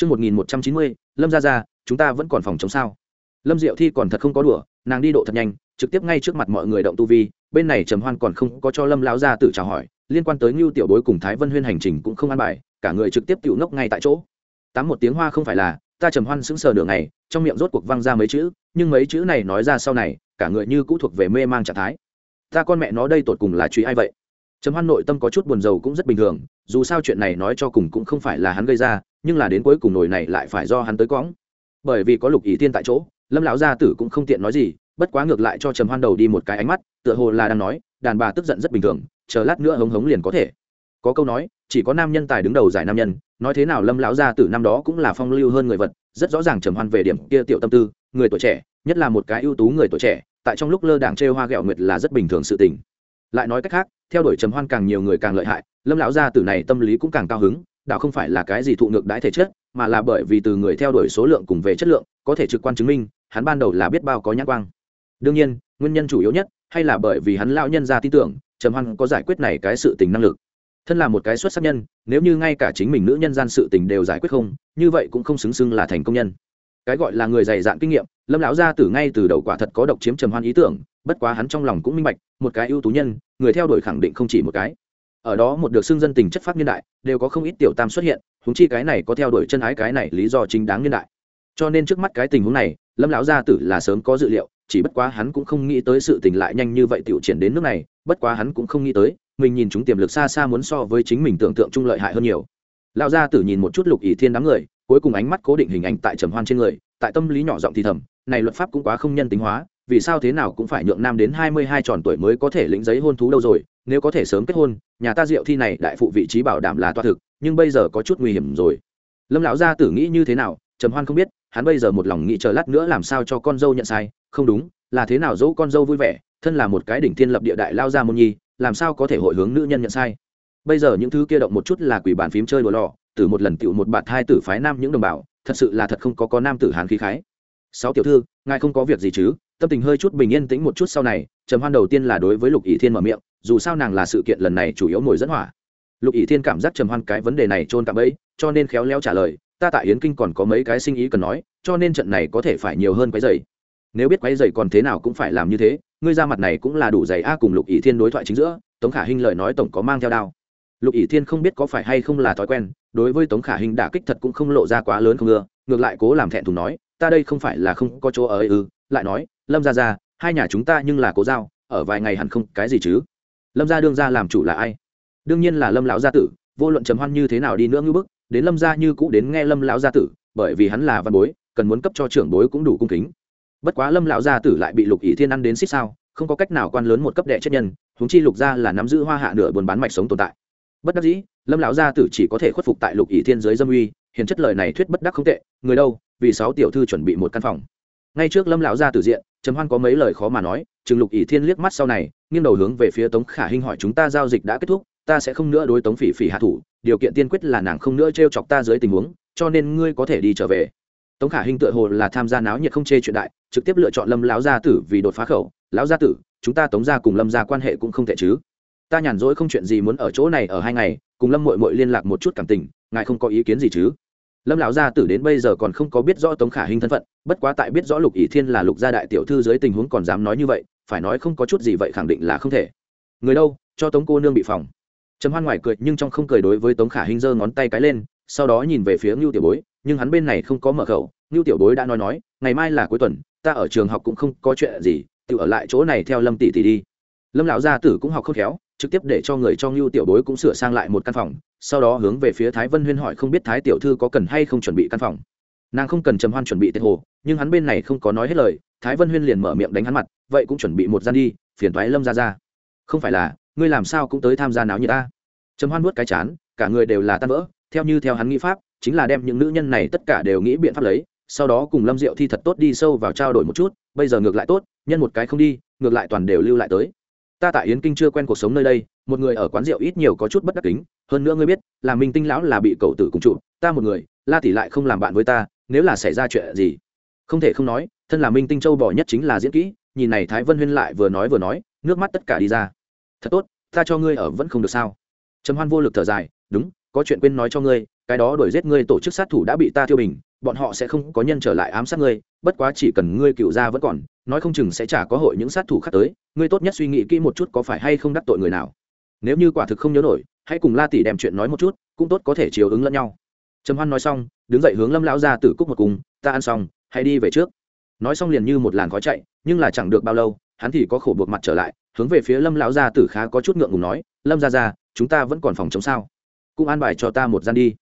Trước 1190, Lâm Gia Gia, chúng ta vẫn còn phòng chống sao. Lâm Diệu Thi còn thật không có đùa, nàng đi độ thật nhanh, trực tiếp ngay trước mặt mọi người động tu vi, bên này Trầm Hoan còn không có cho Lâm lão gia tử chào hỏi, liên quan tới Nưu Tiểu Bối cùng Thái Vân Huyên hành trình cũng không an bài, cả người trực tiếp tiểu ngốc ngay tại chỗ. Tám một tiếng hoa không phải là, ta Trầm Hoan sững sờ nửa ngày, trong miệng rốt cuộc vang ra mấy chữ, nhưng mấy chữ này nói ra sau này, cả người như cũ thuộc về mê mang trạng thái. Ta con mẹ nó đây tột cùng là truy ai vậy? Trầm Hoan nội tâm có chút buồn rầu cũng rất bình thường, dù sao chuyện này nói cho cùng cũng không phải là hắn gây ra, nhưng là đến cuối cùng nổi này lại phải do hắn tới cõng bởi vì có lục ý tiên tại chỗ lâm lão gia tử cũng không tiện nói gì bất quá ngược lại cho trầm hoan đầu đi một cái ánh mắt tựa hồ là đang nói đàn bà tức giận rất bình thường chờ lát nữa hống hống liền có thể. Có câu nói chỉ có nam nhân tài đứng đầu giải nam nhân nói thế nào lâm lão gia tử năm đó cũng là phong lưu hơn người vật rất rõ ràng trầm hoan về điểm kia tiểu tâm tư người tuổi trẻ nhất là một cái ưu tú người tuổi trẻ tại trong lúc lơ đảng trêu hoa ghẹo nguyệt là rất bình thường sự tình lại nói cách khác, theo đuổi trầm hoan càng nhiều người càng lợi hại, lâm lão gia tử này tâm lý cũng càng cao hứng đạo không phải là cái gì thụ ngược đãi thể chất, mà là bởi vì từ người theo đuổi số lượng cùng về chất lượng, có thể trực quan chứng minh, hắn ban đầu là biết bao có nhãn quang. Đương nhiên, nguyên nhân chủ yếu nhất, hay là bởi vì hắn lão nhân ra tin tưởng, trầm hoan có giải quyết này cái sự tình năng lực. Thân là một cái xuất sắc nhân, nếu như ngay cả chính mình nữ nhân gian sự tình đều giải quyết không, như vậy cũng không xứng xưng là thành công nhân. Cái gọi là người dày dạn kinh nghiệm, lâm lão gia tử ngay từ đầu quả thật có độc chiếm trầm hoan ý tưởng bất quá hắn trong lòng cũng minh bạch, một cái ưu tú nhân, người theo đuổi khẳng định không chỉ một cái. Ở đó một được xưng dân tình chất pháp niên đại, đều có không ít tiểu tam xuất hiện húng chi cái này có theo đuổi chân ái cái này lý do chính đáng niên đại. Cho nên trước mắt cái tình huống này, lâm lão gia tử là sớm có dự liệu, chỉ bất quá hắn cũng không nghĩ tới sự tình lại nhanh như vậy tiểu triển đến nước này, bất quá hắn cũng không nghĩ tới, mình nhìn chúng tiềm lực xa xa muốn so với chính mình tưởng tượng trung lợi hại hơn nhiều. Lão gia tử nhìn một chút lục ỷ thiên đám người, cuối cùng ánh mắt cố định hình ảnh tại trầm hoan trên người, tại tâm lý nhỏ giọng thì thầm, này luật pháp cũng quá không nhân tính hóa vì sao thế nào cũng phải nhượng nam đến hai mươi hai tròn tuổi mới có thể lĩnh giấy hôn thú đâu rồi, nếu có thể sớm kết hôn, nhà ta diệu thi này đại phụ vị trí bảo đảm là toa thực, nhưng bây giờ có chút nguy hiểm rồi. Lâm lão gia tử nghĩ như thế nào, trầm hoan không biết, hắn bây giờ một lòng nghĩ chờ lát nữa làm sao cho con dâu nhận sai, không đúng, là thế nào dỗ con dâu vui vẻ, thân là một cái đỉnh thiên lập địa đại lao gia môn nhi, làm sao có thể hội hướng nữ nhân nhận sai. Bây giờ những thứ kia động một chút là quỷ bàn phím chơi đùa lò từ một lần tựu một bạt hai tử phái nam những đồng bào, thật sự là thật không có có nam tử hán khí khái. Sáu tiểu thư, ngài không có việc gì chứ? Tâm tình hơi chút bình yên tĩnh một chút sau này, trầm hoan đầu tiên là đối với lục ỷ thiên mở miệng, dù sao nàng là sự kiện lần này chủ yếu mồi dẫn hỏa. Lục ỷ thiên cảm giác trầm hoan cái vấn đề này trôn cạm ấy cho nên khéo léo trả lời, ta tại yến kinh còn có mấy cái sinh ý cần nói, cho nên trận này có thể phải nhiều hơn quái dày nếu biết quái dày còn thế nào cũng phải làm như thế, ngươi ra mặt này cũng là đủ dày a cùng lục ỷ thiên đối thoại chính giữa, tống khả hinh lời nói tổng có mang theo đao. Lục ỷ thiên không biết có phải hay không là thói quen, đối với tống khả hinh đả kích thật cũng không lộ ra quá lớn không ưa, ngược lại cố làm thẹn thùng nói, ta đây không phải là không có chỗ ở ư ừ, lại nói lâm ra ra, hai nhà chúng ta nhưng là cố giao, ở vài ngày hẳn không, cái gì chứ? Lâm gia đương gia làm chủ là ai? Đương nhiên là lâm lão gia tử, vô luận trầm hoan như thế nào đi nữa ngưỡng bức, đến lâm gia như cũ đến nghe lâm lão gia tử, bởi vì hắn là văn bối, cần muốn cấp cho trưởng bối cũng đủ cung kính. Bất quá lâm lão gia tử lại bị lục ỷ thiên ăn đến xích sao, không có cách nào quan lớn một cấp đệ chết nhân, huống chi lục gia là nắm giữ hoa hạ nửa buôn bán mạch sống tồn tại. Bất đắc dĩ, lâm lão gia tử chỉ có thể khuất phục tại lục ỷ thiên dưới dâm uy, hiền chất lời này thuyết bất đắc không tệ, người đâu, vì sáu tiểu thư chuẩn bị một căn phòng. Ngay trước lâm lão gia tử diện trầm hoan có mấy lời khó mà nói, Trừng lục ỷ thiên liếc mắt sau này, nghiêng đầu hướng về phía tống khả hinh hỏi, chúng ta giao dịch đã kết thúc, ta sẽ không nữa đối tống phỉ phỉ hạ thủ, điều kiện tiên quyết là nàng không nữa t r e o chọc ta dưới tình huống, cho nên ngươi có thể đi trở về. Tống khả hinh tựa hồ là tham gia náo nhiệt không chê chuyện đại, trực tiếp lựa chọn lâm lão gia tử vì đột phá khẩu, lão gia tử, chúng ta tống gia cùng lâm gia quan hệ cũng không tệ chứ? Ta nhàn rỗi không chuyện gì muốn ở chỗ này ở hai ngày, cùng lâm mội mội liên lạc một chút cảm tình, ngài không có ý kiến gì chứ? Lâm lão gia tử đến bây giờ còn không có biết rõ tống khả hình thân phận, bất quá tại biết rõ lục ỷ thiên là lục gia đại tiểu thư dưới tình huống còn dám nói như vậy, phải nói không có chút gì vậy khẳng định là không thể. Người đâu, cho tống cô nương bị phòng. Trầm hoan ngoài cười, nhưng trong không cười đối với tống khả hình giơ ngón tay cái lên, sau đó nhìn về phía ngưu tiểu bối, nhưng hắn bên này không có mở khẩu. Ngưu tiểu bối đã nói nói, ngày mai là cuối tuần, ta ở trường học cũng không có chuyện gì tự ở lại chỗ này theo lâm tỷ tỷ đi. Lâm lão gia tử cũng học khôn khéo, trực tiếp để cho người cho ngưu tiểu bối cũng sửa sang lại một căn phòng sau đó hướng về phía thái vân huyên hỏi không biết thái tiểu thư có cần hay không chuẩn bị căn phòng. Nàng không cần trầm hoan chuẩn bị tiết hồ, nhưng hắn bên này không có nói hết lời, thái vân huyên liền mở miệng đánh hắn mặt, vậy cũng chuẩn bị một gian đi, phiền thoái lâm ra ra không phải là, ngươi làm sao cũng tới tham gia náo như ta? Trầm hoan nuốt cái chán, cả người đều là tan vỡ, theo như theo hắn nghĩ pháp, chính là đem những nữ nhân này tất cả đều nghĩ biện pháp lấy, sau đó cùng lâm diệu thi thật tốt đi sâu vào trao đổi một chút, bây giờ ngược lại tốt, nhân một cái không đi, ngược lại toàn đều lưu lại tới. Ta tại yến kinh chưa quen cuộc sống nơi đây một người ở quán rượu ít nhiều có chút bất đắc kính, hơn nữa ngươi biết, là minh tinh lão là bị cậu tử cùng trụ, ta một người, la tỷ lại không làm bạn với ta, nếu là xảy ra chuyện gì? Không thể không nói, thân là minh tinh châu bò nhất chính là diễn kỹ, nhìn này thái vân huyên lại vừa nói vừa nói, nước mắt tất cả đi ra. Thật tốt, ta cho ngươi ở vẫn không được sao? Trầm hoan vô lực thở dài, đúng, có chuyện quên nói cho ngươi, cái đó đuổi giết ngươi tổ chức sát thủ đã bị ta tiêu bình, bọn họ sẽ không có nhân trở lại ám sát ngươi, bất quá chỉ cần ngươi cựu gia vẫn còn, nói không chừng sẽ chả có hội những sát thủ khác tới, ngươi tốt nhất suy nghĩ kỹ một chút có phải hay không đắc tội người nào nếu như quả thực không nhớ nổi, hãy cùng la tỷ đem chuyện nói một chút, cũng tốt có thể chiều ứng lẫn nhau. Trầm hoan nói xong, đứng dậy hướng lâm lão ra tử cúc một cùng, ta ăn xong, hãy đi về trước. Nói xong liền như một làn khói chạy, nhưng là chẳng được bao lâu, hắn thì có khổ buộc mặt trở lại, hướng về phía lâm lão gia tử khá có chút ngượng ngùng nói, lâm gia gia, chúng ta vẫn còn phòng chống sao? Cũng an bài cho ta một gian đi.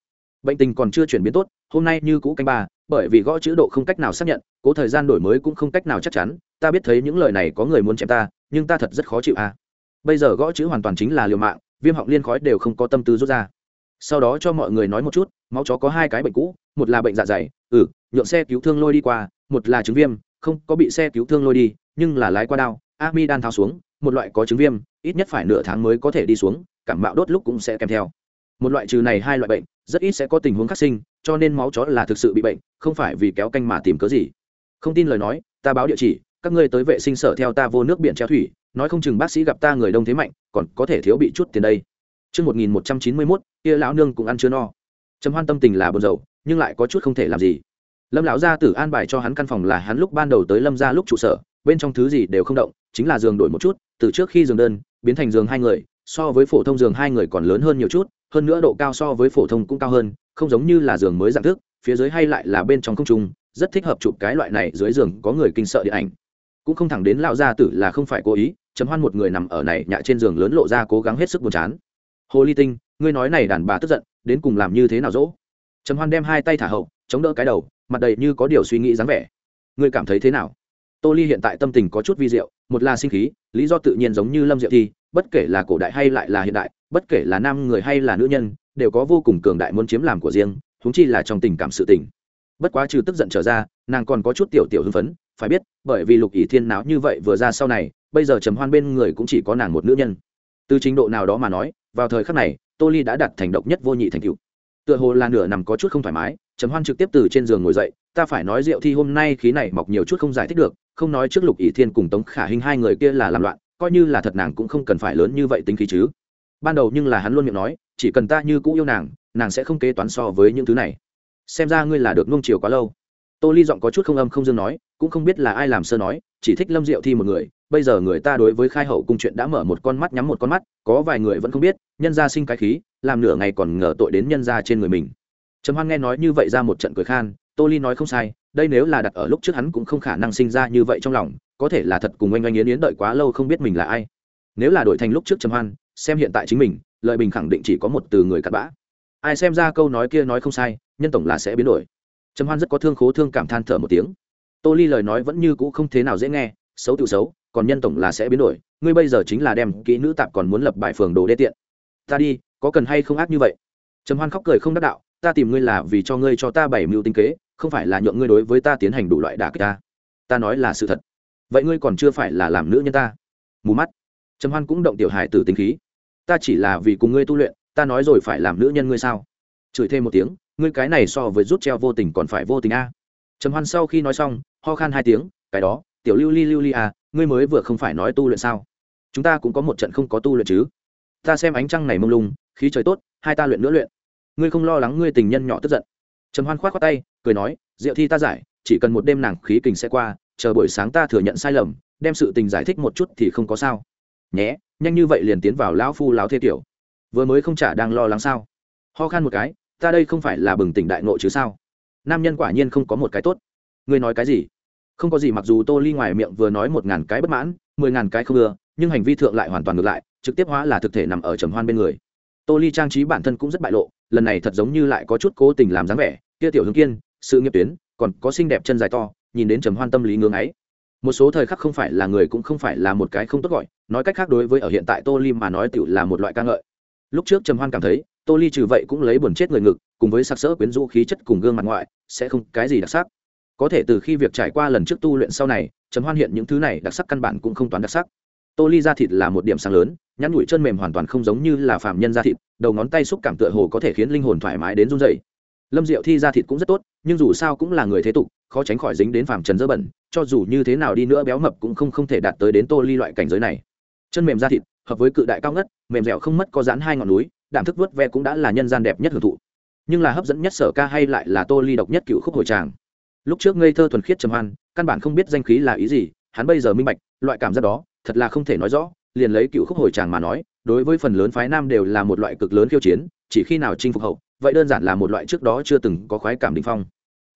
Bệnh tình còn chưa chuyển biến tốt, hôm nay như cũ canh ba, bởi vì gõ chữ độ không cách nào xác nhận, cố thời gian đổi mới cũng không cách nào chắc chắn, ta biết thấy những lời này có người muốn chém ta, nhưng ta thật rất khó chịu à bây giờ gõ chữ hoàn toàn chính là liều mạng, viêm họng liên khói đều không có tâm tư rút ra. Sau đó cho mọi người nói một chút, máu chó có hai cái bệnh cũ, một là bệnh dạ dày ừ nhượng xe cứu thương lôi đi qua, một là chứng viêm, không có bị xe cứu thương lôi đi, nhưng là lái qua đao ami đan tháo xuống, một loại có chứng viêm, ít nhất phải nửa tháng mới có thể đi xuống, cảm mạo đốt lúc cũng sẽ kèm theo. Một loại trừ này hai loại bệnh, rất ít sẽ có tình huống phát sinh, cho nên máu chó là thực sự bị bệnh, không phải vì kéo canh mà tìm cớ gì. Không tin lời nói, ta báo địa chỉ, các ngươi tới vệ sinh sở theo ta vô nước biển treo thủy nói không chừng bác sĩ gặp ta người đông thế mạnh còn có thể thiếu bị chút tiền đây Trước 1191, kia lão nương cũng ăn chưa no. Trầm hoan tâm tình là buồn rầu, nhưng lại có chút không thể làm gì. Lâm lão gia tử an bài cho hắn căn phòng là hắn lúc ban đầu tới Lâm gia lúc trụ sở, bên trong thứ gì đều không động, chính là giường đổi một chút, từ trước khi giường đơn biến thành giường hai người, so với phổ thông giường hai người còn lớn hơn nhiều chút, hơn nữa độ cao so với phổ thông cũng cao hơn, không giống như là giường mới dạng thức, phía dưới hay lại là bên trong không trung, rất thích hợp chụp cái loại này dưới giường có người kinh sợ điện ảnh. Cũng không thẳng đến lão gia tử là không phải cố ý, Trầm Hoan một người nằm ở này nhạ trên giường lớn lộ ra cố gắng hết sức buồn chán. Hồ ly tinh, ngươi nói này đàn bà tức giận, đến cùng làm như thế nào dỗ? Trầm hoan đem hai tay thả hậu, chống đỡ cái đầu, mặt đầy như có điều suy nghĩ dáng vẻ. Ngươi cảm thấy thế nào? Tô ly hiện tại tâm tình có chút vi diệu, một là sinh khí, lý do tự nhiên giống như lâm diệu thi, bất kể là cổ đại hay lại là hiện đại, bất kể là nam người hay là nữ nhân, đều có vô cùng cường đại muốn chiếm làm của riêng húng chi là trong tình cảm sự tình. Bất quá trừ tức giận trở ra, nàng còn có chút tiểu tiểu hưng phấn phải biết, bởi vì lục ỷ thiên náo như vậy vừa ra sau này, bây giờ trầm hoan bên người cũng chỉ có nàng một nữ nhân. Từ trình độ nào đó mà nói, vào thời khắc này, tô ly đã đặt thành độc nhất vô nhị thành cựu tựa hồ là nửa nằm có chút không thoải mái, trầm hoan trực tiếp từ trên giường ngồi dậy, ta phải nói rượu thi hôm nay khí này mọc nhiều chút không giải thích được, không nói trước lục ỷ thiên cùng tống khả hình hai người kia là làm loạn, coi như là thật nàng cũng không cần phải lớn như vậy tính khí chứ. Ban đầu nhưng là hắn luôn miệng nói, chỉ cần ta như cũ yêu nàng nàng sẽ không kế toán so với những thứ này. Xem ra ngươi là được nung chiều quá lâu tô ly giọng có chút không âm không dương nói, cũng không biết là ai làm sơ nói, chỉ thích lâm diệu thi một người, bây giờ người ta đối với khai hậu cung chuyện đã mở một con mắt nhắm một con mắt, có vài người vẫn không biết, nhân gia sinh cái khí, làm nửa ngày còn ngờ tội đến nhân gia trên người mình. Trầm hoan nghe nói như vậy ra một trận cười khan, tô ly nói không sai, đây nếu là đặt ở lúc trước hắn cũng không khả năng sinh ra như vậy trong lòng, có thể là thật cùng oanh oanh yến yến đợi quá lâu không biết mình là ai. Nếu là đổi thành lúc trước trầm hoan, xem hiện tại chính mình, lợi bình khẳng định chỉ có một từ người cặn bã. Ai xem ra câu nói kia nói không sai, nhân tổng là sẽ biến đổi trầm hoan rất có thương khố thương cảm than thở một tiếng. Tô ly lời nói vẫn như cũ không thế nào dễ nghe, xấu tự xấu, còn nhân tổng là sẽ biến đổi, ngươi bây giờ chính là đem kỹ nữ tạp còn muốn lập bài phường đồ đê tiện. Ta đi, có cần hay không ác như vậy? Trầm hoan khóc cười không đắc đạo, ta tìm ngươi là vì cho ngươi cho ta bảy mưu tinh kế, không phải là nhượng ngươi đối với ta tiến hành đủ loại đả kích ta. Ta nói là sự thật. Vậy ngươi còn chưa phải là làm nữ nhân ta. Mù mắt. Trầm hoan cũng động tiểu hài tử tinh khí. Ta chỉ là vì cùng ngươi tu luyện, ta nói rồi phải làm nữ nhân ngươi sao? Chửi thêm một tiếng ngươi cái này so với rút treo vô tình còn phải vô tình a. Trầm hoan sau khi nói xong, ho khan hai tiếng, cái đó, tiểu lưu ly lưu ly à ngươi mới vừa không phải nói tu luyện sao? Chúng ta cũng có một trận không có tu luyện chứ. Ta xem ánh trăng này mông lung, khí trời tốt, hai ta luyện nữa luyện. Ngươi không lo lắng ngươi tình nhân nhỏ tức giận. Trầm hoan k h o á t tay, cười nói, diệu thi ta giải, chỉ cần một đêm nàng khí kình sẽ qua, chờ buổi sáng ta thừa nhận sai lầm, đem sự tình giải thích một chút thì không có sao. Nhé, nhanh như vậy liền tiến vào lão phu lão thê tiểu. Vừa mới không trả đang lo lắng sao? Ho khan một cái ta đây không phải là bừng tỉnh đại ngộ chứ sao? Nam nhân quả nhiên không có một cái tốt. Ngươi nói cái gì? Không có gì mặc dù tô ly ngoài miệng vừa nói một ngàn cái bất mãn, mười ngàn cái không ưa, nhưng hành vi thượng lại hoàn toàn ngược lại, trực tiếp hóa là thực thể nằm ở trầm hoan bên người. Tô ly trang trí bản thân cũng rất bại lộ, lần này thật giống như lại có chút cố tình làm dáng vẻ, kia tiểu hướng kiên, sự nghiệp tuyến, còn có xinh đẹp chân dài to, nhìn đến trầm hoan tâm lý ngưỡng ấy. Một số thời khắc không phải là người cũng không phải là một cái không tốt gọi, nói cách khác đối với ở hiện tại tô ly mà nói tiểu là một loại ca ngợi. Lúc trước trầm hoan cảm thấy tô ly trừ vậy cũng lấy buồn chết người ngực, cùng với sặc sỡ quyến rũ khí chất cùng gương mặt ngoại, sẽ không cái gì đặc sắc. Có thể từ khi việc trải qua lần trước tu luyện sau này, trầm hoan hiện những thứ này đặc sắc căn bản cũng không toán đặc sắc. Tô ly da thịt là một điểm sáng lớn nhăn nhủi chân mềm hoàn toàn không giống như là phạm nhân da thịt, đầu ngón tay xúc cảm tựa hồ có thể khiến linh hồn thoải mái đến run dày lâm diệu thi da thịt cũng rất tốt, nhưng dù sao cũng là người thế tục, khó tránh khỏi dính đến phạm trần dơ bẩn, cho dù như thế nào đi nữa béo mập cũng không không thể đạt tới đến tô ly loại cảnh giới này. Chân mềm da thịt, hợp với cự đại cao ngất, mềm dẻo không mất có dán hai ngọn núi đạm thức vớt ve cũng đã là nhân gian đẹp nhất hưởng thụ. Nhưng là hấp dẫn nhất sở ca hay lại là tô ly độc nhất cựu khúc hồi tràng. Lúc trước ngây thơ thuần khiết trầm hoan, căn bản không biết danh khí là ý gì, hắn bây giờ minh bạch, loại cảm giác đó, thật là không thể nói rõ, liền lấy cựu khúc hồi tràng mà nói, đối với phần lớn phái nam đều là một loại cực lớn khiêu chiến, chỉ khi nào chinh phục hậu, vậy đơn giản là một loại trước đó chưa từng có khoái cảm đình phong.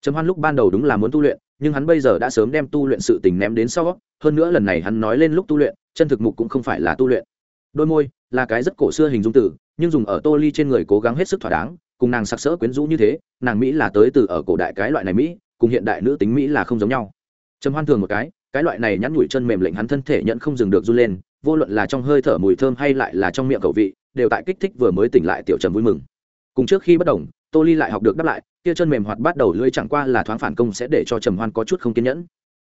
Trầm hoan lúc ban đầu đúng là muốn tu luyện, nhưng hắn bây giờ đã sớm đem tu luyện sự tình ném đến sau, hơn nữa lần này hắn nói lên lúc tu luyện, chân thực mục cũng không phải là tu luyện. Đôi môi, là cái rất cổ xưa hình dung tử nhưng dùng ở tô ly trên người cố gắng hết sức thỏa đáng, cùng nàng sặc sỡ quyến rũ như thế, nàng mỹ là tới từ ở cổ đại cái loại này mỹ, cùng hiện đại nữ tính mỹ là không giống nhau. Trầm hoan thường một cái cái loại này nhắn nhủi chân mềm lệnh hắn thân thể nhận không dừng được run lên, vô luận là trong hơi thở mùi thơm hay lại là trong miệng cầu vị, đều tại kích thích vừa mới tỉnh lại tiểu trầm vui mừng. Cùng trước khi bất đồng, tô ly lại học được đáp lại, kia chân mềm hoạt bắt đầu lưỡi chẳng qua là thoáng phản công sẽ để cho trầm hoan có chút không kiên nhẫn.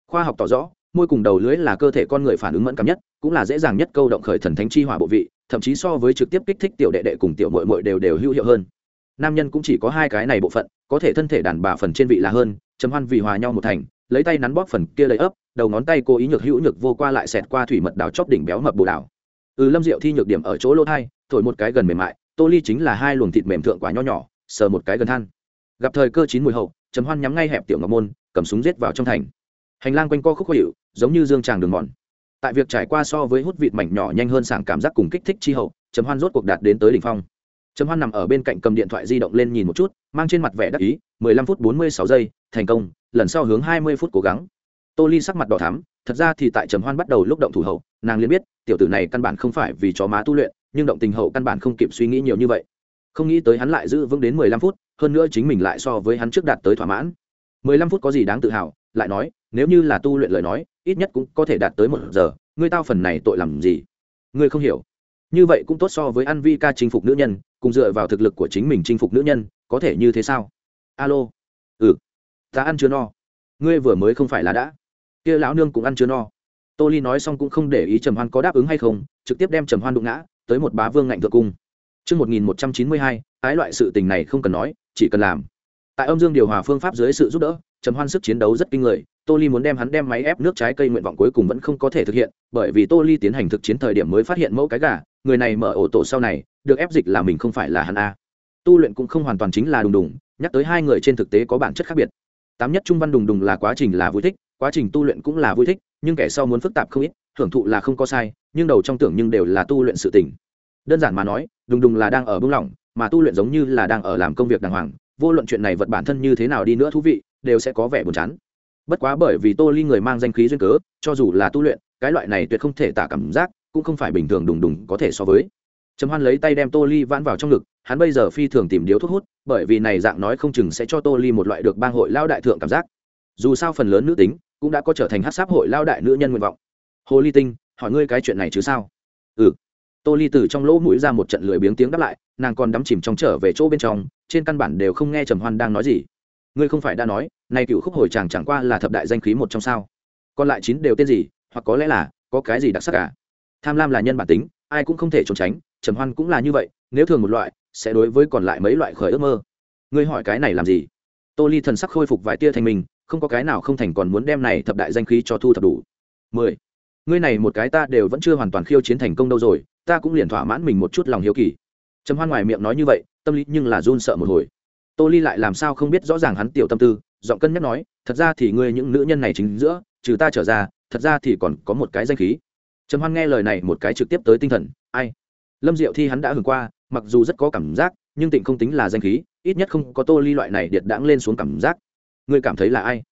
Khoa học tỏ rõ, môi cùng đầu lưới là cơ thể con người phản ứng mẫn cảm nhất, cũng là dễ dàng nhất câu động khởi thần thánh chi hỏa bộ vị thậm chí so với trực tiếp kích thích tiểu đệ đệ cùng tiểu mội mội đều đều hữu hiệu hơn. Nam nhân cũng chỉ có hai cái này bộ phận, có thể thân thể đàn bà phần trên vị là hơn chấm hoan vì hòa nhau một thành, lấy tay nắn bóp phần kia lấy ấp, đầu ngón tay cố ý nhược hữu nhược vô qua lại xẹt qua thủy mật đào chóp đỉnh béo mập bồ đảo ừ lâm diệu thi nhược điểm ở chỗ lỗ thai, thổi một cái gần mềm mại, tô ly chính là hai luồng thịt mềm thượng quả nho nhỏ, sờ một cái gần than. Gặp thời cơ chín mùi hậu chấm hoan nhắm ngay hẹp tiểu ngọc môn, cầm súng giết vào trong thành. Hành lang quanh co khúc khó hiệu giống như dương tràng đường mòn tại việc trải qua so với hút vịt mảnh nhỏ nhanh hơn sảng cảm giác cùng kích thích chi hậu, trầm hoan rốt cuộc đạt đến tới đỉnh phong. Trầm hoan nằm ở bên cạnh cầm điện thoại di động lên nhìn một chút, mang trên mặt vẻ đắc ý 15 phút 46 giây, thành công, lần sau hướng 20 phút cố gắng. Tô ly sắc mặt đỏ thắm, thật ra thì tại trầm hoan bắt đầu lúc động thủ hậu, nàng liền biết, tiểu tử này căn bản không phải vì chó má tu luyện, nhưng động tình hậu căn bản không kịp suy nghĩ nhiều như vậy. Không nghĩ tới hắn lại giữ vững đến 15 phút, hơn nữa chính mình lại so với hắn trước đạt tới thỏa mãn. 15 phút có gì đáng tự hào lại nói nếu như là tu luyện lời nói ít nhất cũng có thể đạt tới một giờ ngươi tao phần này tội làm gì? Ngươi không hiểu. Như vậy cũng tốt so với ăn vi ca chinh phục nữ nhân cùng dựa vào thực lực của chính mình chinh phục nữ nhân có thể như thế sao? Alo. Ừ. Ta ăn chưa no. Ngươi vừa mới không phải là đã. Kia lão nương cũng ăn chưa no. Tô ly nói xong cũng không để ý trầm hoan có đáp ứng hay không trực tiếp đem trầm hoan đụng ngã tới một bá vương ngạnh thượng cung. Trước 1192, ái loại sự tình này không cần nói, chỉ cần làm. Tại âm dương điều hòa phương pháp dưới sự giúp đỡ, trầm hoan sức chiến đấu rất kinh người, tô ly muốn đem hắn đem máy ép nước trái cây nguyện vọng cuối cùng vẫn không có thể thực hiện bởi vì tô ly tiến hành thực chiến thời điểm mới phát hiện mẫu cái gà người này mở ổ tổ sau này được ép dịch là mình không phải là hắn a. Tu luyện cũng không hoàn toàn chính là đùng đùng nhắc tới hai người trên thực tế có bản chất khác biệt. Tám nhất trung văn đùng đùng là quá trình là vui thích quá trình tu luyện cũng là vui thích nhưng kẻ sau muốn phức tạp không ít hưởng thụ là không có sai nhưng đầu trong tưởng nhưng đều là tu luyện sự tỉnh đơn giản mà nói đùng đùng là đang ở bưng lỏng mà tu luyện giống như là đang ở làm công việc đàng hoàng vô luận chuyện này vật bản thân như thế nào đi nữa thú vị đều sẽ có vẻ buồn chán. Bất quá bởi vì tô ly người mang danh khí duyên cớ, cho dù là tu luyện, cái loại này tuyệt không thể tả cảm giác, cũng không phải bình thường đùng đùng có thể so với. Trầm hoan lấy tay đem tô ly vãn vào trong ngực, hắn bây giờ phi thường tìm điếu thuốc hút, bởi vì này dạng nói không chừng sẽ cho tô ly một loại được bang hội lao đại thượng cảm giác. Dù sao phần lớn nữ tính cũng đã có trở thành hát sáp hội lao đại nữ nhân nguyện vọng. Hồ ly tinh, hỏi ngươi cái chuyện này chứ sao? Ừ. Tô ly từ trong lỗ mũi ra một trận lười biếng tiếng đáp lại, nàng còn đắm chìm trong trở về chỗ bên trong, trên căn bản đều không nghe trầm hoan đang nói gì ngươi không phải đã nói nay cựu khúc hồi chàng chẳng qua là thập đại danh khí một trong sao. Còn lại chín đều tên gì, hoặc có lẽ là, có cái gì đặc sắc cả. Tham lam là nhân bản tính, ai cũng không thể trốn tránh, trầm hoan cũng là như vậy, nếu thường một loại, sẽ đối với còn lại mấy loại khởi ước mơ. Ngươi hỏi cái này làm gì? Tô ly thần sắc khôi phục vài tia thành mình, không có cái nào không thành còn muốn đem này thập đại danh khí cho thu thập đủ. Mười. Ngươi này một cái ta đều vẫn chưa hoàn toàn khiêu chiến thành công đâu rồi, ta cũng liền thỏa mãn mình một chút lòng hiếu kỳ. Trầm hoan ngoài miệng nói như vậy, tâm lý nhưng là run sợ một hồi tô ly lại làm sao không biết rõ ràng hắn tiểu tâm tư, giọng cân nhắc nói, thật ra thì ngươi những nữ nhân này chính giữa, trừ ta trở ra, thật ra thì còn có một cái danh khí. Trầm hoan nghe lời này một cái trực tiếp tới tinh thần, ai? Lâm diệu thi hắn đã hưởng qua, mặc dù rất có cảm giác, nhưng tịnh không tính là danh khí, ít nhất không có tô ly loại này điệt đãng lên xuống cảm giác. Ngươi cảm thấy là ai?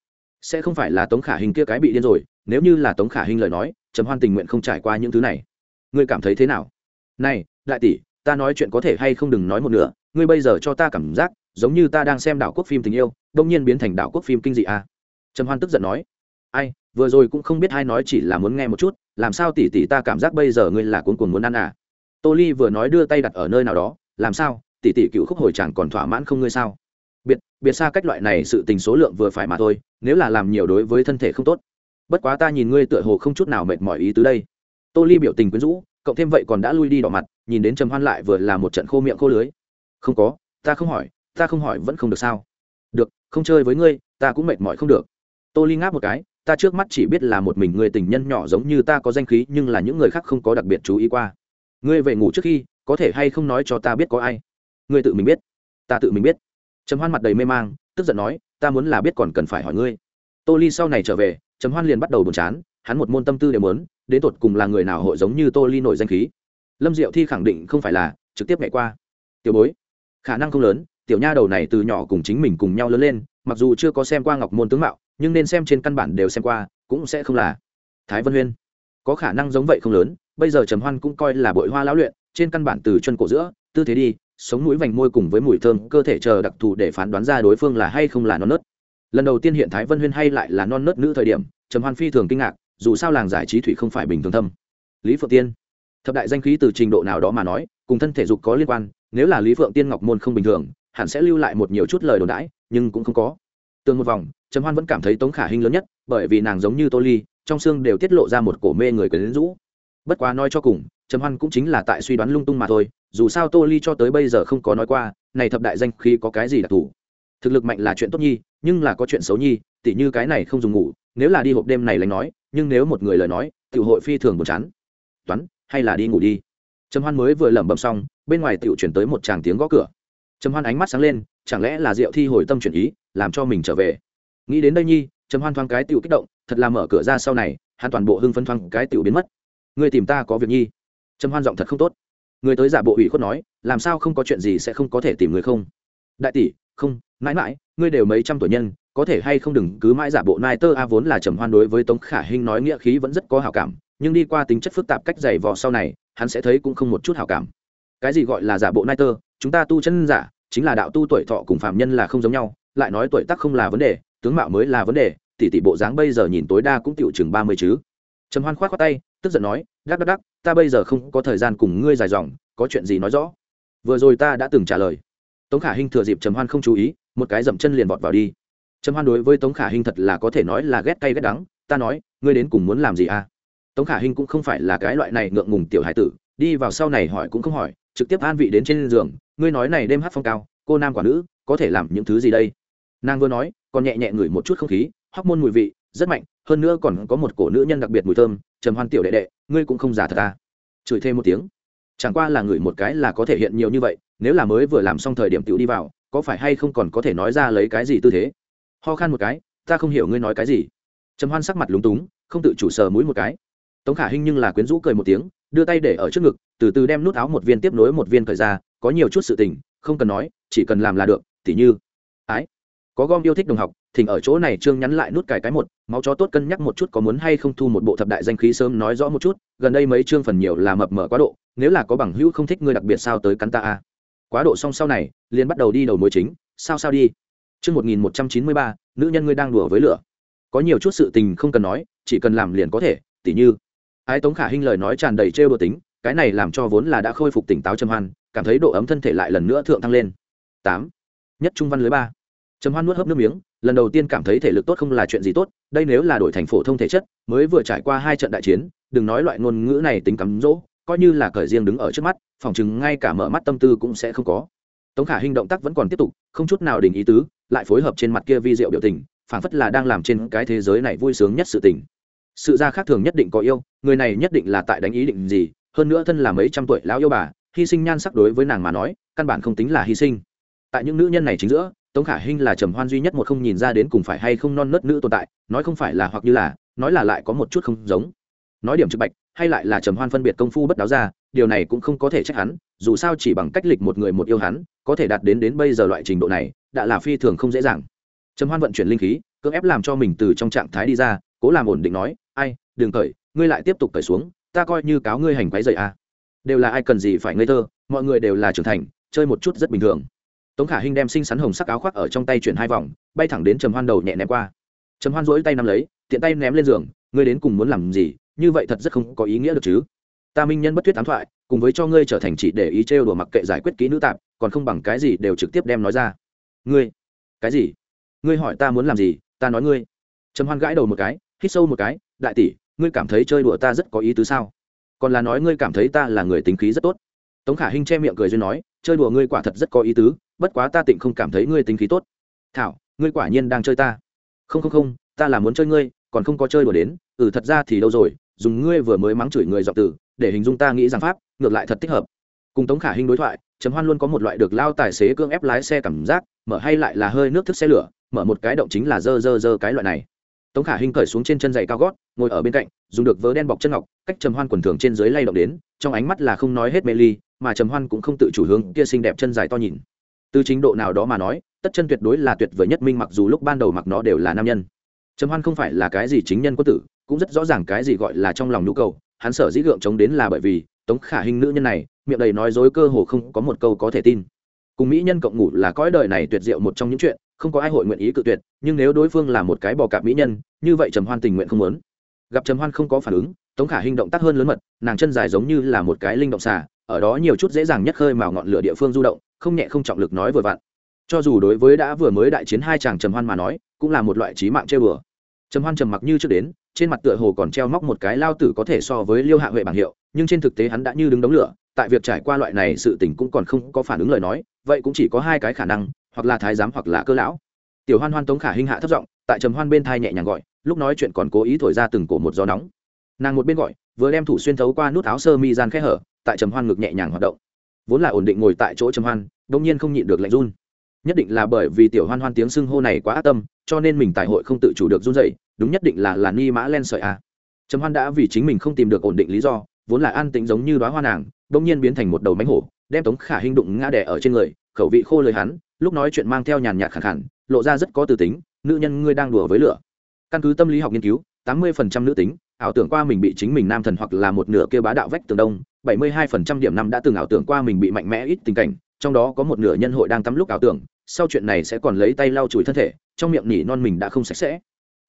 Sẽ không phải là tống khả hình kia cái bị điên rồi, nếu như là tống khả hình lời nói, trầm hoan tình nguyện không trải qua những thứ này. Ngươi cảm thấy thế nào? Này, đại tỷ, ta nói chuyện có thể hay không đừng nói một nửa, ngươi bây giờ cho ta cảm giác giống như ta đang xem đảo quốc phim tình yêu, đông nhiên biến thành đảo quốc phim kinh dị à. trầm hoan tức giận nói. Ai, vừa rồi cũng không biết ai nói chỉ là muốn nghe một chút, làm sao tỉ tỉ ta cảm giác bây giờ ngươi là cuốn cuồng muốn ăn à? Tô ly vừa nói đưa tay đặt ở nơi nào đó, làm sao tỉ tỉ cựu khúc hồi chẳng còn thỏa mãn không ngươi sao? Biệt biệt xa cách loại này sự tình số lượng vừa phải mà thôi, nếu là làm nhiều đối với thân thể không tốt. Bất quá ta nhìn ngươi tựa hồ không chút nào mệt mỏi ý tứ đây. Tô ly biểu tình quyến rũ, cộng thêm vậy còn đã lui đi đỏ mặt, nhìn đến trầm hoan lại vừa là một trận khô miệng khô lưới. Không có, ta không hỏi ta không hỏi vẫn không được sao? Được, không chơi với ngươi, ta cũng mệt mỏi không được. Tô ly ngáp một cái, ta trước mắt chỉ biết là một mình người tình nhân nhỏ giống như ta có danh khí nhưng là những người khác không có đặc biệt chú ý qua. Ngươi về ngủ trước khi, có thể hay không nói cho ta biết có ai? Ngươi tự mình biết. Ta tự mình biết. Trầm hoan mặt đầy mê mang, tức giận nói, ta muốn là biết còn cần phải hỏi ngươi. Tô ly sau này trở về, trầm hoan liền bắt đầu buồn chán, hắn một môn tâm tư đều muốn, đến tột cùng là người nào hội giống như tô ly nổi danh khí. Lâm diệu thi khẳng định không phải là, trực tiếp nhảy qua. Tiểu bối, khả năng không lớn tiểu nha đầu này từ nhỏ cùng chính mình cùng nhau lớn lên, mặc dù chưa có xem qua ngọc môn tướng mạo, nhưng nên xem trên căn bản đều xem qua, cũng sẽ không là thái vân huyên. Có khả năng giống vậy không lớn, bây giờ trầm hoan cũng coi là bội hoa lão luyện, trên căn bản từ chân cổ giữa, tư thế đi, sống mũi vành môi cùng với mùi thơm, cơ thể chờ đặc thù để phán đoán ra đối phương là hay không là non nớt. Lần đầu tiên hiện thái vân huyên hay lại là non nớt nữ thời điểm, trầm hoan phi thường kinh ngạc, dù sao làng giải trí thủy không phải bình thường thâm. Lý phượng tiên. Thập đại danh khí từ trình độ nào đó mà nói, cùng thân thể dục có liên quan, nếu là lý phượng tiên ngọc môn không bình thường hẳn sẽ lưu lại một nhiều chút lời đồn đãi, nhưng cũng không có. Tương một vòng, trầm hoan vẫn cảm thấy tống khả hinh lớn nhất, bởi vì nàng giống như tô ly, trong xương đều tiết lộ ra một cổ mê người quyến rũ. Bất quá nói cho cùng, trầm hoan cũng chính là tại suy đoán lung tung mà thôi, dù sao tô ly cho tới bây giờ không có nói qua, này thập đại danh khi có cái gì đặc thù. Thực lực mạnh là chuyện tốt nhi, nhưng là có chuyện xấu nhi, tỉ như cái này không dùng ngủ, nếu là đi hộp đêm này lánh nói, nhưng nếu một người lời nói, tiểu hội phi thường buồn chán. Toán, hay là đi ngủ đi. Trầm hoan mới vừa lẩm bẩm xong, bên ngoài tiểu chuyển tới một tràng tiếng gõ cửa trầm hoan ánh mắt sáng lên, chẳng lẽ là diệu thi hồi tâm chuyển ý, làm cho mình trở về? Nghĩ đến đây nhi, trầm hoan thoáng cái tiểu kích động, thật là mở cửa ra sau này, hắn toàn bộ hưng phân thoáng cái tiểu biến mất. Người tìm ta có việc nhi. Trầm hoan giọng thật không tốt. Người tới giả bộ ủy khuất nói, làm sao không có chuyện gì sẽ không có thể tìm người không? Đại tỷ, không, mãi mãi, ngươi đều mấy trăm tuổi nhân, có thể hay không đừng cứ mãi giả bộ nai tơ a vốn là trầm hoan đối với tống khả hinh nói nghĩa khí vẫn rất có hảo cảm, nhưng đi qua tính chất phức tạp cách dày vò sau này, hắn sẽ thấy cũng không một chút hảo cảm cái gì gọi là giả bộ nai tơ chúng ta tu chân giả, chính là đạo tu tuổi thọ cùng phạm nhân là không giống nhau, lại nói tuổi tác không là vấn đề, tướng mạo mới là vấn đề, tỷ tỷ bộ dáng bây giờ nhìn tối đa cũng tiểu chừng ba mươi chứ. Trầm hoan khoát khoát tay, tức giận nói, đắc đắc đắc, ta bây giờ không có thời gian cùng ngươi dài dòng, có chuyện gì nói rõ. Vừa rồi ta đã từng trả lời. Tống khả hinh thừa dịp trầm hoan không chú ý, một cái dậm chân liền vọt vào đi. Trầm hoan đối với tống khả hinh thật là có thể nói là ghét cay ghét đắng, ta nói, ngươi đến cùng muốn làm gì à? Tống khả hinh cũng không phải là cái loại này ngượng ngùng tiểu hải tử, đi vào sau này hỏi cũng không hỏi trực tiếp an vị đến trên giường, ngươi nói này đêm hát phong cao, cô nam quả nữ, có thể làm những thứ gì đây? Nàng vừa nói, còn nhẹ nhẹ ngửi một chút không khí, hóc môn mùi vị, rất mạnh, hơn nữa còn có một cổ nữ nhân đặc biệt mùi thơm, trầm hoan tiểu đệ đệ, ngươi cũng không giả thật ta à. chửi thêm một tiếng. Chẳng qua là ngửi một cái là có thể hiện nhiều như vậy, nếu là mới vừa làm xong thời điểm tiểu đi vào, có phải hay không còn có thể nói ra lấy cái gì tư thế? Ho khan một cái, ta không hiểu ngươi nói cái gì. Trầm hoan sắc mặt lúng túng, không tự chủ sờ mũi một cái. Tống khả hinh nhưng là quyến rũ cười một tiếng đưa tay để ở trước ngực, từ từ đem nút áo một viên tiếp nối một viên thời ra, có nhiều chút sự tình, không cần nói, chỉ cần làm là được, tỉ như, ái, có gom yêu thích đồng học, thỉnh ở chỗ này trương nhắn lại nút cài cái một, máu chó tốt cân nhắc một chút có muốn hay không thu một bộ thập đại danh khí sớm nói rõ một chút, gần đây mấy chương phần nhiều là mập mờ quá độ, nếu là có bằng hữu không thích ngươi đặc biệt sao tới cắn ta a. Quá độ xong sau này, liền bắt đầu đi đầu mối chính, sao sao đi. Chương một nghìn một trăm chín mươi ba, nữ nhân ngươi đang đùa với lửa. Có nhiều chút sự tình không cần nói, chỉ cần làm liền có thể, tỉ như ái tống khả hinh lời nói tràn đầy trêu đùa tính, cái này làm cho vốn là đã khôi phục tỉnh táo trầm hoan, cảm thấy độ ấm thân thể lại lần nữa thượng thăng lên. Tám. Nhất trung văn lưới ba. Trầm hoan nuốt hớp nước miếng, lần đầu tiên cảm thấy thể lực tốt không là chuyện gì tốt, đây nếu là đổi thành phổ thông thể chất, mới vừa trải qua hai trận đại chiến, đừng nói loại ngôn ngữ này tính cắm dỗ coi như là cởi riêng đứng ở trước mắt, phòng chừng ngay cả mở mắt tâm tư cũng sẽ không có. Tống khả hình động tác vẫn còn tiếp tục, không chút nào đình ý tứ, lại phối hợp trên mặt kia vi diệu biểu tình, phảng phất là đang làm trên cái thế giới này vui sướng nhất sự tình sự ra khác thường nhất định có yêu, người này nhất định là tại đánh ý định gì, hơn nữa thân là mấy trăm tuổi lão yêu bà, hy sinh nhan sắc đối với nàng mà nói, căn bản không tính là hy sinh. Tại những nữ nhân này chính giữa, tống khả hinh là trầm hoan duy nhất một không nhìn ra đến cùng phải hay không non nớt nữ tồn tại, nói không phải là hoặc như là, nói là lại có một chút không giống. Nói điểm trực bạch, hay lại là trầm hoan phân biệt công phu bất đáo ra, điều này cũng không có thể trách hắn, dù sao chỉ bằng cách lịch một người một yêu hắn, có thể đạt đến đến bây giờ loại trình độ này, đã là phi thường không dễ dàng. Trầm hoan vận chuyển linh khí, cưỡng ép làm cho mình từ trong trạng thái đi ra, cố làm ổn định nói ai, đừng cởi, ngươi lại tiếp tục cởi xuống, ta coi như cáo ngươi hành quái dậy à. đều là ai cần gì phải ngây thơ, mọi người đều là trưởng thành, chơi một chút rất bình thường. Tống khả hinh đem xinh xắn hồng sắc áo khoác ở trong tay chuyển hai vòng, bay thẳng đến trầm hoan đầu nhẹ ném qua. Trầm hoan rỗi tay nắm lấy, tiện tay ném lên giường, ngươi đến cùng muốn làm gì, như vậy thật rất không có ý nghĩa được chứ. Ta minh nhân bất tuyết ám thoại, cùng với cho ngươi trở thành chỉ để ý trêu đùa mặc kệ giải quyết kỹ nữ tạp, còn không bằng cái gì đều trực tiếp đem nói ra. Ngươi, cái gì? Ngươi hỏi ta muốn làm gì, ta nói ngươi. Trầm hoan gãi đầu một cái hít sâu một cái, đại tỷ, ngươi cảm thấy chơi đùa ta rất có ý tứ sao? Còn là nói ngươi cảm thấy ta là người tính khí rất tốt. Tống khả hinh che miệng cười duyên nói, chơi đùa ngươi quả thật rất có ý tứ, bất quá ta tịnh không cảm thấy ngươi tính khí tốt. Thảo, ngươi quả nhiên đang chơi ta. Không không không, ta là muốn chơi ngươi, còn không có chơi đùa đến ừ thật ra thì đâu rồi, dùng ngươi vừa mới mắng chửi người dọc tử, để hình dung ta nghĩ rằng pháp, ngược lại thật thích hợp. Cùng tống khả hinh đối thoại chấm hoan luôn có một loại được lao tài xế cưỡng ép lái xe cảm giác, mở hay lại là hơi nước thức xe lửa, mở một cái động chính là dơ dơ dơ cái loại này tống khả hinh cởi xuống trên chân giày cao gót, ngồi ở bên cạnh, dùng được vớ đen bọc chân ngọc, cách trầm hoan quần thường trên dưới lay động đến, trong ánh mắt là không nói hết mê ly, mà trầm hoan cũng không tự chủ hướng kia xinh đẹp chân dài to nhìn. Từ chính độ nào đó mà nói, tất chân tuyệt đối là tuyệt vời nhất minh mặc dù lúc ban đầu mặc nó đều là nam nhân. Trầm hoan không phải là cái gì chính nhân quân tử, cũng rất rõ ràng cái gì gọi là trong lòng nhu cầu, hắn sở dĩ gượng chống đến là bởi vì tống khả hình nữ nhân này, miệng đầy nói dối cơ hồ không có một câu có thể tin. Cùng mỹ nhân cộng ngủ là cõi đời này tuyệt diệu một trong những chuyện không có ai hội nguyện ý cự tuyệt, nhưng nếu đối phương là một cái bò cạp mỹ nhân, như vậy trầm hoan tình nguyện không muốn. Gặp trầm hoan không có phản ứng, tống khả hình động tác hơn lớn mật, nàng chân dài giống như là một cái linh động xà, ở đó nhiều chút dễ dàng nhất khơi mào ngọn lửa địa phương du động, không nhẹ không trọng lực nói vừa vặn. Cho dù đối với đã vừa mới đại chiến hai chàng trầm hoan mà nói, cũng là một loại trí mạng chơi bừa. Trầm hoan trầm mặc như trước đến, trên mặt tựa hồ còn treo móc một cái lao tử có thể so với liêu hạ huệ bảng hiệu, nhưng trên thực tế hắn đã như đứng đống lửa, tại việc trải qua loại này sự tình cũng còn không có phản ứng lời nói, vậy cũng chỉ có hai cái khả năng hoặc là thái giám hoặc là cơ lão. Tiểu hoan hoan tống khả hinh hạ thấp giọng, tại trầm hoan bên thai nhẹ nhàng gọi, lúc nói chuyện còn cố ý thổi ra từng cổ một gió nóng. Nàng một bên gọi, vừa đem thủ xuyên thấu qua nút áo sơ mi gian khẽ hở, tại trầm hoan ngực nhẹ nhàng hoạt động. Vốn là ổn định ngồi tại chỗ trầm hoan đông nhiên không nhịn được lạnh run. Nhất định là bởi vì tiểu hoan hoan tiếng xưng hô này quá ác tâm, cho nên mình tại hội không tự chủ được run dậy đúng nhất định là là ni mã len sợi a. Trầm hoan đã vì chính mình không tìm được ổn định lý do, vốn là an tĩnh giống như đoá hoa nàng đông nhiên biến thành một đầu mánh hổ, đem tống khả hinh đụng ngã đẻ ở trên người khẩu vị khô lời hắn, lúc nói chuyện mang theo nhàn nhạt khẳng khẳng, lộ ra rất có từ tính, nữ nhân ngươi đang đùa với lửa. Căn cứ tâm lý học nghiên cứu, tám mươi phần trăm nữ tính, ảo tưởng qua mình bị chính mình nam thần hoặc là một nửa kia bá đạo vách tường đông, bảy mươi hai phần trăm điểm năm đã từng ảo tưởng qua mình bị mạnh mẽ ít tình cảnh, trong đó có một nửa nhân hội đang tắm lúc ảo tưởng, sau chuyện này sẽ còn lấy tay lau chùi thân thể, trong miệng nỉ non mình đã không sạch sẽ.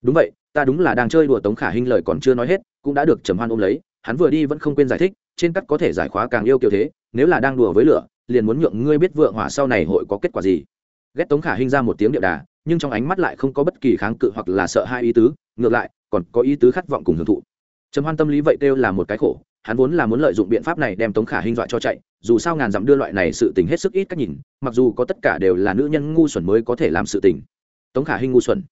Đúng vậy, ta đúng là đang chơi đùa tống khả hinh lời còn chưa nói hết, cũng đã được trầm hoan ôm lấy, hắn vừa đi vẫn không quên giải thích, trên cắt có thể giải khóa càng yêu kiểu thế, nếu là đang đùa với lửa liền muốn nhượng ngươi biết vượng hỏa sau này hội có kết quả gì. Ghét tống khả hình ra một tiếng điệu đà, nhưng trong ánh mắt lại không có bất kỳ kháng cự hoặc là sợ hai ý tứ, ngược lại, còn có ý tứ khát vọng cùng hưởng thụ. Trầm hoan tâm lý vậy kêu là một cái khổ, hắn vốn là muốn lợi dụng biện pháp này đem tống khả hình dọa cho chạy, dù sao ngàn dặm đưa loại này sự tình hết sức ít cách nhìn, mặc dù có tất cả đều là nữ nhân ngu xuẩn mới có thể làm sự tình. Tống khả hình ngu xuẩn.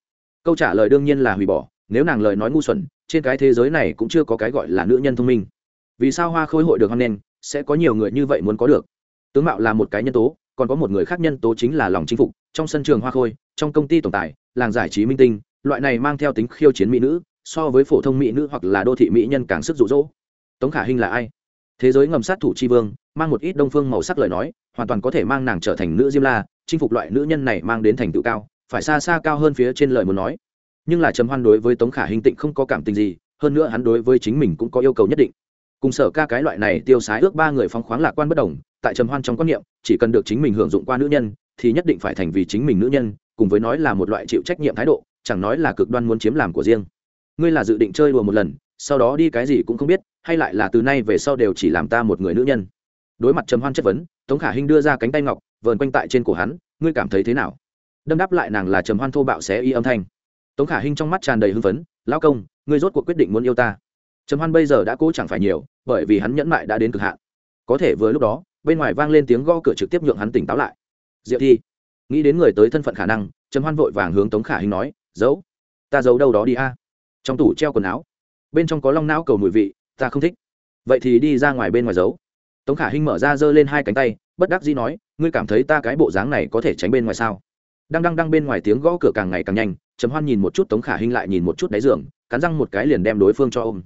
Câu trả lời đương nhiên là hủy bỏ, nếu nàng lời nói ngu xuẩn, trên cái thế giới này cũng chưa có cái gọi là nữ nhân thông minh. Vì sao hoa khôi hội được hoan nghênh, sẽ có nhiều người như vậy muốn có được? Tướng mạo là một cái nhân tố, còn có một người khác nhân tố chính là lòng chinh phục, trong sân trường hoa khôi, trong công ty tổng tài, làng giải trí minh tinh, loại này mang theo tính khiêu chiến mỹ nữ, so với phổ thông mỹ nữ hoặc là đô thị mỹ nhân càng sức rụ rỗ tống khả hinh là ai? Thế giới ngầm sát thủ tri vương, mang một ít đông phương màu sắc lời nói, hoàn toàn có thể mang nàng trở thành nữ diêm la, chinh phục loại nữ nhân này mang đến thành tựu cao, phải xa xa cao hơn phía trên lời muốn nói. Nhưng là trầm hoan đối với tống khả hinh tịnh không có cảm tình gì, hơn nữa hắn đối với chính mình cũng có yêu cầu nhất định. Cùng sở ca cái loại này tiêu sái ước ba người phong khoáng lạc quan bất đồng tại trầm hoan trong quan niệm, chỉ cần được chính mình hưởng dụng qua nữ nhân, thì nhất định phải thành vì chính mình nữ nhân, cùng với nói là một loại chịu trách nhiệm thái độ, chẳng nói là cực đoan muốn chiếm làm của riêng. Ngươi là dự định chơi đùa một lần, sau đó đi cái gì cũng không biết, hay lại là từ nay về sau đều chỉ làm ta một người nữ nhân. Đối mặt trầm hoan chất vấn, tống khả hinh đưa ra cánh tay ngọc, vờn quanh tại trên cổ hắn, ngươi cảm thấy thế nào? Đâm đáp lại nàng là trầm hoan thô bạo xé y âm thanh. Tống khả hinh trong mắt tràn đầy hưng phấn, lão công, ngươi rốt cuộc quyết định muốn yêu ta? Trầm hoan bây giờ đã cố chẳng phải nhiều, bởi vì hắn nhẫn mại đã đến cực hạn. Có thể vừa lúc đó bên ngoài vang lên tiếng gõ cửa trực tiếp nhượng hắn tỉnh táo lại. Diệu thi, nghĩ đến người tới thân phận khả năng, trầm hoan vội vàng hướng tống khả hinh nói giấu ta giấu đâu đó đi a. Trong tủ treo quần áo, bên trong có long não cầu mùi vị, ta không thích. Vậy thì đi ra ngoài bên ngoài giấu. Tống khả hinh mở ra giơ lên hai cánh tay, bất đắc dĩ nói, ngươi cảm thấy ta cái bộ dáng này có thể tránh bên ngoài sao? Đang đang đang bên ngoài tiếng gõ cửa càng ngày càng nhanh, trầm hoan nhìn một chút tống khả hinh lại nhìn một chút đáy giường, cắn răng một cái liền đem đối phương cho ôm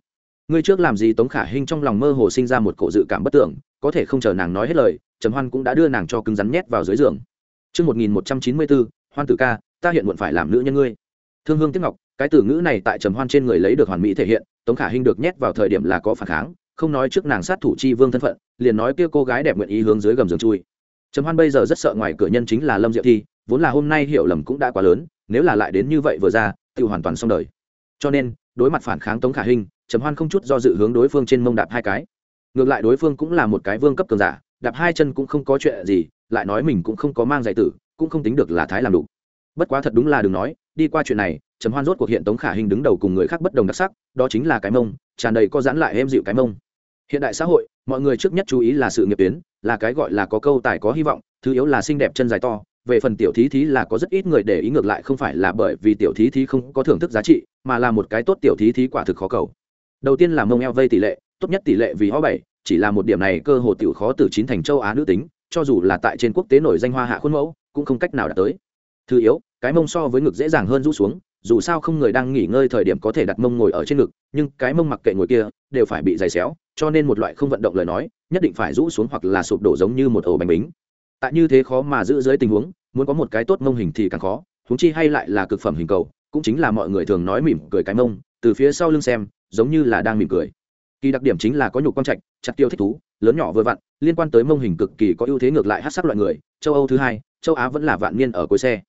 ngươi trước làm gì tống khả hinh trong lòng mơ hồ sinh ra một cổ dự cảm bất tưởng có thể không chờ nàng nói hết lời trầm hoan cũng đã đưa nàng cho cứng rắn nhét vào dưới giường Trước 1194, hoan tử ca, ta hiện muộn phải làm nữ nhân ngươi. Thương hương tiếc ngọc, cái từ ngữ này tại trầm hoan trên người lấy được hoàn mỹ thể hiện, Tống Khả Hinh được nhét vào thời điểm là có phản kháng, không nói trước nàng sát thủ chi vương thân phận, liền nói kia cô gái đẹp nguyện ý hướng dưới gầm giường chui. Trầm Hoan bây giờ rất sợ ngoài cửa nhân chính là Lâm Diệu Thi, vốn là hôm nay hiểu lầm cũng đã quá lớn, nếu là lại đến như vậy vừa ra, tự hoàn toàn xong đời. Cho nên, đối mặt phản kháng Tống Khả Hinh, Trầm Hoan không chút do dự hướng đối phương trên mông đạp hai cái. Ngược lại đối phương cũng là một cái vương cấp cường giả, đạp hai chân cũng không có chuyện gì, lại nói mình cũng không có mang giải tử, cũng không tính được là thái làm đủ. Bất quá thật đúng là đừng nói, đi qua chuyện này, Trầm Hoan rốt cuộc hiện Tống Khả Hình đứng đầu cùng người khác bất đồng đặc sắc, đó chính là cái mông, tràn đầy có giãn lại êm dịu cái mông. Hiện đại xã hội, mọi người trước nhất chú ý là sự nghiệp tuyến, là cái gọi là có câu tài có hy vọng, thứ yếu là xinh đẹp chân dài to, về phần tiểu thí thí là có rất ít người để ý ngược lại không phải là bởi vì tiểu thí thí không có thưởng thức giá trị, mà là một cái tốt tiểu thí thí quả thực khó cầu. Đầu tiên là mông eo vây tỷ lệ, tốt nhất tỷ lệ vì ho bảy, chỉ là một điểm này cơ hồ tiểu khó từ chín thành châu Á nữ tính, cho dù là tại trên quốc tế nổi danh hoa hạ khuôn mẫu, cũng không cách nào đạt tới. Thứ yếu cái mông so với ngực dễ dàng hơn rũ xuống dù sao không người đang nghỉ ngơi thời điểm có thể đặt mông ngồi ở trên ngực nhưng cái mông mặc kệ ngồi kia đều phải bị dày xéo cho nên một loại không vận động lời nói nhất định phải rũ xuống hoặc là sụp đổ giống như một ổ bánh bính. Tại như thế khó mà giữ dưới tình huống muốn có một cái tốt mông hình thì càng khó huống chi hay lại là cực phẩm hình cầu cũng chính là mọi người thường nói mỉm cười cái mông từ phía sau lưng xem giống như là đang mỉm cười. Kỳ đặc điểm chính là có nhục quang trạch, chặt tiêu thích thú, lớn nhỏ vừa vặn, liên quan tới mông hình cực kỳ có ưu thế ngược lại hát sắc loại người, châu âu thứ hai, châu á vẫn là vạn niên ở cuối xe.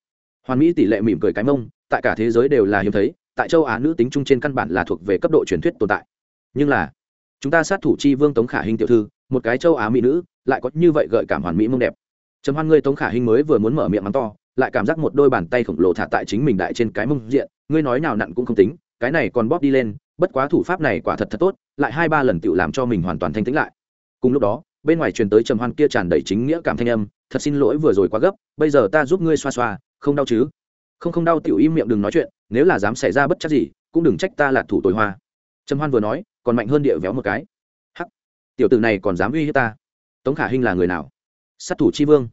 Hoàn mỹ tỷ lệ mỉm cười cái mông, tại cả thế giới đều là hiếm thấy, tại châu á nữ tính chung trên căn bản là thuộc về cấp độ truyền thuyết tồn tại. Nhưng là, chúng ta sát thủ chi vương tống khả hình tiểu thư, một cái châu á mỹ nữ, lại có như vậy gợi cảm hoàn mỹ mông đẹp. Trầm hoan ngươi tống khả hình mới vừa muốn mở miệng mắng to, lại cảm giác một đôi bàn tay khổng lồ thả tại chính mình đại trên cái mông diện, ngươi nói nào nặn cũng không tính, cái này còn bóp đi lên bất quá thủ pháp này quả thật thật tốt, lại hai ba lần tự làm cho mình hoàn toàn thanh tĩnh lại. Cùng lúc đó, bên ngoài truyền tới trầm hoan kia tràn đầy chính nghĩa cảm thanh âm, thật xin lỗi vừa rồi quá gấp, bây giờ ta giúp ngươi xoa xoa, không đau chứ? Không không đau tiểu im miệng đừng nói chuyện, nếu là dám xảy ra bất chắc gì, cũng đừng trách ta là thủ tối hoa. Trầm hoan vừa nói, còn mạnh hơn địa véo một cái. Hắc, tiểu tử này còn dám uy hiếp ta? Tống khả hinh là người nào? Sát thủ chi vương.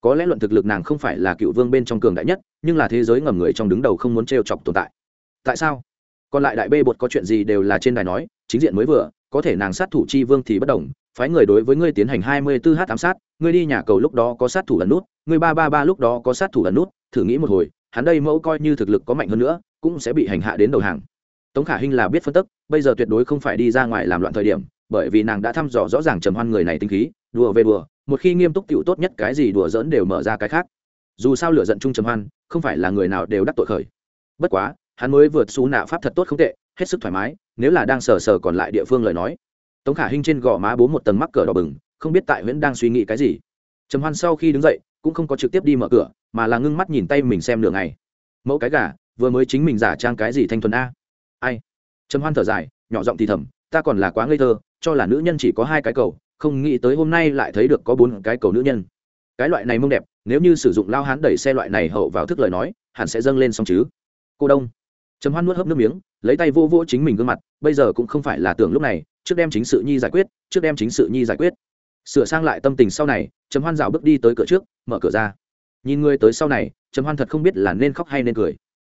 Có lẽ luận thực lực nàng không phải là cựu vương bên trong cường đại nhất, nhưng là thế giới ngầm người trong đứng đầu không muốn t chọc tồn tại. Tại sao? Còn lại đại bê bột có chuyện gì đều là trên đài nói, chính diện mới vừa, có thể nàng sát thủ chi vương thì bất đồng phái người đối với ngươi tiến hành hai mươi tư h ám sát, ngươi đi nhà cầu lúc đó có sát thủ ẩn nút, ngươi ba ba ba lúc đó có sát thủ ẩn nút, thử nghĩ một hồi, hắn đây mẫu coi như thực lực có mạnh hơn nữa, cũng sẽ bị hành hạ đến đầu hàng. Tống khả hinh là biết phân tức, bây giờ tuyệt đối không phải đi ra ngoài làm loạn thời điểm, bởi vì nàng đã thăm dò rõ ràng trầm hoan người này tinh khí, đùa về đùa, một khi nghiêm túc tựu tốt nhất cái gì đùa dỡn đều mở ra cái khác. Dù sao lửa giận chung trầm hoan, không phải là người nào đều đắc tội khởi. Bất quá hắn mới vượt xú nạ pháp thật tốt không tệ, hết sức thoải mái, nếu là đang sờ sờ còn lại địa phương lời nói. Tống khả hinh trên gò má bố một tầng mắc cờ đỏ bừng, không biết tại nguyễn đang suy nghĩ cái gì. Trầm hoan sau khi đứng dậy, cũng không có trực tiếp đi mở cửa, mà là ngưng mắt nhìn tay mình xem nửa ngày. Mẫu cái gà, vừa mới chính mình giả trang cái gì thanh thuần a? Ai? Trầm hoan thở dài, nhỏ giọng thì thầm, ta còn là quá ngây thơ, cho là nữ nhân chỉ có hai cái cầu, không nghĩ tới hôm nay lại thấy được có bốn cái cầu nữ nhân. Cái loại này mông đẹp, nếu như sử dụng lao hán đẩy xe loại này hậu vào thức lời nói, hẳn sẽ dâng lên xong chứ. Cô đông trầm hoan nuốt hớp nước miếng, lấy tay vô vô chính mình gương mặt, bây giờ cũng không phải là tưởng lúc này, trước đem chính sự nhi giải quyết, trước đem chính sự nhi giải quyết. Sửa sang lại tâm tình sau này, trầm hoan dạo bước đi tới cửa trước, mở cửa ra. Nhìn người tới sau này, trầm hoan thật không biết là nên khóc hay nên cười.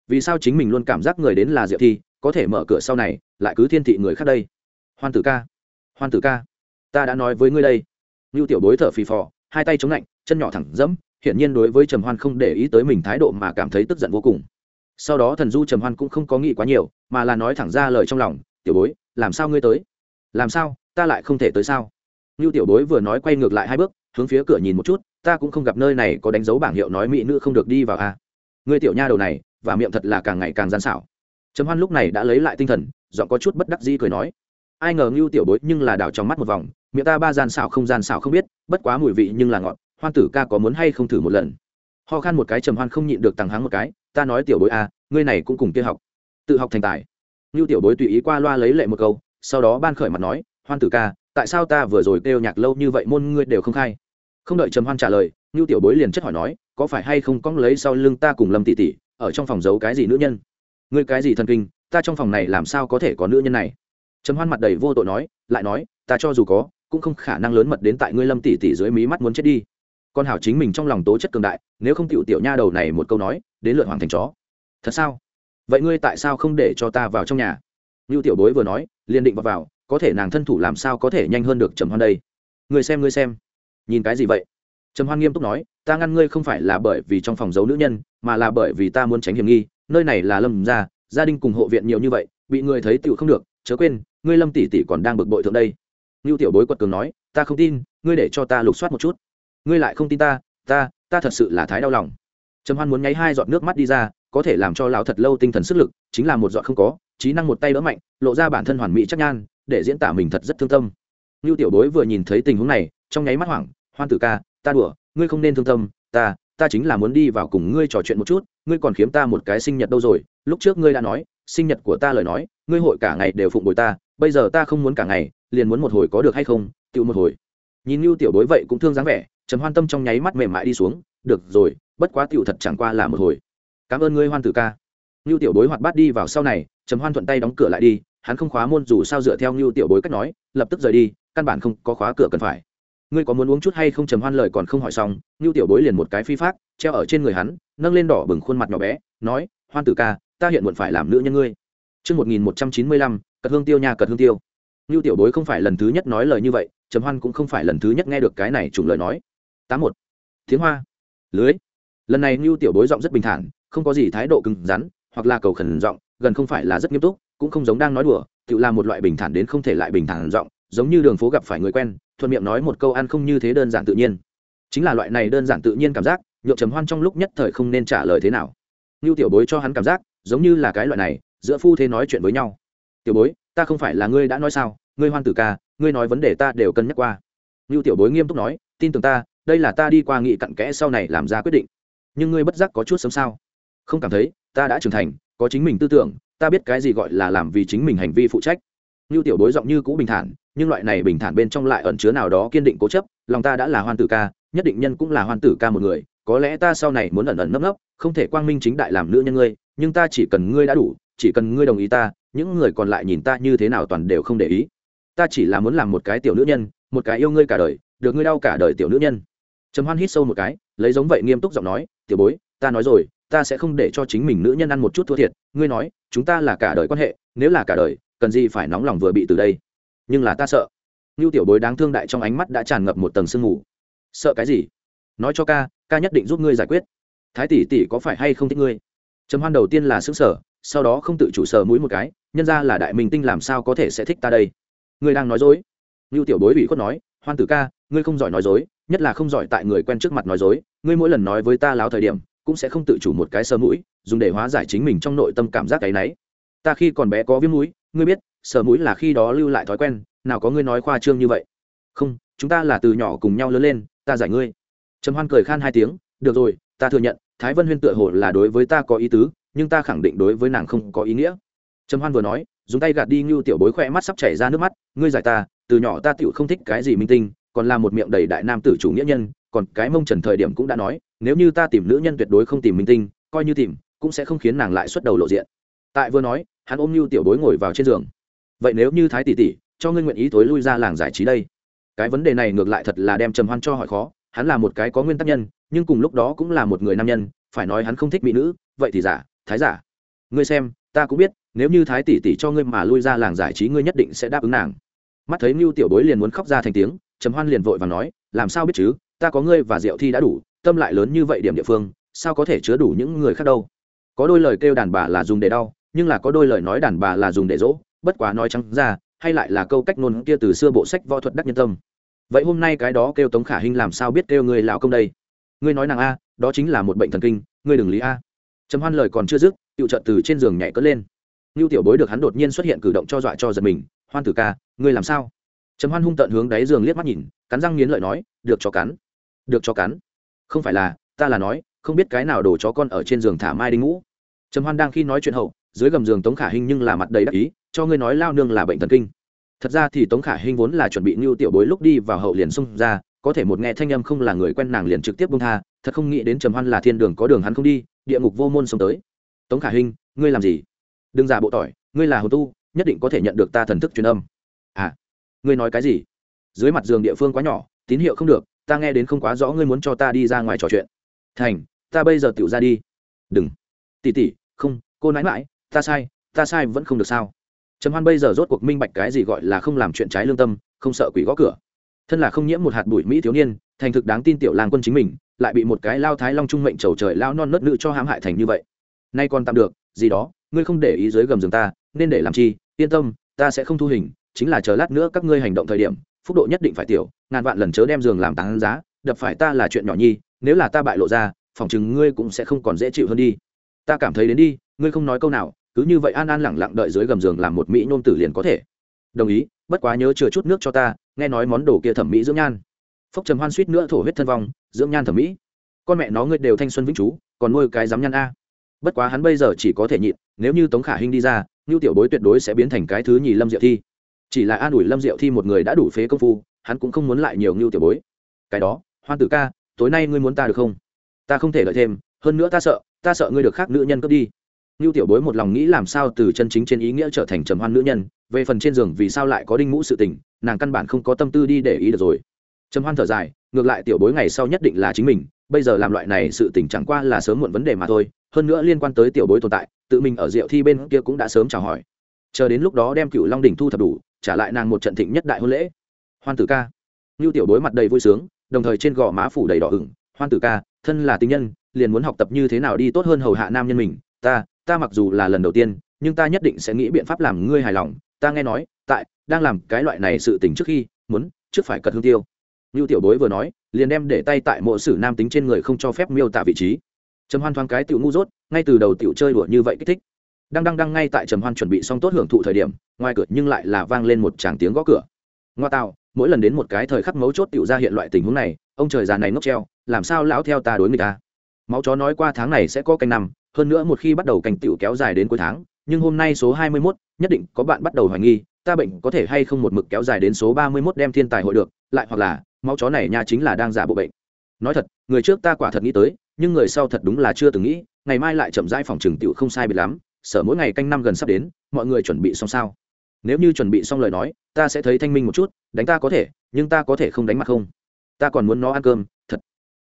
Vì sao chính mình luôn cảm giác người đến là diệu thi, có thể mở cửa sau này, lại cứ thiên thị người khác đây? Hoan tử ca, hoan tử ca, ta đã nói với ngươi đây. Ngưu tiểu bối thở phì phò, hai tay chống lạnh, chân nhỏ thẳng dẫm, hiển nhiên đối với trầm hoan không để ý tới mình thái độ mà cảm thấy tức giận vô cùng sau đó thần du trầm hoan cũng không có nghĩ quá nhiều, mà là nói thẳng ra lời trong lòng, tiểu bối, làm sao ngươi tới? Làm sao? Ta lại không thể tới sao? Như tiểu bối vừa nói quay ngược lại hai bước, hướng phía cửa nhìn một chút, ta cũng không gặp nơi này có đánh dấu bảng hiệu nói mỹ nữ không được đi vào a à. ngươi tiểu nha đầu này, và miệng thật là càng ngày càng gian xảo. Trầm hoan lúc này đã lấy lại tinh thần dọn có chút bất đắc dĩ cười nói, ai ngờ ngưu tiểu bối nhưng là đảo trong mắt một vòng, miệng ta ba gian xảo không gian xảo không biết, bất quá mùi vị nhưng là ngọt, hoan tử ca có muốn hay không thử một lần? Ho khan một cái trầm hoan không nhịn được tằng háng một cái ta nói tiểu bối a à, ngươi này cũng cùng kia học. Tự học thành tài. Như tiểu bối tùy ý qua loa lấy lệ một câu sau đó ban khởi mặt nói hoan tử ca tại sao ta vừa rồi kêu nhạc lâu như vậy môn ngươi đều không khai? Không đợi trầm hoan trả lời như tiểu bối liền chất hỏi nói có phải hay không có lấy sau lưng ta cùng lâm tỷ tỷ ở trong phòng giấu cái gì nữ nhân? Ngươi cái gì thần kinh ta trong phòng này làm sao có thể có nữ nhân này? Trầm hoan mặt đầy vô tội nói lại nói ta cho dù có cũng không khả năng lớn mật đến tại ngươi lâm tỷ tỷ dưới mí mắt muốn chết đi con hảo chính mình trong lòng tố chất cường đại nếu không tiểu tiểu nha đầu này một câu nói đến lượn hoàng thành chó. Thật sao? Vậy ngươi tại sao không để cho ta vào trong nhà? Như tiểu bối vừa nói liền định vào, vào có thể nàng thân thủ làm sao có thể nhanh hơn được trầm hoan đây? Ngươi xem ngươi xem. Nhìn cái gì vậy? Trầm hoan nghiêm túc nói ta ngăn ngươi không phải là bởi vì trong phòng giấu nữ nhân mà là bởi vì ta muốn tránh hiểm nghi nơi này là lâm gia gia đình cùng hộ viện nhiều như vậy bị người thấy tựu không được chớ quên ngươi lâm tỷ tỷ còn đang bực bội thượng đây. Lưu tiểu bối quật cường nói ta không tin ngươi để cho ta lục soát một chút ngươi lại không tin ta ta ta thật sự là thái đau lòng. Trầm hoan muốn nháy hai giọt nước mắt đi ra, có thể làm cho lão thật lâu tinh thần sức lực, chính là một giọt không có, trí năng một tay đỡ mạnh, lộ ra bản thân hoàn mỹ chắc nhan, để diễn tả mình thật rất thương tâm. Ngưu tiểu bối vừa nhìn thấy tình huống này, trong nháy mắt hoảng, hoan tử ca, ta đùa, ngươi không nên thương tâm, ta ta chính là muốn đi vào cùng ngươi trò chuyện một chút, ngươi còn khiếm ta một cái sinh nhật đâu rồi, lúc trước ngươi đã nói, sinh nhật của ta lời nói, ngươi hội cả ngày đều phụng bồi ta, bây giờ ta không muốn cả ngày, liền muốn một hồi có được hay không tự một hồi. Nhìn như tiểu bối vậy cũng thương dáng vẻ trầm hoan tâm trong nháy mắt mềm mại đi xuống được rồi bất quá tiểu thật chẳng qua là một hồi. Cảm ơn ngươi hoan tử ca. Ngưu tiểu bối hoạt bát đi vào sau này trầm hoan thuận tay đóng cửa lại đi hắn không khóa môn dù sao dựa theo ngưu tiểu bối cách nói lập tức rời đi căn bản không có khóa cửa cần phải. Ngươi có muốn uống chút hay không? Trầm hoan lời còn không hỏi xong ngưu tiểu bối liền một cái phi pháp treo ở trên người hắn nâng lên đỏ bừng khuôn mặt nhỏ bé nói hoan tử ca ta hiện muộn phải làm nữ nhân ngươi. Trước 1195, cật hương tiêu nhà cật hương tiêu. Ngưu tiểu bối không phải lần thứ nhất nói lời như vậy, Trầm Hoan cũng không phải lần thứ nhất nghe được cái này trùng lời nói. Tám một, Tiếng hoa. Lưới. Lần này Ngưu tiểu bối giọng rất bình thản, không có gì thái độ cứng rắn, hoặc là cầu khẩn giọng, gần không phải là rất nghiêm túc, cũng không giống đang nói đùa, tự là một loại bình thản đến không thể lại bình thản giọng, giống như đường phố gặp phải người quen, thuận miệng nói một câu ăn không như thế đơn giản tự nhiên. Chính là loại này đơn giản tự nhiên cảm giác, nhượng Trầm Hoan trong lúc nhất thời không nên trả lời thế nào. Ngưu tiểu bối cho hắn cảm giác, giống như là cái loại này, giữa phu thế nói chuyện với nhau tiểu bối ta không phải là ngươi đã nói sao ngươi hoan tử ca ngươi nói vấn đề ta đều cân nhắc qua ngưu tiểu bối nghiêm túc nói tin tưởng ta đây là ta đi qua nghị cặn kẽ sau này làm ra quyết định. Nhưng ngươi bất giác có chút sớm sao? Không cảm thấy, ta đã trưởng thành, có chính mình tư tưởng, ta biết cái gì gọi là làm vì chính mình hành vi phụ trách. Như tiểu bối giọng như cũ bình thản, nhưng loại này bình thản bên trong lại ẩn chứa nào đó kiên định cố chấp, lòng ta đã là hoan tử ca, nhất định nhân cũng là hoan tử ca một người, có lẽ ta sau này muốn ẩn ẩn nấp nấp, không thể quang minh chính đại làm nữ nhân ngươi, nhưng ta chỉ cần ngươi đã đủ, chỉ cần ngươi đồng ý ta, những người còn lại nhìn ta như thế nào toàn đều không để ý. Ta chỉ là muốn làm một cái tiểu nữ nhân, một cái yêu ngươi cả đời, được ngươi đau cả đời tiểu nữ nhân trầm hoan hít sâu một cái, lấy giống vậy nghiêm túc giọng nói, tiểu bối, ta nói rồi, ta sẽ không để cho chính mình nữ nhân ăn một chút thua thiệt. Ngươi nói, chúng ta là cả đời quan hệ, nếu là cả đời, cần gì phải nóng lòng vừa bị từ đây? Nhưng là ta sợ. Như tiểu bối đáng thương đại trong ánh mắt đã tràn ngập một tầng sương mù. Sợ cái gì? Nói cho ca ca nhất định giúp ngươi giải quyết. Thái tỷ tỷ có phải hay không thích ngươi? Trầm hoan đầu tiên là xứng sở sau đó không tự chủ sở mũi một cái, nhân ra là đại minh tinh làm sao có thể sẽ thích ta đây? Ngươi đang nói dối. Như tiểu bối ủy khuất nói, hoan tử ca ngươi không giỏi nói dối, nhất là không giỏi tại người quen trước mặt nói dối, ngươi mỗi lần nói với ta láo thời điểm, cũng sẽ không tự chủ một cái sờ mũi, dùng để hóa giải chính mình trong nội tâm cảm giác cái náy ta khi còn bé có viêm mũi, ngươi biết, sờ mũi là khi đó lưu lại thói quen, nào có ngươi nói khoa trương như vậy. Không, chúng ta là từ nhỏ cùng nhau lớn lên, ta giải ngươi. Trầm hoan cười khan hai tiếng, được rồi, ta thừa nhận, thái vân huyên tựa hồ là đối với ta có ý tứ, nhưng ta khẳng định đối với nàng không có ý nghĩa. Trầm hoan vừa nói, dùng tay gạt đi như tiểu bối khoe mắt sắp chảy ra nước mắt, ngươi giải ta, từ nhỏ ta tựu không thích cái gì minh tinh còn là một miệng đầy đại nam tử chủ nghĩa nhân, còn cái mông trần thời điểm cũng đã nói, nếu như ta tìm nữ nhân tuyệt đối không tìm minh tinh, coi như tìm, cũng sẽ không khiến nàng lại xuất đầu lộ diện. Tại vừa nói, hắn ôm như tiểu bối ngồi vào trên giường. Vậy nếu như thái tỷ tỷ, cho ngươi nguyện ý thối lui ra làng giải trí đây? Cái vấn đề này ngược lại thật là đem trầm hoan cho hỏi khó, hắn là một cái có nguyên tắc nhân, nhưng cùng lúc đó cũng là một người nam nhân, phải nói hắn không thích mỹ nữ, vậy thì giả, thái giả. Ngươi xem, ta cũng biết, nếu như thái tỷ tỷ cho ngươi mà lui ra làng giải trí, ngươi nhất định sẽ đáp ứng nàng. Mắt thấy mưu tiểu bối liền muốn khóc ra thành tiếng trầm hoan liền vội và nói, làm sao biết chứ? Ta có ngươi và diệu thi đã đủ, tâm lại lớn như vậy điểm địa phương, sao có thể chứa đủ những người khác đâu? Có đôi lời kêu đàn bà là dùng để đau, nhưng là có đôi lời nói đàn bà là dùng để dỗ, bất quá nói trắng ra, hay lại là câu cách ngôn kia từ xưa bộ sách võ thuật đắc nhân tâm. Vậy hôm nay cái đó kêu tống khả hinh làm sao biết kêu người lão công đây? Ngươi nói nàng a, đó chính là một bệnh thần kinh, ngươi đừng lý a. Trầm hoan lời còn chưa dứt tựu trợn từ trên giường nhảy cất lên. Ngưu tiểu bối được hắn đột nhiên xuất hiện cử động cho dọa cho giật mình, hoan tử ca, ngươi làm sao? Trầm hoan hung tận hướng đáy giường liếc mắt nhìn, cắn răng nghiến lợi nói, được cho cắn, được cho cắn. Không phải là, ta là nói, không biết cái nào đổ chó con ở trên giường thả mai đinh ngũ. Trầm hoan đang khi nói chuyện hậu, dưới gầm giường tống khả hinh nhưng là mặt đầy đắc ý, cho ngươi nói lao nương là bệnh thần kinh. Thật ra thì tống khả hinh vốn là chuẩn bị ngưu tiểu bối lúc đi vào hậu liền xông ra, có thể một nghe thanh âm không là người quen nàng liền trực tiếp bung tha, thật không nghĩ đến trầm hoan là thiên đường có đường hắn không đi, địa ngục vô môn xông tới. Tống khả hinh, ngươi làm gì? Đừng giả bộ tỏi, ngươi là hồ tu, nhất định có thể nhận được ta thần thức truyền âm. À ngươi nói cái gì? Dưới mặt giường địa phương quá nhỏ, tín hiệu không được, ta nghe đến không quá rõ ngươi muốn cho ta đi ra ngoài trò chuyện. Thành, ta bây giờ tựu ra đi. Đừng. Tỉ tỉ không, cô nãi mãi ta sai ta sai vẫn không được sao? Trầm hoan bây giờ rốt cuộc minh bạch cái gì gọi là không làm chuyện trái lương tâm, không sợ quỷ gõ cửa. Thân là không nhiễm một hạt bụi mỹ thiếu niên, thành thực đáng tin tiểu làng quân chính mình, lại bị một cái lao thái long trung mệnh trầu trời lao non nớt nữ cho hãm hại thành như vậy. Nay còn tạm được, gì đó, ngươi không để ý dưới gầm giường ta, nên để làm chi, yên tâm, ta sẽ không thu hình chính là chờ lát nữa các ngươi hành động thời điểm, phúc độ nhất định phải tiểu, ngàn vạn lần chớ đem giường làm tán giá, đập phải ta là chuyện nhỏ nhi, nếu là ta bại lộ ra, phòng chừng ngươi cũng sẽ không còn dễ chịu hơn đi. Ta cảm thấy đến đi, ngươi không nói câu nào, cứ như vậy an an lẳng lặng đợi dưới gầm giường làm một mỹ nôn tử liền có thể. Đồng ý, bất quá nhớ chừa chút nước cho ta, nghe nói món đồ kia thẩm mỹ dưỡng nhan. Phốc trầm hoan suýt nữa thổ huyết thân vong, dưỡng nhan thẩm mỹ. Con mẹ nó ngươi đều thanh xuân vĩnh chú, còn nuôi cái dám nhan a. Bất quá hắn bây giờ chỉ có thể nhịn, nếu như tống khả hinh đi ra ngưu tiểu bối tuyệt đối sẽ biến thành cái thứ nhì lâm diệu thi chỉ là an ủi lâm diệu thi một người đã đủ phế công phu, hắn cũng không muốn lại nhiều ngưu tiểu bối. Cái đó, hoan tử ca, tối nay ngươi muốn ta được không? Ta không thể lợi thêm, hơn nữa ta sợ ta sợ ngươi được khác nữ nhân cướp đi. Ngưu tiểu bối một lòng nghĩ làm sao từ chân chính trên ý nghĩa trở thành trầm hoan nữ nhân, về phần trên giường vì sao lại có đinh mũ sự tình, nàng căn bản không có tâm tư đi để ý được rồi. Trầm hoan thở dài, ngược lại tiểu bối ngày sau nhất định là chính mình, bây giờ làm loại này sự tình chẳng qua là sớm muộn vấn đề mà thôi, hơn nữa liên quan tới tiểu bối tồn tại, tự mình ở rượu thi bên kia cũng đã sớm chào hỏi. Chờ đến lúc đó đem cựu long đỉnh thu thập đủ trả lại nàng một trận thịnh nhất đại hôn lễ. Hoan tử ca. Như tiểu bối mặt đầy vui sướng, đồng thời trên gò má phủ đầy đỏ ửng. Hoan tử ca, thân là tình nhân, liền muốn học tập như thế nào đi tốt hơn hầu hạ nam nhân mình. Ta ta mặc dù là lần đầu tiên, nhưng ta nhất định sẽ nghĩ biện pháp làm ngươi hài lòng. Ta nghe nói, tại, đang làm cái loại này sự tình trước khi, muốn, trước phải cật hương tiêu. Như tiểu bối vừa nói, liền đem để tay tại mộ sử nam tính trên người không cho phép miêu tả vị trí. Trầm hoan thoáng cái tiểu ngu dốt, ngay từ đầu tiểu chơi đùa như vậy kích thích đang đang đang ngay tại trầm hoan chuẩn bị xong tốt hưởng thụ thời điểm ngoài cửa nhưng lại là vang lên một tràng tiếng gõ cửa. Ngoa tạo mỗi lần đến một cái thời khắc mấu chốt tiểu ra hiện loại tình huống này ông trời già này ngốc treo làm sao lão theo ta đối người ta? Máu chó nói qua tháng này sẽ có canh năm hơn nữa một khi bắt đầu canh tiểu kéo dài đến cuối tháng nhưng hôm nay số hai mươi 21, nhất định có bạn bắt đầu hoài nghi ta bệnh có thể hay không một mực kéo dài đến số ba mươi 31 đem thiên tài hội được lại hoặc là máu chó này nha chính là đang giả bộ bệnh. Nói thật người trước ta quả thật nghĩ tới nhưng người sau thật đúng là chưa từng nghĩ ngày mai lại chậm rãi phòng trường tiểu không sai biệt lắm sở mỗi ngày canh năm gần sắp đến mọi người chuẩn bị xong sao? Nếu như chuẩn bị xong lời nói ta sẽ thấy thanh minh một chút đánh ta có thể nhưng ta có thể không đánh mặt không? Ta còn muốn nó ăn cơm thật.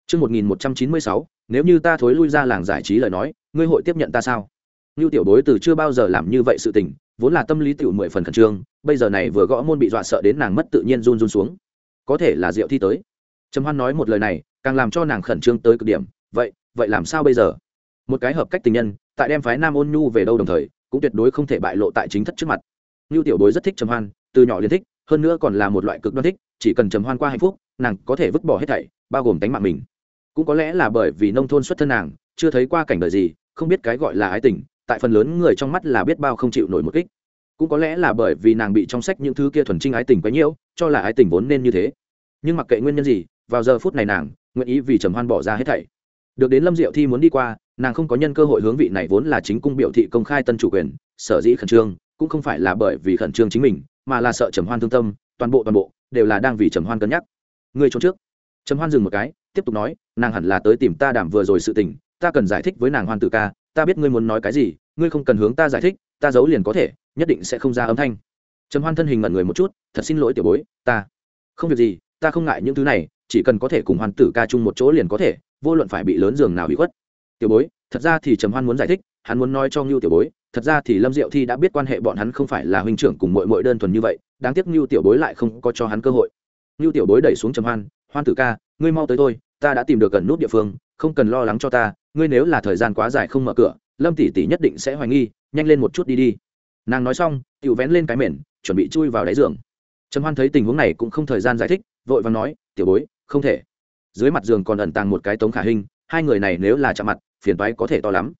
Trước 1196, nếu như ta thối lui ra làng giải trí lời nói ngươi hội tiếp nhận ta sao? Như tiểu bối từ chưa bao giờ làm như vậy sự tình vốn là tâm lý tiểu mười phần khẩn trương bây giờ này vừa gõ môn bị dọa sợ đến nàng mất tự nhiên run run xuống. Có thể là rượu thi tới. Trầm hoan nói một lời này càng làm cho nàng khẩn trương tới cực điểm. Vậy vậy làm sao bây giờ? Một cái hợp cách tình nhân tại đem phái nam ôn nhu về đâu đồng thời, cũng tuyệt đối không thể bại lộ tại chính thất trước mặt. Như tiểu đối rất thích trầm hoan, từ nhỏ liền thích, hơn nữa còn là một loại cực đoan thích, chỉ cần trầm hoan qua hạnh phúc, nàng có thể vứt bỏ hết thảy, bao gồm tánh mạng mình. Cũng có lẽ là bởi vì nông thôn xuất thân nàng, chưa thấy qua cảnh đời gì, không biết cái gọi là ái tình, tại phần lớn người trong mắt là biết bao không chịu nổi một kích. Cũng có lẽ là bởi vì nàng bị trong sách những thứ kia thuần trinh ái tình quấy nhiễu cho là ái tình vốn nên như thế. Nhưng mặc kệ nguyên nhân gì, vào giờ phút này nàng, nguyện ý vì trầm hoan bỏ ra hết thảy. Được đến lâm diệu thi muốn đi qua nàng không có nhân cơ hội hướng vị này vốn là chính cung biểu thị công khai tân chủ quyền, sở dĩ khẩn trương, cũng không phải là bởi vì khẩn trương chính mình, mà là sợ trầm hoan thương tâm, toàn bộ toàn bộ đều là đang vì trầm hoan cân nhắc. Người trốn trước. Trầm hoan dừng một cái, tiếp tục nói, nàng hẳn là tới tìm ta đảm vừa rồi sự tình, ta cần giải thích với nàng hoan tử ca, ta biết ngươi muốn nói cái gì, ngươi không cần hướng ta giải thích, ta giấu liền có thể, nhất định sẽ không ra âm thanh. Trầm hoan thân hình ngẩn người một chút, thật xin lỗi tiểu bối, ta. Không việc gì, ta không ngại những thứ này, chỉ cần có thể cùng hoan tử ca chung một chỗ liền có thể, vô luận phải bị lớn giường nào bị khuất tiểu bối, thật ra thì trầm hoan muốn giải thích, hắn muốn nói cho ngưu tiểu bối, thật ra thì lâm diệu thi đã biết quan hệ bọn hắn không phải là huynh trưởng cùng mội mội đơn thuần như vậy, đáng tiếc ngưu tiểu bối lại không có cho hắn cơ hội. Ngưu tiểu bối đẩy xuống trầm hoan hoan tử ca, ngươi mau tới tôi ta đã tìm được gần nút địa phương, không cần lo lắng cho ta, ngươi nếu là thời gian quá dài không mở cửa, lâm tỷ tỷ nhất định sẽ hoài nghi, nhanh lên một chút đi đi. Nàng nói xong tự vén lên cái mền, chuẩn bị chui vào đáy giường. Trầm hoan thấy tình huống này cũng không thời gian giải thích, vội và nói, tiểu bối, không thể. Dưới mặt giường còn ẩn tàng một cái tống khả hình, hai người này nếu là chạm mặt phiền toái có thể to lắm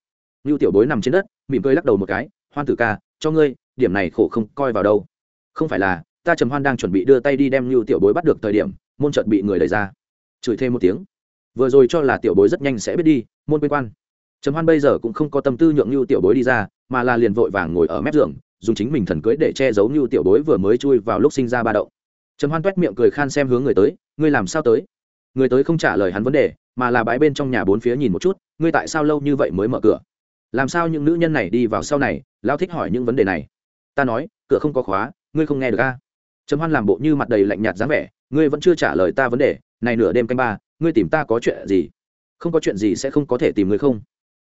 Nưu tiểu bối nằm trên đất, mỉm cười lắc đầu một cái, "Hoan tử ca, cho ngươi, điểm này khổ không coi vào đâu." Không phải là, ta Trầm Hoan đang chuẩn bị đưa tay đi đem Nưu tiểu bối bắt được thời điểm, môn chợt bị người đẩy ra. Chửi thêm một tiếng. Vừa rồi cho là tiểu bối rất nhanh sẽ biết đi, môn quên quan. Trầm Hoan bây giờ cũng không có tâm tư nhượng Nưu tiểu bối đi ra, mà là liền vội vàng ngồi ở mép giường, dùng chính mình thần cưới để che giấu Nưu tiểu bối vừa mới chui vào lúc sinh ra ba động. Trầm Hoan toét miệng cười khan xem hướng người tới, "Ngươi làm sao tới?" Người tới không trả lời hắn vấn đề, mà là bãi bên trong nhà bốn phía nhìn một chút, "Ngươi tại sao lâu như vậy mới mở cửa?" làm sao những nữ nhân này đi vào sau này lao thích hỏi những vấn đề này? Ta nói cửa không có khóa ngươi không nghe được a? Trầm hoan làm bộ như mặt đầy lạnh nhạt dáng vẻ ngươi vẫn chưa trả lời ta vấn đề này nửa đêm canh ba ngươi tìm ta có chuyện gì? Không có chuyện gì sẽ không có thể tìm ngươi không?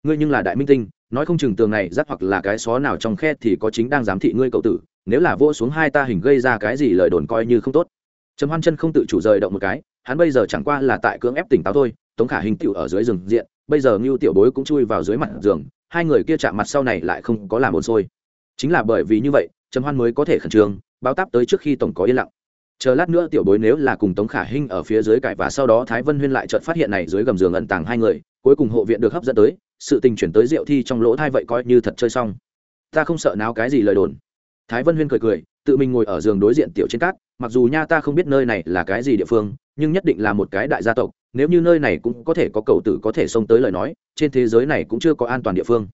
Ngươi nhưng là đại minh tinh nói không chừng tường này rác hoặc là cái xó nào trong khe thì có chính đang giám thị ngươi cậu tử nếu là vô xuống hai ta hình gây ra cái gì lời đồn coi như không tốt. Trầm hoan chân không tự chủ rời động một cái hắn bây giờ chẳng qua là tại cưỡng ép tỉnh táo thôi tống khả hình tựu ở dưới rừng diện, bây giờ ngưu tiểu bối cũng chui vào dưới mặt giường, hai người kia chạm mặt sau này lại không có làm ồn sôi chính là bởi vì như vậy, trầm hoan mới có thể khẩn trương, báo táp tới trước khi tổng có yên lặng. Chờ lát nữa tiểu bối nếu là cùng tống khả hinh ở phía dưới cải và sau đó thái vân huyên lại chợt phát hiện này dưới gầm giường ẩn tàng hai người, cuối cùng hộ viện được hấp dẫn tới, sự tình chuyển tới rượu thi trong lỗ thai vậy coi như thật chơi xong. Ta không sợ náo cái gì lời đồn. Thái vân huyên cười cười, tự mình ngồi ở giường đối diện tiểu trên cát, mặc dù nha ta không biết nơi này là cái gì địa phương nhưng nhất định là một cái đại gia tộc, nếu như nơi này cũng có thể có cầu tử có thể xông tới lời nói, trên thế giới này cũng chưa có an toàn địa phương.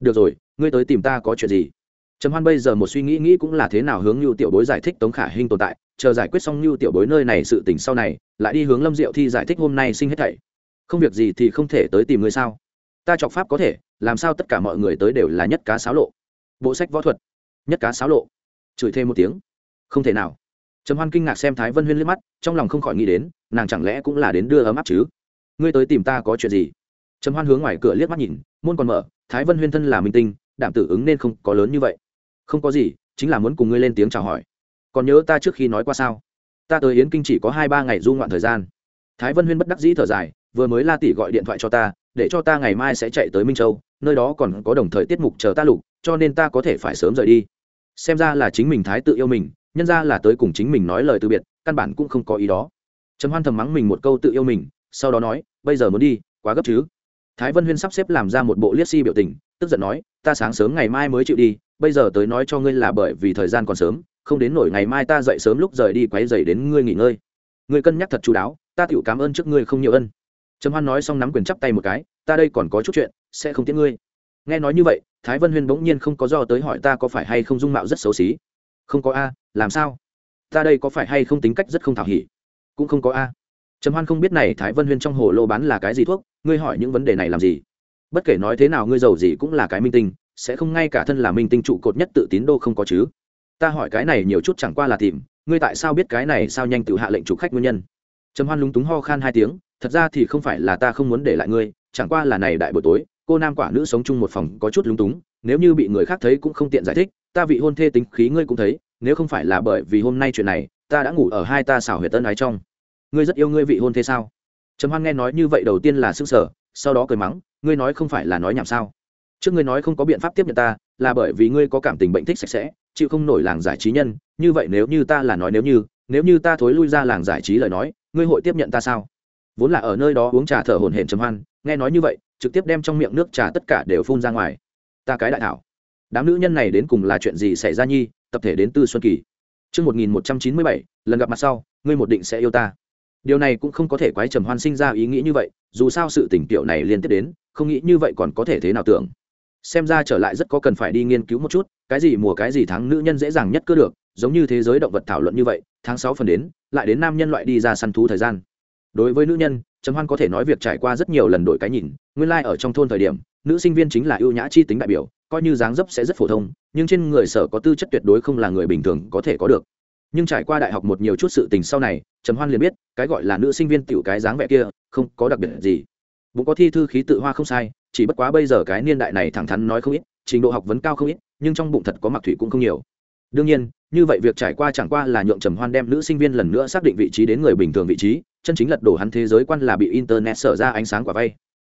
Được rồi, ngươi tới tìm ta có chuyện gì? Trầm hoan bây giờ một suy nghĩ nghĩ cũng là thế nào hướng lưu tiểu bối giải thích tống khả hinh tồn tại, chờ giải quyết xong lưu tiểu bối nơi này sự tình sau này, lại đi hướng lâm diệu thi giải thích hôm nay sinh hết thảy. Không việc gì thì không thể tới tìm ngươi sao? Ta chọc pháp có thể, làm sao tất cả mọi người tới đều là nhất cá sáo lộ? Bộ sách võ thuật, nhất cá sáo lộ. Chửi thêm một tiếng. Không thể nào trầm hoan kinh ngạc xem thái vân huyên liếc mắt, trong lòng không khỏi nghĩ đến, nàng chẳng lẽ cũng là đến đưa ấm áp chứ? Ngươi tới tìm ta có chuyện gì? Trầm hoan hướng ngoài cửa liếc mắt nhìn, môn còn mở, thái vân huyên thân là minh tinh, đảm tử ứng nên không có lớn như vậy. Không có gì, chính là muốn cùng ngươi lên tiếng chào hỏi. Còn nhớ ta trước khi nói qua sao? Ta tới yến kinh chỉ có hai ba ngày du ngoạn thời gian. Thái vân huyên bất đắc dĩ thở dài, vừa mới la tỷ gọi điện thoại cho ta, để cho ta ngày mai sẽ chạy tới minh châu, nơi đó còn có đồng thời tiết mục chờ ta lục, cho nên ta có thể phải sớm rời đi. Xem ra là chính mình thái tự yêu mình nhân ra là tới cùng chính mình nói lời từ biệt, căn bản cũng không có ý đó. Trầm hoan thầm mắng mình một câu tự yêu mình, sau đó nói, bây giờ muốn đi, quá gấp chứ? Thái vân huyên sắp xếp làm ra một bộ liếc si biểu tình, tức giận nói, ta sáng sớm ngày mai mới chịu đi, bây giờ tới nói cho ngươi là bởi vì thời gian còn sớm, không đến nổi ngày mai ta dậy sớm lúc rời đi quấy dậy đến ngươi nghỉ ngơi. Ngươi cân nhắc thật chú đáo, ta tựu cảm ơn trước ngươi không nhiều ân. Trầm hoan nói xong nắm quyền chắp tay một cái, ta đây còn có chút chuyện, sẽ không tiếc ngươi. Nghe nói như vậy, thái vân huyên bỗng nhiên không có do tới hỏi ta có phải hay không dung mạo rất xấu xí không có a, làm sao? Ta đây có phải hay không tính cách rất không thảo hỉ? Cũng không có a. Trầm hoan không biết này thái vân huyên trong hồ lô bán là cái gì thuốc, ngươi hỏi những vấn đề này làm gì? Bất kể nói thế nào ngươi giàu gì cũng là cái minh tinh, sẽ không ngay cả thân là minh tinh trụ cột nhất tự tín đô không có chứ? Ta hỏi cái này nhiều chút chẳng qua là tìm, ngươi tại sao biết cái này sao nhanh tự hạ lệnh chủ khách nguyên nhân? Trầm hoan lúng túng ho khan hai tiếng, thật ra thì không phải là ta không muốn để lại ngươi, chẳng qua là này đại buổi tối, cô nam quả nữ sống chung một phòng có chút lúng túng, nếu như bị người khác thấy cũng không tiện giải thích ta vị hôn thê tính khí ngươi cũng thấy, nếu không phải là bởi vì hôm nay chuyện này, ta đã ngủ ở hai ta xảo huyệt tân ái trong. Ngươi rất yêu ngươi vị hôn thê sao? Trầm hoan nghe nói như vậy đầu tiên là s ư n g sở sau đó cười mắng, ngươi nói không phải là nói nhảm sao? Trước ngươi nói không có biện pháp tiếp nhận ta, là bởi vì ngươi có cảm tình bệnh thích sạch sẽ, chịu không nổi làng giải trí nhân, như vậy nếu như ta là nói nếu như nếu như ta thối lui ra làng giải trí lời nói, ngươi hội tiếp nhận ta sao? Vốn là ở nơi đó uống trà thở hổn hển trầm hoan, nghe nói như vậy, trực tiếp đem trong miệng nước trà tất cả đều phun ra ngoài. Ta cái đại thảo đám nữ nhân này đến cùng là chuyện gì xảy ra nhi tập thể đến tư xuân kỳ Trước 1197, lần gặp mặt sau, ngươi một định sẽ yêu ta. Điều này cũng không có thể quái trầm hoan sinh ra ý nghĩ như vậy, dù sao sự tình tiểu này liên tiếp đến, không nghĩ như vậy còn có thể thế nào tưởng. Xem ra trở lại rất có cần phải đi nghiên cứu một chút, cái gì mùa cái gì tháng nữ nhân dễ dàng nhất cơ được, giống như thế giới động vật thảo luận như vậy, tháng sáu phần đến, lại đến nam nhân loại đi ra săn thú thời gian. Đối với nữ nhân, trầm hoan có thể nói việc trải qua rất nhiều lần đổi cái nhìn, nguyên lai like ở trong thôn thời điểm, nữ sinh viên chính là ưu nhã chi tính đại biểu, coi như dáng dấp sẽ rất phổ thông, nhưng trên người sở có tư chất tuyệt đối không là người bình thường có thể có được. Nhưng trải qua đại học một nhiều chút sự tình sau này, trầm hoan liền biết, cái gọi là nữ sinh viên tiểu cái dáng vẻ kia, không có đặc biệt gì. Bụng có thi thư khí tự hoa không sai, chỉ bất quá bây giờ cái niên đại này thẳng thắn nói không ít, trình độ học vấn cao không ít, nhưng trong bụng thật có mặc thủy cũng không nhiều. Đương nhiên, như vậy việc trải qua chẳng qua là nhượng trầm hoan đem nữ sinh viên lần nữa xác định vị trí đến người bình thường vị trí, chân chính lật đổ hắn thế giới quan là bị internet sở ra ánh sáng quả vay.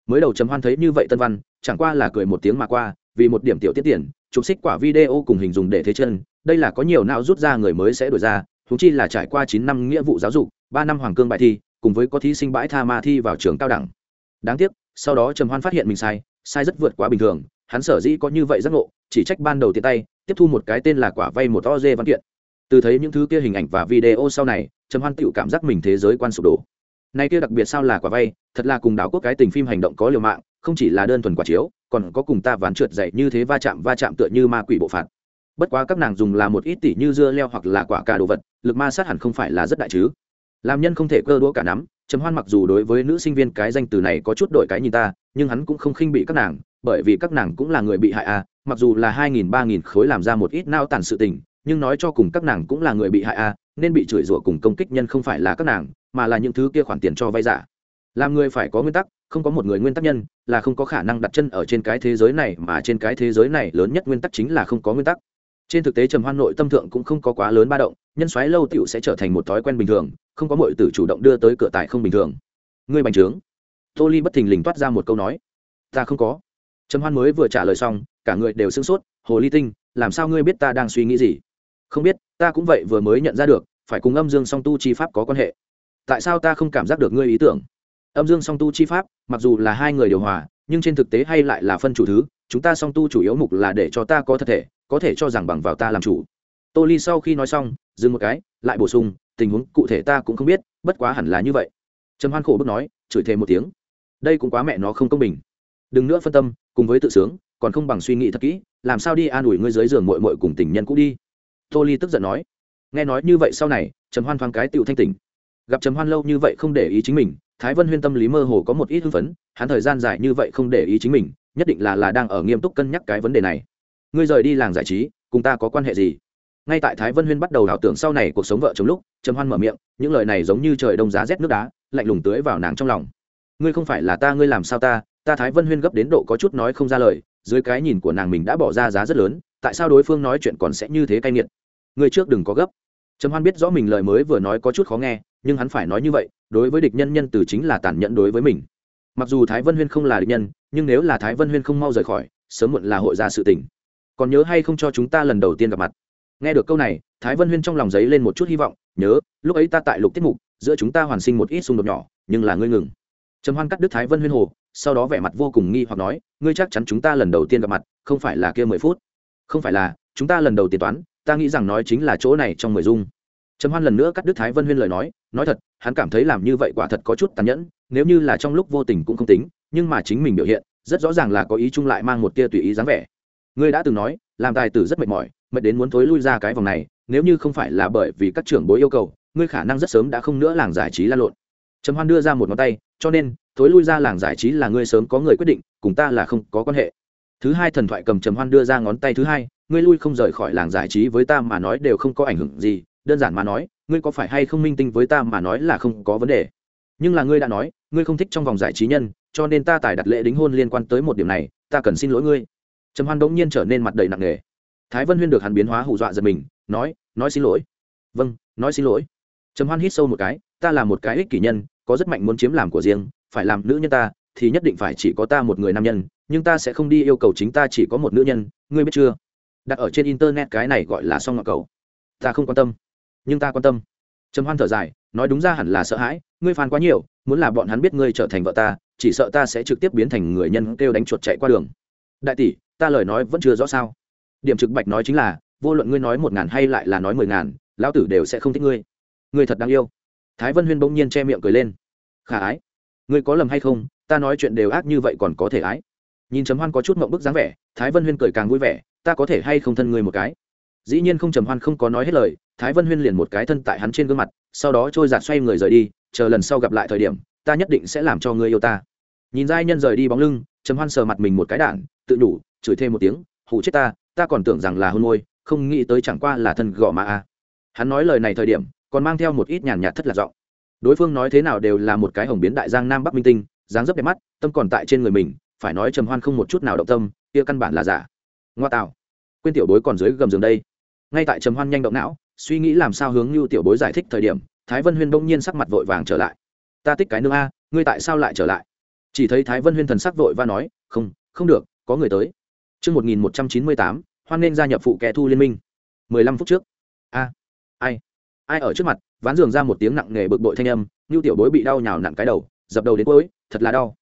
Mới đầu trầm hoan thấy như vậy tân văn, chẳng qua là cười một tiếng mà qua vì một điểm tiểu tiết tiền, chụp xích quả video cùng hình dùng để thế chân, đây là có nhiều não rút ra người mới sẽ đổi ra thúng chi là trải qua chín năm nghĩa vụ giáo dục, ba năm hoàng cương bài thi, cùng với có thí sinh bãi tha ma thi vào trường cao đẳng. Đáng tiếc, sau đó trầm hoan phát hiện mình sai sai rất vượt quá bình thường, hắn sở dĩ có như vậy giác ngộ, chỉ trách ban đầu tiện tay, tiếp thu một cái tên là quả vay một to dê văn kiện. Từ thấy những thứ kia hình ảnh và video sau này, trầm hoan tựu cảm giác mình thế giới quan sụp đổ. Nay kia đặc biệt sao là quả vay, thật là cùng đảo quốc cái tình phim hành động có liều mạng không chỉ là đơn thuần quả chiếu, còn có cùng ta ván trượt dậy như thế va chạm va chạm tựa như ma quỷ bộ phạt. Bất quá các nàng dùng là một ít tỷ như dưa leo hoặc là quả cà đồ vật, lực ma sát hẳn không phải là rất đại chứ. Làm nhân không thể cơ đũa cả nắm, trầm hoan mặc dù đối với nữ sinh viên cái danh từ này có chút đổi cái nhìn ta, nhưng hắn cũng không khinh bị các nàng, bởi vì các nàng cũng là người bị hại à mặc dù là hai nghìn ba nghìn khối làm ra một ít nao tàn sự tình, nhưng nói cho cùng các nàng cũng là người bị hại à nên bị chửi rủa cùng công kích nhân không phải là các nàng, mà là những thứ kia khoản tiền cho vay giả. Làm người phải có nguyên tắc không có một người nguyên tắc nhân, là không có khả năng đặt chân ở trên cái thế giới này mà trên cái thế giới này lớn nhất nguyên tắc chính là không có nguyên tắc. Trên thực tế trầm hoan nội tâm thượng cũng không có quá lớn ba động, nhân xoáy lâu tiểu sẽ trở thành một thói quen bình thường, không có mọi tử chủ động đưa tới cửa tài không bình thường. Ngươi bành trướng. Tô ly bất thình lình toát ra một câu nói. Ta không có. Trầm hoan mới vừa trả lời xong, cả người đều sưng sốt, hồ ly tinh, làm sao ngươi biết ta đang suy nghĩ gì? Không biết, ta cũng vậy vừa mới nhận ra được, phải cùng âm dương song tu chi pháp có quan hệ. Tại sao ta không cảm giác được ngươi ý tưởng? Âm dương song tu chi pháp, mặc dù là hai người điều hòa, nhưng trên thực tế hay lại là phân chủ thứ, chúng ta song tu chủ yếu mục là để cho ta có thật thể, có thể cho rằng bằng vào ta làm chủ. Tô ly sau khi nói xong, dừng một cái, lại bổ sung, tình huống cụ thể ta cũng không biết, bất quá hẳn là như vậy. Trầm hoan khổ bức nói, chửi thêm một tiếng. Đây cũng quá mẹ nó không công bình. Đừng nữa phân tâm, cùng với tự sướng, còn không bằng suy nghĩ thật kỹ, làm sao đi an ủi ngươi dưới giường mội mội cùng tình nhân cũ đi. Tô ly tức giận nói. Nghe nói như vậy sau này, trầm hoan thoáng cái tựu thanh tỉnh. Gặp trầm hoan lâu như vậy không để ý chính mình thái vân huyên tâm lý mơ hồ có một ít hưng phấn, hắn thời gian dài như vậy không để ý chính mình, nhất định là là đang ở nghiêm túc cân nhắc cái vấn đề này. Ngươi rời đi làng giải trí, cùng ta có quan hệ gì? Ngay tại thái vân huyên bắt đầu ảo tưởng sau này cuộc sống vợ chồng lúc, trầm hoan mở miệng, những lời này giống như trời đông giá rét nước đá, lạnh lùng tưới vào nàng trong lòng. Ngươi không phải là ta, ngươi làm sao ta? Ta thái vân huyên gấp đến độ có chút nói không ra lời, dưới cái nhìn của nàng mình đã bỏ ra giá rất lớn, tại sao đối phương nói chuyện còn sẽ như thế cay nghiệt? Ngươi trước đừng có gấp. Trầm hoan biết rõ mình lời mới vừa nói có chút khó nghe nhưng hắn phải nói như vậy, đối với địch nhân nhân từ chính là tàn nhẫn đối với mình. Mặc dù thái vân huyên không là địch nhân, nhưng nếu là thái vân huyên không mau rời khỏi, sớm muộn là hội ra sự tình. Còn nhớ hay không cho chúng ta lần đầu tiên gặp mặt? Nghe được câu này, thái vân huyên trong lòng giấy lên một chút hy vọng, nhớ, lúc ấy ta tại lục tiết mục, giữa chúng ta hoàn sinh một ít xung đột nhỏ, nhưng là ngươi ngừng. Trầm hoan cắt đứt thái vân huyên hồ, sau đó vẻ mặt vô cùng nghi hoặc nói, ngươi chắc chắn chúng ta lần đầu tiên gặp mặt, không phải là kia mười phút. Không phải là, chúng ta lần đầu tiên toán, ta nghĩ rằng nói chính là chỗ này trong mười dung. Trầm hoan lần nữa cắt đứt thái vân huyên lời nói nói thật, hắn cảm thấy làm như vậy quả thật có chút tàn nhẫn, nếu như là trong lúc vô tình cũng không tính, nhưng mà chính mình biểu hiện, rất rõ ràng là có ý chung lại mang một tia tùy ý dáng vẻ. Ngươi đã từng nói, làm tài tử rất mệt mỏi, mệt đến muốn thối lui ra cái vòng này, nếu như không phải là bởi vì các trưởng bối yêu cầu, ngươi khả năng rất sớm đã không nữa làng giải trí lan lộn. Trầm hoan đưa ra một ngón tay, cho nên, thối lui ra làng giải trí là ngươi sớm có người quyết định, cùng ta là không có quan hệ. Thứ hai thần thoại cầm trầm hoan đưa ra ngón tay thứ hai, ngươi lui không rời khỏi làng giải trí với ta mà nói đều không có ảnh hưởng gì đơn giản mà nói, ngươi có phải hay không minh tinh với ta mà nói là không có vấn đề. Nhưng là ngươi đã nói, ngươi không thích trong vòng giải trí nhân, cho nên ta tài đặt lễ đính hôn liên quan tới một điểm này, ta cần xin lỗi ngươi. Trầm hoan đ ỗ n g nhiên trở nên mặt đầy nặng nề. Thái vân huyên được hắn biến hóa hù dọa giật mình, nói nói xin lỗi. Vâng nói xin lỗi. Trầm hoan hít sâu một cái, ta là một cái ích kỷ nhân, có rất mạnh muốn chiếm làm của riêng, phải làm nữ nhân ta, thì nhất định phải chỉ có ta một người nam nhân, nhưng ta sẽ không đi yêu cầu chính ta chỉ có một nữ nhân, ngươi biết chưa? Đặt ở trên internet cái này gọi là song ngọc cầu. Ta không quan tâm nhưng ta quan tâm. Trầm hoan thở dài, nói đúng ra hẳn là sợ hãi, ngươi phàn quá nhiều, muốn là bọn hắn biết ngươi trở thành vợ ta, chỉ sợ ta sẽ trực tiếp biến thành người nhân kêu đánh chuột chạy qua đường. Đại tỷ, ta lời nói vẫn chưa rõ sao? Điểm trực bạch nói chính là, vô luận ngươi nói một ngàn hay lại là nói mười ngàn, lão tử đều sẽ không thích ngươi. Ngươi thật đáng yêu. Thái vân huyên bỗng nhiên che miệng cười lên. Khả ái. Ngươi có lầm hay không? Ta nói chuyện đều ác như vậy còn có thể ái. Nhìn Trầm hoan có chút mộng bức dáng vẻ, thái vân huyên cười càng vui vẻ, ta có thể hay không thân ngươi một cái? Dĩ nhiên không trầm hoan không có nói hết lời thái vân huyên liền một cái thân tại hắn trên gương mặt sau đó trôi giạt xoay người rời đi chờ lần sau gặp lại thời điểm ta nhất định sẽ làm cho ngươi yêu ta. Nhìn giai nhân rời đi bóng lưng trầm hoan sờ mặt mình một cái đạn, tự nhủ chửi thêm một tiếng hủ chết ta ta còn tưởng rằng là hôn môi không nghĩ tới chẳng qua là thân gõ mà a. Hắn nói lời này thời điểm còn mang theo một ít nhàn nhạt thất lạc giọng. Đối phương nói thế nào đều là một cái hồng biến đại giang nam bắc minh tinh dáng dấp đẹp mắt tâm còn tại trên người mình phải nói trầm hoan không một chút nào động tâm kia căn bản là giả. Ngoa tạo. Quên tiểu bối còn dưới gầm giường đây. Ngay tại trầm hoan nhanh động não suy nghĩ làm sao hướng Nưu tiểu bối giải thích thời điểm thái vân huyên bỗng nhiên sắc mặt vội vàng trở lại ta thích cái nương a ngươi tại sao lại trở lại chỉ thấy thái vân huyên thần sắc vội và nói không không được có người tới Chương 1198, hoan nên gia nhập phụ kẻ thu liên minh. 15 phút trước. a ai? Ai ở trước mặt, ván giường ra một tiếng nặng nề bực bội thanh âm, Nưu tiểu bối bị đau nhào nặn cái đầu, dập đầu đến cuối, thật là đau.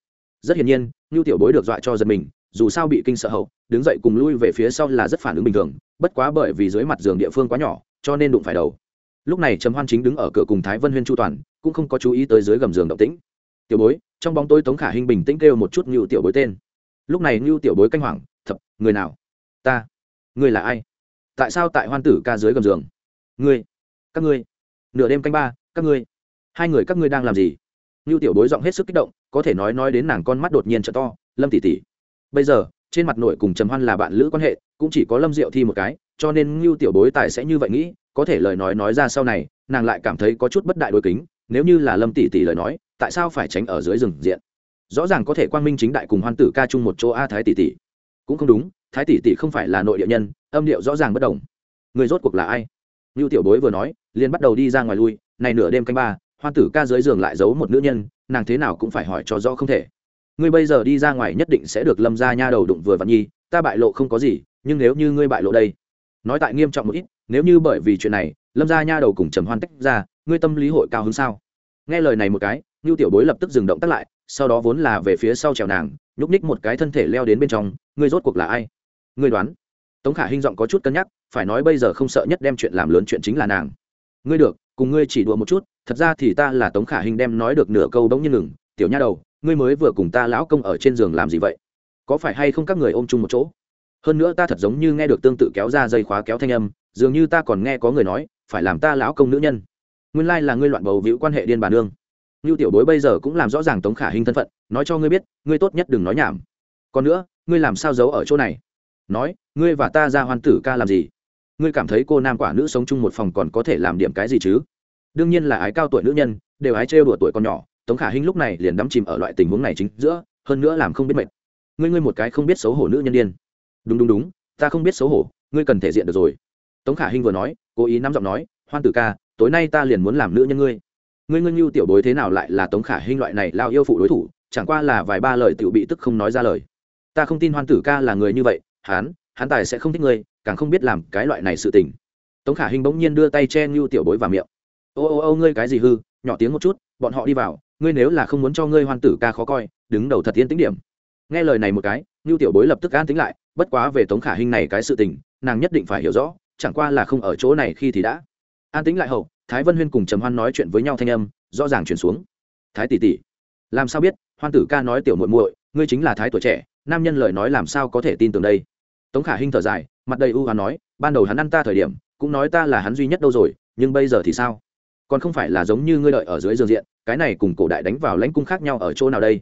Rất hiển nhiên, Nưu tiểu bối được dọa cho giật mình, dù sao bị kinh sợ hậu, đứng dậy cùng lui về phía sau là rất phản ứng bình thường, bất quá bởi vì dưới mặt giường địa phương quá nhỏ, cho nên đụng phải đầu. Lúc này Trầm Hoan chính đứng ở cửa cùng Thái Vân Huyên chu toàn, cũng không có chú ý tới dưới gầm giường động tĩnh. Tiểu bối, trong bóng tối Tống Khả Hinh bình tĩnh kêu một chút ngưu tiểu bối tên. Lúc này ngưu tiểu bối canh hoảng thập người nào? Ta. Người là ai? Tại sao tại hoan tử ca dưới gầm giường? Ngươi. Các ngươi. Nửa đêm canh ba các ngươi. Hai người các ngươi đang làm gì? Ngưu tiểu bối giọng hết sức kích động có thể nói nói đến nàng con mắt đột nhiên t to lâm tỷ tỷ. Bây giờ trên mặt nội cùng trầm hoan là bạn lữ quan hệ cũng chỉ có lâm diệu thi một cái cho nên ngưu tiểu bối tài sẽ như vậy nghĩ, có thể lời nói nói ra sau này, nàng lại cảm thấy có chút bất đại đôi kính, nếu như là lâm tỷ tỷ lời nói, tại sao phải tránh ở dưới rừng diện? Rõ ràng có thể quang minh chính đại cùng hoan tử ca chung một chỗ a thái tỷ tỷ. Cũng không đúng, thái tỷ tỷ không phải là nội địa nhân, âm điệu rõ ràng bất đồng. Người rốt cuộc là ai? Như tiểu bối vừa nói, liền bắt đầu đi ra ngoài lui, này nửa đêm canh ba, hoan tử ca dưới giường lại giấu một nữ nhân, nàng thế nào cũng phải hỏi cho rõ không thể. Ngươi bây giờ đi ra ngoài nhất định sẽ được lâm ra nha đầu đụng vừa vặn nhi, ta bại lộ không có gì, nhưng nếu như ngươi bại lộ đây nói tại nghiêm trọng một ít, nếu như bởi vì chuyện này, lâm ra nha đầu cùng trầm hoan tách ra, ngươi tâm lý hội cao hơn sao? Nghe lời này một cái ngưu tiểu bối lập tức dừng động tắt lại, sau đó vốn là về phía sau trèo nàng, nhúc ních một cái thân thể leo đến bên trong, ngươi rốt cuộc là ai? Ngươi đoán. Tống khả hinh giọng có chút cân nhắc, phải nói bây giờ không sợ nhất đem chuyện làm lớn chuyện chính là nàng. Ngươi được, cùng ngươi chỉ đùa một chút, thật ra thì ta là tống khả hinh đem nói được nửa câu bỗng nhiên ngừng, tiểu nha đầu, ngươi mới vừa cùng ta lão công ở trên giường làm gì vậy? Có phải hay không các người ôm chung một chỗ? Hơn nữa ta thật giống như nghe được tương tự kéo ra dây khóa kéo thanh âm dường như ta còn nghe có người nói phải làm ta lão công nữ nhân nguyên lai là ngươi loạn bầu víu quan hệ điên bà nương ngưu tiểu bối bây giờ cũng làm rõ ràng Tống Khả hình thân phận, nói cho ngươi biết, ngươi tốt nhất đừng nói nhảm. Còn nữa, ngươi làm sao giấu ở chỗ này? Nói, ngươi và ta ra hoan tử ca làm gì? ngươi cảm thấy cô nam quả nữ sống chung một phòng còn có thể làm điểm cái gì chứ đương nhiên là ái cao tuổi nữ nhân đều ái trêu đùa tuổi con nhỏ tống khả hinh lúc này liền đắm chìm ở loại tình huống này chính giữa hơn nữa làm không biết mệt ngươi ngươi một cái không biết xấu hổ nữ nhân điên đúng đúng đúng, ta không biết xấu hổ, ngươi cần thể diện được rồi. Tống khả hinh vừa nói, cố ý nắm giọng nói, hoan tử ca, tối nay ta liền muốn làm nữ nhân ngươi. Ngươi ngươi như tiểu bối thế nào lại là tống khả hinh loại này lao yêu phụ đối thủ, chẳng qua là vài ba lời tiểu bị tức không nói ra lời. Ta không tin hoan tử ca là người như vậy hán hán tài sẽ không thích ngươi, càng không biết làm cái loại này sự tình. Tống khả hinh bỗng nhiên đưa tay che như tiểu bối vào miệng. Ô ô ô, ngươi cái gì hư, nhỏ tiếng một chút, bọn họ đi vào, ngươi nếu là không muốn cho ngươi hoan tử ca khó coi, đứng đầu thật yên tĩnh điểm. Nghe lời này một cái như tiểu bối lập tức an tính lại bất quá về tống khả hinh này cái sự tình, nàng nhất định phải hiểu rõ, chẳng qua là không ở chỗ này khi thì đã. An tính lại hậu, thái vân huyên cùng trầm hoan nói chuyện với nhau thanh âm, rõ ràng chuyển xuống. Thái tỷ tỷ, làm sao biết? Hoan tử ca nói tiểu muội muội, ngươi chính là thái tuổi trẻ, nam nhân lời nói làm sao có thể tin tưởng đây? Tống khả hinh thở dài, mặt đầy u hoán nói, ban đầu hắn ăn ta thời điểm, cũng nói ta là hắn duy nhất đâu rồi, nhưng bây giờ thì sao? Còn không phải là giống như ngươi đợi ở dưới giường diện, cái này cùng cổ đại đánh vào lãnh cung khác nhau ở chỗ nào đây?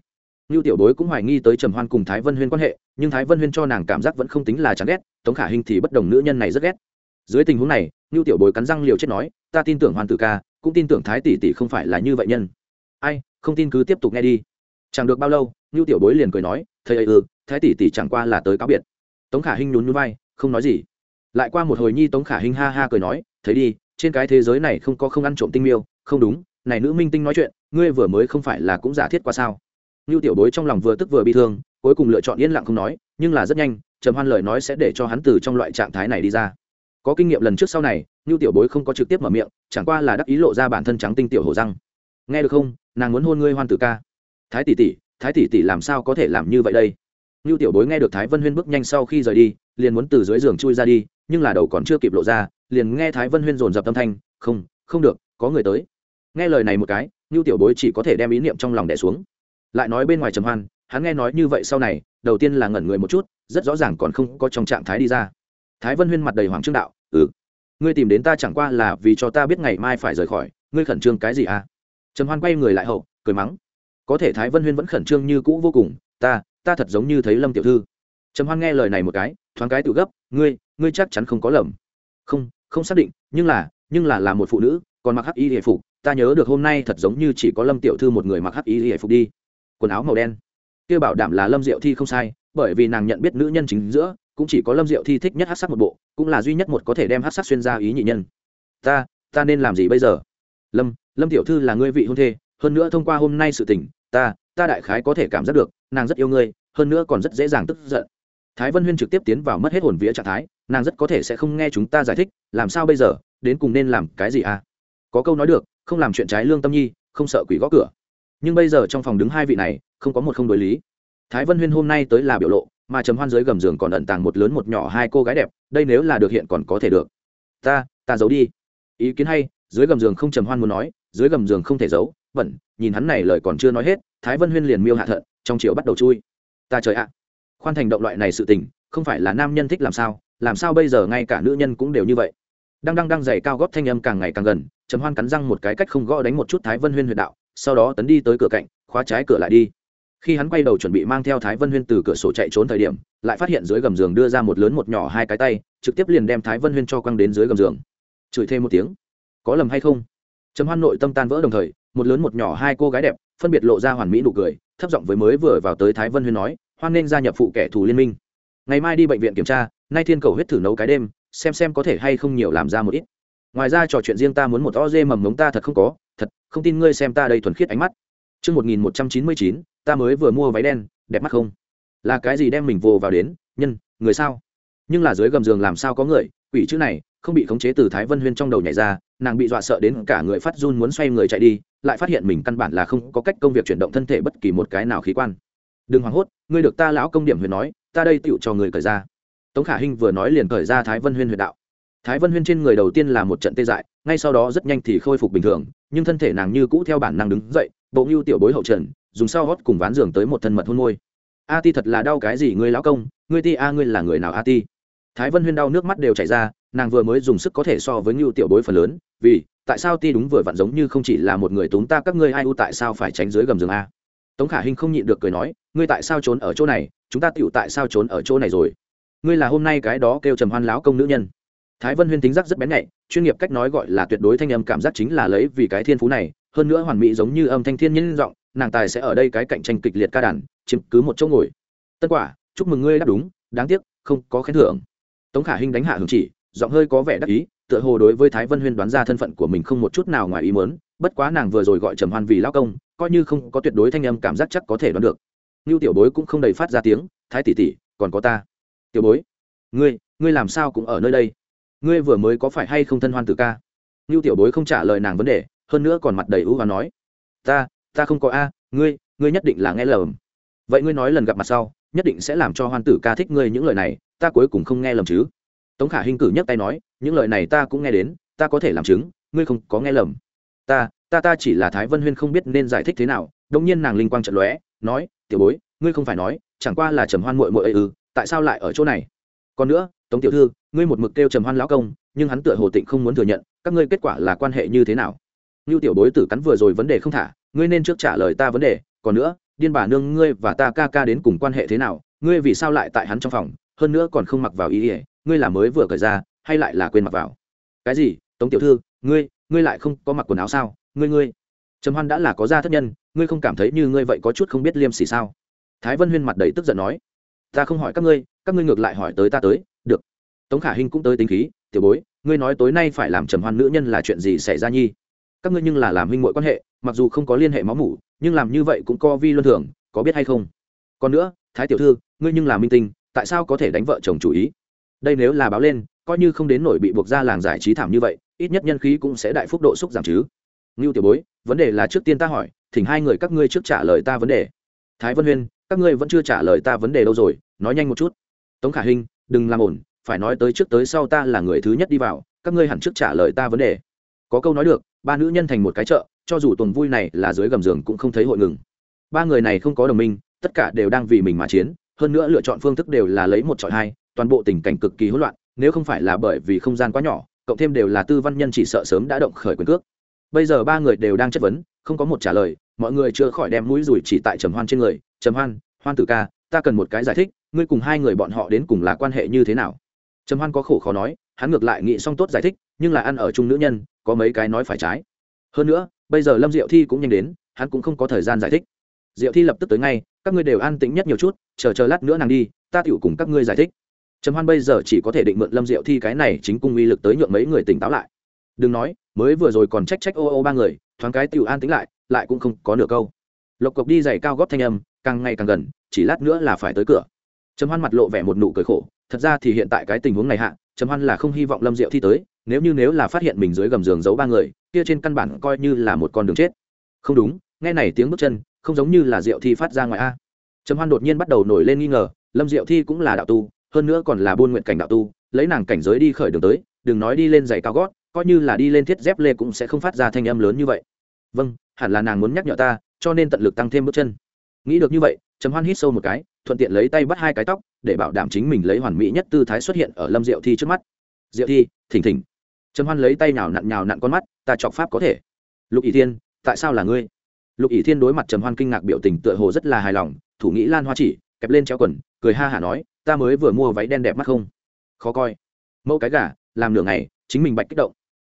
Như tiểu bối cũng hoài nghi tới trầm hoan cùng thái vân huyên quan hệ nhưng thái vân huyên cho nàng cảm giác vẫn không tính là chán ghét, tống khả hinh thì bất đồng nữ nhân này rất ghét. Dưới tình huống này như tiểu bối cắn răng liều chết nói, ta tin tưởng hoàn tử ca, cũng tin tưởng thái tỷ tỷ không phải là như vậy nhân. Ai, không tin cứ tiếp tục nghe đi. Chẳng được bao lâu như tiểu bối liền cười nói, thầy ấy ư ừ, thái tỷ tỷ chẳng qua là tới cáo biệt. Tống khả hinh nhún nhún vai, không nói gì. Lại qua một hồi nhi tống khả hinh ha ha cười nói thấy đi, trên cái thế giới này không có không ăn trộm tinh miêu, không đúng, này nữ minh tinh nói chuyện, ngươi vừa mới không phải là cũng giả thiết qua sao? Như tiểu bối trong lòng vừa tức vừa bi thương cuối cùng lựa chọn yên lặng không nói, nhưng là rất nhanh, trầm hoan lời nói sẽ để cho hắn từ trong loại trạng thái này đi ra. Có kinh nghiệm lần trước sau này như tiểu bối không có trực tiếp mở miệng, chẳng qua là đắc ý lộ ra bản thân trắng tinh tiểu hồ răng. Nghe được không, nàng muốn hôn ngươi hoan tử ca. Thái tỷ tỷ, thái tỷ tỷ làm sao có thể làm như vậy đây? Như tiểu bối nghe được thái vân huyên bước nhanh sau khi rời đi, liền muốn từ dưới giường chui ra đi, nhưng là đầu còn chưa kịp lộ ra, liền nghe thái vân huyên dồn dập tâm thanh, không không được, có người tới. Nghe lời này một cái như tiểu bối chỉ có thể đem ý niệm trong lòng đẻ xuống. Lại nói bên ngoài trầm hoan hắn nghe nói như vậy sau này, đầu tiên là ngẩn người một chút, rất rõ ràng còn không có trong trạng thái đi ra. Thái vân huyên mặt đầy hoàng trương đạo ừ ngươi tìm đến ta chẳng qua là vì cho ta biết ngày mai phải rời khỏi, ngươi khẩn trương cái gì à? Trầm hoan quay người lại hậu, cười mắng, có thể thái vân huyên vẫn khẩn trương như cũ vô cùng, ta ta thật giống như thấy lâm tiểu thư. Trầm hoan nghe lời này một cái, thoáng cái tự gấp, ngươi ngươi chắc chắn không có lầm. Không không xác định, nhưng là nhưng là là một phụ nữ, còn mặc hắc y hề phục, ta nhớ được hôm nay thật giống như chỉ có lâm tiểu thư một người mặc hắc y hề phục đi. Quần áo màu đen kia bảo đảm là lâm diệu thi không sai, bởi vì nàng nhận biết nữ nhân chính giữa, cũng chỉ có lâm diệu thi thích nhất hát sắc một bộ, cũng là duy nhất một có thể đem hát sắc xuyên ra ý nhị nhân. Ta ta nên làm gì bây giờ? Lâm lâm tiểu thư là ngươi vị hôn thê, hơn nữa thông qua hôm nay sự tình, ta ta đại khái có thể cảm giác được, nàng rất yêu ngươi, hơn nữa còn rất dễ dàng tức giận. Thái vân huyên trực tiếp tiến vào mất hết hồn vía trạng thái, nàng rất có thể sẽ không nghe chúng ta giải thích, làm sao bây giờ, đến cùng nên làm cái gì à? Có câu nói được, không làm chuyện trái lương tâm nhi, không sợ quỷ gõ cửa nhưng bây giờ trong phòng đứng hai vị này, không có một không đối lý. Thái vân huyên hôm nay tới là biểu lộ, mà trầm hoan dưới gầm giường còn ẩn tàng một lớn một nhỏ hai cô gái đẹp, đây nếu là được hiện còn có thể được. Ta ta giấu đi. Ý kiến hay, dưới gầm giường không trầm hoan muốn nói, dưới gầm giường không thể giấu, bẩn, nhìn hắn này lời còn chưa nói hết, thái vân huyên liền miêu hạ thận, trong chiều bắt đầu chui. Ta trời ạ. Khoan thành động loại này sự tình, không phải là nam nhân thích làm sao làm sao bây giờ ngay cả nữ nhân cũng đều như vậy. Đang đang đang giày cao góp thanh âm càng ngày càng gần, trầm hoan cắn răng một cái cách không gõ đánh một chút thái vân huyên huyệt đạo sau đó tấn đi tới cửa cạnh, khóa trái cửa lại đi. Khi hắn quay đầu chuẩn bị mang theo thái vân huyên từ cửa sổ chạy trốn thời điểm, lại phát hiện dưới gầm giường đưa ra một lớn một nhỏ hai cái tay, trực tiếp liền đem thái vân huyên cho quăng đến dưới gầm giường. Chửi thêm một tiếng, có lầm hay không? Chấm hoan nội tâm tan vỡ đồng thời, một lớn một nhỏ hai cô gái đẹp, phân biệt lộ ra hoàn mỹ nụ cười, thấp giọng với mới vừa vào tới thái vân huyên nói, hoan nên gia nhập phụ kẻ thù liên minh. Ngày mai đi bệnh viện kiểm tra, nay thiên cầu huyết thử nấu cái đêm, xem xem có thể hay không nhiều làm ra một ít ngoài ra trò chuyện riêng ta muốn một o dê mầm mống ta thật không có thật không tin ngươi xem ta đây thuần khiết ánh mắt trương một nghìn một trăm chín mươi chín ta mới vừa mua váy đen, đẹp mắt không? Là cái gì đem mình vồ vào đến, nhân, người sao? Nhưng là dưới gầm giường làm sao có người, quỷ chữ này, không bị khống chế từ Thái Vân Huyên trong đầu nhảy ra, nàng bị dọa sợ đến cả người phát run muốn xoay người chạy đi, lại phát hiện mình căn bản là không có cách công việc chuyển động thân thể bất kỳ một cái nào khí quan. Đừng hoảng hốt, ngươi được ta lão công điểm huyền nói, ta đây tựu cho người cởi ra. Tống Khả Hinh vừa nói liền cởi ra Thái Vân Huyên huyền đạo. Thái Vân Huyên trên người đầu tiên là một trận tê dại, ngay sau đó rất nhanh thì khôi phục bình thường, nhưng thân thể nàng như cũ theo bản năng đứng dậy, bộ ngưu tiểu bối hậu trần dùng sau hót cùng ván giường tới một thân mật hôn môi. A ti thật là đau cái gì ngươi lão công? Ngươi ti a ngươi là người nào a ti? Thái vân huyên đau nước mắt đều chảy ra nàng vừa mới dùng sức có thể so với ngưu tiểu bối phần lớn vì tại sao ti đúng vừa vặn giống như không chỉ là một người túng ta các ngươi ai u tại sao phải tránh dưới gầm giường a? Tống khả hinh không nhịn được cười nói ngươi tại sao trốn ở chỗ này? Chúng ta tựu tại sao trốn ở chỗ này rồi? Ngươi là hôm nay cái đó kêu trầm hoan lão công nữ nhân thái vân huyên tính giác rất bén nhạy, chuyên nghiệp cách nói gọi là tuyệt đối thanh âm cảm giác chính là lấy vì cái thiên phú này, hơn nữa hoàn mỹ giống như âm thanh thiên nhân giọng, nàng tài sẽ ở đây cái cạnh tranh kịch liệt ca đàn, chiếm cứ một chỗ ngồi. Tân quả, chúc mừng ngươi đáp đúng, đáng tiếc, không có khen thưởng. Tống khả hinh đánh hạ hưởng chỉ, giọng hơi có vẻ đắc ý, tựa hồ đối với thái vân huyên đoán ra thân phận của mình không một chút nào ngoài ý mớn bất quá nàng vừa rồi gọi trầm hoan vì lao công, coi như không có tuyệt đối thanh âm cảm giác chắc có thể đoán được. Như tiểu bối cũng không đầy phát ra tiếng, thái tỷ tỷ, còn có ta. Tiểu bối, ngươi ngươi làm sao cũng ở nơi đây? Ngươi vừa mới có phải hay không thân hoan tử ca? Như tiểu bối không trả lời nàng vấn đề, hơn nữa còn mặt đầy ưu và nói, ta ta không có a, ngươi ngươi nhất định là nghe lầm. Vậy ngươi nói lần gặp mặt sau, nhất định sẽ làm cho hoan tử ca thích ngươi những lời này, ta cuối cùng không nghe lầm chứ? Tống khả hinh cử nhấc tay nói, những lời này ta cũng nghe đến, ta có thể làm chứng, ngươi không có nghe lầm. Ta ta ta chỉ là thái vân huyên không biết nên giải thích thế nào. Đông nhiên nàng linh quang trận lóe, nói, tiểu bối, ngươi không phải nói, chẳng qua là trầm hoan mội mội ư, tại sao lại ở chỗ này? Còn nữa tống tiểu thư, ngươi một mực kêu trầm hoan lão công, nhưng hắn tựa hồ tịnh không muốn thừa nhận, các ngươi kết quả là quan hệ như thế nào? Như tiểu bối tử cắn vừa rồi vấn đề không thả, ngươi nên trước trả lời ta vấn đề, còn nữa, điên bà nương ngươi và ta ca ca đến cùng quan hệ thế nào, ngươi vì sao lại tại hắn trong phòng, hơn nữa còn không mặc vào ý ỉa ngươi là mới vừa cởi ra, hay lại là quên mặc vào? Cái gì? Tống tiểu thư, ngươi ngươi lại không có mặc quần áo sao? Ngươi ngươi. Trầm hoan đã là có gia thất nhân, ngươi không cảm thấy như ngươi vậy có chút không biết liêm sỉ sao? Thái vân huyên mặt đầy tức giận nói. Ta không hỏi các ngươi các ngươi ngược lại hỏi tới ta tới, được. Tống khả hinh cũng tới tính khí, tiểu bối, ngươi nói tối nay phải làm trầm hoan nữ nhân là chuyện gì xảy ra nhi? Các ngươi nhưng là làm huynh muội quan hệ, mặc dù không có liên hệ máu mủ, nhưng làm như vậy cũng co vi luân thường, có biết hay không? Còn nữa, thái tiểu thư, ngươi nhưng là minh tinh, tại sao có thể đánh vợ chồng chủ ý? Đây nếu là báo lên, coi như không đến nổi bị buộc ra làng giải trí thảm như vậy, ít nhất nhân khí cũng sẽ đại phúc độ xúc giảm chứ. Ngưu tiểu bối, vấn đề là trước tiên ta hỏi, thỉnh hai người các ngươi trước trả lời ta vấn đề. Thái vân huyên, các ngươi vẫn chưa trả lời ta vấn đề đâu rồi, nói nhanh một chút tống khả hinh, đừng làm ổn, phải nói tới trước tới sau ta là người thứ nhất đi vào, các ngươi hẳn trước trả lời ta vấn đề. Có câu nói được, ba nữ nhân thành một cái chợ, cho dù tuần vui này là dưới gầm giường cũng không thấy hội ngừng. Ba người này không có đồng minh, tất cả đều đang vì mình mà chiến, hơn nữa lựa chọn phương thức đều là lấy một chọi hai, toàn bộ tình cảnh cực kỳ hỗn loạn, nếu không phải là bởi vì không gian quá nhỏ, cộng thêm đều là tư văn nhân chỉ sợ sớm đã động khởi quyền cước. Bây giờ ba người đều đang chất vấn, không có một trả lời, mọi người chưa khỏi đem mũi rủi chỉ tại trầm hoan trên người, trầm hoan hoan tử ca, ta cần một cái giải thích ngươi cùng hai người bọn họ đến cùng là quan hệ như thế nào? Trầm hoan có khổ khó nói, hắn ngược lại nghĩ xong tốt giải thích, nhưng là ăn ở chung nữ nhân, có mấy cái nói phải trái. Hơn nữa, bây giờ lâm diệu thi cũng nhanh đến, hắn cũng không có thời gian giải thích. Diệu thi lập tức tới ngay, các ngươi đều an tĩnh nhất nhiều chút, chờ chờ lát nữa nàng đi, ta tựu cùng các ngươi giải thích. Trầm hoan bây giờ chỉ có thể định mượn lâm diệu thi cái này chính cung uy lực tới nhượng mấy người tỉnh táo lại. Đừng nói, mới vừa rồi còn trách trách ô ô ba người, thoáng cái tựu an tĩnh lại lại cũng không có nửa câu. Lộc cộc đi giày cao góp thanh âm, càng ngày càng gần, chỉ lát nữa là phải tới cửa trầm hoan mặt lộ vẻ một nụ cười khổ, thật ra thì hiện tại cái tình huống này hạ, trầm hoan là không hy vọng lâm diệu thi tới, nếu như nếu là phát hiện mình dưới gầm giường giấu ba người, kia trên căn bản coi như là một con đường chết. Không đúng, nghe này tiếng bước chân, không giống như là diệu thi phát ra ngoài a. Trầm hoan đột nhiên bắt đầu nổi lên nghi ngờ, lâm diệu thi cũng là đạo tu, hơn nữa còn là buôn nguyện cảnh đạo tu, lấy nàng cảnh giới đi khởi đường tới, đừng nói đi lên giày cao gót, coi như là đi lên thiết dép lê cũng sẽ không phát ra thanh âm lớn như vậy. Vâng hẳn là nàng muốn nhắc nhở ta, cho nên tận lực tăng thêm bước chân. Nghĩ được như vậy, trầm hoan hít sâu một cái thuận tiện lấy tay bắt hai cái tóc, để bảo đảm chính mình lấy hoàn mỹ nhất tư thái xuất hiện ở lâm diệu thi trước mắt. Diệu thi, thỉnh thỉnh. Trầm hoan lấy tay nào nặn nhào nặn con mắt, ta chọc pháp có thể. Lục ỷ thiên, tại sao là ngươi? Lục ỷ thiên đối mặt trầm hoan kinh ngạc biểu tình tựa hồ rất là hài lòng, thủ nghĩ lan hoa chỉ, kẹp lên treo quần, cười ha hả nói, ta mới vừa mua váy đen đẹp mắt không? Khó coi. Mẫu cái gà, làm nửa ngày, chính mình bạch kích động.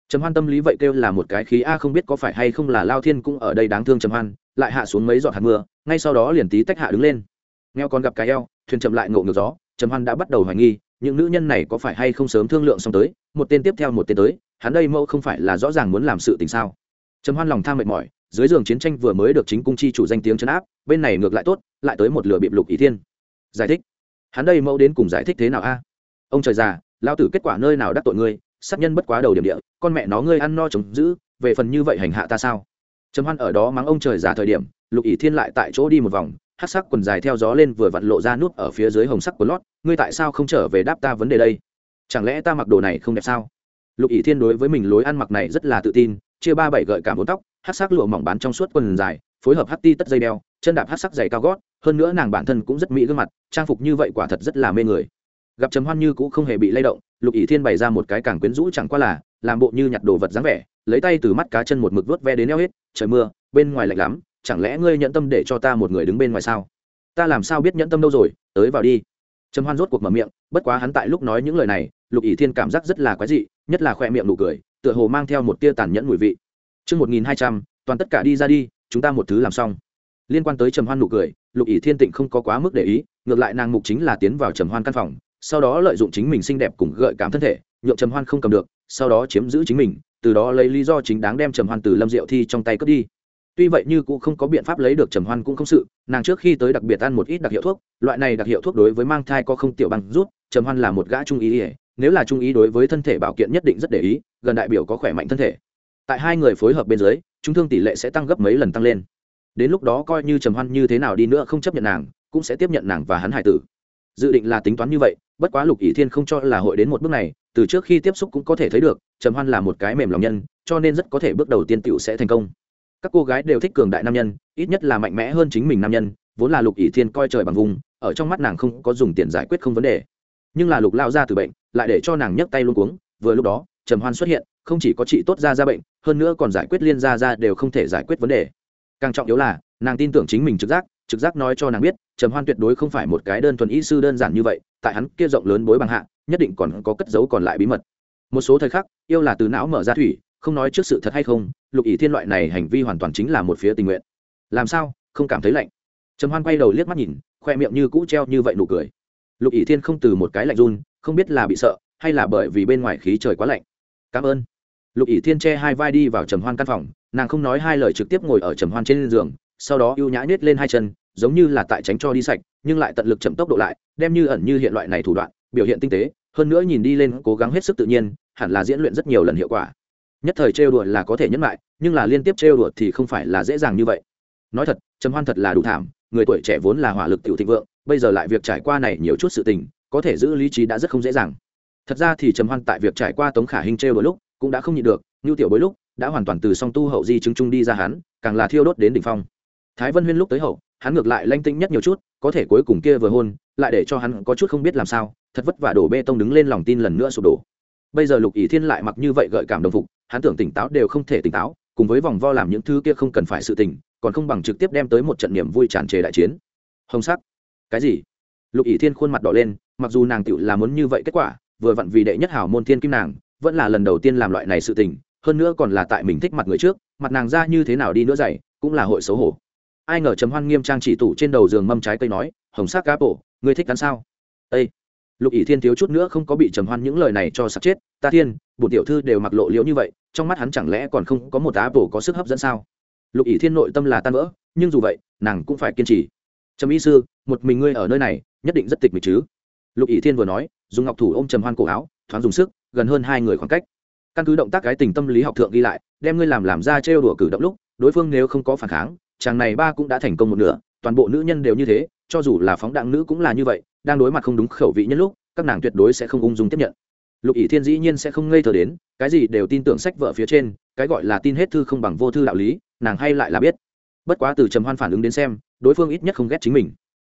Trầm hoan tâm lý vậy kêu là một cái khí a, không biết có phải hay không là lao thiên cũng ở đây đáng thương trầm hoan, lại hạ xuống mấy giọt hạt mưa, ngay sau đó liền tí tách hạ đứng lên nghèo còn gặp cái eo, thuyền chậm lại ngộ ngược gió, trầm hoan đã bắt đầu hoài nghi, những nữ nhân này có phải hay không sớm thương lượng xong tới, một tên tiếp theo một tên tới, hắn đây mẫu không phải là rõ ràng muốn làm sự tình sao? Trầm hoan lòng tham mệt mỏi, dưới giường chiến tranh vừa mới được chính cung chi chủ danh tiếng chấn áp, bên này ngược lại tốt, lại tới một lửa bịp lục ý thiên. Giải thích. Hắn đây mẫu đến cùng giải thích thế nào a? Ông trời già lao tử kết quả nơi nào đắc tội ngươi, sát nhân bất quá đầu điểm địa, con mẹ nó ngươi ăn no chống giữ, về phần như vậy hành hạ ta sao? Trầm hoan ở đó mắng ông trời già thời điểm, lục ỷ thiên lại tại chỗ đi một vòng hát sắc quần dài theo gió lên vừa vặn lộ ra nút ở phía dưới hồng sắc của lót, ngươi tại sao không trở về đáp ta vấn đề đây? Chẳng lẽ ta mặc đồ này không đẹp sao? Lục ỷ thiên đối với mình lối ăn mặc này rất là tự tin, chia ba bảy gợi cảm bốn tóc hát sắc lụa mỏng bán trong suốt quần dài, phối hợp hát ti tất dây đeo, chân đạp hát sắc dày cao gót, hơn nữa nàng bản thân cũng rất mỹ gương mặt, trang phục như vậy quả thật rất là mê người. Gặp trầm hoan như cũng không hề bị lay động, lục ỷ thiên bày ra một cái càng quyến rũ chẳng qua là, làm bộ như nhặt đồ vật dáng vẻ, lấy tay từ mắt cá chân một mực vớt ve đến eo hết, trời mưa, bên ngoài lạnh lắm chẳng lẽ ngươi nhẫn tâm để cho ta một người đứng bên ngoài sao? Ta làm sao biết nhẫn tâm đâu rồi? Tới vào đi. Trầm hoan rốt cuộc mở miệng, bất quá hắn tại lúc nói những lời này, lục ỷ thiên cảm giác rất là quái dị, nhất là khoe miệng nụ cười, tựa hồ mang theo một tia tàn nhẫn mùi vị. Chương một nghìn hai trăm, toàn tất cả đi ra đi, chúng ta một thứ làm xong. Liên quan tới trầm hoan nụ cười, lục ỷ thiên tịnh không có quá mức để ý, ngược lại nàng mục chính là tiến vào trầm hoan căn phòng, sau đó lợi dụng chính mình xinh đẹp cùng gợi cảm thân thể, nhượng trầm hoan không cầm được, sau đó chiếm giữ chính mình, từ đó lấy lý do chính đáng đem trầm hoan từ lâm diệu thi trong tay cướp đi tuy vậy như cũng không có biện pháp lấy được trầm hoan cũng không sự, nàng trước khi tới đặc biệt ăn một ít đặc hiệu thuốc, loại này đặc hiệu thuốc đối với mang thai có không tiểu bằng rút trầm hoan là một gã trung ý ỉa nếu là trung ý đối với thân thể bảo kiện nhất định rất để ý, gần đại biểu có khỏe mạnh thân thể. Tại hai người phối hợp bên dưới chúng thương tỷ lệ sẽ tăng gấp mấy lần tăng lên. Đến lúc đó coi như trầm hoan như thế nào đi nữa không chấp nhận nàng, cũng sẽ tiếp nhận nàng và hắn hải tử. Dự định là tính toán như vậy, bất quá lục ỷ thiên không cho là hội đến một bước này, từ trước khi tiếp xúc cũng có thể thấy được, trầm hoan là một cái mềm lòng nhân, cho nên rất có thể bước đầu tiên tiểu sẽ thành công các cô gái đều thích cường đại nam nhân, ít nhất là mạnh mẽ hơn chính mình nam nhân, vốn là lục ỷ thiên coi trời bằng vùng, ở trong mắt nàng không có dùng tiền giải quyết không vấn đề. Nhưng là lục lao ra từ bệnh, lại để cho nàng nhấc tay luôn cuống, vừa lúc đó, trầm hoan xuất hiện, không chỉ có trị tốt ra ra bệnh, hơn nữa còn giải quyết liên ra ra đều không thể giải quyết vấn đề. Càng trọng yếu là, nàng tin tưởng chính mình trực giác trực giác nói cho nàng biết, trầm hoan tuyệt đối không phải một cái đơn thuần y sư đơn giản như vậy, tại hắn kia rộng lớn bối bằng hạ, nhất định còn có cất dấu còn lại bí mật. Một số thời khắc, yêu là từ não mở ra thủy không nói trước sự thật hay không, lục ỷ thiên loại này hành vi hoàn toàn chính là một phía tình nguyện. Làm sao? Không cảm thấy lạnh. Trầm hoan quay đầu liếc mắt nhìn, khoe miệng như cũ treo như vậy nụ cười. Lục ỷ thiên không từ một cái lạnh run, không biết là bị sợ, hay là bởi vì bên ngoài khí trời quá lạnh. Cảm ơn. Lục ỷ thiên che hai vai đi vào trầm hoan căn phòng, nàng không nói hai lời trực tiếp ngồi ở trầm hoan trên giường, sau đó ưu nhã nhét lên hai chân, giống như là tại tránh cho đi sạch, nhưng lại tận lực chậm tốc độ lại, đem như ẩn như hiện loại này thủ đoạn, biểu hiện tinh tế, hơn nữa nhìn đi lên cố gắng hết sức tự nhiên, hẳn là diễn luyện rất nhiều lần hiệu quả nhất thời trêu đùa là có thể nhẫn lại nhưng là liên tiếp trêu đùa thì không phải là dễ dàng như vậy. Nói thật, trầm hoan thật là đủ thảm, người tuổi trẻ vốn là hỏa lực tiểu thịnh vượng, bây giờ lại việc trải qua này nhiều chút sự tình, có thể giữ lý trí đã rất không dễ dàng. Thật ra thì trầm hoan tại việc trải qua tống khả hình trêu đùa lúc, cũng đã không nhịn được như tiểu bối lúc, đã hoàn toàn từ song tu hậu di chứng trung đi ra hắn, càng là thiêu đốt đến đỉnh phong. Thái vân huyên lúc tới hậu, hắn ngược lại lanh tinh nhất nhiều chút, có thể cuối cùng kia vừa hôn, lại để cho hắn có chút không biết làm sao, thật vất vả đổ bê tông đứng lên lòng tin lần nữa sụp đổ bây giờ lục ý thiên lại mặc như vậy gợi cảm đồng phục, hắn tưởng tỉnh táo đều không thể tỉnh táo, cùng với vòng vo làm những thứ kia không cần phải sự tình, còn không bằng trực tiếp đem tới một trận niềm vui tràn trề đại chiến. Hồng sắc. Cái gì? Lục ý thiên khuôn mặt đỏ lên, mặc dù nàng tựu là muốn như vậy kết quả, vừa vặn vì đệ nhất hảo môn thiên kim nàng, vẫn là lần đầu tiên làm loại này sự tình, hơn nữa còn là tại mình thích mặt người trước, mặt nàng ra như thế nào đi nữa dày cũng là hội xấu hổ. Ai ngờ chấm hoan nghiêm trang chỉ tủ trên đầu giường mâm trái cây nói, hồng sắc cá bổ ngươi thích cắn sao? Ây lục ỷ thiên thiếu chút nữa không có bị trầm hoan những lời này cho sắp chết. Ta thiên bùn tiểu thư đều mặc lộ liễu như vậy, trong mắt hắn chẳng lẽ còn không có một tá bổ có sức hấp dẫn sao? Lục ỷ thiên nội tâm là tan vỡ, nhưng dù vậy, nàng cũng phải kiên trì. Trầm y sư, một mình ngươi ở nơi này, nhất định rất tịch mịch chứ? Lục ỷ thiên vừa nói, dùng ngọc thủ ôm trầm hoan cổ áo, thoáng dùng sức, gần hơn hai người khoảng cách. Căn cứ động tác cái tình tâm lý học thượng ghi lại, đem ngươi làm làm ra trêu đùa cử động lúc, đối phương nếu không có phản kháng, chàng này ba cũng đã thành công một nửa, toàn bộ nữ nhân đều như thế, cho dù là phóng đạn nữ cũng là như vậy đang đối mặt không đúng khẩu vị nhân lúc, các nàng tuyệt đối sẽ không ung dung tiếp nhận. Lục ỷ thiên dĩ nhiên sẽ không ngây thờ đến, cái gì đều tin tưởng sách vợ phía trên, cái gọi là tin hết thư không bằng vô thư đạo lý, nàng hay lại là biết. Bất quá từ trầm hoan phản ứng đến xem, đối phương ít nhất không ghét chính mình.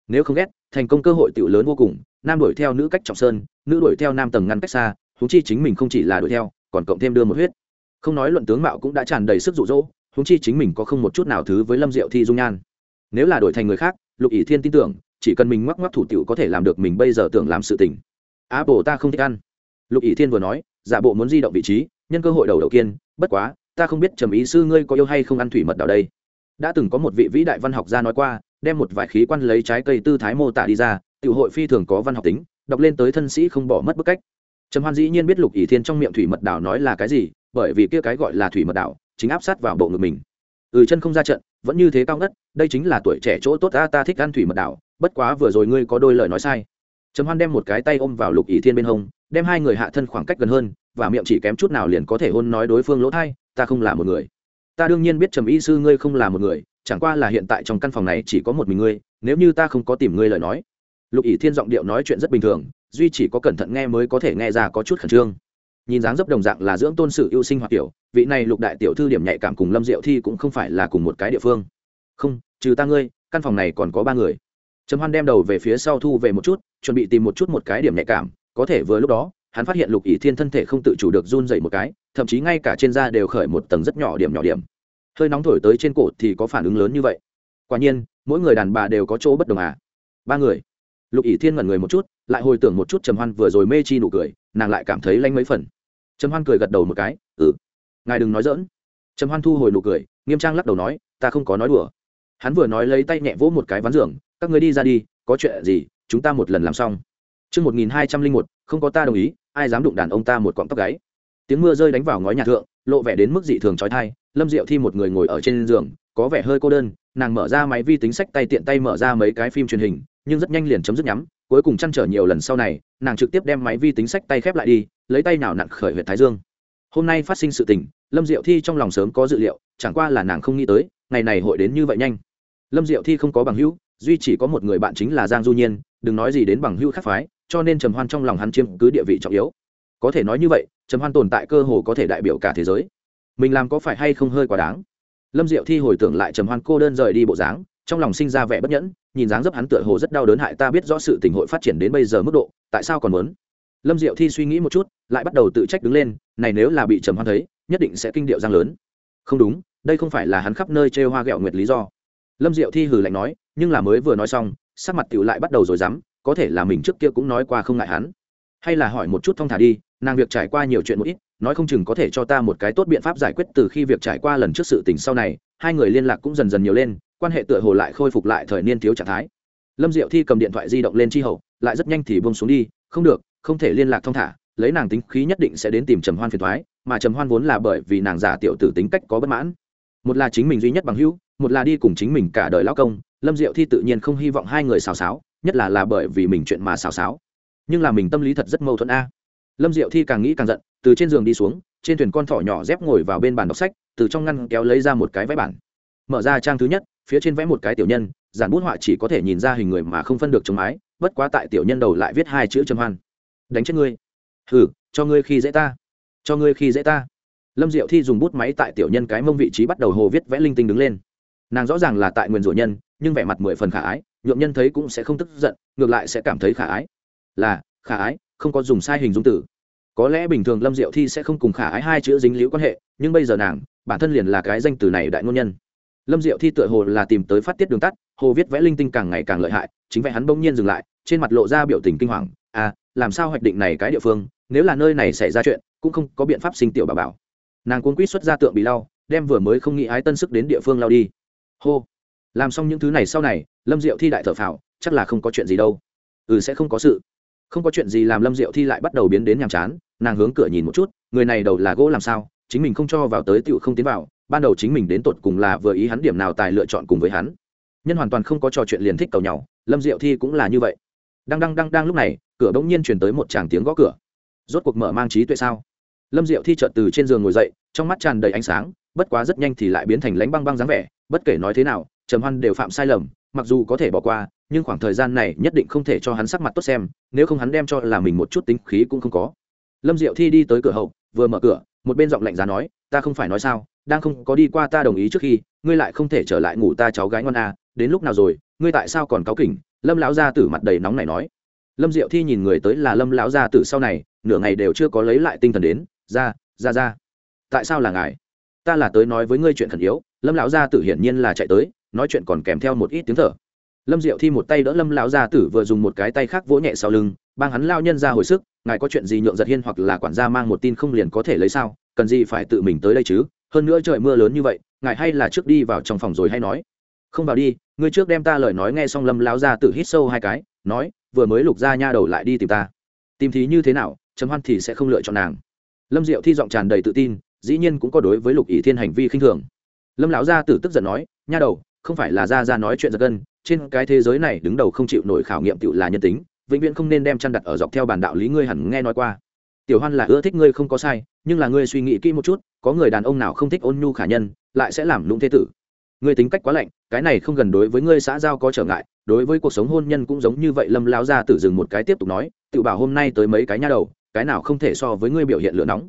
Nếu không ghét, thành công cơ hội tiểu lớn vô cùng, nam đuổi theo nữ cách trọng sơn, nữ đuổi theo nam tầng ngăn cách xa húng chi chính mình không chỉ là đuổi theo, còn cộng thêm đưa một huyết. Không nói luận tướng mạo cũng đã tràn đầy sức rụ rỗ húng chi chính mình có không một chút nào thứ với lâm diệu thi dung nhan. Nếu là đổi thành người khác, lục ỷ thiên tin tưởng chỉ cần mình ngoắc ngoắc thủ tiểu có thể làm được mình bây giờ tưởng làm sự tình. Á bộ ta không thích ăn. Lục ỷ thiên vừa nói, giả bộ muốn di động vị trí, nhân cơ hội đầu đầu kiên, bất quá, ta không biết trầm ý sư ngươi có yêu hay không ăn thủy mật đào đây. Đã từng có một vị vĩ đại văn học gia nói qua, đem một vài khí quan lấy trái cây tư thái mô tả đi ra, tiểu hội phi thường có văn học tính, đọc lên tới thân sĩ không bỏ mất bức cách. Trầm hoan dĩ nhiên biết lục ỷ thiên trong miệng thủy mật đảo nói là cái gì, bởi vì kia cái gọi là thủy mật đảo, chính áp sát vào bộ ngực mình. Ừ chân không ra trận, vẫn như thế cao ngất, đây chính là tuổi trẻ chỗ tốt ta ta thích ăn thủy mật đảo bất quá vừa rồi ngươi có đôi lời nói sai. Trầm hoan đem một cái tay ôm vào lục ỷ thiên bên hông, đem hai người hạ thân khoảng cách gần hơn, và miệng chỉ kém chút nào liền có thể hôn nói đối phương lỗ thai, ta không là một người. Ta đương nhiên biết trầm y sư ngươi không là một người, chẳng qua là hiện tại trong căn phòng này chỉ có một mình ngươi, nếu như ta không có tìm ngươi lời nói. Lục ỷ thiên giọng điệu nói chuyện rất bình thường, duy chỉ có cẩn thận nghe mới có thể nghe ra có chút khẩn trương. Nhìn dáng dấp đồng dạng là dưỡng tôn sử yêu sinh hoạt tiểu, vị này lục đại tiểu thư điểm nhạy cảm cùng lâm diệu thi cũng không phải là cùng một cái địa phương. Không, trừ ta ngươi, căn phòng này còn có ba người trầm hoan đem đầu về phía sau thu về một chút, chuẩn bị tìm một chút một cái điểm nhạy cảm, có thể vừa lúc đó, hắn phát hiện lục ỷ thiên thân thể không tự chủ được run dậy một cái, thậm chí ngay cả trên da đều khởi một tầng rất nhỏ điểm nhỏ điểm. Hơi nóng thổi tới trên cổ thì có phản ứng lớn như vậy. Quả nhiên, mỗi người đàn bà đều có chỗ bất đồng à. Ba người. Lục ỷ thiên ngẩn người một chút, lại hồi tưởng một chút trầm hoan vừa rồi mê chi nụ cười, nàng lại cảm thấy lanh mấy phần. Trầm hoan cười gật đầu một cái ừ ngài đừng nói dỡn trầm hoan thu hồi nụ cười, nghiêm trang lắc đầu nói, ta không có nói đùa. Hắn vừa nói lấy tay nhẹ vỗ một cái ván giường các người đi ra đi có chuyện gì chúng ta một lần làm xong Trương một nghìn hai trăm linh một, không có ta đồng ý, ai dám đụng đàn ông ta một cọng tóc gáy. Tiếng mưa rơi đánh vào ngói nhà thượng, lộ vẻ đến mức dị thường trói thai. Lâm Diệu Thi một người ngồi ở trên giường, có vẻ hơi cô đơn, nàng mở ra máy vi tính sách tay tiện tay mở ra mấy cái phim truyền hình, nhưng rất nhanh liền chấm dứt nhắm, cuối cùng chăn trở nhiều lần sau này, nàng trực tiếp đem máy vi tính sách tay khép lại đi, lấy tay nào nặn khởi huyện thái dương. Hôm nay phát sinh sự tình, Lâm Diệu Thi trong lòng sớm có dự liệu, chẳng qua là nàng không nghĩ tới, ngày này hội đến như vậy nhanh. Lâm Diệu Thi không có bằng hữu, duy chỉ có một người bạn chính là Giang Du Nhiên, đừng nói gì đến bằng hữu khác phái, cho nên trầm hoan trong lòng hắn chiếm cứ địa vị trọng yếu. Có thể nói như vậy trầm hoan tồn tại cơ hồ có thể đại biểu cả thế giới. Mình làm có phải hay không hơi quá đáng? Lâm diệu thi hồi tưởng lại trầm hoan cô đơn rời đi bộ dáng trong lòng sinh ra vẻ bất nhẫn nhìn dáng dấp hắn tựa hồ rất đau đớn hại ta biết rõ sự tình hội phát triển đến bây giờ mức độ tại sao còn muốn? Lâm diệu thi suy nghĩ một chút lại bắt đầu tự trách đứng lên này nếu là bị trầm hoan thấy nhất định sẽ kinh điệu giang lớn. Không đúng đây không phải là hắn khắp nơi chê hoa ghẹo nguyệt lý do. Lâm diệu thi hừ lạnh nói nhưng là mới vừa nói xong, sắc mặt tiểu lại bắt đầu rồi dám, có thể là mình trước kia cũng nói qua không ngại hắn. Hay là hỏi một chút thong thả đi, nàng việc trải qua nhiều chuyện một ít, nói không chừng có thể cho ta một cái tốt biện pháp giải quyết từ khi việc trải qua lần trước sự tình sau này, hai người liên lạc cũng dần dần nhiều lên, quan hệ tựa hồ lại khôi phục lại thời niên thiếu trạng thái. Lâm diệu thi cầm điện thoại di động lên chi hậu, lại rất nhanh thì bông xuống đi, không được, không thể liên lạc thong thả, lấy nàng tính khí nhất định sẽ đến tìm trầm hoan phiền thoái, mà trầm hoan vốn là bởi vì nàng giả tiểu tử tính cách có bất mãn. Một là chính mình duy nhất bằng hữu một là đi cùng chính mình cả đời lão công, lâm diệu thi tự nhiên không hy vọng hai người xào xáo, nhất là là bởi vì mình chuyện mà xào xáo. Nhưng là mình tâm lý thật rất mâu thuẫn a. Lâm diệu thi càng nghĩ càng giận, từ trên giường đi xuống, trên thuyền con thỏ nhỏ dép ngồi vào bên bàn đọc sách, từ trong ngăn kéo lấy ra một cái vẽ bản. Mở ra trang thứ nhất, phía trên vẽ một cái tiểu nhân, giản bút họa chỉ có thể nhìn ra hình người mà không phân được chống mái, bất quá tại tiểu nhân đầu lại viết hai chữ trầm hoan. Đánh chết ngươi. Hừ, cho ngươi khi dễ ta. Cho ngươi khi dễ ta. Lâm diệu thi dùng bút máy tại tiểu nhân cái mông vị trí bắt đầu hồ viết vẽ linh tinh đứng lên nàng rõ ràng là tại nguyên rủa nhân, nhưng vẻ mặt mười phần khả ái nhuộm nhân thấy cũng sẽ không tức giận, ngược lại sẽ cảm thấy khả ái. Là, khả ái, không có dùng sai hình dung tử có lẽ bình thường lâm diệu thi sẽ không cùng khả ái hai chữ dính liễu quan hệ, nhưng bây giờ nàng, bản thân liền là cái danh từ này đại ngôn nhân. Lâm diệu thi tựa hồ là tìm tới phát tiết đường tắt, hồ viết vẽ linh tinh càng ngày càng lợi hại, chính vẽ hắn bỗng nhiên dừng lại, trên mặt lộ ra biểu tình kinh hoàng à làm sao hoạch định này cái địa phương, nếu là nơi này xảy ra chuyện, cũng không có biện pháp sinh tiểu bà bảo. Nàng cuốn quýt xuất ra tượng bị lau, đem vừa mới không nghĩ ái tân sức đến địa phương lau đi hô. Làm xong những thứ này sau này, lâm diệu thi đại thở phào, chắc là không có chuyện gì đâu. Ừ sẽ không có sự. Không có chuyện gì làm lâm diệu thi lại bắt đầu biến đến nhàm chán, nàng hướng cửa nhìn một chút, người này đầu là gỗ làm sao, chính mình không cho vào tới tựu không tiến vào, ban đầu chính mình đến tột cùng là vừa ý hắn điểm nào tài lựa chọn cùng với hắn. Nhân hoàn toàn không có trò chuyện liền thích cầu nhau, lâm diệu thi cũng là như vậy. Đang đang đang đang lúc này, cửa bỗng nhiên chuyển tới một tràng tiếng gõ cửa. Rốt cuộc mở mang trí tuệ sao? Lâm diệu thi chợt từ trên giường ngồi dậy, trong mắt tràn đầy ánh sáng bất quá rất nhanh thì lại biến thành lánh băng băng dáng vẻ, bất kể nói thế nào, trầm hoan đều phạm sai lầm, mặc dù có thể bỏ qua, nhưng khoảng thời gian này nhất định không thể cho hắn sắc mặt tốt xem, nếu không hắn đem cho là mình một chút tính khí cũng không có. Lâm diệu thi đi tới cửa hậu, vừa mở cửa, một bên giọng lạnh giá nói, ta không phải nói sao, đang không có đi qua ta đồng ý trước khi, ngươi lại không thể trở lại ngủ ta cháu gái ngon à đến lúc nào rồi, ngươi tại sao còn cáu kỉnh? Lâm lão gia tử mặt đầy nóng này nói. Lâm diệu thi nhìn người tới là lâm lão gia tử sau này, nửa ngày đều chưa có lấy lại tinh thần đến, ra ra ra, tại sao là ngài? Ta là tới nói với ngươi chuyện khẩn yếu, lâm lão gia tử hiển nhiên là chạy tới, nói chuyện còn kèm theo một ít tiếng thở. Lâm diệu thi một tay đỡ lâm lão gia tử vừa dùng một cái tay khác vỗ nhẹ sau lưng, bang hắn lao nhân ra hồi sức, ngài có chuyện gì nhượng giật hiên hoặc là quản gia mang một tin không liền có thể lấy sao, cần gì phải tự mình tới đây chứ, hơn nữa trời mưa lớn như vậy, ngài hay là trước đi vào trong phòng rồi hay nói. Không vào đi, ngươi trước đem ta lời nói nghe xong lâm lão gia tử hít sâu hai cái, nói, vừa mới lục ra nha đầu lại đi tìm ta. Tìm thì như thế nào chấm hoan thì sẽ không lựa chọn nàng. Lâm diệu thi giọng tràn đầy tự tin dĩ nhiên cũng có đối với lục ỷ thiên hành vi khinh thường. Lâm lão gia tử tức giận nói, nha đầu, không phải là ra ra nói chuyện giật gân, trên cái thế giới này đứng đầu không chịu nổi khảo nghiệm tự là nhân tính, vĩnh viễn không nên đem chăn đặt ở dọc theo bản đạo lý ngươi hẳn nghe nói qua. Tiểu hoan là ưa thích ngươi không có sai, nhưng là ngươi suy nghĩ kỹ một chút, có người đàn ông nào không thích ôn nhu khả nhân, lại sẽ làm lũng thế tử. Ngươi tính cách quá lạnh, cái này không gần đối với ngươi xã giao có trở ngại, đối với cuộc sống hôn nhân cũng giống như vậy. Lâm lão gia tử dừng một cái tiếp tục nói tự bảo hôm nay tới mấy cái nha đầu, cái nào không thể so với ngươi biểu hiện lửa nóng?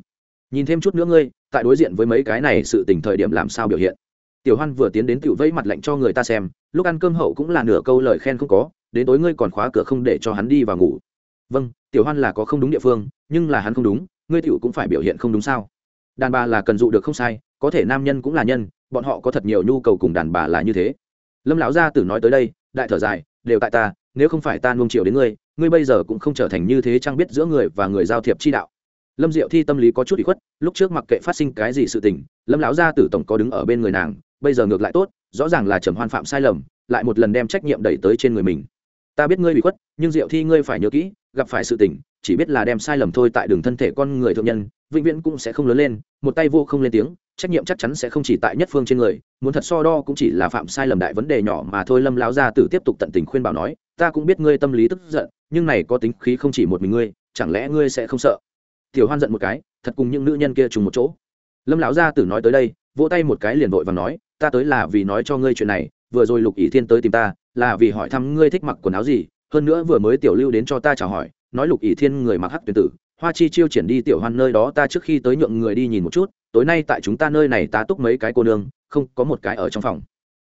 Nhìn thêm chút nữa ngươi, tại đối diện với mấy cái này sự tình thời điểm làm sao biểu hiện? Tiểu hoan vừa tiến đến tựu vẫy mặt lạnh cho người ta xem, lúc ăn cơm hậu cũng là nửa câu lời khen không có, đến tối ngươi còn khóa cửa không để cho hắn đi vào ngủ. Vâng tiểu hoan là có không đúng địa phương, nhưng là hắn không đúng, ngươi tựu cũng phải biểu hiện không đúng sao? Đàn bà là cần dụ được không sai, có thể nam nhân cũng là nhân, bọn họ có thật nhiều nhu cầu cùng đàn bà là như thế. Lâm lão gia tử nói tới đây, đại thở dài, đều tại ta, nếu không phải ta nuông chiều đến ngươi ngươi bây giờ cũng không trở thành như thế trang biết giữa người và người giao thiệp chi đạo lâm diệu thi tâm lý có chút bị khuất, lúc trước mặc kệ phát sinh cái gì sự tình, lâm lão gia tử tổng có đứng ở bên người nàng, bây giờ ngược lại tốt, rõ ràng là trầm hoan phạm sai lầm, lại một lần đem trách nhiệm đẩy tới trên người mình. Ta biết ngươi bị khuất, nhưng diệu thi ngươi phải nhớ kỹ, gặp phải sự tình, chỉ biết là đem sai lầm thôi tại đường thân thể con người thượng nhân, vĩnh viễn cũng sẽ không lớn lên, một tay vô không lên tiếng, trách nhiệm chắc chắn sẽ không chỉ tại nhất phương trên người, muốn thật so đo cũng chỉ là phạm sai lầm đại vấn đề nhỏ mà thôi. Lâm lão gia tử tiếp tục tận tình khuyên bảo nói, ta cũng biết ngươi tâm lý tức giận, nhưng này có tính khí không chỉ một mình ngươi, chẳng lẽ ngươi sẽ không sợ? Tiểu hoan giận một cái, thật cùng những nữ nhân kia trùng một chỗ. Lâm lão gia tử nói tới đây, vỗ tay một cái liền vội và nói, ta tới là vì nói cho ngươi chuyện này, vừa rồi lục ỷ thiên tới tìm ta, là vì hỏi thăm ngươi thích mặc quần áo gì, hơn nữa vừa mới tiểu lưu đến cho ta chào hỏi, nói lục ỷ thiên người mặc hắc tuyển tử, hoa chi chiêu triển đi tiểu hoan nơi đó ta trước khi tới nhượng người đi nhìn một chút, tối nay tại chúng ta nơi này ta túc mấy cái cô nương, không có một cái ở trong phòng.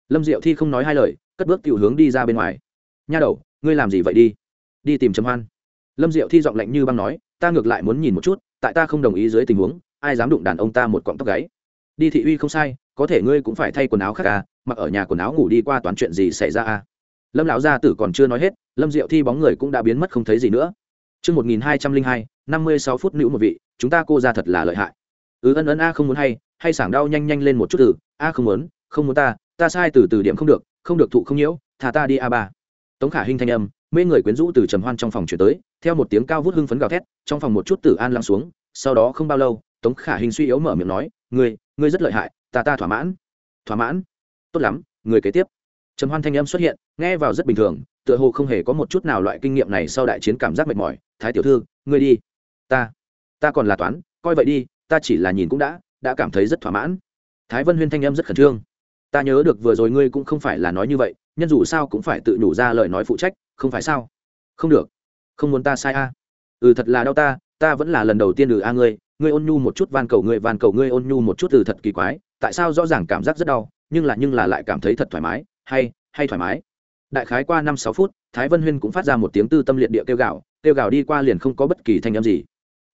Lâm diệu thi không nói hai lời, cất bước tiểu hướng đi ra bên ngoài. Nha đầu, ngươi làm gì vậy đi? Đi tìm trầm hoan. Lâm diệu thi giọng lạnh như băng nói ta ngược lại muốn nhìn một chút tại ta không đồng ý dưới tình huống ai dám đụng đàn ông ta một cọng tóc gáy đi thị uy không sai có thể ngươi cũng phải thay quần áo khác à mặc ở nhà quần áo ngủ đi qua toán chuyện gì xảy ra à lâm lão gia tử còn chưa nói hết lâm diệu thi bóng người cũng đã biến mất không thấy gì nữa Trước 1202, 56 phút nữ một vị, chúng ta cô ra thật là lợi hại. Ừ ân ân a không muốn hay, hay sảng đau nhanh nhanh lên một chút từ, a không muốn, không muốn ta, ta sai từ từ điểm không được, không được thụ không nhiễu, thả ta đi a ba. Tống Khả Hinh thanh âm, mê người quyến rũ từ trầm hoan trong phòng chuyển tới, theo một tiếng cao vút hưng phấn gào thét, trong phòng một chút tử an lăng xuống, sau đó không bao lâu, Tống Khả Hinh suy yếu mở miệng nói, "Ngươi, ngươi rất lợi hại, ta ta thỏa mãn." "Thỏa mãn?" "Tốt lắm, người kế tiếp." Trầm hoan thanh âm xuất hiện, nghe vào rất bình thường, tựa hồ không hề có một chút nào loại kinh nghiệm này sau đại chiến cảm giác mệt mỏi, "Thái tiểu thư, ngươi đi." "Ta, ta còn là toán, coi vậy đi, ta chỉ là nhìn cũng đã, đã cảm thấy rất thỏa mãn." Thái Vân Huyên thanh âm rất khẩn trương. "Ta nhớ được vừa rồi ngươi cũng không phải là nói như vậy, nhân dù sao cũng phải tự nhủ ra lời nói phụ trách, không phải sao?" "Không được, không muốn ta sai a." "Ừ thật là đau ta, ta vẫn là lần đầu tiên ừ a ngươi, ngươi ôn nhu một chút van cầu ngươi van cầu ngươi ôn nhu một chút từ thật kỳ quái, tại sao rõ ràng cảm giác rất đau, nhưng là nhưng là lại cảm thấy thật thoải mái, hay hay thoải mái. Đại khái qua năm sáu phút thái vân huyên cũng phát ra một tiếng tư tâm liệt địa kêu gạo kêu gạo đi qua liền không có bất kỳ thanh âm gì.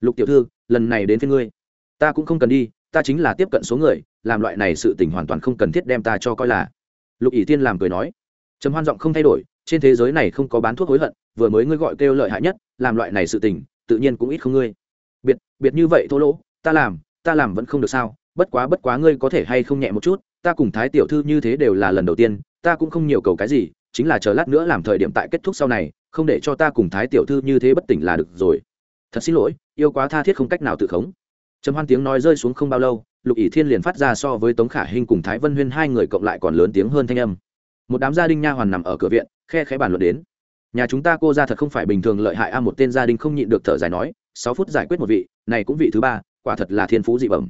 Lục tiểu thư lần này đến phía ngươi. Ta cũng không cần đi ta chính là tiếp cận số người làm loại này sự tình hoàn toàn không cần thiết đem ta cho coi là. Lục ỷ tiên làm cười nói trầm hoan giọng không thay đổi, trên thế giới này không có bán thuốc hối hận, vừa mới ngươi gọi kêu lợi hại nhất, làm loại này sự tình, tự nhiên cũng ít không ngươi. Biệt biệt như vậy thô lỗ, ta làm ta làm vẫn không được sao, bất quá bất quá ngươi có thể hay không nhẹ một chút, ta cùng thái tiểu thư như thế đều là lần đầu tiên, ta cũng không nhiều cầu cái gì, chính là chờ lát nữa làm thời điểm tại kết thúc sau này, không để cho ta cùng thái tiểu thư như thế bất tỉnh là được rồi. Thật xin lỗi, yêu quá tha thiết không cách nào tự khống. Trầm hoan tiếng nói rơi xuống không bao lâu, lục ỷ thiên liền phát ra so với tống khả hinh cùng thái vân huyên hai người cộng lại còn lớn tiếng hơn thanh âm một đám gia đình nha hoàn nằm ở cửa viện, khe khẽ bàn luận đến. Nhà chúng ta cô ra thật không phải bình thường lợi hại a, một tên gia đình không nhịn được thở dài nói, sáu phút giải quyết một vị, này cũng vị thứ ba, quả thật là thiên phú dị bẩm.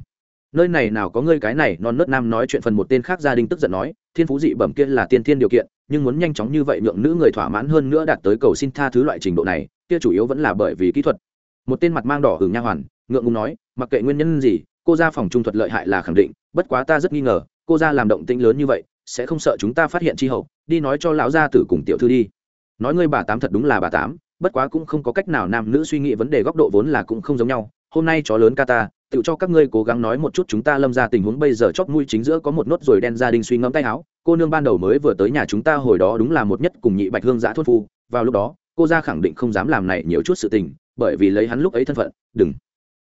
Nơi này nào có ngươi cái này, non nớt nam nói chuyện phần một tên khác gia đình tức giận nói, thiên phú dị bẩm kia là tiên thiên điều kiện, nhưng muốn nhanh chóng như vậy nhượng nữ người thỏa mãn hơn nữa đạt tới cầu xin tha thứ loại trình độ này, kia chủ yếu vẫn là bởi vì kỹ thuật. Một tên mặt mang đỏ hưởng nha hoàn, ngượng ngùng nói, mặc kệ nguyên nhân gì, cô ra phòng trung thuật lợi hại là khẳng định, bất quá ta rất nghi ngờ, cô ra làm động tĩnh lớn như vậy sẽ không sợ chúng ta phát hiện chi hậu, đi nói cho lão gia tử cùng tiểu thư đi. Nói ngươi bà tám thật đúng là bà tám, bất quá cũng không có cách nào nam nữ suy nghĩ vấn đề góc độ vốn là cũng không giống nhau. Hôm nay chó lớn ca ta, tự cho các ngươi cố gắng nói một chút chúng ta lâm ra tình huống bây giờ chót mũi chính giữa có một nốt rồi đen gia đình suy ngẫm tay áo. Cô nương ban đầu mới vừa tới nhà chúng ta hồi đó đúng là một nhất cùng nhị bạch hương giã thốt phu. Vào lúc đó, cô ra khẳng định không dám làm này nhiều chút sự tình, bởi vì lấy hắn lúc ấy thân phận, đừng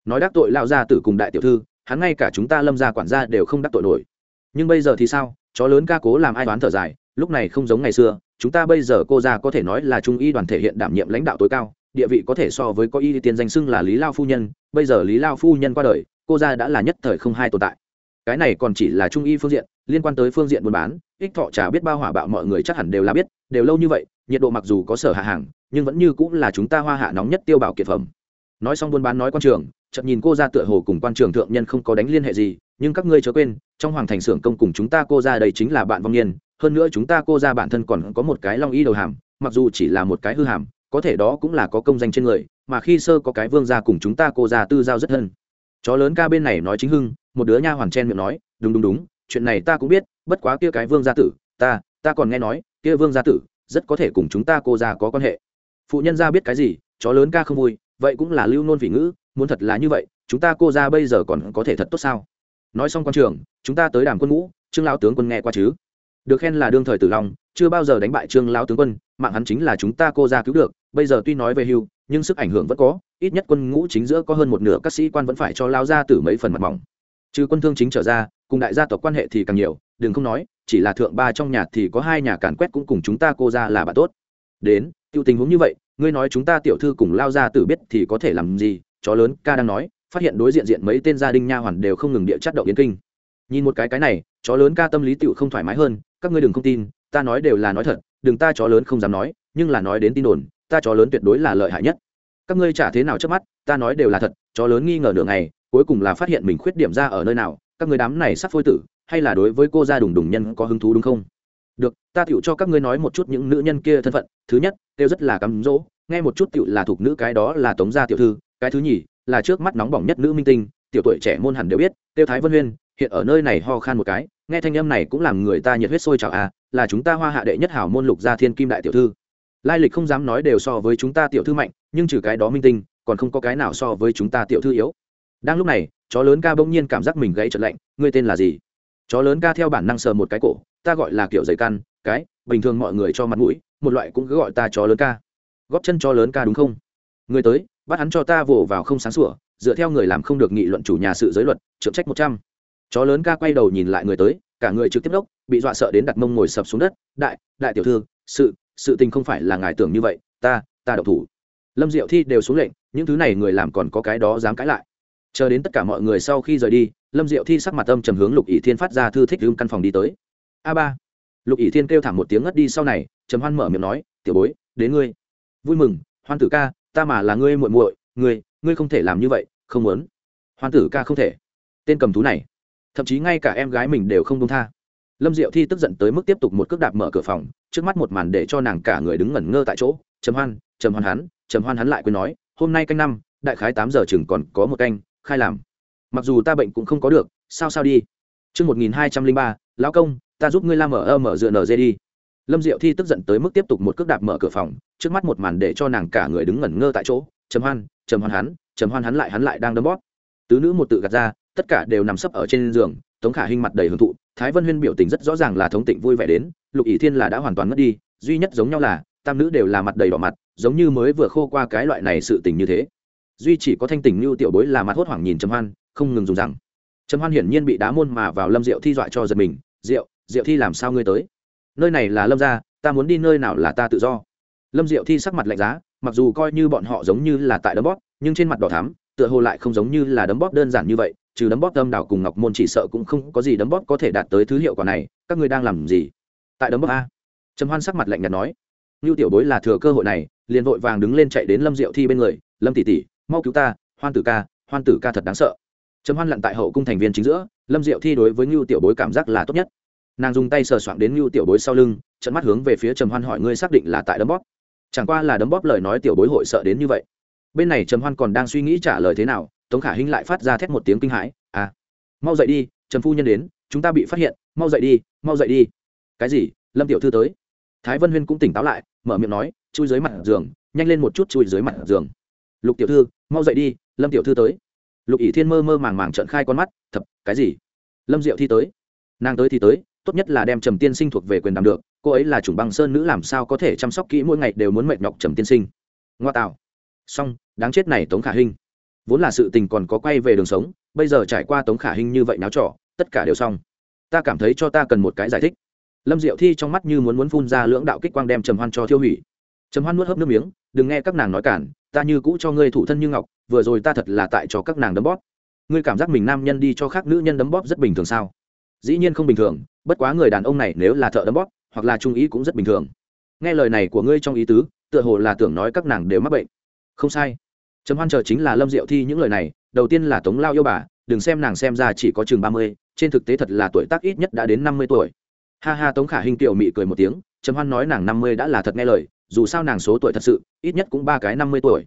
nói đắc tội lao ra tử cùng đại tiểu thư, hắn ngay cả chúng ta lâm ra quản gia đều không đắc tội nổi nhưng bây giờ thì sao? Chó lớn ca cố làm ai đoán thở dài, lúc này không giống ngày xưa, chúng ta bây giờ cô ra có thể nói là trung y đoàn thể hiện đảm nhiệm lãnh đạo tối cao, địa vị có thể so với có y tiên danh xưng là lý lao phu nhân, bây giờ lý lao phu nhân qua đời, cô ra đã là nhất thời không hai tồn tại. Cái này còn chỉ là trung y phương diện, liên quan tới phương diện buôn bán, ích thọ chả biết bao hỏa bạo mọi người chắc hẳn đều là biết, đều lâu như vậy, nhiệt độ mặc dù có sở hạ hàng, nhưng vẫn như cũng là chúng ta hoa hạ nóng nhất tiêu bảo kiệt phẩm. Nói xong buôn bán nói quan trường chậm nhìn cô ra tựa hồ cùng quan trường thượng nhân không có đánh liên hệ gì nhưng các ngươi chớ quên, trong hoàng thành xưởng công cùng chúng ta cô ra đây chính là bạn vong niên, hơn nữa chúng ta cô ra bản thân còn có một cái long y đầu hàm, mặc dù chỉ là một cái hư hàm, có thể đó cũng là có công danh trên người, mà khi sơ có cái vương gia cùng chúng ta cô ra tư giao rất hơn. Chó lớn ca bên này nói chính hưng, một đứa nha hoàn chen miệng nói, đúng đúng đúng, chuyện này ta cũng biết, bất quá kia cái vương gia tử, ta ta còn nghe nói, kia vương gia tử, rất có thể cùng chúng ta cô ra có quan hệ. Phụ nhân gia biết cái gì, chó lớn ca không vui, vậy cũng là lưu nôn vị ngữ, muốn thật là như vậy, chúng ta cô ra bây giờ còn có thể thật tốt sao? Nói xong quan trường, chúng ta tới đàm quân ngũ, trương lão tướng quân nghe qua chứ? Được khen là đương thời tử long, chưa bao giờ đánh bại trương lão tướng quân, mạng hắn chính là chúng ta cô ra cứu được, bây giờ tuy nói về hưu, nhưng sức ảnh hưởng vẫn có, ít nhất quân ngũ chính giữa có hơn một nửa các sĩ quan vẫn phải cho lao ra từ mấy phần mặt mỏng. Trừ quân thương chính trở ra, cùng đại gia tộc quan hệ thì càng nhiều, đừng không nói, chỉ là thượng ba trong nhà thì có hai nhà càn quét cũng cùng chúng ta cô ra là bạn tốt. Đến, tiêu tình huống như vậy, ngươi nói chúng ta tiểu thư cùng lao ra tử biết thì có thể làm gì? Chó lớn ca đang nói phát hiện đối diện diện mấy tên gia đình nha hoàn đều không ngừng địa chất động yến kinh. Nhìn một cái cái này, chó lớn ca tâm lý tựu không thoải mái hơn, các ngươi đừng không tin, ta nói đều là nói thật, đừng ta chó lớn không dám nói, nhưng là nói đến tin đồn, ta chó lớn tuyệt đối là lợi hại nhất. Các ngươi chả thế nào trước mắt, ta nói đều là thật, chó lớn nghi ngờ nửa ngày, cuối cùng là phát hiện mình khuyết điểm ra ở nơi nào, các ngươi đám này sắp phôi tử, hay là đối với cô gia đùng đùng nhân có hứng thú đúng không? Được, ta tựu cho các ngươi nói một chút những nữ nhân kia thân phận, thứ nhất kêu rất là cắm dỗ, nghe một chút tựu là thuộc nữ cái đó là tống gia tiểu thư, cái thứ nhì là trước mắt nóng bỏng nhất nữ minh tinh, tiểu tuổi trẻ môn hẳn đều biết, tiêu thái vân huyên, hiện ở nơi này ho khan một cái, nghe thanh âm này cũng làm người ta nhiệt huyết sôi trào à là chúng ta hoa hạ đệ nhất hảo môn lục gia thiên kim đại tiểu thư. Lai lịch không dám nói đều so với chúng ta tiểu thư mạnh, nhưng trừ cái đó minh tinh, còn không có cái nào so với chúng ta tiểu thư yếu. Đang lúc này, chó lớn ca bỗng nhiên cảm giác mình gãy trật lạnh, ngươi tên là gì? Chó lớn ca theo bản năng sờ một cái cổ, ta gọi là kiểu dày căn, cái, bình thường mọi người cho mặt mũi, một loại cũng cứ gọi ta chó lớn ca. Góp chân chó lớn ca đúng không? Người tới bắt hắn cho ta vồ vào không sáng sủa, dựa theo người làm không được nghị luận chủ nhà sự giới luật, trượng trách một trăm. Chó lớn ca quay đầu nhìn lại người tới, cả người trực tiếp đốc, bị dọa sợ đến đặt mông ngồi sập xuống đất. Đại đại tiểu thư, sự sự tình không phải là ngài tưởng như vậy, ta ta độc thủ. Lâm diệu thi đều xuống lệnh, những thứ này người làm còn có cái đó dám cãi lại. Chờ đến tất cả mọi người sau khi rời đi, lâm diệu thi sắc mặt âm trầm hướng lục ỷ thiên phát ra thư thích lưng căn phòng đi tới. A ba. Lục ỷ thiên kêu thảm một tiếng ngất đi sau này, trầm hoan mở miệng nói, tiểu bối, đến ngươi. Vui mừng, hoan tử ca ta mà là ngươi muội muội ngươi ngươi không thể làm như vậy không muốn. Hoan tử ca không thể. Tên cầm thú này. Thậm chí ngay cả em gái mình đều không đông tha. Lâm diệu thi tức giận tới mức tiếp tục một cước đạp mở cửa phòng trước mắt một màn để cho nàng cả người đứng ngẩn ngơ tại chỗ trầm hoan trầm hoan hắn trầm hoan hắn lại quên nói hôm nay canh năm đại khái tám giờ chừng còn có một canh khai làm. Mặc dù ta bệnh cũng không có được sao sao đi. Trước 1203, lão công, ta giúp ngươi la mở ơ mở dựa nở dê đi. Lâm Diệu Thi tức giận tới mức tiếp tục một cước đạp mở cửa phòng, trước mắt một màn để cho nàng cả người đứng ngẩn ngơ tại chỗ, chấm hoan, chấm hoan hắn, chấm hoan hắn lại hắn lại đang đấm bóp. Tứ nữ một tự gạt ra, tất cả đều nằm sấp ở trên giường, Tống Khả Hinh mặt đầy hưởng thụ, Thái Vân Huyên biểu tình rất rõ ràng là thống tịnh vui vẻ đến, Lục ỷ Thiên là đã hoàn toàn mất đi, duy nhất giống nhau là, tam nữ đều là mặt đầy đỏ mặt, giống như mới vừa khô qua cái loại này sự tình như thế. Duy chỉ có thanh tình như tiểu bối là mặt hốt hoảng nhìn trầm hoan không ngừng dùng rằng. Trầm hoan hiển nhiên bị đá môn mà vào lâm diệu thi dọa cho giật mình diệu diệu thi làm sao ngươi tới? Nơi này là lâm gia, ta muốn đi nơi nào là ta tự do. Lâm diệu thi sắc mặt lạnh giá, mặc dù coi như bọn họ giống như là tại đấm bóp, nhưng trên mặt đỏ thắm, tựa hồ lại không giống như là đấm bóp đơn giản như vậy, trừ đấm bóp tâm đảo cùng ngọc môn chỉ sợ cũng không có gì đấm bóp có thể đạt tới thứ hiệu quả này, các ngươi đang làm gì? Tại đấm bóp a. Trầm hoan sắc mặt lạnh nhạt nói. Như tiểu bối là thừa cơ hội này, liền vội vàng đứng lên chạy đến lâm diệu thi bên người, lâm tỷ tỷ, mau cứu ta, hoan tử ca, hoan tử ca thật đáng sợ. Trầm hoan lặn tại hậu cung thành viên chính giữa, lâm diệu thi đối với ngưu tiểu bối cảm giác là tốt nhất nàng dùng tay sờ soạng đến ngưu tiểu bối sau lưng trận mắt hướng về phía trầm hoan hỏi, ngươi xác định là tại đấm bóp? Chẳng qua là đấm bóp lời nói tiểu bối hội sợ đến như vậy. Bên này trầm hoan còn đang suy nghĩ trả lời thế nào, tống khả hinh lại phát ra thét một tiếng kinh hãi à mau dậy đi, trầm phu nhân đến, chúng ta bị phát hiện, mau dậy đi, mau dậy đi. Cái gì? Lâm tiểu thư tới? Thái vân huyên cũng tỉnh táo lại, mở miệng nói, chui dưới mặt giường, nhanh lên một chút chui dưới mặt giường. Lục tiểu thư, mau dậy đi, lâm tiểu thư tới. Lục ỷ thiên mơ mơ màng màng trợn khai con mắt thập cái gì? Lâm diệu thi tới. Nàng tới thì tới tốt nhất là đem trầm tiên sinh thuộc về quyền đảm được, cô ấy là chủng băng sơn nữ làm sao có thể chăm sóc kỹ mỗi ngày đều muốn mệt nhọc trầm tiên sinh. Ngoa tạo. Xong, đáng chết này tống khả hinh. Vốn là sự tình còn có quay về đường sống, bây giờ trải qua tống khả hinh như vậy náo trọ, tất cả đều xong. Ta cảm thấy cho ta cần một cái giải thích. Lâm diệu thi trong mắt như muốn muốn phun ra lưỡng đạo kích quang đem trầm hoan cho thiêu hủy. Trầm hoan nuốt hớp nước miếng, đừng nghe các nàng nói cản, ta như cũ cho ngươi thủ thân như ngọc, vừa rồi ta thật là tại cho các nàng đấm bóp. Ngươi cảm giác mình nam nhân đi cho khác nữ nhân đấm bóp rất bình thường sao? Dĩ nhiên không bình thường bất quá người đàn ông này nếu là thợ đấm bóp, hoặc là trung ý cũng rất bình thường. Nghe lời này của ngươi trong ý tứ, tựa hồ là tưởng nói các nàng đều mắc bệnh. Không sai. Trầm hoan chờ chính là lâm diệu thi những lời này, đầu tiên là tống lao yêu bà, đừng xem nàng xem ra chỉ có chừng ba mươi, trên thực tế thật là tuổi tác ít nhất đã đến năm mươi tuổi. Ha ha, tống khả hình tiểu mị cười một tiếng, trầm hoan nói nàng năm mươi đã là thật nghe lời, dù sao nàng số tuổi thật sự, ít nhất cũng ba cái năm mươi tuổi.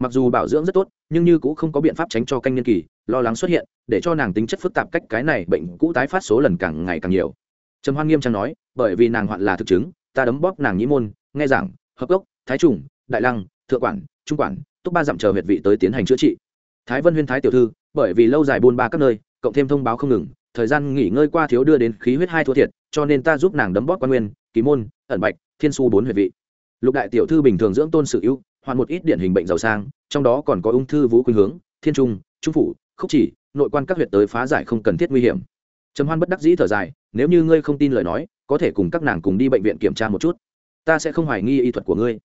Mặc dù bảo dưỡng rất tốt, nhưng như cũng không có biện pháp tránh cho canh niên kỳ lo lắng xuất hiện, để cho nàng tính chất phức tạp cách cái này bệnh cũ tái phát số lần càng ngày càng nhiều. Trầm hoan nghiêm trang nói, bởi vì nàng hoạn là thực chứng, ta đấm bóp nàng nhĩ môn, nghe giảng, hợp gốc, thái trùng, đại lăng, thượng quản, trung quản, túc ba dặm chờ huyệt vị tới tiến hành chữa trị. Thái vân huyên thái tiểu thư, bởi vì lâu dài buôn ba các nơi, cộng thêm thông báo không ngừng, thời gian nghỉ ngơi qua thiếu đưa đến khí huyết hai thua thiệt, cho nên ta giúp nàng đấm bóp quan nguyên, kỳ môn, ẩn bạch, thiên su bốn huyệt vị. Lục đại tiểu thư bình thường dưỡng tôn sự ưu hoàn một ít điển hình bệnh giàu sang, trong đó còn có ung thư vũ khuynh hướng, thiên trung trung phủ khúc chỉ, nội quan các huyện tới phá giải không cần thiết nguy hiểm. Trầm hoan bất đắc dĩ thở dài, nếu như ngươi không tin lời nói, có thể cùng các nàng cùng đi bệnh viện kiểm tra một chút. Ta sẽ không hoài nghi y thuật của ngươi.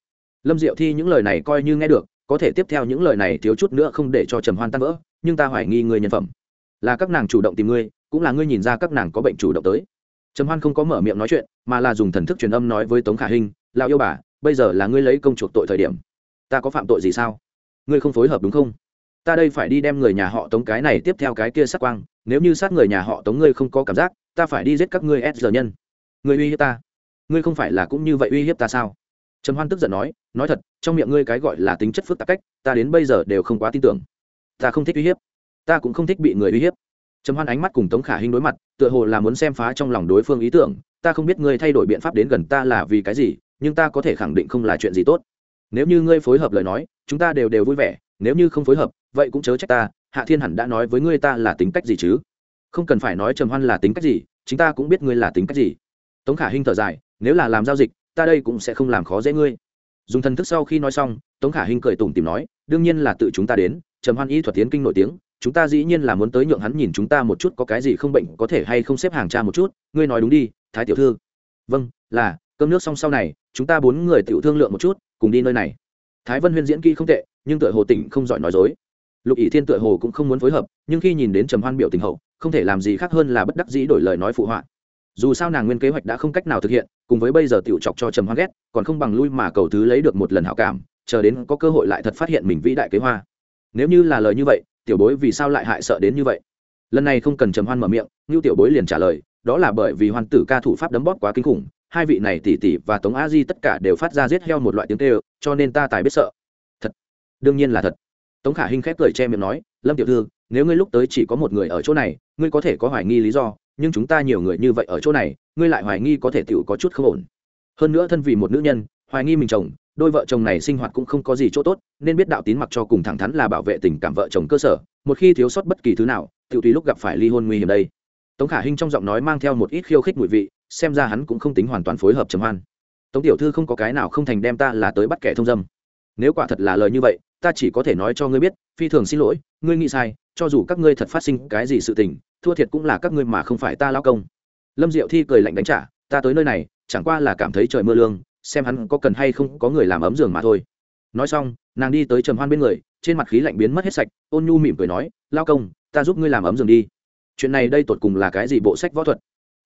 Lâm diệu thi những lời này coi như nghe được, có thể tiếp theo những lời này thiếu chút nữa không để cho trầm hoan tan vỡ, nhưng ta hoài nghi ngươi nhân phẩm. Là các nàng chủ động tìm ngươi, cũng là ngươi nhìn ra các nàng có bệnh chủ động tới. Trầm hoan không có mở miệng nói chuyện, mà là dùng thần thức truyền âm nói với tống khả hinh, lão yêu bà, bây giờ là ngươi lấy công chuộc tội thời điểm. Ta có phạm tội gì sao? Ngươi không phối hợp đúng không? Ta đây phải đi đem người nhà họ tống cái này tiếp theo cái kia sát quang, nếu như sát người nhà họ tống ngươi không có cảm giác, ta phải đi giết các ngươi s giờ nhân. Ngươi uy hiếp ta. Ngươi không phải là cũng như vậy uy hiếp ta sao? Trầm hoan tức giận nói nói thật, trong miệng ngươi cái gọi là tính chất phức tạp cách, ta đến bây giờ đều không quá tin tưởng. Ta không thích uy hiếp. Ta cũng không thích bị người uy hiếp. Trầm hoan ánh mắt cùng tống khả hinh đối mặt, tựa hồ là muốn xem phá trong lòng đối phương ý tưởng, ta không biết ngươi thay đổi biện pháp đến gần ta là vì cái gì, nhưng ta có thể khẳng định không là chuyện gì tốt. Nếu như ngươi phối hợp lời nói, chúng ta đều đều vui vẻ, nếu như không phối hợp vậy cũng chớ trách ta, hạ thiên hẳn đã nói với ngươi ta là tính cách gì chứ? Không cần phải nói trầm hoan là tính cách gì chúng ta cũng biết ngươi là tính cách gì. Tống khả hinh thở dài, nếu là làm giao dịch, ta đây cũng sẽ không làm khó dễ ngươi. Dùng thần thức sau khi nói xong, tống khả hinh cười tủm tìm nói, đương nhiên là tự chúng ta đến, trầm hoan y thuật tiến kinh nổi tiếng, chúng ta dĩ nhiên là muốn tới nhượng hắn nhìn chúng ta một chút có cái gì không bệnh có thể hay không xếp hàng cha một chút, ngươi nói đúng đi, thái tiểu thư. Vâng là, cơm nước xong sau này, chúng ta bốn người tiểu thương lượng một chút, cùng đi nơi này. Thái vân huyên diễn kỹ không tệ, nhưng tựa hồ tỉnh không giỏi nói dối lục ỷ thiên tựa hồ cũng không muốn phối hợp, nhưng khi nhìn đến trầm hoan biểu tình hậu, không thể làm gì khác hơn là bất đắc dĩ đổi lời nói phụ họa. Dù sao nàng nguyên kế hoạch đã không cách nào thực hiện, cùng với bây giờ tiểu chọc cho trầm hoan ghét, còn không bằng lui mà cầu thứ lấy được một lần hảo cảm, chờ đến có cơ hội lại thật phát hiện mình vĩ đại kế hoa. Nếu như là lời như vậy, tiểu bối vì sao lại hại sợ đến như vậy? Lần này không cần trầm hoan mở miệng như tiểu bối liền trả lời, đó là bởi vì hoan tử ca thủ pháp đấm bóp quá kinh khủng, hai vị này tỷ tỷ và tống a di tất cả đều phát ra giết heo một loại tiếng tê cho nên ta tài biết sợ. Thật. Đương nhiên là thật tống khả hinh khép cười che miệng nói, lâm tiểu thư, nếu ngươi lúc tới chỉ có một người ở chỗ này, ngươi có thể có hoài nghi lý do, nhưng chúng ta nhiều người như vậy ở chỗ này, ngươi lại hoài nghi có thể tựu có chút không ổn. Hơn nữa thân vì một nữ nhân, hoài nghi mình chồng, đôi vợ chồng này sinh hoạt cũng không có gì chỗ tốt, nên biết đạo tín mặc cho cùng thẳng thắn là bảo vệ tình cảm vợ chồng cơ sở, một khi thiếu sót bất kỳ thứ nào Tiểu tùy lúc gặp phải ly hôn nguy hiểm đây. Tống khả hinh trong giọng nói mang theo một ít khiêu khích mùi vị, xem ra hắn cũng không tính hoàn toàn phối hợp trầm hoan. Tống tiểu thư không có cái nào không thành đem ta là tới bắt kẻ thông dâm nếu quả thật là lời như vậy, ta chỉ có thể nói cho ngươi biết, phi thường xin lỗi, ngươi nghĩ sai, cho dù các ngươi thật phát sinh cái gì sự tình, thua thiệt cũng là các ngươi mà không phải ta lao công. Lâm diệu thi cười lạnh đánh trả, ta tới nơi này, chẳng qua là cảm thấy trời mưa lương, xem hắn có cần hay không có người làm ấm giường mà thôi. Nói xong, nàng đi tới trầm hoan bên người, trên mặt khí lạnh biến mất hết sạch, ôn nhu mỉm cười nói lao công, ta giúp ngươi làm ấm giường đi. Chuyện này đây tột cùng là cái gì bộ sách võ thuật?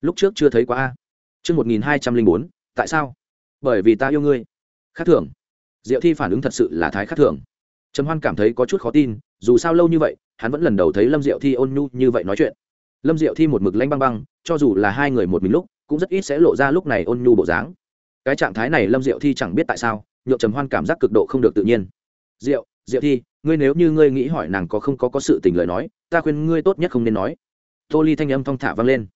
Lúc trước chưa thấy quá a. Chương một nghìn hai trăm linh bốn, tại sao? Bởi vì ta yêu ngươi. Khác thường diệu thi phản ứng thật sự là thái khắc thường. Trầm hoan cảm thấy có chút khó tin, dù sao lâu như vậy, hắn vẫn lần đầu thấy lâm diệu thi ôn nhu như vậy nói chuyện. Lâm diệu thi một mực lanh băng băng, cho dù là hai người một mình lúc, cũng rất ít sẽ lộ ra lúc này ôn nhu bộ dáng. Cái trạng thái này lâm diệu thi chẳng biết tại sao nhộn trầm hoan cảm giác cực độ không được tự nhiên. Diệu diệu thi, ngươi nếu như ngươi nghĩ hỏi nàng có không có có sự tình lời nói, ta khuyên ngươi tốt nhất không nên nói. Tô ly thanh âm thong thả vang lên.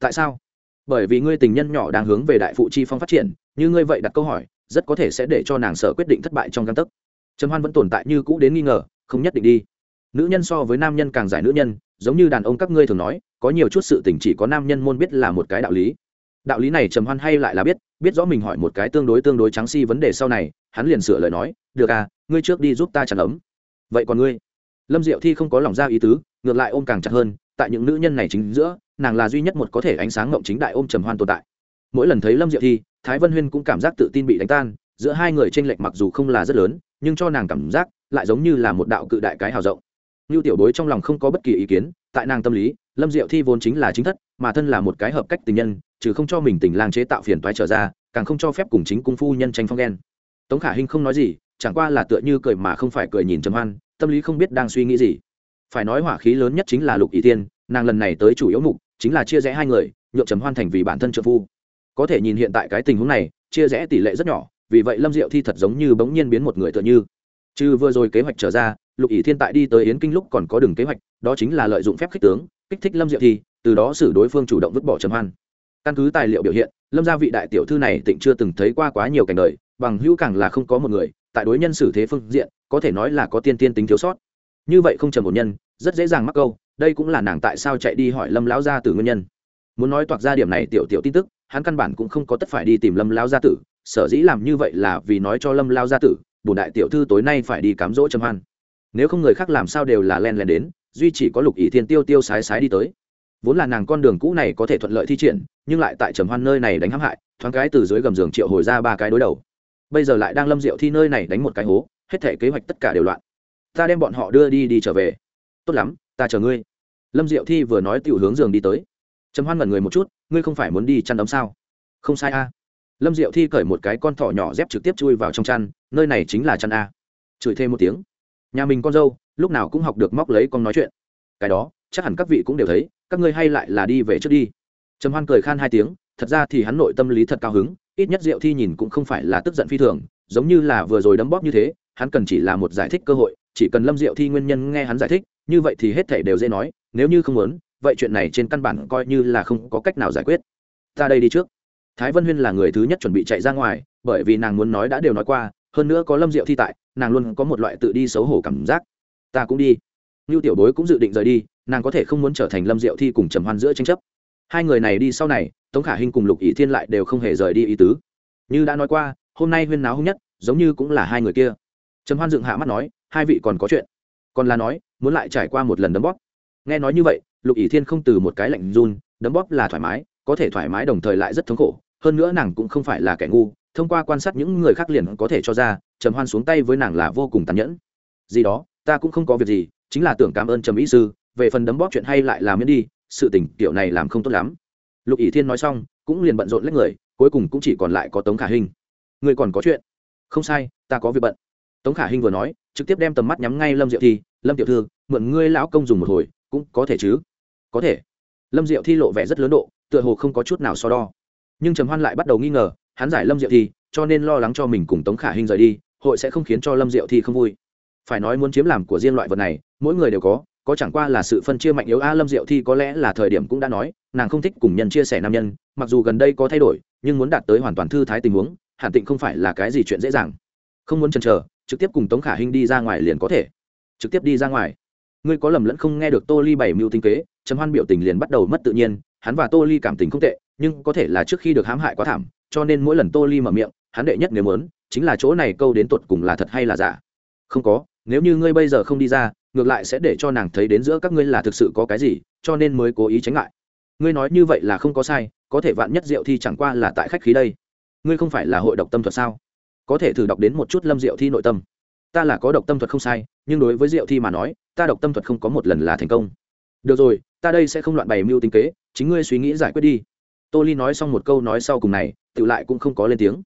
Tại sao? Bởi vì ngươi tình nhân nhỏ đang hướng về đại phụ chi phong phát triển, như ngươi vậy đặt câu hỏi rất có thể sẽ để cho nàng sợ quyết định thất bại trong căn tấc. Trầm hoan vẫn tồn tại như cũ đến nghi ngờ, không nhất định đi. Nữ nhân so với nam nhân càng giải nữ nhân, giống như đàn ông các ngươi thường nói, có nhiều chút sự tình chỉ có nam nhân môn biết là một cái đạo lý. Đạo lý này trầm hoan hay lại là biết biết rõ mình hỏi một cái tương đối tương đối trắng si vấn đề sau này, hắn liền sửa lời nói, được à ngươi trước đi giúp ta chặt ấm. Vậy còn ngươi? Lâm diệu thi không có lòng ra ý tứ, ngược lại ôm càng chặt hơn, tại những nữ nhân này chính giữa, nàng là duy nhất một có thể ánh sáng ngộng chính đại ôm trầm hoan tồn tại. Mỗi lần thấy lâm diệu thi thái vân huyên cũng cảm giác tự tin bị đánh tan, giữa hai người tranh lệch mặc dù không là rất lớn, nhưng cho nàng cảm giác lại giống như là một đạo cự đại cái hào rộng. Như tiểu bối trong lòng không có bất kỳ ý kiến, tại nàng tâm lý, lâm diệu thi vốn chính là chính thất, mà thân là một cái hợp cách tình nhân chứ không cho mình tình lang chế tạo phiền toái trở ra, càng không cho phép cùng chính cung phu nhân tranh phong ghen. Tống khả hinh không nói gì, chẳng qua là tựa như cười mà không phải cười nhìn trầm hoan, tâm lý không biết đang suy nghĩ gì. Phải nói hỏa khí lớn nhất chính là lục ý tiên, nàng lần này tới chủ yếu mục chính là chia rẽ hai người, nhượng trầm hoan thành vì bản thân trợ phu có thể nhìn hiện tại cái tình huống này, chia rẽ tỷ lệ rất nhỏ, vì vậy lâm diệu thi thật giống như bỗng nhiên biến một người tựa như. Chứ vừa rồi kế hoạch trở ra, lục ỷ thiên tại đi tới yến kinh lúc còn có đường kế hoạch, đó chính là lợi dụng phép khích tướng, kích thích lâm diệu thi, từ đó xử đối phương chủ động vứt bỏ trầm hoan. Căn cứ tài liệu biểu hiện, lâm gia vị đại tiểu thư này tịnh chưa từng thấy qua quá nhiều cảnh đời, bằng hữu càng là không có một người, tại đối nhân xử thế phương diện, có thể nói là có tiên tiên tính thiếu sót. Như vậy không trầm một nhân, rất dễ dàng mắc câu, đây cũng là nàng tại sao chạy đi hỏi lâm lão gia từ nguyên nhân. Muốn nói toạc ra điểm này tiểu tiểu tin tức hắn căn bản cũng không có tất phải đi tìm lâm lao gia tử, sở dĩ làm như vậy là vì nói cho lâm lao gia tử bùn đại tiểu thư tối nay phải đi cám dỗ trầm hoan. Nếu không người khác làm sao đều là len len đến, duy chỉ có lục ỷ thiên tiêu tiêu sái sái đi tới. Vốn là nàng con đường cũ này có thể thuận lợi thi triển, nhưng lại tại trầm hoan nơi này đánh hãm hại, thoáng cái từ dưới gầm giường triệu hồi ra ba cái đối đầu. Bây giờ lại đang lâm diệu thi nơi này đánh một cái hố, hết thể kế hoạch tất cả đều loạn. Ta đem bọn họ đưa đi đi trở về. Tốt lắm, ta chờ ngươi. Lâm diệu thi vừa nói tiểu hướng giường đi tới trầm hoan ngẩn người một chút, ngươi không phải muốn đi chăn ấm sao? Không sai a. Lâm diệu thi cởi một cái con thỏ nhỏ dép trực tiếp chui vào trong chăn, nơi này chính là chăn a. Chửi thêm một tiếng, nhà mình con dâu, lúc nào cũng học được móc lấy con nói chuyện. Cái đó, chắc hẳn các vị cũng đều thấy, các ngươi hay lại là đi về trước đi. Trầm hoan cười khan hai tiếng, thật ra thì hắn nội tâm lý thật cao hứng, ít nhất diệu thi nhìn cũng không phải là tức giận phi thường, giống như là vừa rồi đấm bóp như thế, hắn cần chỉ là một giải thích cơ hội, chỉ cần lâm diệu thi nguyên nhân nghe hắn giải thích, như vậy thì hết thể đều dễ nói, nếu như không muốn vậy chuyện này trên căn bản coi như là không có cách nào giải quyết. Ta đây đi trước. Thái vân huyên là người thứ nhất chuẩn bị chạy ra ngoài, bởi vì nàng muốn nói đã đều nói qua, hơn nữa có lâm diệu thi tại, nàng luôn có một loại tự đi xấu hổ cảm giác. Ta cũng đi. Ngưu tiểu bối cũng dự định rời đi, nàng có thể không muốn trở thành lâm diệu thi cùng trầm hoan giữa tranh chấp. Hai người này đi sau này, tống khả hinh cùng lục ý thiên lại đều không hề rời đi ý tứ. Như đã nói qua, hôm nay huyên náo hung nhất, giống như cũng là hai người kia. Trầm hoan dựng hạ mắt nói, hai vị còn có chuyện. Còn là nói, muốn lại trải qua một lần đấm bóp. Nghe nói như vậy lục ỷ thiên không từ một cái lạnh run, đấm bóp là thoải mái, có thể thoải mái đồng thời lại rất thống khổ, hơn nữa nàng cũng không phải là kẻ ngu, thông qua quan sát những người khác liền có thể cho ra, trầm hoan xuống tay với nàng là vô cùng tàn nhẫn. Gì đó, ta cũng không có việc gì, chính là tưởng cảm ơn trầm ý sư, về phần đấm bóp chuyện hay lại làm miễn đi, sự tình kiểu này làm không tốt lắm. Lục ỷ thiên nói xong, cũng liền bận rộn lấy người, cuối cùng cũng chỉ còn lại có tống khả hình người còn có chuyện? Không sai, ta có việc bận. Tống khả hình vừa nói, trực tiếp đem tầm mắt nhắm ngay lâm diệu thi. Lâm tiểu thư, mượn ngươi lão công dùng một hồi, cũng có thể chứ? Có thể. Lâm diệu thi lộ vẻ rất lớn độ, tựa hồ không có chút nào so đo. Nhưng trầm hoan lại bắt đầu nghi ngờ, hắn giải lâm diệu thi, cho nên lo lắng cho mình cùng tống khả hình rời đi, hội sẽ không khiến cho lâm diệu thi không vui. Phải nói muốn chiếm làm của riêng loại vật này, mỗi người đều có có chẳng qua là sự phân chia mạnh yếu a, lâm diệu thi có lẽ là thời điểm cũng đã nói, nàng không thích cùng nhân chia sẻ nam nhân, mặc dù gần đây có thay đổi, nhưng muốn đạt tới hoàn toàn thư thái tình huống, hẳn tịnh không phải là cái gì chuyện dễ dàng. Không muốn chần chờ, trực tiếp cùng tống khả hinh đi ra ngoài liền có thể. Trực tiếp đi ra ngoài ngươi có lầm lẫn không nghe được tô ly bảy mưu tinh kế, trầm hoan biểu tình liền bắt đầu mất tự nhiên, hắn và tô ly cảm tình không tệ, nhưng có thể là trước khi được hãm hại quá thảm, cho nên mỗi lần tô ly mở miệng, hắn đệ nhất nếu muốn, chính là chỗ này câu đến tột cùng là thật hay là giả. Không có, nếu như ngươi bây giờ không đi ra, ngược lại sẽ để cho nàng thấy đến giữa các ngươi là thực sự có cái gì, cho nên mới cố ý tránh ngại. ngươi nói như vậy là không có sai, có thể vạn nhất diệu thi chẳng qua là tại khách khí đây. Ngươi không phải là hội độc tâm thuật sao? Có thể thử đọc đến một chút lâm diệu thi nội tâm ta là có độc tâm thuật không sai, nhưng đối với diệu thi mà nói, ta độc tâm thuật không có một lần là thành công. Được rồi, ta đây sẽ không loạn bày mưu tính kế, chính ngươi suy nghĩ giải quyết đi. Tô ly nói xong một câu nói sau cùng này, tự lại cũng không có lên tiếng.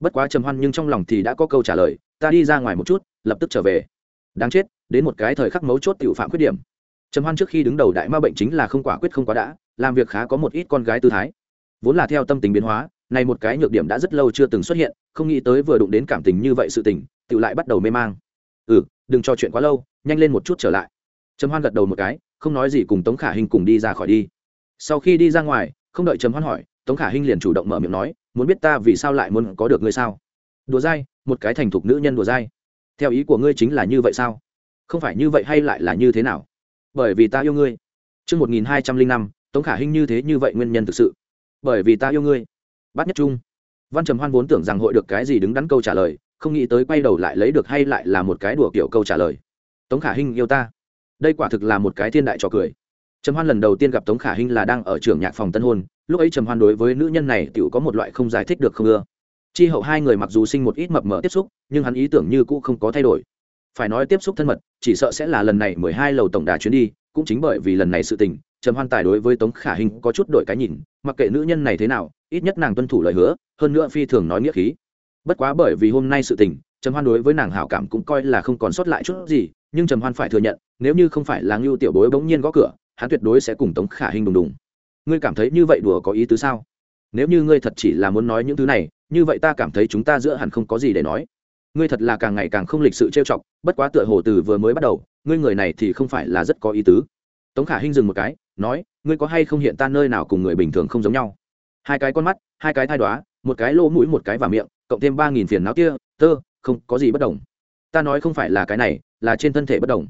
Bất quá trầm hoan nhưng trong lòng thì đã có câu trả lời, ta đi ra ngoài một chút, lập tức trở về. Đáng chết, đến một cái thời khắc mấu chốt tiểu phạm khuyết điểm. Trầm hoan trước khi đứng đầu đại ma bệnh chính là không quả quyết không quá đã, làm việc khá có một ít con gái tư thái. Vốn là theo tâm tình biến hóa, này một cái nhược điểm đã rất lâu chưa từng xuất hiện, không nghĩ tới vừa đụng đến cảm tình như vậy sự tình tự lại bắt đầu mê mang. Ừ đừng trò chuyện quá lâu nhanh lên một chút trở lại. Trầm hoan gật đầu một cái không nói gì cùng tống khả hinh cùng đi ra khỏi đi. Sau khi đi ra ngoài không đợi trầm hoan hỏi tống khả hinh liền chủ động mở miệng nói muốn biết ta vì sao lại muốn có được ngươi sao? Đùa dai một cái thành thục nữ nhân đùa dai. Theo ý của ngươi chính là như vậy sao? Không phải như vậy hay lại là như thế nào? Bởi vì ta yêu ngươi. Trương một nghìn hai trăm linh năm, Tống Khả Hinh như thế như vậy nguyên nhân thực sự. Bởi vì ta yêu ngươi. Bát nhất trung. Văn Trầm Hoan vốn tưởng rằng hội được cái gì đứng đắn câu trả lời, không nghĩ tới quay đầu lại lấy được hay lại là một cái đùa kiểu câu trả lời. Tống Khả Hinh yêu ta. Đây quả thực là một cái thiên đại trò cười. Trầm Hoan lần đầu tiên gặp Tống Khả Hinh là đang ở trường nhạc phòng tân hôn, lúc ấy Trầm Hoan đối với nữ nhân này tiểu có một loại không giải thích được không ưa. Chi hậu hai người mặc dù sinh một ít mập mờ tiếp xúc, nhưng hắn ý tưởng như cũ không có thay đổi. Phải nói tiếp xúc thân mật, chỉ sợ sẽ là lần này mười hai lầu tổng đà chuyến đi, cũng chính bởi vì lần này sự tình, Trầm Hoan tài đối với Tống Khả Hinh có chút đổi cái nhìn, mặc kệ nữ nhân này thế nào, ít nhất nàng tuân thủ lời hứa, hơn nữa phi thường nói nghĩa khí. Bất quá bởi vì hôm nay sự tình, Trầm Hoan đối với nàng hảo cảm cũng coi là không còn sót lại chút gì, nhưng Trầm Hoan phải thừa nhận, nếu như không phải là Ngưu tiểu bối bỗng nhiên gõ cửa, hắn tuyệt đối sẽ cùng Tống Khả Hinh đùng đùng. Ngươi cảm thấy như vậy đùa có ý tứ sao? Nếu như ngươi thật chỉ là muốn nói những thứ này, như vậy ta cảm thấy chúng ta giữa hẳn không có gì để nói ngươi thật là càng ngày càng không lịch sự trêu chọc bất quá tựa hồ từ vừa mới bắt đầu ngươi người này thì không phải là rất có ý tứ tống khả hinh dừng một cái nói ngươi có hay không hiện ta nơi nào cùng người bình thường không giống nhau hai cái con mắt hai cái thai đoá một cái lỗ mũi một cái vào miệng, cộng thêm ba nghìn phiền não kia, tơ, không, có gì bất đồng. Ta nói không phải là cái này, là trên thân thể bất đồng.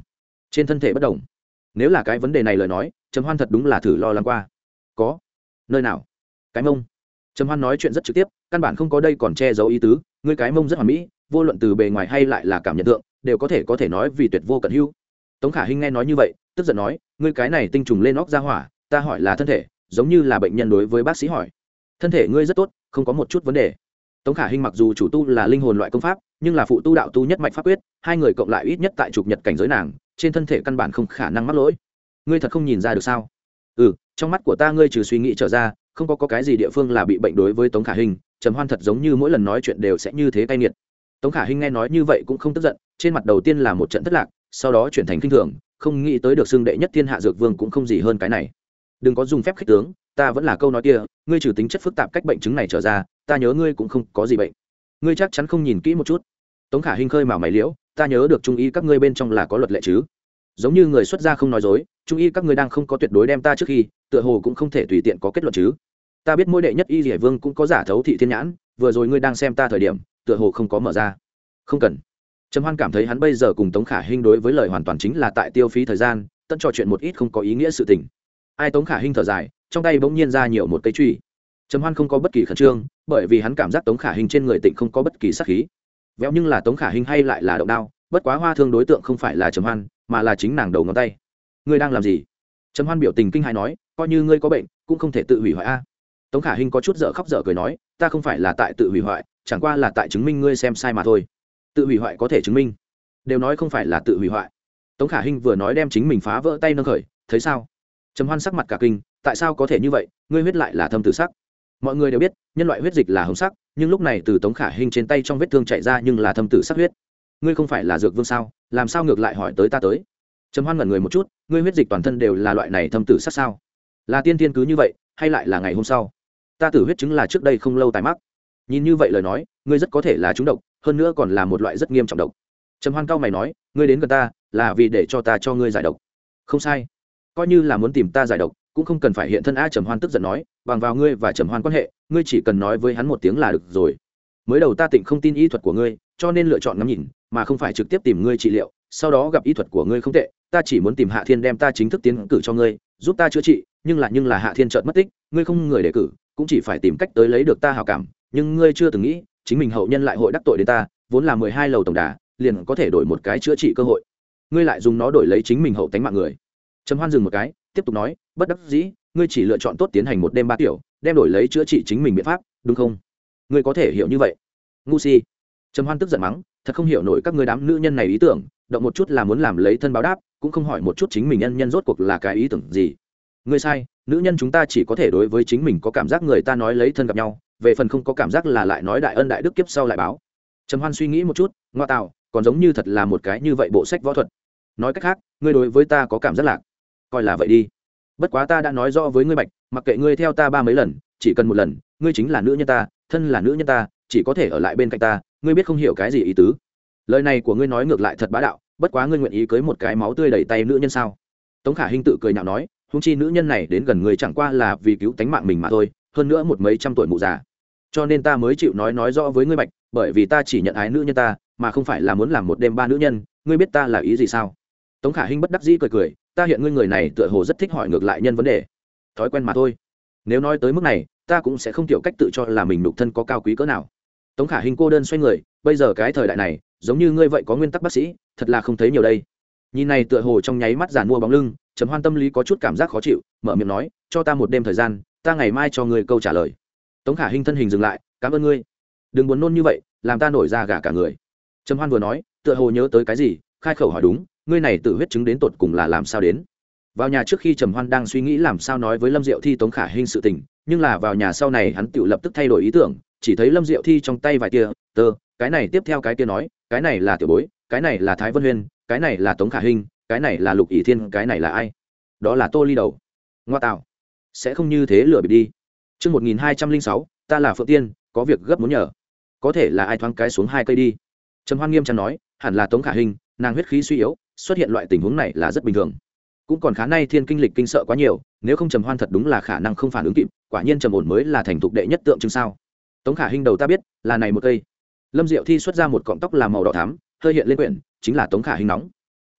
Trên thân thể bất đồng. Nếu là cái vấn đề này lời nói, trầm hoan thật đúng là thử lo lắng qua. Có. Nơi nào? Cái mông. Trầm hoan nói chuyện rất trực tiếp, căn bản không có đây còn che giấu ý tứ, ngươi cái mông rất hoàn mỹ, vô luận từ bề ngoài hay lại là cảm nhận tượng, đều có thể có thể nói vì tuyệt vô cận hữu. Tống khả hinh nghe nói như vậy, tức giận nói, ngươi cái này tinh trùng lên óc ra hỏa, ta hỏi là thân thể, giống như là bệnh nhân đối với bác sĩ hỏi. Thân thể ngươi rất tốt không có một chút vấn đề. Tống khả hinh mặc dù chủ tu là linh hồn loại công pháp nhưng là phụ tu đạo tu nhất mạch pháp quyết hai người cộng lại ít nhất tại chụp nhật cảnh giới nàng trên thân thể căn bản không khả năng mắc lỗi. Ngươi thật không nhìn ra được sao? Ừ trong mắt của ta ngươi trừ suy nghĩ trở ra không có, có cái gì địa phương là bị bệnh đối với tống khả hinh trầm hoan thật giống như mỗi lần nói chuyện đều sẽ như thế cay nghiệt. Tống khả hinh nghe nói như vậy cũng không tức giận trên mặt đầu tiên là một trận thất lạc sau đó chuyển thành kinh thường không nghĩ tới được xưng đệ nhất thiên hạ dược vương cũng không gì hơn cái này. Đừng có dùng phép khích tướng ta vẫn là câu nói kia, ngươi trừ tính chất phức tạp cách bệnh chứng này trở ra, ta nhớ ngươi cũng không có gì bệnh. Ngươi chắc chắn không nhìn kỹ một chút. Tống khả hinh khơi mà mày liễu, ta nhớ được trung y các ngươi bên trong là có luật lệ chứ? Giống như người xuất gia không nói dối, trung y các ngươi đang không có tuyệt đối đem ta trước khi, tựa hồ cũng không thể tùy tiện có kết luận chứ. Ta biết mỗi đệ nhất y rỉa vương cũng có giả thấu thị thiên nhãn, vừa rồi ngươi đang xem ta thời điểm, tựa hồ không có mở ra. Không cần. Trầm hoan cảm thấy hắn bây giờ cùng tống khả hinh đối với lời hoàn toàn chính là tại tiêu phí thời gian tận trò chuyện một ít không có ý nghĩa sự tình. Ai tống khả hinh thở dài trong tay bỗng nhiên ra nhiều một cây truy. Trầm hoan không có bất kỳ khẩn trương, bởi vì hắn cảm giác tống khả hình trên người tịnh không có bất kỳ sắc khí. Véo nhưng là tống khả hình hay lại là động đao, bất quá hoa thương đối tượng không phải là trầm hoan, mà là chính nàng đầu ngón tay. Ngươi đang làm gì? Trầm hoan biểu tình kinh hài nói, coi như ngươi có bệnh, cũng không thể tự hủy hoại a. Tống khả hình có chút dở khóc dở cười nói, ta không phải là tại tự hủy hoại, chẳng qua là tại chứng minh ngươi xem sai mà thôi. Tự hủy hoại có thể chứng minh. Đều nói không phải là tự hủy hoại. Tống khả hình vừa nói đem chính mình phá vỡ tay nâng khởi, thấy sao? Trầm hoan sắc mặt cả kinh tại sao có thể như vậy, ngươi huyết lại là thâm tử sắc. Mọi người đều biết, nhân loại huyết dịch là hồng sắc, nhưng lúc này từ tống khả hình trên tay trong vết thương chạy ra nhưng là thâm tử sắc huyết. Ngươi không phải là dược vương sao? Làm sao ngược lại hỏi tới ta tới? Trầm hoan ngẩn người một chút, ngươi huyết dịch toàn thân đều là loại này thâm tử sắc sao? Là tiên tiên cứ như vậy, hay lại là ngày hôm sau? Ta tử huyết chứng là trước đây không lâu tài mắc. Nhìn như vậy lời nói, ngươi rất có thể là trúng độc, hơn nữa còn là một loại rất nghiêm trọng độc. Trầm hoan cao mày nói, ngươi đến gần ta, là vì để cho ta cho ngươi giải độc. Không sai. Coi như là muốn tìm ta giải độc cũng không cần phải hiện thân a trầm hoan tức giận nói, bằng vào ngươi và trầm hoan quan hệ, ngươi chỉ cần nói với hắn một tiếng là được rồi. Mới đầu ta tịnh không tin y thuật của ngươi, cho nên lựa chọn ngắm nhìn, mà không phải trực tiếp tìm ngươi trị liệu, sau đó gặp y thuật của ngươi không tệ, ta chỉ muốn tìm hạ thiên đem ta chính thức tiến cử cho ngươi, giúp ta chữa trị, nhưng là nhưng là hạ thiên chợt mất tích, ngươi không người đề cử, cũng chỉ phải tìm cách tới lấy được ta hào cảm, nhưng ngươi chưa từng nghĩ, chính mình hậu nhân lại hội đắc tội đến ta, vốn là mười hai lầu tổng đà, liền có thể đổi một cái chữa trị cơ hội. Ngươi lại dùng nó đổi lấy chính mình hậu tánh mạng người. Trầm hoan dừng một cái, tiếp tục nói bất đắc dĩ ngươi chỉ lựa chọn tốt tiến hành một đêm ba tiểu, đem đổi lấy chữa trị chính mình biện pháp đúng không? Ngươi có thể hiểu như vậy. Ngu si. Trầm hoan tức giận mắng thật không hiểu nổi các ngươi đám nữ nhân này ý tưởng động một chút là muốn làm lấy thân báo đáp cũng không hỏi một chút chính mình nhân nhân rốt cuộc là cái ý tưởng gì. Ngươi sai nữ nhân chúng ta chỉ có thể đối với chính mình có cảm giác người ta nói lấy thân gặp nhau về phần không có cảm giác là lại nói đại ân đại đức kiếp sau lại báo. Trầm hoan suy nghĩ một chút ngoa tạo còn giống như thật là một cái như vậy bộ sách võ thuật. Nói cách khác ngươi đối với ta có cảm giác lạc. Coi là vậy đi bất quá ta đã nói rõ với ngươi, bạch, mặc kệ ngươi theo ta ba mấy lần, chỉ cần một lần, ngươi chính là nữ nhân ta, thân là nữ nhân ta, chỉ có thể ở lại bên cạnh ta, ngươi biết không hiểu cái gì ý tứ. Lời này của ngươi nói ngược lại thật bá đạo, bất quá ngươi nguyện ý cưới một cái máu tươi đầy tay nữ nhân sao? Tống khả hinh tự cười nhạo nói húng chi nữ nhân này đến gần người chẳng qua là vì cứu tánh mạng mình mà thôi, hơn nữa một mấy trăm tuổi mụ già. Cho nên ta mới chịu nói nói rõ với ngươi, bạch, bởi vì ta chỉ nhận ái nữ nhân ta, mà không phải là muốn làm một đêm ba nữ nhân, ngươi biết ta là ý gì sao? Tống khả hinh bất đắc dĩ cười cười ta hiện ngươi người này tựa hồ rất thích hỏi ngược lại nhân vấn đề. Thói quen mà thôi. Nếu nói tới mức này, ta cũng sẽ không tiểu cách tự cho là mình nục thân có cao quý cỡ nào. Tống khả hình cô đơn xoay người, bây giờ cái thời đại này, giống như ngươi vậy có nguyên tắc bác sĩ, thật là không thấy nhiều đây. Nhìn này tựa hồ trong nháy mắt giàn mua bóng lưng chấm hoan tâm lý có chút cảm giác khó chịu, mở miệng nói, cho ta một đêm thời gian, ta ngày mai cho ngươi câu trả lời. Tống khả hình thân hình dừng lại, cảm ơn ngươi. Đừng buồn nôn như vậy, làm ta nổi ra gà cả người. Trầm hoan vừa nói, tựa hồ nhớ tới cái gì, khai khẩu hỏi đúng ngươi này tự huyết chứng đến tột cùng là làm sao đến? Vào nhà trước khi trầm hoan đang suy nghĩ làm sao nói với lâm diệu thi tống khả hình sự tình nhưng là vào nhà sau này hắn tự lập tức thay đổi ý tưởng chỉ thấy lâm diệu thi trong tay vài tia tơ cái này tiếp theo cái kia nói cái này là tiểu bối cái này là thái vân huyên cái này là tống khả hình cái này là lục ỷ thiên cái này là ai? Đó là tô ly đầu. Ngoa tạo. Sẽ không như thế lừa bịp đi. Trước 1206, ta là Phượng Tiên, có việc gấp muốn nhờ. Có thể là ai thoáng cái xuống hai cây đi. Trầm Hoan nghiêm trang nói, hẳn là Tống Khả Hình, nàng huyết khí suy yếu, xuất hiện loại tình huống này là rất bình thường. Cũng còn khá nay thiên kinh lịch kinh sợ quá nhiều, nếu không trầm hoan thật đúng là khả năng không phản ứng kịp, quả nhiên trầm ổn mới là thành thục đệ nhất tượng chứng sao. Tống khả hình đầu ta biết, là này một cây. Lâm diệu thi xuất ra một cọng tóc làm màu đỏ thắm, hơi hiện lên quyển, chính là tống khả hình nóng.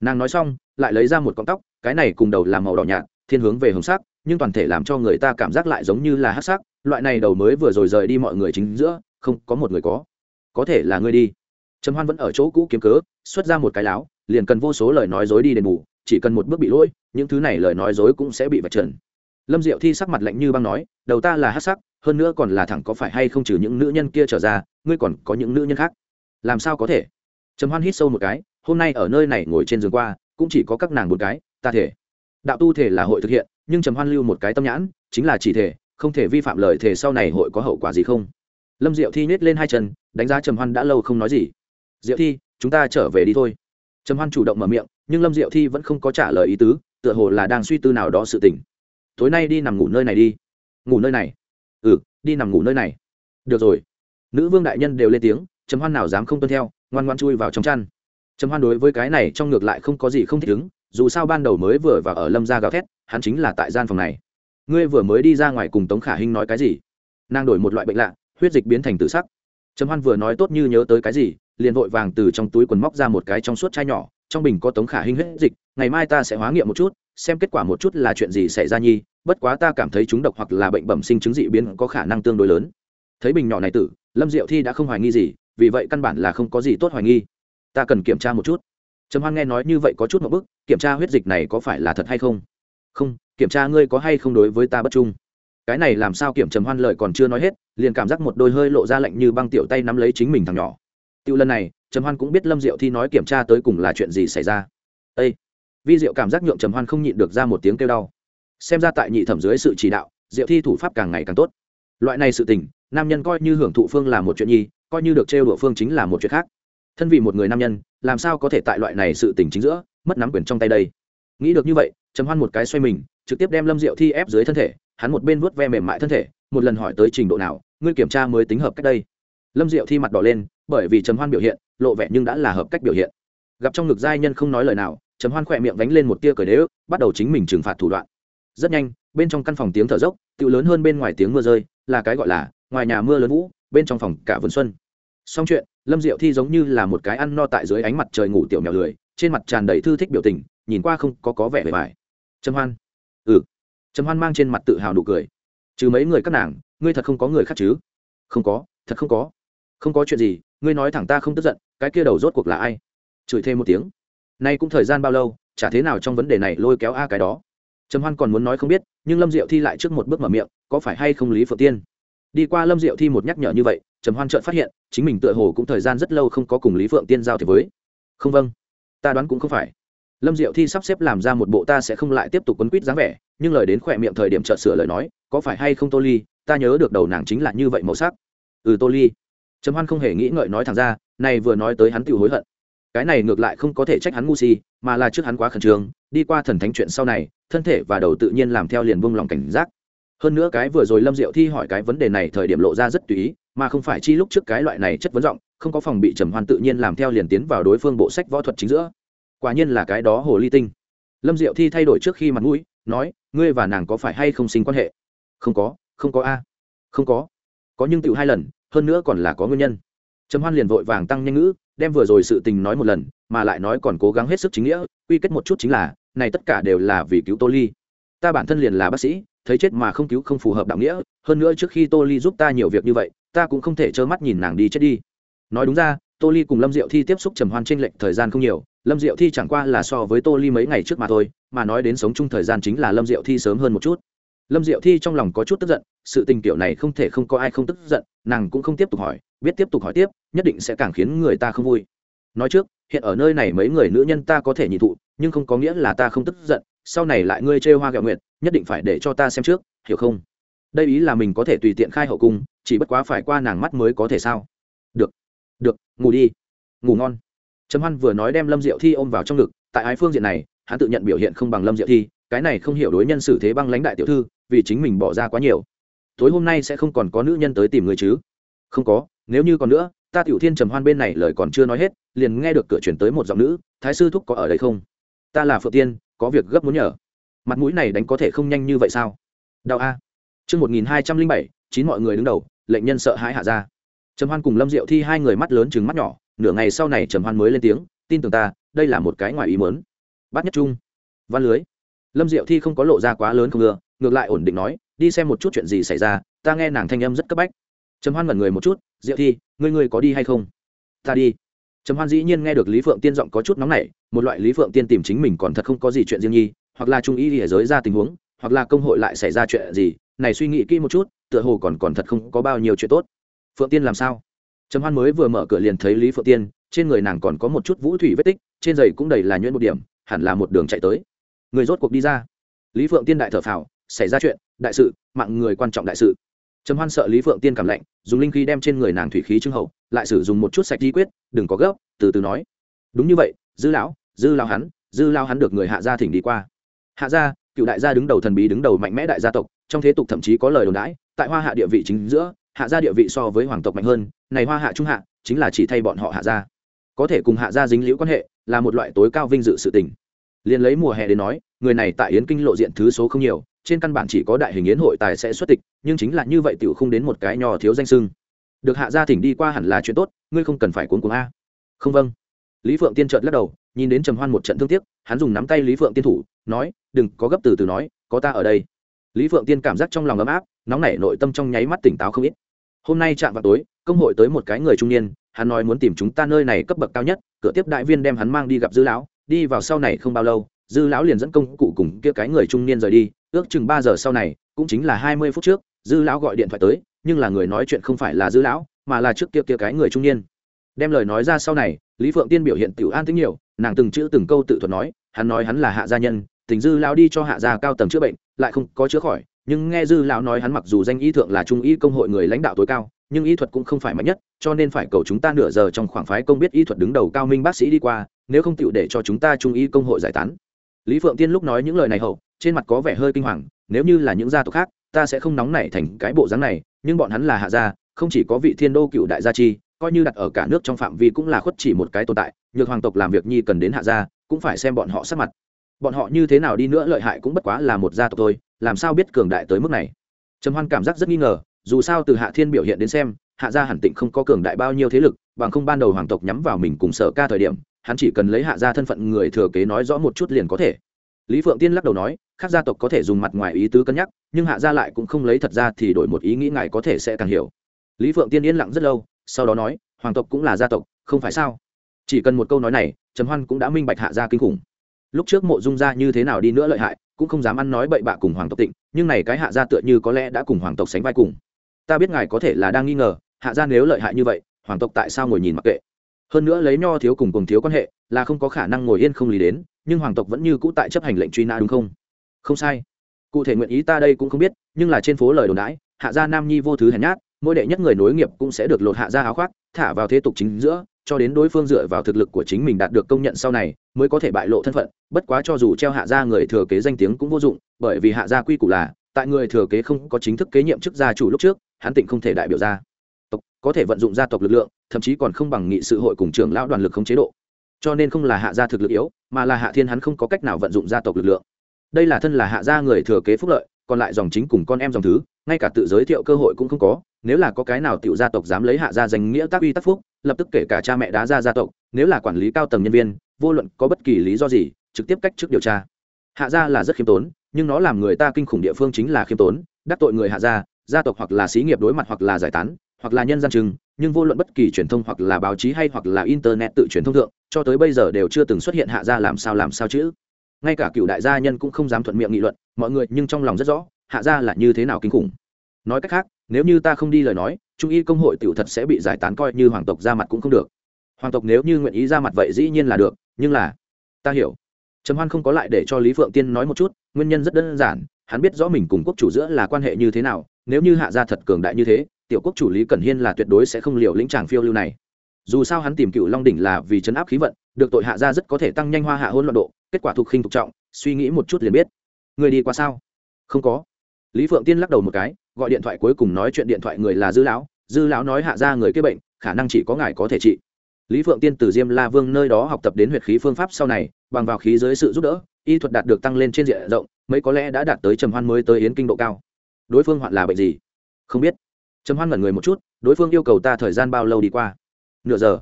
Nàng nói xong, lại lấy ra một cọng tóc, cái này cùng đầu làm màu đỏ nhạt, thiên hướng về hồng sắc, nhưng toàn thể làm cho người ta cảm giác lại giống như là hát sắc. Loại này đầu mới vừa rồi rời đi mọi người chính giữa, không có một người có. Có thể là ngươi đi. Trầm hoan vẫn ở chỗ cũ kiếm cớ, xuất ra một cái láo liền cần vô số lời nói dối đi đền bù, chỉ cần một bước bị lỗi, những thứ này lời nói dối cũng sẽ bị vạch trần. Lâm diệu thi sắc mặt lạnh như băng nói, đầu ta là hát sắc, hơn nữa còn là thẳng có phải hay không trừ những nữ nhân kia trở ra, ngươi còn có những nữ nhân khác? Làm sao có thể? Trầm hoan hít sâu một cái, hôm nay ở nơi này ngồi trên giường qua, cũng chỉ có các nàng một cái, ta thể. Đạo tu thể là hội thực hiện, nhưng trầm hoan lưu một cái tâm nhãn, chính là chỉ thể, không thể vi phạm lời thể sau này hội có hậu quả gì không? Lâm diệu thi nhét lên hai chân, đánh giá trầm hoan đã lâu không nói gì. Diệu thi, chúng ta trở về đi thôi trầm hoan chủ động mở miệng, nhưng lâm diệu thi vẫn không có trả lời ý tứ, tựa hồ là đang suy tư nào đó sự tình. Tối nay đi nằm ngủ nơi này đi. Ngủ nơi này? Ừ đi nằm ngủ nơi này. Được rồi. Nữ vương đại nhân đều lên tiếng, trầm hoan nào dám không tuân theo, ngoan ngoan chui vào trong chăn. Trầm hoan đối với cái này trong ngược lại không có gì không thích ứng, dù sao ban đầu mới vừa và ở lâm Gia gào thét, hắn chính là tại gian phòng này. Ngươi vừa mới đi ra ngoài cùng tống khả hinh nói cái gì? Nàng đổi một loại bệnh lạ, huyết dịch biến thành tự sắc. Trầm hoan vừa nói tốt như nhớ tới cái gì liền vội vàng từ trong túi quần móc ra một cái trong suốt chai nhỏ, trong bình có tống khả hinh huyết dịch, ngày mai ta sẽ hóa nghiệm một chút, xem kết quả một chút là chuyện gì xảy ra nhi, bất quá ta cảm thấy chúng độc hoặc là bệnh bẩm sinh chứng dị biến có khả năng tương đối lớn. Thấy bình nhỏ này tử, lâm diệu thi đã không hoài nghi gì, vì vậy căn bản là không có gì tốt hoài nghi. Ta cần kiểm tra một chút. Trầm hoan nghe nói như vậy có chút một bức, kiểm tra huyết dịch này có phải là thật hay không? Không, kiểm tra ngươi có hay không đối với ta bất trung. Cái này làm sao kiểm trầm hoan lời còn chưa nói hết, liền cảm giác một đôi hơi lộ ra lạnh như băng tiểu tay nắm lấy chính mình thằng nhỏ tiêu lần này trầm hoan cũng biết lâm diệu thi nói kiểm tra tới cùng là chuyện gì xảy ra. Ê, vi diệu cảm giác nhượng trầm hoan không nhịn được ra một tiếng kêu đau. Xem ra tại nhị thẩm dưới sự chỉ đạo diệu thi thủ pháp càng ngày càng tốt. Loại này sự tình nam nhân coi như hưởng thụ phương là một chuyện nhi coi như được trêu đùa phương chính là một chuyện khác. Thân vì một người nam nhân làm sao có thể tại loại này sự tình chính giữa mất nắm quyền trong tay đây? Nghĩ được như vậy trầm hoan một cái xoay mình trực tiếp đem lâm diệu thi ép dưới thân thể hắn một bên vuốt ve mềm mại thân thể một lần hỏi tới trình độ nào ngươi kiểm tra mới tính hợp cách đây? Lâm diệu thi mặt đỏ lên bởi vì trầm hoan biểu hiện, lộ vẻ nhưng đã là hợp cách biểu hiện. Gặp trong ngực giai nhân không nói lời nào, trầm hoan khỏe miệng vánh lên một tia cởi đế ức bắt đầu chính mình trừng phạt thủ đoạn. Rất nhanh, bên trong căn phòng tiếng thở dốc tự lớn hơn bên ngoài tiếng mưa rơi, là cái gọi là ngoài nhà mưa lớn vũ, bên trong phòng cả vườn xuân. Xong chuyện, lâm diệu thi giống như là một cái ăn no tại dưới ánh mặt trời ngủ tiểu mèo lười, trên mặt tràn đầy thư thích biểu tình, nhìn qua không có có vẻ bề bài trầm hoan. Ừ. Trầm hoan mang trên mặt tự hào nụ cười. Trừ mấy người các nàng, ngươi thật không có người khác chứ? Không có, thật không có. Không có chuyện gì ngươi nói thẳng ta không tức giận, cái kia đầu rốt cuộc là ai? Chửi thêm một tiếng. Nay cũng thời gian bao lâu, chả thế nào trong vấn đề này lôi kéo a cái đó. Trầm hoan còn muốn nói không biết, nhưng lâm diệu thi lại trước một bước mở miệng, có phải hay không lý phượng tiên? Đi qua lâm diệu thi một nhắc nhở như vậy, trầm hoan chợt phát hiện, chính mình tựa hồ cũng thời gian rất lâu không có cùng lý phượng tiên giao thế với. Không vâng. Ta đoán cũng không phải. Lâm diệu thi sắp xếp làm ra một bộ ta sẽ không lại tiếp tục quấn quýt dáng vẻ, nhưng lời đến khỏe miệng thời điểm chợt sửa lời nói, có phải hay không tô ly? Ta nhớ được đầu nàng chính là như vậy màu sắc. Ừ tô ly trầm hoan không hề nghĩ ngợi nói thẳng ra, này vừa nói tới hắn tự hối hận. Cái này ngược lại không có thể trách hắn ngu si, mà là trước hắn quá khẩn trương, đi qua thần thánh chuyện sau này, thân thể và đầu tự nhiên làm theo liền buông lòng cảnh giác. Hơn nữa cái vừa rồi lâm diệu thi hỏi cái vấn đề này thời điểm lộ ra rất tùy ý, mà không phải chi lúc trước cái loại này chất vấn giọng, không có phòng bị trầm hoan tự nhiên làm theo liền tiến vào đối phương bộ sách võ thuật chính giữa. Quả nhiên là cái đó hồ ly tinh. Lâm diệu thi thay đổi trước khi mặt mũi, nói, ngươi và nàng có phải hay không sinh quan hệ? Không có không có a, không có. Có nhưng tựu hai lần hơn nữa còn là có nguyên nhân. Trầm hoan liền vội vàng tăng nhanh ngữ, đem vừa rồi sự tình nói một lần, mà lại nói còn cố gắng hết sức chính nghĩa, quy kết một chút chính là, này tất cả đều là vì cứu tô ly. Ta bản thân liền là bác sĩ, thấy chết mà không cứu không phù hợp đạo nghĩa, hơn nữa trước khi tô ly giúp ta nhiều việc như vậy, ta cũng không thể trơ mắt nhìn nàng đi chết đi. Nói đúng ra, tô ly cùng lâm diệu thi tiếp xúc trầm hoan tranh lệch thời gian không nhiều, lâm diệu thi chẳng qua là so với tô ly mấy ngày trước mà thôi, mà nói đến sống chung thời gian chính là lâm diệu thi sớm hơn một chút lâm diệu thi trong lòng có chút tức giận, sự tình kiểu này không thể không có ai không tức giận, nàng cũng không tiếp tục hỏi, biết tiếp tục hỏi tiếp, nhất định sẽ càng khiến người ta không vui. Nói trước, hiện ở nơi này mấy người nữ nhân ta có thể nhị thụ, nhưng không có nghĩa là ta không tức giận, sau này lại ngươi chê hoa gạo nguyện nhất định phải để cho ta xem trước, hiểu không? Đây ý là mình có thể tùy tiện khai hậu cung, chỉ bất quá phải qua nàng mắt mới có thể sao? Được được, ngủ đi, ngủ ngon. Trầm hoan vừa nói đem lâm diệu thi ôm vào trong ngực, tại ái phương diện này, hắn tự nhận biểu hiện không bằng lâm diệu thi, cái này không hiểu đối nhân xử thế băng lãnh đại tiểu thư vì chính mình bỏ ra quá nhiều. Tối hôm nay sẽ không còn có nữ nhân tới tìm người chứ? Không có, nếu như còn nữa, ta tiểu thiên trầm hoan bên này lời còn chưa nói hết, liền nghe được cửa chuyển tới một giọng nữ, thái sư thúc có ở đây không? Ta là phượng tiên, có việc gấp muốn nhờ. Mặt mũi này đánh có thể không nhanh như vậy sao? Đau a. Chương một nghìn hai trăm linh bảy, chín mọi người đứng đầu, lệnh nhân sợ hãi hạ ra. Trầm hoan cùng lâm diệu thi hai người mắt lớn chừng mắt nhỏ, nửa ngày sau này trầm hoan mới lên tiếng, tin tưởng ta, đây là một cái ngoài ý mớn bát nhất trung. Văn lưới. Lâm diệu thi không có lộ ra quá lớn không ưa ngược lại ổn định nói, đi xem một chút chuyện gì xảy ra, ta nghe nàng thanh âm rất cấp bách. Trầm hoan mẩn người một chút, diệu thi, ngươi ngươi có đi hay không? Ta đi. Trầm hoan dĩ nhiên nghe được lý phượng tiên giọng có chút nóng nảy, một loại lý phượng tiên tìm chính mình còn thật không có gì chuyện riêng nhi, hoặc là trung ý ở giới ra tình huống, hoặc là công hội lại xảy ra chuyện gì, này suy nghĩ kỹ một chút, tựa hồ còn còn thật không có bao nhiêu chuyện tốt. Phượng tiên làm sao? Trầm hoan mới vừa mở cửa liền thấy lý phượng tiên, trên người nàng còn có một chút vũ thủy vết tích, trên giày cũng đầy là nhuyễn một điểm, hẳn là một đường chạy tới. Người rốt cuộc đi ra. Lý phượng tiên đại thở phào xảy ra chuyện, đại sự, mạng người quan trọng đại sự. Trầm hoan sợ lý phượng tiên cảm lạnh, dùng linh khí đem trên người nàng thủy khí trưng hậu, lại sử dụng một chút sạch di quyết, đừng có gấp, từ từ nói. Đúng như vậy, dư lão, dư lao hắn, dư lao hắn được người hạ gia thỉnh đi qua. Hạ gia, cựu đại gia đứng đầu thần bí đứng đầu mạnh mẽ đại gia tộc, trong thế tục thậm chí có lời đồn đãi, tại hoa hạ địa vị chính giữa, hạ gia địa vị so với hoàng tộc mạnh hơn, này hoa hạ trung hạ, chính là chỉ thay bọn họ hạ gia. Có thể cùng hạ gia dính liễu quan hệ, là một loại tối cao vinh dự sự tình. Liền lấy mùa hè đến nói, người này tại yến kinh lộ diện thứ số không nhiều trên căn bản chỉ có đại hình yến hội tài sẽ xuất tịch, nhưng chính là như vậy tiểu không đến một cái nhỏ thiếu danh sưng. Được hạ gia thỉnh đi qua hẳn là chuyện tốt, ngươi không cần phải cuốn cuồng a. Không vâng. Lý phượng tiên trợn lắc đầu, nhìn đến trầm hoan một trận thương tiếc, hắn dùng nắm tay lý phượng tiên thủ, nói, đừng, có gấp từ từ nói, có ta ở đây. Lý phượng tiên cảm giác trong lòng ấm áp, nóng nảy nội tâm trong nháy mắt tỉnh táo không ít. Hôm nay chạm vào tối, công hội tới một cái người trung niên, hắn nói muốn tìm chúng ta nơi này cấp bậc cao nhất, cửa tiếp đại viên đem hắn mang đi gặp dư lão, đi vào sau này không bao lâu dư lão liền dẫn công cụ cùng kia cái người trung niên rời đi, ước chừng ba giờ sau này, cũng chính là hai mươi phút trước, dư lão gọi điện thoại tới, nhưng là người nói chuyện không phải là dư lão, mà là trước kia kia cái người trung niên. Đem lời nói ra sau này, lý phượng tiên biểu hiện tiểu an tính nhiều, nàng từng chữ từng câu tự thuật nói, hắn nói hắn là hạ gia nhân, tình dư lão đi cho hạ gia cao tầng chữa bệnh, lại không có chữa khỏi, nhưng nghe dư lão nói hắn mặc dù danh y thượng là trung y công hội người lãnh đạo tối cao, nhưng y thuật cũng không phải mạnh nhất, cho nên phải cầu chúng ta nửa giờ trong khoảng phái công biết y thuật đứng đầu cao minh bác sĩ đi qua, nếu không tựu để cho chúng ta trung y công hội giải tán lý phượng tiên lúc nói những lời này hậu, trên mặt có vẻ hơi kinh hoàng, nếu như là những gia tộc khác, ta sẽ không nóng nảy thành cái bộ dáng này, nhưng bọn hắn là hạ gia, không chỉ có vị thiên đô cựu đại gia chi, coi như đặt ở cả nước trong phạm vi cũng là khuất chỉ một cái tồn tại, nhược hoàng tộc làm việc nhi cần đến hạ gia, cũng phải xem bọn họ sắc mặt. Bọn họ như thế nào đi nữa lợi hại cũng bất quá là một gia tộc thôi, làm sao biết cường đại tới mức này? Trầm hoan cảm giác rất nghi ngờ, dù sao từ hạ thiên biểu hiện đến xem, hạ gia hẳn tịnh không có cường đại bao nhiêu thế lực, bằng không ban đầu hoàng tộc nhắm vào mình cùng sở ca thời điểm hắn chỉ cần lấy hạ gia thân phận người thừa kế nói rõ một chút liền có thể. Lý phượng tiên lắc đầu nói các gia tộc có thể dùng mặt ngoài ý tứ cân nhắc, nhưng hạ gia lại cũng không lấy thật ra thì đổi một ý nghĩ ngài có thể sẽ càng hiểu. Lý phượng tiên yên lặng rất lâu, sau đó nói, hoàng tộc cũng là gia tộc, không phải sao? Chỉ cần một câu nói này, trầm hoan cũng đã minh bạch hạ gia kinh khủng. Lúc trước mộ dung gia như thế nào đi nữa lợi hại, cũng không dám ăn nói bậy bạ cùng hoàng tộc tịnh, nhưng này cái hạ gia tựa như có lẽ đã cùng hoàng tộc sánh vai cùng. Ta biết ngài có thể là đang nghi ngờ, hạ gia nếu lợi hại như vậy, hoàng tộc tại sao ngồi nhìn mặc kệ? Hơn nữa lấy nho thiếu cùng cùng thiếu quan hệ, là không có khả năng ngồi yên không lý đến, nhưng hoàng tộc vẫn như cũ tại chấp hành lệnh truy nã đúng không? Không sai. Cụ thể nguyện ý ta đây cũng không biết, nhưng là trên phố lời đồn đãi, hạ gia nam nhi vô thứ hèn nhát, mỗi đệ nhất người nối nghiệp cũng sẽ được lột hạ gia áo khoác, thả vào thế tục chính giữa, cho đến đối phương dựa vào thực lực của chính mình đạt được công nhận sau này, mới có thể bại lộ thân phận. Bất quá cho dù treo hạ gia người thừa kế danh tiếng cũng vô dụng, bởi vì hạ gia quy củ là, tại người thừa kế không có chính thức kế nhiệm chức gia chủ lúc trước, hắn tịnh không thể đại biểu gia tộc, có thể vận dụng gia tộc lực lượng, thậm chí còn không bằng nghị sự hội cùng trưởng lão đoàn lực không chế độ. Cho nên không là hạ gia thực lực yếu, mà là hạ thiên hắn không có cách nào vận dụng gia tộc lực lượng. Đây là thân là hạ gia người thừa kế phúc lợi, còn lại dòng chính cùng con em dòng thứ, ngay cả tự giới thiệu cơ hội cũng không có. Nếu là có cái nào tiểu gia tộc dám lấy hạ gia danh nghĩa tác uy tác phúc, lập tức kể cả cha mẹ đá ra gia tộc, nếu là quản lý cao tầng nhân viên, vô luận có bất kỳ lý do gì, trực tiếp cách chức điều tra. Hạ gia là rất khiêm tốn, nhưng nó làm người ta kinh khủng địa phương chính là khiêm tốn, đắc tội người hạ gia gia tộc hoặc là xí nghiệp đối mặt hoặc là giải tán hoặc là nhân gian chừng nhưng vô luận bất kỳ truyền thông hoặc là báo chí hay hoặc là internet tự truyền thông thượng, cho tới bây giờ đều chưa từng xuất hiện hạ gia làm sao làm sao chứ. Ngay cả cựu đại gia nhân cũng không dám thuận miệng nghị luận, mọi người nhưng trong lòng rất rõ, hạ gia là như thế nào kinh khủng. Nói cách khác, nếu như ta không đi lời nói, trung y công hội tiểu thật sẽ bị giải tán coi như hoàng tộc ra mặt cũng không được. Hoàng tộc nếu như nguyện ý ra mặt vậy dĩ nhiên là được, nhưng là, ta hiểu. Trầm hoan không có lại để cho lý phượng tiên nói một chút, nguyên nhân rất đơn giản, hắn biết rõ mình cùng quốc chủ giữa là quan hệ như thế nào, nếu như hạ gia thật cường đại như thế tiểu quốc chủ lý cẩn hiên là tuyệt đối sẽ không liều lĩnh tràng phiêu lưu này. Dù sao hắn tìm cựu long đỉnh là vì chấn áp khí vận, được tội hạ gia rất có thể tăng nhanh hoa hạ hôn loạn độ, kết quả thuộc khinh thuộc trọng, suy nghĩ một chút liền biết. Người đi qua sao? Không có. Lý phượng tiên lắc đầu một cái, gọi điện thoại cuối cùng nói chuyện điện thoại người là dư lão. Dư lão nói hạ ra người kế bệnh, khả năng chỉ có ngài có thể trị. Lý phượng tiên từ diêm la vương nơi đó học tập đến huyệt khí phương pháp sau này, bằng vào khí dưới sự giúp đỡ, y thuật đạt được tăng lên trên diện rộng, mấy có lẽ đã đạt tới trầm hoan mới tới yến kinh độ cao. Đối phương hoạn là bệnh gì? Không biết trầm hoan ngẩn người một chút, đối phương yêu cầu ta thời gian bao lâu đi qua? Nửa giờ.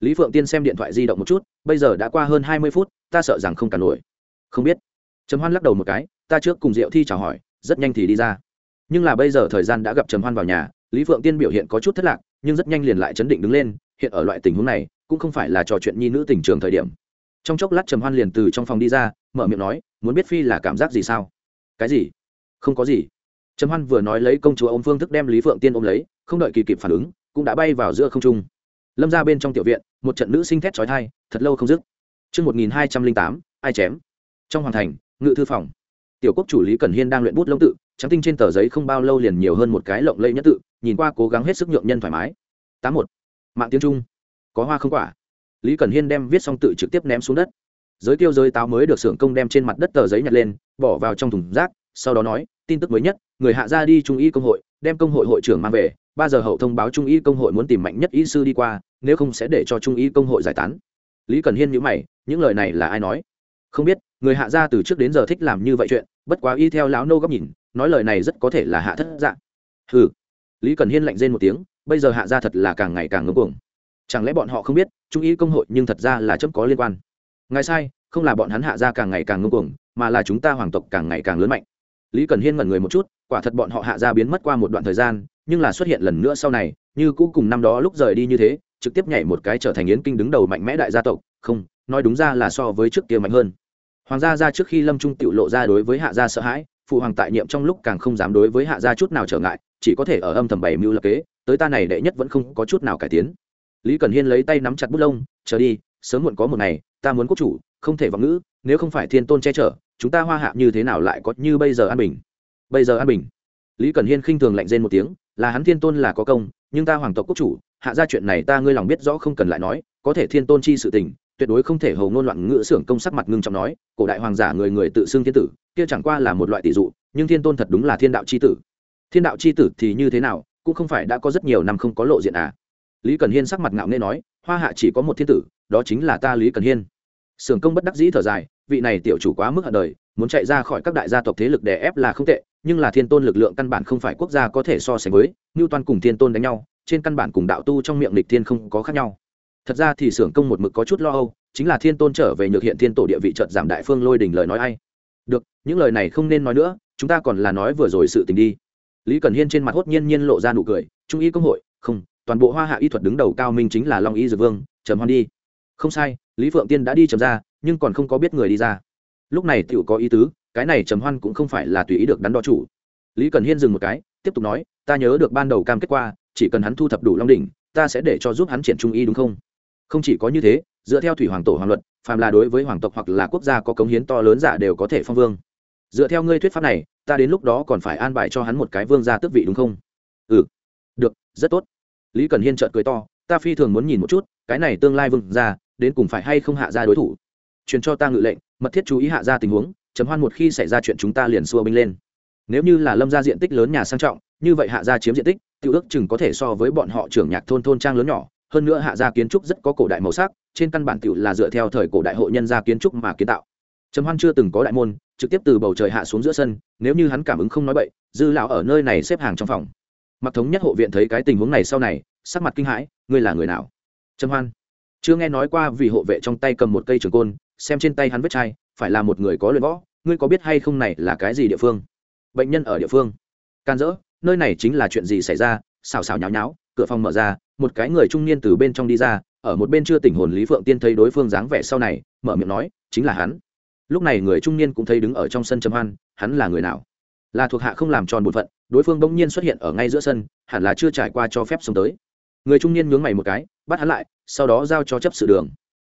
Lý phượng tiên xem điện thoại di động một chút, bây giờ đã qua hơn hai mươi phút, ta sợ rằng không cả nổi. Không biết. Trầm hoan lắc đầu một cái, ta trước cùng diệu thi chào hỏi, rất nhanh thì đi ra. Nhưng là bây giờ thời gian đã gặp trầm hoan vào nhà, lý phượng tiên biểu hiện có chút thất lạc, nhưng rất nhanh liền lại chấn định đứng lên, hiện ở loại tình huống này, cũng không phải là trò chuyện nhi nữ tình trường thời điểm. Trong chốc lát trầm hoan liền từ trong phòng đi ra, mở miệng nói, muốn biết phi là cảm giác gì sao? Cái gì? Không có gì trầm hoan vừa nói lấy công chúa ôm phương thức đem lý phượng tiên ôm lấy không đợi kỳ kịp phản ứng cũng đã bay vào giữa không trung lâm ra bên trong tiểu viện một trận nữ sinh thét trói thai thật lâu không dứt Trước 1208, ai chém? Trong hoàng thành, ngự thư phòng. Tiểu quốc chủ Lý Cẩn Hiên đang luyện bút lông tự, trắng tinh trên tờ giấy không bao lâu liền nhiều hơn một cái lộng lẫy nhất tự, nhìn qua cố gắng hết sức nhượng nhân thoải mái. Tám một, Mạng tiếng Trung. Có hoa không quả. Lý Cẩn Hiên đem viết xong tự trực tiếp ném xuống đất. Giới tiêu giới táo mới được xưởng công đem trên mặt đất tờ giấy nhặt lên, bỏ vào trong thùng rác, sau đó nói, tin tức mới nhất, người hạ ra đi trung y công hội, đem công hội hội trưởng mang về, ba giờ hậu thông báo trung y công hội muốn tìm mạnh nhất y sư đi qua, nếu không sẽ để cho trung y công hội giải tán. Lý cần hiên nhữ mày những lời này là ai nói? Không biết người hạ gia từ trước đến giờ thích làm như vậy chuyện bất quá y theo lão nô góc nhìn nói lời này rất có thể là hạ thất dạng ừ lý cần hiên lạnh rên một tiếng bây giờ hạ gia thật là càng ngày càng ngưng cuồng. Chẳng lẽ bọn họ không biết trung y công hội nhưng thật ra là chấm có liên quan? Ngài sai không là bọn hắn hạ gia càng ngày càng ngưng cuồng mà là chúng ta hoàng tộc càng ngày càng lớn mạnh lý cần hiên ngẩn người một chút, quả thật bọn họ hạ gia biến mất qua một đoạn thời gian, nhưng là xuất hiện lần nữa sau này, như cũ cùng năm đó lúc rời đi như thế, trực tiếp nhảy một cái trở thành yến kinh đứng đầu mạnh mẽ đại gia tộc, không, nói đúng ra là so với trước kia mạnh hơn. Hoàng gia ra trước khi lâm trung tự lộ ra đối với hạ gia sợ hãi, phụ hoàng tại nhiệm trong lúc càng không dám đối với hạ gia chút nào trở ngại, chỉ có thể ở âm thầm bày mưu lập kế, tới ta này đệ nhất vẫn không có chút nào cải tiến. Lý cần hiên lấy tay nắm chặt bút lông, chờ đi, sớm muộn có một ngày, ta muốn quốc chủ, không thể vọng ngữ, nếu không phải thiên tôn che chở chúng ta hoa hạ như thế nào lại có như bây giờ an bình? Bây giờ an bình? Lý cần hiên khinh thường lạnh rên một tiếng, là hắn thiên tôn là có công, nhưng ta hoàng tộc quốc chủ, hạ ra chuyện này ta ngươi lòng biết rõ không cần lại nói, có thể thiên tôn chi sự tình, tuyệt đối không thể hầu ngôn loạn ngữ xưởng công sắc mặt ngưng trọng nói, cổ đại hoàng giả người người tự xưng thiên tử, kia chẳng qua là một loại tỷ dụ, nhưng thiên tôn thật đúng là thiên đạo chi tử. Thiên đạo chi tử thì như thế nào, cũng không phải đã có rất nhiều năm không có lộ diện à? Lý cần hiên sắc mặt ngạo nghê nói, hoa hạ chỉ có một thiên tử, đó chính là ta lý cần hiên. Xưởng công bất đắc dĩ thở dài vị này tiểu chủ quá mức hận đời, muốn chạy ra khỏi các đại gia tộc thế lực đè ép là không tệ, nhưng là thiên tôn lực lượng căn bản không phải quốc gia có thể so sánh với như toàn cùng thiên tôn đánh nhau, trên căn bản cùng đạo tu trong miệng lịch thiên không có khác nhau. Thật ra thì xưởng công một mực có chút lo âu, chính là thiên tôn trở về nhược hiện thiên tổ địa vị trợt giảm đại phương lôi đình lời nói ai. Được, những lời này không nên nói nữa, chúng ta còn là nói vừa rồi sự tình đi. Lý cần hiên trên mặt hốt nhiên nhiên lộ ra nụ cười, trung y công hội, không, toàn bộ hoa hạ y thuật đứng đầu cao minh chính là long y dược vương trầm hoan đi. Không sai, lý phượng tiên đã đi trầm ra nhưng còn không có biết người đi ra. Lúc này tựu có ý tứ, cái này trầm hoan cũng không phải là tùy ý được đắn đo chủ. Lý cần hiên dừng một cái, tiếp tục nói, ta nhớ được ban đầu cam kết qua, chỉ cần hắn thu thập đủ long đỉnh, ta sẽ để cho giúp hắn triển trung y đúng không? Không chỉ có như thế, dựa theo thủy hoàng tổ hoàng luật, phàm là đối với hoàng tộc hoặc là quốc gia có cống hiến to lớn giả đều có thể phong vương. Dựa theo ngươi thuyết pháp này, ta đến lúc đó còn phải an bài cho hắn một cái vương gia tước vị đúng không? Ừ. Được, rất tốt. Lý cần hiên trợn cười to, ta phi thường muốn nhìn một chút, cái này tương lai vương gia, đến cùng phải hay không hạ ra đối thủ? Truyền cho ta ngự lệnh, mật thiết chú ý hạ ra tình huống chấm hoan một khi xảy ra chuyện chúng ta liền xua binh lên. Nếu như là lâm ra diện tích lớn nhà sang trọng, như vậy hạ gia chiếm diện tích tự ước chừng có thể so với bọn họ trưởng nhạc thôn thôn trang lớn nhỏ, hơn nữa hạ gia kiến trúc rất có cổ đại màu sắc, trên căn bản tự là dựa theo thời cổ đại hội nhân gia kiến trúc mà kiến tạo. Trầm hoan chưa từng có đại môn, trực tiếp từ bầu trời hạ xuống giữa sân, nếu như hắn cảm ứng không nói bậy, dư lão ở nơi này xếp hàng trong phòng. Mặc thống nhất hộ viện thấy cái tình huống này sau này, sắc mặt kinh hãi, ngươi là người nào? Trầm hoan. Chưa nghe nói qua vì hộ vệ trong tay cầm một cây trường côn xem trên tay hắn vết chai, phải là một người có luyện võ, ngươi có biết hay không này là cái gì địa phương? Bệnh nhân ở địa phương. Can dỡ, nơi này chính là chuyện gì xảy ra? Xào xào nháo nháo, cửa phòng mở ra, một cái người trung niên từ bên trong đi ra, ở một bên chưa tỉnh hồn lý phượng tiên thấy đối phương dáng vẻ sau này, mở miệng nói, chính là hắn. Lúc này người trung niên cũng thấy đứng ở trong sân trầm hoan, hắn là người nào? Là thuộc hạ không làm tròn bổn phận, đối phương bỗng nhiên xuất hiện ở ngay giữa sân, hẳn là chưa trải qua cho phép sống tới. Người trung niên nhướng mày một cái, bắt hắn lại, sau đó giao cho chấp sự đường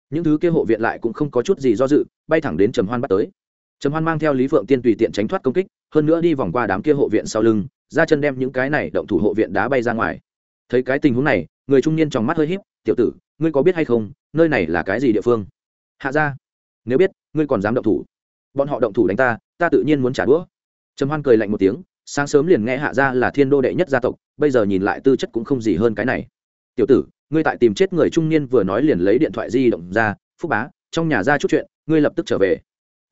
những thứ kia hộ viện lại cũng không có chút gì do dự, bay thẳng đến trầm hoan bắt tới. Trầm hoan mang theo lý phượng tiên tùy tiện tránh thoát công kích, hơn nữa đi vòng qua đám kia hộ viện sau lưng, ra chân đem những cái này động thủ hộ viện đá bay ra ngoài. Thấy cái tình huống này, người trung niên trong mắt hơi híp, tiểu tử, ngươi có biết hay không, nơi này là cái gì địa phương? Hạ ra nếu biết, ngươi còn dám động thủ. Bọn họ động thủ đánh ta ta tự nhiên muốn trả đũa. Trầm hoan cười lạnh một tiếng, sáng sớm liền nghe hạ ra là thiên đô đệ nhất gia tộc, bây giờ nhìn lại tư chất cũng không gì hơn cái này tiểu tử, ngươi tại tìm chết người trung niên vừa nói liền lấy điện thoại di động ra, phúc bá, trong nhà ra chút chuyện, ngươi lập tức trở về.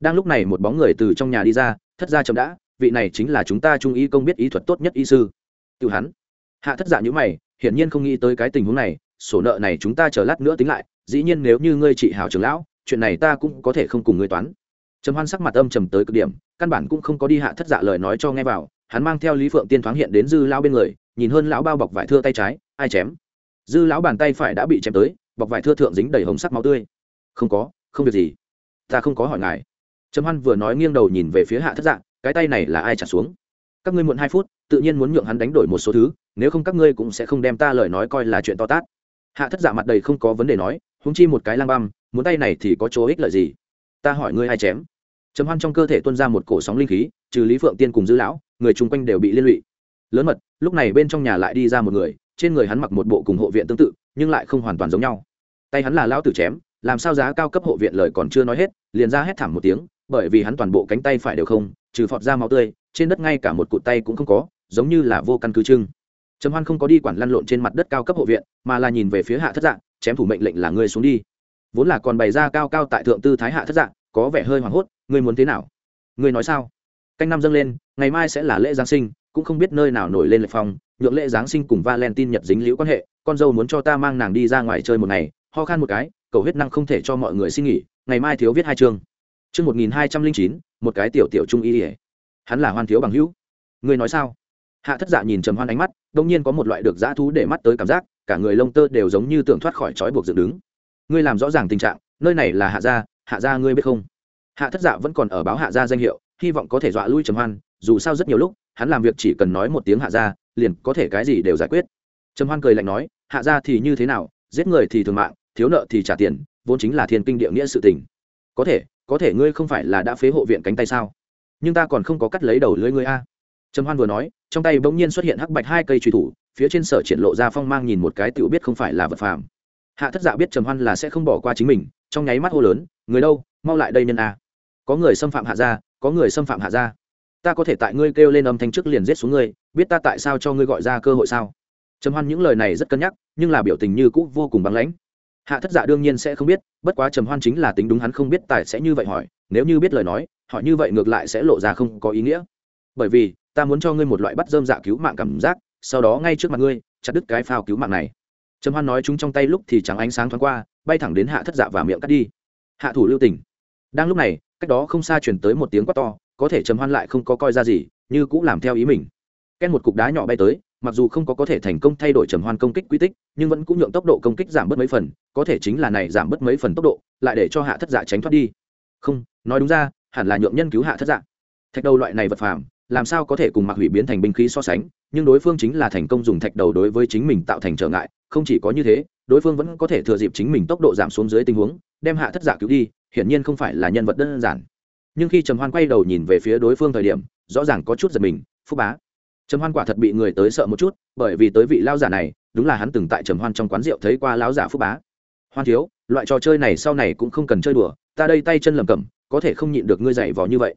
Đang lúc này một bóng người từ trong nhà đi ra, thất gia chậm đã, vị này chính là chúng ta trung y công biết ý thuật tốt nhất y sư. Tự hắn. Hạ thất dạ như mày, hiển nhiên không nghĩ tới cái tình huống này, sổ nợ này chúng ta chờ lát nữa tính lại, dĩ nhiên nếu như ngươi chị hảo trưởng lão, chuyện này ta cũng có thể không cùng ngươi toán. Trầm hoan sắc mặt âm trầm tới cực điểm, căn bản cũng không có đi hạ thất dạ lời nói cho nghe vào, hắn mang theo lý phượng tiên thoáng hiện đến dư lão bên người, nhìn hơn lão bao bọc vải thưa tay trái, ai chém? Dư lão bàn tay phải đã bị chém tới, bọc vải thưa thượng dính đầy hồng sắc máu tươi. Không có, không việc gì. Ta không có hỏi ngài. Trầm hoan vừa nói nghiêng đầu nhìn về phía hạ thất dạng cái tay này là ai trả xuống? Các ngươi muộn hai phút, tự nhiên muốn nhượng hắn đánh đổi một số thứ, nếu không các ngươi cũng sẽ không đem ta lời nói coi là chuyện to tát. Hạ thất dạ mặt đầy không có vấn đề nói húng chi một cái lang băm, muốn tay này thì có chỗ ích lợi gì? Ta hỏi ngươi ai chém? Trầm hoan trong cơ thể tuôn ra một cổ sóng linh khí, trừ lý phượng tiên cùng dư lão, người chung quanh đều bị liên lụy. Lớn mật, lúc này bên trong nhà lại đi ra một người trên người hắn mặc một bộ cùng hộ viện tương tự, nhưng lại không hoàn toàn giống nhau. Tay hắn là lão tử chém, làm sao giá cao cấp hộ viện lời còn chưa nói hết, liền ra hét thảm một tiếng, bởi vì hắn toàn bộ cánh tay phải đều không, trừ phọt ra máu tươi, trên đất ngay cả một cụt tay cũng không có, giống như là vô căn cứ trưng. Trầm hoan không có đi quản lăn lộn trên mặt đất cao cấp hộ viện, mà là nhìn về phía hạ thất dạng chém thủ mệnh lệnh là ngươi xuống đi. Vốn là còn bày ra cao cao tại thượng tư thái hạ thất dạng có vẻ hơi hoảng hốt, ngươi muốn thế nào? Ngươi nói sao? Canh năm dâng lên, ngày mai sẽ là lễ giáng sinh, cũng không biết nơi nào nổi lên lệ phong nhượng lễ giáng sinh cùng valentine nhật dính liễu quan hệ, con dâu muốn cho ta mang nàng đi ra ngoài chơi một ngày, ho khan một cái, cầu huyết năng không thể cho mọi người xin nghỉ, ngày mai thiếu viết hai chương. Chương một nghìn hai trăm linh chín, một cái tiểu tiểu trung y ỉa hắn là hoan thiếu bằng hữu. Ngươi nói sao? Hạ thất dạ nhìn trầm hoan ánh mắt, đông nhiên có một loại được dã thú để mắt tới cảm giác, cả người lông tơ đều giống như tưởng thoát khỏi trói buộc dựng đứng. Ngươi làm rõ ràng tình trạng, nơi này là hạ gia hạ gia ngươi biết không? Hạ thất dạ vẫn còn ở báo hạ gia danh hiệu, hy vọng có thể dọa lui trầm hoan, dù sao rất nhiều lúc, hắn làm việc chỉ cần nói một tiếng hạ gia liền có thể cái gì đều giải quyết. Trầm hoan cười lạnh nói, hạ gia thì như thế nào, giết người thì thường mạng, thiếu nợ thì trả tiền, vốn chính là thiên kinh địa nghĩa sự tình. Có thể có thể ngươi không phải là đã phế hộ viện cánh tay sao? Nhưng ta còn không có cắt lấy đầu lưới ngươi a. Trầm hoan vừa nói, trong tay bỗng nhiên xuất hiện hắc bạch hai cây truy thủ, phía trên sở triển lộ ra phong mang nhìn một cái tựu biết không phải là vật phàm. Hạ thất dạ biết trầm hoan là sẽ không bỏ qua chính mình, trong nháy mắt hô lớn, người đâu, mau lại đây nhân a. Có người xâm phạm hạ gia, có người xâm phạm hạ gia. Ta có thể tại ngươi kêu lên âm thanh trước liền giết xuống ngươi biết ta tại sao cho ngươi gọi ra cơ hội sao? Trầm hoan những lời này rất cân nhắc, nhưng là biểu tình như cũ vô cùng băng lãnh. Hạ thất dạ đương nhiên sẽ không biết, bất quá trầm hoan chính là tính đúng hắn không biết tài sẽ như vậy hỏi, nếu như biết lời nói họ như vậy ngược lại sẽ lộ ra không có ý nghĩa. Bởi vì, ta muốn cho ngươi một loại bắt dơm dạ cứu mạng cảm giác, sau đó ngay trước mặt ngươi, chặt đứt cái phao cứu mạng này. Trầm hoan nói chúng trong tay lúc thì trắng ánh sáng thoáng qua, bay thẳng đến hạ thất dạ và miệng cắt đi. Hạ thủ lưu tình. Đang lúc này, cách đó không xa chuyển tới một tiếng quát to, có thể trầm hoan lại không có coi ra gì, như cũng làm theo ý mình ken một cục đá nhỏ bay tới, mặc dù không có có thể thành công thay đổi trầm hoan công kích quy tích, nhưng vẫn cũng nhượng tốc độ công kích giảm bớt mấy phần, có thể chính là này giảm bớt mấy phần tốc độ, lại để cho hạ thất dạ tránh thoát đi. Không, nói đúng ra, hẳn là nhượng nhân cứu hạ thất dạ. Thạch đầu loại này vật phàm, làm sao có thể cùng mặc hủy biến thành binh khí so sánh, nhưng đối phương chính là thành công dùng thạch đầu đối với chính mình tạo thành trở ngại, không chỉ có như thế, đối phương vẫn có thể thừa dịp chính mình tốc độ giảm xuống dưới tình huống, đem hạ thất dạ cứu đi, hiển nhiên không phải là nhân vật đơn giản. Nhưng khi trầm hoan quay đầu nhìn về phía đối phương thời điểm, rõ ràng có chút giật mình, phúc bá trầm hoan quả thật bị người tới sợ một chút, bởi vì tới vị lao giả này, đúng là hắn từng tại trầm hoan trong quán rượu thấy qua lão giả phúc bá. Hoan thiếu, loại trò chơi này sau này cũng không cần chơi đùa, ta đây tay chân lầm cầm có thể không nhịn được ngươi dạy vò như vậy.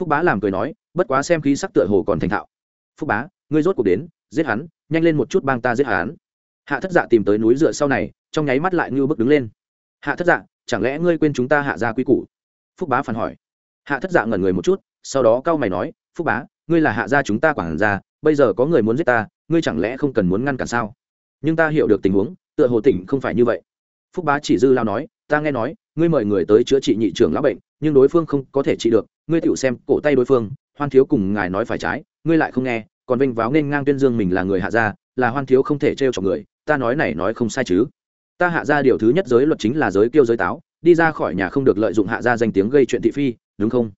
Phúc bá làm cười nói, bất quá xem khí sắc tựa hồ còn thành thạo. Phúc bá, ngươi rốt cuộc đến, giết hắn, nhanh lên một chút bang ta giết hắn. Hạ thất dạ tìm tới núi dựa sau này, trong nháy mắt lại ngưu bước đứng lên. Hạ thất dạ chẳng lẽ ngươi quên chúng ta hạ ra quy củ? Phúc bá phản hỏi. Hạ thất dạ ngẩn người một chút, sau đó cau mày nói, phúc bá ngươi là hạ gia chúng ta quản gia, bây giờ có người muốn giết ta, ngươi chẳng lẽ không cần muốn ngăn cản sao? Nhưng ta hiểu được tình huống, tựa hồ tỉnh không phải như vậy. Phúc bá chỉ dư lao nói, ta nghe nói, ngươi mời người tới chữa trị nhị trưởng lão bệnh, nhưng đối phương không có thể trị được, ngươi tựu xem cổ tay đối phương, hoan thiếu cùng ngài nói phải trái, ngươi lại không nghe, còn vênh váo nên ngang tuyên dương mình là người hạ gia, là hoan thiếu không thể trêu chọc người, ta nói này nói không sai chứ. Ta hạ gia điều thứ nhất giới luật chính là giới kiêu giới táo, đi ra khỏi nhà không được lợi dụng hạ gia danh tiếng gây chuyện thị phi, đúng không?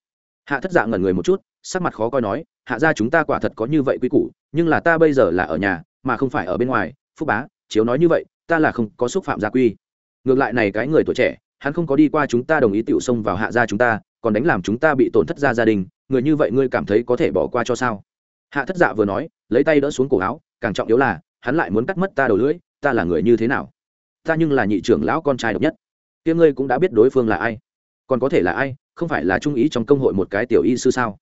Hạ thất dạ ngẩn người một chút, sắc mặt khó coi nói hạ gia chúng ta quả thật có như vậy quy củ, nhưng là ta bây giờ là ở nhà, mà không phải ở bên ngoài. Phúc bá, chiếu nói như vậy, ta là không có xúc phạm gia quy. Ngược lại này cái người tuổi trẻ, hắn không có đi qua chúng ta đồng ý tựu xông vào hạ gia chúng ta, còn đánh làm chúng ta bị tổn thất ra gia đình, người như vậy ngươi cảm thấy có thể bỏ qua cho sao? Hạ thất dạ vừa nói, lấy tay đỡ xuống cổ áo, càng trọng yếu là, hắn lại muốn cắt mất ta đầu lưỡi, ta là người như thế nào? Ta nhưng là nhị trưởng lão con trai độc nhất. Tiếng ngươi cũng đã biết đối phương là ai. Còn có thể là ai, không phải là trung ý trong công hội một cái tiểu y sư sao?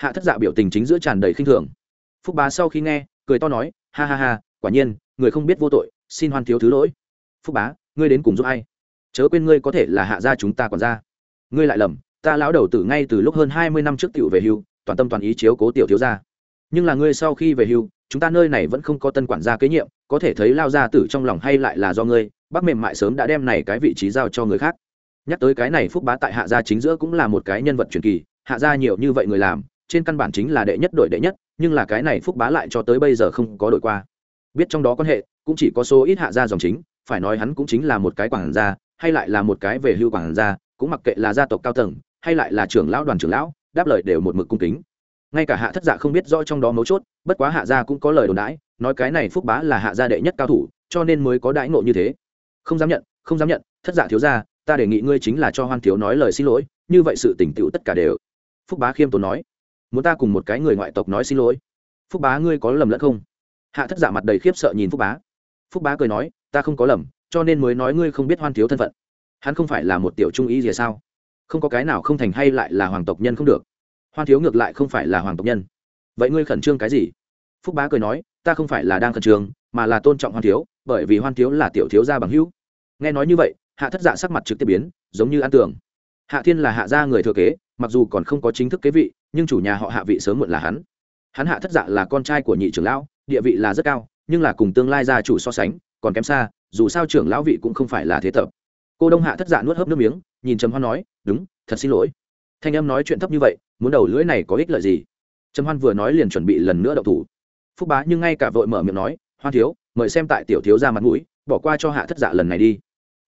Hạ thất dạ biểu tình chính giữa tràn đầy khinh thường. Phúc bá sau khi nghe, cười to nói, ha ha ha, quả nhiên, người không biết vô tội, xin hoan thiếu thứ lỗi. Phúc bá, ngươi đến cùng giúp ai? Chớ quên ngươi có thể là hạ gia chúng ta còn ra ngươi lại lầm, ta lão đầu tử ngay từ lúc hơn hai mươi năm trước tiểu về hưu, toàn tâm toàn ý chiếu cố tiểu thiếu gia. Nhưng là ngươi sau khi về hưu, chúng ta nơi này vẫn không có tân quản gia kế nhiệm, có thể thấy lao gia tử trong lòng hay lại là do ngươi, bác mềm mại sớm đã đem này cái vị trí giao cho người khác. Nhắc tới cái này phúc bá tại hạ gia chính giữa cũng là một cái nhân vật truyền kỳ, hạ gia nhiều như vậy người làm trên căn bản chính là đệ nhất đội đệ nhất, nhưng là cái này phúc bá lại cho tới bây giờ không có đổi qua. Biết trong đó quan hệ, cũng chỉ có số ít hạ gia dòng chính, phải nói hắn cũng chính là một cái quản gia, hay lại là một cái về hưu quản gia, cũng mặc kệ là gia tộc cao tầng, hay lại là trưởng lão đoàn trưởng lão, đáp lời đều một mực cung kính. Ngay cả hạ thất dạ không biết rõ trong đó mấu chốt, bất quá hạ gia cũng có lời đồn đãi, nói cái này phúc bá là hạ gia đệ nhất cao thủ, cho nên mới có đãi ngộ như thế. Không dám nhận, không dám nhận, thất dạ thiếu gia, ta đề nghị ngươi chính là cho hoan thiếu nói lời xin lỗi, như vậy sự tỉnh tựu tất cả đều. Phúc bá khiêm tốn nói muốn ta cùng một cái người ngoại tộc nói xin lỗi. Phúc bá ngươi có lầm lẫn không? Hạ thất giả mặt đầy khiếp sợ nhìn phúc bá. Phúc bá cười nói, ta không có lầm, cho nên mới nói ngươi không biết hoan thiếu thân phận. Hắn không phải là một tiểu trung ý gì sao? Không có cái nào không thành hay lại là hoàng tộc nhân không được. Hoan thiếu ngược lại không phải là hoàng tộc nhân. Vậy ngươi khẩn trương cái gì? Phúc bá cười nói, ta không phải là đang khẩn trương, mà là tôn trọng hoan thiếu, bởi vì hoan thiếu là tiểu thiếu gia bằng hữu. Nghe nói như vậy, hạ thất dạ sắc mặt trực tiếp biến, giống như an tường. Hạ thiên là hạ gia người thừa kế, mặc dù còn không có chính thức kế vị nhưng chủ nhà họ hạ vị sớm muộn là hắn. Hắn hạ thất dạ là con trai của nhị trưởng lão, địa vị là rất cao, nhưng là cùng tương lai gia chủ so sánh, còn kém xa, dù sao trưởng lão vị cũng không phải là thế tập. Cô đông hạ thất dạ nuốt hớp nước miếng, nhìn trầm hoan nói, đúng, thật xin lỗi. Thanh em nói chuyện thấp như vậy, muốn đầu lưỡi này có ích lợi gì? Trầm hoan vừa nói liền chuẩn bị lần nữa đậu thủ. Phúc bá nhưng ngay cả vội mở miệng nói, hoan thiếu, mời xem tại tiểu thiếu ra mặt mũi, bỏ qua cho hạ thất dạ lần này đi.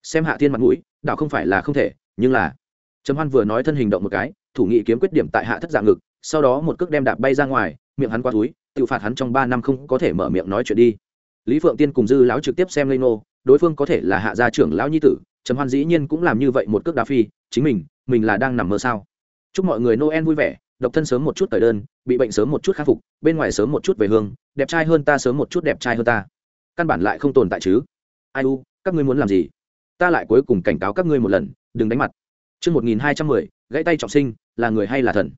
Xem hạ thiên mặt mũi, đạo không phải là không thể, nhưng là trầm hoan vừa nói thân hình động một cái thủ nghị kiếm quyết điểm tại hạ thất dạng ngực, sau đó một cước đem đạp bay ra ngoài, miệng hắn qua túi, tự phạt hắn trong ba năm không có thể mở miệng nói chuyện đi. Lý phượng tiên cùng dư lão trực tiếp xem lê nô đối phương có thể là hạ gia trưởng lão nhi tử, trầm hoan dĩ nhiên cũng làm như vậy một cước đá phi, chính mình mình là đang nằm mơ sao? Chúc mọi người noel vui vẻ, độc thân sớm một chút cởi đơn, bị bệnh sớm một chút khắc phục, bên ngoài sớm một chút về hương, đẹp trai hơn ta sớm một chút đẹp trai hơn ta. Căn bản lại không tồn tại chứ. Ai u, các ngươi muốn làm gì? Ta lại cuối cùng cảnh cáo các ngươi một lần, đừng đánh mặt chương một nghìn hai trăm mười, gãy tay trọng sinh, là người hay là thần?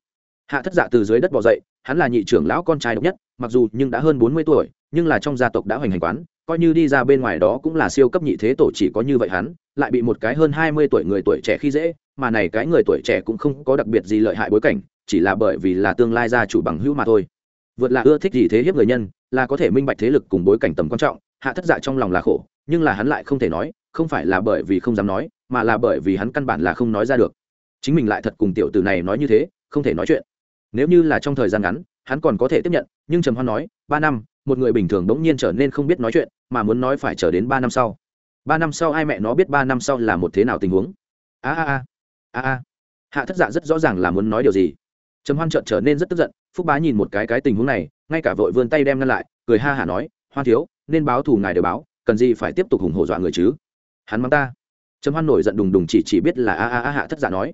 Hạ thất dạ từ dưới đất bỏ dậy, hắn là nhị trưởng lão con trai độc nhất, mặc dù nhưng đã hơn bốn mươi tuổi, nhưng là trong gia tộc đã hoành hành quán, coi như đi ra bên ngoài đó cũng là siêu cấp nhị thế tổ chỉ có như vậy hắn, lại bị một cái hơn hai mươi tuổi người tuổi trẻ khi dễ, mà này cái người tuổi trẻ cũng không có đặc biệt gì lợi hại bối cảnh, chỉ là bởi vì là tương lai gia chủ bằng hữu mà thôi. Vượt là ưa thích gì thế hiếp người nhân, là có thể minh bạch thế lực cùng bối cảnh tầm quan trọng, hạ thất dạ trong lòng là khổ, nhưng là hắn lại không thể nói không phải là bởi vì không dám nói, mà là bởi vì hắn căn bản là không nói ra được. Chính mình lại thật cùng tiểu tử này nói như thế, không thể nói chuyện. Nếu như là trong thời gian ngắn, hắn còn có thể tiếp nhận, nhưng trầm hoan nói, ba năm, một người bình thường bỗng nhiên trở nên không biết nói chuyện, mà muốn nói phải chờ đến ba năm sau. Ba năm sau ai mẹ nó biết ba năm sau là một thế nào tình huống? A a a a a. Hạ thất dạ rất rõ ràng là muốn nói điều gì. Trầm hoan trợn trở nên rất tức giận, phúc bá nhìn một cái cái tình huống này, ngay cả vội vươn tay đem ngăn lại, cười ha hả nói hoa thiếu, nên báo thù ngài đều báo, cần gì phải tiếp tục hùng hổ dọa người chứ? Hắn mắng ta. Trầm hoan nổi giận đùng đùng chỉ chỉ biết là a a a hạ thất giả nói.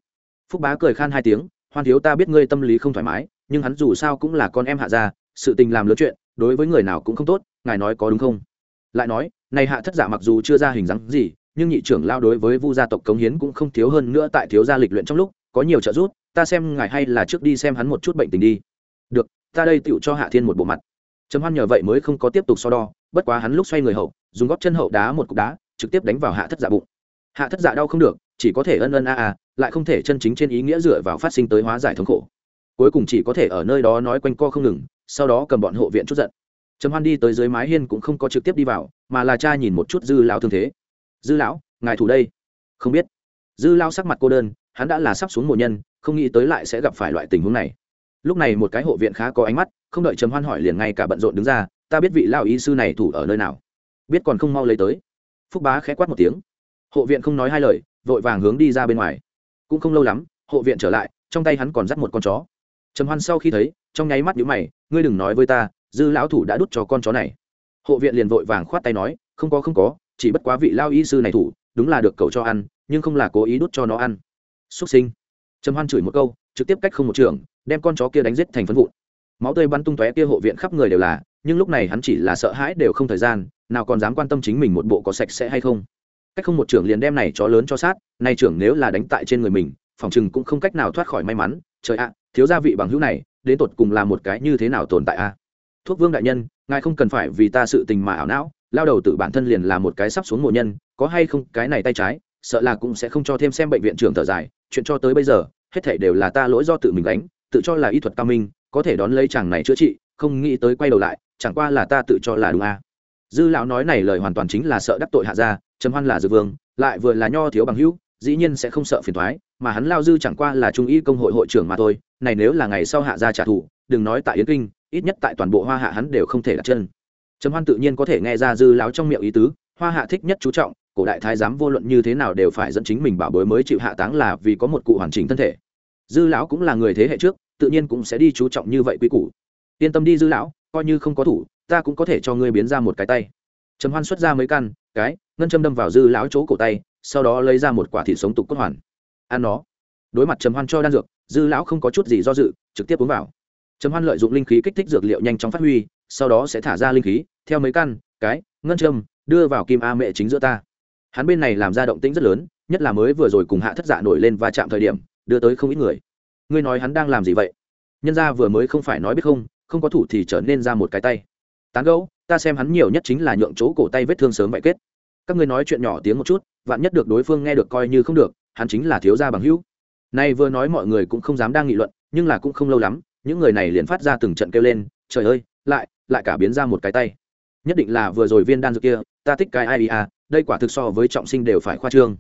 Phúc bá cười khan hai tiếng, hoan thiếu ta biết ngươi tâm lý không thoải mái, nhưng hắn dù sao cũng là con em hạ gia, sự tình làm lớn chuyện, đối với người nào cũng không tốt, ngài nói có đúng không? Lại nói, này hạ thất giả mặc dù chưa ra hình dáng gì, nhưng nhị trưởng lao đối với vu gia tộc cống hiến cũng không thiếu hơn nữa tại thiếu gia lịch luyện trong lúc, có nhiều trợ giúp, ta xem ngài hay là trước đi xem hắn một chút bệnh tình đi. Được, ta đây tựu cho hạ thiên một bộ mặt. Trầm hoan nhờ vậy mới không có tiếp tục so đo, bất quá hắn lúc xoay người hậu, dùng góp chân hậu đá một cục đá trực tiếp đánh vào hạ thất dạ bụng. Hạ thất dạ đau không được, chỉ có thể ân ân a a, lại không thể chân chính trên ý nghĩa dựa vào phát sinh tới hóa giải thống khổ. Cuối cùng chỉ có thể ở nơi đó nói quanh co không ngừng, sau đó cầm bọn hộ viện chút giận. Trầm hoan đi tới dưới mái hiên cũng không có trực tiếp đi vào, mà là cha nhìn một chút dư lão thương thế. Dư lão, ngài thủ đây. Không biết. Dư lão sắc mặt cô đơn, hắn đã là sắp xuống mùa nhân, không nghĩ tới lại sẽ gặp phải loại tình huống này. Lúc này một cái hộ viện khá có ánh mắt, không đợi trầm hoan hỏi liền ngay cả bận rộn đứng ra, ta biết vị lão y sư này thủ ở nơi nào, biết còn không mau lấy tới phúc bá khẽ quát một tiếng. Hộ viện không nói hai lời, vội vàng hướng đi ra bên ngoài. Cũng không lâu lắm, hộ viện trở lại, trong tay hắn còn dắt một con chó. Trầm hoan sau khi thấy, trong nháy mắt nhíu mày, ngươi đừng nói với ta, dư lão thủ đã đút cho con chó này. Hộ viện liền vội vàng khoát tay nói, không có không có, chỉ bất quá vị lao y sư này thủ, đúng là được cậu cho ăn, nhưng không là cố ý đút cho nó ăn. Xuất sinh. Trầm hoan chửi một câu, trực tiếp cách không một trường, đem con chó kia đánh giết thành phân vụn. Máu tươi bắn tung tóe kia hộ viện khắp người đều là, nhưng lúc này hắn chỉ là sợ hãi đều không thời gian nào còn dám quan tâm chính mình một bộ có sạch sẽ hay không? Cách không một trưởng liền đem này chó lớn cho sát, nay trưởng nếu là đánh tại trên người mình, phòng chừng cũng không cách nào thoát khỏi may mắn. Trời ạ, thiếu gia vị bằng hữu này, đến tột cùng là một cái như thế nào tồn tại a? Thuốc vương đại nhân, ngài không cần phải vì ta sự tình mà ảo não, lao đầu tự bản thân liền là một cái sắp xuống mùa nhân, có hay không cái này tay trái, sợ là cũng sẽ không cho thêm xem bệnh viện trưởng thở dài. Chuyện cho tới bây giờ, hết thể đều là ta lỗi do tự mình đánh tự cho là y thuật cao minh, có thể đón lấy chàng này chữa trị, không nghĩ tới quay đầu lại, chẳng qua là ta tự cho là đúng a dư lão nói này lời hoàn toàn chính là sợ đắc tội hạ gia, trầm hoan là dư vương, lại vừa là nho thiếu bằng hữu, dĩ nhiên sẽ không sợ phiền thoái mà hắn lao dư chẳng qua là trung y công hội hội trưởng mà thôi, này nếu là ngày sau hạ gia trả thù, đừng nói tại yến kinh, ít nhất tại toàn bộ hoa hạ hắn đều không thể đặt chân. Trầm hoan tự nhiên có thể nghe ra dư lão trong miệng ý tứ, hoa hạ thích nhất chú trọng, cổ đại thái giám vô luận như thế nào đều phải dẫn chính mình bảo bối mới chịu hạ táng là vì có một cụ hoàn chỉnh thân thể. Dư lão cũng là người thế hệ trước, tự nhiên cũng sẽ đi chú trọng như vậy quy củ. Yên tâm đi dư lão, coi như không có thủ ta cũng có thể cho ngươi biến ra một cái tay. Trầm hoan xuất ra mấy căn, cái, ngân châm đâm vào dư lão chỗ cổ tay, sau đó lấy ra một quả thịt sống tục cốt hoàn. Ăn nó. Đối mặt trầm hoan cho đan dược, dư lão không có chút gì do dự, trực tiếp uống vào. Trầm hoan lợi dụng linh khí kích thích dược liệu nhanh chóng phát huy, sau đó sẽ thả ra linh khí, theo mấy căn, cái, ngân châm, đưa vào kim a mẹ chính giữa ta. Hắn bên này làm ra động tĩnh rất lớn, nhất là mới vừa rồi cùng hạ thất dạ nổi lên và chạm thời điểm, đưa tới không ít người. Ngươi nói hắn đang làm gì vậy? Nhân ra vừa mới không phải nói biết không không có thủ thì trở nên ra một cái tay tán gấu ta xem hắn nhiều nhất chính là nhượng chỗ cổ tay vết thương sớm vậy kết. Các ngươi nói chuyện nhỏ tiếng một chút, vạn nhất được đối phương nghe được coi như không được, hắn chính là thiếu gia bằng hữu. Nay vừa nói mọi người cũng không dám đang nghị luận, nhưng là cũng không lâu lắm, những người này liền phát ra từng trận kêu lên, trời ơi, lại lại cả biến ra một cái tay. Nhất định là vừa rồi viên đan dược kia, ta thích cái ai à đây quả thực so với trọng sinh đều phải khoa trương.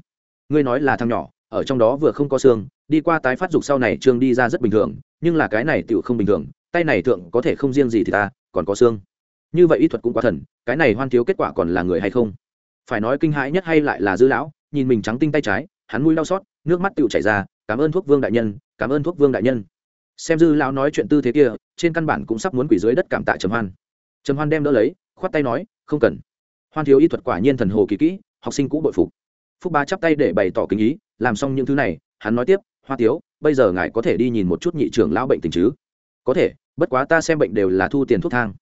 Ngươi nói là thằng nhỏ, ở trong đó vừa không có xương, đi qua tái phát dục sau này trương đi ra rất bình thường, nhưng là cái này tựu không bình thường, tay này thượng có thể không riêng gì thì ta, còn có xương như vậy y thuật cũng quá thần, cái này hoan thiếu kết quả còn là người hay không? Phải nói kinh hãi nhất hay lại là dư lão, nhìn mình trắng tinh tay trái, hắn mũi đau xót, nước mắt tựu chảy ra, cảm ơn thuốc vương đại nhân, cảm ơn thuốc vương đại nhân. Xem dư lão nói chuyện tư thế kia, trên căn bản cũng sắp muốn quỷ dưới đất cảm tạ trầm hoan. Trầm hoan đem đỡ lấy, khoát tay nói, không cần. Hoan thiếu y thuật quả nhiên thần hồ kỳ kỹ, học sinh cũ bội phục. Phúc ba chắp tay để bày tỏ kính ý, làm xong những thứ này, hắn nói tiếp, hoa tiếu bây giờ ngài có thể đi nhìn một chút nhị trưởng lão bệnh tình chứ? Có thể, bất quá ta xem bệnh đều là thu tiền thuốc thang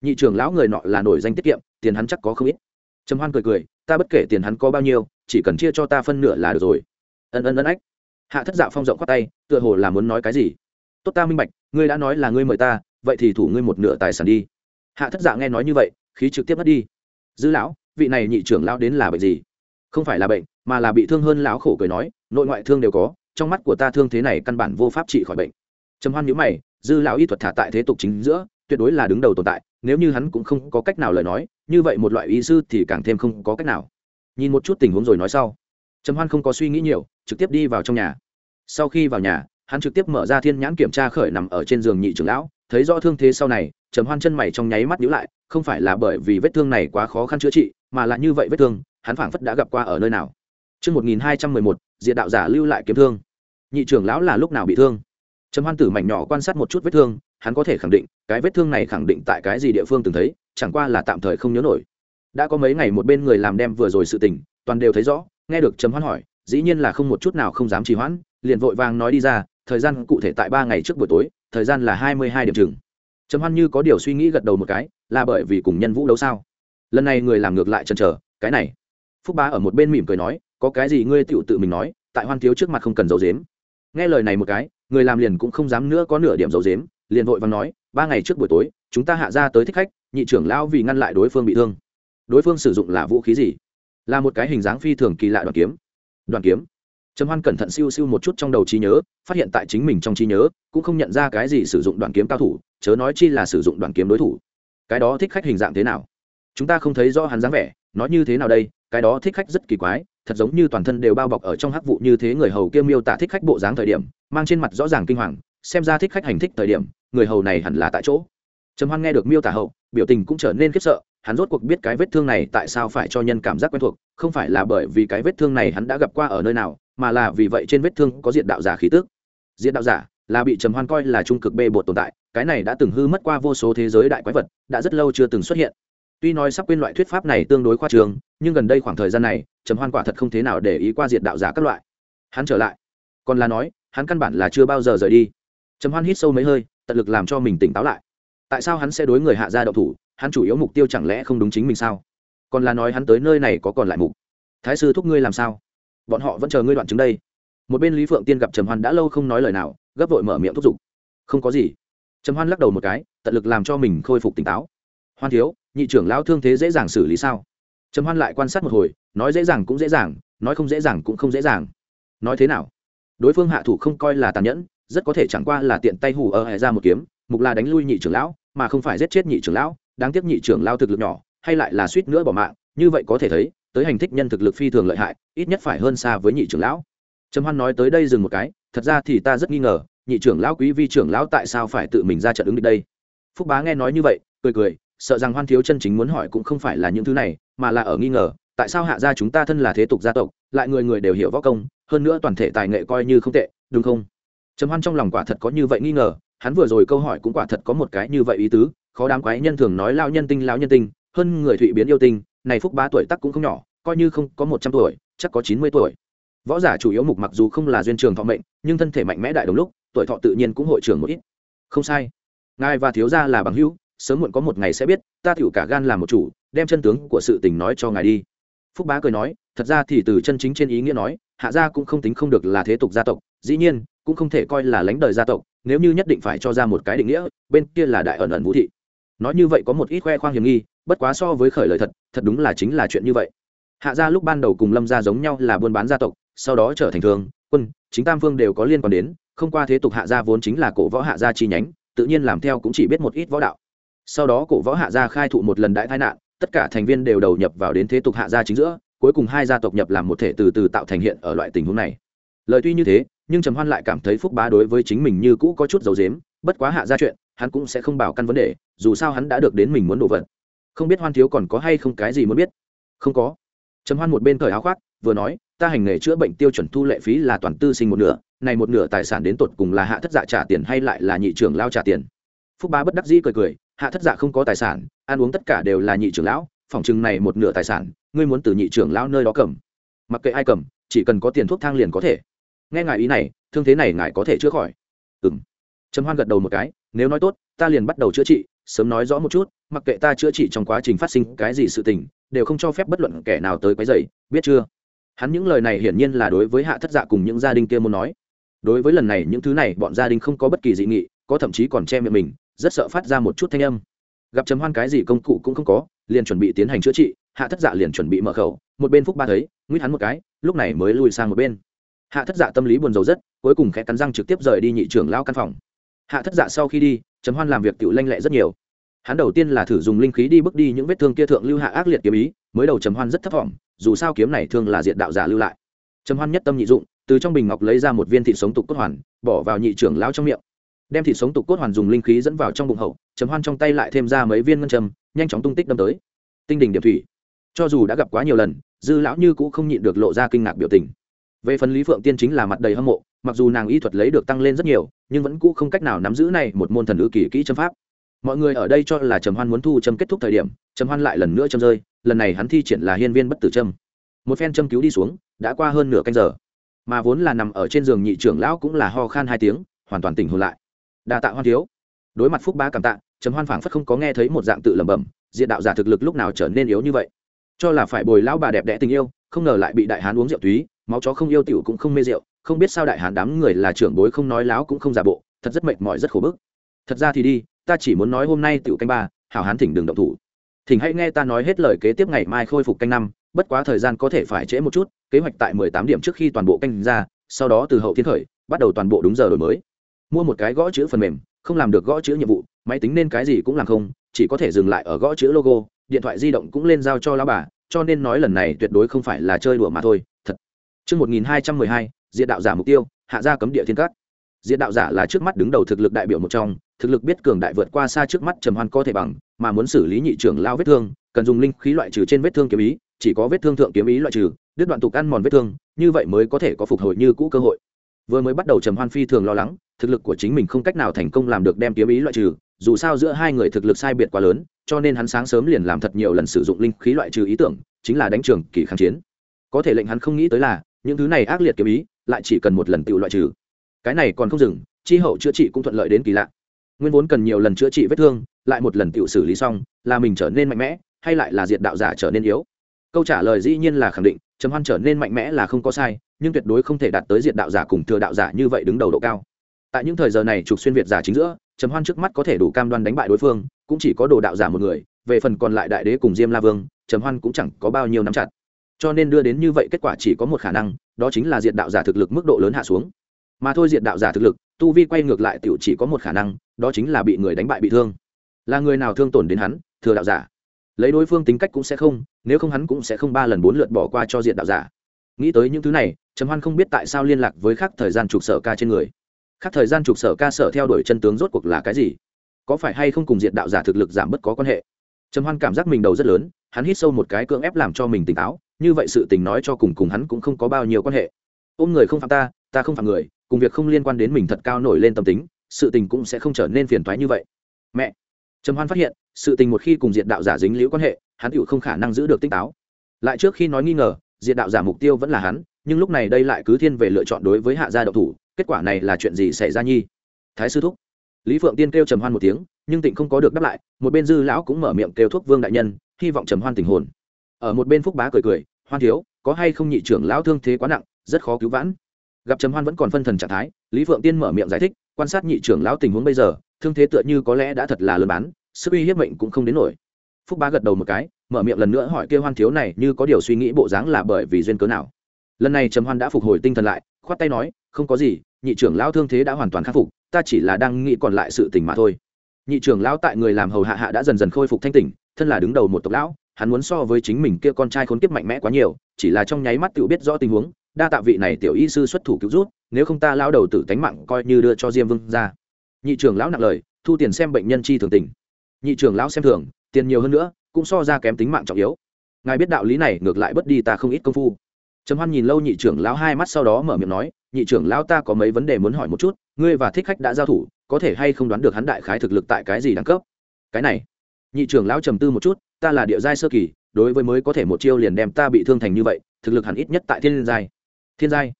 nhị trưởng lão người nọ là nổi danh tiết kiệm, tiền hắn chắc có không ít. Trầm hoan cười cười, ta bất kể tiền hắn có bao nhiêu, chỉ cần chia cho ta phân nửa là được rồi. Ân ân ân ách. Hạ thất dạo phong rộng khoát tay, tựa hồ là muốn nói cái gì? Tốt ta minh bạch, ngươi đã nói là ngươi mời ta, vậy thì thủ ngươi một nửa tài sản đi. Hạ thất dạ nghe nói như vậy, khí trực tiếp mất đi. Dư lão, vị này nhị trưởng lão đến là bệnh gì? Không phải là bệnh, mà là bị thương hơn lão khổ cười nói, nội ngoại thương đều có, trong mắt của ta thương thế này căn bản vô pháp trị khỏi bệnh. Trầm hoan nhíu mày, dư lão y thuật thả tại thế tục chính giữa tuyệt đối là đứng đầu tồn tại nếu như hắn cũng không có cách nào lời nói như vậy một loại y sư thì càng thêm không có cách nào nhìn một chút tình huống rồi nói sau trầm hoan không có suy nghĩ nhiều trực tiếp đi vào trong nhà sau khi vào nhà hắn trực tiếp mở ra thiên nhãn kiểm tra khởi nằm ở trên giường nhị trưởng lão thấy rõ thương thế sau này trầm hoan chân mày trong nháy mắt nhíu lại không phải là bởi vì vết thương này quá khó khăn chữa trị mà là như vậy vết thương hắn phảng phất đã gặp qua ở nơi nào Trước 1211, diện đạo giả lưu lại kiếm thương. Nhị trưởng lão là lúc nào bị thương? Trầm Hoan Tử mảnh nhỏ quan sát một chút vết thương, hắn có thể khẳng định, cái vết thương này khẳng định tại cái gì địa phương từng thấy, chẳng qua là tạm thời không nhớ nổi. Đã có mấy ngày một bên người làm đem vừa rồi sự tình, toàn đều thấy rõ, nghe được Trầm Hoan hỏi, dĩ nhiên là không một chút nào không dám trì hoãn, liền vội vàng nói đi ra, thời gian cụ thể tại ba ngày trước buổi tối, thời gian là hai mươi hai điểm chừng. Trầm Hoan như có điều suy nghĩ gật đầu một cái, là bởi vì cùng nhân vũ đấu sao? Lần này người làm ngược lại chần chờ, cái này. Phúc Bá ở một bên mỉm cười nói, có cái gì ngươi tựu tự mình nói, tại Hoan thiếu trước mặt không cần giấu giếm. Nghe lời này một cái, người làm liền cũng không dám nữa có nửa điểm giấu giếm, liền vội vàng nói, ba ngày trước buổi tối, chúng ta hạ ra tới thích khách, nhị trưởng lão vì ngăn lại đối phương bị thương. Đối phương sử dụng là vũ khí gì? Là một cái hình dáng phi thường kỳ lạ đoàn kiếm. Đoàn kiếm? trầm hoan cẩn thận siêu siêu một chút trong đầu trí nhớ phát hiện tại chính mình trong trí nhớ cũng không nhận ra cái gì sử dụng đoàn kiếm cao thủ chớ nói chi là sử dụng đoàn kiếm đối thủ cái đó thích khách hình dạng thế nào chúng ta không thấy rõ hắn dáng vẻ nói như thế nào đây cái đó thích khách rất kỳ quái thật giống như toàn thân đều bao bọc ở trong hắc vụ như thế người hầu kia miêu tả thích khách bộ dáng thời điểm mang trên mặt rõ ràng kinh hoàng xem ra thích khách hành thích thời điểm người hầu này hẳn là tại chỗ. Trầm hoan nghe được miêu tả hậu, biểu tình cũng trở nên khiếp sợ, hắn rốt cuộc biết cái vết thương này tại sao phải cho nhân cảm giác quen thuộc, không phải là bởi vì cái vết thương này hắn đã gặp qua ở nơi nào, mà là vì vậy trên vết thương có diện đạo giả khí tức. Diện đạo giả là bị trầm hoan coi là trung cực bê bột tồn tại, cái này đã từng hư mất qua vô số thế giới đại quái vật, đã rất lâu chưa từng xuất hiện. Tuy nói sắp quên loại thuyết pháp này tương đối khoa trường nhưng gần đây khoảng thời gian này, trầm hoan quả thật không thế nào để ý qua diện đạo giả các loại. Hắn trở lại. Còn là nói, hắn căn bản là chưa bao giờ rời đi. Trầm hoan hít sâu mấy hơi tận lực làm cho mình tỉnh táo lại. Tại sao hắn sẽ đối người hạ gia đậu thủ? Hắn chủ yếu mục tiêu chẳng lẽ không đúng chính mình sao? Còn là nói hắn tới nơi này có còn lại mục. Thái sư thúc ngươi làm sao? Bọn họ vẫn chờ ngươi đoạn chứng đây. Một bên lý phượng tiên gặp trầm hoan đã lâu không nói lời nào, gấp vội mở miệng thúc giục. Không có gì. Trầm hoan lắc đầu một cái, tận lực làm cho mình khôi phục tỉnh táo. Hoan thiếu, nhị trưởng lão thương thế dễ dàng xử lý sao? Trầm hoan lại quan sát một hồi, nói dễ dàng cũng dễ dàng, nói không dễ dàng cũng không dễ dàng. Nói thế nào? Đối phương hạ thủ không coi là tàn nhẫn rất có thể chẳng qua là tiện tay hù ở hệ ra một kiếm, mục là đánh lui nhị trưởng lão, mà không phải giết chết nhị trưởng lão, đáng tiếc nhị trưởng lão thực lực nhỏ, hay lại là suýt nữa bỏ mạng, như vậy có thể thấy, tới hành thích nhân thực lực phi thường lợi hại, ít nhất phải hơn xa với nhị trưởng lão. Trầm hoan nói tới đây dừng một cái, thật ra thì ta rất nghi ngờ, nhị trưởng lão quý vi trưởng lão tại sao phải tự mình ra trận ứng địch đây? Phúc bá nghe nói như vậy, cười cười, sợ rằng hoan thiếu chân chính muốn hỏi cũng không phải là những thứ này, mà là ở nghi ngờ, tại sao hạ gia chúng ta thân là thế tục gia tộc, lại người người đều hiểu võ công, hơn nữa toàn thể tài nghệ coi như không tệ, đúng không? Trầm hoan trong lòng quả thật có như vậy nghi ngờ, hắn vừa rồi câu hỏi cũng quả thật có một cái như vậy ý tứ, khó đám quái nhân thường nói lao nhân tinh lao nhân tinh, hơn người thụy biến yêu tinh, này phúc bá tuổi tắc cũng không nhỏ, coi như không có một trăm tuổi, chắc có chín mươi tuổi. Võ giả chủ yếu mục mặc dù không là duyên trường thọ mệnh, nhưng thân thể mạnh mẽ đại đồng lúc, tuổi thọ tự nhiên cũng hội trưởng một ít. Không sai. Ngài và thiếu gia là bằng hữu, sớm muộn có một ngày sẽ biết, ta tiểu cả gan làm một chủ, đem chân tướng của sự tình nói cho ngài đi. Phúc bá cười nói, thật ra thì từ chân chính trên ý nghĩa nói, hạ gia cũng không tính không được là thế tục gia tộc dĩ nhiên, cũng không thể coi là lãnh đời gia tộc, nếu như nhất định phải cho ra một cái định nghĩa, bên kia là đại ẩn ẩn vũ thị. Nói như vậy có một ít khoe khoang hiểm nghi, bất quá so với khởi lời thật thật đúng là chính là chuyện như vậy. Hạ gia lúc ban đầu cùng lâm gia giống nhau là buôn bán gia tộc, sau đó trở thành thương, quân, chính tam phương đều có liên quan đến, không qua thế tục hạ gia vốn chính là cổ võ hạ gia chi nhánh, tự nhiên làm theo cũng chỉ biết một ít võ đạo. Sau đó cổ võ hạ gia khai thụ một lần đại tai nạn, tất cả thành viên đều đầu nhập vào đến thế tục hạ gia chính giữa, cuối cùng hai gia tộc nhập làm một thể từ từ tạo thành hiện ở loại tình huống này. Lời tuy như thế nhưng trầm hoan lại cảm thấy phúc bá đối với chính mình như cũ có chút dấu dếm, bất quá hạ ra chuyện, hắn cũng sẽ không bảo căn vấn đề, dù sao hắn đã được đến mình muốn đồ vật. Không biết hoan thiếu còn có hay không cái gì muốn biết? Không có. Trầm hoan một bên cởi áo khoác, vừa nói, ta hành nghề chữa bệnh tiêu chuẩn thu lệ phí là toàn tư sinh một nửa, này một nửa tài sản đến tột cùng là hạ thất dạ trả tiền hay lại là nhị trưởng lao trả tiền? Phúc bá bất đắc dĩ cười cười, hạ thất dạ không có tài sản, ăn uống tất cả đều là nhị trưởng lão, phòng chừng này một nửa tài sản, ngươi muốn từ nhị trưởng lão nơi đó cầm. Mặc kệ ai cầm, chỉ cần có tiền thuốc thang liền có thể nghe ngài ý này, thương thế này ngài có thể chữa khỏi. Ừ m trầm hoan gật đầu một cái, nếu nói tốt, ta liền bắt đầu chữa trị, sớm nói rõ một chút, mặc kệ ta chữa trị trong quá trình phát sinh cái gì sự tình, đều không cho phép bất luận kẻ nào tới quấy dày biết chưa? Hắn những lời này hiển nhiên là đối với hạ thất dạ cùng những gia đình kia muốn nói. Đối với lần này, những thứ này, bọn gia đình không có bất kỳ dị nghị, có thậm chí còn che miệng mình, rất sợ phát ra một chút thanh âm. Gặp trầm hoan cái gì công cụ cũng không có, liền chuẩn bị tiến hành chữa trị, hạ thất dạ liền chuẩn bị mở khẩu, một bên phúc ba thấy nguyễn hắn một cái, lúc này mới lùi sang một bên hạ thất dạ tâm lý buồn rầu rất, cuối cùng khẽ cắn răng trực tiếp rời đi nhị trưởng lao căn phòng. Hạ thất dạ sau khi đi, trầm hoan làm việc tự lanh lẹ rất nhiều. Hắn đầu tiên là thử dùng linh khí đi bước đi những vết thương kia thượng lưu hạ ác liệt kiếm ý, mới đầu trầm hoan rất thất vọng, dù sao kiếm này thường là diện đạo giả lưu lại. Trầm hoan nhất tâm nhị dụng, từ trong bình ngọc lấy ra một viên thịt sống tục cốt hoàn, bỏ vào nhị trưởng lao trong miệng. Đem thịt sống tục cốt hoàn dùng linh khí dẫn vào trong bụng hậu, trầm hoan trong tay lại thêm ra mấy viên ngân châm, nhanh chóng tung tích đâm tới. Tinh đình điểm thủy. Cho dù đã gặp quá nhiều lần, dư lão như cũng không nhịn được lộ ra kinh ngạc biểu tình về phần lý phượng tiên chính là mặt đầy hâm mộ, mặc dù nàng y thuật lấy được tăng lên rất nhiều, nhưng vẫn cũ không cách nào nắm giữ này một môn thần ư kỳ kỹ châm pháp. Mọi người ở đây cho là trầm hoan muốn thu châm kết thúc thời điểm, trầm hoan lại lần nữa châm rơi, lần này hắn thi triển là hiên viên bất tử châm. Một phen châm cứu đi xuống, đã qua hơn nửa canh giờ. Mà vốn là nằm ở trên giường nhị trưởng lão cũng là ho khan hai tiếng, hoàn toàn tỉnh hồn lại. Đa tạ hoan thiếu. Đối mặt phúc ba cảm tạ, trầm hoan phảng phất không có nghe thấy một dạng tự lẩm bẩm diện đạo giả thực lực lúc nào trở nên yếu như vậy? Cho là phải bồi lão bà đẹp đẽ tình yêu, không ngờ lại bị đại hán uống rượu túy máu chó không yêu tiểu cũng không mê rượu, không biết sao đại hán đám người là trưởng bối không nói láo cũng không giả bộ, thật rất mệt mỏi rất khổ bức. Thật ra thì đi, ta chỉ muốn nói hôm nay tiểu canh ba, hảo hán thỉnh đừng động thủ. Thỉnh hãy nghe ta nói hết lời kế tiếp ngày mai khôi phục canh năm, bất quá thời gian có thể phải trễ một chút, kế hoạch tại mười tám điểm trước khi toàn bộ canh ra, sau đó từ hậu thiên khởi, bắt đầu toàn bộ đúng giờ đổi mới. Mua một cái gõ chữ phần mềm, không làm được gõ chữ nhiệm vụ, máy tính nên cái gì cũng làm không, chỉ có thể dừng lại ở gõ chữ logo, điện thoại di động cũng lên giao cho lão bà, cho nên nói lần này tuyệt đối không phải là chơi đùa mà thôi. Chương 1212, Diệt đạo giả mục tiêu, hạ gia cấm địa thiên cát. Diệt đạo giả là trước mắt đứng đầu thực lực đại biểu một trong, thực lực biết cường đại vượt qua xa trước mắt Trầm Hoan có thể bằng, mà muốn xử lý nhị trưởng lao vết thương, cần dùng linh khí loại trừ trên vết thương kiếm ý, chỉ có vết thương thượng kiếm ý loại trừ, đứt đoạn tục ăn mòn vết thương, như vậy mới có thể có phục hồi như cũ cơ hội. Vừa mới bắt đầu Trầm Hoan phi thường lo lắng, thực lực của chính mình không cách nào thành công làm được đem kiếm ý loại trừ, dù sao giữa hai người thực lực sai biệt quá lớn, cho nên hắn sáng sớm liền làm thật nhiều lần sử dụng linh khí loại trừ ý tưởng, chính là đánh trường kỳ kháng chiến. Có thể lệnh hắn không nghĩ tới là, những thứ này ác liệt kiếm ý lại chỉ cần một lần tự loại trừ. Cái này còn không dừng, chi hậu chữa trị cũng thuận lợi đến kỳ lạ. Nguyên vốn cần nhiều lần chữa trị vết thương, lại một lần tự xử lý xong, là mình trở nên mạnh mẽ, hay lại là diệt đạo giả trở nên yếu? Câu trả lời dĩ nhiên là khẳng định, trầm hoan trở nên mạnh mẽ là không có sai, nhưng tuyệt đối không thể đạt tới diệt đạo giả cùng thừa đạo giả như vậy đứng đầu độ cao. Tại những thời giờ này trục xuyên việt giả chính giữa, trầm hoan trước mắt có thể đủ cam đoan đánh bại đối phương, cũng chỉ có đồ đạo giả một người, về phần còn lại đại đế cùng diêm la vương, trầm hoan cũng chẳng có bao nhiêu nắm chặt cho nên đưa đến như vậy kết quả chỉ có một khả năng, đó chính là diệt đạo giả thực lực mức độ lớn hạ xuống. Mà thôi diệt đạo giả thực lực, tu vi quay ngược lại t chỉ có một khả năng, đó chính là bị người đánh bại bị thương. Là người nào thương tổn đến hắn, thừa đạo giả? Lấy đối phương tính cách cũng sẽ không, nếu không hắn cũng sẽ không ba lần bốn lượt bỏ qua cho diện đạo giả. Nghĩ tới những thứ này, trầm hoan không biết tại sao liên lạc với khắc thời gian trục sở ca trên người. Khắc thời gian trục sở ca sở theo đuổi chân tướng rốt cuộc là cái gì? Có phải hay không cùng diệt đạo giả thực lực giảm bớt có quan hệ? Trầm hoan cảm giác mình đầu rất lớn, hắn hít sâu một cái cưỡng ép làm cho mình tỉnh táo như vậy sự tình nói cho cùng cùng hắn cũng không có bao nhiêu quan hệ. Ôm người không phạm ta ta không phạm người, cùng việc không liên quan đến mình thật cao nổi lên tâm tính, sự tình cũng sẽ không trở nên phiền toái như vậy. Mẹ! Trầm hoan phát hiện, sự tình một khi cùng diện đạo giả dính liễu quan hệ, hắn tựu không khả năng giữ được tinh táo. Lại trước khi nói nghi ngờ diện đạo giả mục tiêu vẫn là hắn, nhưng lúc này đây lại cứ thiên về lựa chọn đối với hạ gia độc thủ, kết quả này là chuyện gì xảy ra nhi? Thái sư thúc. Lý phượng tiên kêu trầm hoan một tiếng, nhưng tịnh không có được đáp lại, một bên dư lão cũng mở miệng kêu thuốc vương đại nhân, hy vọng trầm hoan tình hồn ở một bên phúc bá cười cười, hoan thiếu, có hay không nhị trưởng lão thương thế quá nặng, rất khó cứu vãn? Gặp trầm hoan vẫn còn phân thần trạng thái, lý phượng tiên mở miệng giải thích, quan sát nhị trưởng lão tình huống bây giờ, thương thế tựa như có lẽ đã thật là lớn bán, sức uy hiếp mệnh cũng không đến nổi. Phúc bá gật đầu một cái, mở miệng lần nữa hỏi kêu hoan thiếu này như có điều suy nghĩ bộ dáng là bởi vì duyên cớ nào? Lần này trầm hoan đã phục hồi tinh thần lại, khoát tay nói, không có gì, nhị trưởng lão thương thế đã hoàn toàn khắc phục, ta chỉ là đang nghĩ còn lại sự tình mà thôi. Nhị trưởng lão tại người làm hầu hạ hạ đã dần dần khôi phục thanh tỉnh, thân là đứng đầu một tộc lão hắn muốn so với chính mình kia con trai khốn kiếp mạnh mẽ quá nhiều, chỉ là trong nháy mắt tự biết rõ tình huống, đa tạ vị này tiểu y sư xuất thủ cứu rút nếu không ta lao đầu tử tánh mạng coi như đưa cho diêm vương ra. Nhị trưởng lão nặng lời, thu tiền xem bệnh nhân chi thường tình. Nhị trưởng lão xem thường, tiền nhiều hơn nữa, cũng so ra kém tính mạng trọng yếu. Ngài biết đạo lý này, ngược lại bất đi ta không ít công phu. Trầm hoan nhìn lâu nhị trưởng lão hai mắt sau đó mở miệng nói, nhị trưởng lão ta có mấy vấn đề muốn hỏi một chút, ngươi và thích khách đã giao thủ, có thể hay không đoán được hắn đại khái thực lực tại cái gì đẳng cấp? Cái này nhị trưởng lão trầm tư một chút, ta là địa giai sơ kỳ, đối với mới có thể một chiêu liền đem ta bị thương thành như vậy, thực lực hẳn ít nhất tại thiên giai. Thiên giai?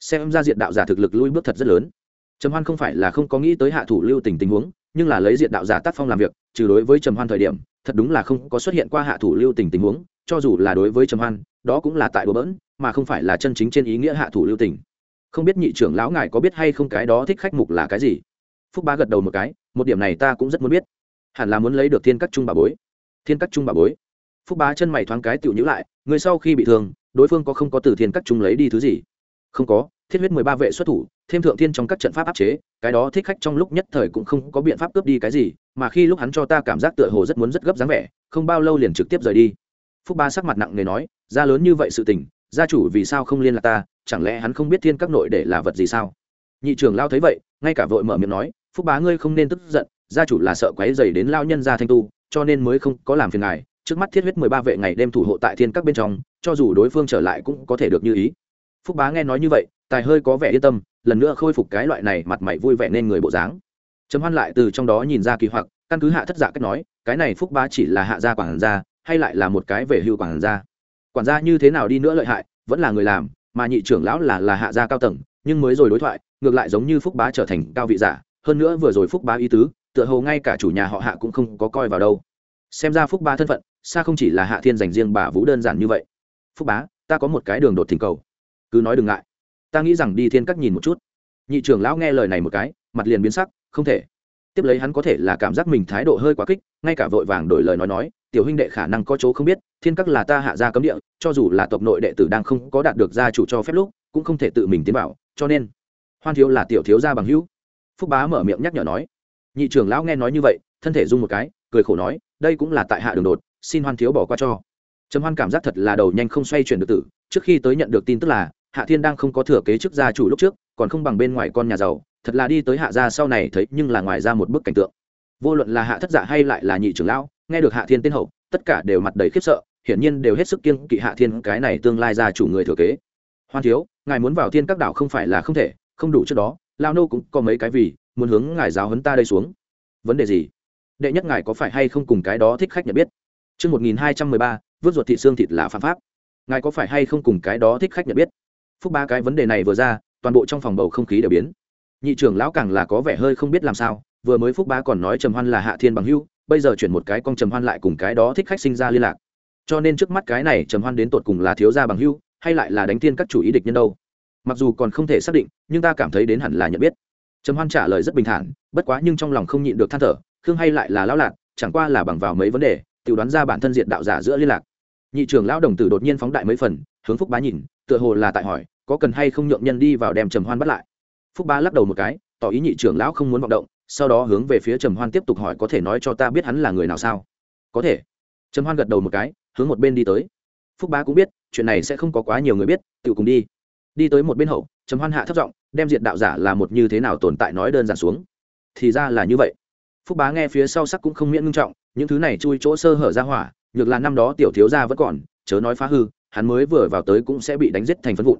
Xem ra diện đạo giả thực lực lui bước thật rất lớn. Trầm hoan không phải là không có nghĩ tới hạ thủ lưu tình tình huống, nhưng là lấy diện đạo giả tác phong làm việc, trừ đối với trầm hoan thời điểm, thật đúng là không có xuất hiện qua hạ thủ lưu tình tình huống, cho dù là đối với trầm hoan, đó cũng là tại đùa bỡn, mà không phải là chân chính trên ý nghĩa hạ thủ lưu tình. Không biết nhị trưởng lão ngài có biết hay không cái đó thích khách mục là cái gì? Phúc bá gật đầu một cái, một điểm này ta cũng rất muốn biết hẳn là muốn lấy được thiên các trung bà bối. Thiên các trung bà bối. Phúc bá chân mày thoáng cái tựu nhữ lại, người sau khi bị thương, đối phương có không có từ thiên các trung lấy đi thứ gì? Không có, thiết huyết mười ba vệ xuất thủ, thêm thượng thiên trong các trận pháp áp chế, cái đó thích khách trong lúc nhất thời cũng không có biện pháp cướp đi cái gì, mà khi lúc hắn cho ta cảm giác tựa hồ rất muốn rất gấp dáng vẻ, không bao lâu liền trực tiếp rời đi. Phúc ba sắc mặt nặng nề nói ra lớn như vậy sự tình, gia chủ vì sao không liên lạc ta, chẳng lẽ hắn không biết thiên các nội để là vật gì sao? Nhị trưởng lao thấy vậy, ngay cả vội mở miệng nói, phúc bá ngươi không nên tức giận gia chủ là sợ quấy dày đến lao nhân gia thanh tu, cho nên mới không có làm phiền ngài, trước mắt thiết huyết mười ba vệ ngày đêm thủ hộ tại thiên các bên trong, cho dù đối phương trở lại cũng có thể được như ý. Phúc bá nghe nói như vậy, tài hơi có vẻ yên tâm, lần nữa khôi phục cái loại này mặt mày vui vẻ nên người bộ dáng. Chấm hoan lại từ trong đó nhìn ra kỳ hoặc, căn cứ hạ thất giả cách nói, cái này phúc bá chỉ là hạ gia quản gia, hay lại là một cái về hưu quản gia. Quản gia như thế nào đi nữa lợi hại, vẫn là người làm, mà nhị trưởng lão là là hạ gia cao tầng, nhưng mới rồi đối thoại, ngược lại giống như phúc bá trở thành cao vị giả, hơn nữa vừa rồi phúc bá ý tứ tựa hồ ngay cả chủ nhà họ hạ cũng không có coi vào đâu. Xem ra phúc bá thân phận, xa không chỉ là hạ thiên dành riêng bà vũ đơn giản như vậy. Phúc bá, ta có một cái đường đột thỉnh cầu. Cứ nói đừng ngại. Ta nghĩ rằng đi thiên các nhìn một chút. Nhị trưởng lão nghe lời này một cái, mặt liền biến sắc, không thể. Tiếp lấy hắn có thể là cảm giác mình thái độ hơi quá kích, ngay cả vội vàng đổi lời nói nói, tiểu huynh đệ khả năng có chỗ không biết, thiên các là ta hạ gia cấm địa, cho dù là tộc nội đệ tử đang không có đạt được gia chủ cho phép lúc, cũng không thể tự mình tiến vào, cho nên, hoan thiếu là tiểu thiếu gia bằng hữu. Phúc bá mở miệng nhắc nhở nói nhị trưởng lão nghe nói như vậy, thân thể rung một cái, cười khổ nói, đây cũng là tại hạ đường đột, xin hoan thiếu bỏ qua cho. Trầm hoan cảm giác thật là đầu nhanh không xoay chuyển được tử, trước khi tới nhận được tin tức là, hạ thiên đang không có thừa kế chức gia chủ lúc trước, còn không bằng bên ngoài con nhà giàu, thật là đi tới hạ gia sau này thấy nhưng là ngoài ra một bức cảnh tượng. Vô luận là hạ thất giả hay lại là nhị trưởng lão, nghe được hạ thiên tên hậu, tất cả đều mặt đầy khiếp sợ, hiển nhiên đều hết sức kiên kỵ hạ thiên cái này tương lai gia chủ người thừa kế. Hoan thiếu, ngài muốn vào thiên các đảo không phải là không thể, không đủ trước đó lao nô cũng có mấy cái vì muốn hướng ngài giáo hấn ta đây xuống vấn đề gì đệ nhất ngài có phải hay không cùng cái đó thích khách nhận biết Trước 1213, vứt ruột thịt xương thịt là phạm pháp. Ngài có phải hay không cùng cái đó thích khách nhận biết? Phúc ba cái vấn đề này vừa ra, toàn bộ trong phòng bầu không khí đều biến. Nhị trưởng lão càng là có vẻ hơi không biết làm sao, vừa mới Phúc ba còn nói Trầm Hoan là Hạ Thiên bằng hữu, bây giờ chuyển một cái con Trầm Hoan lại cùng cái đó thích khách sinh ra liên lạc. Cho nên trước mắt cái này Trầm Hoan đến tột cùng là thiếu gia bằng hữu, hay lại là đánh tiên các chủ ý địch nhân đâu? Mặc dù còn không thể xác định, nhưng ta cảm thấy đến hẳn là nhận biết. Trầm Hoan trả lời rất bình thản, bất quá nhưng trong lòng không nhịn được than thở, khương hay lại là lão lạc, chẳng qua là bằng vào mấy vấn đề, tự đoán ra bản thân diện đạo giả giữa liên lạc. Nhị trưởng lão đồng tử đột nhiên phóng đại mấy phần hướng phúc bá nhìn tựa hồ là tại hỏi có cần hay không nhượng nhân đi vào đem trầm hoan bắt lại. Phúc bá lắc đầu một cái tỏ ý nhị trưởng lão không muốn vọng động sau đó hướng về phía trầm hoan tiếp tục hỏi có thể nói cho ta biết hắn là người nào sao? Có thể. Trầm hoan gật đầu một cái hướng một bên đi tới. Phúc bá cũng biết chuyện này sẽ không có quá nhiều người biết tự cùng đi. Đi tới một bên hậu trầm hoan hạ thấp giọng đem diệt đạo giả là một như thế nào tồn tại nói đơn giản xuống. Thì ra là như vậy. Phúc bá nghe phía sau sắc cũng không miễn ngưng trọng, những thứ này chui chỗ sơ hở ra hỏa, nhược là năm đó tiểu thiếu gia vẫn còn, chớ nói phá hư, hắn mới vừa vào tới cũng sẽ bị đánh giết thành phân vụn.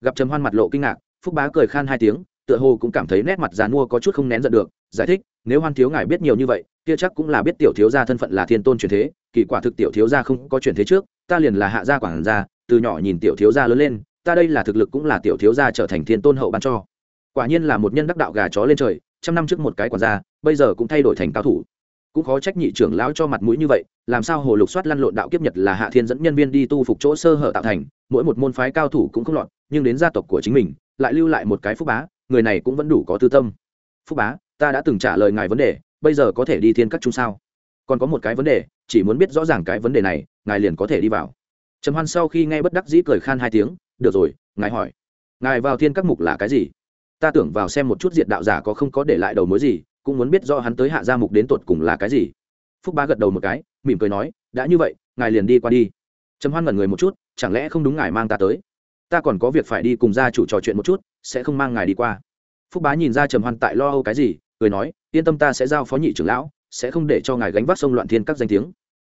Gặp trầm hoan mặt lộ kinh ngạc, phúc bá cười khan hai tiếng, tựa hồ cũng cảm thấy nét mặt già mua có chút không nén giận được, giải thích, nếu hoan thiếu ngài biết nhiều như vậy, kia chắc cũng là biết tiểu thiếu gia thân phận là thiên tôn truyền thế, kỳ quả thực tiểu thiếu gia không có truyền thế trước, ta liền là hạ gia quảng gia, từ nhỏ nhìn tiểu thiếu gia lớn lên ta đây là thực lực cũng là tiểu thiếu gia trở thành thiên tôn hậu ban cho. Quả nhiên là một nhân đắc đạo gà chó lên trời, trăm năm trước một cái quản gia, bây giờ cũng thay đổi thành cao thủ. Cũng khó trách nhị trưởng lão cho mặt mũi như vậy, làm sao hồ lục soát lăn lộn đạo kiếp nhật là hạ thiên dẫn nhân viên đi tu phục chỗ sơ hở tạo thành, mỗi một môn phái cao thủ cũng không lọt, nhưng đến gia tộc của chính mình, lại lưu lại một cái phúc bá, người này cũng vẫn đủ có tư tâm. Phúc bá, ta đã từng trả lời ngài vấn đề, bây giờ có thể đi thiên các chung sao? Còn có một cái vấn đề, chỉ muốn biết rõ ràng cái vấn đề này, ngài liền có thể đi vào trầm hoan sau khi nghe bất đắc dĩ cười khan hai tiếng, được rồi, ngài hỏi. Ngài vào thiên các mục là cái gì? Ta tưởng vào xem một chút diện đạo giả có không có để lại đầu mối gì, cũng muốn biết do hắn tới hạ gia mục đến tột cùng là cái gì. Phúc bá gật đầu một cái, mỉm cười nói, đã như vậy, ngài liền đi qua đi. Trầm hoan ngẩn người một chút, chẳng lẽ không đúng ngài mang ta tới? Ta còn có việc phải đi cùng gia chủ trò chuyện một chút, sẽ không mang ngài đi qua. Phúc bá nhìn ra trầm hoan tại lo âu cái gì, cười nói, yên tâm ta sẽ giao phó nhị trưởng lão, sẽ không để cho ngài gánh vác sông loạn thiên các danh tiếng.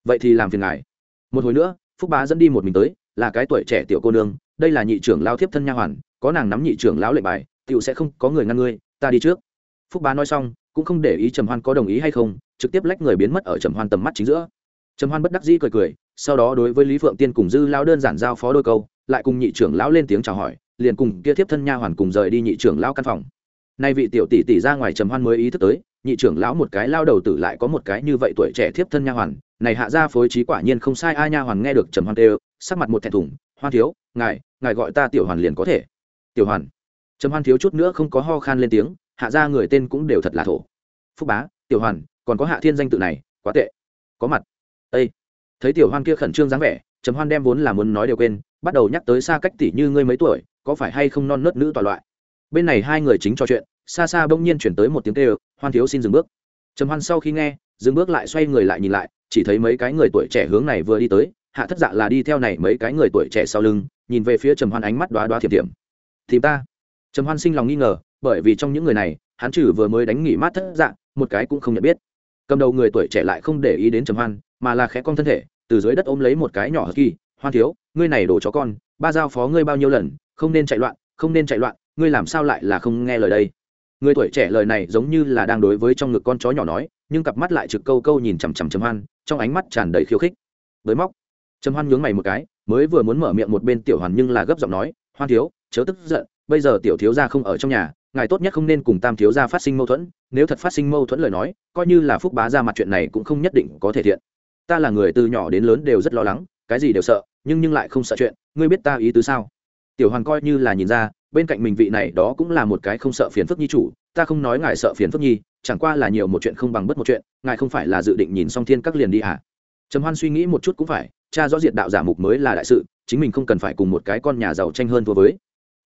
Vậy thì làm phiền ngài. Một hồi nữa phúc bá dẫn đi một mình tới, là cái tuổi trẻ tiểu cô nương, đây là nhị trưởng lao thiếp thân nha hoàn, có nàng nắm nhị trưởng lão lệnh bài, tiểu sẽ không có người ngăn ngươi, ta đi trước. Phúc bá nói xong, cũng không để ý trầm hoan có đồng ý hay không, trực tiếp lách người biến mất ở trầm hoan tầm mắt chính giữa. Trầm hoan bất đắc dĩ cười cười, sau đó đối với lý phượng tiên cùng dư lao đơn giản giao phó đôi câu, lại cùng nhị trưởng lão lên tiếng chào hỏi, liền cùng kia thiếp thân nha hoàn cùng rời đi nhị trưởng lão căn phòng. Nay vị tiểu tỷ tỷ ra ngoài trầm hoan mới ý thức tới nhị trưởng lão một cái lao đầu tử lại có một cái như vậy tuổi trẻ thiếp thân nha hoàn, này hạ gia phối trí quả nhiên không sai ai nha hoàn nghe được trầm hoan tê sắc mặt một thẹn thùng, hoan thiếu, ngài ngài gọi ta tiểu hoàn liền có thể. Tiểu hoàn? Trầm hoan thiếu chút nữa không có ho khan lên tiếng, hạ gia người tên cũng đều thật là thổ. Phúc bá, tiểu hoàn, còn có hạ thiên danh tự này, quá tệ. Có mặt. Ây thấy tiểu hoan kia khẩn trương dáng vẻ, trầm hoan đem vốn là muốn nói đều quên, bắt đầu nhắc tới xa cách tỷ như ngươi mấy tuổi, có phải hay không non nớt nữ tọa loại. Bên này hai người chính trò chuyện, xa xa bỗng nhiên chuyển tới một tiếng kêu hoan thiếu xin dừng bước. Trầm hoan sau khi nghe, dừng bước lại xoay người lại nhìn lại, chỉ thấy mấy cái người tuổi trẻ hướng này vừa đi tới, hạ thất dạ là đi theo này mấy cái người tuổi trẻ sau lưng, nhìn về phía trầm hoan ánh mắt đoá đoá thiệp thiểm. Thì ta. Trầm hoan sinh lòng nghi ngờ, bởi vì trong những người này, hắn trừ vừa mới đánh nghỉ mát thất dạ một cái cũng không nhận biết. Cầm đầu người tuổi trẻ lại không để ý đến trầm hoan, mà là khẽ con thân thể, từ dưới đất ôm lấy một cái nhỏ hờ kỳ, hoan thiếu, ngươi này đổ chó con, ba giao phó ngươi bao nhiêu lần, không nên chạy loạn, không nên chạy loạn, ngươi làm sao lại là không nghe lời đây? Người tuổi trẻ lời này giống như là đang đối với trong ngực con chó nhỏ nói, nhưng cặp mắt lại trực câu câu nhìn chằm chằm chấm hoan, trong ánh mắt tràn đầy khiêu khích. Với móc. Chấm hoan nhướng mày một cái, mới vừa muốn mở miệng một bên tiểu hoàn nhưng là gấp giọng nói, hoan thiếu, chớ tức giận, bây giờ tiểu thiếu gia không ở trong nhà, ngài tốt nhất không nên cùng tam thiếu gia phát sinh mâu thuẫn, nếu thật phát sinh mâu thuẫn lời nói, coi như là phúc bá ra mặt chuyện này cũng không nhất định có thể thiện. Ta là người từ nhỏ đến lớn đều rất lo lắng, cái gì đều sợ, nhưng nhưng lại không sợ chuyện, ngươi biết ta ý tứ sao? Tiểu hoàn coi như là nhìn ra bên cạnh mình vị này đó cũng là một cái không sợ phiền phức nhi chủ, ta không nói ngài sợ phiền phức nhi, chẳng qua là nhiều một chuyện không bằng bất một chuyện, ngài không phải là dự định nhìn xong thiên các liền đi à? Trầm hoan suy nghĩ một chút cũng phải, cha rõ diệt đạo giả mục mới là đại sự, chính mình không cần phải cùng một cái con nhà giàu tranh hơn thua với.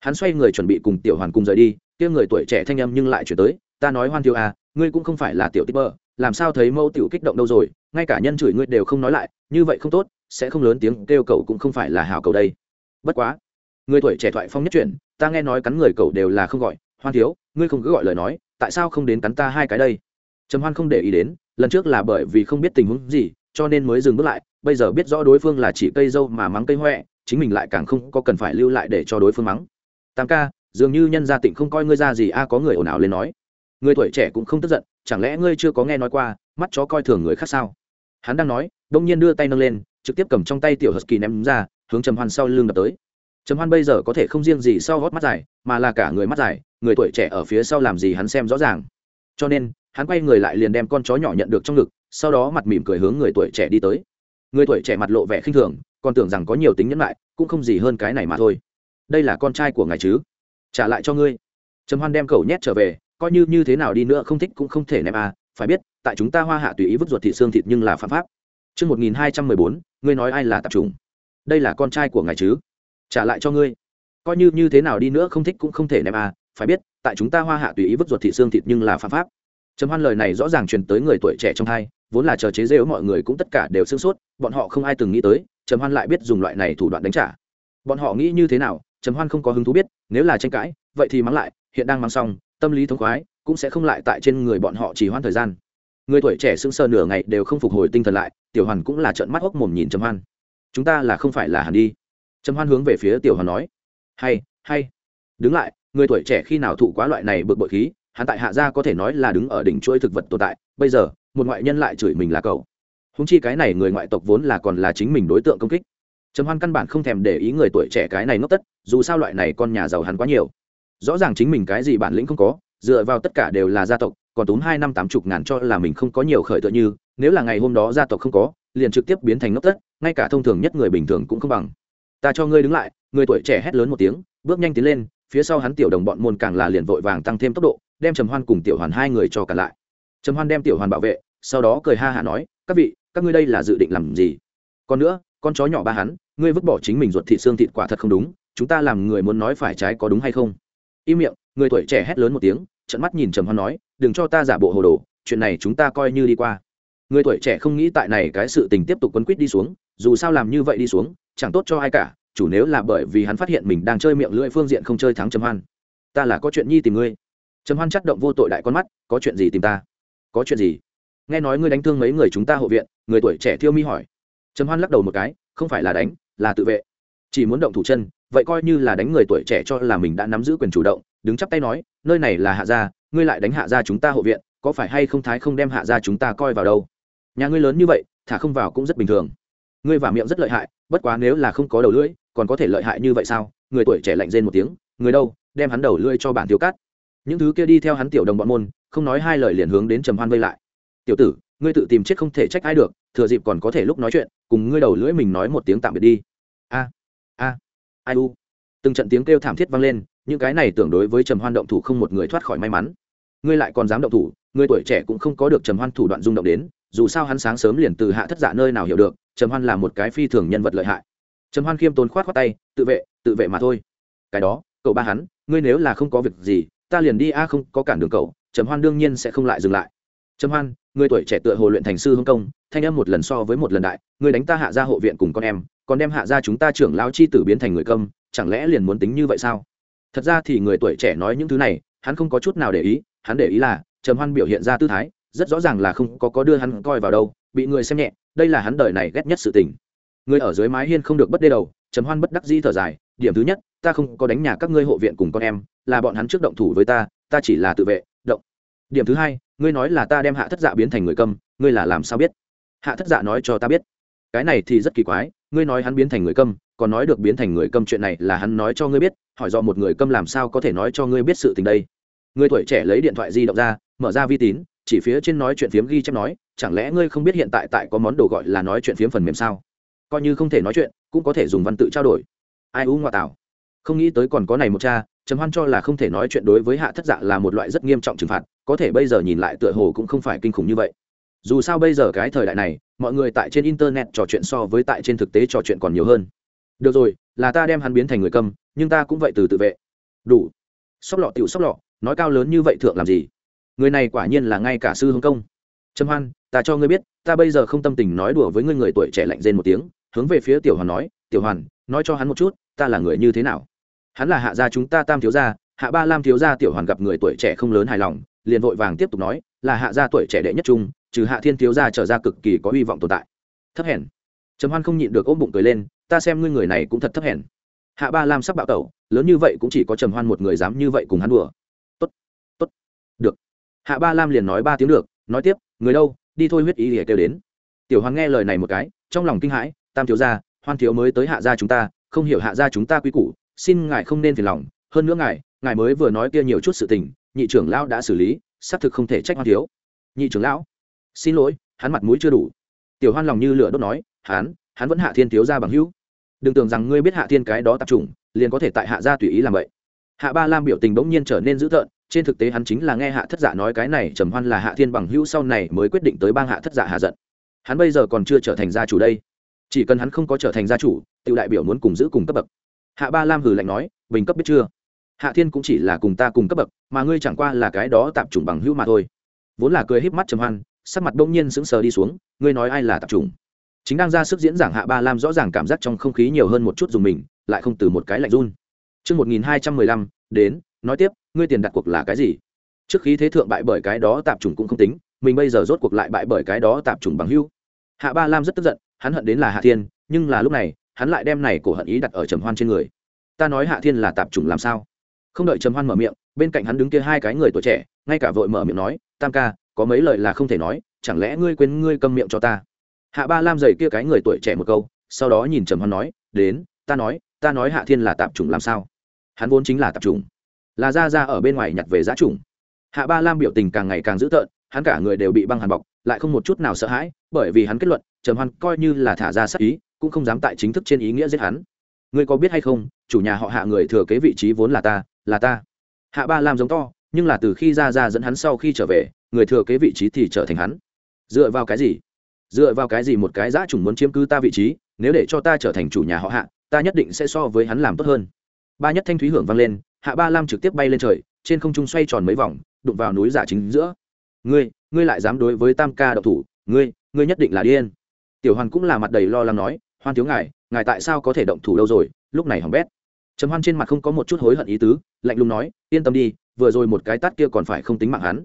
Hắn xoay người chuẩn bị cùng tiểu hoàn cùng rời đi, kia người tuổi trẻ thanh âm nhưng lại chuyển tới, ta nói hoan tiêu à ngươi cũng không phải là tiểu tích bơ, làm sao thấy mâu tiểu kích động đâu rồi, ngay cả nhân chửi ngươi đều không nói lại, như vậy không tốt, sẽ không lớn tiếng kêu cậu cũng không phải là hào cầu đây. Bất quá người tuổi trẻ thoại phong nhất chuyển, ta nghe nói cắn người cậu đều là không gọi, hoan thiếu, ngươi không cứ gọi lời nói, tại sao không đến cắn ta hai cái đây? Trầm hoan không để ý đến, lần trước là bởi vì không biết tình huống gì, cho nên mới dừng bước lại, bây giờ biết rõ đối phương là chỉ cây dâu mà mắng cây huệ chính mình lại càng không có cần phải lưu lại để cho đối phương mắng. Tam ca, dường như nhân gia tịnh không coi ngươi ra gì a, có người ồn ào lên nói. Người tuổi trẻ cũng không tức giận, chẳng lẽ ngươi chưa có nghe nói qua, mắt chó coi thường người khác sao? Hắn đang nói, đông nhiên đưa tay nâng lên, trực tiếp cầm trong tay tiểu husky ném ra, hướng trầm hoan sau lưng đập tới trầm hoan bây giờ có thể không riêng gì sau gót mắt dài mà là cả người mắt dài người tuổi trẻ ở phía sau làm gì hắn xem rõ ràng. Cho nên hắn quay người lại liền đem con chó nhỏ nhận được trong ngực sau đó mặt mỉm cười hướng người tuổi trẻ đi tới. Người tuổi trẻ mặt lộ vẻ khinh thường còn tưởng rằng có nhiều tính nhẫn lại cũng không gì hơn cái này mà thôi. Đây là con trai của ngài chứ? Trả lại cho ngươi. Trầm hoan đem cầu nhét trở về coi như như thế nào đi nữa không thích cũng không thể ném à phải biết tại chúng ta hoa hạ tùy ý vứt ruột thịt xương thịt nhưng là phạm pháp. Trước 1214, ngươi nói ai là tạp chủng? Đây là con trai của ngài chứ? Trả lại cho ngươi. Coi như như thế nào đi nữa không thích cũng không thể ném à, phải biết, tại chúng ta hoa hạ tùy ý vứt ruột thị xương thịt nhưng là phạm pháp. Trầm Hoan lời này rõ ràng truyền tới người tuổi trẻ trong hai, vốn là chờ chế giễu mọi người cũng tất cả đều sương sốt, bọn họ không ai từng nghĩ tới, Trầm Hoan lại biết dùng loại này thủ đoạn đánh trả. Bọn họ nghĩ như thế nào, Trầm Hoan không có hứng thú biết, nếu là tranh cãi, vậy thì mắng lại, hiện đang mắng xong, tâm lý thống khoái, cũng sẽ không lại tại trên người bọn họ chỉ hoãn thời gian người tuổi trẻ sững sờ nửa ngày đều không phục hồi tinh thần lại tiểu hoàn cũng là trợn mắt hốc mồm nhìn trầm hoan chúng ta là không phải là hẳn đi trầm hoan hướng về phía tiểu hoàn nói, hay hay, đứng lại, người tuổi trẻ khi nào thụ quá loại này bực bội khí, hắn tại hạ gia có thể nói là đứng ở đỉnh chuỗi thực vật tồn tại, bây giờ, một ngoại nhân lại chửi mình là cậu. Húng chi cái này người ngoại tộc vốn là còn là chính mình đối tượng công kích. Trầm hoan căn bản không thèm để ý người tuổi trẻ cái này ngốc tất, dù sao loại này con nhà giàu hắn quá nhiều. Rõ ràng chính mình cái gì bản lĩnh không có, dựa vào tất cả đều là gia tộc, còn tốn hai năm tám chục ngàn cho là mình không có nhiều khởi tựa như, nếu là ngày hôm đó gia tộc không có, liền trực tiếp biến thành ngốc tất, ngay cả thông thường nhất người bình thường cũng không bằng ta cho ngươi đứng lại, người tuổi trẻ hét lớn một tiếng, bước nhanh tiến lên, phía sau hắn tiểu đồng bọn môn càng là liền vội vàng tăng thêm tốc độ, đem trầm hoan cùng tiểu hoàn hai người cho cả lại. Trầm hoan đem tiểu hoàn bảo vệ, sau đó cười ha hả nói, các vị, các ngươi đây là dự định làm gì? Còn nữa, con chó nhỏ ba hắn, ngươi vứt bỏ chính mình ruột thịt xương thịt quả thật không đúng, chúng ta làm người muốn nói phải trái có đúng hay không? Im miệng, người tuổi trẻ hét lớn một tiếng trận mắt nhìn trầm hoan nói, đừng cho ta giả bộ hồ đồ, chuyện này chúng ta coi như đi qua người tuổi trẻ không nghĩ tại này cái sự tình tiếp tục quấn quýt đi xuống, dù sao làm như vậy đi xuống, chẳng tốt cho ai cả, chủ nếu là bởi vì hắn phát hiện mình đang chơi miệng lưỡi phương diện không chơi thắng trầm hoan. Ta là có chuyện nhi tìm ngươi. Trầm hoan chắc động vô tội đại con mắt, có chuyện gì tìm ta? Có chuyện gì? Nghe nói ngươi đánh thương mấy người chúng ta hộ viện, người tuổi trẻ thiêu mi hỏi. Trầm hoan lắc đầu một cái, không phải là đánh, là tự vệ. Chỉ muốn động thủ chân, vậy coi như là đánh người tuổi trẻ cho là mình đã nắm giữ quyền chủ động, đứng chắp tay nói, nơi này là hạ gia, ngươi lại đánh hạ gia chúng ta hộ viện, có phải hay không thái không đem hạ gia chúng ta coi vào đâu? Nhà ngươi lớn như vậy, thả không vào cũng rất bình thường. Ngươi và miệng rất lợi hại, bất quá nếu là không có đầu lưỡi, còn có thể lợi hại như vậy sao? Người tuổi trẻ lạnh rên một tiếng, người đâu, đem hắn đầu lưỡi cho bản tiêu cát những thứ kia đi theo hắn tiểu đồng bọn môn, không nói hai lời liền hướng đến trầm hoan vây lại. Tiểu tử, ngươi tự tìm chết không thể trách ai được, thừa dịp còn có thể lúc nói chuyện, cùng ngươi đầu lưỡi mình nói một tiếng tạm biệt đi. A a, ai u. Từng trận tiếng kêu thảm thiết vang lên, những cái này tưởng đối với trầm hoan động thủ không một người thoát khỏi may mắn. Ngươi lại còn dám động thủ, người tuổi trẻ cũng không có được trầm hoan thủ đoạn rung động đến dù sao hắn sáng sớm liền từ hạ thất dạ nơi nào hiểu được, trầm hoan là một cái phi thường nhân vật lợi hại. Trầm hoan khiêm tốn khoát khoát tay, tự vệ tự vệ mà thôi. Cái đó, cậu ba hắn, ngươi nếu là không có việc gì, ta liền đi a không có cản đường cậu, trầm hoan đương nhiên sẽ không lại dừng lại. Trầm hoan, người tuổi trẻ tựa hồ luyện thành sư hương công, thanh em một lần so với một lần đại người đánh ta hạ ra hộ viện cùng con em, còn đem hạ ra chúng ta trưởng lao chi tử biến thành người công, chẳng lẽ liền muốn tính như vậy sao? Thật ra thì người tuổi trẻ nói những thứ này, hắn không có chút nào để ý, hắn để ý là, trầm hoan biểu hiện ra tư thái rất rõ ràng là không có có đưa hắn coi vào đâu, bị người xem nhẹ, đây là hắn đời này ghét nhất sự tình. Người ở dưới mái hiên không được bất đê đầu, trầm hoan bất đắc dĩ thở dài, điểm thứ nhất, ta không có đánh nhà các ngươi hộ viện cùng con em, là bọn hắn trước động thủ với ta ta chỉ là tự vệ, động. Điểm thứ hai, ngươi nói là ta đem hạ thất dạ biến thành người câm ngươi là làm sao biết? Hạ thất dạ nói cho ta biết. Cái này thì rất kỳ quái, ngươi nói hắn biến thành người câm còn nói được biến thành người câm chuyện này là hắn nói cho ngươi biết, hỏi do một người câm làm sao có thể nói cho ngươi biết sự tình đây? Người tuổi trẻ lấy điện thoại di động ra, mở ra vi tín chỉ phía trên nói chuyện phiếm ghi chép nói, chẳng lẽ ngươi không biết hiện tại tại có món đồ gọi là nói chuyện phiếm phần mềm sao? Coi như không thể nói chuyện, cũng có thể dùng văn tự trao đổi. Ai u ngoại tảo. Không nghĩ tới còn có này một cha, trầm hoan cho là không thể nói chuyện đối với hạ thất dạ là một loại rất nghiêm trọng trừng phạt, có thể bây giờ nhìn lại tựa hồ cũng không phải kinh khủng như vậy. Dù sao bây giờ cái thời đại này, mọi người tại trên internet trò chuyện so với tại trên thực tế trò chuyện còn nhiều hơn. Được rồi, là ta đem hắn biến thành người câm, nhưng ta cũng vậy từ tự vệ. Đủ. Sóc lọ tiểu sóc lọ, nói cao lớn như vậy thượng làm gì? Người này quả nhiên là ngay cả sư hương công. Trâm hoan, ta cho ngươi biết, ta bây giờ không tâm tình nói đùa với ngươi người tuổi trẻ lạnh rên một tiếng, hướng về phía tiểu hoàn nói, tiểu hoàn, nói cho hắn một chút, ta là người như thế nào? Hắn là hạ gia chúng ta tam thiếu gia, hạ ba lam thiếu gia. Tiểu hoàn gặp người tuổi trẻ không lớn hài lòng, liền vội vàng tiếp tục nói, là hạ gia tuổi trẻ đệ nhất trung, trừ hạ thiên thiếu gia trở ra cực kỳ có hy vọng tồn tại. Thấp hèn. Trầm hoan không nhịn được ôm bụng cười lên, ta xem ngươi người này cũng thật thấp hèn. Hạ ba lam sắp bạo tẩu, lớn như vậy cũng chỉ có trầm hoan một người dám như vậy cùng hắn đùa. Tốt tốt, được hạ ba lam liền nói ba tiếng được nói tiếp người đâu đi thôi huyết ý để kêu đến. Tiểu hoàng nghe lời này một cái trong lòng kinh hãi tam thiếu gia hoan thiếu mới tới hạ gia chúng ta không hiểu hạ gia chúng ta quy củ xin ngài không nên phiền lòng hơn nữa ngài ngài mới vừa nói kia nhiều chút sự tình nhị trưởng lão đã xử lý xác thực không thể trách hoan thiếu. Nhị trưởng lão? Xin lỗi hắn mặt mũi chưa đủ. Tiểu hoan lòng như lửa đốt nói hắn hắn vẫn hạ thiên thiếu gia bằng hữu. Đừng tưởng rằng ngươi biết hạ thiên cái đó tập trùng, liền có thể tại hạ gia tùy ý làm vậy. Hạ ba lam biểu tình bỗng nhiên trở nên dữ tợn trên thực tế hắn chính là nghe hạ thất dạ nói cái này trầm hoan là hạ thiên bằng hữu sau này mới quyết định tới bang hạ thất dạ hạ giận. Hắn bây giờ còn chưa trở thành gia chủ đây. Chỉ cần hắn không có trở thành gia chủ tự đại biểu muốn cùng giữ cùng cấp bậc. Hạ ba lam hừ lạnh nói bình cấp biết chưa? Hạ thiên cũng chỉ là cùng ta cùng cấp bậc mà ngươi chẳng qua là cái đó tạp chủng bằng hữu mà thôi. Vốn là cười híp mắt trầm hoan sắc mặt bỗng nhiên sững sờ đi xuống ngươi nói ai là tạp chủng? Chính đang ra sức diễn giảng hạ ba lam rõ ràng cảm giác trong không khí nhiều hơn một chút dùng mình lại không từ một cái lạnh run. Trước 1215, đến, nói tiếp, ngươi tiền đặt cuộc là cái gì? Trước khi thế thượng bại bởi cái đó tạp chủng cũng không tính, mình bây giờ rốt cuộc lại bại bởi cái đó tạp chủng bằng hưu hạ ba lam rất tức giận hắn hận đến là hạ thiên nhưng là lúc này hắn lại đem này cổ hận ý đặt ở trầm hoan trên người. Ta nói hạ thiên là tạp chủng làm sao? Không đợi trầm hoan mở miệng bên cạnh hắn đứng kia hai cái người tuổi trẻ ngay cả vội mở miệng nói tam ca có mấy lời là không thể nói chẳng lẽ ngươi quên ngươi câm miệng cho ta? Hạ ba lam dày kia cái người tuổi trẻ một câu sau đó nhìn trầm hoan nói đến ta nói ta nói hạ thiên là tạp chủng làm sao? Hắn vốn chính là tạp chủng là ra ra ở bên ngoài nhặt về giá trùng. Hạ ba lam biểu tình càng ngày càng dữ tợn, hắn cả người đều bị băng hàn bọc, lại không một chút nào sợ hãi, bởi vì hắn kết luận, trầm hoan coi như là thả ra sắc ý, cũng không dám tại chính thức trên ý nghĩa giết hắn. Ngươi có biết hay không, chủ nhà họ hạ người thừa kế vị trí vốn là ta là ta. Hạ ba lam giống to, nhưng là từ khi ra ra dẫn hắn sau khi trở về, người thừa kế vị trí thì trở thành hắn. Dựa vào cái gì? Dựa vào cái gì một cái giã chủng muốn chiếm cứ ta vị trí, nếu để cho ta trở thành chủ nhà họ hạ, ta nhất định sẽ so với hắn làm tốt hơn. Ba nhất thanh thúy hưởng vang lên hạ ba lam trực tiếp bay lên trời, trên không trung xoay tròn mấy vòng, đụng vào núi giả chính giữa. Ngươi ngươi lại dám đối với tam ca độc thủ? Ngươi ngươi nhất định là điên. Tiểu hoàn cũng là mặt đầy lo lắng nói, hoan thiếu ngài ngài tại sao có thể động thủ đâu rồi, lúc này hỏng bét. Trầm hoan trên mặt không có một chút hối hận ý tứ, lạnh lùng nói, yên tâm đi, vừa rồi một cái tát kia còn phải không tính mạng hắn.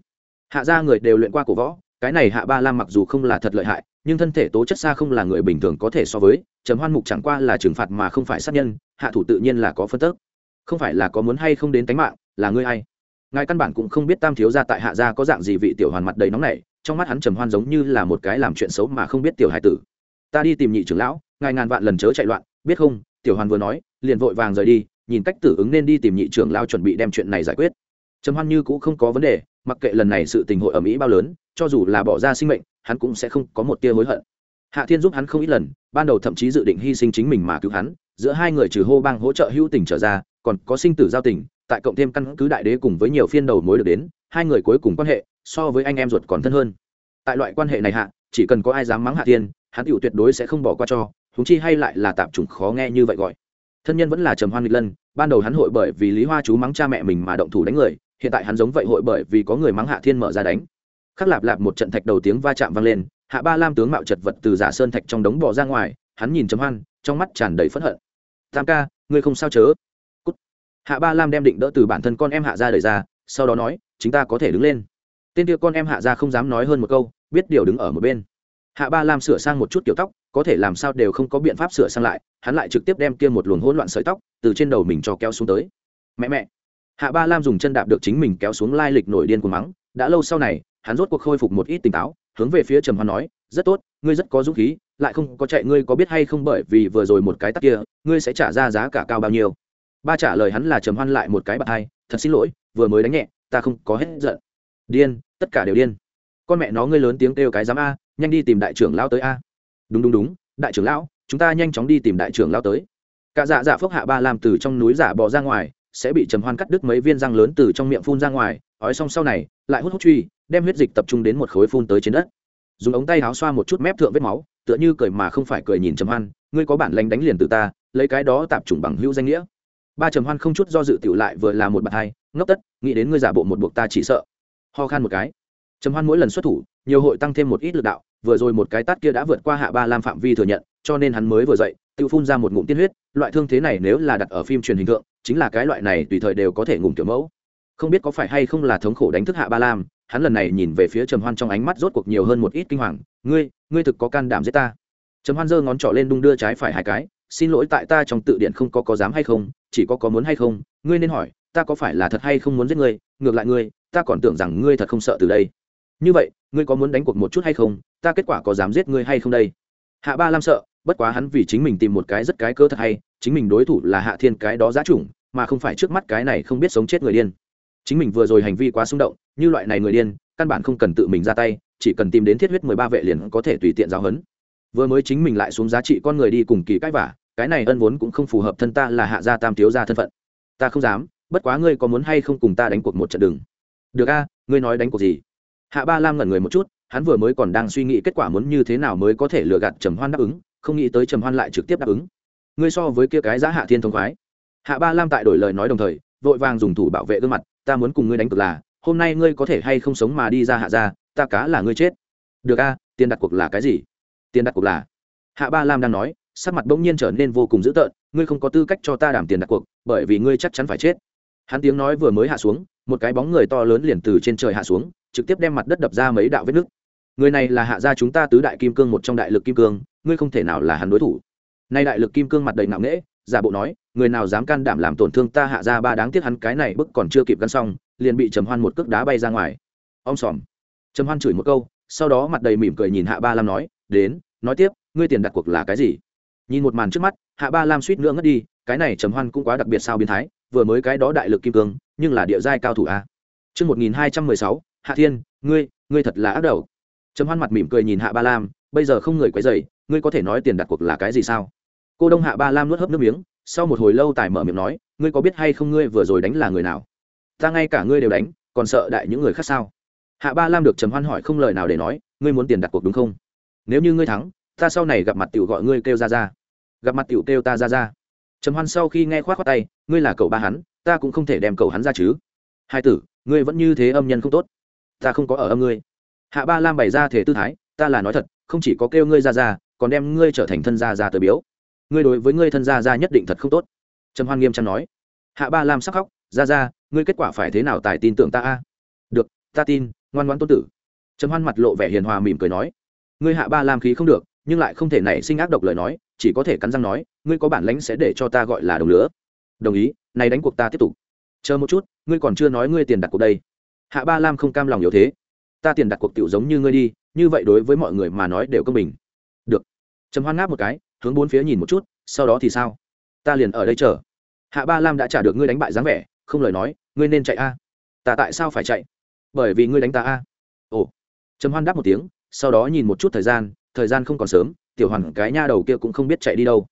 Hạ ra người đều luyện qua cổ võ, cái này hạ ba lam mặc dù không là thật lợi hại, nhưng thân thể tố chất xa không là người bình thường có thể so với, trầm hoan mục chẳng qua là trừng phạt mà không phải sát nhân, hạ thủ tự nhiên là có phân tức không phải là có muốn hay không đến tánh mạng, là ngươi hay ngài căn bản cũng không biết tam thiếu gia tại hạ gia có dạng gì vị tiểu hoàn mặt đầy nóng này trong mắt hắn trầm hoan giống như là một cái làm chuyện xấu mà không biết tiểu hải tử. Ta đi tìm nhị trưởng lão, ngài ngàn vạn lần chớ chạy loạn, biết không? Tiểu hoàn vừa nói, liền vội vàng rời đi, nhìn cách tử ứng nên đi tìm nhị trưởng lão chuẩn bị đem chuyện này giải quyết. Trầm hoan như cũng không có vấn đề, mặc kệ lần này sự tình hội ở mỹ bao lớn, cho dù là bỏ ra sinh mệnh, hắn cũng sẽ không có một tia hối hận. Hạ thiên giúp hắn không ít lần, ban đầu thậm chí dự định hy sinh chính mình mà cứu hắn, giữa hai người trừ hô bang hỗ trợ hữu tình trở ra còn có sinh tử giao tình, tại cộng thêm căn cứ đại đế cùng với nhiều phiên đầu mối được đến, hai người cuối cùng quan hệ so với anh em ruột còn thân hơn. Tại loại quan hệ này hạ, chỉ cần có ai dám mắng hạ thiên, hắn tựu tuyệt đối sẽ không bỏ qua cho húng chi hay lại là tạp chủng khó nghe như vậy gọi. Thân nhân vẫn là trầm hoan nghịch lân, ban đầu hắn hội bởi vì lý hoa chú mắng cha mẹ mình mà động thủ đánh người, hiện tại hắn giống vậy hội bởi vì có người mắng hạ thiên mở ra đánh. Khắc lạp lạp một trận thạch đầu tiếng va chạm vang lên, hạ ba lam tướng mạo chật vật từ giả sơn thạch trong đống bỏ ra ngoài, hắn nhìn Trầm hoan, trong mắt tràn đầy phẫn hận. Tam ca, ngươi không sao chớ hạ ba lam đem định đỡ từ bản thân con em hạ ra đời ra, sau đó nói chúng ta có thể đứng lên. Tên kia con em hạ ra không dám nói hơn một câu, biết điều đứng ở một bên. Hạ ba lam sửa sang một chút kiểu tóc, có thể làm sao đều không có biện pháp sửa sang lại, hắn lại trực tiếp đem kia một luồng hỗn loạn sợi tóc, từ trên đầu mình cho kéo xuống tới. Mẹ mẹ. Hạ ba lam dùng chân đạp được chính mình kéo xuống lai lịch nổi điên của mắng, đã lâu sau này, hắn rốt cuộc khôi phục một ít tỉnh táo, hướng về phía trầm hoan nói, rất tốt, ngươi rất có dũng khí, lại không có chạy ngươi có biết hay không bởi vì vừa rồi một cái tắc kia, ngươi sẽ trả ra giá cả cao bao nhiêu? Ba trả lời hắn là trầm hoan lại một cái bạc hai, thật xin lỗi, vừa mới đánh nhẹ, ta không có hết giận. Điên, tất cả đều điên. Con mẹ nó, ngươi lớn tiếng kêu cái dám a, nhanh đi tìm đại trưởng lao tới a. Đúng đúng đúng, đại trưởng lão, chúng ta nhanh chóng đi tìm đại trưởng lao tới. Cả dạ dạ phốc hạ ba làm từ trong núi giả bò ra ngoài, sẽ bị trầm hoan cắt đứt mấy viên răng lớn từ trong miệng phun ra ngoài, ói xong sau này, lại hút hút truy, đem huyết dịch tập trung đến một khối phun tới trên đất. Dùng ống tay áo xoa một chút mép thượng vết máu, tựa như cười mà không phải cười nhìn trầm hoan, ngươi có bản lánh đánh liền từ ta, lấy cái đó tạp chủng bằng hữu danh nghĩa ba trầm hoan không chút do dự tiểu lại vừa là một bạt hai, ngốc tất, nghĩ đến ngươi giả bộ một buộc ta chỉ sợ. Ho khan một cái. Trầm hoan mỗi lần xuất thủ, nhiều hội tăng thêm một ít lực đạo, vừa rồi một cái tát kia đã vượt qua hạ ba lam phạm vi thừa nhận, cho nên hắn mới vừa dậy, tự phun ra một ngụm tiên huyết, loại thương thế này nếu là đặt ở phim truyền hình tượng chính là cái loại này tùy thời đều có thể ngủm kiểu mẫu. Không biết có phải hay không là thống khổ đánh thức hạ ba lam, hắn lần này nhìn về phía trầm hoan trong ánh mắt rốt cuộc nhiều hơn một ít kinh hoàng. Ngươi ngươi thực có can đảm giết ta. Trầm hoan giơ ngón trỏ lên đung đưa trái phải hai cái xin lỗi tại ta trong tự điện không có có dám hay không, chỉ có có muốn hay không, ngươi nên hỏi, ta có phải là thật hay không muốn giết ngươi, ngược lại ngươi, ta còn tưởng rằng ngươi thật không sợ từ đây. Như vậy, ngươi có muốn đánh cuộc một chút hay không, ta kết quả có dám giết ngươi hay không đây? Hạ ba lam sợ, bất quá hắn vì chính mình tìm một cái rất cái cơ thật hay, chính mình đối thủ là hạ thiên cái đó giá chủng mà không phải trước mắt cái này không biết sống chết người điên. Chính mình vừa rồi hành vi quá xung động, như loại này người điên, căn bản không cần tự mình ra tay, chỉ cần tìm đến thiết huyết mười ba vệ liền có thể tùy tiện giáo hấn vừa mới chính mình lại xuống giá trị con người đi cùng kỳ cãi vả cái này ân vốn cũng không phù hợp thân ta là hạ gia tam thiếu gia thân phận. Ta không dám, bất quá ngươi có muốn hay không cùng ta đánh cuộc một trận đường. Được a, ngươi nói đánh cuộc gì? Hạ ba lam ngẩn người một chút, hắn vừa mới còn đang suy nghĩ kết quả muốn như thế nào mới có thể lừa gạt trầm hoan đáp ứng, không nghĩ tới trầm hoan lại trực tiếp đáp ứng. Ngươi so với kia cái giá hạ thiên thông khoái. Hạ ba lam tại đổi lời nói đồng thời, vội vàng dùng thủ bảo vệ gương mặt, ta muốn cùng ngươi đánh cược là, hôm nay ngươi có thể hay không sống mà đi ra hạ ra ta cá là ngươi chết. Được a, tiền đặt cuộc là cái gì? Tiền đặt cuộc là? Hạ ba lam đang nói, sắc mặt bỗng nhiên trở nên vô cùng dữ tợn, ngươi không có tư cách cho ta đảm tiền đặt cuộc, bởi vì ngươi chắc chắn phải chết. Hắn tiếng nói vừa mới hạ xuống, một cái bóng người to lớn liền từ trên trời hạ xuống, trực tiếp đem mặt đất đập ra mấy đạo vết nứt. Người này là hạ gia chúng ta tứ đại kim cương một trong đại lực kim cương, ngươi không thể nào là hắn đối thủ. Nay đại lực kim cương mặt đầy nặng nễ giả bộ nói, người nào dám can đảm làm tổn thương ta hạ ra ba đáng tiếc hắn cái này bức còn chưa kịp gắn xong, liền bị trầm hoan một cước đá bay ra ngoài. Ông xòm trầm hoan chửi một câu, sau đó mặt đầy mỉm cười nhìn hạ ba lam nói đến nói tiếp ngươi tiền đặt cuộc là cái gì nhìn một màn trước mắt hạ ba lam suýt nữa ngất đi cái này trầm hoan cũng quá đặc biệt sao biến thái vừa mới cái đó đại lực kim cương nhưng là địa giai cao thủ a Trước 1216, Hạ Thiên, ngươi, ngươi thật là ác đầu. Trầm Hoan mặt mỉm cười nhìn Hạ Ba Lam, bây giờ không người quấy dày ngươi có thể nói tiền đặt cuộc là cái gì sao? Cô Đông Hạ Ba Lam nuốt hớp nước miếng, sau một hồi lâu tài mở miệng nói, ngươi có biết hay không ngươi vừa rồi đánh là người nào? Ta ngay cả ngươi đều đánh, còn sợ đại những người khác sao? Hạ Ba Lam được Trầm Hoan hỏi không lời nào để nói, ngươi muốn tiền đặt cuộc đúng không? Nếu như ngươi thắng, ta sau này gặp mặt tiểu gọi ngươi kêu ra ra. Gặp mặt tiểu kêu ta ra ra. Trầm Hoan sau khi nghe khoát khoát tay, ngươi là cậu ba hắn, ta cũng không thể đem cậu hắn ra chứ. Hai tử, ngươi vẫn như thế âm nhân không tốt. Ta không có ở âm ngươi. Hạ ba lam bày ra thể tư thái ta là nói thật không chỉ có kêu ngươi ra ra còn đem ngươi trở thành thân gia ra tới biếu. Ngươi đối với ngươi thân gia ra nhất định thật không tốt. Trầm hoan nghiêm trang nói. Hạ ba lam sắc khóc ra ra ngươi kết quả phải thế nào tài tin tưởng ta a? Được ta tin ngoan ngoan tôn tử. Trầm hoan mặt lộ vẻ hiền hòa mỉm cười nói ngươi hạ ba lam khí không được, nhưng lại không thể nảy sinh ác độc lời nói, chỉ có thể cắn răng nói, ngươi có bản lãnh sẽ để cho ta gọi là đồng lửa. Đồng ý, này đánh cuộc ta tiếp tục. Chờ một chút, ngươi còn chưa nói ngươi tiền đặt cuộc đây. Hạ ba lam không cam lòng yếu thế. Ta tiền đặt cuộc tiểu giống như ngươi đi, như vậy đối với mọi người mà nói đều công bình. Được. Trầm hoan ngáp một cái, hướng bốn phía nhìn một chút, sau đó thì sao? Ta liền ở đây chờ. Hạ ba lam đã trả được ngươi đánh bại dáng vẻ, không lời nói, ngươi nên chạy a. Ta tại sao phải chạy? Bởi vì ngươi đánh ta a. Ồ. Trầm hoan đáp một tiếng sau đó nhìn một chút thời gian thời gian không còn sớm, tiểu hoàn cái nha đầu kia cũng không biết chạy đi đâu.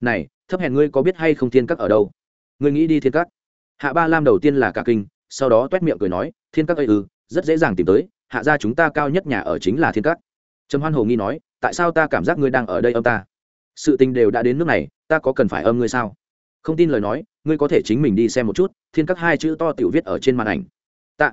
Này, thấp hèn ngươi có biết hay không thiên các ở đâu? Ngươi nghĩ đi thiên các. Hạ ba lam đầu tiên là cả kinh, sau đó t u é t miệng cười nói, thiên các ây ư ừ, rất dễ dàng tìm tới, hạ ra chúng ta cao nhất nhà ở chính là thiên các. Trầm hoan hồ nghi nói, tại sao ta cảm giác ngươi đang ở đây âm ta? Sự tình đều đã đến nước này, ta có cần phải âm ngươi sao? Không tin lời nói, ngươi có thể chính mình đi xem một chút, thiên các hai chữ to tiểu viết ở trên màn ảnh. Tạ.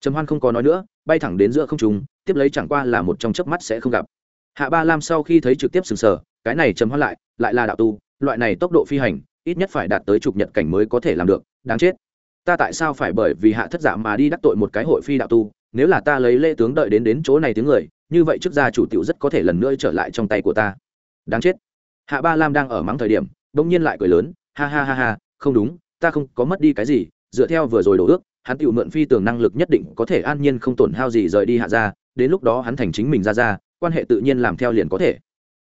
Trầm hoan không có nói nữa, bay thẳng đến giữa không trùng tiếp lấy chẳng qua là một trong chớp mắt sẽ không gặp. Hạ ba lam sau khi thấy trực tiếp sừng sờ, cái này chấm hoan lại lại là đạo tu, loại này tốc độ phi hành, ít nhất phải đạt tới chục nhật cảnh mới có thể làm được, đáng chết. Ta tại sao phải bởi vì hạ thất dạ mà đi đắc tội một cái hội phi đạo tu, nếu là ta lấy lễ tướng đợi đến đến chỗ này tiếng người, như vậy trước gia chủ tiểu rất có thể lần nữa trở lại trong tay của ta. Đáng chết. Hạ ba lam đang ở mắng thời điểm, bỗng nhiên lại cười lớn, ha ha ha ha, không đúng, ta không có mất đi cái gì, dựa theo vừa rồi đổ ước, hắn tiểu mượn phi tường năng lực nhất định có thể an nhiên không tổn hao gì rời đi hạ ra đến lúc đó hắn thành chính mình ra ra, quan hệ tự nhiên làm theo liền có thể.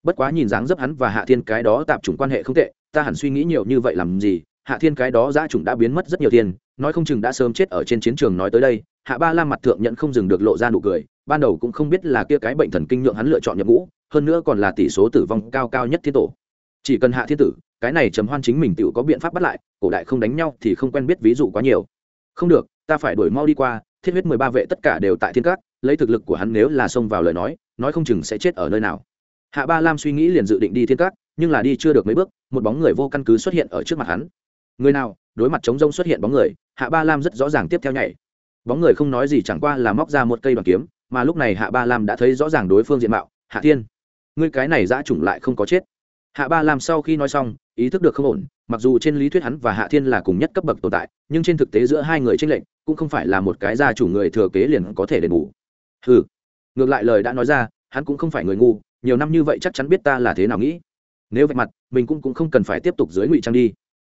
Bất quá nhìn dáng dấp hắn và hạ thiên cái đó tạp chủng quan hệ không tệ, ta hẳn suy nghĩ nhiều như vậy làm gì? Hạ thiên cái đó giã chủng đã biến mất rất nhiều tiền, nói không chừng đã sớm chết ở trên chiến trường nói tới đây. Hạ ba la mặt thượng nhận không dừng được lộ ra nụ cười, ban đầu cũng không biết là kia cái bệnh thần kinh nhượng hắn lựa chọn nhập ngũ, hơn nữa còn là tỷ số tử vong cao cao nhất thiên tổ. Chỉ cần hạ thiên tử, cái này trầm hoan chính mình tự có biện pháp bắt lại, cổ đại không đánh nhau thì không quen biết ví dụ quá nhiều. Không được, ta phải đuổi mau đi qua thiết huyết mười ba vệ tất cả đều tại thiên cát, lấy thực lực của hắn nếu là xông vào lời nói nói không chừng sẽ chết ở nơi nào. Hạ ba lam suy nghĩ liền dự định đi thiên cát, nhưng là đi chưa được mấy bước, một bóng người vô căn cứ xuất hiện ở trước mặt hắn. Người nào? Đối mặt chống rông xuất hiện bóng người, hạ ba lam rất rõ ràng tiếp theo nhảy. Bóng người không nói gì chẳng qua là móc ra một cây bằng kiếm, mà lúc này hạ ba lam đã thấy rõ ràng đối phương diện mạo, hạ thiên. Ngươi cái này giã chủng lại không có chết. Hạ ba lam sau khi nói xong, ý thức được không ổn, mặc dù trên lý thuyết hắn và hạ thiên là cùng nhất cấp bậc tồn tại, nhưng trên thực tế giữa hai người tranh lệnh cũng không phải là một cái gia chủ người thừa kế liền có thể đền bù. Ừ ngược lại lời đã nói ra hắn cũng không phải người ngu nhiều năm như vậy chắc chắn biết ta là thế nào nghĩ. Nếu vạch mặt mình cũng, cũng không cần phải tiếp tục dưới ngụy trang đi.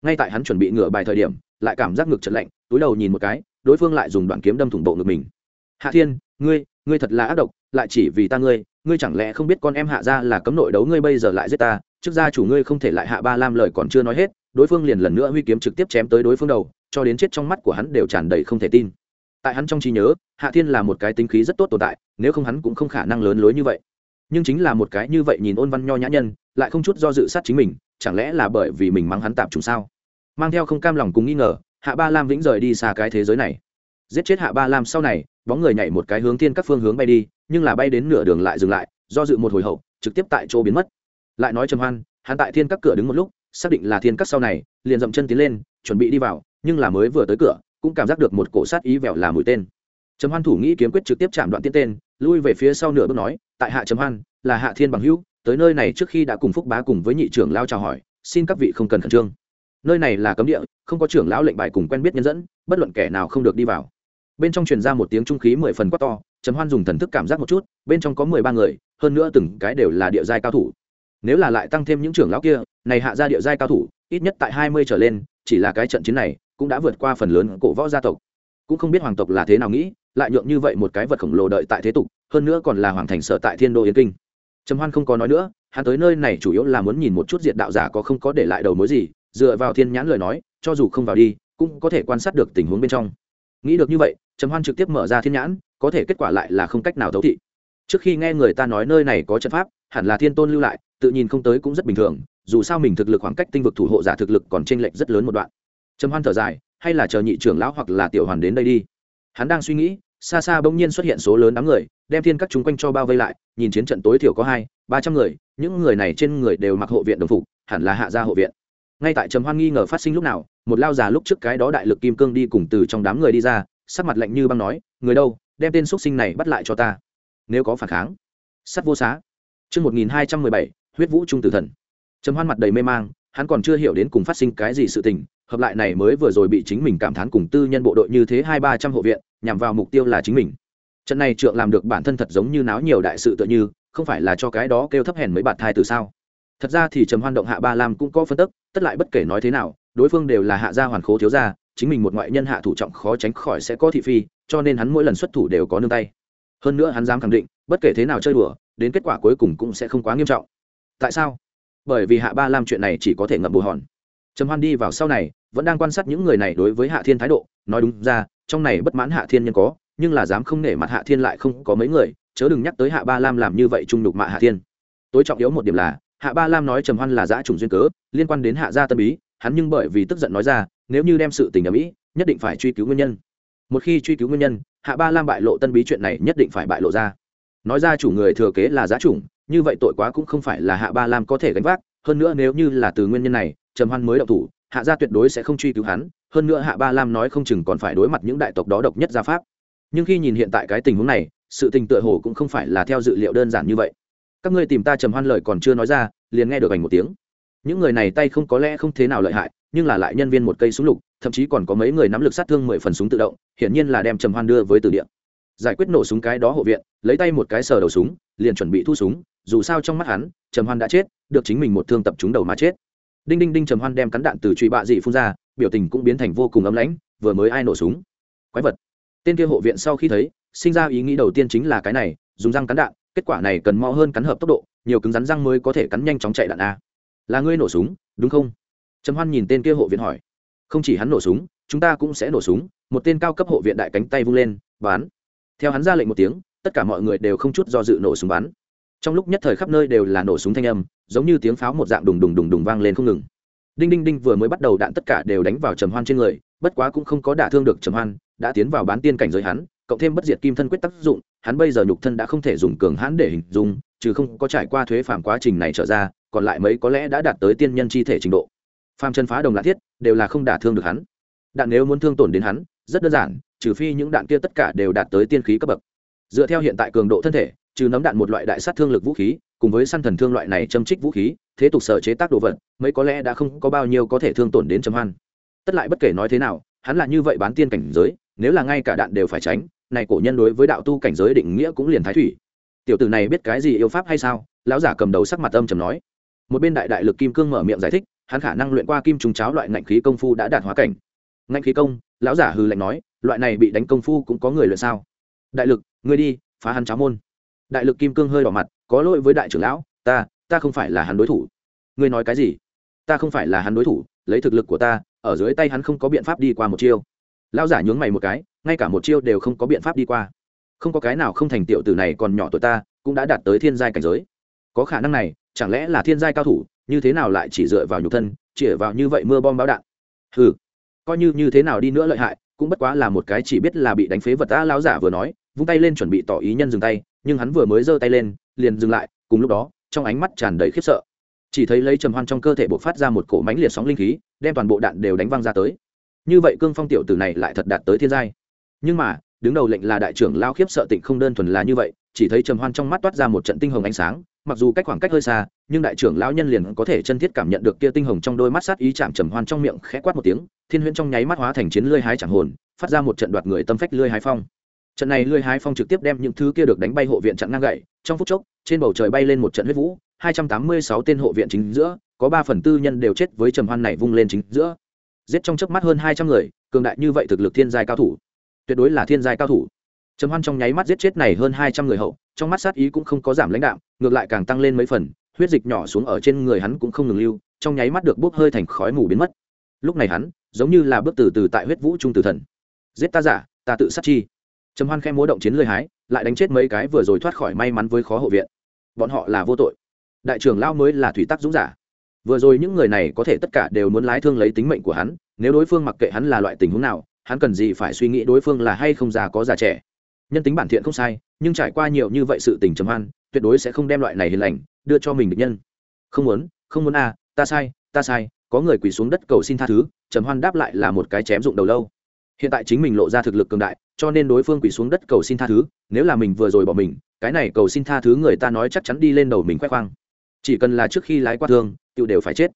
Ngay tại hắn chuẩn bị ngửa bài thời điểm lại cảm giác ngực trận lạnh túi đầu nhìn một cái đối phương lại dùng đoạn kiếm đâm thủng bộ ngực mình. Hạ thiên ngươi ngươi thật là ác độc lại chỉ vì ta ngươi ngươi chẳng lẽ không biết con em hạ ra là cấm nội đấu ngươi bây giờ lại giết ta trước gia chủ ngươi không thể lại hạ ba lam lời còn chưa nói hết. Đối phương liền lần nữa huy kiếm trực tiếp chém tới đối phương đầu cho đến chết trong mắt của hắn đều tràn đầy không thể tin. Tại hắn trong trí nhớ, hạ thiên là một cái tính khí rất tốt tồn tại, nếu không hắn cũng không khả năng lớn lối như vậy. Nhưng chính là một cái như vậy nhìn ôn văn nho nhã nhân, lại không chút do dự sát chính mình, chẳng lẽ là bởi vì mình mắng hắn tạm trùng sao? Mang theo không cam lòng cùng nghi ngờ, hạ ba lam vĩnh rời đi xa cái thế giới này. Giết chết hạ ba lam sau này, bóng người nhảy một cái hướng thiên các phương hướng bay đi, nhưng là bay đến nửa đường lại dừng lại, do dự một hồi hậu, trực tiếp tại chỗ biến mất. Lại nói trầm hoan, hắn tại thiên các cửa đứng một lúc, xác định là thiên các sau này, liền dậm chân tiến lên, chuẩn bị đi vào nhưng là mới vừa tới cửa, cũng cảm giác được một cổ sát ý vẹo là mũi tên. Trầm hoan thủ nghĩ kiếm quyết trực tiếp chạm đoạn tiên tên, lui về phía sau nửa bước nói, tại hạ trầm hoan, là hạ thiên bằng hữu, tới nơi này trước khi đã cùng phúc bá cùng với nhị trưởng lao chào hỏi, xin các vị không cần khẩn trương. Nơi này là cấm địa, không có trưởng lão lệnh bài cùng quen biết nhân dẫn, bất luận kẻ nào không được đi vào. Bên trong truyền ra một tiếng trung khí mười phần quát to, trầm hoan dùng thần thức cảm giác một chút, bên trong có mười ba người, hơn nữa từng cái đều là địa giai cao thủ. Nếu là lại tăng thêm những trưởng lão kia, này hạ ra địa giai cao thủ, ít nhất tại hai mươi trở lên, chỉ là cái trận chiến này cũng đã vượt qua phần lớn cổ võ gia tộc. Cũng không biết hoàng tộc là thế nào nghĩ, lại nhượng như vậy một cái vật khổng lồ đợi tại thế tục, hơn nữa còn là hoàng thành sở tại thiên đô yến kinh. Trầm hoan không có nói nữa, hắn tới nơi này chủ yếu là muốn nhìn một chút diệt đạo giả có không có để lại đầu mối gì, dựa vào thiên nhãn lời nói, cho dù không vào đi, cũng có thể quan sát được tình huống bên trong. Nghĩ được như vậy, trầm hoan trực tiếp mở ra thiên nhãn, có thể kết quả lại là không cách nào thấu thị. Trước khi nghe người ta nói nơi này có trận pháp, hẳn là thiên tôn lưu lại, tự nhìn không tới cũng rất bình thường, dù sao mình thực lực khoảng cách tinh vực thủ hộ giả thực lực còn t r ê n lệch rất lớn một đoạn trầm hoan thở dài, hay là chờ nhị trưởng lão hoặc là tiểu hoàn đến đây đi. Hắn đang suy nghĩ, xa xa bỗng nhiên xuất hiện số lớn đám người, đem thiên các chúng quanh cho bao vây lại, nhìn chiến trận tối thiểu có hai, ba trăm người, những người này trên người đều mặc hộ viện đồng phục, hẳn là hạ gia hộ viện. Ngay tại trầm hoan nghi ngờ phát sinh lúc nào, một lao già lúc trước cái đó đại lực kim cương đi cùng từ trong đám người đi ra, sắc mặt lạnh như băng nói, người đâu, đem tên x sinh này bắt lại cho ta. Nếu có phản kháng, sắt vô xá. Chương một nghìn hai trăm mười bảy, huyết vũ trung tử thần. Trầm hoan mặt đầy mê mang, hắn còn chưa hiểu đến cùng phát sinh cái gì sự tình hợp lại này mới vừa rồi bị chính mình cảm thán cùng tư nhân bộ đội như thế hai ba trăm hộ viện, nhằm vào mục tiêu là chính mình. Trận này trượng làm được bản thân thật giống như náo nhiều đại sự tựa như, không phải là cho cái đó kêu thấp hèn mấy bạt thai từ sao? Thật ra thì trầm hoan động hạ ba lam cũng có phân tức, tất lại bất kể nói thế nào, đối phương đều là hạ gia hoàn khố thiếu gia, chính mình một ngoại nhân hạ thủ trọng khó tránh khỏi sẽ có thị phi, cho nên hắn mỗi lần xuất thủ đều có nương tay. Hơn nữa hắn dám khẳng định, bất kể thế nào chơi đùa, đến kết quả cuối cùng cũng sẽ không quá nghiêm trọng. Tại sao? Bởi vì hạ ba lam chuyện này chỉ có thể ngậm bù hòn trầm hoan đi vào sau này, vẫn đang quan sát những người này đối với hạ thiên thái độ. Nói đúng ra, trong này bất mãn hạ thiên nhân có, nhưng là dám không nể mặt hạ thiên lại không có mấy người. Chớ đừng nhắc tới hạ ba lam làm như vậy trung đục mạ hạ thiên. Tối trọng yếu một điểm là, hạ ba lam nói trầm hoan là giã trùng duyên cớ, liên quan đến hạ gia tân bí, hắn nhưng bởi vì tức giận nói ra, nếu như đem sự tình ở mỹ, nhất định phải truy cứu nguyên nhân. Một khi truy cứu nguyên nhân, hạ ba lam bại lộ tân bí chuyện này nhất định phải bại lộ ra. Nói ra chủ người thừa kế là giá chủng như vậy tội quá cũng không phải là hạ ba lam có thể gánh vác. Hơn nữa nếu như là từ nguyên nhân này trầm hoan mới động thủ, hạ gia tuyệt đối sẽ không truy cứu hắn, hơn nữa hạ ba lam nói không chừng còn phải đối mặt những đại tộc đó độc nhất gia pháp. Nhưng khi nhìn hiện tại cái tình huống này, sự tình tựa hồ cũng không phải là theo dự liệu đơn giản như vậy. Các ngươi tìm ta trầm hoan lời còn chưa nói ra, liền nghe được ảnh một tiếng. Những người này tay không có lẽ không thế nào lợi hại, nhưng là lại nhân viên một cây súng lục, thậm chí còn có mấy người nắm lực sát thương mười phần súng tự động, hiển nhiên là đem trầm hoan đưa với từ điện giải quyết nổ súng cái đó hộ viện, lấy tay một cái sờ đầu súng, liền chuẩn bị thu súng, dù sao trong mắt hắn, trầm hoan đã chết, được chính mình một thương tập trúng đầu mà chết đinh đinh đinh trầm hoan đem cắn đạn từ truy bạ dị phun ra, biểu tình cũng biến thành vô cùng ấm lãnh, vừa mới ai nổ súng? Quái vật. Tên kia hộ viện sau khi thấy, sinh ra ý nghĩ đầu tiên chính là cái này, dùng răng cắn đạn, kết quả này cần mo hơn cắn hợp tốc độ, nhiều cứng rắn răng mới có thể cắn nhanh chóng chạy đạn a. Là ngươi nổ súng, đúng không? Trầm hoan nhìn tên kia hộ viện hỏi. Không chỉ hắn nổ súng, chúng ta cũng sẽ nổ súng, một tên cao cấp hộ viện đại cánh tay vung lên bán theo hắn ra lệnh một tiếng, tất cả mọi người đều không chút do dự nổ súng bắn trong lúc nhất thời khắp nơi đều là nổ súng thanh âm, giống như tiếng pháo một dạng đùng đùng đùng đùng vang lên không ngừng. Đinh đinh đinh vừa mới bắt đầu đạn tất cả đều đánh vào trầm hoan trên người, bất quá cũng không có đả thương được trầm hoan, đã tiến vào bán tiên cảnh giới hắn, cộng thêm bất diệt kim thân quyết tác dụng, hắn bây giờ nhục thân đã không thể dùng cường hãn để hình dung, trừ không có trải qua thuế phạm quá trình này trở ra, còn lại mấy có lẽ đã đạt tới tiên nhân chi thể trình độ. Phàm chân phá đồng lạ thiết, đều là không đả thương được hắn. Đạn nếu muốn thương tổn đến hắn, rất đơn giản, trừ phi những đạn kia tất cả đều đạt tới tiên khí cấp bậc. Dựa theo hiện tại cường độ thân thể trừ nấm đạn một loại đại sát thương lực vũ khí, cùng với săn thần thương loại này châm trích vũ khí, thế tục sở chế tác đồ vật, mấy có lẽ đã không có bao nhiêu có thể thương tổn đến chấm hoan. Tất lại bất kể nói thế nào, hắn là như vậy bán tiên cảnh giới, nếu là ngay cả đạn đều phải tránh, này cổ nhân đối với đạo tu cảnh giới định nghĩa cũng liền thái thủy. Tiểu tử này biết cái gì yêu pháp hay sao? Lão giả cầm đầu sắc mặt âm trầm nói. Một bên đại đại lực kim cương mở miệng giải thích, hắn khả năng luyện qua kim trùng cháo loại ngạnh khí công phu đã đạt hóa cảnh. Ngạnh khí công? Lão giả hừ lạnh nói, loại này bị đánh công phu cũng có người luyện sao? Đại lực, ngươi đi, phá hắn cháo môn đại lực kim cương hơi đỏ mặt có lỗi với đại trưởng lão ta ta không phải là hắn đối thủ. Ngươi nói cái gì? Ta không phải là hắn đối thủ lấy thực lực của ta ở dưới tay hắn không có biện pháp đi qua một chiêu. Lão giả nhướng mày một cái ngay cả một chiêu đều không có biện pháp đi qua. Không có cái nào không thành tiểu tử này còn nhỏ tuổi ta cũng đã đạt tới thiên giai cảnh giới. Có khả năng này chẳng lẽ là thiên giai cao thủ như thế nào lại chỉ dựa vào nhục thân chỉ vào như vậy mưa bom báo đạn? Hừ, coi như như thế nào đi nữa lợi hại cũng bất quá là một cái chỉ biết là bị đánh phế vật ta lão giả vừa nói vung tay lên chuẩn bị tỏ ý nhân dừng tay nhưng hắn vừa mới giơ tay lên, liền dừng lại, cùng lúc đó, trong ánh mắt tràn đầy khiếp sợ. Chỉ thấy lấy trầm hoan trong cơ thể bộc phát ra một cổ mánh liệt sóng linh khí, đem toàn bộ đạn đều đánh văng ra tới. Như vậy cương phong tiểu tử này lại thật đạt tới thiên giai. Nhưng mà, đứng đầu lệnh là đại trưởng lao khiếp sợ tịnh không đơn thuần là như vậy, chỉ thấy trầm hoan trong mắt toát ra một trận tinh hồng ánh sáng, mặc dù cách khoảng cách hơi xa, nhưng đại trưởng lão nhân liền có thể chân thiết cảm nhận được kia tinh hồng trong đôi mắt sát ý chạm trầm hoan trong miệng khẽ quát một tiếng, thiên huyễn trong nháy mắt hóa thành chiến lưỡi hái chẳng hồn, phát ra một trận đoạt người tâm phách lưỡi hái phong trận này lưỡi hái phong trực tiếp đem những thứ kia được đánh bay hộ viện chặn ngang gậy, trong phút chốc, trên bầu trời bay lên một trận huyết vũ, hai trăm tám mươi sáu tên hộ viện chính giữa, có ba phần tư nhân đều chết với trầm hoan này vung lên chính giữa. Giết trong chớp mắt hơn hai trăm người, cường đại như vậy thực lực thiên giai cao thủ. Tuyệt đối là thiên giai cao thủ. Trầm hoan trong nháy mắt giết chết này hơn hai trăm người hậu, trong mắt sát ý cũng không có giảm lãnh đạo ngược lại càng tăng lên mấy phần, huyết dịch nhỏ xuống ở trên người hắn cũng không ngừng lưu, trong nháy mắt được bốc hơi thành khói mù biến mất. Lúc này hắn, giống như là bước từ từ tại huyết vũ trung tử thần. Giết ta giả, ta tự sát chi trầm hoan khe múa động chiến lơi hái lại đánh chết mấy cái vừa rồi thoát khỏi may mắn với khó hộ viện. Bọn họ là vô tội. Đại trưởng lao mới là thủy tắc dũng giả. Vừa rồi những người này có thể tất cả đều muốn lái thương lấy tính mệnh của hắn nếu đối phương mặc kệ hắn là loại tình huống nào hắn cần gì phải suy nghĩ đối phương là hay không già có già trẻ. Nhân tính bản thiện không sai nhưng trải qua nhiều như vậy sự tình trầm hoan tuyệt đối sẽ không đem loại này hiền lành đưa cho mình được nhân. Không muốn không muốn à, ta sai ta sai có người quỳ xuống đất cầu xin tha thứ trầm hoan đáp lại là một cái chém dụng đầu lâu hiện tại chính mình lộ ra thực lực cường đại, cho nên đối phương quỳ xuống đất cầu xin tha thứ, nếu là mình vừa rồi bỏ mình, cái này cầu xin tha thứ người ta nói chắc chắn đi lên đầu mình khoe khoang. Chỉ cần là trước khi lái qua thương tự đều phải chết.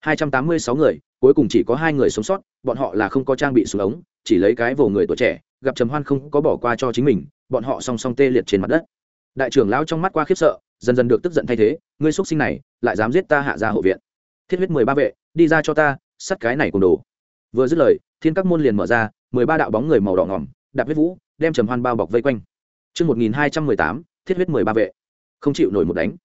286 người, cuối cùng chỉ có hai người sống sót, bọn họ là không có trang bị súng ống, chỉ lấy cái vồ người tuổi trẻ, gặp trầm hoan không có bỏ qua cho chính mình, bọn họ song song tê liệt trên mặt đất. Đại trưởng lão trong mắt qua khiếp sợ, dần dần được tức giận thay thế, ngươi xuất sinh này, lại dám giết ta hạ ra hộ viện. Thiết huyết mười ba vệ, đi ra cho ta, sắt cái này cùng đồ. Vừa dứt lời, thiên các môn liền mở ra mười ba đạo bóng người màu đỏ ngỏm đạp huyết vũ đem trầm hoan bao bọc vây quanh Trước 1218, thiết huyết mười ba vệ. Không chịu nổi một đánh.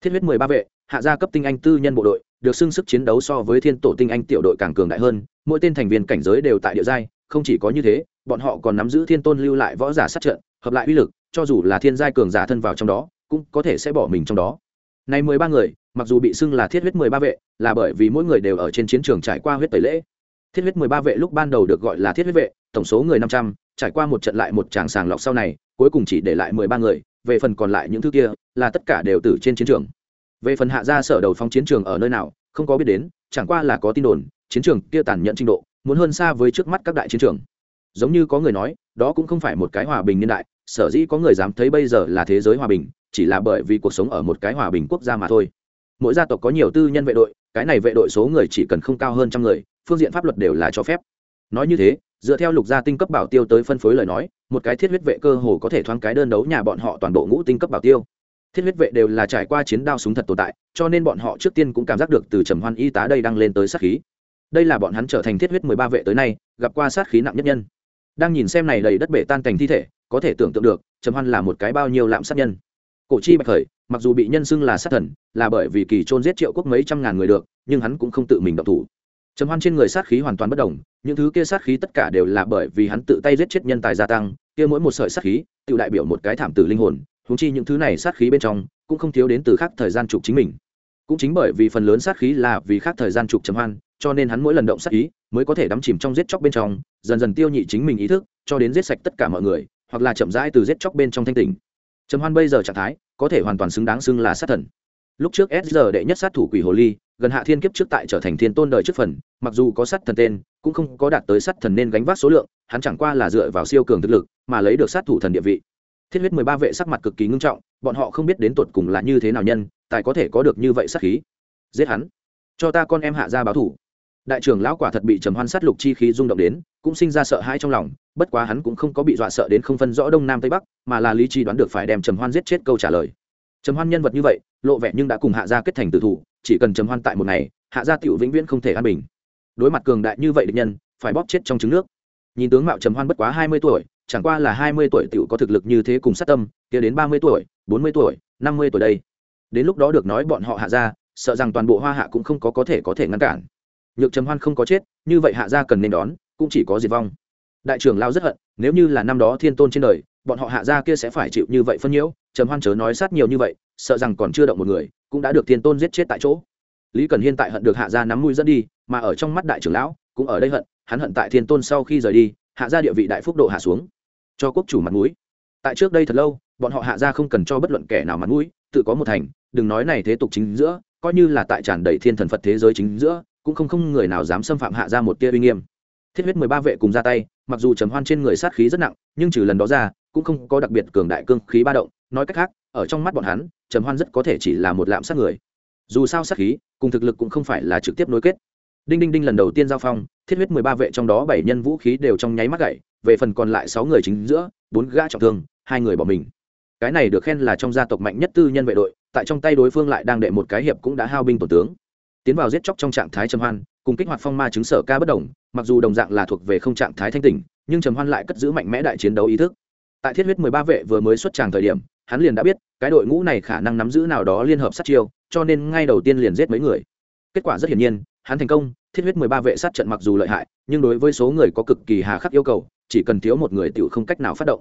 Thiết huyết mười ba vệ, hạ gia cấp tinh anh tư nhân bộ đội, được xưng sức chiến đấu so với thiên tổ tinh anh tiểu đội càng cường đại hơn, mỗi tên thành viên cảnh giới đều tại địa giai, không chỉ có như thế, bọn họ còn nắm giữ thiên tôn lưu lại võ giả sát trận, hợp lại uy lực, cho dù là thiên giai cường giả thân vào trong đó, cũng có thể sẽ bỏ mình trong đó. Này mười ba người, mặc dù bị xưng là thiết huyết mười ba vệ, là bởi vì mỗi người đều ở trên chiến trường trải qua huyết tẩy lễ. Thiết huyết mười ba vệ lúc ban đầu được gọi là thiết huyết vệ, tổng số người năm trăm, trải qua một trận lại một tràng sàng lọc sau này, cuối cùng chỉ để lại mười ba người, về phần còn lại những thứ kia, là tất cả đều tử trên chiến trường. Về phần hạ gia sở đầu phong chiến trường ở nơi nào, không có biết đến, chẳng qua là có tin đồn, chiến trường kia tàn nhẫn trình độ, muốn hơn xa với trước mắt các đại chiến trường. Giống như có người nói, đó cũng không phải một cái hòa bình niên đại, sở dĩ có người dám thấy bây giờ là thế giới hòa bình, chỉ là bởi vì cuộc sống ở một cái hòa bình quốc gia mà thôi. Mỗi gia tộc có nhiều tư nhân vệ đội, cái này vệ đội số người chỉ cần không cao hơn trăm người, phương diện pháp luật đều là cho phép. Nói như thế, dựa theo lục gia tinh cấp bảo tiêu tới phân phối lời nói, một cái thiết huyết vệ cơ hồ có thể thoáng cái đơn đấu nhà bọn họ toàn bộ ngũ tinh cấp bảo tiêu. Thiết huyết vệ đều là trải qua chiến đao súng thật tồn tại cho nên bọn họ trước tiên cũng cảm giác được từ trầm hoan y tá đây đang lên tới sát khí. Đây là bọn hắn trở thành thiết huyết mười ba vệ tới nay gặp qua sát khí nặng nhất nhân. Đang nhìn xem này đầy đất bể tan thành thi thể có thể tưởng tượng được trầm hoan là một cái bao nhiêu lạm sát nhân. Cổ chi bạch khởi mặc dù bị nhân xưng là sát thần là bởi vì kỳ trôn giết triệu quốc mấy trăm ngàn người được nhưng hắn cũng không tự mình động thủ trầm hoan trên người sát khí hoàn toàn bất đồng, những thứ kia sát khí tất cả đều là bởi vì hắn tự tay giết chết nhân tài gia tăng, kia mỗi một sợi sát khí, tự đại biểu một cái thảm tử linh hồn húng chi những thứ này sát khí bên trong cũng không thiếu đến từ khác thời gian trục chính mình. Cũng chính bởi vì phần lớn sát khí là vì khác thời gian trục trầm hoan, cho nên hắn mỗi lần động sát ý mới có thể đắm chìm trong giết chóc bên trong, dần dần tiêu nhị chính mình ý thức, cho đến giết sạch tất cả mọi người, hoặc là chậm rãi từ giết chóc bên trong thanh tỉnh. Trầm hoan bây giờ trạng thái có thể hoàn toàn xứng đáng xưng là sát thần. Lúc trước s giờ đệ nhất sát thủ quỷ hồ ly gần hạ thiên kiếp trước tại trở thành thiên tôn đời trước phần, mặc dù có sát thần tên, cũng không có đạt tới sát thần nên gánh vác số lượng, hắn chẳng qua là dựa vào siêu cường thực lực mà lấy được sát thủ thần địa vị. Thiết huyết mười ba vệ sắc mặt cực kỳ ngưng trọng, bọn họ không biết đến tột cùng là như thế nào nhân, tài có thể có được như vậy sát khí. Giết hắn. Cho ta con em hạ ra báo thủ. Đại trưởng lão quả thật bị trầm hoan sát lục chi khí rung động đến, cũng sinh ra sợ hãi trong lòng, bất quá hắn cũng không có bị dọa sợ đến không phân rõ đông nam tây bắc, mà là lý trí đoán được phải đem trầm hoan giết chết câu trả lời. Trầm hoan nhân vật như vậy, lộ vẻ nhưng đã cùng hạ gia kết thành tử thủ chỉ cần trầm hoan tại một ngày, hạ gia tiểu vĩnh viễn không thể an bình. Đối mặt cường đại như vậy địch nhân, phải bóp chết trong trứng nước. Nhìn tướng mạo trầm hoan bất quá hai mươi tuổi, chẳng qua là hai mươi tuổi tiểu có thực lực như thế cùng sát tâm, kia đến ba mươi tuổi, bốn mươi tuổi, năm mươi tuổi đây. Đến lúc đó được nói bọn họ hạ gia, sợ rằng toàn bộ hoa hạ cũng không có có thể có thể ngăn cản. Nhược trầm hoan không có chết, như vậy hạ gia cần nên đón, cũng chỉ có diệt vong. Đại trưởng lao rất hận, nếu như là năm đó thiên tôn trên đời, bọn họ hạ gia kia sẽ phải chịu như vậy phân nhiễu, trầm hoan chớ nói sát nhiều như vậy, sợ rằng còn chưa động một người cũng đã được thiên tôn giết chết tại chỗ. Lý cần hiên tại hận được hạ gia nắm mũi dẫn đi, mà ở trong mắt đại trưởng lão, cũng ở đây hận, hắn hận tại thiên tôn sau khi rời đi, hạ gia địa vị đại phúc độ hạ xuống, cho quốc chủ mặt mũi. Tại trước đây thật lâu, bọn họ hạ gia không cần cho bất luận kẻ nào mặt mũi, tự có một thành, đừng nói này thế tục chính giữa, coi như là tại tràn đầy thiên thần phật thế giới chính giữa, cũng không không người nào dám xâm phạm hạ gia một tia uy nghiêm. Thiết huyết mười ba vệ cùng ra tay, mặc dù trầm hoan trên người sát khí rất nặng, nhưng trừ lần đó ra, cũng không có đặc biệt cường đại cương khí ba động, nói cách khác ở trong mắt bọn hắn, trầm hoan rất có thể chỉ là một lạm sát người. Dù sao sát khí, cùng thực lực cũng không phải là trực tiếp nối kết. Đinh đinh đinh lần đầu tiên giao phong, thiết huyết mười ba vệ trong đó bảy nhân vũ khí đều trong nháy mắt gậy về phần còn lại sáu người chính giữa, bốn gã trọng thương, hai người bỏ mình. Cái này được khen là trong gia tộc mạnh nhất tư nhân vệ đội, tại trong tay đối phương lại đang đệ một cái hiệp cũng đã hao binh tổn tướng. Tiến vào giết chóc trong trạng thái trầm hoan, cùng kích hoạt phong ma chứng sở ca bất đồng, mặc dù đồng dạng là thuộc về không trạng thái thanh tỉnh, nhưng trầm hoan lại cất giữ mạnh mẽ đại chiến đấu ý thức. Tại thiết huyết mười ba vệ vừa mới xuất tràng thời điểm hắn liền đã biết, cái đội ngũ này khả năng nắm giữ nào đó liên hợp sát chiêu, cho nên ngay đầu tiên liền giết mấy người. Kết quả rất hiển nhiên, hắn thành công, thiết huyết mười ba vệ sát trận mặc dù lợi hại, nhưng đối với số người có cực kỳ hà khắc yêu cầu, chỉ cần thiếu một người tiểu không cách nào phát động.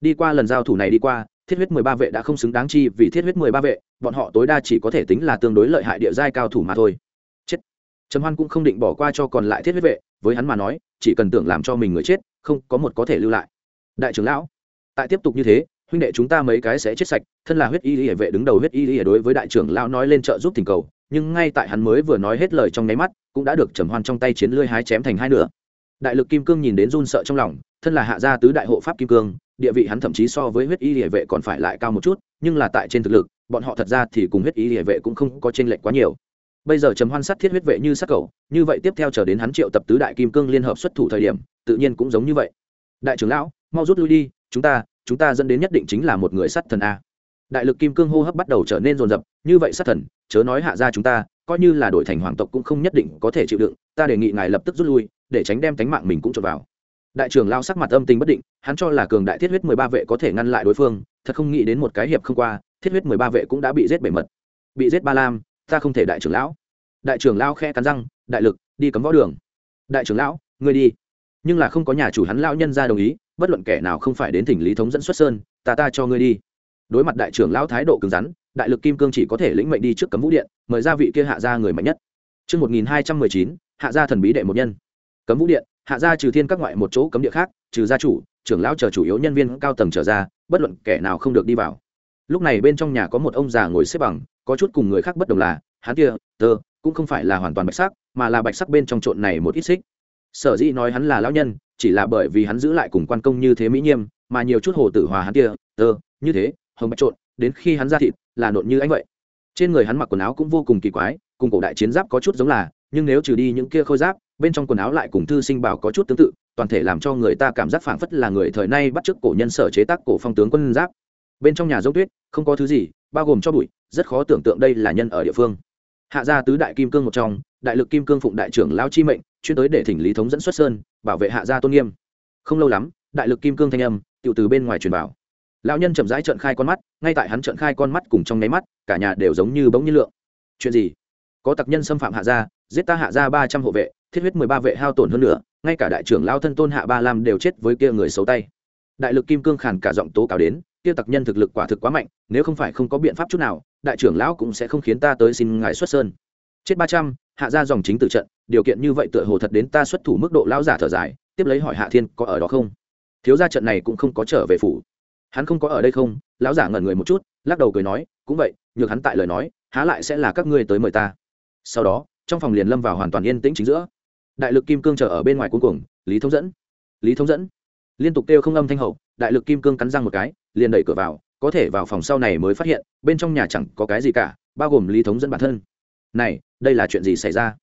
Đi qua lần giao thủ này đi qua, thiết huyết mười ba vệ đã không xứng đáng chi vì thiết huyết mười ba vệ, bọn họ tối đa chỉ có thể tính là tương đối lợi hại địa giai cao thủ mà thôi. Chết. Trầm hoan cũng không định bỏ qua cho còn lại thiết huyết vệ, với hắn mà nói, chỉ cần tưởng làm cho mình người chết, không có một có thể lưu lại. Đại trưởng lão, tại tiếp tục như thế huynh đệ chúng ta mấy cái sẽ chết sạch, thân là huyết y hệ vệ đứng đầu huyết y hệ đối với đại trưởng lão nói lên trợ giúp tình cầu, nhưng ngay tại hắn mới vừa nói hết lời trong nháy mắt, cũng đã được trầm hoan trong tay chiến lưỡi hái chém thành hai nửa. Đại lực kim cương nhìn đến run sợ trong lòng, thân là hạ gia tứ đại hộ pháp kim cương, địa vị hắn thậm chí so với huyết y hệ vệ còn phải lại cao một chút, nhưng là tại trên thực lực, bọn họ thật ra thì cùng huyết y hệ vệ cũng không có chênh lệch quá nhiều. Bây giờ trầm hoan sát thiết huyết vệ như sát cầu như vậy tiếp theo chờ đến hắn triệu tập tứ đại kim cương liên hợp xuất thủ thời điểm, tự nhiên cũng giống như vậy. Đại trưởng lão, mau rút lui đi, chúng ta chúng ta dẫn đến nhất định chính là một người sát thần a. Đại lực kim cương hô hấp bắt đầu trở nên rồn rập, như vậy sát thần, chớ nói hạ ra chúng ta, coi như là đổi thành hoàng tộc cũng không nhất định có thể chịu đựng, ta đề nghị ngài lập tức rút lui, để tránh đem tánh mạng mình cũng trộn vào. Đại trưởng lao sắc mặt âm tình bất định, hắn cho là cường đại thiết huyết mười ba vệ có thể ngăn lại đối phương, thật không nghĩ đến một cái hiệp không qua, thiết huyết mười ba vệ cũng đã bị giết bể mật. Bị giết ba lam, ta không thể đại trưởng lão. Đại trưởng lao khe cắn răng, đại lực, đi cấm võ đường. Đại trưởng lão, ngươi đi. Nhưng là không có nhà chủ hắn lão nhân ra đồng ý bất luận kẻ nào không phải đến thỉnh lý thống dẫn xuất sơn ta ta cho ngươi đi đối mặt đại trưởng lão thái độ cứng rắn đại lực kim cương chỉ có thể lĩnh mệnh đi trước cấm vũ điện mời ra vị kia hạ gia người mạnh nhất Trước 1219, hạ gia thần bí đệ một nhân. Cấm vũ điện, hạ gia trừ thiên các ngoại một chỗ cấm địa khác, trừ gia chủ, trưởng lão chờ chủ yếu nhân viên cao tầng trở ra, bất luận kẻ nào không được đi vào. Lúc này bên trong nhà có một ông già ngồi xếp bằng, có chút cùng người khác bất đồng là, hắn kia, tơ, cũng không phải là hoàn toàn bạch sắc, mà là bạch sắc bên trong trộn này một ít xích. Sở dĩ nói hắn là lão nhân, chỉ là bởi vì hắn giữ lại cùng quan công như thế mỹ nghiêm, mà nhiều chút hồ tử hòa hắn kia, tơ, như thế, hồng bạch trộn, đến khi hắn ra thịt, là nộn như anh vậy. Trên người hắn mặc quần áo cũng vô cùng kỳ quái, cùng cổ đại chiến giáp có chút giống là, nhưng nếu trừ đi những kia khôi giáp bên trong quần áo lại cùng thư sinh bảo có chút tương tự toàn thể làm cho người ta cảm giác phảng phất là người thời nay bắt chước cổ nhân sở chế tác cổ phong tướng quân giáp bên trong nhà giống tuyết không có thứ gì bao gồm cho bụi rất khó tưởng tượng đây là nhân ở địa phương hạ gia tứ đại kim cương một trong đại lực kim cương phụng đại trưởng lao chi mệnh chuyên tới để thỉnh lý thống dẫn xuất sơn, bảo vệ hạ gia tôn nghiêm. Không lâu lắm, đại lực kim cương thanh âm tự từ bên ngoài truyền bảo lão nhân chậm rãi trợn khai con mắt, ngay tại hắn trợn khai con mắt cùng trong nháy mắt, cả nhà đều giống như bỗng nhiên lượng. Chuyện gì? Có tặc nhân xâm phạm hạ gia, giết ta hạ gia ba trăm hộ vệ, thiết huyết mười ba vệ hao tổn hơn nữa, ngay cả đại trưởng lao thân tôn hạ ba lam đều chết với kia người xấu tay. Đại lực kim cương khàn cả giọng tố cáo đến, kia tặc nhân thực lực quả thực quá mạnh, nếu không phải không có biện pháp chút nào, đại trưởng lão cũng sẽ không khiến ta tới xin ngài xuất sơn. Chết ba trăm, hạ ra dòng chính từ trận điều kiện như vậy tựa hồ thật đến ta xuất thủ mức độ lão giả thở dài, tiếp lấy hỏi hạ thiên có ở đó không? Thiếu gia trận này cũng không có trở về phủ. Hắn không có ở đây không? Lão giả ngẩn người một chút, lắc đầu cười nói, cũng vậy, nhược hắn tại lời nói, há lại sẽ là các ngươi tới mời ta. Sau đó, trong phòng liền lâm vào hoàn toàn yên tĩnh chính giữa. Đại lực kim cương chờ ở bên ngoài cuối cùng lý thống dẫn. Lý thống dẫn. Liên tục kêu không âm thanh hậu, đại lực kim cương cắn răng một cái, liền đẩy cửa vào, có thể vào phòng sau này mới phát hiện, bên trong nhà chẳng có cái gì cả, bao gồm lý thống dẫn bản thân. Này, đây là chuyện gì xảy ra?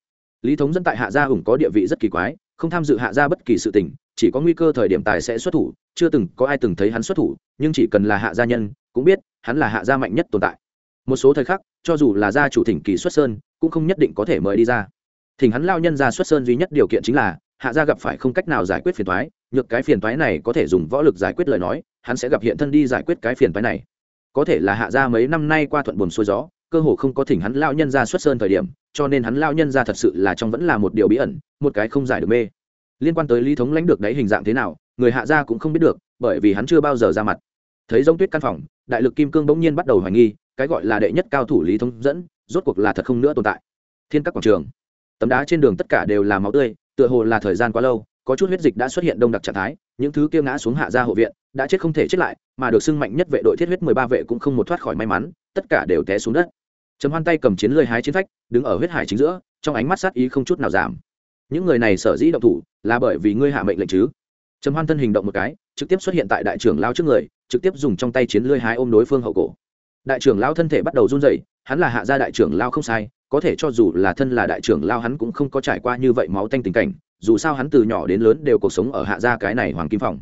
Lý thống dẫn tại hạ gia ủng có địa vị rất kỳ quái, không tham dự hạ gia bất kỳ sự tình, chỉ có nguy cơ thời điểm tài sẽ xuất thủ, chưa từng có ai từng thấy hắn xuất thủ, nhưng chỉ cần là hạ gia nhân, cũng biết hắn là hạ gia mạnh nhất tồn tại. Một số thời khắc, cho dù là gia chủ thỉnh kỳ xuất sơn, cũng không nhất định có thể mời đi ra. Thỉnh hắn lao nhân ra xuất sơn duy nhất điều kiện chính là, hạ gia gặp phải không cách nào giải quyết phiền toái, nhược cái phiền toái này có thể dùng võ lực giải quyết lời nói, hắn sẽ gặp hiện thân đi giải quyết cái phiền toái này. Có thể là hạ gia mấy năm nay qua thuận buồn xuôi gió, cơ hồ không có thỉnh hắn lao nhân ra xuất sơn thời điểm cho nên hắn lao nhân ra thật sự là trong vẫn là một điều bí ẩn, một cái không giải được mê. Liên quan tới lý thống lãnh được đấy hình dạng thế nào, người hạ gia cũng không biết được, bởi vì hắn chưa bao giờ ra mặt. Thấy giống tuyết căn phòng, đại lực kim cương bỗng nhiên bắt đầu hoài nghi, cái gọi là đệ nhất cao thủ lý thống dẫn, rốt cuộc là thật không nữa tồn tại. Thiên các quảng trường, tấm đá trên đường tất cả đều là máu tươi, tựa hồ là thời gian quá lâu, có chút huyết dịch đã xuất hiện đông đặc trạng thái, những thứ kia ngã xuống hạ gia hộ viện, đã chết không thể chết lại, mà được sưng mạnh nhất vệ đội thiết huyết mười ba vệ cũng không một thoát khỏi may mắn, tất cả đều té xuống đất trầm hoan tay cầm chiến lơi hái chiến phách, đứng ở huyết hải chính giữa, trong ánh mắt sát ý không chút nào giảm. Những người này sở dĩ động thủ là bởi vì ngươi hạ mệnh lệnh chứ? Trầm hoan thân hình động một cái, trực tiếp xuất hiện tại đại trưởng lao trước người, trực tiếp dùng trong tay chiến lơi hái ôm đối phương hậu cổ. Đại trưởng lao thân thể bắt đầu run rẩy, hắn là hạ gia đại trưởng lao không sai, có thể cho dù là thân là đại trưởng lao hắn cũng không có trải qua như vậy máu tanh tình cảnh, dù sao hắn từ nhỏ đến lớn đều cuộc sống ở hạ gia cái này hoàng kim phòng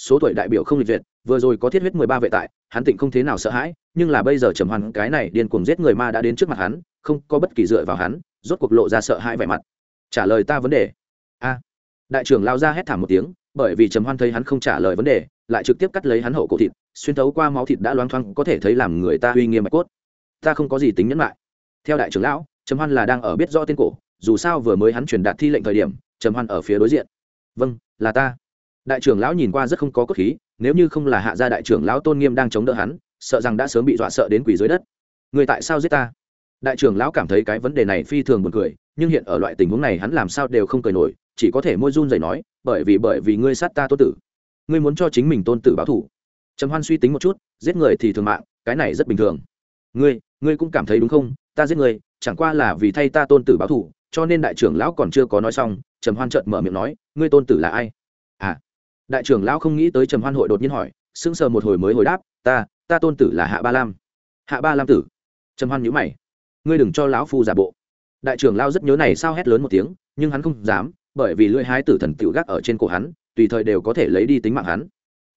số tuổi đại biểu không lịch duyệt, vừa rồi có thiết huyết mười ba vệ tại, hắn tịnh không thế nào sợ hãi, nhưng là bây giờ trầm hoan cái này điên cuồng giết người ma đã đến trước mặt hắn, không có bất kỳ dựa vào hắn, rốt cuộc lộ ra sợ hãi vẻ mặt. Trả lời ta vấn đề. A. Đại trưởng lao ra hét thảm một tiếng, bởi vì trầm hoan thấy hắn không trả lời vấn đề, lại trực tiếp cắt lấy hắn hậu cổ thịt, xuyên thấu qua máu thịt đã loang thoang, có thể thấy làm người ta uy nghiêm mạch cốt. Ta không có gì tính nhẫn lại. Theo đại trưởng lão, trầm hoan là đang ở biết rõ tên cổ, dù sao vừa mới hắn truyền đạt thi lệnh thời điểm, trầm hoan ở phía đối diện. Vâng là ta đại trưởng lão nhìn qua rất không có cốt khí, nếu như không là hạ gia đại trưởng lão tôn nghiêm đang chống đỡ hắn, sợ rằng đã sớm bị dọa sợ đến quỷ dưới đất. Người tại sao giết ta? Đại trưởng lão cảm thấy cái vấn đề này phi thường buồn cười, nhưng hiện ở loại tình huống này hắn làm sao đều không cười nổi, chỉ có thể môi run dày nói, bởi vì bởi vì ngươi sát ta tôn tử. Ngươi muốn cho chính mình tôn tử báo thủ trầm hoan suy tính một chút, giết người thì thường mạng, cái này rất bình thường. Ngươi ngươi cũng cảm thấy đúng không? Ta giết người, chẳng qua là vì thay ta tôn tử báo thủ cho nên đại trưởng lão còn chưa có nói xong. Trầm hoan trợt mở miệng nói, ngươi tôn tử là ai? Đại trưởng lão không nghĩ tới trầm hoan hội đột nhiên hỏi, sững sờ một hồi mới hồi đáp, ta ta tôn tử là hạ ba lam. Hạ ba lam tử? Trầm hoan nhíu mày. Ngươi đừng cho lão phu giả bộ. Đại trưởng lão rất nhớ này sao hét lớn một tiếng, nhưng hắn không dám, bởi vì lưỡi hái tử thần tiểu gác ở trên cổ hắn, tùy thời đều có thể lấy đi tính mạng hắn.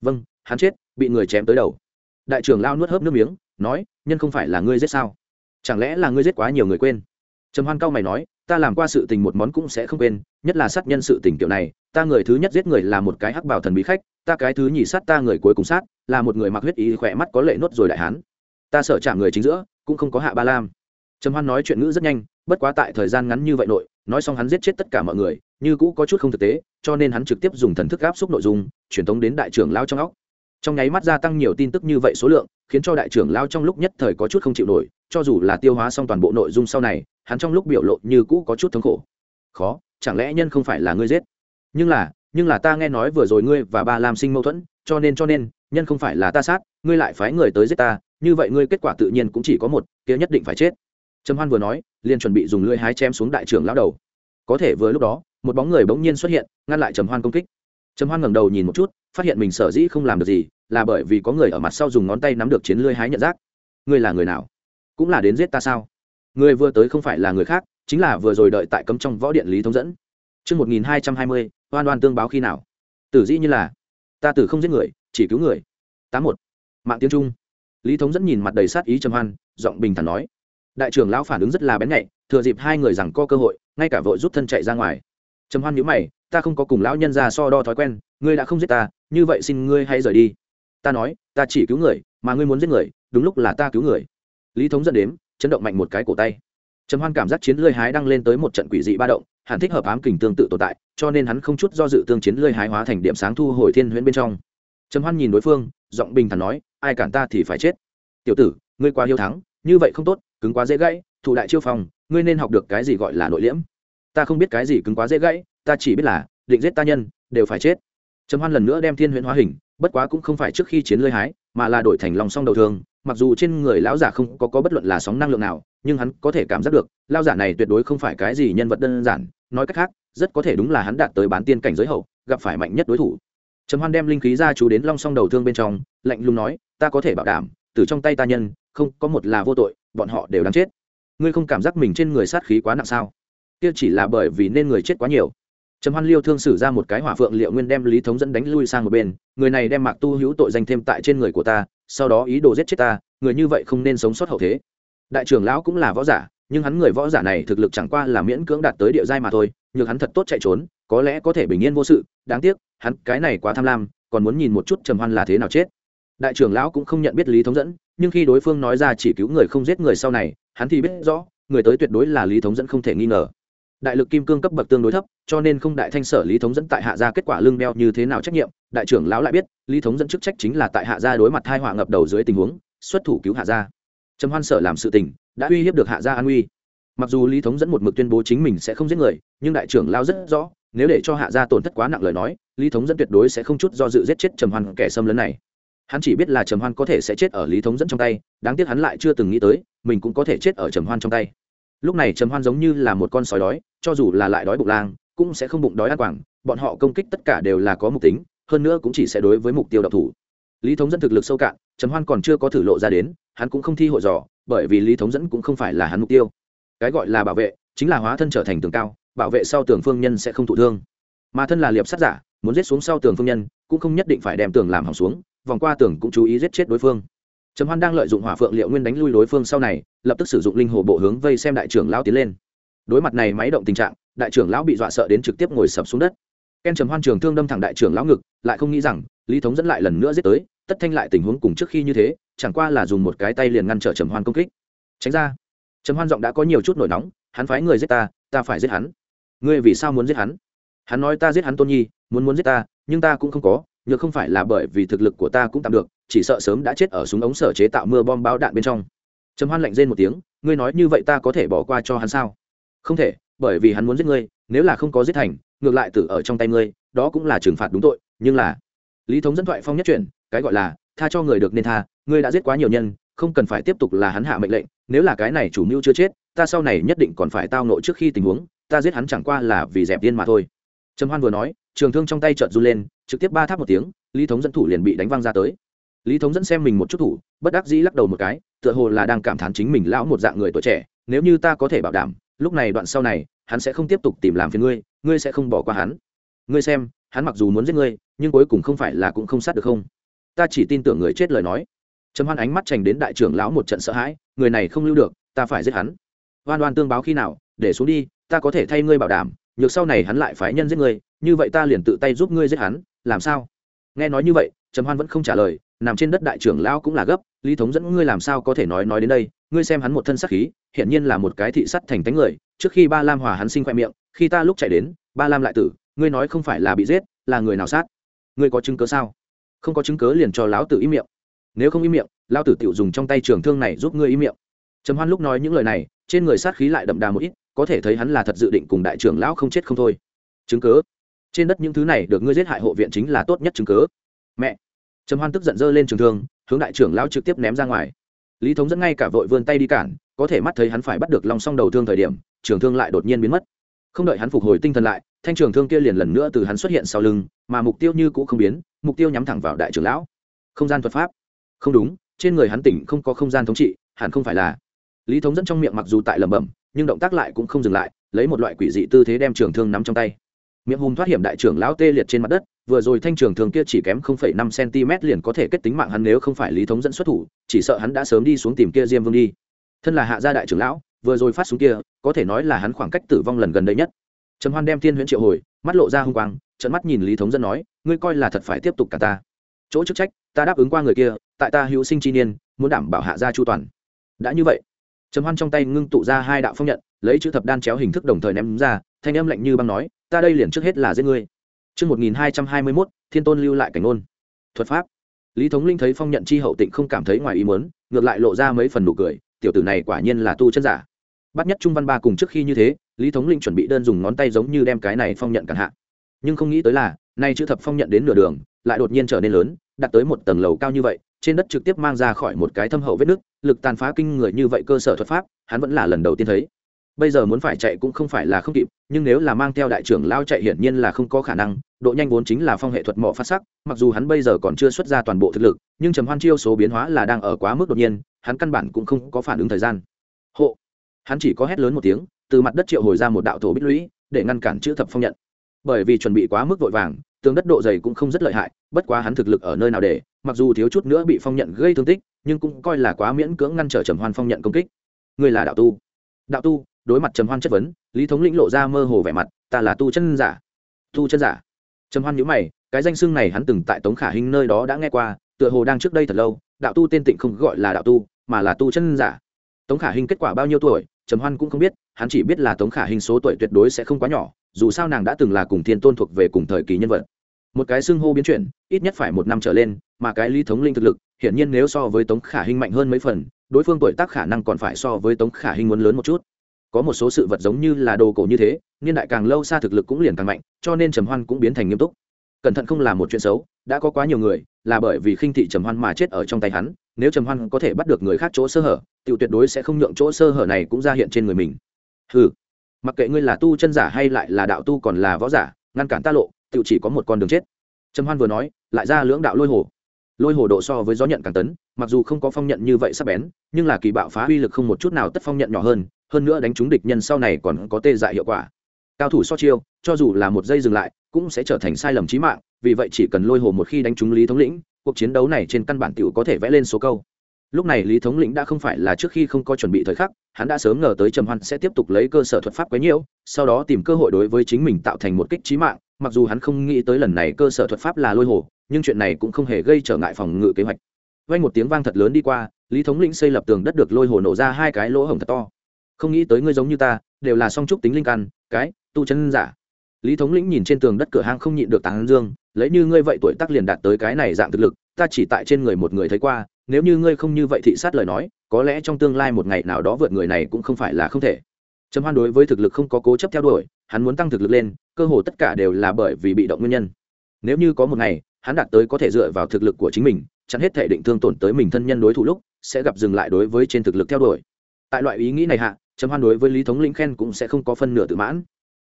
Vâng hắn chết, bị người chém tới đầu. Đại trưởng lão nuốt hớp nước miếng, nói, nhân không phải là ngươi giết sao? Chẳng lẽ là ngươi giết quá nhiều người quên? Trầm hoan cao mày nói ta làm qua sự tình một món cũng sẽ không quên, nhất là sát nhân sự tình kiểu này, ta người thứ nhất giết người là một cái hắc bảo thần bí khách, ta cái thứ nhì sát ta người cuối cùng sát, là một người mặc huyết ý khỏe mắt có lệ nốt rồi đại hán. Ta sợ chạm người chính giữa, cũng không có hạ ba lam. Trầm hoan nói chuyện ngữ rất nhanh, bất quá tại thời gian ngắn như vậy nội, nói xong hắn giết chết tất cả mọi người, như cũ có chút không thực tế, cho nên hắn trực tiếp dùng thần thức áp xúc nội dung, truyền tống đến đại trưởng lao trong óc trong nháy mắt gia tăng nhiều tin tức như vậy số lượng, khiến cho đại trưởng lao trong lúc nhất thời có chút không chịu nổi, cho dù là tiêu hóa xong toàn bộ nội dung sau này, hắn trong lúc biểu lộ như cũ có chút thống khổ. Khó, chẳng lẽ nhân không phải là ngươi giết? Nhưng là nhưng là ta nghe nói vừa rồi ngươi và ba lam sinh mâu thuẫn, cho nên cho nên, nhân không phải là ta sát, ngươi lại phái người tới giết ta, như vậy ngươi kết quả tự nhiên cũng chỉ có một, kia nhất định phải chết. Trầm hoan vừa nói, liền chuẩn bị dùng lưỡi hái chém xuống đại trưởng lão đầu. Có thể vừa lúc đó, một bóng người bỗng nhiên xuất hiện, ngăn lại trầm hoan công kích. Trầm hoan ngẩng đầu nhìn một chút phát hiện mình sở dĩ không làm được gì là bởi vì có người ở mặt sau dùng ngón tay nắm được chiến lưới hái nhận giác ngươi là người nào cũng là đến giết ta sao người vừa tới không phải là người khác chính là vừa rồi đợi tại cấm trong võ điện lý thống dẫn Trước 1220, oan oan tương báo khi nào? Tử dĩ như là, ta tử không giết người, chỉ cứu người. Tám một, Mạng tiếng Trung. Lý thống dẫn nhìn mặt đầy sát ý trầm hoan, giọng bình thản nói. Đại trưởng lão phản ứng rất là bén nhạy, thừa dịp hai người rằng có cơ hội, ngay cả vội rút thân chạy ra ngoài. Trầm hoan nhíu mày, ta không có cùng lão nhân ra so đo thói quen, ngươi đã không giết ta, như vậy xin ngươi hãy rời đi. Ta nói, ta chỉ cứu người, mà ngươi muốn giết người, đúng lúc là ta cứu người. Lý thống dẫn đếm, chấn động mạnh một cái cổ tay trầm hoan cảm giác chiến lơi hái đang lên tới một trận quỷ dị ba động hẳn thích hợp ám kình tương tự tồn tại cho nên hắn không chút do dự tương chiến lơi hái hóa thành điểm sáng thu hồi thiên huyễn bên trong trầm hoan nhìn đối phương giọng bình thản nói ai cản ta thì phải chết tiểu tử ngươi quá hiếu thắng như vậy không tốt cứng quá dễ gãy thủ đại chiêu phòng ngươi nên học được cái gì gọi là nội liễm ta không biết cái gì cứng quá dễ gãy ta chỉ biết là định giết ta nhân đều phải chết. Trầm hoan lần nữa đem thiên huyễn hóa hình bất quá cũng không phải trước khi chiến lơi hái mà là đổi thành lòng song đầu thường mặc dù trên người lão giả không có, có bất luận là sóng năng lượng nào nhưng hắn có thể cảm giác được lao giả này tuyệt đối không phải cái gì nhân vật đơn giản. Nói cách khác rất có thể đúng là hắn đạt tới bán tiên cảnh giới hậu gặp phải mạnh nhất đối thủ. Trầm hoan đem linh khí ra chú đến long song đầu thương bên trong lạnh lùng nói ta có thể bảo đảm từ trong tay ta nhân không có một là vô tội bọn họ đều đáng chết. Ngươi không cảm giác mình trên người sát khí quá nặng sao? Kia chỉ là bởi vì nên người chết quá nhiều trầm hoan liêu thương sử ra một cái hỏa phượng liệu nguyên đem lý thống dẫn đánh lui sang một bên, người này đem mạc tu hữu tội danh thêm tại trên người của ta, sau đó ý đồ giết chết ta, người như vậy không nên sống sót hậu thế. Đại trưởng lão cũng là võ giả, nhưng hắn người võ giả này thực lực chẳng qua là miễn cưỡng đạt tới địa giai mà thôi nhưng hắn thật tốt chạy trốn, có lẽ có thể bình yên vô sự, đáng tiếc, hắn cái này quá tham lam, còn muốn nhìn một chút trầm hoan là thế nào chết. Đại trưởng lão cũng không nhận biết lý thống dẫn, nhưng khi đối phương nói ra chỉ cứu người không giết người sau này, hắn thì biết rõ, người tới tuyệt đối là lý thống dẫn không thể nghi ngờ đại lực kim cương cấp bậc tương đối thấp, cho nên không đại thanh sở lý thống dẫn tại hạ gia kết quả lương đeo như thế nào trách nhiệm, đại trưởng lão lại biết, lý thống dẫn chức trách chính là tại hạ gia đối mặt hai họa ngập đầu dưới tình huống, xuất thủ cứu hạ gia. Trầm hoan sở làm sự tình, đã uy hiếp được hạ gia an uy mặc dù lý thống dẫn một mực tuyên bố chính mình sẽ không giết người, nhưng đại trưởng lao rất rõ, nếu để cho hạ gia tổn thất quá nặng lời nói, lý thống dẫn tuyệt đối sẽ không chút do dự giết chết trầm hoan kẻ xâm lấn này. Hắn chỉ biết là trầm hoan có thể sẽ chết ở lý thống dẫn trong tay, đáng tiếc hắn lại chưa từng nghĩ tới, mình cũng có thể chết ở trầm hoan trong tay lúc này trầm hoan giống như là một con sói đói, cho dù là lại đói bụng lang, cũng sẽ không bụng đói ăn quảng, bọn họ công kích tất cả đều là có mục tính, hơn nữa cũng chỉ sẽ đối với mục tiêu độc thủ. Lý thống dẫn thực lực sâu cạn, trầm hoan còn chưa có thử lộ ra đến, hắn cũng không thi hội dò, bởi vì lý thống dẫn cũng không phải là hắn mục tiêu. Cái gọi là bảo vệ, chính là hóa thân trở thành tường cao, bảo vệ sau tường phương nhân sẽ không thụ thương. Mà thân là liệp sát giả, muốn giết xuống sau tường phương nhân, cũng không nhất định phải đem tường làm hỏng xuống, vòng qua tường cũng chú ý giết chết đối phương trầm hoan đang lợi dụng hỏa phượng liệu nguyên đánh lui đối phương sau này, lập tức sử dụng linh hồ bộ hướng vây xem đại trưởng lão tiến lên. Đối mặt này máy động tình trạng, đại trưởng lão bị dọa sợ đến trực tiếp ngồi sập xuống đất. Ken trầm hoan trường thương đâm thẳng đại trưởng lão ngực, lại không nghĩ rằng, lý thống dẫn lại lần nữa giết tới, tất thanh lại tình huống cùng trước khi như thế, chẳng qua là dùng một cái tay liền ngăn trở trầm hoan công kích. Tránh ra. Trầm hoan giọng đã có nhiều chút nổi nóng, hắn phái người giết ta ta phải giết hắn. Ngươi vì sao muốn giết hắn? Hắn nói ta giết hắn tôn nhi, muốn muốn giết ta, nhưng ta cũng không có, nhược không phải là bởi vì thực lực của ta cũng tạm được chỉ sợ sớm đã chết ở súng ống sở chế tạo mưa bom bao đạn bên trong. Trầm hoan lạnh rên một tiếng, ngươi nói như vậy ta có thể bỏ qua cho hắn sao? Không thể, bởi vì hắn muốn giết ngươi, nếu là không có giết thành, ngược lại tử ở trong tay ngươi, đó cũng là trừng phạt đúng tội, nhưng là lý thống dẫn thoại phong nhất chuyển, cái gọi là, tha cho người được nên tha, ngươi đã giết quá nhiều nhân, không cần phải tiếp tục là hắn hạ mệnh lệnh, nếu là cái này chủ mưu chưa chết, ta sau này nhất định còn phải tao nộ trước khi tình huống, ta giết hắn chẳng qua là vì dẹp điên mà thôi. Trầm hoan vừa nói, trường thương trong tay trợt run lên, trực tiếp ba tháp một tiếng, lý thống dẫn thủ liền bị đánh văng ra tới lý thống dẫn xem mình một chút thủ, bất đắc dĩ lắc đầu một cái, tựa hồ là đang cảm thán chính mình lão một dạng người tuổi trẻ, nếu như ta có thể bảo đảm, lúc này đoạn sau này, hắn sẽ không tiếp tục tìm làm phiền ngươi ngươi sẽ không bỏ qua hắn. Ngươi xem, hắn mặc dù muốn giết ngươi, nhưng cuối cùng không phải là cũng không sát được không? Ta chỉ tin tưởng người chết lời nói. Trầm hoan ánh mắt trành đến đại trưởng lão một trận sợ hãi, người này không lưu được, ta phải giết hắn. Hoan oan tương báo khi nào, để xuống đi, ta có thể thay ngươi bảo đảm, nhược sau này hắn lại phái nhân giết ngươi, như vậy ta liền tự tay giúp ngươi giết hắn, làm sao? Nghe nói như vậy, trầm hoan vẫn không trả lời nằm trên đất đại trưởng lão cũng là gấp, lý thống dẫn ngươi làm sao có thể nói nói đến đây? Ngươi xem hắn một thân sắc khí, hiển nhiên là một cái thị sắt thành tánh người. Trước khi ba lam hòa hắn sinh khoe miệng, khi ta lúc chạy đến, ba lam lại tử, ngươi nói không phải là bị giết, là người nào sát? Ngươi có chứng cớ sao? Không có chứng cớ liền cho lão tử im miệng. Nếu không im miệng, lão tử tiểu dùng trong tay trường thương này giúp ngươi im miệng. Trầm hoan lúc nói những lời này, trên người sát khí lại đậm đà một ít, có thể thấy hắn là thật dự định cùng đại trưởng lão không chết không thôi. Chứng cớ trên đất những thứ này được ngươi giết hại hộ viện chính là tốt nhất chứng cớ mẹ! Trầm hoan tức giận dơ lên trường thương, hướng đại trưởng lão trực tiếp ném ra ngoài. Lý thống dẫn ngay cả vội vươn tay đi cản, có thể mắt thấy hắn phải bắt được lòng song đầu thương thời điểm, trường thương lại đột nhiên biến mất. Không đợi hắn phục hồi tinh thần lại, thanh trường thương kia liền lần nữa từ hắn xuất hiện sau lưng, mà mục tiêu như cũ không biến, mục tiêu nhắm thẳng vào đại trưởng lão. Không gian thuật pháp. Không đúng, trên người hắn tỉnh không có không gian thống trị, hẳn không phải là. Lý thống dẫn trong miệng mặc dù tại lẩm bẩm, nhưng động tác lại cũng không dừng lại, lấy một loại quỷ dị tư thế đem trường thương nắm trong tay miệng hùng thoát hiểm đại trưởng lão tê liệt trên mặt đất vừa rồi thanh trường thường kia chỉ kém 0,5 cm liền có thể kết tính mạng hắn nếu không phải lý thống dẫn xuất thủ chỉ sợ hắn đã sớm đi xuống tìm kia diêm vương đi. Thân là hạ gia đại trưởng lão vừa rồi phát súng kia có thể nói là hắn khoảng cách tử vong lần gần đây nhất. Trầm hoan đem thiên huyễn triệu hồi mắt lộ ra hung quang trận mắt nhìn lý thống dẫn nói ngươi coi là thật phải tiếp tục cả ta. Chỗ chức trách ta đáp ứng qua người kia tại ta hữu sinh chi niên muốn đảm bảo hạ gia chu toàn. Đã như vậy trầm hoan trong tay ngưng tụ ra hai đạo phong nhận lấy chữ thập đan chéo hình thức đồng thời ném ra thanh âm lạnh như băng nói ta đây liền trước hết là giết ngươi Trước 1221, thiên tôn lưu lại cảnh ngôn. Thuật pháp. Lý Thống Linh thấy phong nhận chi hậu tịnh không cảm thấy ngoài ý muốn, ngược lại lộ ra mấy phần nụ cười, tiểu tử này quả nhiên là tu chân giả. Bắt nhất trung văn ba cùng trước khi như thế, Lý Thống Linh chuẩn bị đơn dùng ngón tay giống như đem cái này phong nhận cản hạ. Nhưng không nghĩ tới là, nay chữ thập phong nhận đến nửa đường, lại đột nhiên trở nên lớn, đạt tới một tầng lầu cao như vậy, trên đất trực tiếp mang ra khỏi một cái thâm hậu vết nứt, lực tàn phá kinh người như vậy cơ sở thuật pháp, hắn vẫn là lần đầu tiên thấy bây giờ muốn phải chạy cũng không phải là không kịp, nhưng nếu là mang theo đại trưởng lao chạy hiển nhiên là không có khả năng, độ nhanh vốn chính là phong hệ thuật mỏ phát sắc, mặc dù hắn bây giờ còn chưa xuất ra toàn bộ thực lực, nhưng trầm hoan chiêu số biến hóa là đang ở quá mức đột nhiên, hắn căn bản cũng không có phản ứng thời gian. Hộ! Hắn chỉ có hét lớn một tiếng, từ mặt đất triệu hồi ra một đạo thổ bích lũy, để ngăn cản chữ thập phong nhận. Bởi vì chuẩn bị quá mức vội vàng, tường đất độ dày cũng không rất lợi hại, bất quá hắn thực lực ở nơi nào để, mặc dù thiếu chút nữa bị phong nhận gây thương tích, nhưng cũng coi là quá miễn cưỡng ngăn trở trầm hoan phong nhận công kích. Người là đạo tu. Đạo tu đối mặt trầm hoan chất vấn, lý thống lĩnh lộ ra mơ hồ vẻ mặt, ta là tu chân giả. Tu chân giả? Trầm hoan nhữ mày, cái danh xưng này hắn từng tại tống khả Hinh nơi đó đã nghe qua, tựa hồ đang trước đây thật lâu, đạo tu tên tịnh không gọi là đạo tu, mà là tu chân giả. Tống khả Hinh kết quả bao nhiêu tuổi, trầm hoan cũng không biết, hắn chỉ biết là tống khả Hinh số tuổi tuyệt đối sẽ không quá nhỏ, dù sao nàng đã từng là cùng thiên tôn thuộc về cùng thời kỳ nhân vật. Một cái xưng hô biến chuyển, ít nhất phải một năm trở lên, mà cái lý thống linh thực lực, hiển nhiên nếu so với tống khả Hinh mạnh hơn mấy phần, đối phương tuổi tác khả năng còn phải so với tống khả Hinh muốn lớn một chút có một số sự vật giống như là đồ cổ như thế, niên đại càng lâu xa thực lực cũng liền càng mạnh, cho nên trầm hoan cũng biến thành nghiêm túc. Cẩn thận không là một chuyện xấu, đã có quá nhiều người, là bởi vì khinh thị trầm hoan mà chết ở trong tay hắn, nếu trầm hoan có thể bắt được người khác chỗ sơ hở tự tuyệt đối sẽ không nhượng chỗ sơ hở này cũng ra hiện trên người mình. Ừ mặc kệ ngươi là tu chân giả hay lại là đạo tu còn là võ giả, ngăn cản ta lộ tự chỉ có một con đường chết. Trầm hoan vừa nói, lại ra lưỡng đạo lôi hồ lôi hồ độ so với gió nhận càng tấn, mặc dù không có phong nhận như vậy sắp bén, nhưng là kỳ bạo phá uy lực không một chút nào tất phong nhận nhỏ hơn hơn nữa đánh trúng địch nhân sau này còn có tê dại hiệu quả. Cao thủ so chiêu, cho dù là một giây dừng lại, cũng sẽ trở thành sai lầm trí mạng, vì vậy chỉ cần lôi hồ một khi đánh trúng lý thống lĩnh, cuộc chiến đấu này trên căn bản t có thể vẽ lên số câu. Lúc này lý thống lĩnh đã không phải là trước khi không có chuẩn bị thời khắc, hắn đã sớm ngờ tới trầm hoan sẽ tiếp tục lấy cơ sở thuật pháp quấy nhiễu, sau đó tìm cơ hội đối với chính mình tạo thành một kích trí mạng, mặc dù hắn không nghĩ tới lần này cơ sở thuật pháp là lôi hồ nhưng chuyện này cũng không hề gây trở ngại phòng ngự kế hoạch. Vang một tiếng vang thật lớn đi qua, lý thống lĩnh xây lập tường đất được lôi hồ nổ ra hai cái lỗ hổng thật to. Không nghĩ tới ngươi giống như ta, đều là song trúc tính linh căn, cái, tu chân giả. Lý thống lĩnh nhìn trên tường đất cửa hang không nhịn được tán dương, lấy như ngươi vậy tuổi tác liền đạt tới cái này dạng thực lực, ta chỉ tại trên người một người thấy qua, nếu như ngươi không như vậy thị sát lời nói, có lẽ trong tương lai một ngày nào đó vượt người này cũng không phải là không thể. Trầm hoan đối với thực lực không có cố chấp theo đuổi, hắn muốn tăng thực lực lên, cơ hồ tất cả đều là bởi vì bị động nguyên nhân. Nếu như có một ngày hắn đạt tới có thể dựa vào thực lực của chính mình, chặn hết thể định thương tổn tới mình thân nhân đối thủ lúc, sẽ gặp dừng lại đối với trên thực lực theo đuổi. Tại loại ý nghĩ này hạ, trầm hoan đối với lý thống lĩnh khen cũng sẽ không có phân nửa tự mãn.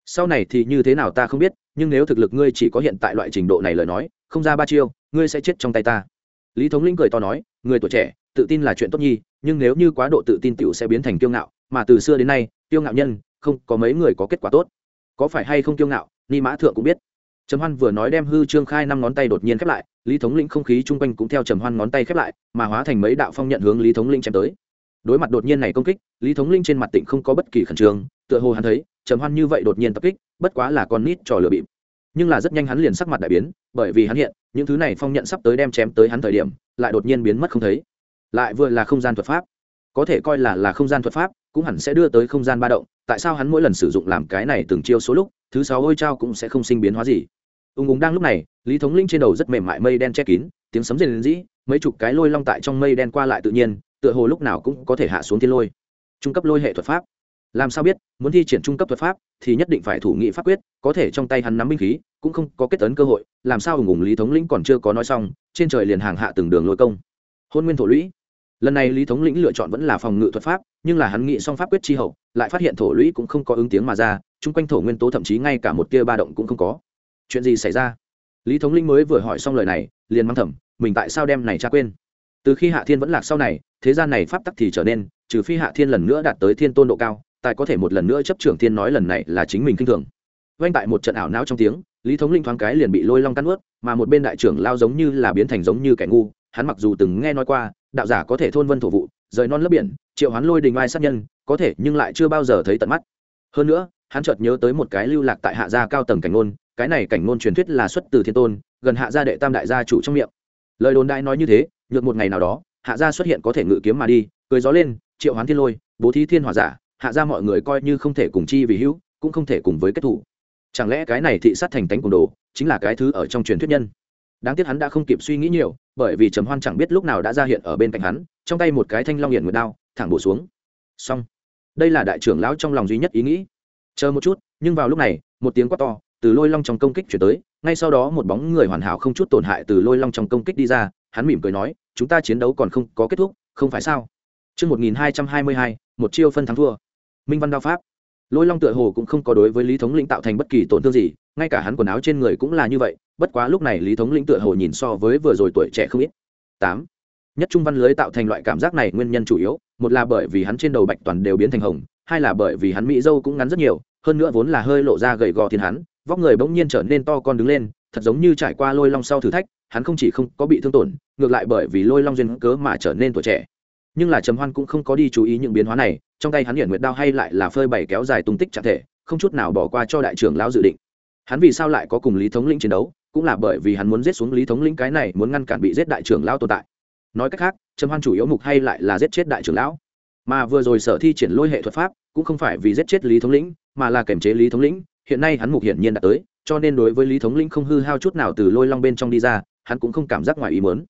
Sau này thì như thế nào ta không biết, nhưng nếu thực lực ngươi chỉ có hiện tại loại trình độ này lời nói, không ra ba chiêu, ngươi sẽ chết trong tay ta. Lý thống lĩnh cười to nói, người tuổi trẻ, tự tin là chuyện tốt nhi, nhưng nếu như quá độ tự tin tiểu sẽ biến thành kiêu ngạo, mà từ xưa đến nay, kiêu ngạo nhân, không có mấy người có kết quả tốt. Có phải hay không kiêu ngạo, ni mã thượng cũng biết trầm hoan vừa nói đem hư trương khai năm ngón tay đột nhiên khép lại, lý thống lĩnh không khí chung quanh cũng theo trầm hoan ngón tay khép lại, mà hóa thành mấy đạo phong nhận hướng lý thống lĩnh chém tới. Đối mặt đột nhiên này công kích, lý thống linh trên mặt tỉnh không có bất kỳ khẩn trương, tựa hồ hắn thấy, trầm hoan như vậy đột nhiên tập kích, bất quá là con nít trò lừa bịp. Nhưng là rất nhanh hắn liền sắc mặt đại biến, bởi vì hắn hiện, những thứ này phong nhận sắp tới đem chém tới hắn thời điểm, lại đột nhiên biến mất không thấy. Lại vừa là không gian thuật pháp. Có thể coi là là không gian thuật pháp, cũng hẳn sẽ đưa tới không gian ba động, tại sao hắn mỗi lần sử dụng làm cái này từng chiêu số lúc, thứ sáu ôi trao cũng sẽ không sinh biến hóa gì? Ùng ùng đang lúc này, lý thống linh trên đầu rất mềm mại mây đen che kín, tiếng sấm rền dĩ mấy chục cái lôi long tại trong mây đen qua lại tự nhiên, tựa hồ lúc nào cũng có thể hạ xuống thiên lôi. Trung cấp lôi hệ thuật pháp. Làm sao biết, muốn thi triển trung cấp thuật pháp thì nhất định phải thủ nghị pháp quyết, có thể trong tay hắn nắm binh khí, cũng không có kết tấn cơ hội, làm sao hùng hùng lý thống lĩnh còn chưa có nói xong, trên trời liền hàng hạ từng đường lôi công. Hôn nguyên thổ lũy. Lần này lý thống lĩnh lựa chọn vẫn là phòng ngự thuật pháp, nhưng là hắn nghị xong pháp quyết chi hậu, lại phát hiện thổ lũy cũng không có ứng tiếng mà ra, chung quanh thổ nguyên tố thậm chí ngay cả một tia ba động cũng không có chuyện gì xảy ra? Lý thống Linh mới vừa hỏi xong lời này, liền mang thầm, mình tại sao đem này cha quên? Từ khi hạ thiên vẫn lạc sau này, thế gian này pháp tắc thì trở nên, trừ phi hạ thiên lần nữa đạt tới thiên tôn độ cao tại có thể một lần nữa chấp trưởng thiên nói lần này là chính mình kinh thường. Vanh tại một trận ảo não trong tiếng, lý thống linh thoáng cái liền bị lôi long cắn ướt, mà một bên đại trưởng lao giống như là biến thành giống như kẻ ngu, hắn mặc dù từng nghe nói qua, đạo giả có thể thôn vân thổ vụ, rời non lớp biển, triệu hắn lôi đình ai sát nhân, có thể nhưng lại chưa bao giờ thấy tận mắt. Hơn nữa, hắn chợt nhớ tới một cái lưu lạc tại hạ gia cao tầng cảnh ngôn cái này cảnh ngôn truyền thuyết là xuất từ thiên tôn, gần hạ gia đệ tam đại gia chủ trong miệng. Lời đồn đại nói như thế, nhược một ngày nào đó, hạ gia xuất hiện có thể ngự kiếm mà đi, cười gió lên, triệu hoán thiên lôi, bố thí thiên hòa giả, hạ gia mọi người coi như không thể cùng chi vì hữu, cũng không thể cùng với kết thủ. Chẳng lẽ cái này thị sát thành tánh cùng đồ, chính là cái thứ ở trong truyền thuyết nhân? Đáng tiếc hắn đã không kịp suy nghĩ nhiều, bởi vì trầm hoan chẳng biết lúc nào đã ra hiện ở bên cạnh hắn, trong tay một cái thanh long hiển nguyệt đao, thẳng bổ xuống. Xong. Đây là đại trưởng lão trong lòng duy nhất ý nghĩ. Chờ một chút, nhưng vào lúc này, một tiếng quát to từ lôi long trong công kích chuyển tới ngay sau đó một bóng người hoàn hảo không chút tổn hại từ lôi long trong công kích đi ra hắn mỉm cười nói chúng ta chiến đấu còn không có kết thúc không phải sao Trước 1222, một chiêu phân thắng thua. Minh văn đao pháp. Lôi Long tựa hồ cũng không có đối với Lý Thống lĩnh tạo thành bất kỳ tổn thương gì, ngay cả hắn quần áo trên người cũng là như vậy, bất quá lúc này Lý Thống lĩnh tựa hồ nhìn so với vừa rồi tuổi trẻ không ít. Tám, Nhất trung văn lưới tạo thành loại cảm giác này nguyên nhân chủ yếu, một là bởi vì hắn trên đầu bạch toàn đều biến thành hồng, hai là bởi vì hắn mỹ dâu cũng ngắn rất nhiều, hơn nữa vốn là hơi lộ ra gầy gò thiên hắn, vóc người bỗng nhiên trở nên to con đứng lên, thật giống như trải qua lôi long sau thử thách, hắn không chỉ không có bị thương tổn ngược lại bởi vì lôi long duyên cớ mà trở nên tuổi trẻ. Nhưng là trầm hoan cũng không có đi chú ý những biến hóa này trong tay hắn hiện nguyệt đao hay lại là phơi bày kéo dài tung tích trạng thể không chút nào bỏ qua cho đại trưởng lão dự định. Hắn vì sao lại có cùng lý thống lĩnh chiến đấu? Cũng là bởi vì hắn muốn giết xuống lý thống lĩnh cái này muốn ngăn cản bị giết đại trưởng lão tồn tại. Nói cách khác trầm hoan chủ yếu mục hay lại là giết chết đại trưởng lão. Mà vừa rồi sở thi triển lôi hệ thuật pháp cũng không phải vì giết chết lý thống lĩnh mà là kiểm chế lý thống lĩnh hiện nay hắn mục hiển nhiên đã tới, cho nên đối với lý thống lĩnh không hư hao chút nào từ lôi long bên trong đi ra, hắn cũng không cảm giác ngoài ý mớn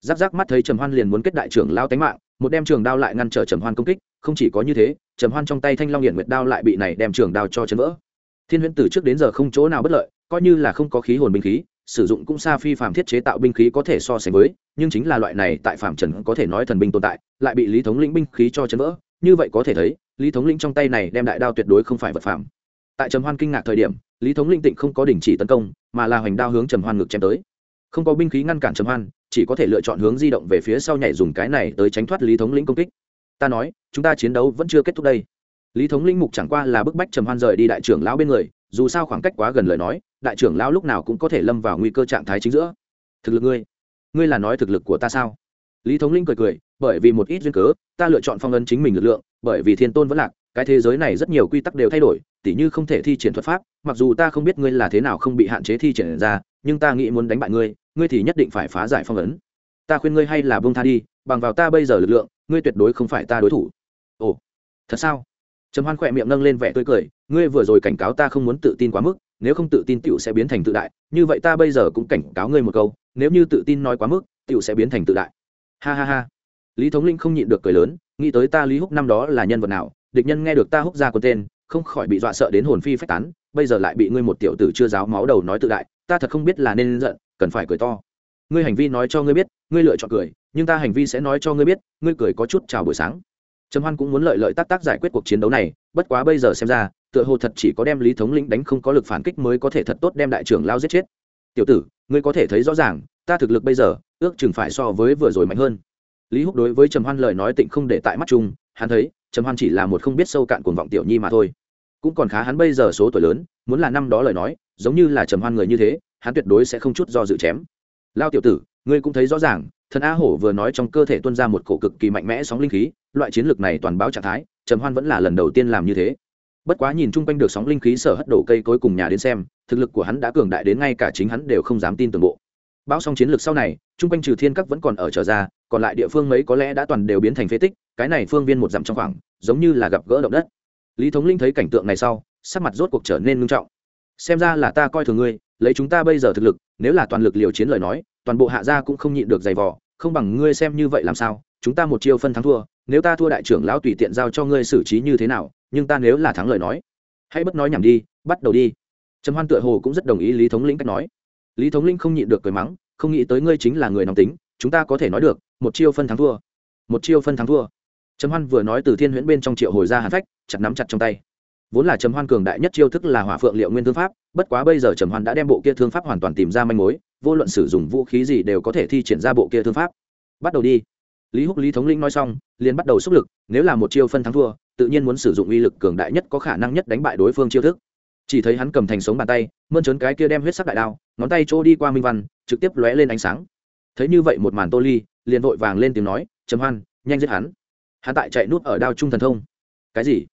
giáp giáp mắt thấy trầm hoan liền muốn kết đại trưởng lao tánh mạng, một đem trường đao lại ngăn trở trầm hoan công kích, không chỉ có như thế, trầm hoan trong tay thanh long hiển nguyệt đao lại bị này đem trường đao cho chấn vỡ. Thiên huyễn từ trước đến giờ không chỗ nào bất lợi, coi như là không có khí hồn binh khí, sử dụng cũng xa phi phạm thiết chế tạo binh khí có thể so sánh với, nhưng chính là loại này tại phạm trần có thể nói thần binh tồn tại, lại bị lý thống lĩnh binh khí cho chấn vỡ, như vậy có thể thấy, lý thống lĩnh trong tay này đem đại đao tuyệt đối không phải vật phạm tại trầm hoan kinh ngạc thời điểm, lý thống linh tịnh không có đình chỉ tấn công, mà là hoành đao hướng trầm hoan ngực chém tới. Không có binh khí ngăn cản trầm hoan, chỉ có thể lựa chọn hướng di động về phía sau nhảy dùng cái này tới tránh thoát lý thống lĩnh công kích. Ta nói, chúng ta chiến đấu vẫn chưa kết thúc đây. Lý thống lĩnh mục chẳng qua là bức bách trầm hoan rời đi đại trưởng lão bên người, dù sao khoảng cách quá gần lời nói, đại trưởng lão lúc nào cũng có thể lâm vào nguy cơ trạng thái chính giữa. Thực lực ngươi ngươi là nói thực lực của ta sao? Lý thống linh cười cười, bởi vì một ít duyên cớ, ta lựa chọn phong ấn chính mình lực lượng, bởi vì thiên tôn vẫn lạc, cái thế giới này rất nhiều quy tắc đều thay đổi tỉ như không thể thi triển thuật pháp, mặc dù ta không biết ngươi là thế nào không bị hạn chế thi triển ra, nhưng ta nghĩ muốn đánh bại ngươi ngươi thì nhất định phải phá giải phong ấn. Ta khuyên ngươi hay là bông tha đi, bằng vào ta bây giờ lực lượng, ngươi tuyệt đối không phải ta đối thủ. Ồ, thật sao? Trầm hoan khỏe miệng nâng lên vẻ tươi cười, ngươi vừa rồi cảnh cáo ta không muốn tự tin quá mức, nếu không tự tin tựu sẽ biến thành tự đại, như vậy ta bây giờ cũng cảnh cáo ngươi một câu, nếu như tự tin nói quá mức tựu sẽ biến thành tự đại. Ha ha ha. Lý thống linh không nhịn được cười lớn, nghĩ tới ta lý húc năm đó là nhân vật nào, địch nhân nghe được ta húc ra con tên không khỏi bị dọa sợ đến hồn phi phách tán, bây giờ lại bị ngươi một tiểu tử chưa giáo máu đầu nói tự đại, ta thật không biết là nên giận, cần phải cười to. Ngươi hành vi nói cho ngươi biết, ngươi lựa chọn cười, nhưng ta hành vi sẽ nói cho ngươi biết, ngươi cười có chút chào buổi sáng. Trầm hoan cũng muốn lợi lợi tác tác giải quyết cuộc chiến đấu này, bất quá bây giờ xem ra, tựa hồ thật chỉ có đem lý thống lĩnh đánh không có lực phản kích mới có thể thật tốt đem đại trưởng lao giết chết. Tiểu tử, ngươi có thể thấy rõ ràng, ta thực lực bây giờ, ước chừng phải so với vừa rồi mạnh hơn. Lý húc đối với trầm hoan lời nói tịnh không để tại mắt chung, hắn thấy, trầm hoan chỉ là một không biết sâu cạn cuồng vọng tiểu nhi mà thôi cũng còn khá hắn bây giờ số tuổi lớn, muốn là năm đó lời nói, giống như là trầm hoan người như thế, hắn tuyệt đối sẽ không chút do dự chém. Lao tiểu tử, ngươi cũng thấy rõ ràng, thần a hổ vừa nói trong cơ thể tuân ra một cổ cực kỳ mạnh mẽ sóng linh khí, loại chiến lược này toàn báo trạng thái, trầm hoan vẫn là lần đầu tiên làm như thế. Bất quá nhìn chung quanh được sóng linh khí sở hất đổ cây cối cùng nhà đến xem, thực lực của hắn đã cường đại đến ngay cả chính hắn đều không dám tin tưởng bộ. Bão xong chiến lược sau này, chung quanh trừ thiên các vẫn còn ở trở ra, còn lại địa phương mấy có lẽ đã toàn đều biến thành phế tích, cái này phương viên một dặm trong khoảng, giống như là gặp gỡ động đất lý thống linh thấy cảnh tượng này sau, sắc mặt rốt cuộc trở nên nghiêm trọng. Xem ra là ta coi thường ngươi, lấy chúng ta bây giờ thực lực, nếu là toàn lực liều chiến lời nói, toàn bộ hạ gia cũng không nhịn được giày vò, không bằng ngươi xem như vậy làm sao, chúng ta một chiêu phân thắng thua, nếu ta thua đại trưởng lão tùy tiện giao cho ngươi xử trí như thế nào, nhưng ta nếu là thắng lời nói, hãy bất nói nhảm đi, bắt đầu đi. Trầm hoan tựa hồ cũng rất đồng ý lý thống lĩnh cách nói. Lý thống lĩnh không nhịn được cười mắng, không nghĩ tới ngươi chính là người nóng tính, chúng ta có thể nói được, một chiêu phân thắng thua. Một chiêu phân thắng thua trầm hoan vừa nói từ thiên huyễn bên trong triệu hồi ra hàn phách, chặt nắm chặt trong tay. Vốn là trầm hoan cường đại nhất chiêu thức là hỏa phượng liệu nguyên thương pháp, bất quá bây giờ trầm hoan đã đem bộ kia thương pháp hoàn toàn tìm ra manh mối, vô luận sử dụng vũ khí gì đều có thể thi triển ra bộ kia thương pháp. Bắt đầu đi. Lý húc lý thống linh nói xong, liền bắt đầu xúc lực, nếu là một chiêu phân thắng thua, tự nhiên muốn sử dụng uy lực cường đại nhất có khả năng nhất đánh bại đối phương chiêu thức. Chỉ thấy hắn cầm thành sống bàn tay, mơn trớn cái kia đem huyết sắc đại đao, ngón tay chỗ đi qua minh văn, trực tiếp lóe lên ánh sáng. Thấy như vậy một màn tô ly, liền vội vàng lên tiếng nói, trầm hoan, nhanh giết hắn hắn tại chạy nút ở đao trung thần thông. Cái gì?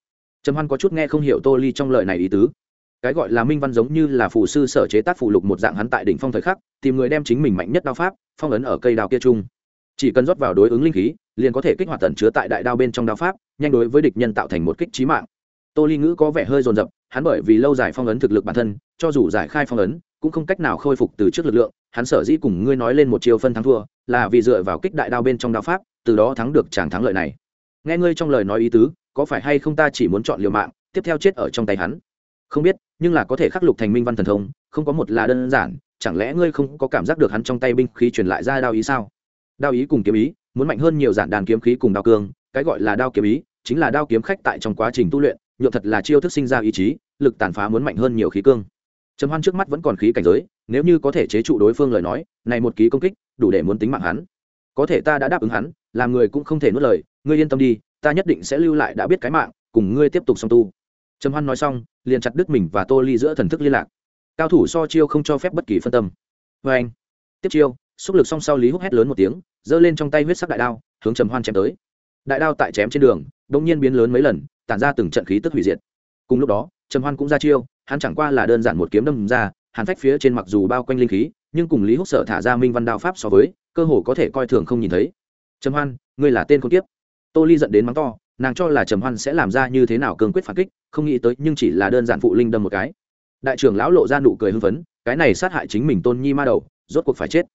Trầm hoan có chút nghe không hiểu tô ly trong lời này ý tứ. Cái gọi là minh văn giống như là phù sư sở chế tác phù lục một dạng hắn tại đỉnh phong thời khắc, tìm người đem chính mình mạnh nhất đao pháp, phong ấn ở cây đao kia trung chỉ cần rót vào đối ứng linh khí, liền có thể kích hoạt tần chứa tại đại đao bên trong đao pháp, nhanh đối với địch nhân tạo thành một kích trí mạng. Tô ly ngữ có vẻ hơi rồn rập hắn bởi vì lâu dài phong ấn thực lực bản thân, cho dù giải khai phong ấn, cũng không cách nào khôi phục từ trước lực lượng, hắn sở dĩ cùng ngươi nói lên một chiều phân thắng thua, là vì dựa vào kích đại đao bên trong đao pháp, từ đó thắng được chàng thắng lợi này nghe ngươi trong lời nói ý tứ, có phải hay không ta chỉ muốn chọn liều mạng, tiếp theo chết ở trong tay hắn? Không biết, nhưng là có thể khắc lục thành minh văn thần thông, không có một là đơn giản, chẳng lẽ ngươi không có cảm giác được hắn trong tay binh khí truyền lại ra đao ý sao? Đao ý cùng kiếm ý, muốn mạnh hơn nhiều giản đàn kiếm khí cùng đao cương, cái gọi là đao kiếm ý, chính là đao kiếm khách tại trong quá trình tu luyện nhuộm thật là chiêu thức sinh ra ý chí, lực tàn phá muốn mạnh hơn nhiều khí cương. Trầm hoan trước mắt vẫn còn khí cảnh giới, nếu như có thể chế trụ đối phương lời nói, này một ký công kích, đủ để muốn tính mạng hắn có thể ta đã đáp ứng hắn, làm người cũng không thể nuốt lời, ngươi yên tâm đi, ta nhất định sẽ lưu lại đã biết cái mạng, cùng ngươi tiếp tục song tu. Trầm hoan nói xong, liền chặt đứt mình và tô ly giữa thần thức liên lạc. Cao thủ so chiêu không cho phép bất kỳ phân tâm. Vê anh tiếp chiêu, xúc lực song sau lý húc hét lớn một tiếng, giơ lên trong tay huyết sắc đại đao, hướng trầm hoan chém tới. Đại đao tại chém trên đường đ ỗ n g nhiên biến lớn mấy lần, tản ra từng trận khí tức hủy diệt. Cùng lúc đó, trầm hoan cũng ra chiêu, hắn chẳng qua là đơn giản một kiếm đâm ra hắn phách phía trên mặc dù bao quanh linh khí, nhưng cùng lý húc sợ thả ra minh văn đao pháp so với cơ hồ có thể coi thường không nhìn thấy. Trầm hoan ngươi là tên con tiếp tô ly giận đến mắng to nàng cho là trầm hoan sẽ làm ra như thế nào cương quyết phản kích không nghĩ tới nhưng chỉ là đơn giản phụ linh đâm một cái. Đại trưởng lão lộ ra nụ cười hưng phấn cái này sát hại chính mình tôn nhi ma đầu rốt cuộc phải chết.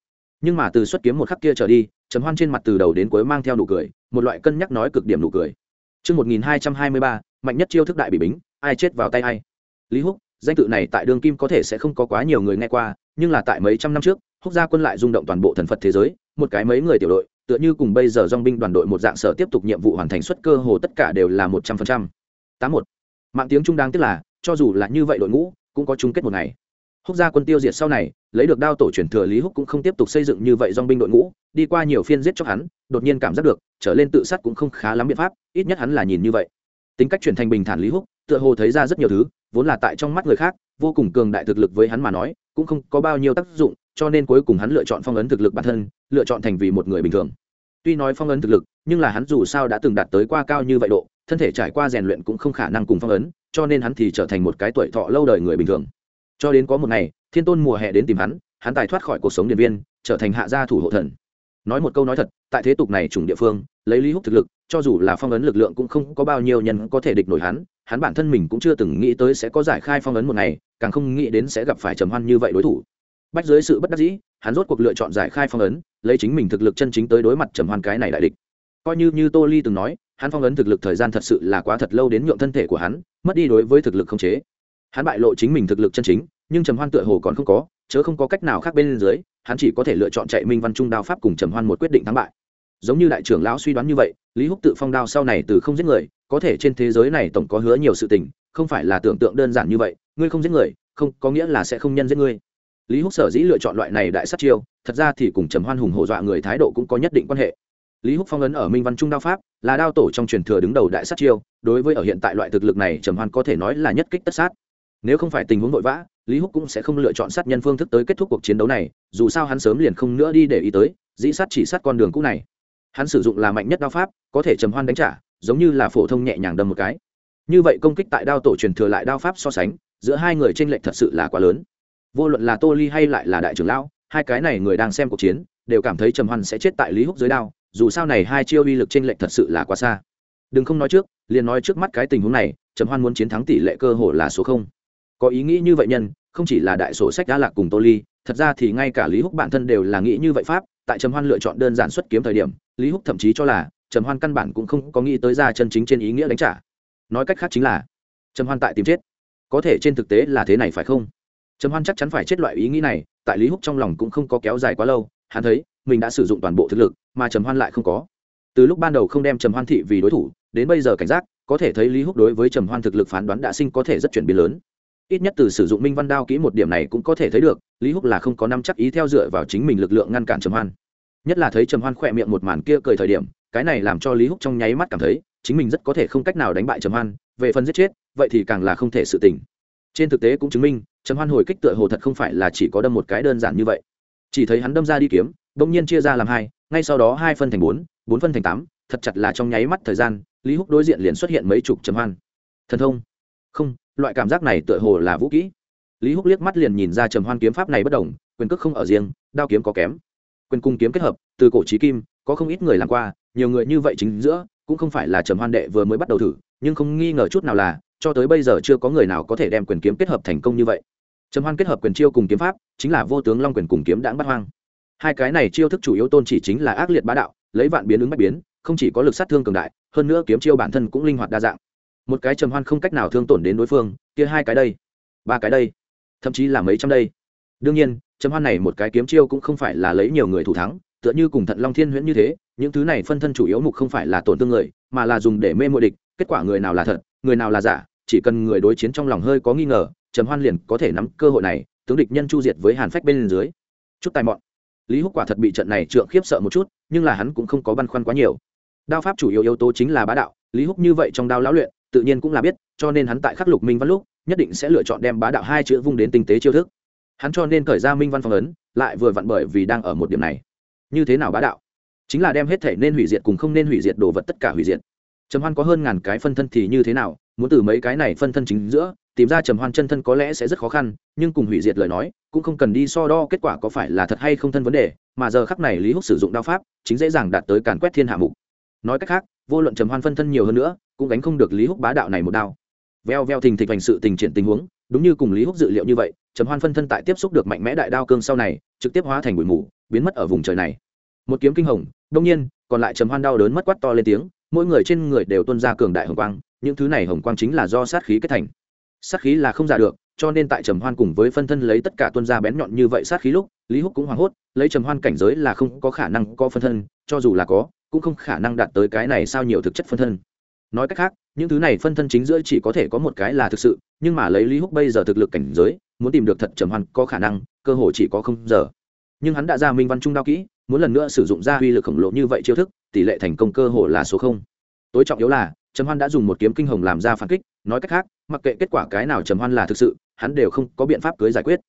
Nhưng mà từ xuất kiếm một khắc kia trở đi trầm hoan trên mặt từ đầu đến cuối mang theo nụ cười một loại cân nhắc nói cực điểm nụ cười. Trước 1223, mạnh nhất chiêu thức đại bị bính, ai chết vào tay ai. Lý Húc, danh tự này tại đường kim có thể sẽ không có quá nhiều người nghe qua, nhưng là tại mấy trăm năm trước, Húc gia quân lại rung động toàn bộ thần Phật thế giới, một cái mấy người tiểu đội, tựa như cùng bây giờ dong binh đoàn đội một dạng sở tiếp tục nhiệm vụ hoàn thành xuất cơ hồ tất cả đều là một trăm phần trăm. Tám một. Mạng tiếng trung đáng tiếc là cho dù là như vậy đội ngũ cũng có chung kết một ngày. Húc gia quân tiêu diệt sau này lấy được đao tổ truyền thừa lý húc cũng không tiếp tục xây dựng như vậy dong binh đội ngũ đi qua nhiều phiên giết chóc hắn đột nhiên cảm giác được trở lên tự sát cũng không khá lắm biện pháp ít nhất hắn là nhìn như vậy. Tính cách chuyển thành bình thản lý húc tựa hồ thấy ra rất nhiều thứ vốn là tại trong mắt người khác vô cùng cường đại thực lực với hắn mà nói cũng không có bao nhiêu tác dụng cho nên cuối cùng hắn lựa chọn phong ấn thực lực bản thân, lựa chọn thành vì một người bình thường. Tuy nói phong ấn thực lực, nhưng là hắn dù sao đã từng đạt tới qua cao như vậy độ, thân thể trải qua rèn luyện cũng không khả năng cùng phong ấn, cho nên hắn thì trở thành một cái tuổi thọ lâu đời người bình thường. Cho đến có một ngày, thiên tôn mùa hè đến tìm hắn hắn tài thoát khỏi cuộc sống điện viên trở thành hạ gia thủ hộ thần. Nói một câu nói thật, tại thế tục này chủng địa phương, lấy lý húc thực lực, cho dù là phong ấn lực lượng cũng không có bao nhiêu nhân có thể địch nổi hắn hắn bản thân mình cũng chưa từng nghĩ tới sẽ có giải khai phong ấn một ngày, càng không nghĩ đến sẽ gặp phải trầm hoan như vậy đối thủ bách dưới sự bất đắc dĩ, hắn rốt cuộc lựa chọn giải khai phong ấn, lấy chính mình thực lực chân chính tới đối mặt trầm hoan cái này đại địch. Coi như như tô ly từng nói, hắn phong ấn thực lực thời gian thật sự là quá thật lâu đến nhượng thân thể của hắn, mất đi đối với thực lực không chế. Hắn bại lộ chính mình thực lực chân chính, nhưng trầm hoan tựa hồ còn không có, chớ không có cách nào khác bên dưới, hắn chỉ có thể lựa chọn chạy minh văn trung đao pháp cùng trầm hoan một quyết định thắng bại. Giống như đại trưởng lão suy đoán như vậy, lý húc tự phong đao sau này từ không giết người, có thể trên thế giới này tổng có hứa nhiều sự tình, không phải là tưởng tượng đơn giản như vậy, ngươi không giết người, không, có nghĩa là sẽ không nhân giết ngươi lý húc sở dĩ lựa chọn loại này đại sát chiêu, thật ra thì cùng trầm hoan hùng hổ dọa người thái độ cũng có nhất định quan hệ. Lý húc phong ấn ở minh văn trung đao pháp, là đao tổ trong truyền thừa đứng đầu đại sát chiêu, đối với ở hiện tại loại thực lực này, trầm hoan có thể nói là nhất kích tất sát. Nếu không phải tình huống vội vã, lý húc cũng sẽ không lựa chọn sát nhân phương thức tới kết thúc cuộc chiến đấu này, dù sao hắn sớm liền không nữa đi để ý tới, dĩ sát chỉ sát con đường cũ này. Hắn sử dụng là mạnh nhất đao pháp, có thể trầm hoan đánh trả, giống như là phổ thông nhẹ nhàng đâm một cái. Như vậy công kích tại đao tổ truyền thừa lại đao pháp so sánh, giữa hai người tranh lệch thật sự là quá lớn vô luận là tô ly hay lại là đại trưởng lão, hai cái này người đang xem cuộc chiến, đều cảm thấy trầm hoan sẽ chết tại lý húc dưới đao, dù sao này hai chiêu uy lực trên lệch thật sự là quá xa. Đừng không nói trước, liền nói trước mắt cái tình huống này, trầm hoan muốn chiến thắng tỷ lệ cơ hồ là số không. Có ý nghĩ như vậy nhân, không chỉ là đại sổ sách đã lạc cùng tô ly, thật ra thì ngay cả lý húc bản thân đều là nghĩ như vậy pháp, tại trầm hoan lựa chọn đơn giản xuất kiếm thời điểm, lý húc thậm chí cho là trầm hoan căn bản cũng không có nghĩ tới ra chân chính trên ý nghĩa đánh trả. Nói cách khác chính là trầm hoan tại tìm chết. Có thể trên thực tế là thế này phải không? Trầm hoan chắc chắn phải chết loại ý nghĩ này, tại lý húc trong lòng cũng không có kéo dài quá lâu, hắn thấy, mình đã sử dụng toàn bộ thực lực, mà trầm hoan lại không có. Từ lúc ban đầu không đem trầm hoan thị vì đối thủ, đến bây giờ cảnh giác, có thể thấy lý húc đối với trầm hoan thực lực phán đoán đã sinh có thể rất chuyển biến lớn. Ít nhất từ sử dụng minh văn đao kỹ một điểm này cũng có thể thấy được, lý húc là không có năm chắc ý theo dựa vào chính mình lực lượng ngăn cản trầm hoan. Nhất là thấy trầm hoan khỏe miệng một màn kia cười thời điểm, cái này làm cho lý húc trong nháy mắt cảm thấy, chính mình rất có thể không cách nào đánh bại trầm hoan, về phần giết chết, vậy thì càng là không thể sự tỉnh trên thực tế cũng chứng minh trầm hoan hồi kích tựa hồ thật không phải là chỉ có đâm một cái đơn giản như vậy. Chỉ thấy hắn đâm ra đi kiếm, bỗng nhiên chia ra làm hai, ngay sau đó hai phân thành bốn bốn phân thành tám, thật chặt là trong nháy mắt thời gian, lý húc đối diện liền xuất hiện mấy chục trầm hoan. Thần thông. Không, loại cảm giác này tựa hồ là vũ kỹ. Lý húc liếc mắt liền nhìn ra trầm hoan kiếm pháp này bất đồng, quyền cước không ở riêng, đao kiếm có kém. Quyền cung kiếm kết hợp, từ cổ trí kim, có không ít người làm qua, nhiều người như vậy chính giữa, cũng không phải là trầm hoan đệ vừa mới bắt đầu thử, nhưng không nghi ngờ chút nào là, cho tới bây giờ chưa có người nào có thể đem quyền kiếm kết hợp thành công như vậy trầm hoan kết hợp quyền chiêu cùng kiếm pháp, chính là vô tướng long quyền cùng kiếm đãng bắt hoang. Hai cái này chiêu thức chủ yếu tôn chỉ chính là ác liệt bá đạo, lấy vạn biến ứng bách biến, không chỉ có lực sát thương cường đại, hơn nữa kiếm chiêu bản thân cũng linh hoạt đa dạng. Một cái trầm hoan không cách nào thương tổn đến đối phương, kia hai cái đây, ba cái đây, thậm chí là mấy trăm đây. Đương nhiên, trầm hoan này một cái kiếm chiêu cũng không phải là lấy nhiều người thủ thắng, tựa như cùng thận long thiên huyễn như thế, những thứ này phân thân chủ yếu mục không phải là tổn thương người, mà là dùng để mê mội địch, kết quả người nào là thật, người nào là giả, chỉ cần người đối chiến trong lòng hơi có nghi ngờ trầm hoan liền có thể nắm cơ hội này, tướng địch nhân chu diệt với hàn phách bên dưới. Chút tài mọn. Lý húc quả thật bị trận này trượng khiếp sợ một chút, nhưng là hắn cũng không có băn khoăn quá nhiều. Đao pháp chủ yếu yếu tố chính là bá đạo, lý húc như vậy trong đao lão luyện, tự nhiên cũng là biết, cho nên hắn tại khắc lục minh văn lúc, nhất định sẽ lựa chọn đem bá đạo hai chữ vung đến tinh tế chiêu thức. Hắn cho nên khởi ra minh văn phong ấn, lại vừa vặn bởi vì đang ở một điểm này. Như thế nào bá đạo? Chính là đem hết thể nên hủy diệt cùng không nên hủy diệt đồ vật tất cả hủy diệt. Trầm hoan có hơn ngàn cái phân thân thì như thế nào, muốn từ mấy cái này phân thân chính giữa tìm ra trầm hoan chân thân có lẽ sẽ rất khó khăn, nhưng cùng hủy diệt lời nói, cũng không cần đi so đo kết quả có phải là thật hay không thân vấn đề, mà giờ khắc này lý húc sử dụng đao pháp, chính dễ dàng đạt tới càn quét thiên hạ mục. Nói cách khác, vô luận trầm hoan phân thân nhiều hơn nữa, cũng gánh không được lý húc bá đạo này một đao. Veo veo thình thịch hành sự tình triển tình huống, đúng như cùng lý húc dự liệu như vậy, trầm hoan phân thân tại tiếp xúc được mạnh mẽ đại đao cương sau này, trực tiếp hóa thành bụi mù, biến mất ở vùng trời này. Một kiếm kinh hồng đông nhiên, còn lại trầm hoan đau đớn mất quát to lên tiếng, mỗi người trên người đều tuôn ra cường đại hồng quang, những thứ này hồng quang chính là do sát khí kết thành sát khí là không giả được, cho nên tại trầm hoan cùng với phân thân lấy tất cả tuân ra bén nhọn như vậy sát khí lúc, lý húc cũng hoảng hốt, lấy trầm hoan cảnh giới là không có khả năng có phân thân, cho dù là có, cũng không khả năng đạt tới cái này sao nhiều thực chất phân thân. Nói cách khác, những thứ này phân thân chính giữa chỉ có thể có một cái là thực sự, nhưng mà lấy lý húc bây giờ thực lực cảnh giới, muốn tìm được thật trầm hoan có khả năng, cơ hội chỉ có không giờ. Nhưng hắn đã ra minh văn trung đao kỹ, muốn lần nữa sử dụng ra uy lực khổng lồ như vậy chiêu thức, tỷ lệ thành công cơ hội là số không. Tối trọng yếu là trầm hoan đã dùng một kiếm kinh hồng làm ra phản kích, nói cách khác, mặc kệ kết quả cái nào trầm hoan là thực sự, hắn đều không có biện pháp cưới giải quyết.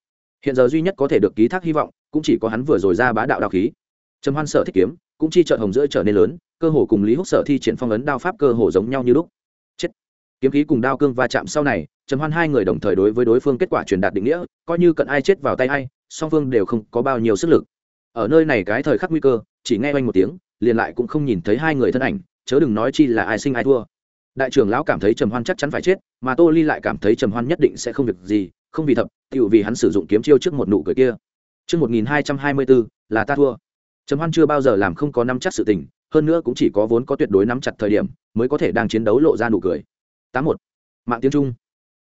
Hiện giờ duy nhất có thể được ký thác hy vọng, cũng chỉ có hắn vừa rồi ra bá đạo đạo khí. Trầm hoan sở thích kiếm, cũng chi trợ hồng giữa trở nên lớn, cơ hồ cùng lý húc sở thi triển phong ấn đao pháp cơ hồ giống nhau như lúc. Chết. Kiếm khí cùng đao cương va chạm sau này, trầm hoan hai người đồng thời đối với đối phương kết quả truyền đạt định nghĩa, coi như cận ai chết vào tay ai, song phương đều không có bao nhiêu sức lực. Ở nơi này cái thời khắc nguy cơ, chỉ nghe oanh một tiếng, liền lại cũng không nhìn thấy hai người thân ảnh, chớ đừng nói chi là ai sinh ai thua đại trưởng lão cảm thấy trầm hoan chắc chắn phải chết mà tô ly lại cảm thấy trầm hoan nhất định sẽ không việc gì không vì thập tự vì hắn sử dụng kiếm chiêu trước một nụ cười kia Trước 1224, là ta thua. Trầm Hoan chưa bao giờ làm không có nắm chắc sự tình, hơn nữa cũng chỉ có vốn có tuyệt đối nắm chặt thời điểm, mới có thể đang chiến đấu lộ ra nụ cười. 81. Mạng tiếng Trung.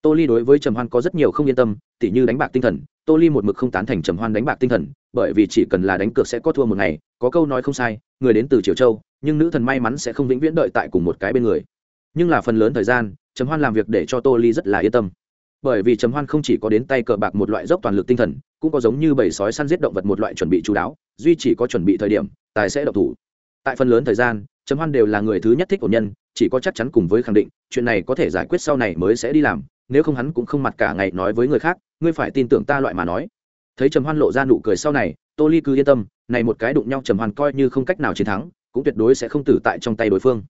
Tô Ly đối với Trầm Hoan có rất nhiều không yên tâm, tỉ như đánh bạc tinh thần, Tô Ly một mực không tán thành Trầm Hoan đánh bạc tinh thần, bởi vì chỉ cần là đánh cược sẽ có thua một ngày, có câu nói không sai, người đến từ Triều Châu, nhưng nữ thần may mắn sẽ không vĩnh viễn đợi tại cùng một cái bên người. Nhưng là phần lớn thời gian, Trầm Hoan làm việc để cho Tô Ly rất là yên tâm. Bởi vì trầm hoan không chỉ có đến tay cờ bạc một loại dốc toàn lực tinh thần cũng có giống như bầy sói săn giết động vật một loại chuẩn bị chú đáo duy chỉ có chuẩn bị thời điểm tài sẽ độc thủ. Tại phần lớn thời gian trầm hoan đều là người thứ nhất thích ổn nhân chỉ có chắc chắn cùng với khẳng định chuyện này có thể giải quyết sau này mới sẽ đi làm nếu không hắn cũng không mặt cả ngày nói với người khác ngươi phải tin tưởng ta loại mà nói. Thấy trầm hoan lộ ra nụ cười sau này tô ly cứ yên tâm này một cái đụng nhau trầm hoan coi như không cách nào chiến thắng cũng tuyệt đối sẽ không tử tại trong tay đối phương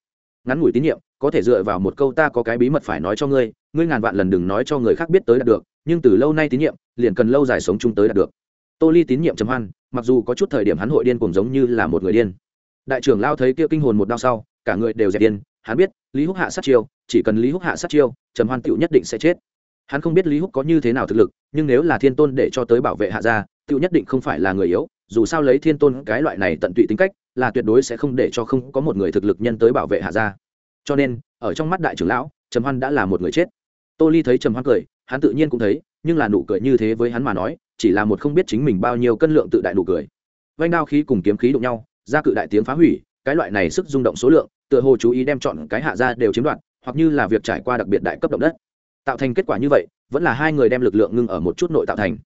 ngắn ngủi tín nhiệm, có thể dựa vào một câu ta có cái bí mật phải nói cho ngươi ngươi ngàn vạn lần đừng nói cho người khác biết tới đạt được, nhưng từ lâu nay tín nhiệm, liền cần lâu dài sống chung tới đạt được. Tô ly tín nhiệm trầm hoan, mặc dù có chút thời điểm hắn hội điên cùng giống như là một người điên. Đại trưởng lao thấy kia kinh hồn một đau sau, cả người đều dẹp điên, hắn biết, lý húc hạ sát chiêu, chỉ cần lý húc hạ sát chiêu, trầm hoan tựu nhất định sẽ chết. Hắn không biết lý húc có như thế nào thực lực, nhưng nếu là thiên tôn để cho tới bảo vệ hạ gia, tựu nhất định không phải là người yếu, dù sao lấy thiên tôn cái loại này tận tụy tính cách là tuyệt đối sẽ không để cho không có một người thực lực nhân tới bảo vệ hạ gia. Cho nên, ở trong mắt đại trưởng lão, trầm hoan đã là một người chết. Tô ly thấy trầm hoan cười, hắn tự nhiên cũng thấy, nhưng là nụ cười như thế với hắn mà nói, chỉ là một không biết chính mình bao nhiêu cân lượng tự đại nụ cười. Vanh đao khí cùng kiếm khí đụng nhau, ra cự đại tiếng phá hủy, cái loại này sức rung động số lượng, tựa hồ chú ý đem chọn cái hạ ra đều chiếm đoạt, hoặc như là việc trải qua đặc biệt đại cấp động đất. Tạo thành kết quả như vậy, vẫn là hai người đem lực lượng ngưng ở một chút nội tạo thành.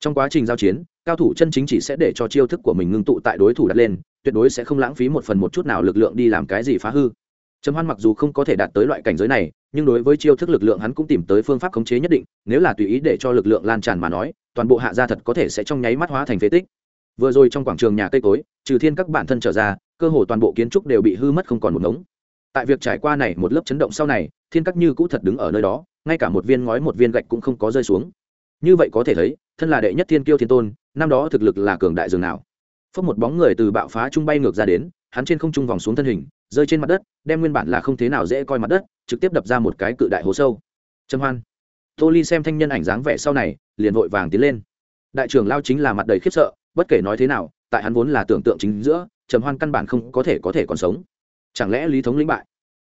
Trong quá trình giao chiến cao thủ chân chính chỉ sẽ để cho chiêu thức của mình ngưng tụ tại đối thủ đặt lên, tuyệt đối sẽ không lãng phí một phần một chút nào lực lượng đi làm cái gì phá hư. Trầm hoan mặc dù không có thể đạt tới loại cảnh giới này, nhưng đối với chiêu thức lực lượng hắn cũng tìm tới phương pháp khống chế nhất định, nếu là tùy ý để cho lực lượng lan tràn mà nói, toàn bộ hạ gia thật có thể sẽ trong nháy mắt hóa thành phế tích. Vừa rồi trong quảng trường nhà cây cối, trừ thiên các bản thân trở ra, cơ hồ toàn bộ kiến trúc đều bị hư mất không còn một ngống. Tại việc trải qua này một lớp chấn động sau này, thiên các như cũ thật đứng ở nơi đó, ngay cả một viên ngói một viên gạch cũng không có rơi xuống. Như vậy có thể thấy, thân là đệ nhất thiên kiêu thiên tôn năm đó thực lực là cường đại dường nào. Phất một bóng người từ bạo phá trung bay ngược ra đến, hắn trên không trung vòng xuống thân hình, rơi trên mặt đất, đem nguyên bản là không thế nào dễ coi mặt đất, trực tiếp đập ra một cái cự đại hố sâu. Trầm hoan, tô ly xem thanh nhân ảnh dáng vẻ sau này, liền vội vàng tiến lên. Đại trưởng lao chính là mặt đầy khiếp sợ, bất kể nói thế nào, tại hắn vốn là tưởng tượng chính giữa, trầm hoan căn bản không có thể có thể còn sống. Chẳng lẽ lý thống lĩnh bại?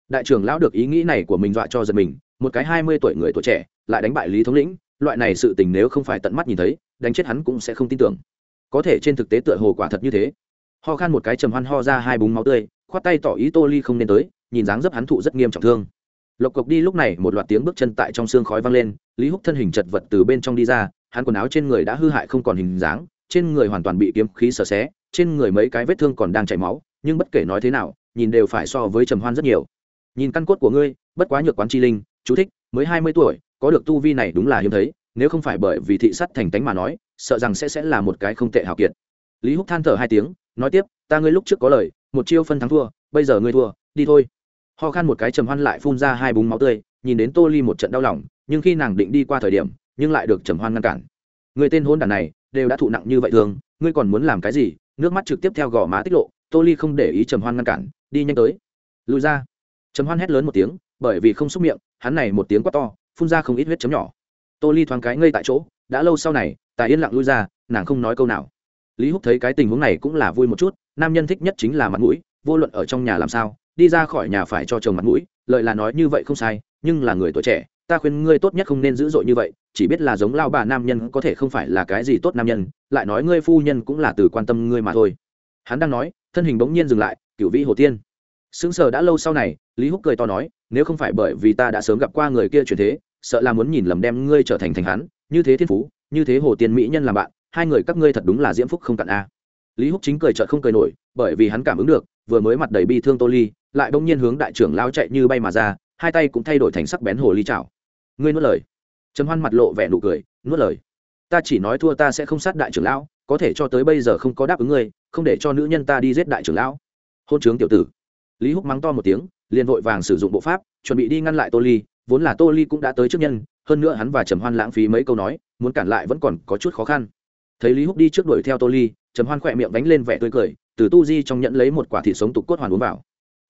Đại trưởng lão được ý nghĩ này của mình dọa cho giật mình, một cái hai mươi tuổi người tuổi trẻ, lại đánh bại lý thống lĩnh, loại này sự tình nếu không phải tận mắt nhìn thấy đánh chết hắn cũng sẽ không tin tưởng. Có thể trên thực tế tựa hồ quả thật như thế. Ho khan một cái trầm hoan ho ra hai búng máu tươi, khoát tay tỏ ý tô ly không nên tới, nhìn dáng dấp hắn thụ rất nghiêm trọng thương. Lộc cộc đi lúc này một loạt tiếng bước chân tại trong xương khói vang lên, lý húc thân hình chật vật từ bên trong đi ra, hắn quần áo trên người đã hư hại không còn hình dáng, trên người hoàn toàn bị kiếm khí sờ xé, trên người mấy cái vết thương còn đang chảy máu, nhưng bất kể nói thế nào, nhìn đều phải so với trầm hoan rất nhiều. Nhìn căn cốt của ngươi, bất quá nhược quán chi linh, chú thích, mới hai mươi tuổi, có được tu vi này đúng là hiếm thấy nếu không phải bởi vì thị sắt thành tánh mà nói, sợ rằng sẽ sẽ là một cái không tệ hào kiệt. Lý húc than thở hai tiếng, nói tiếp, ta ngươi lúc trước có lời, một chiêu phân thắng thua, bây giờ ngươi thua, đi thôi. Ho khan một cái trầm hoan lại phun ra hai búng máu tươi, nhìn đến tô ly một trận đau lòng, nhưng khi nàng định đi qua thời điểm, nhưng lại được trầm hoan ngăn cản. Người tên hôn đàn này, đều đã thụ nặng như vậy thường, ngươi còn muốn làm cái gì? Nước mắt trực tiếp theo gò má tiết lộ, tô ly không để ý trầm hoan ngăn cản, đi nhanh tới. Lùi ra. Trầm hoan hét lớn một tiếng, bởi vì không xúc miệng, hắn này một tiếng quát to, phun ra không ít huyết chấm nhỏ tô ly thoáng cái ngây tại chỗ, đã lâu sau này, tài yên lặng lui ra, nàng không nói câu nào. Lý húc thấy cái tình huống này cũng là vui một chút, nam nhân thích nhất chính là mặt mũi, vô luận ở trong nhà làm sao, đi ra khỏi nhà phải cho chồng mặt mũi lợi là nói như vậy không sai, nhưng là người tuổi trẻ, ta khuyên ngươi tốt nhất không nên dữ dội như vậy, chỉ biết là giống lao bà nam nhân có thể không phải là cái gì tốt nam nhân, lại nói ngươi phu nhân cũng là từ quan tâm ngươi mà thôi. Hắn đang nói, thân hình bỗng nhiên dừng lại cựu vĩ hồ tiên. Sững sờ đã lâu sau này, lý húc cười to nói, nếu không phải bởi vì ta đã sớm gặp qua người kia chuyển thế sợ là muốn nhìn lầm đem ngươi trở thành thành hắn, như thế thiên phú, như thế hồ tiên mỹ nhân làm bạn, hai người các ngươi thật đúng là diễm phúc không cạn a. Lý húc chính cười trợn không cười nổi, bởi vì hắn cảm ứng được, vừa mới mặt đầy bi thương tô ly, lại bỗng nhiên hướng đại trưởng lao chạy như bay mà ra, hai tay cũng thay đổi thành sắc bén hồ ly chảo. Ngươi nuốt lời. Trầm hoan mặt lộ vẻ nụ cười, nuốt lời. Ta chỉ nói thua ta sẽ không sát đại trưởng lão, có thể cho tới bây giờ không có đáp ứng ngươi, không để cho nữ nhân ta đi giết đại trưởng lão. Hôn trướng tiểu tử. Lý húc mắng to một tiếng, liền vội vàng sử dụng bộ pháp, chuẩn bị đi ngăn lại tô ly vốn là tô ly cũng đã tới trước nhân, hơn nữa hắn và trầm hoan lãng phí mấy câu nói, muốn cản lại vẫn còn có chút khó khăn. Thấy lý húc đi trước đuổi theo tô ly, trầm hoan khỏe miệng đánh lên vẻ tươi cười, từ tu di trong nhận lấy một quả thịt sống tục cốt hoàn uống vào.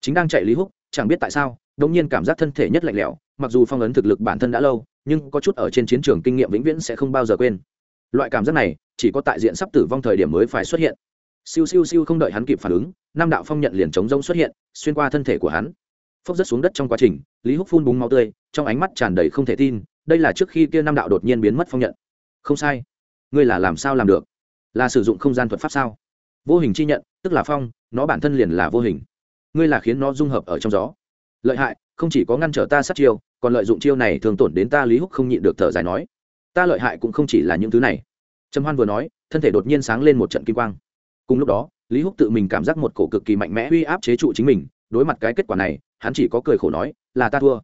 Chính đang chạy lý húc, chẳng biết tại sao đống nhiên cảm giác thân thể nhất lạnh lẽo, mặc dù phong ấn thực lực bản thân đã lâu, nhưng có chút ở trên chiến trường kinh nghiệm vĩnh viễn sẽ không bao giờ quên. Loại cảm giác này, chỉ có tại diện sắp tử vong thời điểm mới phải xuất hiện. Siêu siêu siêu không đợi hắn kịp phản ứng, nam đạo phong nhận liền chống rông xuất hiện, xuyên qua thân thể của hắn phốc rất xuống đất trong quá trình, lý húc phun búng máu tươi, trong ánh mắt tràn đầy không thể tin, đây là trước khi kia nam đạo đột nhiên biến mất phong nhận. Không sai. Ngươi là làm sao làm được? Là sử dụng không gian thuật pháp sao? Vô hình chi nhận, tức là phong, nó bản thân liền là vô hình. Ngươi là khiến nó dung hợp ở trong gió. Lợi hại, không chỉ có ngăn trở ta sát chiêu, còn lợi dụng chiêu này thường tổn đến ta, lý húc không nhịn được thở dài nói. Ta lợi hại cũng không chỉ là những thứ này. Trầm hoan vừa nói, thân thể đột nhiên sáng lên một trận kim quang. Cùng lúc đó, lý húc tự mình cảm giác một cổ cực kỳ mạnh mẽ uy áp chế trụ chính mình, đối mặt cái kết quả này hắn chỉ có cười khổ nói là ta thua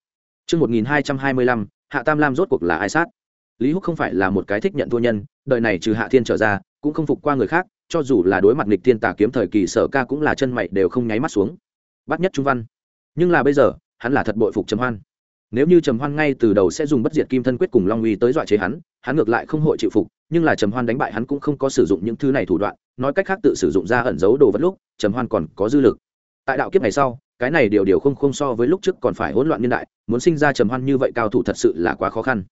Trước 1225, Hạ Tam Lam rốt cuộc là ai sát? Lý Húc không phải là một cái thích nhận thua nhân, đời này trừ Hạ Thiên trở ra, cũng không phục qua người khác, cho dù là đối mặt nghịch thiên tà kiếm thời kỳ sở ca cũng là chân mày đều không nháy mắt xuống. Bắt nhất trung văn. Nhưng là bây giờ, hắn là thật bội phục Trầm Hoan. Nếu như Trầm Hoan ngay từ đầu sẽ dùng bất diệt kim thân quyết cùng Long Uy tới dọa chế hắn, hắn ngược lại không hội chịu phục, nhưng là Trầm Hoan đánh bại hắn cũng không có sử dụng những thứ này thủ đoạn, nói cách khác tự sử dụng ra ẩn giấu đồ vật lúc, Trầm Hoan còn có dư lực. Tại đạo kiếp này sau, cái này điều điều không không so với lúc trước còn phải hỗn loạn niên đại muốn sinh ra trầm hoan như vậy cao thủ thật sự là quá khó khăn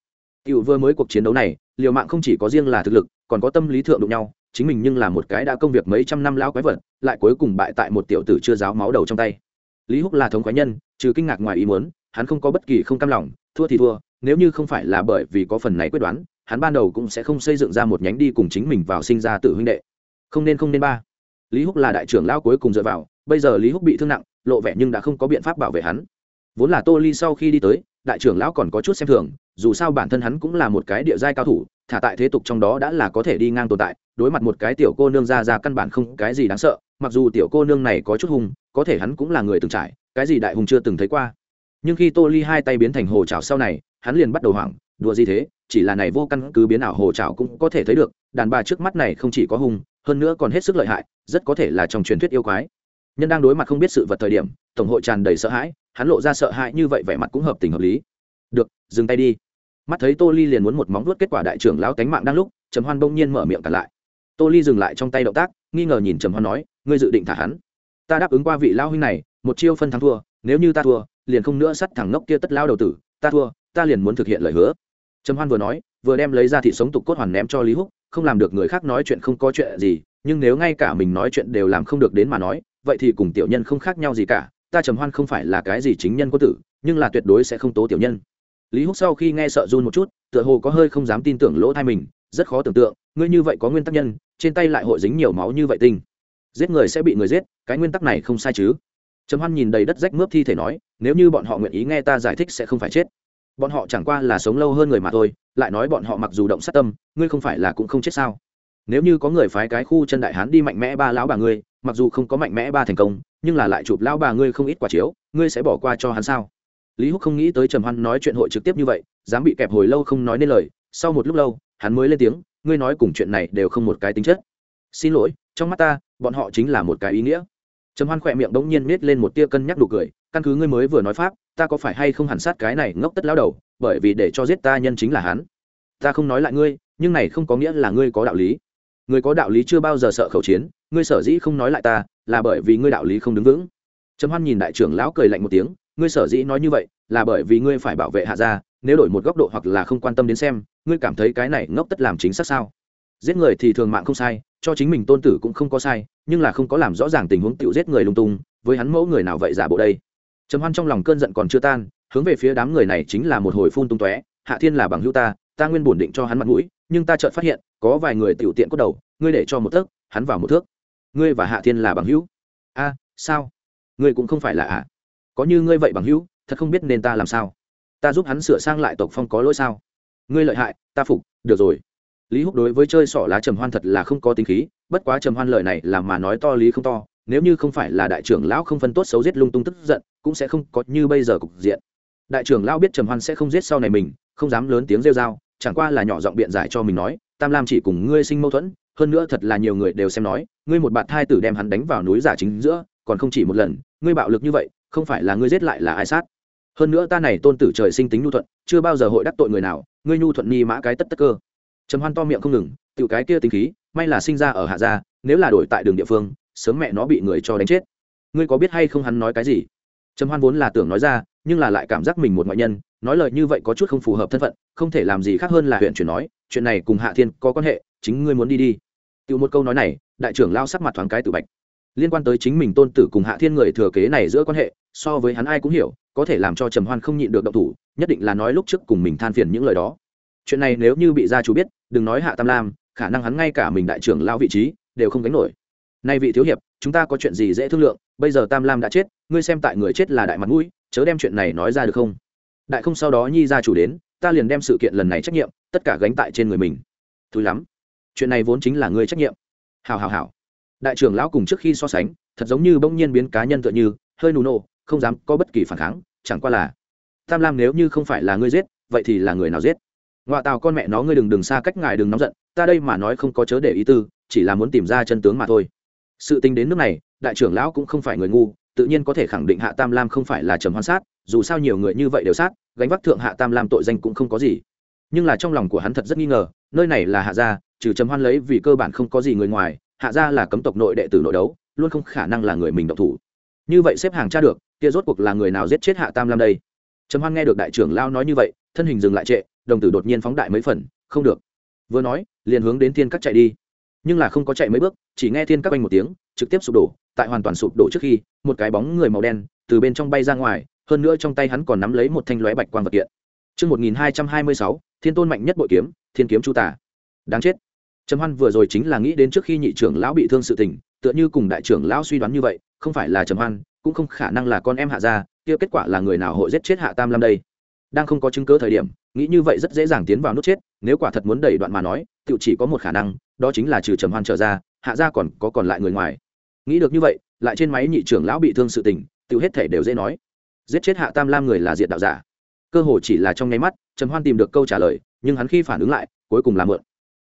Tiểu vừa mới cuộc chiến đấu này, liều mạng không chỉ có riêng là thực lực, còn có tâm lý thượng đụng nhau, chính mình nhưng là một cái đã công việc mấy trăm năm lão quái vật, lại cuối cùng bại tại một tiểu tử chưa giáo máu đầu trong tay. Lý Húc là thống quái nhân, trừ kinh ngạc ngoài ý muốn, hắn không có bất kỳ không cam lòng, thua thì thua, nếu như không phải là bởi vì có phần này quyết đoán, hắn ban đầu cũng sẽ không xây dựng ra một nhánh đi cùng chính mình vào sinh ra tự huynh đệ. Không nên không nên ba. Lý Húc là đại trưởng lão cuối cùng dựa vào, bây giờ Lý Húc bị thương nặng, lộ vẻ nhưng đã không có biện pháp bảo vệ hắn. Vốn là tô ly sau khi đi tới, đại trưởng lão còn có chút xem thường, dù sao bản thân hắn cũng là một cái địa giai cao thủ, thả tại thế tục trong đó đã là có thể đi ngang tồn tại, đối mặt một cái tiểu cô nương ra ra căn bản không cái gì đáng sợ, mặc dù tiểu cô nương này có chút hung, có thể hắn cũng là người từng trải, cái gì đại hùng chưa từng thấy qua. Nhưng khi tô ly hai tay biến thành hồ trào sau này, hắn liền bắt đầu hoảng, đùa gì thế, chỉ là này vô căn cứ biến ảo hồ trào cũng có thể thấy được, đàn bà trước mắt này không chỉ có hung, hơn nữa còn hết sức lợi hại, rất có thể là trong truyền thuyết yêu quái nhân đang đối mặt không biết sự vật thời điểm, tổng hội tràn đầy sợ hãi, hắn lộ ra sợ hãi như vậy vẻ mặt cũng hợp tình hợp lý. Được, dừng tay đi. Mắt thấy tô ly liền muốn một móng vuốt kết quả đại trưởng lão tánh mạng đang lúc, trầm hoan bỗng nhiên mở miệng cả lại. Tô ly dừng lại trong tay động tác, nghi ngờ nhìn trầm hoan nói, ngươi dự định thả hắn? Ta đáp ứng qua vị lao huynh này, một chiêu phân thắng thua, nếu như ta thua, liền không nữa sắt thẳng ngốc kia tất lao đầu tử, ta thua, ta liền muốn thực hiện lời hứa. Trầm hoan vừa nói, vừa đem lấy ra thị sống tục cốt hoàn ném cho lý húc, không làm được người khác nói chuyện không có chuyện gì, nhưng nếu ngay cả mình nói chuyện đều làm không được đến mà nói vậy thì cùng tiểu nhân không khác nhau gì cả, ta trầm hoan không phải là cái gì chính nhân có tử, nhưng là tuyệt đối sẽ không tố tiểu nhân. Lý húc sau khi nghe sợ run một chút, tựa hồ có hơi không dám tin tưởng lỗ thai mình, rất khó tưởng tượng, ngươi như vậy có nguyên tắc nhân, trên tay lại hội dính nhiều máu như vậy tinh giết người sẽ bị người giết, cái nguyên tắc này không sai chứ. Trầm hoan nhìn đầy đất rách mướp thi thể nói, nếu như bọn họ nguyện ý nghe ta giải thích sẽ không phải chết. Bọn họ chẳng qua là sống lâu hơn người mà thôi, lại nói bọn họ mặc dù động sát tâm, ngươi không phải là cũng không chết sao? Nếu như có người phái cái khu chân đại hán đi mạnh mẽ ba lão bà ngươi, mặc dù không có mạnh mẽ ba thành công, nhưng là lại chụp lão bà ngươi không ít quả chiếu, ngươi sẽ bỏ qua cho hắn sao? Lý húc không nghĩ tới trầm hoan nói chuyện hội trực tiếp như vậy, dám bị kẹp hồi lâu không nói nên lời, sau một lúc lâu, hắn mới lên tiếng, ngươi nói cùng chuyện này đều không một cái tính chất. Xin lỗi, trong mắt ta, bọn họ chính là một cái ý nghĩa. Trầm hoan khỏe miệng đống nhiên miết lên một tia cân nhắc đủ cười, căn cứ ngươi mới vừa nói pháp, ta có phải hay không hẳn sát cái này ngốc tất lão đầu, bởi vì để cho giết ta nhân chính là hắn. Ta không nói lại ngươi, nhưng này không có nghĩa là ngươi có đạo lý người có đạo lý chưa bao giờ sợ khẩu chiến, ngươi sở dĩ không nói lại ta, là bởi vì ngươi đạo lý không đứng vững. Trầm hoan nhìn đại trưởng lão cười lạnh một tiếng, ngươi sở dĩ nói như vậy, là bởi vì ngươi phải bảo vệ hạ gia, nếu đổi một góc độ hoặc là không quan tâm đến xem, ngươi cảm thấy cái này ngốc tất làm chính xác sao? Giết người thì thường mạng không sai, cho chính mình tôn tử cũng không có sai, nhưng là không có làm rõ ràng tình huống tự giết người lung tung, với hắn mẫu người nào vậy giả bộ đây? Trầm hoan trong lòng cơn giận còn chưa tan, hướng về phía đám người này chính là một hồi phun tung tóe, hạ thiên là bằng hữu ta ta nguyên bổn định cho hắn mặt mũi, nhưng ta chợt phát hiện có vài người tiểu tiện cốt đầu, ngươi để cho một thước, hắn vào một thước. Ngươi và hạ thiên là bằng hữu. A, sao? Ngươi cũng không phải là ạ. À. có như ngươi vậy bằng hữu, thật không biết nên ta làm sao? Ta giúp hắn sửa sang lại tộc phong có lỗi sao? Ngươi lợi hại, ta phục, được rồi. Lý húc đối với chơi sỏ lá trầm hoan thật là không có tính khí, bất quá trầm hoan lời này là mà nói to lý không to, nếu như không phải là đại trưởng lão không phân tốt xấu giết lung tung tức giận, cũng sẽ không có như bây giờ cục diện. Đại trưởng lão biết trầm hoan sẽ không giết sau này mình, không dám lớn tiếng rêu r chẳng qua là nhỏ giọng biện giải cho mình nói, tam lam chỉ cùng ngươi sinh mâu thuẫn, hơn nữa thật là nhiều người đều xem nói, ngươi một bạn thai tử đem hắn đánh vào núi giả chính giữa, còn không chỉ một lần, ngươi bạo lực như vậy, không phải là ngươi giết lại là ai sát? Hơn nữa ta này tôn tử trời sinh tính nhu thuận, chưa bao giờ hội đắc tội người nào, ngươi nhu thuận ni mã cái tất tất cơ. Trầm hoan to miệng không ngừng tự cái kia tính khí, may là sinh ra ở hạ gia, nếu là đổi tại đường địa phương, sớm mẹ nó bị người cho đánh chết. Ngươi có biết hay không hắn nói cái gì? Trầm hoan vốn là tưởng nói ra, nhưng là lại cảm giác mình một ngoại nhân nói lời như vậy có chút không phù hợp thân phận, không thể làm gì khác hơn là huyện chuyển nói, chuyện này cùng hạ thiên có quan hệ, chính ngươi muốn đi đi. Tự một câu nói này, đại trưởng lao sắc mặt thoáng cái tự bạch. Liên quan tới chính mình tôn tử cùng hạ thiên người thừa kế này giữa quan hệ, so với hắn ai cũng hiểu, có thể làm cho trầm hoan không nhịn được động thủ, nhất định là nói lúc trước cùng mình than phiền những lời đó. Chuyện này nếu như bị gia chủ biết, đừng nói hạ tam lam, khả năng hắn ngay cả mình đại trưởng lao vị trí đều không gánh nổi. Nay vị thiếu hiệp, chúng ta có chuyện gì dễ thương lượng, bây giờ tam lam đã chết, ngươi xem tại người chết là đại mặt mũi, chớ đem chuyện này nói ra được không? Đại không sau đó nhi gia chủ đến, ta liền đem sự kiện lần này trách nhiệm, tất cả gánh tại trên người mình. Thúi lắm. Chuyện này vốn chính là ngươi trách nhiệm. Hào hào hào đại trưởng lão cùng trước khi so sánh, thật giống như bỗng nhiên biến cá nhân tựa như, hơi nù nô không dám có bất kỳ phản kháng, chẳng qua là, tam lam nếu như không phải là ngươi giết, vậy thì là người nào giết? Ngoại tào con mẹ nó ngươi đừng đừng xa cách ngài đừng nóng giận, ta đây mà nói không có chớ để ý tư, chỉ là muốn tìm ra chân tướng mà thôi. Sự tính đến nước này, đại trưởng lão cũng không phải người ngu tự nhiên có thể khẳng định hạ tam lam không phải là trầm hoan sát, dù sao nhiều người như vậy đều sát, gánh vác thượng hạ tam lam tội danh cũng không có gì. Nhưng là trong lòng của hắn thật rất nghi ngờ, nơi này là hạ gia, trừ trầm hoan lấy vì cơ bản không có gì người ngoài, hạ gia là cấm tộc nội đệ tử nội đấu, luôn không khả năng là người mình động thủ. Như vậy xếp hàng tra được, kia rốt cuộc là người nào giết chết hạ tam lam đây? Trầm hoan nghe được đại trưởng lao nói như vậy, thân hình dừng lại trệ, đồng tử đột nhiên phóng đại mấy phần, không được. Vừa nói, liền hướng đến thiên các chạy đi. Nhưng là không có chạy mấy bước, chỉ nghe thiên các quanh một tiếng trực tiếp sụp đổ tại hoàn toàn sụp đổ trước khi một cái bóng người màu đen từ bên trong bay ra ngoài hơn nữa trong tay hắn còn nắm lấy một thanh lóe bạch quang vật kiện Trước 1226, thiên tôn mạnh nhất bội kiếm, thiên kiếm chu tả. Đáng chết. Trầm Hoan vừa rồi chính là nghĩ đến trước khi nhị trưởng lão bị thương sự tình, tựa như cùng đại trưởng lão suy đoán như vậy, không phải là Trầm Hoan, cũng không khả năng là con em hạ gia, kia kết quả là người nào hội giết chết hạ tam lâm đây. Đang không có chứng cứ thời điểm, nghĩ như vậy rất dễ dàng tiến vào nút chết, nếu quả thật muốn đẩy đoạn mà nói, tiểu chỉ có một khả năng, đó chính là trừ Trầm Hoan trở ra, hạ gia còn có còn lại người ngoài. Nghĩ được như vậy, lại trên máy nhị trưởng lão bị thương sự tình, tự hết thể đều dễ nói. Giết chết hạ tam lam người là diện đạo giả. Cơ hồ chỉ là trong nháy mắt, Trầm Hoan tìm được câu trả lời, nhưng hắn khi phản ứng lại, cuối cùng là mượn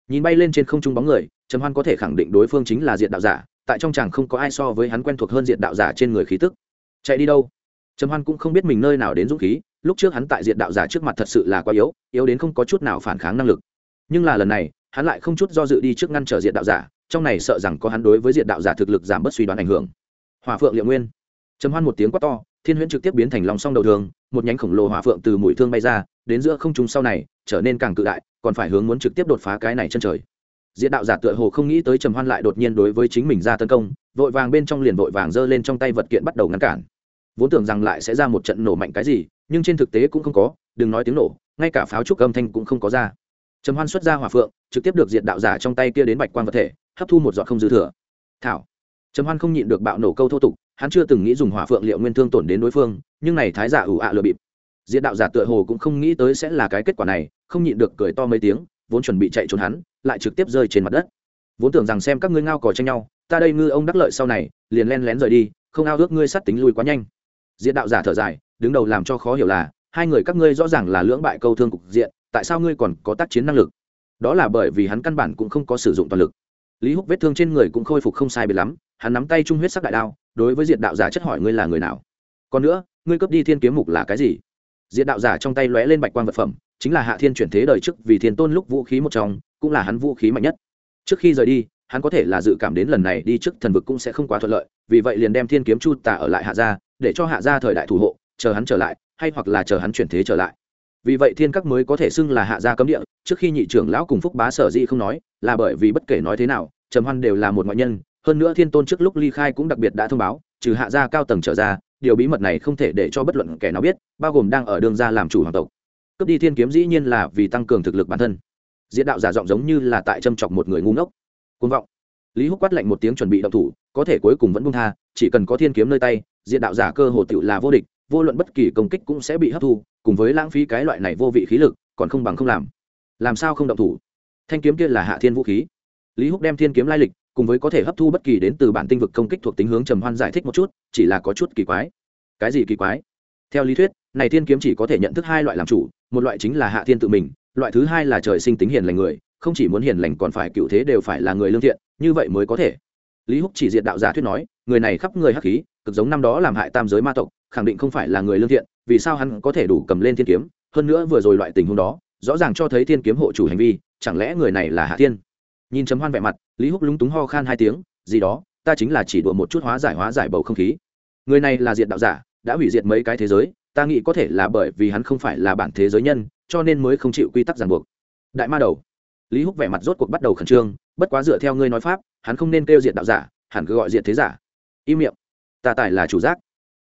nhìn bay lên trên không trung bóng người trầm hoan có thể khẳng định đối phương chính là diện đạo giả tại trong chàng không có ai so với hắn quen thuộc hơn diện đạo giả trên người khí tức chạy đi đâu trầm hoan cũng không biết mình nơi nào đến dũng khí lúc trước hắn tại diện đạo giả trước mặt thật sự là quá yếu yếu đến không có chút nào phản kháng năng lực nhưng là lần này hắn lại không chút do dự đi trước ngăn trở diện đạo giả trong này sợ rằng có hắn đối với diện đạo giả thực lực giảm bớt suy đoán ảnh hưởng. Hòa phượng liệu nguyên. Trầm hoan một tiếng quát to, thiên huyễn trực tiếp biến thành lòng song đầu thường một nhánh khổng lồ hỏa phượng từ mũi thương bay ra, đến giữa không trung sau này, trở nên càng cự đại, còn phải hướng muốn trực tiếp đột phá cái này chân trời. Diện đạo giả tựa hồ không nghĩ tới trầm hoan lại đột nhiên đối với chính mình ra tấn công, vội vàng bên trong liền vội vàng giơ lên trong tay vật kiện bắt đầu ngăn cản. Vốn tưởng rằng lại sẽ ra một trận nổ mạnh cái gì, nhưng trên thực tế cũng không có, đừng nói tiếng nổ, ngay cả pháo trúc âm thanh cũng không có ra. Trầm hoan xuất ra hỏa phượng, trực tiếp được diện đạo giả trong tay kia đến bạch quan vật thể hấp thu một giọt không dư thừa. Thảo. Trầm hoan không nhịn được bạo nổ câu thô tục, hắn chưa từng nghĩ dùng hỏa phượng liệu nguyên thương tổn đến đối phương, nhưng này thái giả ủ ạ lừa bịp. Diện đạo giả tựa hồ cũng không nghĩ tới sẽ là cái kết quả này, không nhịn được cười to mấy tiếng, vốn chuẩn bị chạy trốn hắn, lại trực tiếp rơi trên mặt đất. Vốn tưởng rằng xem các ngươi ngao cò tranh nhau, ta đây ngư ông đắc lợi sau này, liền len lén rời đi, không ao ước ngươi sát tính lui quá nhanh. Diện đạo giả thở dài, đứng đầu làm cho khó hiểu là, hai người các ngươi rõ ràng là lưỡng bại câu thương cục diện, tại sao ngươi còn có tác chiến năng lực? Đó là bởi vì hắn căn bản cũng không có sử dụng toàn lực lý húc vết thương trên người cũng khôi phục không sai biệt lắm, hắn nắm tay trung huyết sắc đại đao, đối với diện đạo giả chất hỏi ngươi là người nào. Còn nữa, ngươi cướp đi thiên kiếm mục là cái gì? Diện đạo giả trong tay lóe lên bạch quan vật phẩm, chính là hạ thiên chuyển thế đời trước vì thiên tôn lúc vũ khí một trong, cũng là hắn vũ khí mạnh nhất. Trước khi rời đi, hắn có thể là dự cảm đến lần này đi trước thần vực cũng sẽ không quá thuận lợi, vì vậy liền đem thiên kiếm chu tà ở lại hạ gia, để cho hạ gia thời đại thủ hộ, chờ hắn trở lại, hay hoặc là chờ hắn chuyển thế trở lại vì vậy thiên các mới có thể xưng là hạ gia cấm địa, trước khi nhị trưởng lão cùng phúc bá sở dĩ không nói, là bởi vì bất kể nói thế nào, trầm hoan đều là một ngoại nhân, hơn nữa thiên tôn trước lúc ly khai cũng đặc biệt đã thông báo, trừ hạ gia cao tầng trở ra, điều bí mật này không thể để cho bất luận kẻ nào biết, bao gồm đang ở đường ra làm chủ hoàng tộc. Cướp đi thiên kiếm dĩ nhiên là vì tăng cường thực lực bản thân. Diễn đạo giả giọng giống như là tại châm chọc một người ngu ngốc. Côn vọng. Lý húc quát lạnh một tiếng chuẩn bị động thủ, có thể cuối cùng vẫn buông tha, chỉ cần có thiên kiếm nơi tay diện đạo giả cơ hồ tựu là vô địch vô luận bất kỳ công kích cũng sẽ bị hấp thu, cùng với lãng phí cái loại này vô vị khí lực, còn không bằng không làm. Làm sao không động thủ? Thanh kiếm kia là hạ thiên vũ khí. Lý húc đem thiên kiếm lai lịch, cùng với có thể hấp thu bất kỳ đến từ bản tinh vực công kích thuộc tính hướng trầm hoan giải thích một chút, chỉ là có chút kỳ quái. Cái gì kỳ quái? Theo lý thuyết, này thiên kiếm chỉ có thể nhận thức hai loại làm chủ, một loại chính là hạ thiên tự mình, loại thứ hai là trời sinh tính hiền lành người, không chỉ muốn hiền lành còn phải cựu thế đều phải là người lương thiện, như vậy mới có thể lý húc chỉ diện đạo giả thuyết nói, người này khắp người hắc khí, cực giống năm đó làm hại tam giới ma tộc, khẳng định không phải là người lương thiện, vì sao hắn có thể đủ cầm lên thiên kiếm? Hơn nữa vừa rồi loại tình huống đó, rõ ràng cho thấy thiên kiếm hộ chủ hành vi, chẳng lẽ người này là hạ thiên? Nhìn chấm hoan vẻ mặt, lý húc lúng túng ho khan hai tiếng, gì đó, ta chính là chỉ đùa một chút hóa giải hóa giải bầu không khí. Người này là diện đạo giả, đã hủy diệt mấy cái thế giới, ta nghĩ có thể là bởi vì hắn không phải là bản thế giới nhân, cho nên mới không chịu quy tắc ràng buộc. Đại ma đầu. Lý húc vẻ mặt rốt cuộc bắt đầu khẩn trương, bất quá dựa theo ngươi nói pháp hắn không nên kêu diệt đạo giả, hẳn cứ gọi diệt thế giả. Im miệng. Ta tài là chủ giác.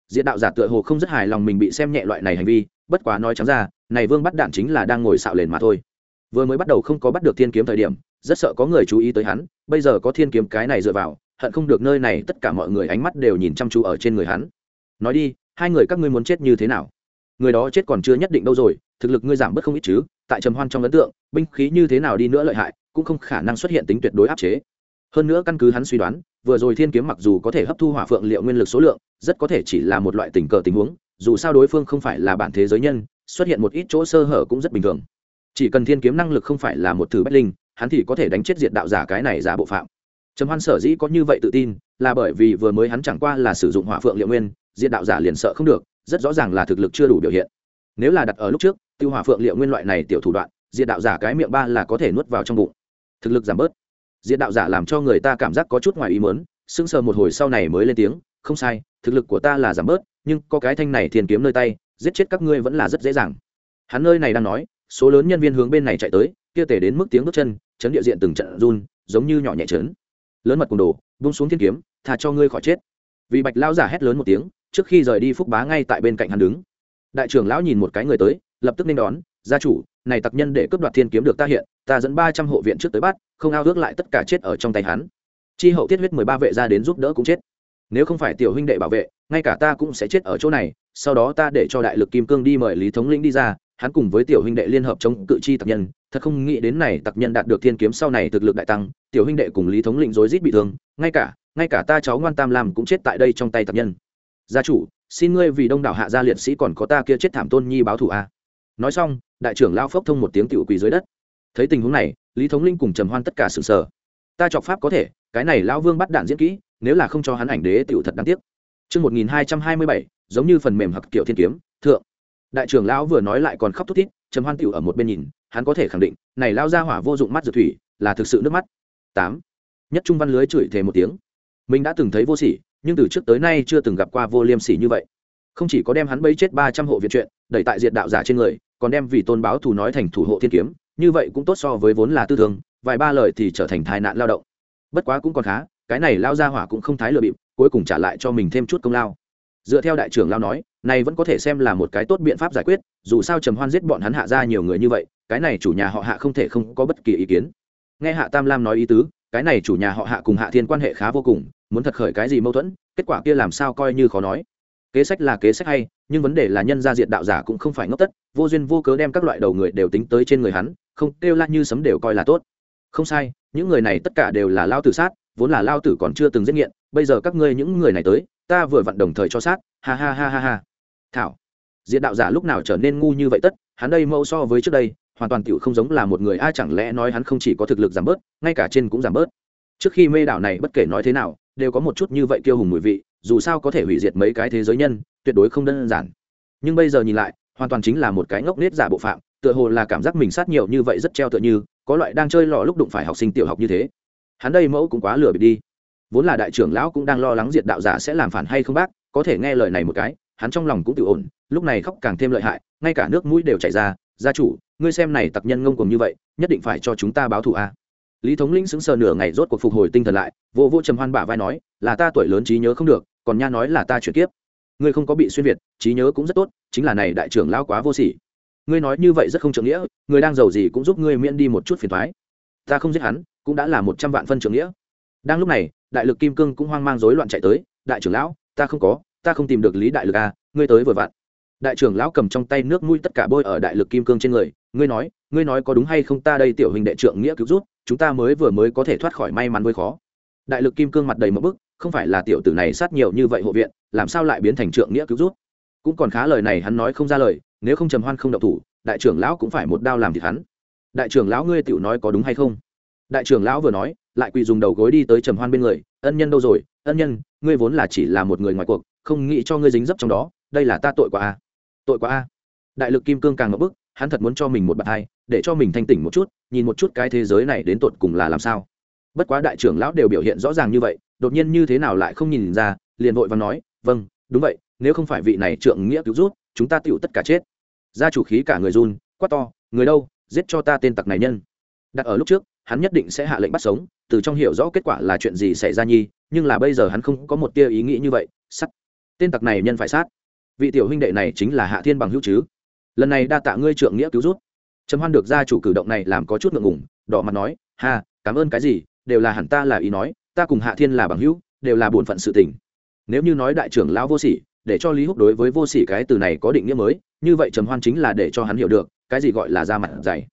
Diệt đạo giả tựa hồ không rất hài lòng mình bị xem nhẹ loại này hành vi, bất quá nói trắng ra, này vương bắt đạn chính là đang ngồi xạo lên mà thôi. Vừa mới bắt đầu không có bắt được thiên kiếm thời điểm, rất sợ có người chú ý tới hắn, bây giờ có thiên kiếm cái này dựa vào, hận không được nơi này tất cả mọi người ánh mắt đều nhìn chăm chú ở trên người hắn. Nói đi, hai người các ngươi muốn chết như thế nào? Người đó chết còn chưa nhất định đâu rồi, thực lực ngươi giảm bớt không ít chứ, tại trầm hoan trong ấn tượng, binh khí như thế nào đi nữa lợi hại, cũng không khả năng xuất hiện tính tuyệt đối áp chế hơn nữa căn cứ hắn suy đoán, vừa rồi thiên kiếm mặc dù có thể hấp thu hỏa phượng liệu nguyên lực số lượng, rất có thể chỉ là một loại tình cờ tình huống, dù sao đối phương không phải là bản thế giới nhân, xuất hiện một ít chỗ sơ hở cũng rất bình thường. Chỉ cần thiên kiếm năng lực không phải là một thử bách linh, hắn thì có thể đánh chết diệt đạo giả cái này giả bộ phạm. Trầm hoan sở dĩ có như vậy tự tin, là bởi vì vừa mới hắn chẳng qua là sử dụng hỏa phượng liệu nguyên, diệt đạo giả liền sợ không được, rất rõ ràng là thực lực chưa đủ biểu hiện. Nếu là đặt ở lúc trước, tiêu hỏa phượng liệu nguyên loại này tiểu thủ đoạn, diệt đạo giả cái miệng ba là có thể nuốt vào trong bụng. Thực lực giảm bớt diện đạo giả làm cho người ta cảm giác có chút ngoài ý mớn sững sờ một hồi sau này mới lên tiếng, không sai, thực lực của ta là giảm bớt, nhưng có cái thanh này thiên kiếm nơi tay, giết chết các ngươi vẫn là rất dễ dàng. Hắn nơi này đang nói, số lớn nhân viên hướng bên này chạy tới, kia tể đến mức tiếng bước chân, chấn địa diện từng trận run, giống như nhỏ nhẹ chấn lớn mật cùng đồ bung xuống thiên kiếm thà cho ngươi khỏi chết. Vì bạch lão giả hét lớn một tiếng, trước khi rời đi phúc bá ngay tại bên cạnh hắn đứng. Đại trưởng lão nhìn một cái người tới, lập tức nên đón gia chủ, này tặc nhân để cướp đoạt thiên kiếm được ta hiện, ta dẫn ba trăm hộ viện trước tới bắt, không ao ước lại tất cả chết ở trong tay hắn. Chi hậu tiết huyết mười ba vệ ra đến giúp đỡ cũng chết. Nếu không phải tiểu huynh đệ bảo vệ, ngay cả ta cũng sẽ chết ở chỗ này, sau đó ta để cho đại lực kim cương đi mời lý thống lĩnh đi ra, hắn cùng với tiểu huynh đệ liên hợp chống cự chi tặc nhân, thật không nghĩ đến này tặc nhân đạt được thiên kiếm sau này thực lực đại tăng, tiểu huynh đệ cùng lý thống lĩnh rối rít bị thương, ngay cả ngay cả ta cháu ngoan tam làm cũng chết tại đây trong tay tặc nhân. Gia chủ, xin ngươi vì đông đảo hạ gia liệt sĩ còn có ta kia chết thảm tôn nhi báo thù a nói xong đại trưởng lao phốc thông một tiếng tiểu quỳ dưới đất thấy tình huống này lý thống linh cùng trầm hoan tất cả sự sờ ta chọc pháp có thể cái này lão vương bắt đạn diễn kỹ nếu là không cho hắn ảnh đế tiểu thật đáng tiếc Trước 1227, giống như phần mềm hặc kiểu thiên kiếm, thượng. Đại trưởng lão vừa nói lại còn khóc thút thít, trầm hoan tiểu ở một bên nhìn, hắn có thể khẳng định, này lao ra hỏa vô dụng mắt dược thủy, là thực sự nước mắt. 8. Nhất trung văn lưới chửi thề một tiếng. Mình đã từng thấy vô sỉ, nhưng từ trước tới nay chưa từng gặp qua vô liêm sỉ như vậy không chỉ có đem hắn bấy chết ba trăm hộ viện chuyện đẩy tại diệt đạo giả trên người còn đem vì tôn báo thù nói thành thủ hộ thiên kiếm, như vậy cũng tốt so với vốn là tư thương, vài ba lời thì trở thành tai nạn lao động. Bất quá cũng còn khá, cái này lao ra hỏa cũng không thái lừa bịp, cuối cùng trả lại cho mình thêm chút công lao. Dựa theo đại trưởng lao nói, này vẫn có thể xem là một cái tốt biện pháp giải quyết, dù sao trầm hoan giết bọn hắn hạ ra nhiều người như vậy, cái này chủ nhà họ hạ không thể không có bất kỳ ý kiến. Nghe hạ tam lam nói ý tứ, cái này chủ nhà họ hạ cùng hạ thiên quan hệ khá vô cùng, muốn thật khởi cái gì mâu thuẫn, kết quả kia làm sao coi như khó nói. Kế sách là kế sách hay nhưng vấn đề là nhân gia diện đạo giả cũng không phải ngốc tất, vô duyên vô cớ đem các loại đầu người đều tính tới trên người hắn, không kêu la như sấm đều coi là tốt. Không sai, những người này tất cả đều là lao tử sát, vốn là lao tử còn chưa từng giết nghiện, bây giờ các ngươi những người này tới, ta vừa vặn đồng thời cho sát, ha ha ha ha ha. Thảo, diệt đạo giả lúc nào trở nên ngu như vậy tất, hắn đây mâu so với trước đây, hoàn toàn tiểu không giống là một người ai chẳng lẽ nói hắn không chỉ có thực lực giảm bớt, ngay cả trên cũng giảm bớt. Trước khi mê đảo này bất kể nói thế nào, đều có một chút như vậy kiêu hùng mùi vị, dù sao có thể hủy diệt mấy cái thế giới nhân tuyệt đối không đơn giản. Nhưng bây giờ nhìn lại, hoàn toàn chính là một cái ngốc nết giả bộ phạm, tựa hồ là cảm giác mình sát nhiều như vậy rất treo tựa như, có loại đang chơi lò lúc đụng phải học sinh tiểu học như thế. Hắn đây mẫu cũng quá lừa bịp đi. Vốn là đại trưởng lão cũng đang lo lắng diệt đạo giả sẽ làm phản hay không bác, có thể nghe lời này một cái, hắn trong lòng cũng tự ổn, lúc này khóc càng thêm lợi hại, ngay cả nước mũi đều chảy ra, gia chủ, ngươi xem này tặc nhân ngông cùng như vậy, nhất định phải cho chúng ta báo thù a. Lý thống lĩnh sững sờ nửa ngày rốt cuộc phục hồi tinh thần lại vô vô trầm hoan bả vai nói, là ta tuổi lớn trí nhớ không được, còn nha nói là ta chuyển kiếp ngươi không có bị xuyên việt, trí nhớ cũng rất tốt, chính là này đại trưởng lao quá vô sỉ. Ngươi nói như vậy rất không trưởng nghĩa, người đang giàu gì cũng giúp ngươi miễn đi một chút phiền thoái ta không giết hắn, cũng đã là một trăm vạn phân trưởng nghĩa. Đang lúc này, đại lực kim cương cũng hoang mang rối loạn chạy tới, đại trưởng lão, ta không có, ta không tìm được lý đại lực a ngươi tới vừa vặn. Đại trưởng lão cầm trong tay nước mũi tất cả bôi ở đại lực kim cương trên người, ngươi nói ngươi nói có đúng hay không ta đây tiểu hình đệ trượng nghĩa cứu rút chúng ta mới vừa mới có thể thoát khỏi may mắn với khó. Đại lực kim cương mặt đầy một bức không phải là tiểu tử này sát nhiều như vậy hộ viện, làm sao lại biến thành trượng nghĩa cứu rút? Cũng còn khá lời này hắn nói không ra lời, nếu không trầm hoan không động thủ, đại trưởng lão cũng phải một đao làm thịt hắn. Đại trưởng lão ngươi tiểu nói có đúng hay không? Đại trưởng lão vừa nói, lại quỳ dùng đầu gối đi tới trầm hoan bên người, ân nhân đâu rồi? Ân nhân, ngươi vốn là chỉ là một người ngoài cuộc, không nghĩ cho ngươi dính dấp trong đó, đây là ta tội quá a. Tội quá a? Đại lực kim cương càng ngập bức, hắn thật muốn cho mình một bậc hai, để cho mình thanh tỉnh một chút, nhìn một chút cái thế giới này đến tột cùng là làm sao bất quá đại trưởng lão đều biểu hiện rõ ràng như vậy, đột nhiên như thế nào lại không nhìn ra, liền vội và nói vâng đúng vậy, nếu không phải vị này trượng nghĩa cứu rút chúng ta tựu tất cả chết. Gia chủ khí cả người run, quát to, người đâu, giết cho ta tên tặc này nhân. Đặt ở lúc trước, hắn nhất định sẽ hạ lệnh bắt sống, từ trong hiểu rõ kết quả là chuyện gì xảy ra nhi, nhưng là bây giờ hắn không có một tia ý nghĩ như vậy, sắt. Tên tặc này nhân phải sát. Vị tiểu huynh đệ này chính là hạ thiên bằng hữu chứ. Lần này đa tạ ngươi trượng nghĩa cứu rút trầm hoan được gia chủ cử động này làm có chút ngượng ngùng, đỏ mặt nói, ha, cảm ơn cái gì đều là hẳn ta là ý nói, ta cùng hạ thiên là bằng hữu, đều là bổn phận sự tình. Nếu như nói đại trưởng lão vô sỉ, để cho lý húc đối với vô sỉ cái từ này có định nghĩa mới, như vậy trầm hoan chính là để cho hắn hiểu được, cái gì gọi là da mặt dày.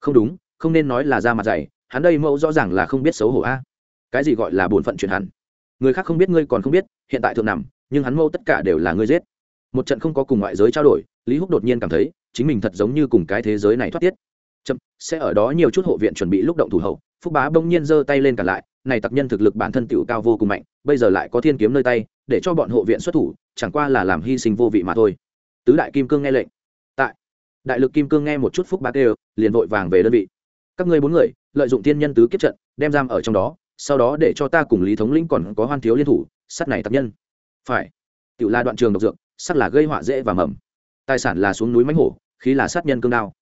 Không đúng, không nên nói là da mặt dày, hắn đây mẫu rõ ràng là không biết xấu hổ a. Cái gì gọi là bổn phận chuyện hẳn? Người khác không biết ngươi còn không biết, hiện tại thượng nằm, nhưng hắn mâu tất cả đều là ngươi giết. Một trận không có cùng ngoại giới trao đổi, lý húc đột nhiên cảm thấy, chính mình thật giống như cùng cái thế giới này thoát tiết. Chậm, sẽ ở đó nhiều chút hộ viện chuẩn bị lúc động thủ hậu phúc bá bỗng nhiên giơ tay lên cả lại, này tặc nhân thực lực bản thân tựu cao vô cùng mạnh, bây giờ lại có thiên kiếm nơi tay, để cho bọn hộ viện xuất thủ, chẳng qua là làm hy sinh vô vị mà thôi. Tứ đại kim cương nghe lệnh. Tại, đại lực kim cương nghe một chút phúc bá kêu, liền vội vàng về đơn vị. Các ngươi bốn người, lợi dụng thiên nhân tứ kiếp trận, đem giam ở trong đó, sau đó để cho ta cùng lý thống lĩnh còn có hoan thiếu liên thủ sắt này tặc nhân. Phải. Tựu là đoạn trường độc dược, sắt là gây họa dễ và mầm. Tài sản là xuống núi mánh hổ, khí là sát nhân cương đao.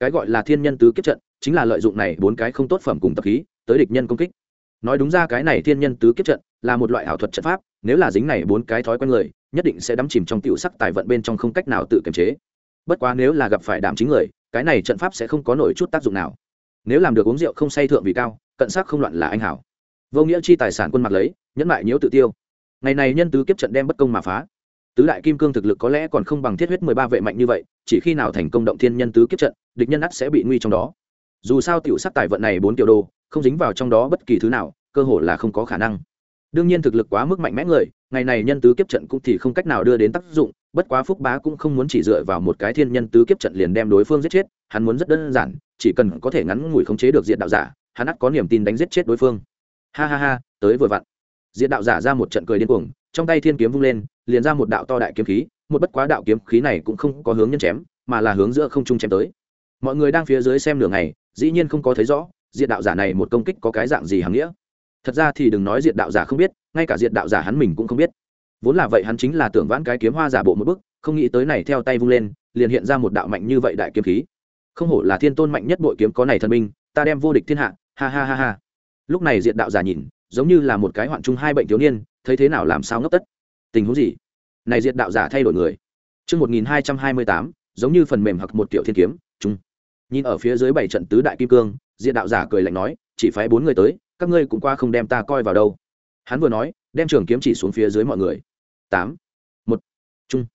Cái gọi là thiên nhân tứ kiếp trận chính là lợi dụng này bốn cái không tốt phẩm cùng tập khí, tới địch nhân công kích. Nói đúng ra cái này thiên nhân tứ kiếp trận là một loại ảo thuật trận pháp, nếu là dính này bốn cái thói quen người, nhất định sẽ đắm chìm trong tiểu sắc tài vận bên trong không cách nào tự kiềm chế. Bất quá nếu là gặp phải đảm chính người, cái này trận pháp sẽ không có nổi chút tác dụng nào. Nếu làm được uống rượu không say thượng vì cao, cận sắc không loạn là anh hảo. Vô nghĩa chi tài sản quân mặc lấy, nhẫn mại nhiễu tự tiêu. Ngày này nhân tứ kiếp trận đem bất công mà phá. Tứ đại kim cương thực lực có lẽ còn không bằng thiết huyết mười ba vệ mạnh như vậy, chỉ khi nào thành công động thiên nhân tứ kiếp trận, địch nhân ắt sẽ bị nguy trong đó dù sao tiểu sắc tài vận này bốn tiểu đô không dính vào trong đó bất kỳ thứ nào, cơ hội là không có khả năng. Đương nhiên thực lực quá mức mạnh mẽ người, ngày này nhân tứ kiếp trận cũng thì không cách nào đưa đến tác dụng, bất quá phúc bá cũng không muốn chỉ dựa vào một cái thiên nhân tứ kiếp trận liền đem đối phương giết chết, hắn muốn rất đơn giản, chỉ cần có thể ngắn ngủi khống chế được diện đạo giả, hắn ắt có niềm tin đánh giết chết đối phương. Ha ha ha, tới vừa vặn. Diện đạo giả ra một trận cười điên cuồng, trong tay thiên kiếm vung lên, liền ra một đạo to đại kiếm khí, một bất quá đạo kiếm khí này cũng không có hướng nhân chém, mà là hướng giữa không trung chém tới. Mọi người đang phía dưới xem nửa ngày dĩ nhiên không có thấy rõ diện đạo giả này một công kích có cái dạng gì hằng nghĩa. Thật ra thì đừng nói diện đạo giả không biết ngay cả diện đạo giả hắn mình cũng không biết. Vốn là vậy hắn chính là tưởng vãn cái kiếm hoa giả bộ một bức không nghĩ tới này theo tay vung lên liền hiện ra một đạo mạnh như vậy đại kiếm khí. Không hổ là thiên tôn mạnh nhất bội kiếm có này thần minh ta đem vô địch thiên hạ ha ha ha ha. Lúc này diện đạo giả nhìn giống như là một cái hoạn chung hai bệnh thiếu niên thấy thế nào làm sao ngốc tất. Tình huống gì? Này diện đạo giả thay đổi người. Trước 1228, giống như phần mềm hoặc một tiểu thiên kiếm. Nhìn ở phía dưới bảy trận tứ đại kim cương, diện đạo giả cười lạnh nói, chỉ phái bốn người tới, các ngươi cũng qua không đem ta coi vào đâu. Hắn vừa nói, đem trường kiếm chỉ xuống phía dưới mọi người. Tám, một, chung.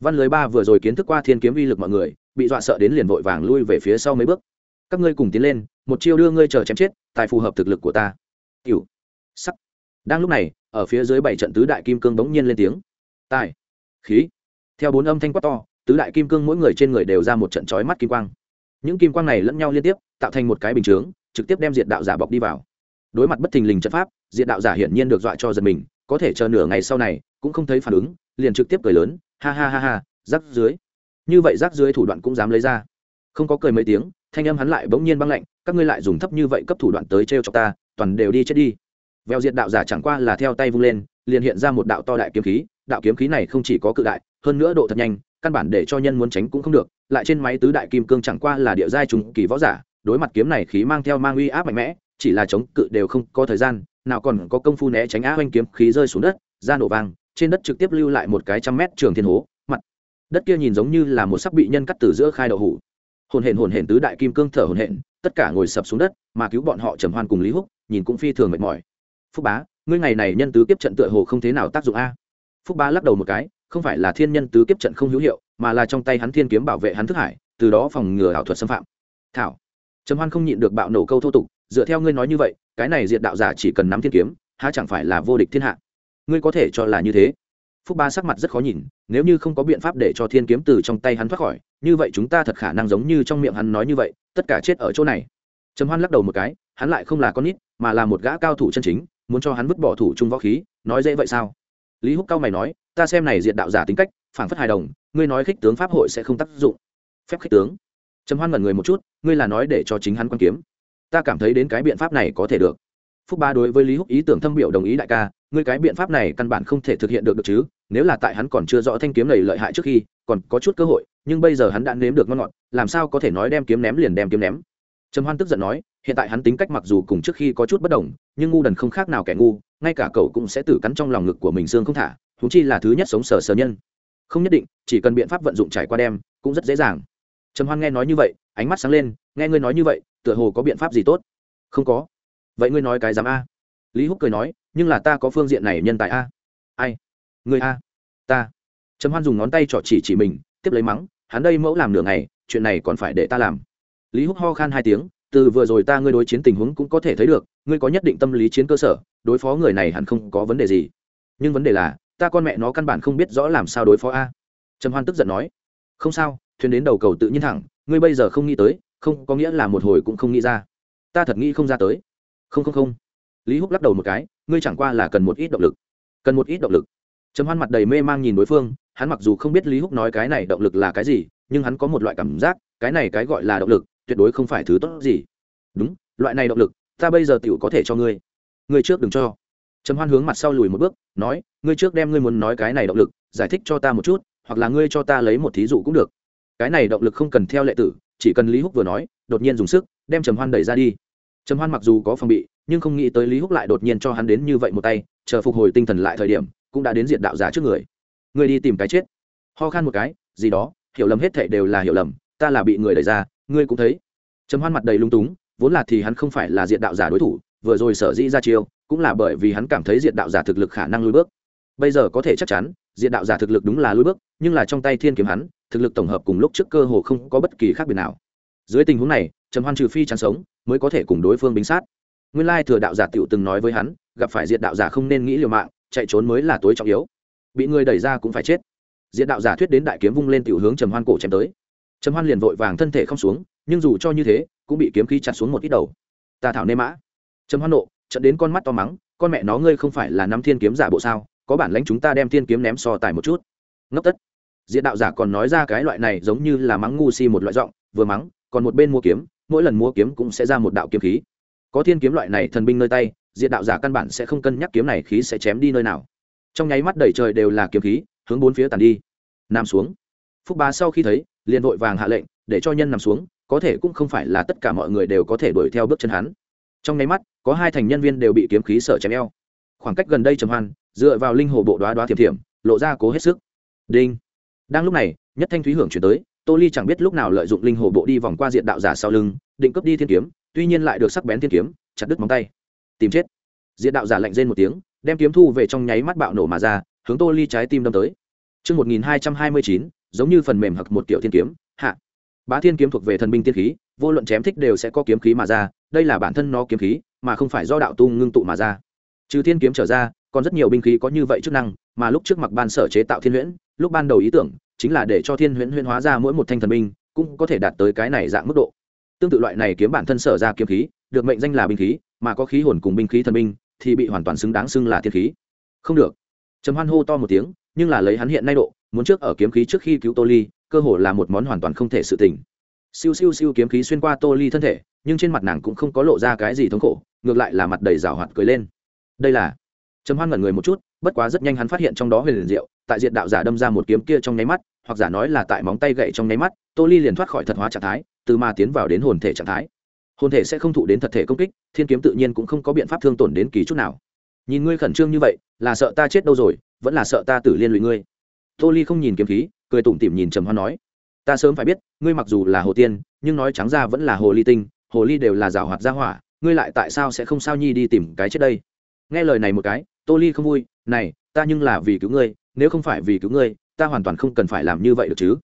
Văn lưới ba vừa rồi kiến thức qua thiên kiếm uy lực mọi người, bị dọa sợ đến liền vội vàng lui về phía sau mấy bước. Các ngươi cùng tiến lên, một chiêu đưa ngươi chờ chém chết, tài phù hợp thực lực của ta. Tiểu, sắc. Đang lúc này, ở phía dưới bảy trận tứ đại kim cương bỗng nhiên lên tiếng tài khí theo bốn âm thanh quát to tứ đại kim cương mỗi người trên người đều ra một trận chói mắt kim quang những kim quang này lẫn nhau liên tiếp, tạo thành một cái bình chướng, trực tiếp đem diện đạo giả bọc đi vào. Đối mặt bất thình lình trận pháp diện đạo giả hiển nhiên được dọa cho giật mình, có thể chờ nửa ngày sau này, cũng không thấy phản ứng, liền trực tiếp cười lớn, ha ha ha ha, rắc dưới. Như vậy rắc dưới thủ đoạn cũng dám lấy ra. Không có cười mấy tiếng, thanh âm hắn lại bỗng nhiên băng lạnh, các ngươi lại dùng thấp như vậy cấp thủ đoạn tới t cho ta, toàn đều đi chết đi. Veo diệt đạo giả chẳng qua là theo tay vung lên, liền hiện ra một đạo to đại kiếm khí, đạo kiếm khí này không chỉ có cự đại, hơn nữa độ thật nhanh, căn bản để cho nhân muốn tránh cũng không được lại trên máy tứ đại kim cương chẳng qua là địa giai trùng kỳ võ giả, đối mặt kiếm này khí mang theo mang uy áp mạnh mẽ, chỉ là chống cự đều không có thời gian, nào còn có công phu né tránh á oanh kiếm khí rơi xuống đất, ra nổ vàng trên đất trực tiếp lưu lại một cái trăm mét trường thiên hố, mặt đất kia nhìn giống như là một sắc bị nhân cắt từ giữa khai đậu hủ. Hồn hển hồn hển tứ đại kim cương thở hồn hển, tất cả ngồi sập xuống đất, mà cứu bọn họ trầm hoan cùng lý húc, nhìn cũng phi thường mệt mỏi. Phúc bá, ngươi ngày này nhân tứ kiếp trận tựa hồ không thế nào tác dụng a. Phúc bá lắc đầu một cái không phải là thiên nhân tứ kiếp trận không hữu hiệu, mà là trong tay hắn thiên kiếm bảo vệ hắn thức hải, từ đó phòng ngừa ảo thuật xâm phạm. Thảo, trầm hoan không nhịn được bạo nổ câu thô tục, dựa theo ngươi nói như vậy, cái này diệt đạo giả chỉ cần nắm thiên kiếm, há chẳng phải là vô địch thiên hạ? Ngươi có thể cho là như thế? Phúc ba sắc mặt rất khó nhìn, nếu như không có biện pháp để cho thiên kiếm từ trong tay hắn thoát khỏi, như vậy chúng ta thật khả năng giống như trong miệng hắn nói như vậy, tất cả chết ở chỗ này. Trầm hoan lắc đầu một cái, hắn lại không là con nít, mà là một gã cao thủ chân chính, muốn cho hắn vứt bỏ thủ trung võ khí, nói dễ vậy sao? Lý húc cao mày nói ta xem này diện đạo giả tính cách phản phất hài đồng, ngươi nói khích tướng pháp hội sẽ không tác dụng. Phép khích tướng. Trầm hoan mẩn người một chút, ngươi là nói để cho chính hắn quan kiếm. Ta cảm thấy đến cái biện pháp này có thể được. Phúc ba đối với lý húc ý tưởng thâm biểu đồng ý đại ca, ngươi cái biện pháp này căn bản không thể thực hiện được được chứ, nếu là tại hắn còn chưa rõ thanh kiếm này lợi hại trước khi, còn có chút cơ hội, nhưng bây giờ hắn đã nếm được ngon ngọt, làm sao có thể nói đem kiếm ném liền đem kiếm ném? Trầm hoan tức giận nói, hiện tại hắn tính cách mặc dù cùng trước khi có chút bất đồng, nhưng ngu đần không khác nào kẻ ngu, ngay cả cậu cũng sẽ tử cắn trong lòng ngực của mình xương không thả thúng chi là thứ nhất sống sờ sờ nhân. Không nhất định, chỉ cần biện pháp vận dụng trải qua đem, cũng rất dễ dàng. Trầm hoan nghe nói như vậy, ánh mắt sáng lên, nghe ngươi nói như vậy, tựa hồ có biện pháp gì tốt? Không có. Vậy ngươi nói cái dám a. Lý húc cười nói, nhưng là ta có phương diện này nhân tài a. Ai? Ngươi a. Ta. Trầm hoan dùng ngón tay trỏ chỉ chỉ mình, tiếp lấy mắng, hắn đây mẫu làm nửa ngày, chuyện này còn phải để ta làm. Lý húc ho khan hai tiếng, từ vừa rồi ta ngươi đối chiến tình huống cũng có thể thấy được, ngươi có nhất định tâm lý chiến cơ sở, đối phó người này hẳn không có vấn đề gì. Nhưng vấn đề là ta con mẹ nó căn bản không biết rõ làm sao đối phó a. Trầm hoan tức giận nói, không sao, thuyền đến đầu cầu tự nhiên thẳng, ngươi bây giờ không nghĩ tới, không có nghĩa là một hồi cũng không nghĩ ra. Ta thật nghĩ không ra tới. Không không không. Lý húc lắc đầu một cái, ngươi chẳng qua là cần một ít động lực. Cần một ít động lực. Trầm hoan mặt đầy mê mang nhìn đối phương, hắn mặc dù không biết lý húc nói cái này động lực là cái gì, nhưng hắn có một loại cảm giác, cái này cái gọi là động lực, tuyệt đối không phải thứ tốt gì. Đúng, loại này động lực, ta bây giờ tựu có thể cho ngươi. Ngươi trước đừng cho trầm hoan hướng mặt sau lùi một bước, nói, ngươi trước đem ngươi muốn nói cái này động lực giải thích cho ta một chút, hoặc là ngươi cho ta lấy một thí dụ cũng được. Cái này động lực không cần theo lệ tử, chỉ cần lý húc vừa nói, đột nhiên dùng sức, đem trầm hoan đẩy ra đi. Trầm hoan mặc dù có phòng bị, nhưng không nghĩ tới lý húc lại đột nhiên cho hắn đến như vậy một tay, chờ phục hồi tinh thần lại thời điểm, cũng đã đến diện đạo giả trước người. Ngươi đi tìm cái chết. Ho khan một cái, gì đó, hiểu lầm hết thệ đều là hiểu lầm, ta là bị người đẩy ra, ngươi cũng thấy. Trầm hoan mặt đầy lung túng, vốn là thì hắn không phải là diện đạo giả đối thủ, vừa rồi sở dĩ ra chiêu cũng là bởi vì hắn cảm thấy diện đạo giả thực lực khả năng lùi bước. Bây giờ có thể chắc chắn diện đạo giả thực lực đúng là lùi bước, nhưng là trong tay thiên kiếm hắn, thực lực tổng hợp cùng lúc trước cơ hồ không có bất kỳ khác biệt nào. Dưới tình huống này, trầm hoan trừ phi chắn sống, mới có thể cùng đối phương bính sát. Nguyên lai thừa đạo giả tựu từng nói với hắn, gặp phải diện đạo giả không nên nghĩ liều mạng, chạy trốn mới là tối trọng yếu. Bị người đẩy ra cũng phải chết. Diện đạo giả thuyết đến đại kiếm vung lên tiểu hướng trầm hoan cổ chém tới. Trầm hoan liền vội vàng thân thể không xuống, nhưng dù cho như thế, cũng bị kiếm khí chặt xuống một ít đầu. Ta thảo nê mã. Trầm hoan nộ trận đến con mắt to mắng, con mẹ nó, ngươi không phải là năm thiên kiếm giả bộ sao? Có bản lãnh chúng ta đem thiên kiếm ném so tài một chút. Ngốc tất. Diện đạo giả còn nói ra cái loại này giống như là mắng ngu si một loại giọng, vừa mắng, còn một bên mua kiếm, mỗi lần mua kiếm cũng sẽ ra một đạo kiếm khí. Có thiên kiếm loại này thần binh nơi tay diện đạo giả căn bản sẽ không cân nhắc kiếm này khí sẽ chém đi nơi nào. Trong nháy mắt đầy trời đều là kiếm khí, hướng bốn phía tàn đi. Nằm xuống. Phúc bá sau khi thấy, liền vội vàng hạ lệnh, để cho nhân nằm xuống, có thể cũng không phải là tất cả mọi người đều có thể đuổi theo bước chân hắn. Trong nháy mắt có hai thành nhân viên đều bị kiếm khí sở chém eo. Khoảng cách gần đây trầm hoan dựa vào linh hồ bộ đoá đoá thiềm thiểm lộ ra cố hết sức. Đinh. Đang lúc này nhất thanh thúy hưởng chuyển tới tô ly chẳng biết lúc nào lợi dụng linh hồ bộ đi vòng qua diện đạo giả sau lưng định cướp đi thiên kiếm tuy nhiên lại được sắc bén thiên kiếm chặt đứt móng tay. Tìm chết. Diện đạo giả lạnh rên một tiếng đem kiếm thu về trong nháy mắt bạo nổ mà ra hướng tô ly trái tim đâm tới. Trước 1229, giống như phần mềm hoặc một kiểu thiên kiếm, hạ. Bá thiên kiếm thuộc về thần binh tiên khí, vô luận chém thích đều sẽ có kiếm khí mà ra, đây là bản thân nó kiếm khí, mà không phải do đạo tu ngưng tụ mà ra. Trừ thiên kiếm trở ra, còn rất nhiều binh khí có như vậy chức năng, mà lúc trước mặc ban sở chế tạo thiên huyễn, lúc ban đầu ý tưởng chính là để cho thiên huyễn huyễn hóa ra mỗi một thanh thần binh, cũng có thể đạt tới cái này dạng mức độ. Tương tự loại này kiếm bản thân sở ra kiếm khí, được mệnh danh là binh khí, mà có khí hồn cùng binh khí thần binh, thì bị hoàn toàn xứng đáng xưng là thiên khí. Không được. Trầm Hoan hô to một tiếng, nhưng là lấy hắn hiện nay độ, muốn trước ở kiếm khí trước khi cứu tô ly cơ hồ là một món hoàn toàn không thể sự tình siêu siêu siêu kiếm khí xuyên qua tô ly thân thể nhưng trên mặt nàng cũng không có lộ ra cái gì thống khổ ngược lại là mặt đầy rào hoạt cười lên. Đây là, trầm hoan ngẩn người một chút, bất quá rất nhanh hắn phát hiện trong đó huyền liền diệu, tại diện đạo giả đâm ra một kiếm kia trong nháy mắt, hoặc giả nói là tại móng tay gậy trong nháy mắt, tô ly liền thoát khỏi thật hóa trạng thái, từ ma tiến vào đến hồn thể trạng thái. Hồn thể sẽ không thụ đến thật thể công kích, thiên kiếm tự nhiên cũng không có biện pháp thương tổn đến kỳ chút nào. Nhìn ngươi khẩn trương như vậy, là sợ ta chết đâu rồi, vẫn là sợ ta tử liên lụy ngươi. Tô ly không nhìn kiếm khí, cười tủm tỉm nhìn trầm hoan nói, ta sớm phải biết, ngươi mặc dù là hồ tiên, nhưng nói trắng ra vẫn là hồ ly tinh, hồ ly đều là rào hoạt gia hỏa ngươi lại tại sao sẽ không sao nhi đi tìm cái chết đây? Nghe lời này một cái, tô ly không vui, này, ta nhưng là vì cứu ngươi, nếu không phải vì cứu ngươi, ta hoàn toàn không cần phải làm như vậy được chứ.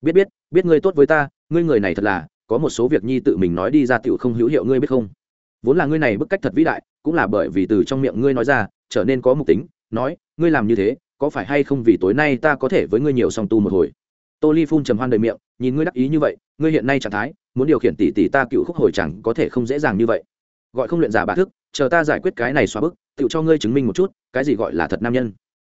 Biết biết biết ngươi tốt với ta, ngươi người này thật là, có một số việc nhi tự mình nói đi ra tựu không hữu hiệu ngươi biết không? Vốn là ngươi này bức cách thật vĩ đại, cũng là bởi vì từ trong miệng ngươi nói ra, trở nên có mục tính, nói, ngươi làm như thế, có phải hay không vì tối nay ta có thể với ngươi nhiều song tu một hồi? Tô ly phun trầm hoan đầy miệng, nhìn ngươi đắc ý như vậy, ngươi hiện nay trạng thái, muốn điều khiển tỷ tỷ ta cựu khúc hồi chẳng có thể không dễ dàng như vậy gọi không luyện giả bà thức chờ ta giải quyết cái này xóa bức tự cho ngươi chứng minh một chút cái gì gọi là thật nam nhân.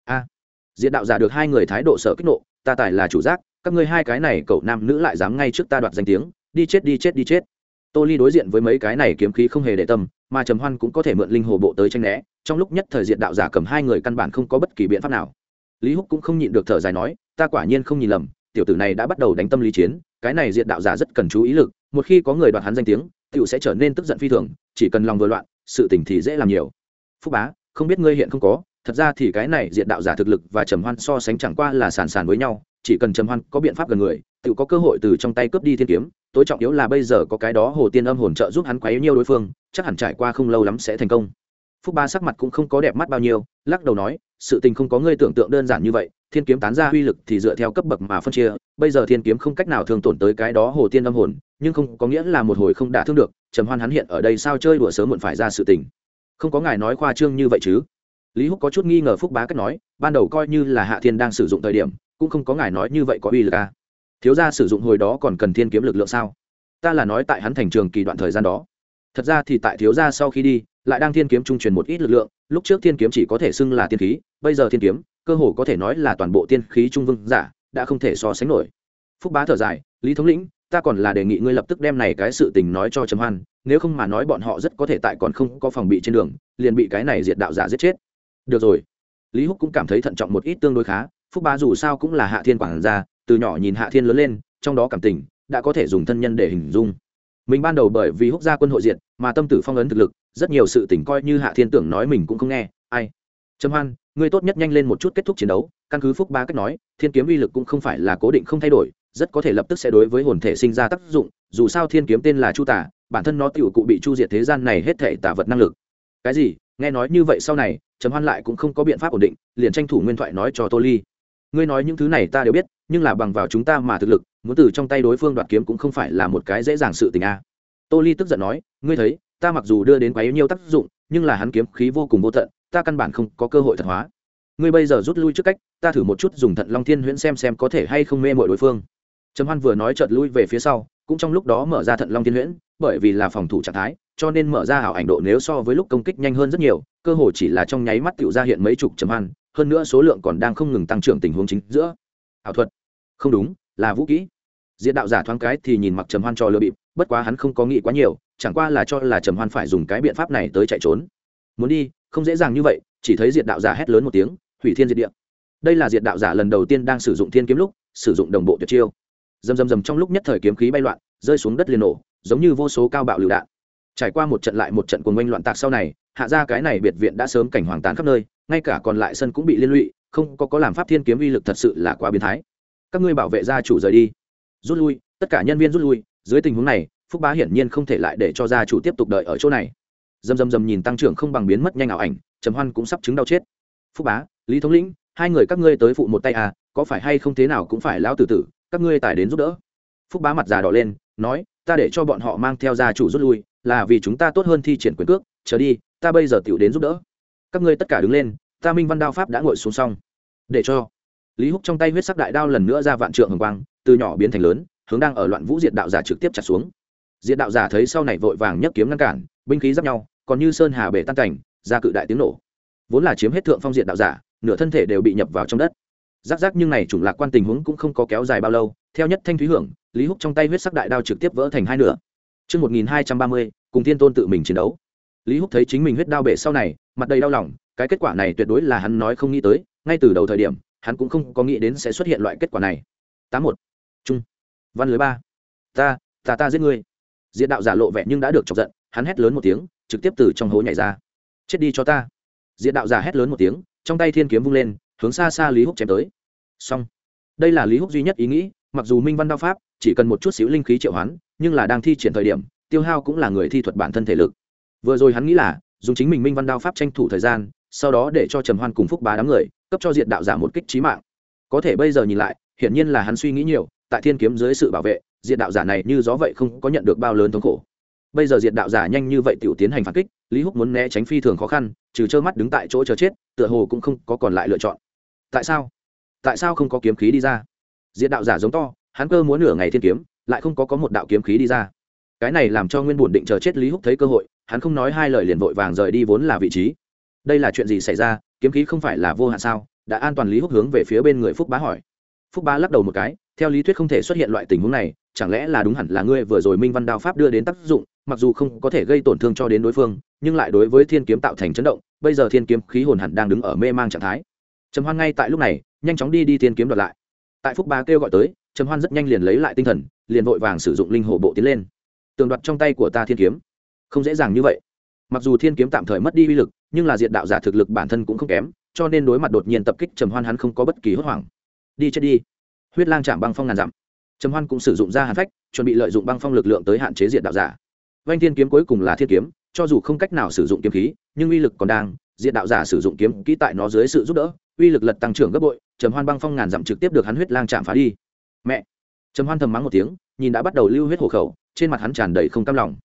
A. À, diện đạo giả được hai người thái độ sợ kích nộ ta tài là chủ giác các ngươi hai cái này cậu nam nữ lại dám ngay trước ta đoạt danh tiếng đi chết đi chết đi chết. Tô ly đối diện với mấy cái này kiếm khí không hề để tâm mà trầm hoan cũng có thể mượn linh hồ bộ tới tranh né trong lúc nhất thời diện đạo giả cầm hai người căn bản không có bất kỳ biện pháp nào. Lý húc cũng không nhịn được thở dài nói ta quả nhiên không nhìn lầm tiểu tử này đã bắt đầu đánh tâm lý chiến cái này diện đạo giả rất cần chú ý lực một khi có người đoạt hắn danh tiếng tiểu sẽ trở nên tức giận phi thường chỉ cần lòng vừa loạn, sự tình thì dễ làm nhiều. Phúc bá, không biết ngươi hiện không có, thật ra thì cái này diện đạo giả thực lực và trầm hoan so sánh chẳng qua là sàn sàn với nhau, chỉ cần trầm hoan có biện pháp gần người, tự có cơ hội từ trong tay cướp đi thiên kiếm, tối trọng yếu là bây giờ có cái đó hồ tiên âm hồn trợ giúp hắn quấy nhiều đối phương, chắc hẳn trải qua không lâu lắm sẽ thành công. Phúc ba sắc mặt cũng không có đẹp mắt bao nhiêu, lắc đầu nói, sự tình không có ngươi tưởng tượng đơn giản như vậy, thiên kiếm tán ra uy lực thì dựa theo cấp bậc mà phân chia, bây giờ thiên kiếm không cách nào thường tổn tới cái đó hồ tiên âm hồn, nhưng không có nghĩa là một hồi không đả thương được trầm hoan hắn hiện ở đây sao chơi đùa sớm muộn phải ra sự tình. Không có ngài nói khoa trương như vậy chứ? Lý húc có chút nghi ngờ phúc bá cách nói, ban đầu coi như là hạ thiên đang sử dụng thời điểm, cũng không có ngài nói như vậy có uy lực à. thiếu gia sử dụng hồi đó còn cần thiên kiếm lực lượng sao? Ta là nói tại hắn thành trường kỳ đoạn thời gian đó. Thật ra thì tại thiếu gia sau khi đi, lại đang thiên kiếm trung truyền một ít lực lượng, lúc trước thiên kiếm chỉ có thể xưng là tiên khí, bây giờ thiên kiếm, cơ hồ có thể nói là toàn bộ tiên khí trung vương giả, đã không thể so sánh nổi. Phúc bá thở dài, lý thống lĩnh ta còn là đề nghị ngươi lập tức đem này cái sự tình nói cho trầm hoan, nếu không mà nói bọn họ rất có thể tại còn không có phòng bị trên đường, liền bị cái này diệt đạo giả giết chết. Được rồi. Lý húc cũng cảm thấy thận trọng một ít tương đối khá, phúc bá dù sao cũng là hạ thiên quản gia, từ nhỏ nhìn hạ thiên lớn lên, trong đó cảm tình đã có thể dùng thân nhân để hình dung. Mình ban đầu bởi vì húc gia quân hội diện mà tâm tử phong ấn thực lực, rất nhiều sự tỉnh coi như hạ thiên tưởng nói mình cũng không nghe. Ai? Trầm hoan, ngươi tốt nhất nhanh lên một chút kết thúc chiến đấu, căn cứ phúc ba cách nói, thiên kiếm uy lực cũng không phải là cố định không thay đổi rất có thể lập tức sẽ đối với hồn thể sinh ra tác dụng, dù sao thiên kiếm tên là chu tả, bản thân nó tựu cụ bị chu diệt thế gian này hết thể tả vật năng lực. Cái gì? Nghe nói như vậy sau này, trầm hoan lại cũng không có biện pháp ổn định, liền tranh thủ nguyên thoại nói cho tô ly. Ngươi nói những thứ này ta đều biết, nhưng là bằng vào chúng ta mà thực lực, muốn từ trong tay đối phương đoạt kiếm cũng không phải là một cái dễ dàng sự tình a. Tô ly tức giận nói, ngươi thấy, ta mặc dù đưa đến quá yếu nhiều tác dụng, nhưng là hắn kiếm khí vô cùng vô tận, ta căn bản không có cơ hội thật hóa. Ngươi bây giờ rút lui trước cách, ta thử một chút dùng thận long thiên huyễn xem xem có thể hay không mê mọi đối phương trầm hoan vừa nói chợt lui về phía sau, cũng trong lúc đó mở ra thận long thiên huyễn, bởi vì là phòng thủ trạng thái, cho nên mở ra ảo ảnh độ nếu so với lúc công kích nhanh hơn rất nhiều, cơ hội chỉ là trong nháy mắt tựu ra hiện mấy chục trầm hoan, hơn nữa số lượng còn đang không ngừng tăng trưởng tình huống chính giữa. Ảo thuật? Không đúng, là vũ kỹ. Diện đạo giả thoáng cái thì nhìn mặc trầm hoan cho lừa bịp, bất quá hắn không có nghĩ quá nhiều, chẳng qua là cho là trầm hoan phải dùng cái biện pháp này tới chạy trốn. Muốn đi, không dễ dàng như vậy, chỉ thấy diệt đạo giả hét lớn một tiếng, hủy thiên diệt địa. Đây là diệt đạo giả lần đầu tiên đang sử dụng thiên kiếm lúc, sử dụng đồng bộ tuyệt chiêu dầm dầm dầm trong lúc nhất thời kiếm khí bay loạn, rơi xuống đất liền nổ, giống như vô số cao bạo lựu đạn. Trải qua một trận lại một trận cuồng oanh loạn tạc sau này, hạ ra cái này biệt viện đã sớm cảnh hoàng tàn khắp nơi, ngay cả còn lại sân cũng bị liên lụy, không có có làm pháp thiên kiếm uy lực thật sự là quá biến thái. Các ngươi bảo vệ gia chủ rời đi. Rút lui, tất cả nhân viên rút lui, dưới tình huống này, phúc bá hiển nhiên không thể lại để cho gia chủ tiếp tục đợi ở chỗ này. Dầm dầm dầm nhìn tăng trưởng không bằng biến mất nhanh ảo ảnh, trầm hoan cũng sắp chứng đau chết. Phúc bá, lý thống lĩnh, hai người các ngươi tới phụ một tay à có phải hay không thế nào cũng phải lão tử tử các ngươi tải đến giúp đỡ. Phúc bá mặt già đỏ lên, nói, ta để cho bọn họ mang theo gia chủ rút lui, là vì chúng ta tốt hơn thi triển quyền cước, chờ đi, ta bây giờ tiểu đến giúp đỡ. Các ngươi tất cả đứng lên, ta minh văn đao pháp đã ngồi xuống xong. Để cho. Lý húc trong tay huyết sắc đại đao lần nữa ra vạn trượng hồng quang, từ nhỏ biến thành lớn, hướng đang ở loạn vũ diệt đạo giả trực tiếp chặt xuống. Diệt đạo giả thấy sau này vội vàng nhấc kiếm ngăn cản, binh khí giáp nhau, còn như sơn hà bể tan cảnh, ra cự đại tiếng nổ. Vốn là chiếm hết thượng phong diệt đạo giả, nửa thân thể đều bị nhập vào trong đất rác rác nhưng này chủng lạc quan tình huống cũng không có kéo dài bao lâu theo nhất thanh thúy hưởng lý húc trong tay huyết sắc đại đao trực tiếp vỡ thành hai nửa Trước 1230, cùng thiên tôn tự mình chiến đấu. Lý Húc thấy chính mình huyết đao bể sau này, mặt đầy đau lòng, cái kết quả này tuyệt đối là hắn nói không nghĩ tới, ngay từ đầu thời điểm, hắn cũng không có nghĩ đến sẽ xuất hiện loại kết quả này. Tám một, Trung. Văn lưới ba. Ta, ta ta giết ngươi. diện đạo giả lộ vẻ nhưng đã được chọc giận, hắn hét lớn một tiếng, trực tiếp từ trong hố nhảy ra. Chết đi cho ta. diện đạo giả hét lớn một tiếng, trong tay thiên kiếm vung lên, hướng xa xa Lý Húc chém tới. Xong. Đây là Lý Húc duy nhất ý nghĩ, mặc dù Minh Văn đao pháp chỉ cần một chút xíu linh khí triệu hoán, nhưng là đang thi triển thời điểm, tiêu hao cũng là người thi thuật bản thân thể lực vừa rồi hắn nghĩ là dùng chính mình minh văn đao pháp tranh thủ thời gian sau đó để cho trầm hoan cùng phúc bá đám người cấp cho diện đạo giả một kích trí mạng có thể bây giờ nhìn lại hiển nhiên là hắn suy nghĩ nhiều tại thiên kiếm dưới sự bảo vệ diệt đạo giả này như gió vậy không có nhận được bao lớn thống khổ bây giờ diệt đạo giả nhanh như vậy tiểu tiến hành phản kích lý húc muốn né tránh phi thường khó khăn trừ trơ mắt đứng tại chỗ chờ chết tựa hồ cũng không có còn lại lựa chọn tại sao? Tại sao không có kiếm khí đi ra? Diện đạo giả giống to, hắn cơ muốn nửa ngày thiên kiếm, lại không có có một đạo kiếm khí đi ra. Cái này làm cho nguyên bổn định chờ chết lý húc thấy cơ hội, hắn không nói hai lời liền vội vàng rời đi vốn là vị trí. Đây là chuyện gì xảy ra? Kiếm khí không phải là vô hạn sao? Đã an toàn lý húc hướng về phía bên người phúc bá hỏi. Phúc bá lắc đầu một cái, theo lý thuyết không thể xuất hiện loại tình huống này, chẳng lẽ là đúng hẳn là ngươi vừa rồi minh văn đao pháp đưa đến tác dụng, mặc dù không có thể gây tổn thương cho đến đối phương, nhưng lại đối với thiên kiếm tạo thành chấn động, bây giờ thiên kiếm khí hồn hẳn đang đứng ở mê mang trạng thái trầm hoan ngay tại lúc này, nhanh chóng đi đi thiên kiếm đoạt lại. Tại phúc Ba kêu gọi tới, trầm hoan rất nhanh liền lấy lại tinh thần, liền vội vàng sử dụng linh hồ bộ tiến lên. Tường đoạt trong tay của ta thiên kiếm. Không dễ dàng như vậy. Mặc dù thiên kiếm tạm thời mất đi uy lực, nhưng là diện đạo giả thực lực bản thân cũng không kém, cho nên đối mặt đột nhiên tập kích trầm hoan hắn không có bất kỳ hốt hoảng. Đi chết đi. Huyết lang chạm băng phong ngàn dặm. Trầm hoan cũng sử dụng ra hàn phách, chuẩn bị lợi dụng băng phong lực lượng tới hạn chế diện đạo giả. Vanh thiên kiếm cuối cùng là thiên kiếm, cho dù không cách nào sử dụng kiếm khí, nhưng uy lực còn đang diện đạo giả sử dụng kiếm kỹ tại nó dưới sự giúp đỡ uy lực lật tăng trưởng gấp bội, trầm hoan băng phong ngàn dặm trực tiếp được hắn huyết lang chạm phá đi. Mẹ! Trầm hoan thầm mắng một tiếng, nhìn đã bắt đầu lưu huyết hộ khẩu, trên mặt hắn tràn đầy không cam lòng.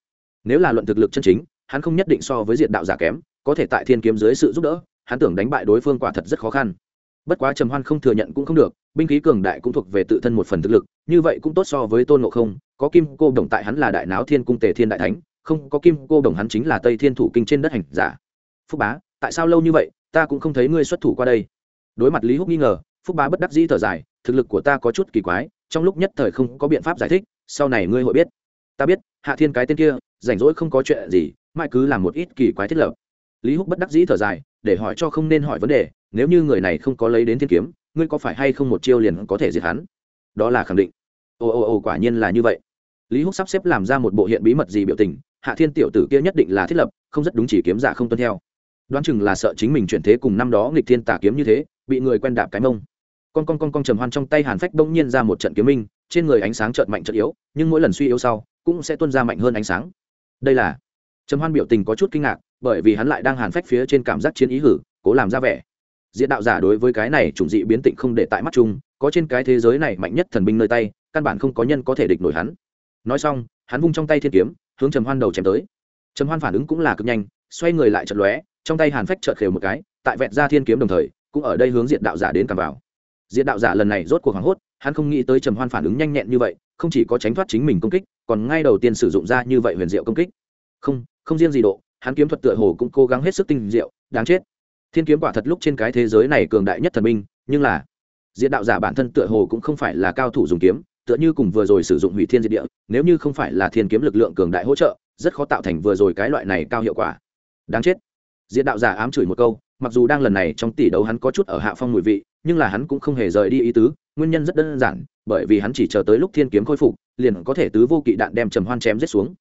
Nếu là luận thực lực chân chính, hắn không nhất định so với diện đạo giả kém, có thể tại thiên kiếm dưới sự giúp đỡ, hắn tưởng đánh bại đối phương quả thật rất khó khăn. Bất quá trầm hoan không thừa nhận cũng không được, binh khí cường đại cũng thuộc về tự thân một phần thực lực, như vậy cũng tốt so với tôn ngộ không, có kim cô đồng tại hắn là đại náo thiên cung tề thiên đại thánh, không có kim cô đồng hắn chính là tây thiên thủ kinh trên đất hành giả. Phúc bá, tại sao lâu như vậy, ta cũng không thấy ngươi xuất thủ qua đây đối mặt lý húc nghi ngờ, phúc bá bất đắc dĩ thở dài, thực lực của ta có chút kỳ quái, trong lúc nhất thời không có biện pháp giải thích, sau này ngươi hội biết. Ta biết, hạ thiên cái tên kia, rảnh rỗi không có chuyện gì, mãi cứ làm một ít kỳ quái thiết lập. Lý húc bất đắc dĩ thở dài, để hỏi cho không nên hỏi vấn đề, nếu như người này không có lấy đến thiên kiếm, ngươi có phải hay không một chiêu liền có thể diệt hắn? Đó là khẳng định. Ồ ồ ồ quả nhiên là như vậy. Lý húc sắp xếp làm ra một bộ hiện bí mật gì biểu tình, hạ thiên tiểu tử kia nhất định là thiết lập, không rất đúng chỉ kiếm giả không tuân theo. Đoán chừng là sợ chính mình chuyển thế cùng năm đó nghịch thiên tả kiếm như thế bị người quen đạp cái mông. Con con con con trầm hoan trong tay hàn phách bỗng nhiên ra một trận kiếm minh, trên người ánh sáng trợn mạnh trợn yếu, nhưng mỗi lần suy yếu sau, cũng sẽ tuân ra mạnh hơn ánh sáng. Đây là trầm hoan biểu tình có chút kinh ngạc, bởi vì hắn lại đang hàn phách phía trên cảm giác chiến ý hử, cố làm ra vẻ. Diện đạo giả đối với cái này chủng dị biến tịnh không để tại mắt chung, có trên cái thế giới này mạnh nhất thần binh nơi tay, căn bản không có nhân có thể địch nổi hắn. Nói xong, hắn vung trong tay thiên kiếm, hướng trầm hoan đầu chém tới. Trầm hoan phản ứng cũng là cực nhanh, xoay người lại chật lóe, trong tay hàn phách chợt khều một cái, tại vẹn ra thiên kiếm đồng thời cũng ở đây hướng diện đạo giả đến cầm vào. Diện đạo giả lần này rốt cuộc hoảng hốt, hắn không nghĩ tới trầm hoan phản ứng nhanh nhẹn như vậy, không chỉ có tránh thoát chính mình công kích, còn ngay đầu tiên sử dụng ra như vậy huyền diệu công kích. Không không riêng gì độ, hắn kiếm thuật tựa hồ cũng cố gắng hết sức tinh diệu, đáng chết. Thiên kiếm quả thật lúc trên cái thế giới này cường đại nhất thần minh, nhưng là diện đạo giả bản thân tựa hồ cũng không phải là cao thủ dùng kiếm, tựa như cùng vừa rồi sử dụng hủy thiên diệt địa, nếu như không phải là thiên kiếm lực lượng cường đại hỗ trợ, rất khó tạo thành vừa rồi cái loại này cao hiệu quả. Đáng chết. Diện đạo giả ám chửi một câu mặc dù đang lần này trong tỷ đấu hắn có chút ở hạ phong mùi vị, nhưng là hắn cũng không hề rời đi ý tứ, nguyên nhân rất đơn giản, bởi vì hắn chỉ chờ tới lúc thiên kiếm khôi phục, liền có thể tứ vô kỵ đạn đem trầm hoan chém giết xuống.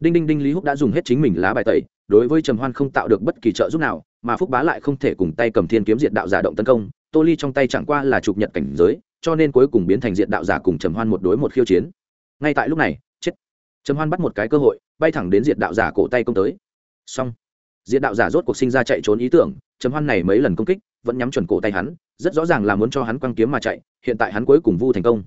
Đinh đinh đinh lý húc đã dùng hết chính mình lá bài tẩy, đối với trầm hoan không tạo được bất kỳ trợ giúp nào, mà phúc bá lại không thể cùng tay cầm thiên kiếm diệt đạo giả động tấn công, tô ly trong tay chẳng qua là chụp nhật cảnh giới, cho nên cuối cùng biến thành diện đạo giả cùng trầm hoan một đối một khiêu chiến. Ngay tại lúc này, chết. Trầm hoan bắt một cái cơ hội, bay thẳng đến diện đạo giả cổ tay công tới. Xong. Diện đạo giả rốt cuộc sinh ra chạy trốn ý tưởng trầm hoan này mấy lần công kích, vẫn nhắm chuẩn cổ tay hắn, rất rõ ràng là muốn cho hắn quăng kiếm mà chạy, hiện tại hắn cuối cùng vu thành công.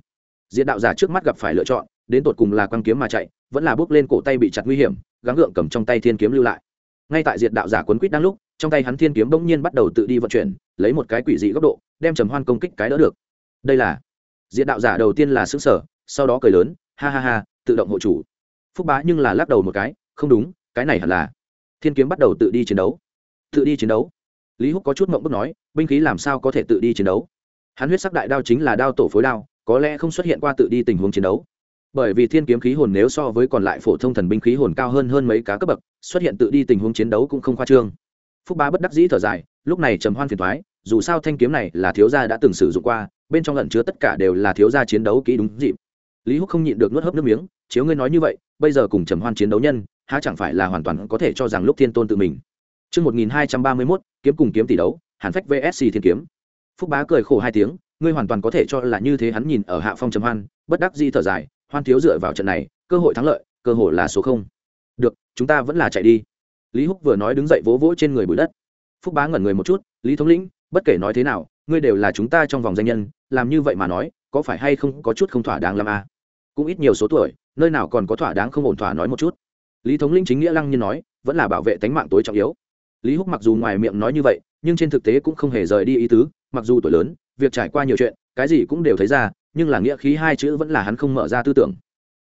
Diệt đạo giả trước mắt gặp phải lựa chọn, đến tột cùng là quăng kiếm mà chạy, vẫn là bước lên cổ tay bị chặt nguy hiểm, gắng gượng cầm trong tay thiên kiếm lưu lại. Ngay tại diệt đạo giả quấn quýt đang lúc, trong tay hắn thiên kiếm bỗng nhiên bắt đầu tự đi vận chuyển, lấy một cái quỷ dị góc độ, đem trầm hoan công kích cái đỡ được. Đây là, diệt đạo giả đầu tiên là xứng sở sau đó cười lớn, ha ha ha, tự động hộ chủ. Phúc bá nhưng là lắc đầu một cái, không đúng, cái này hẳn là, thiên kiếm bắt đầu tự đi chiến đấu. Tự đi chiến đấu lý húc có chút mộng bức nói, binh khí làm sao có thể tự đi chiến đấu? Hắn huyết sắc đại đao chính là đao tổ phối đao, có lẽ không xuất hiện qua tự đi tình huống chiến đấu. Bởi vì thiên kiếm khí hồn nếu so với còn lại phổ thông thần binh khí hồn cao hơn hơn mấy cá cấp bậc, xuất hiện tự đi tình huống chiến đấu cũng không khoa trương. Phúc bá bất đắc dĩ thở dài, lúc này trầm hoan phiền thoái dù sao thanh kiếm này là thiếu gia đã từng sử dụng qua, bên trong lẩn chứa tất cả đều là thiếu gia chiến đấu kỹ đúng dịp. Lý húc không nhịn được nuốt hớp nước miếng, chiếu ngươi nói như vậy, bây giờ cùng trầm hoan chiến đấu nhân, há chẳng phải là hoàn toàn có thể cho rằng lúc thiên tôn tự mình? Chương 1231, kiếm cùng kiếm tỷ đấu, hàn phách vsc thiên kiếm. Phúc bá cười khổ hai tiếng, ngươi hoàn toàn có thể cho là như thế hắn nhìn ở hạ phong trầm hoan, bất đắc dĩ thở dài, hoan thiếu dựa vào trận này, cơ hội thắng lợi, cơ hội là số không. Được, chúng ta vẫn là chạy đi. Lý Húc vừa nói đứng dậy vỗ vỗ trên người bụi đất. Phúc bá ngẩn người một chút, Lý thống lĩnh, bất kể nói thế nào, ngươi đều là chúng ta trong vòng danh nhân, làm như vậy mà nói, có phải hay không có chút không thỏa đáng lắm à? cũng ít nhiều số tuổi nơi nào còn có thỏa đáng không ổn thỏa nói một chút lý thống linh chính nghĩa lăng như nói vẫn là bảo vệ tính mạng tối trọng yếu lý húc mặc dù ngoài miệng nói như vậy, nhưng trên thực tế cũng không hề rời đi ý tứ, mặc dù tuổi lớn, việc trải qua nhiều chuyện, cái gì cũng đều thấy ra, nhưng là nghĩa khí hai chữ vẫn là hắn không mở ra tư tưởng.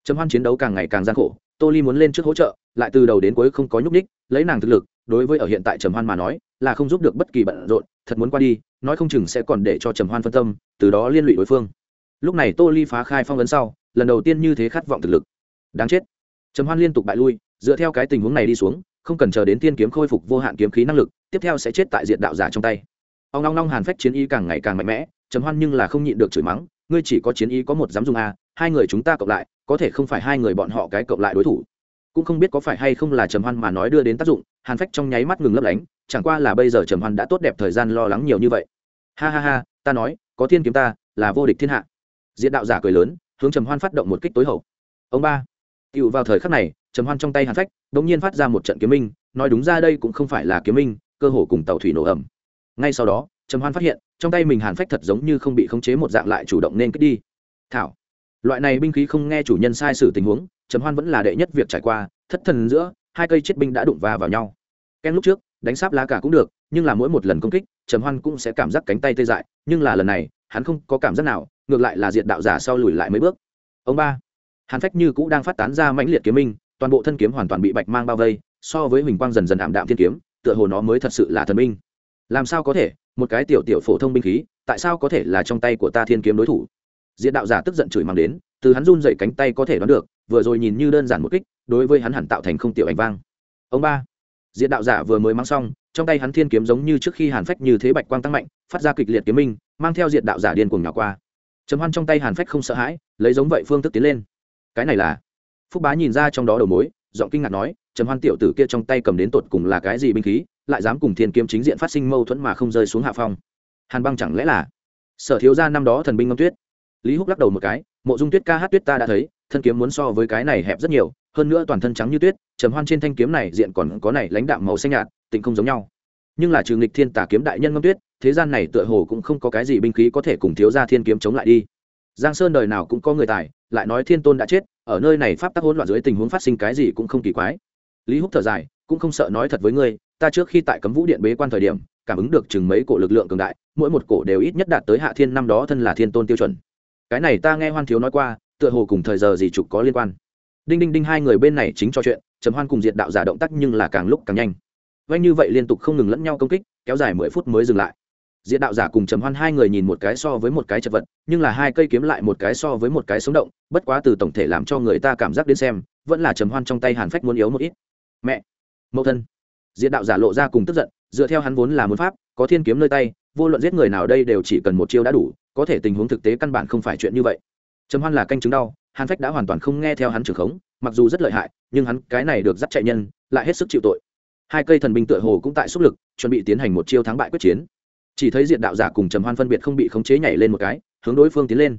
Trầm hoan chiến đấu càng ngày càng gian khổ, tô ly muốn lên trước hỗ trợ, lại từ đầu đến cuối không có nhúc ních lấy nàng thực lực, đối với ở hiện tại trầm hoan mà nói, là không giúp được bất kỳ bận rộn, thật muốn qua đi, nói không chừng sẽ còn để cho trầm hoan phân tâm, từ đó liên lụy đối phương. Lúc này tô ly phá khai phong vấn sau, lần đầu tiên như thế khát vọng thực lực. Đáng chết. Trầm hoan liên tục bại lui, dựa theo cái tình huống này đi xuống không cần chờ đến tiên kiếm khôi phục vô hạn kiếm khí năng lực, tiếp theo sẽ chết tại diện đạo giả trong tay. Ông long long hàn phách chiến ý càng ngày càng mạnh mẽ, trầm hoan nhưng là không nhịn được chửi mắng, ngươi chỉ có chiến ý có một dám dùng a hai người chúng ta cộng lại, có thể không phải hai người bọn họ cái cộng lại đối thủ. Cũng không biết có phải hay không là trầm hoan mà nói đưa đến tác dụng, hàn phách trong nháy mắt ngừng lấp lánh, chẳng qua là bây giờ trầm hoan đã tốt đẹp thời gian lo lắng nhiều như vậy. Ha ha ha, ta nói, có thiên kiếm ta, là vô địch thiên hạ. Diện đạo giả cười lớn, hướng trầm hoan phát động một kích tối hậu. Ông ba tựu vào thời khắc này trầm hoan trong tay hàn phách đột nhiên phát ra một trận kiếm minh, nói đúng ra đây cũng không phải là kiếm minh, cơ hồ cùng tàu thủy nổ ẩm ngay sau đó, trầm hoan phát hiện, trong tay mình hàn phách thật giống như không bị khống chế một dạng lại chủ động nên kích đi. Thảo, loại này binh khí không nghe chủ nhân sai sử tình huống, trầm hoan vẫn là đệ nhất việc trải qua, thất thần giữa, hai cây chiết binh đã đụng va vào nhau. Ken lúc trước, đánh sáp lá cả cũng được, nhưng là mỗi một lần công kích, trầm hoan cũng sẽ cảm giác cánh tay tê dại, nhưng là lần này, hắn không có cảm giác nào, ngược lại là diệt đạo giả sau lùi lại mấy bước. Ông ba, hàn phách như cũ đang phát tán ra mãnh liệt kiếm minh toàn bộ thân kiếm hoàn toàn bị bạch mang bao vây, so với huỳnh quang dần dần ảm đạm thiên kiếm, tựa hồ nó mới thật sự là thần minh. làm sao có thể? Một cái tiểu tiểu phổ thông binh khí, tại sao có thể là trong tay của ta thiên kiếm đối thủ? Diện đạo giả tức giận chửi mang đến, từ hắn run dậy cánh tay có thể đoán được, vừa rồi nhìn như đơn giản một kích, đối với hắn hẳn tạo thành không tiểu ảnh vang. Ông ba diện đạo giả vừa mới mang xong, trong tay hắn thiên kiếm giống như trước khi hàn phách như thế bạch quang tăng mạnh, phát ra kịch liệt kiếm minh, mang theo diện đạo giả điên cuồng nhỏ qua. Trầm hoan trong tay hàn phách không sợ hãi, lấy giống vậy phương thức tiến lên. Cái này là phúc bá nhìn ra trong đó đầu mối, giọng kinh ngạc nói, trầm hoan tiểu tử kia trong tay cầm đến tột cùng là cái gì binh khí, lại dám cùng thiên kiếm chính diện phát sinh mâu thuẫn mà không rơi xuống hạ phong? Hàn băng chẳng lẽ là sở thiếu gia năm đó thần binh ngâm tuyết? Lý húc lắc đầu một cái, mộ dung tuyết ca hát tuyết ta đã thấy, thân kiếm muốn so với cái này hẹp rất nhiều, hơn nữa toàn thân trắng như tuyết, trầm hoan trên thanh kiếm này diện còn có này lãnh đạm màu xanh nhạt, tình không giống nhau. Nhưng là trừ nghịch thiên tà kiếm đại nhân ngâm tuyết, thế gian này tựa hồ cũng không có cái gì binh khí có thể cùng thiếu gia thiên kiếm chống lại đi. Giang sơn đời nào cũng có người tài, lại nói thiên tôn đã chết ở nơi này pháp tắc hỗn loạn dưới tình huống phát sinh cái gì cũng không kỳ quái. Lý húc thở dài, cũng không sợ nói thật với ngươi, ta trước khi tại cấm vũ điện bế quan thời điểm, cảm ứng được chừng mấy cổ lực lượng cường đại, mỗi một cổ đều ít nhất đạt tới hạ thiên năm đó thân là thiên tôn tiêu chuẩn. Cái này ta nghe hoan thiếu nói qua, tựa hồ cùng thời giờ gì trục có liên quan. Đinh đinh đinh, hai người bên này chính cho chuyện chấm hoan cùng diệt đạo giả động tác nhưng là càng lúc càng nhanh. Vanh như vậy liên tục không ngừng lẫn nhau công kích, kéo dài mười phút mới dừng lại diện đạo giả cùng trầm hoan hai người nhìn một cái so với một cái chật vật, nhưng là hai cây kiếm lại một cái so với một cái sống động, bất quá từ tổng thể làm cho người ta cảm giác đến xem, vẫn là trầm hoan trong tay hàn phách muốn yếu một ít. Mẹ, mẫu thân. Diện đạo giả lộ ra cùng tức giận, dựa theo hắn vốn là muốn pháp, có thiên kiếm nơi tay, vô luận giết người nào đây đều chỉ cần một chiêu đã đủ, có thể tình huống thực tế căn bản không phải chuyện như vậy. Trầm hoan là canh chứng đau, hàn phách đã hoàn toàn không nghe theo hắn trưởng khống, mặc dù rất lợi hại, nhưng hắn cái này được dắt chạy nhân, lại hết sức chịu tội. Hai cây thần binh tựa hồ cũng tại sức lực, chuẩn bị tiến hành một chiêu thắng bại quyết chiến chỉ thấy diện đạo giả cùng trầm hoan phân biệt không bị khống chế nhảy lên một cái, hướng đối phương tiến lên.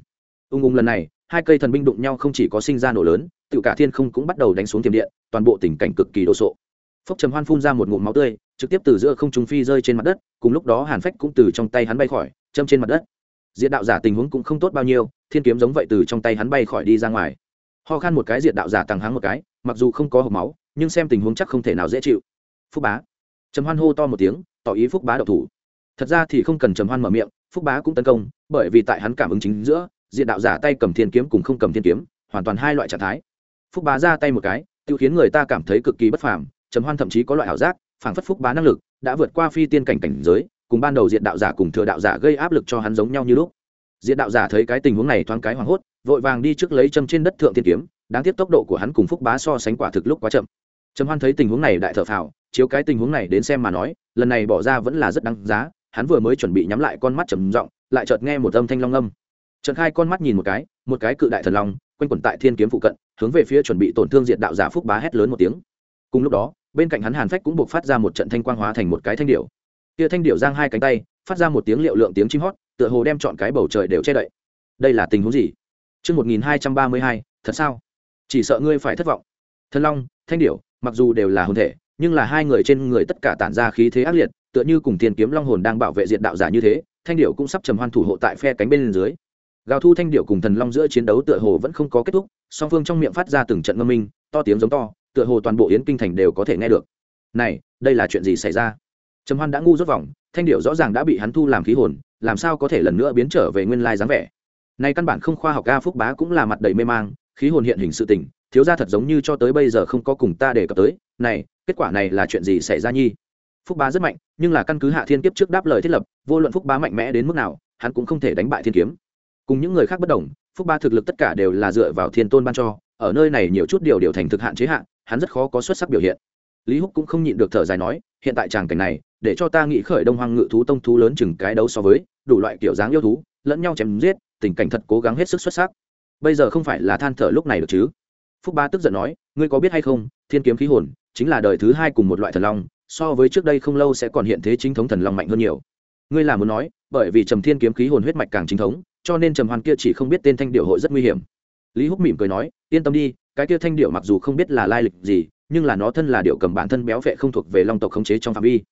Ung ung lần này, hai cây thần binh đụng nhau không chỉ có sinh ra nổ lớn, tự cả thiên không cũng bắt đầu đánh xuống tiềm điện, toàn bộ tình cảnh cực kỳ đồ sộ. Phốc trầm hoan phun ra một ngụm máu tươi, trực tiếp từ giữa không trung phi rơi trên mặt đất, cùng lúc đó hàn phách cũng từ trong tay hắn bay khỏi, châm trên mặt đất. Diện đạo giả tình huống cũng không tốt bao nhiêu, thiên kiếm giống vậy từ trong tay hắn bay khỏi đi ra ngoài. Ho khan một cái diện đạo giả tăng háng một cái, mặc dù không có hộp máu, nhưng xem tình huống chắc không thể nào dễ chịu. Phúc bá. Trầm hoan hô to một tiếng, tỏ ý phúc bá độc thủ thật ra thì không cần trầm hoan mở miệng, phúc bá cũng tấn công, bởi vì tại hắn cảm ứng chính giữa diện đạo giả tay cầm thiên kiếm cùng không cầm thiên kiếm, hoàn toàn hai loại trạng thái. Phúc bá ra tay một cái tự khiến người ta cảm thấy cực kỳ bất phàm, trầm hoan thậm chí có loại ảo giác, phảng phất phúc bá năng lực đã vượt qua phi tiên cảnh cảnh giới, cùng ban đầu diện đạo giả cùng thừa đạo giả gây áp lực cho hắn giống nhau như lúc. Diện đạo giả thấy cái tình huống này thoáng cái hoảng hốt, vội vàng đi trước lấy châm trên đất thượng thiên kiếm, đáng tiếc tốc độ của hắn cùng phúc bá so sánh quả thực lúc quá chậm. Trầm hoan thấy tình huống này đại thở phào, chiếu cái tình huống này đến xem mà nói, lần này bỏ ra vẫn là rất đáng giá hắn vừa mới chuẩn bị nhắm lại con mắt trầm giọng lại chợt nghe một âm thanh long âm. Trần khai con mắt nhìn một cái một cái cự đại thần long quanh quẩn tại thiên kiếm phụ cận hướng về phía chuẩn bị tổn thương diện đạo giả phúc bá hét lớn một tiếng. Cùng lúc đó bên cạnh hắn hàn phách cũng buộc phát ra một trận thanh quang hóa thành một cái thanh điệu kia thanh điệu giang hai cánh tay phát ra một tiếng liệu lượng tiếng chim hót tựa hồ đem chọn cái bầu trời đều che đậy. Đây là tình huống gì? Chương 1232, thật sao? Chỉ sợ ngươi phải thất vọng. Thần Long, Thanh Điểu, mặc dù đều là hồn thể, nhưng là hai người trên người tất cả tản ra khí thế ác liệt, tựa như cùng tiền kiếm long hồn đang bảo vệ diệt đạo giả như thế thanh điệu cũng sắp trầm hoan thủ hộ tại phe cánh bên dưới. Gào thu thanh điệu cùng thần long giữa chiến đấu tựa hồ vẫn không có kết thúc song phương trong miệng phát ra từng trận ngâm minh to tiếng giống to tựa hồ toàn bộ yến kinh thành đều có thể nghe được. Này đây là chuyện gì xảy ra? Trầm hoan đã ngu rốt vòng thanh điệu rõ ràng đã bị hắn thu làm khí hồn làm sao có thể lần nữa biến trở về nguyên lai dáng vẻ. Này căn bản không khoa học ca phúc bá cũng là mặt đầy mê mang khí hồn hiện hình sự tình thiếu gia thật giống như cho tới bây giờ không có cùng ta để cập tới, này, kết quả này là chuyện gì xảy ra nhi? Phúc bá rất mạnh, nhưng là căn cứ hạ thiên kiếp trước đáp lời thiết lập, vô luận phúc bá mạnh mẽ đến mức nào, hắn cũng không thể đánh bại thiên kiếm. Cùng những người khác bất đồng, phúc bá thực lực tất cả đều là dựa vào thiên tôn ban cho, ở nơi này nhiều chút điều điều thành thực hạn chế hạn hắn rất khó có xuất sắc biểu hiện. Lý húc cũng không nhịn được thở dài nói, hiện tại tràng cảnh này, để cho ta nghĩ khởi đông hoang ngự thú tông thú lớn chừng cái đấu so với, đủ loại kiểu dáng yêu thú, lẫn nhau chém giết, tình cảnh thật cố gắng hết sức xuất sắc. Bây giờ không phải là than thở lúc này được chứ? Phúc ba tức giận nói, ngươi có biết hay không, thiên kiếm khí hồn chính là đời thứ hai cùng một loại thần long, so với trước đây không lâu sẽ còn hiện thế chính thống thần long mạnh hơn nhiều. Ngươi là muốn nói, bởi vì trầm thiên kiếm khí hồn huyết mạch càng chính thống, cho nên trầm hoàn kia chỉ không biết tên thanh điệu hội rất nguy hiểm. Lý húc mỉm cười nói, yên tâm đi, cái kia thanh điệu mặc dù không biết là lai lịch gì, nhưng là nó thân là điệu cầm bản thân béo vệ không thuộc về long tộc khống chế trong phạm vi.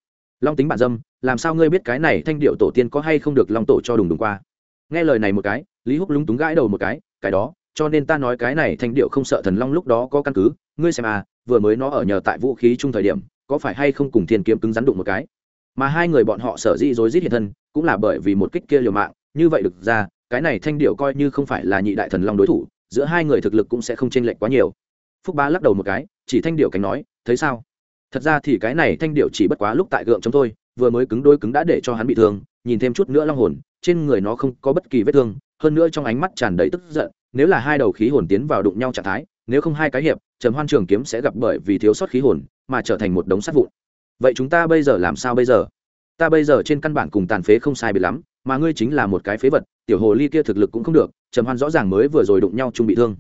Long tính bản dâm, làm sao ngươi biết cái này thanh điệu tổ tiên có hay không được long tổ cho đùng đùng qua? Nghe lời này một cái, lý húc lúng túng gãi đầu một cái cái đó cho nên ta nói cái này thanh điệu không sợ thần long lúc đó có căn cứ, ngươi xem à vừa mới nó ở nhờ tại vũ khí chung thời điểm, có phải hay không cùng thiên kiếm cứng rắn đụng một cái? Mà hai người bọn họ sở dĩ rối rít hiện thân, cũng là bởi vì một kích kia liều mạng, như vậy được ra, cái này thanh điệu coi như không phải là nhị đại thần long đối thủ, giữa hai người thực lực cũng sẽ không chênh lệch quá nhiều. Phúc ba lắc đầu một cái, chỉ thanh điệu cánh nói, thấy sao? Thật ra thì cái này thanh điệu chỉ bất quá lúc tại gượng chống thôi, vừa mới cứng đôi cứng đã để cho hắn bị thương, nhìn thêm chút nữa long hồn, trên người nó không có bất kỳ vết thương, hơn nữa trong ánh mắt tràn đầy tức giận nếu là hai đầu khí hồn tiến vào đụng nhau trạng thái, nếu không hai cái hiệp, trầm hoan trường kiếm sẽ gặp bởi vì thiếu sót khí hồn, mà trở thành một đống sắt vụn. Vậy chúng ta bây giờ làm sao bây giờ? Ta bây giờ trên căn bản cùng tàn phế không sai bị lắm, mà ngươi chính là một cái phế vật, tiểu hồ ly kia thực lực cũng không được, trầm hoan rõ ràng mới vừa rồi đụng nhau chung bị thương.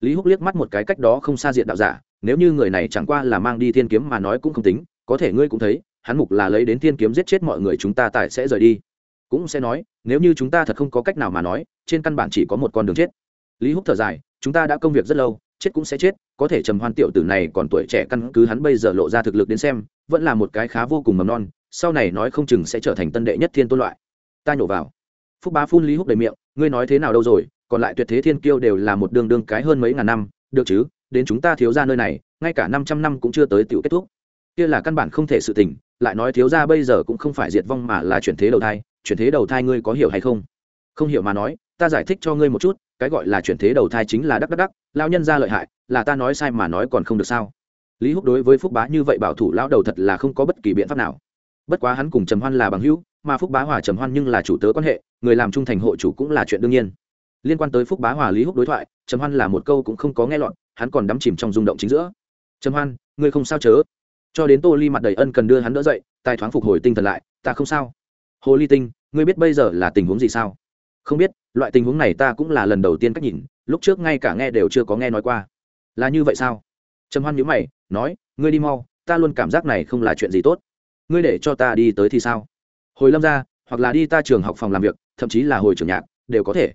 Lý húc liếc mắt một cái cách đó không xa diện đạo giả, nếu như người này chẳng qua là mang đi thiên kiếm mà nói cũng không tính, có thể ngươi cũng thấy, hắn mục là lấy đến thiên kiếm giết chết mọi người chúng ta tại sẽ rời đi. Cũng sẽ nói, nếu như chúng ta thật không có cách nào mà nói, trên căn bản chỉ có một con đường chết lý húc thở dài, chúng ta đã công việc rất lâu, chết cũng sẽ chết, có thể trầm hoan tiểu tử này còn tuổi trẻ căn cứ hắn bây giờ lộ ra thực lực đến xem, vẫn là một cái khá vô cùng mầm non, sau này nói không chừng sẽ trở thành tân đệ nhất thiên tôn loại. Ta nhổ vào. Phúc bá phun lý húc đầy miệng, ngươi nói thế nào đâu rồi, còn lại tuyệt thế thiên kiêu đều là một đường đương cái hơn mấy ngàn năm, được chứ, đến chúng ta thiếu ra nơi này, ngay cả năm trăm năm cũng chưa tới tiểu kết thúc. Kia là căn bản không thể sự tình, lại nói thiếu ra bây giờ cũng không phải diệt vong mà là chuyển thế đầu thai, chuyển thế đầu thai ngươi có hiểu hay không? Không hiểu mà nói, ta giải thích cho ngươi một chút cái gọi là chuyển thế đầu thai chính là đắc đắc đắc lao nhân ra lợi hại, là ta nói sai mà nói còn không được sao? Lý húc đối với phúc bá như vậy bảo thủ lão đầu thật là không có bất kỳ biện pháp nào. Bất quá hắn cùng trầm hoan là bằng hữu, mà phúc bá hòa trầm hoan nhưng là chủ tớ quan hệ, người làm trung thành hộ chủ cũng là chuyện đương nhiên. Liên quan tới phúc bá hòa lý húc đối thoại, trầm hoan là một câu cũng không có nghe lọt, hắn còn đắm chìm trong rung động chính giữa. Trầm hoan, ngươi không sao chớ? Cho đến tô ly mặt đầy ân cần đưa hắn đỡ dậy, tài thoáng phục hồi tinh thần lại, ta không sao. Hồ ly tinh, ngươi biết bây giờ là tình huống gì sao? Không biết loại tình huống này ta cũng là lần đầu tiên cách nhìn, lúc trước ngay cả nghe đều chưa có nghe nói qua. Là như vậy sao? Trầm hoan nhữ mày, nói, ngươi đi mau, ta luôn cảm giác này không là chuyện gì tốt. Ngươi để cho ta đi tới thì sao? Hồi lâm ra, hoặc là đi ta trường học phòng làm việc, thậm chí là hồi trường nhạc, đều có thể.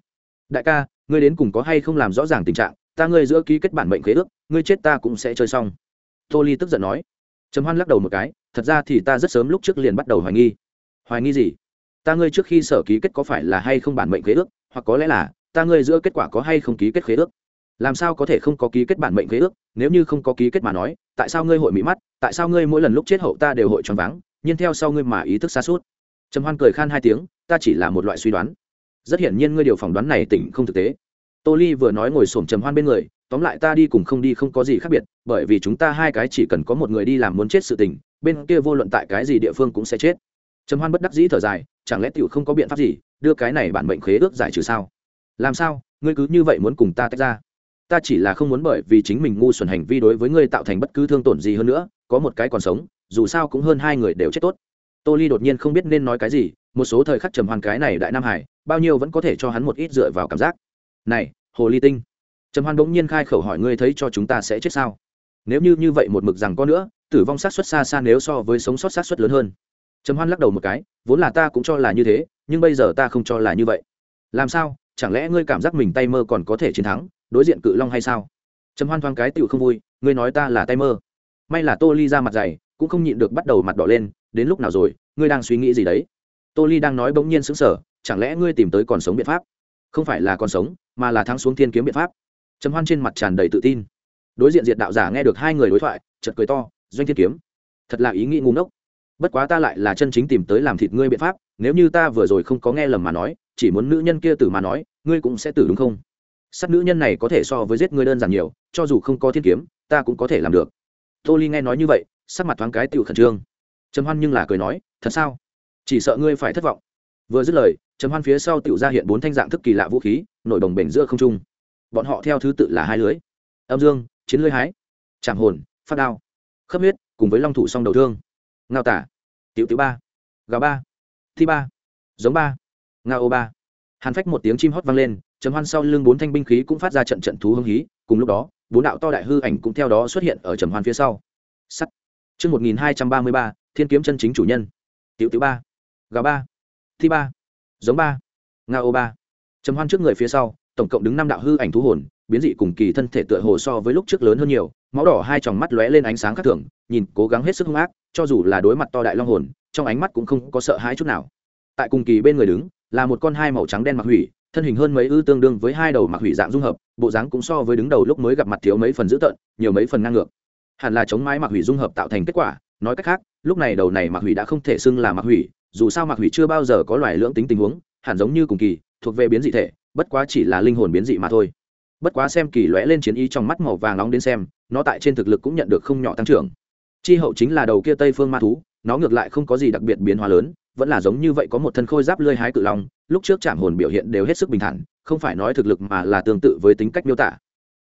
Đại ca, ngươi đến cùng có hay không làm rõ ràng tình trạng? Ta ngươi giữa ký kết bản mệnh khế ước, ngươi chết ta cũng sẽ chơi xong. Tô ly tức giận nói. Trầm hoan lắc đầu một cái, thật ra thì ta rất sớm lúc trước liền bắt đầu hoài nghi. Hoài nghi gì? Ta ngươi trước khi sở ký kết có phải là hay không bản mệnh khế ước? Hoặc có lẽ là, ta ngươi giữa kết quả có hay không ký kết khế ước? Làm sao có thể không có ký kết bản mệnh khế ước? Nếu như không có ký kết mà nói, tại sao ngươi hội mỹ mắt? Tại sao ngươi mỗi lần lúc chết hậu ta đều hội choáng váng? Nhưng theo sau ngươi mà ý thức xa suốt. Trầm hoan cười khan hai tiếng, ta chỉ là một loại suy đoán. Rất hiển nhiên ngươi điều phỏng đoán này tỉnh không thực tế. Tô ly vừa nói ngồi xổm trầm hoan bên người, tóm lại ta đi cùng không đi không có gì khác biệt, bởi vì chúng ta hai cái chỉ cần có một người đi làm muốn chết sự tình, bên kia vô luận tại cái gì địa phương cũng sẽ chết trầm hoan bất đắc dĩ thở dài, chẳng lẽ tiểu không có biện pháp gì, đưa cái này bản mệnh khế ước giải trừ sao? Làm sao, ngươi cứ như vậy muốn cùng ta tách ra? Ta chỉ là không muốn bởi vì chính mình ngu xuẩn hành vi đối với ngươi tạo thành bất cứ thương tổn gì hơn nữa, có một cái còn sống, dù sao cũng hơn hai người đều chết tốt. Tô ly đột nhiên không biết nên nói cái gì, một số thời khắc trầm hoan cái này đại nam hải, bao nhiêu vẫn có thể cho hắn một ít dựa vào cảm giác. Này, hồ ly tinh! Trầm hoan bỗng nhiên khai khẩu hỏi ngươi thấy cho chúng ta sẽ chết sao? Nếu như như vậy một mực rằng có nữa, tử vong sát xuất xa xa nếu so với sống sót sát xuất lớn hơn trầm hoan lắc đầu một cái, vốn là ta cũng cho là như thế, nhưng bây giờ ta không cho là như vậy. Làm sao? Chẳng lẽ ngươi cảm giác mình tay mơ còn có thể chiến thắng, đối diện cự long hay sao? Trầm hoan thoáng cái tựu không vui, ngươi nói ta là tay mơ. May là tô ly ra mặt dày, cũng không nhịn được bắt đầu mặt đỏ lên, đến lúc nào rồi, ngươi đang suy nghĩ gì đấy? Tô ly đang nói bỗng nhiên sững sờ, chẳng lẽ ngươi tìm tới còn sống biện pháp? Không phải là còn sống, mà là thắng xuống thiên kiếm biện pháp. Trầm hoan trên mặt tràn đầy tự tin. Đối diện diệt đạo giả nghe được hai người đối thoại chật cười to, doanh thiên kiếm, thật là ý nghĩ ngu ngốc bất quá ta lại là chân chính tìm tới làm thịt ngươi biện pháp, nếu như ta vừa rồi không có nghe lầm mà nói, chỉ muốn nữ nhân kia tử mà nói, ngươi cũng sẽ tử đúng không? Sát nữ nhân này có thể so với giết ngươi đơn giản nhiều, cho dù không có thiên kiếm, ta cũng có thể làm được. Tô ly nghe nói như vậy, sắc mặt thoáng cái tựu khẩn trương. Trầm hoan nhưng là cười nói, thật sao? Chỉ sợ ngươi phải thất vọng. Vừa dứt lời, trầm hoan phía sau tựu ra hiện bốn thanh dạng thức kỳ lạ vũ khí, nổi đồng bể giữa không trung. Bọn họ theo thứ tự là hai lưới. Âm dương, chiến lưới hái. Tràng hồn, phát đao. Khớp huyết, cùng với long thủ song đầu thương ngao tả. Tiểu tiểu ba. Gà ba. Thi ba. Giống ba. Ngao ô ba. Hàn phách một tiếng chim hót vang lên chấm hoan sau lưng bốn thanh binh khí cũng phát ra trận trận thú hưng hí. Cùng lúc đó, bốn đạo to đại hư ảnh cũng theo đó xuất hiện ở trầm hoan phía sau. Sắt. Chương một nghìn hai trăm ba mươi ba, thiên kiếm chân chính chủ nhân. Tiểu tiểu ba. Gà ba. Thi ba. Giống ba. Nga ô ba. Trầm hoan trước người phía sau, tổng cộng đứng năm đạo hư ảnh thú hồn, biến dị cùng kỳ thân thể tựa hồ so với lúc trước lớn hơn nhiều. Máu đỏ hai tròng mắt lóe lên ánh sáng khác thường, nhìn cố gắng hết sức hung ác cho dù là đối mặt to đại long hồn, trong ánh mắt cũng không có sợ hãi chút nào. Tại cùng kỳ bên người đứng, là một con hai màu trắng đen mặc hủy, thân hình hơn mấy ư tương đương với hai đầu mặc hủy dạng dung hợp, bộ dáng cũng so với đứng đầu lúc mới gặp mặt thiếu mấy phần dữ tợn, nhiều mấy phần ngang ngược. Hẳn là chống mái mặc hủy dung hợp tạo thành kết quả, nói cách khác, lúc này đầu này mặc hủy đã không thể xưng là mặc hủy, dù sao mặc hủy chưa bao giờ có loài lưỡng tính tình huống, hẳn giống như cùng kỳ, thuộc về biến dị thể, bất quá chỉ là linh hồn biến dị mà thôi. Bất quá xem kỳ lóe lên chiến ý trong mắt màu vàng nóng đến xem, nó tại trên thực lực cũng nhận được không nhỏ tăng trưởng chi hậu chính là đầu kia tây phương ma thú, nó ngược lại không có gì đặc biệt biến hóa lớn, vẫn là giống như vậy có một thân khôi giáp lơi hái cự long, lúc trước chạm hồn biểu hiện đều hết sức bình thản, không phải nói thực lực mà là tương tự với tính cách miêu tả.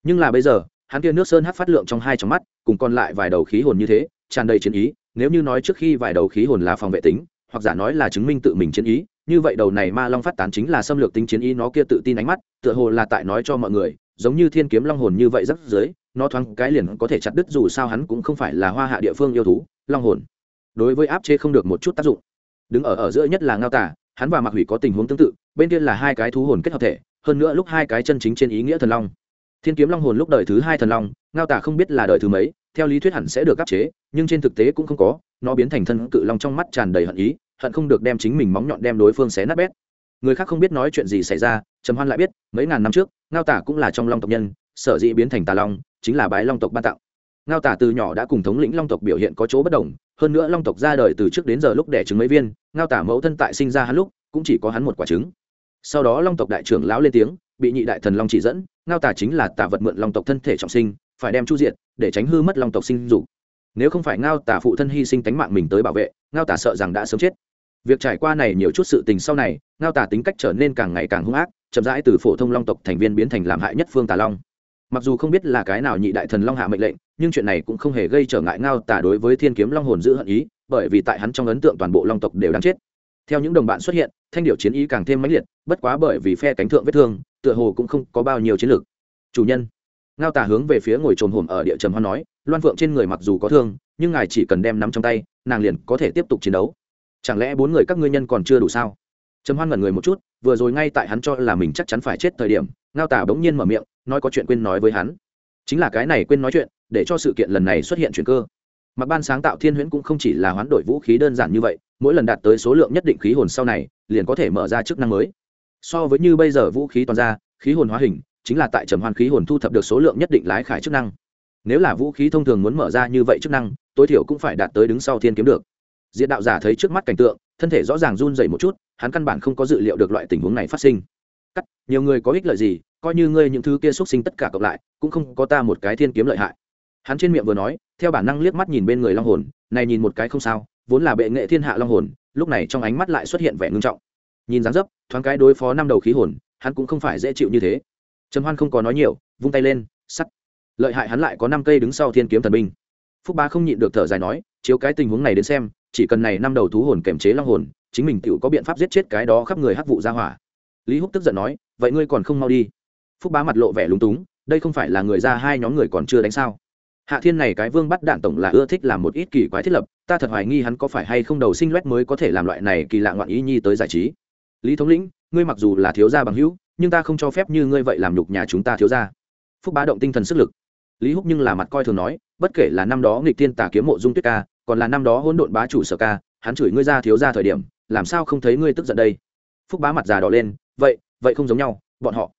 Nhưng là bây giờ, hắn kia nước sơn hát phát lượng trong hai trong mắt, cùng còn lại vài đầu khí hồn như thế, tràn đầy chiến ý, nếu như nói trước khi vài đầu khí hồn là phòng vệ tính, hoặc giả nói là chứng minh tự mình chiến ý, như vậy đầu này ma long phát tán chính là xâm lược tính chiến ý nó kia tự tin ánh mắt, tựa hồ là tại nói cho mọi người, giống như thiên kiếm long hồn như vậy rất dưới nó thoáng cái liền có thể chặt đứt dù sao hắn cũng không phải là hoa hạ địa phương yêu thú, long hồn. Đối với áp chế không được một chút tác dụng. Đứng ở ở giữa nhất là ngao tả hắn và mạc hủy có tình huống tương tự, bên kia là hai cái thú hồn kết hợp thể, hơn nữa lúc hai cái chân chính trên ý nghĩa thần long. Thiên kiếm long hồn lúc đời thứ hai thần long, ngao tả không biết là đời thứ mấy, theo lý thuyết hẳn sẽ được áp chế, nhưng trên thực tế cũng không có, nó biến thành thân cự long trong mắt tràn đầy hận ý, hận không được đem chính mình móng nhọn đem đối phương xé nát bét. Người khác không biết nói chuyện gì xảy ra, trầm hoan lại biết, mấy ngàn năm trước, ngao tả cũng là trong long tộc nhân, sở dĩ biến thành tà long chính là bái long tộc ban tặng. Ngao tả từ nhỏ đã cùng thống lĩnh long tộc biểu hiện có chỗ bất đồng, hơn nữa long tộc ra đời từ trước đến giờ lúc đẻ trứng mấy viên, ngao tả mẫu thân tại sinh ra hắn lúc cũng chỉ có hắn một quả trứng. Sau đó long tộc đại trưởng lão lên tiếng, bị nhị đại thần long chỉ dẫn, ngao tả chính là tả vật mượn long tộc thân thể trọng sinh, phải đem chu diện để tránh hư mất long tộc sinh dục. Nếu không phải ngao tả phụ thân hy sinh tánh mạng mình tới bảo vệ, ngao tả sợ rằng đã sớm chết. Việc trải qua này nhiều chút sự tình sau này, ngao tả tính cách trở nên càng ngày càng hung ác, chậm rãi từ phổ thông long tộc thành viên biến thành làm hại nhất phương tà long mặc dù không biết là cái nào nhị đại thần long hạ mệnh lệnh, nhưng chuyện này cũng không hề gây trở ngại ngao tả đối với thiên kiếm long hồn giữ hận ý, bởi vì tại hắn trong ấn tượng toàn bộ long tộc đều đáng chết. Theo những đồng bạn xuất hiện, thanh điệu chiến ý càng thêm mãnh liệt, bất quá bởi vì phe cánh thượng vết thương, tựa hồ cũng không có bao nhiêu chiến lược. Chủ nhân. Ngao tả hướng về phía ngồi trồn hồn ở địa trầm hoa nói, loan phượng trên người mặc dù có thương, nhưng ngài chỉ cần đem nắm trong tay, nàng liền có thể tiếp tục chiến đấu. Chẳng lẽ bốn người các ngươi nhân còn chưa đủ sao? Trầm hoan ngẩn người một chút vừa rồi ngay tại hắn cho là mình chắc chắn phải chết thời điểm, ngao tả bỗng nhiên mở miệng, nói có chuyện quên nói với hắn. Chính là cái này quên nói chuyện, để cho sự kiện lần này xuất hiện chuyện cơ. Mặc ban sáng tạo thiên huyễn cũng không chỉ là hoán đổi vũ khí đơn giản như vậy, mỗi lần đạt tới số lượng nhất định khí hồn sau này, liền có thể mở ra chức năng mới. So với như bây giờ vũ khí toàn ra, khí hồn hóa hình, chính là tại trầm hoan khí hồn thu thập được số lượng nhất định lái khải chức năng. Nếu là vũ khí thông thường muốn mở ra như vậy chức năng, tối thiểu cũng phải đạt tới đứng sau thiên kiếm được. Diện đạo giả thấy trước mắt cảnh tượng thân thể rõ ràng run dày một chút, hắn căn bản không có dự liệu được loại tình huống này phát sinh. Cắt, nhiều người có ích lợi gì, coi như ngươi những thứ kia xuất sinh tất cả cộng lại, cũng không có ta một cái thiên kiếm lợi hại. Hắn trên miệng vừa nói, theo bản năng liếc mắt nhìn bên người long hồn, này nhìn một cái không sao, vốn là bệ nghệ thiên hạ long hồn, lúc này trong ánh mắt lại xuất hiện vẻ ngưng trọng. Nhìn dáng dấp, thoáng cái đối phó năm đầu khí hồn, hắn cũng không phải dễ chịu như thế. Trầm hoan không có nói nhiều, vung tay lên, sắt. Lợi hại hắn lại có năm cây đứng sau thiên kiếm thần binh. Phúc ba không nhịn được thở dài nói chiếu cái tình huống này đến xem, chỉ cần này năm đầu thú hồn kềm chế long hồn, chính mình tự có biện pháp giết chết cái đó khắp người hắc vụ ra hỏa. Lý húc tức giận nói, vậy ngươi còn không mau đi? Phúc bá mặt lộ vẻ lúng túng, đây không phải là người ra hai nhóm người còn chưa đánh sao? Hạ thiên này cái vương bắt đạn tổng là ưa thích làm một ít kỳ quái thiết lập, ta thật hoài nghi hắn có phải hay không đầu sinh loét mới có thể làm loại này kỳ lạ ngoạn ý nhi tới giải trí. Lý thống lĩnh, ngươi mặc dù là thiếu gia bằng hữu, nhưng ta không cho phép như ngươi vậy làm nhục nhà chúng ta thiếu gia. Phúc bá động tinh thần sức lực lý húc nhưng là mặt coi thường nói, bất kể là năm đó nghịch tiên tả kiếm mộ dung tuyết ca, còn là năm đó hỗn độn bá chủ sở ca, hắn chửi ngươi ra thiếu ra thời điểm, làm sao không thấy ngươi tức giận đây? Phúc bá mặt già đỏ lên, vậy vậy không giống nhau, bọn họ.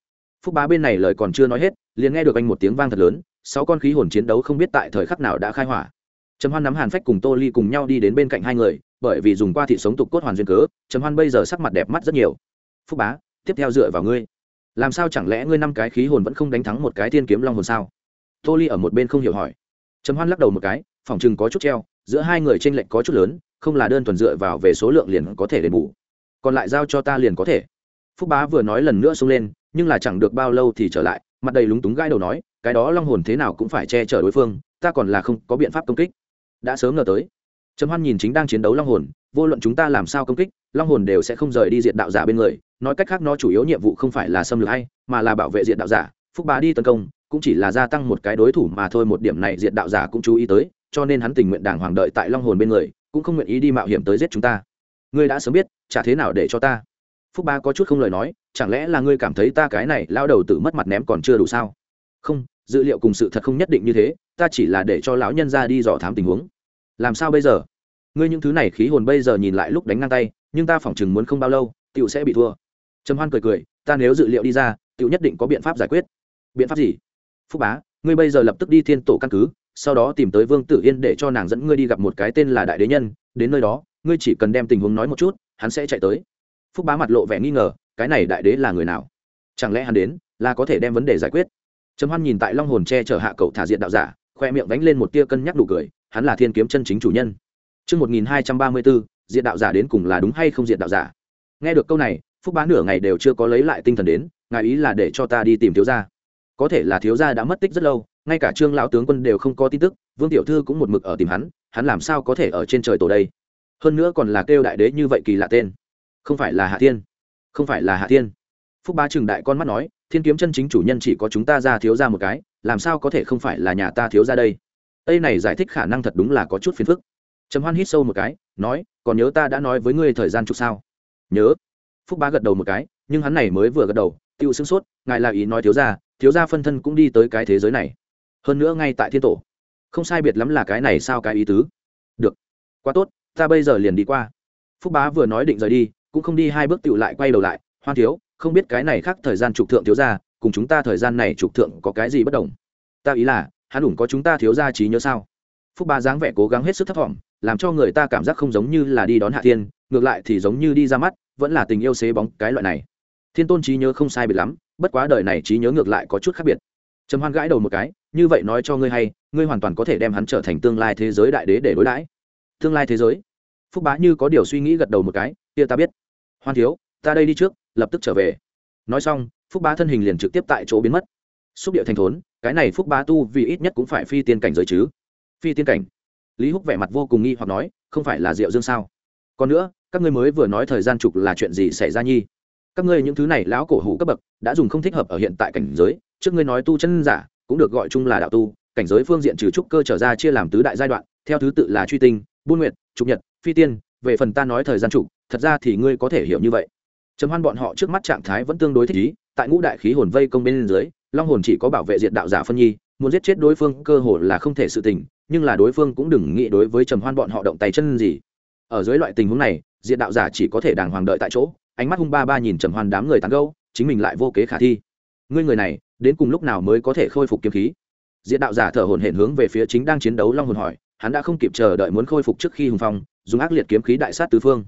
Phúc bá bên này lời còn chưa nói hết, liền nghe được anh một tiếng vang thật lớn, sáu con khí hồn chiến đấu không biết tại thời khắc nào đã khai hỏa. Trầm hoan nắm hàn phách cùng tô ly cùng nhau đi đến bên cạnh hai người, bởi vì dùng qua thị sống tục cốt hoàn duyên cớ, trầm hoan bây giờ sắc mặt đẹp mắt rất nhiều. Phúc bá, tiếp theo dựa vào ngươi. Làm sao chẳng lẽ ngươi năm cái khí hồn vẫn không đánh thắng một cái thiên kiếm long hồn sao? Tô ly ở một bên không hiểu hỏi. Trầm hoan lắc đầu một cái, phòng chừng có chút treo, giữa hai người tranh lệch có chút lớn, không là đơn thuần dựa vào về số lượng liền có thể đền bù. Còn lại giao cho ta liền có thể. Phúc bá vừa nói lần nữa xông lên, nhưng là chẳng được bao lâu thì trở lại, mặt đầy lúng túng gai đầu nói, cái đó long hồn thế nào cũng phải che chở đối phương, ta còn là không có biện pháp công kích. Đã sớm ngờ tới. Trầm hoan nhìn chính đang chiến đấu long hồn, vô luận chúng ta làm sao công kích, long hồn đều sẽ không rời đi diện đạo giả bên người, nói cách khác nó chủ yếu nhiệm vụ không phải là xâm lược hay, mà là bảo vệ diện đạo giả. Phúc bá đi tấn công cũng chỉ là gia tăng một cái đối thủ mà thôi, một điểm này diện đạo giả cũng chú ý tới, cho nên hắn tình nguyện đàng hoàng đợi tại long hồn bên người, cũng không nguyện ý đi mạo hiểm tới giết chúng ta. Ngươi đã sớm biết, chả thế nào để cho ta? Phúc ba có chút không lời nói, chẳng lẽ là ngươi cảm thấy ta cái này lao đầu tử mất mặt ném còn chưa đủ sao? Không, dữ liệu cùng sự thật không nhất định như thế, ta chỉ là để cho lão nhân ra đi dò thám tình huống. Làm sao bây giờ? Ngươi những thứ này khí hồn bây giờ nhìn lại lúc đánh ngang tay, nhưng ta phỏng chừng muốn không bao lâu tựu sẽ bị thua. Trầm hoan cười cười, ta nếu dự liệu đi ra tựu nhất định có biện pháp giải quyết. Biện pháp gì? Phúc bá ngươi bây giờ lập tức đi thiên tổ căn cứ sau đó tìm tới vương tử yên để cho nàng dẫn ngươi đi gặp một cái tên là đại đế nhân đến nơi đó ngươi chỉ cần đem tình huống nói một chút hắn sẽ chạy tới phúc bá mặt lộ vẻ nghi ngờ cái này đại đế là người nào chẳng lẽ hắn đến là có thể đem vấn đề giải quyết trầm hoan nhìn tại long hồn che chở hạ cậu thả diện đạo giả khoe miệng đánh lên một tia cân nhắc đủ cười hắn là thiên kiếm chân chính chủ nhân Trước 1234, diện đạo giả đến cùng là đúng hay không diện đạo giả? Nghe được câu này, Phúc Bá nửa ngày đều chưa có lấy lại tinh thần đến, ngài ý là để cho ta đi tìm thiếu gia. Có thể là thiếu gia đã mất tích rất lâu, ngay cả Trương lão tướng quân đều không có tin tức, Vương tiểu thư cũng một mực ở tìm hắn, hắn làm sao có thể ở trên trời tổ đây? Hơn nữa còn là kêu đại đế như vậy kỳ lạ tên. Không phải là Hạ Thiên, không phải là Hạ Thiên. Phúc ba trừng đại con mắt nói, Thiên kiếm chân chính chủ nhân chỉ có chúng ta ra thiếu gia một cái, làm sao có thể không phải là nhà ta thiếu gia đây? tây này giải thích khả năng thật đúng là có chút phiền phức trầm hoan hít sâu một cái nói còn nhớ ta đã nói với ngươi thời gian chục sao nhớ phúc ba gật đầu một cái nhưng hắn này mới vừa gật đầu tiêu sưng sốt ngài là ý nói thiếu gia thiếu gia phân thân cũng đi tới cái thế giới này. Hơn nữa ngay tại thiên tổ. Không sai biệt lắm là cái này sao cái ý tứ. Được. Quá tốt, ta bây giờ liền đi qua. Phúc bá vừa nói định rời đi, cũng không đi hai bước tựu lại quay đầu lại. Hoan thiếu, không biết cái này khác thời gian trục thượng thiếu gia, cùng chúng ta thời gian này trục thượng có cái gì bất đồng? Ta ý là, hắn ủng có chúng ta thiếu gia trí nhớ sao? Phúc bá dáng vẻ cố gắng hết sức thấp thỏm, làm cho người ta cảm giác không giống như là đi đón hạ thiên, ngược lại thì giống như đi ra mắt, vẫn là tình yêu xế bóng cái loại này thiên tôn trí nhớ không sai biệt lắm, bất quá đời này trí nhớ ngược lại có chút khác biệt. Trầm hoan gãi đầu một cái, như vậy nói cho ngươi hay, ngươi hoàn toàn có thể đem hắn trở thành tương lai thế giới đại đế để đối đãi. Tương lai thế giới? Phúc bá như có điều suy nghĩ gật đầu một cái, kia ta biết. Hoan thiếu, ta đây đi trước, lập tức trở về. Nói xong, phúc bá thân hình liền trực tiếp tại chỗ biến mất. Xúc điệu thành thốn, cái này phúc bá tu vì ít nhất cũng phải phi tiên cảnh giới chứ. Phi tiên cảnh? Lý húc vẻ mặt vô cùng nghi hoặc nói, không phải là diệu dương sao? Còn nữa, các ngươi mới vừa nói thời gian trục là chuyện gì xảy ra nhi? Các ngươi những thứ này lão cổ hủ cấp bậc, đã dùng không thích hợp ở hiện tại cảnh giới, trước ngươi nói tu chân giả, cũng được gọi chung là đạo tu, cảnh giới phương diện trừ trúc cơ trở ra chia làm tứ đại giai đoạn, theo thứ tự là truy tinh, buôn nguyệt, trục nhật, phi tiên, về phần ta nói thời gian trục, thật ra thì ngươi có thể hiểu như vậy. Trầm hoan bọn họ trước mắt trạng thái vẫn tương đối thích ý, tại ngũ đại khí hồn vây công bên dưới, long hồn chỉ có bảo vệ diện đạo giả phân nhi, muốn giết chết đối phương cơ hồ là không thể sự tình, nhưng là đối phương cũng đừng nghĩ đối với trầm hoan bọn họ động tay chân gì. Ở dưới loại tình huống này diện đạo giả chỉ có thể đàng hoàng đợi tại chỗ ánh mắt hung ba ba nhìn trầm hoan đám người tán gâu chính mình lại vô kế khả thi. Ngươi người này, đến cùng lúc nào mới có thể khôi phục kiếm khí? Diện đạo giả thở hổn hển hướng về phía chính đang chiến đấu long hồn hỏi, hắn đã không kịp chờ đợi muốn khôi phục trước khi hùng phong, dùng ác liệt kiếm khí đại sát tứ phương.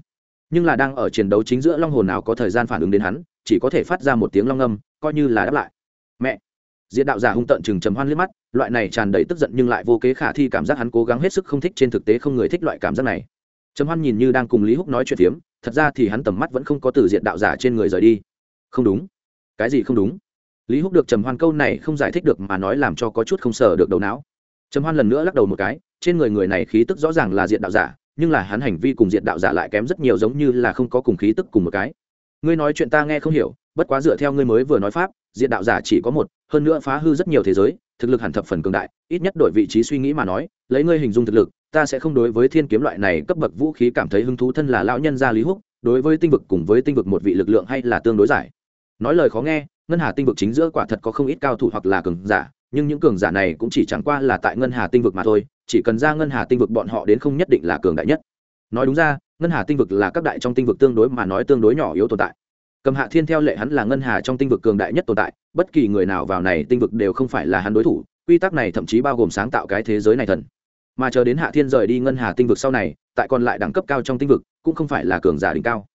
Nhưng là đang ở chiến đấu chính giữa long hồn nào có thời gian phản ứng đến hắn, chỉ có thể phát ra một tiếng long âm, coi như là đáp lại. Mẹ! Diện đạo giả hung tận chừng trầm hoan liếc mắt, loại này tràn đầy tức giận nhưng lại vô kế khả thi cảm giác hắn cố gắng hết sức không thích trên thực tế không người thích loại cảm giác này trầm hoan nhìn như đang cùng lý húc nói chuyện phiếm, thật ra thì hắn tầm mắt vẫn không có từ diện đạo giả trên người rời đi. Không đúng. Cái gì không đúng? Lý húc được trầm hoan câu này không giải thích được mà nói làm cho có chút không sờ được đầu não. Trầm hoan lần nữa lắc đầu một cái, trên người người này khí tức rõ ràng là diện đạo giả, nhưng là hắn hành vi cùng diện đạo giả lại kém rất nhiều giống như là không có cùng khí tức cùng một cái. Ngươi nói chuyện ta nghe không hiểu, bất quá dựa theo ngươi mới vừa nói pháp, diện đạo giả chỉ có một, hơn nữa phá hư rất nhiều thế giới, thực lực hẳn thập phần cường đại, ít nhất đổi vị trí suy nghĩ mà nói, lấy ngươi hình dung thực lực ta sẽ không đối với thiên kiếm loại này cấp bậc vũ khí cảm thấy hứng thú thân là lão nhân gia lý húc, đối với tinh vực cùng với tinh vực một vị lực lượng hay là tương đối giải. Nói lời khó nghe, ngân hà tinh vực chính giữa quả thật có không ít cao thủ hoặc là cường giả, nhưng những cường giả này cũng chỉ chẳng qua là tại ngân hà tinh vực mà thôi, chỉ cần ra ngân hà tinh vực bọn họ đến không nhất định là cường đại nhất. Nói đúng ra, ngân hà tinh vực là các đại trong tinh vực tương đối mà nói tương đối nhỏ yếu tồn tại. Cầm hạ thiên theo lệ hắn là ngân hà trong tinh vực cường đại nhất tồn tại, bất kỳ người nào vào này tinh vực đều không phải là hắn đối thủ, quy tắc này thậm chí bao gồm sáng tạo cái thế giới này thần mà chờ đến hạ thiên rời đi ngân hà tinh vực sau này, tại còn lại đẳng cấp cao trong tinh vực, cũng không phải là cường giả đỉnh cao.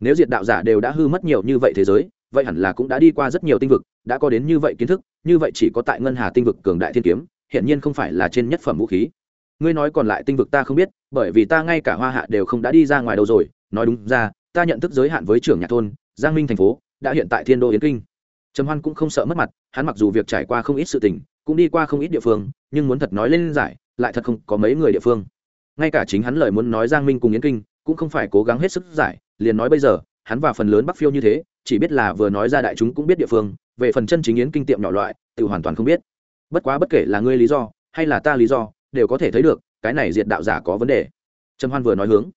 Nếu diệt đạo giả đều đã hư mất nhiều như vậy thế giới, vậy hẳn là cũng đã đi qua rất nhiều tinh vực, đã có đến như vậy kiến thức, như vậy chỉ có tại ngân hà tinh vực cường đại thiên kiếm hiện nhiên không phải là trên nhất phẩm vũ khí. Ngươi nói còn lại tinh vực ta không biết, bởi vì ta ngay cả hoa hạ đều không đã đi ra ngoài đâu rồi. Nói đúng ra, ta nhận thức giới hạn với trưởng nhà thôn, giang minh thành phố, đã hiện tại thiên đô yến kinh. Trầm hoan cũng không sợ mất mặt, hắn mặc dù việc trải qua không ít sự tình, cũng đi qua không ít địa phương, nhưng muốn thật nói lên giải lại thật không có mấy người địa phương. Ngay cả chính hắn lời muốn nói giang minh cùng yến kinh, cũng không phải cố gắng hết sức giải, liền nói bây giờ, hắn và phần lớn bắc phiêu như thế, chỉ biết là vừa nói ra đại chúng cũng biết địa phương, về phần chân chính yến kinh tiệm nhỏ loại, tự hoàn toàn không biết. Bất quá bất kể là ngươi lý do, hay là ta lý do, đều có thể thấy được, cái này diệt đạo giả có vấn đề. Trầm hoan vừa nói hướng.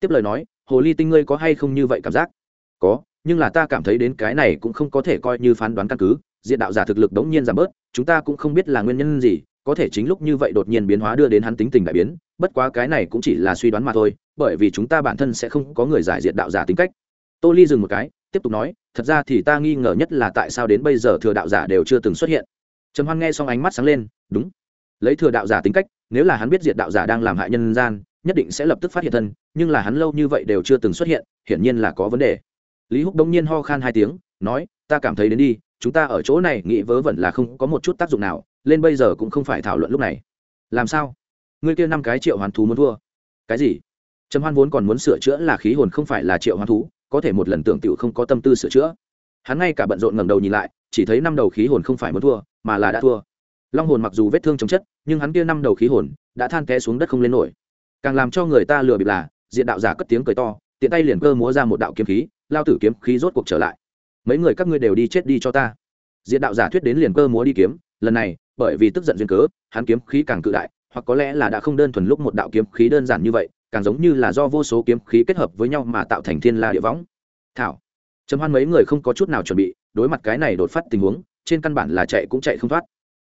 Tiếp lời nói, hồ ly tinh ngươi có hay không như vậy cảm giác? Có, nhưng là ta cảm thấy đến cái này cũng không có thể coi như phán đoán căn cứ diện đạo giả thực lực đống nhiên giảm bớt, chúng ta cũng không biết là nguyên nhân gì có thể chính lúc như vậy đột nhiên biến hóa đưa đến hắn tính tình đại biến, bất quá cái này cũng chỉ là suy đoán mà thôi, bởi vì chúng ta bản thân sẽ không có người giải diện đạo giả tính cách. Tô ly dừng một cái, tiếp tục nói, thật ra thì ta nghi ngờ nhất là tại sao đến bây giờ thừa đạo giả đều chưa từng xuất hiện. Trầm hoan nghe xong ánh mắt sáng lên, đúng, lấy thừa đạo giả tính cách, nếu là hắn biết diệt đạo giả đang làm hại nhân gian, nhất định sẽ lập tức phát hiện thân, nhưng là hắn lâu như vậy đều chưa từng xuất hiện, hiển nhiên là có vấn đề. Lý húc đông nhiên ho khan hai tiếng, nói, ta cảm thấy đến đi, chúng ta ở chỗ này nghĩ vớ vẩn là không có một chút tác dụng nào lên bây giờ cũng không phải thảo luận lúc này. Làm sao? Ngươi kia năm cái triệu hoàn thú muốn thua. Cái gì? Trầm hoan vốn còn muốn sửa chữa là khí hồn không phải là triệu hoàn thú, có thể một lần tưởng tiểu không có tâm tư sửa chữa. Hắn ngay cả bận rộn ngẩng đầu nhìn lại, chỉ thấy năm đầu khí hồn không phải muốn thua, mà là đã thua. Long hồn mặc dù vết thương chống chất, nhưng hắn kia năm đầu khí hồn đã than té xuống đất không lên nổi. Càng làm cho người ta lừa bịp là, diện đạo giả cất tiếng cười to, tiện tay liền cơ múa ra một đạo kiếm khí, lao tử kiếm khí rốt cuộc trở lại. Mấy người các ngươi đều đi chết đi cho ta. Diện đạo giả thuyết đến liền cơ múa đi kiếm, lần này bởi vì tức giận duyên cớ, hắn kiếm khí càng cự đại, hoặc có lẽ là đã không đơn thuần lúc một đạo kiếm khí đơn giản như vậy, càng giống như là do vô số kiếm khí kết hợp với nhau mà tạo thành thiên la địa võng. Thảo. Trầm hoan mấy người không có chút nào chuẩn bị, đối mặt cái này đột phát tình huống, trên căn bản là chạy cũng chạy không thoát.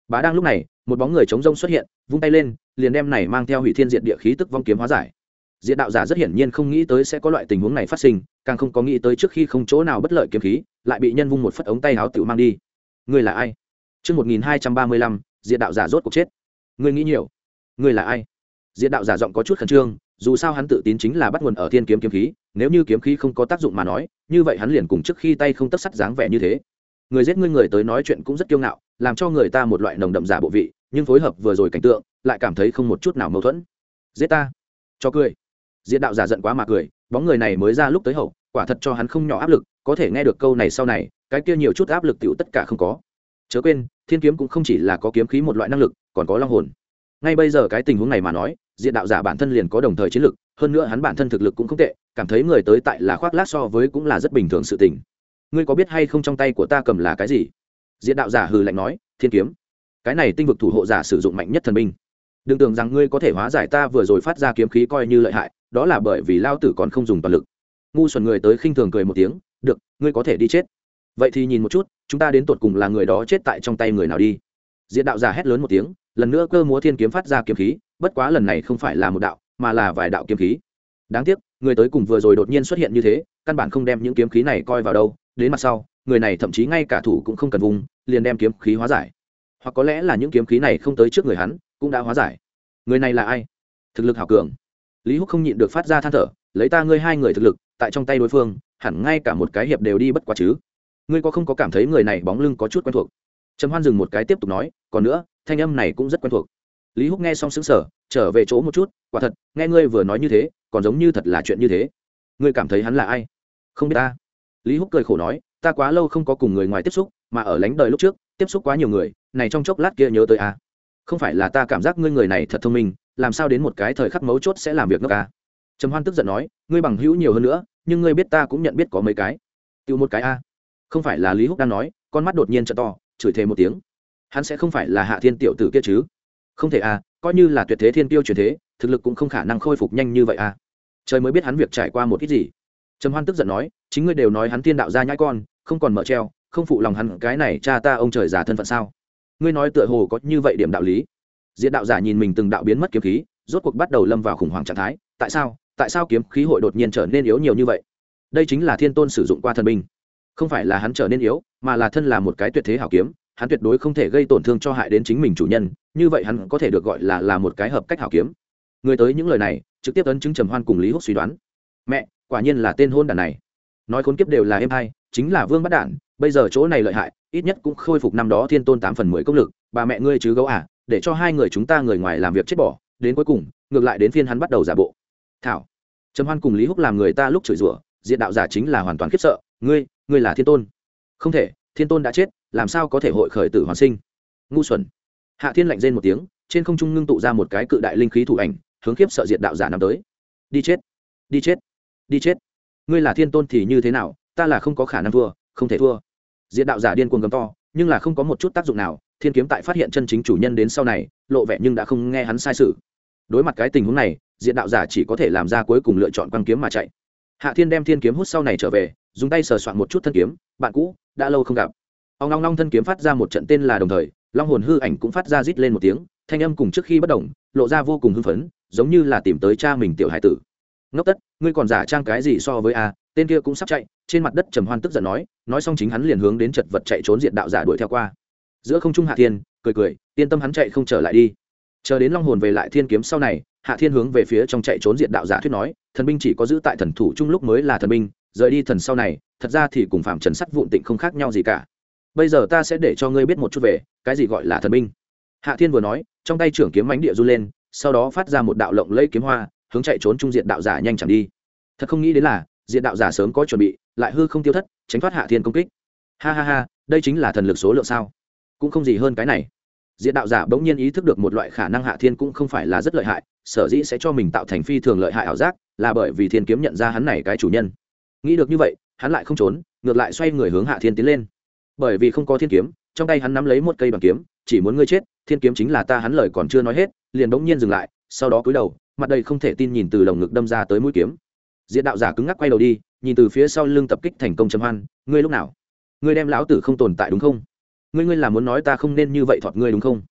Bá đang lúc này, một bóng người chống rông xuất hiện, vung tay lên, liền đem này mang theo hủy thiên diện địa khí tức vong kiếm hóa giải. Diện đạo giả rất hiển nhiên không nghĩ tới sẽ có loại tình huống này phát sinh, càng không có nghĩ tới trước khi không chỗ nào bất lợi kiếm khí, lại bị nhân vung một phất ống tay áo tự mang đi. Người là ai? Trước 1235, diện đạo giả rốt cuộc chết. Người nghĩ nhiều. Người là ai? Diện đạo giả giọng có chút khẩn trương, dù sao hắn tự tin chính là bắt nguồn ở thiên kiếm kiếm khí, nếu như kiếm khí không có tác dụng mà nói, như vậy hắn liền cùng trước khi tay không tất sắt dáng vẻ như thế. Người giết ngươi người tới nói chuyện cũng rất kiêu ngạo, làm cho người ta một loại nồng đậm giả bộ vị, nhưng phối hợp vừa rồi cảnh tượng, lại cảm thấy không một chút nào mâu thuẫn. Giết ta? Cho cười diện đạo giả giận quá mà cười bóng người này mới ra lúc tới hậu quả thật cho hắn không nhỏ áp lực có thể nghe được câu này sau này cái kia nhiều chút áp lực tựu tất cả không có chớ quên thiên kiếm cũng không chỉ là có kiếm khí một loại năng lực, còn có long hồn. Ngay bây giờ cái tình huống này mà nói, diện đạo giả bản thân liền có đồng thời chiến lực, hơn nữa hắn bản thân thực lực cũng không tệ, cảm thấy người tới tại là khoác lác so với cũng là rất bình thường sự tình. Ngươi có biết hay không trong tay của ta cầm là cái gì? Diện đạo giả hừ lạnh nói, thiên kiếm. Cái này tinh vực thủ hộ giả sử dụng mạnh nhất thần binh. Đừng tưởng rằng ngươi có thể hóa giải ta vừa rồi phát ra kiếm khí coi như lợi hại, đó là bởi vì lao tử còn không dùng toàn lực. Ngu xuẩn người tới khinh thường cười một tiếng, được, ngươi có thể đi chết vậy thì nhìn một chút, chúng ta đến tột cùng là người đó chết tại trong tay người nào đi. Diện đạo giả hét lớn một tiếng, lần nữa cơ múa thiên kiếm phát ra kiếm khí, bất quá lần này không phải là một đạo, mà là vài đạo kiếm khí. Đáng tiếc, người tới cùng vừa rồi đột nhiên xuất hiện như thế, căn bản không đem những kiếm khí này coi vào đâu, đến mặt sau, người này thậm chí ngay cả thủ cũng không cần vùng, liền đem kiếm khí hóa giải. Hoặc có lẽ là những kiếm khí này không tới trước người hắn, cũng đã hóa giải. Người này là ai? Thực lực hảo cường. Lý húc không nhịn được phát ra than thở, lấy ta ngươi hai người thực lực, tại trong tay đối phương, hẳn ngay cả một cái hiệp đều đi bất quá chứ ngươi có không có cảm thấy người này bóng lưng có chút quen thuộc? Trầm hoan dừng một cái tiếp tục nói, còn nữa, thanh âm này cũng rất quen thuộc. Lý húc nghe xong xứng sở trở về chỗ một chút, quả thật, nghe ngươi vừa nói như thế, còn giống như thật là chuyện như thế. Ngươi cảm thấy hắn là ai? Không biết ta. Lý húc cười khổ nói, ta quá lâu không có cùng người ngoài tiếp xúc, mà ở lánh đời lúc trước, tiếp xúc quá nhiều người, này trong chốc lát kia nhớ tới a. Không phải là ta cảm giác ngươi người này thật thông minh, làm sao đến một cái thời khắc mấu chốt sẽ làm việc nước a? trầm hoan tức giận nói, ngươi bằng hữu nhiều hơn nữa, nhưng ngươi biết ta cũng nhận biết có mấy cái. Tiêu một cái a không phải là lý húc đang nói, con mắt đột nhiên t to, chửi thề một tiếng. Hắn sẽ không phải là hạ thiên tiểu tử kia chứ? Không thể à? coi như là tuyệt thế thiên tiêu truyền thế, thực lực cũng không khả năng khôi phục nhanh như vậy à? trời mới biết hắn việc trải qua một ít gì. Trầm hoan tức giận nói, chính ngươi đều nói hắn tiên đạo ra nhãi con, không còn mở treo, không phụ lòng hắn, cái này cha ta ông trời giả thân phận sao? Ngươi nói tựa hồ có như vậy điểm đạo lý. Diện đạo giả nhìn mình từng đạo biến mất kiếm khí, rốt cuộc bắt đầu lâm vào khủng hoảng trạng thái. Tại sao? Tại sao kiếm khí hội đột nhiên trở nên yếu nhiều như vậy? Đây chính là thiên tôn sử dụng qua thần binh không phải là hắn trở nên yếu, mà là thân là một cái tuyệt thế hảo kiếm, hắn tuyệt đối không thể gây tổn thương cho hại đến chính mình chủ nhân, như vậy hắn có thể được gọi là là một cái hợp cách hảo kiếm. Người tới những lời này, trực tiếp ấn chứng trầm hoan cùng lý húc suy đoán. Mẹ, quả nhiên là tên hôn đàn này. Nói khốn kiếp đều là em hai, chính là vương bắt đản, bây giờ chỗ này lợi hại, ít nhất cũng khôi phục năm đó thiên tôn tám phần mười công lực, bà mẹ ngươi chứ gấu à để cho hai người chúng ta người ngoài làm việc chết bỏ, đến cuối cùng, ngược lại đến phiên hắn bắt đầu giả bộ. Thảo. Trầm hoan cùng lý húc làm người ta lúc chửi rủa, diện đạo giả chính là hoàn toàn khiếp sợ, ngươi ngươi là thiên tôn. Không thể, thiên tôn đã chết, làm sao có thể hội khởi tử hoàn sinh? Ngu xuẩn. Hạ thiên lạnh rên một tiếng, trên không trung ngưng tụ ra một cái cự đại linh khí thủ ảnh, hướng khiếp sợ diệt đạo giả năm tới. Đi chết đi chết đi chết. Ngươi là thiên tôn thì như thế nào, ta là không có khả năng thua, không thể thua. Diệt đạo giả điên cuồng gầm to, nhưng là không có một chút tác dụng nào, thiên kiếm tại phát hiện chân chính chủ nhân đến sau này, lộ vẻ nhưng đã không nghe hắn sai sự. Đối mặt cái tình huống này diện đạo giả chỉ có thể làm ra cuối cùng lựa chọn quăng kiếm mà chạy. Hạ thiên đem thiên kiếm hút sau này trở về dùng tay sờ soạn một chút thân kiếm, bạn cũ, đã lâu không gặp. Ông long long thân kiếm phát ra một trận tên là đồng thời, long hồn hư ảnh cũng phát ra rít lên một tiếng, thanh âm cùng trước khi bất động, lộ ra vô cùng hưng phấn, giống như là tìm tới cha mình tiểu hải tử. Ngốc tất, ngươi còn giả trang cái gì so với a? Tên kia cũng sắp chạy, trên mặt đất trầm hoan tức giận nói nói xong chính hắn liền hướng đến chật vật chạy trốn diện đạo giả đuổi theo qua. Giữa không trung hạ thiên, cười cười, yên tâm hắn chạy không trở lại đi. Chờ đến long hồn về lại thiên kiếm sau này, hạ thiên hướng về phía trong chạy trốn diện đạo giả thuyết nói, thần binh chỉ có giữ tại thần thủ chung lúc mới là thần binh rời đi thần sau này, thật ra thì cùng phạm trần sắt vụn tịnh không khác nhau gì cả. Bây giờ ta sẽ để cho ngươi biết một chút về, cái gì gọi là thần binh. Hạ thiên vừa nói, trong tay trưởng kiếm mánh địa run lên, sau đó phát ra một đạo lộng lẫy kiếm hoa, hướng chạy trốn trung diện đạo giả nhanh chẳng đi. Thật không nghĩ đến là diện đạo giả sớm có chuẩn bị, lại hư không tiêu thất, tránh thoát hạ thiên công kích. Ha ha ha, đây chính là thần lực số lượng sao? Cũng không gì hơn cái này. Diện đạo giả bỗng nhiên ý thức được một loại khả năng hạ thiên cũng không phải là rất lợi hại, sở dĩ sẽ cho mình tạo thành phi thường lợi hại ảo giác, là bởi vì thiên kiếm nhận ra hắn này cái chủ nhân nghĩ được như vậy, hắn lại không trốn, ngược lại xoay người hướng hạ thiên tiến lên. Bởi vì không có thiên kiếm, trong tay hắn nắm lấy một cây bằng kiếm, chỉ muốn ngươi chết, thiên kiếm chính là ta, hắn lời còn chưa nói hết, liền bỗng nhiên dừng lại, sau đó cúi đầu, mặt đầy không thể tin nhìn từ lồng ngực đâm ra tới mũi kiếm. Diện đạo giả cứng ngắc quay đầu đi, nhìn từ phía sau lưng tập kích thành công chấm hoan, ngươi lúc nào? Ngươi đem lão tử không tồn tại đúng không? Ngươi ngươi là muốn nói ta không nên như vậy thọt ngươi đúng không?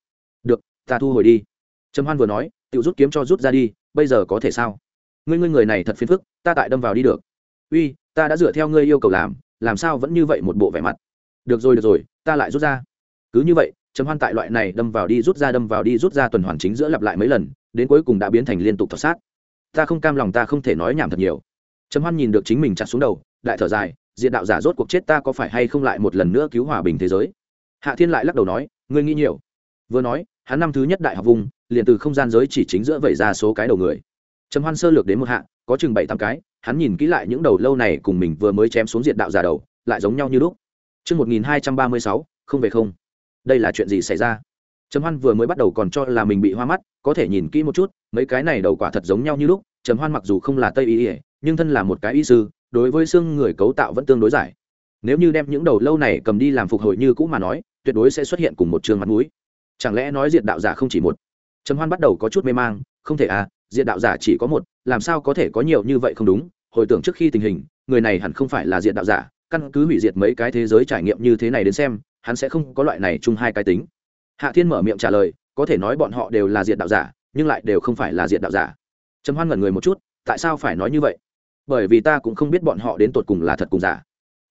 Được, ta thu hồi đi. Trầm hoan vừa nói tự rút kiếm cho rút ra đi, bây giờ có thể sao? Ngươi ngươi người này thật phiền phức, ta tại đâm vào đi được uy, ta đã dựa theo ngươi yêu cầu làm làm sao vẫn như vậy một bộ vẻ mặt? Được rồi được rồi, ta lại rút ra. Cứ như vậy chấm hoan tại loại này đâm vào đi rút ra, đâm vào đi rút ra tuần hoàn chính giữa lặp lại mấy lần, đến cuối cùng đã biến thành liên tục thọ sát. Ta không cam lòng, ta không thể nói nhảm thật nhiều. Chấm hoan nhìn được chính mình chặt xuống đầu, đại thở dài diện đạo giả rốt cuộc chết ta có phải hay không lại một lần nữa cứu hòa bình thế giới? Hạ thiên lại lắc đầu nói, ngươi nghĩ nhiều. Vừa nói, hắn năm thứ nhất đại học vùng, liền từ không gian giới chỉ chính giữa vẩy ra số cái đầu người. Trầm hoan sơ lược đến một hạ, có chừng bảy tám cái hắn nhìn kỹ lại những đầu lâu này cùng mình vừa mới chém xuống diện đạo giả đầu lại giống nhau như lúc Trước 1236, không về không. Đây là chuyện gì xảy ra? Trầm Hoan vừa mới bắt đầu còn cho là mình bị hoa mắt, có thể nhìn kỹ một chút, mấy cái này đầu quả thật giống nhau như lúc. Trầm Hoan mặc dù không là Tây y, nhưng thân là một cái y sư, đối với xương người cấu tạo vẫn tương đối giải. Nếu như đem những đầu lâu này cầm đi làm phục hồi như cũ mà nói, tuyệt đối sẽ xuất hiện cùng một trường mặt mũi chẳng lẽ nói diện đạo giả không chỉ một trầm hoan bắt đầu có chút mê mang không thể à diện đạo giả chỉ có một làm sao có thể có nhiều như vậy không đúng? Hồi tưởng trước khi tình hình, người này hẳn không phải là diện đạo giả, căn cứ hủy diệt mấy cái thế giới trải nghiệm như thế này đến xem, hắn sẽ không có loại này chung hai cái tính. Hạ thiên mở miệng trả lời, có thể nói bọn họ đều là diện đạo giả, nhưng lại đều không phải là diện đạo giả. Trầm hoan ngẩn người một chút, tại sao phải nói như vậy? Bởi vì ta cũng không biết bọn họ đến tột cùng là thật cùng giả.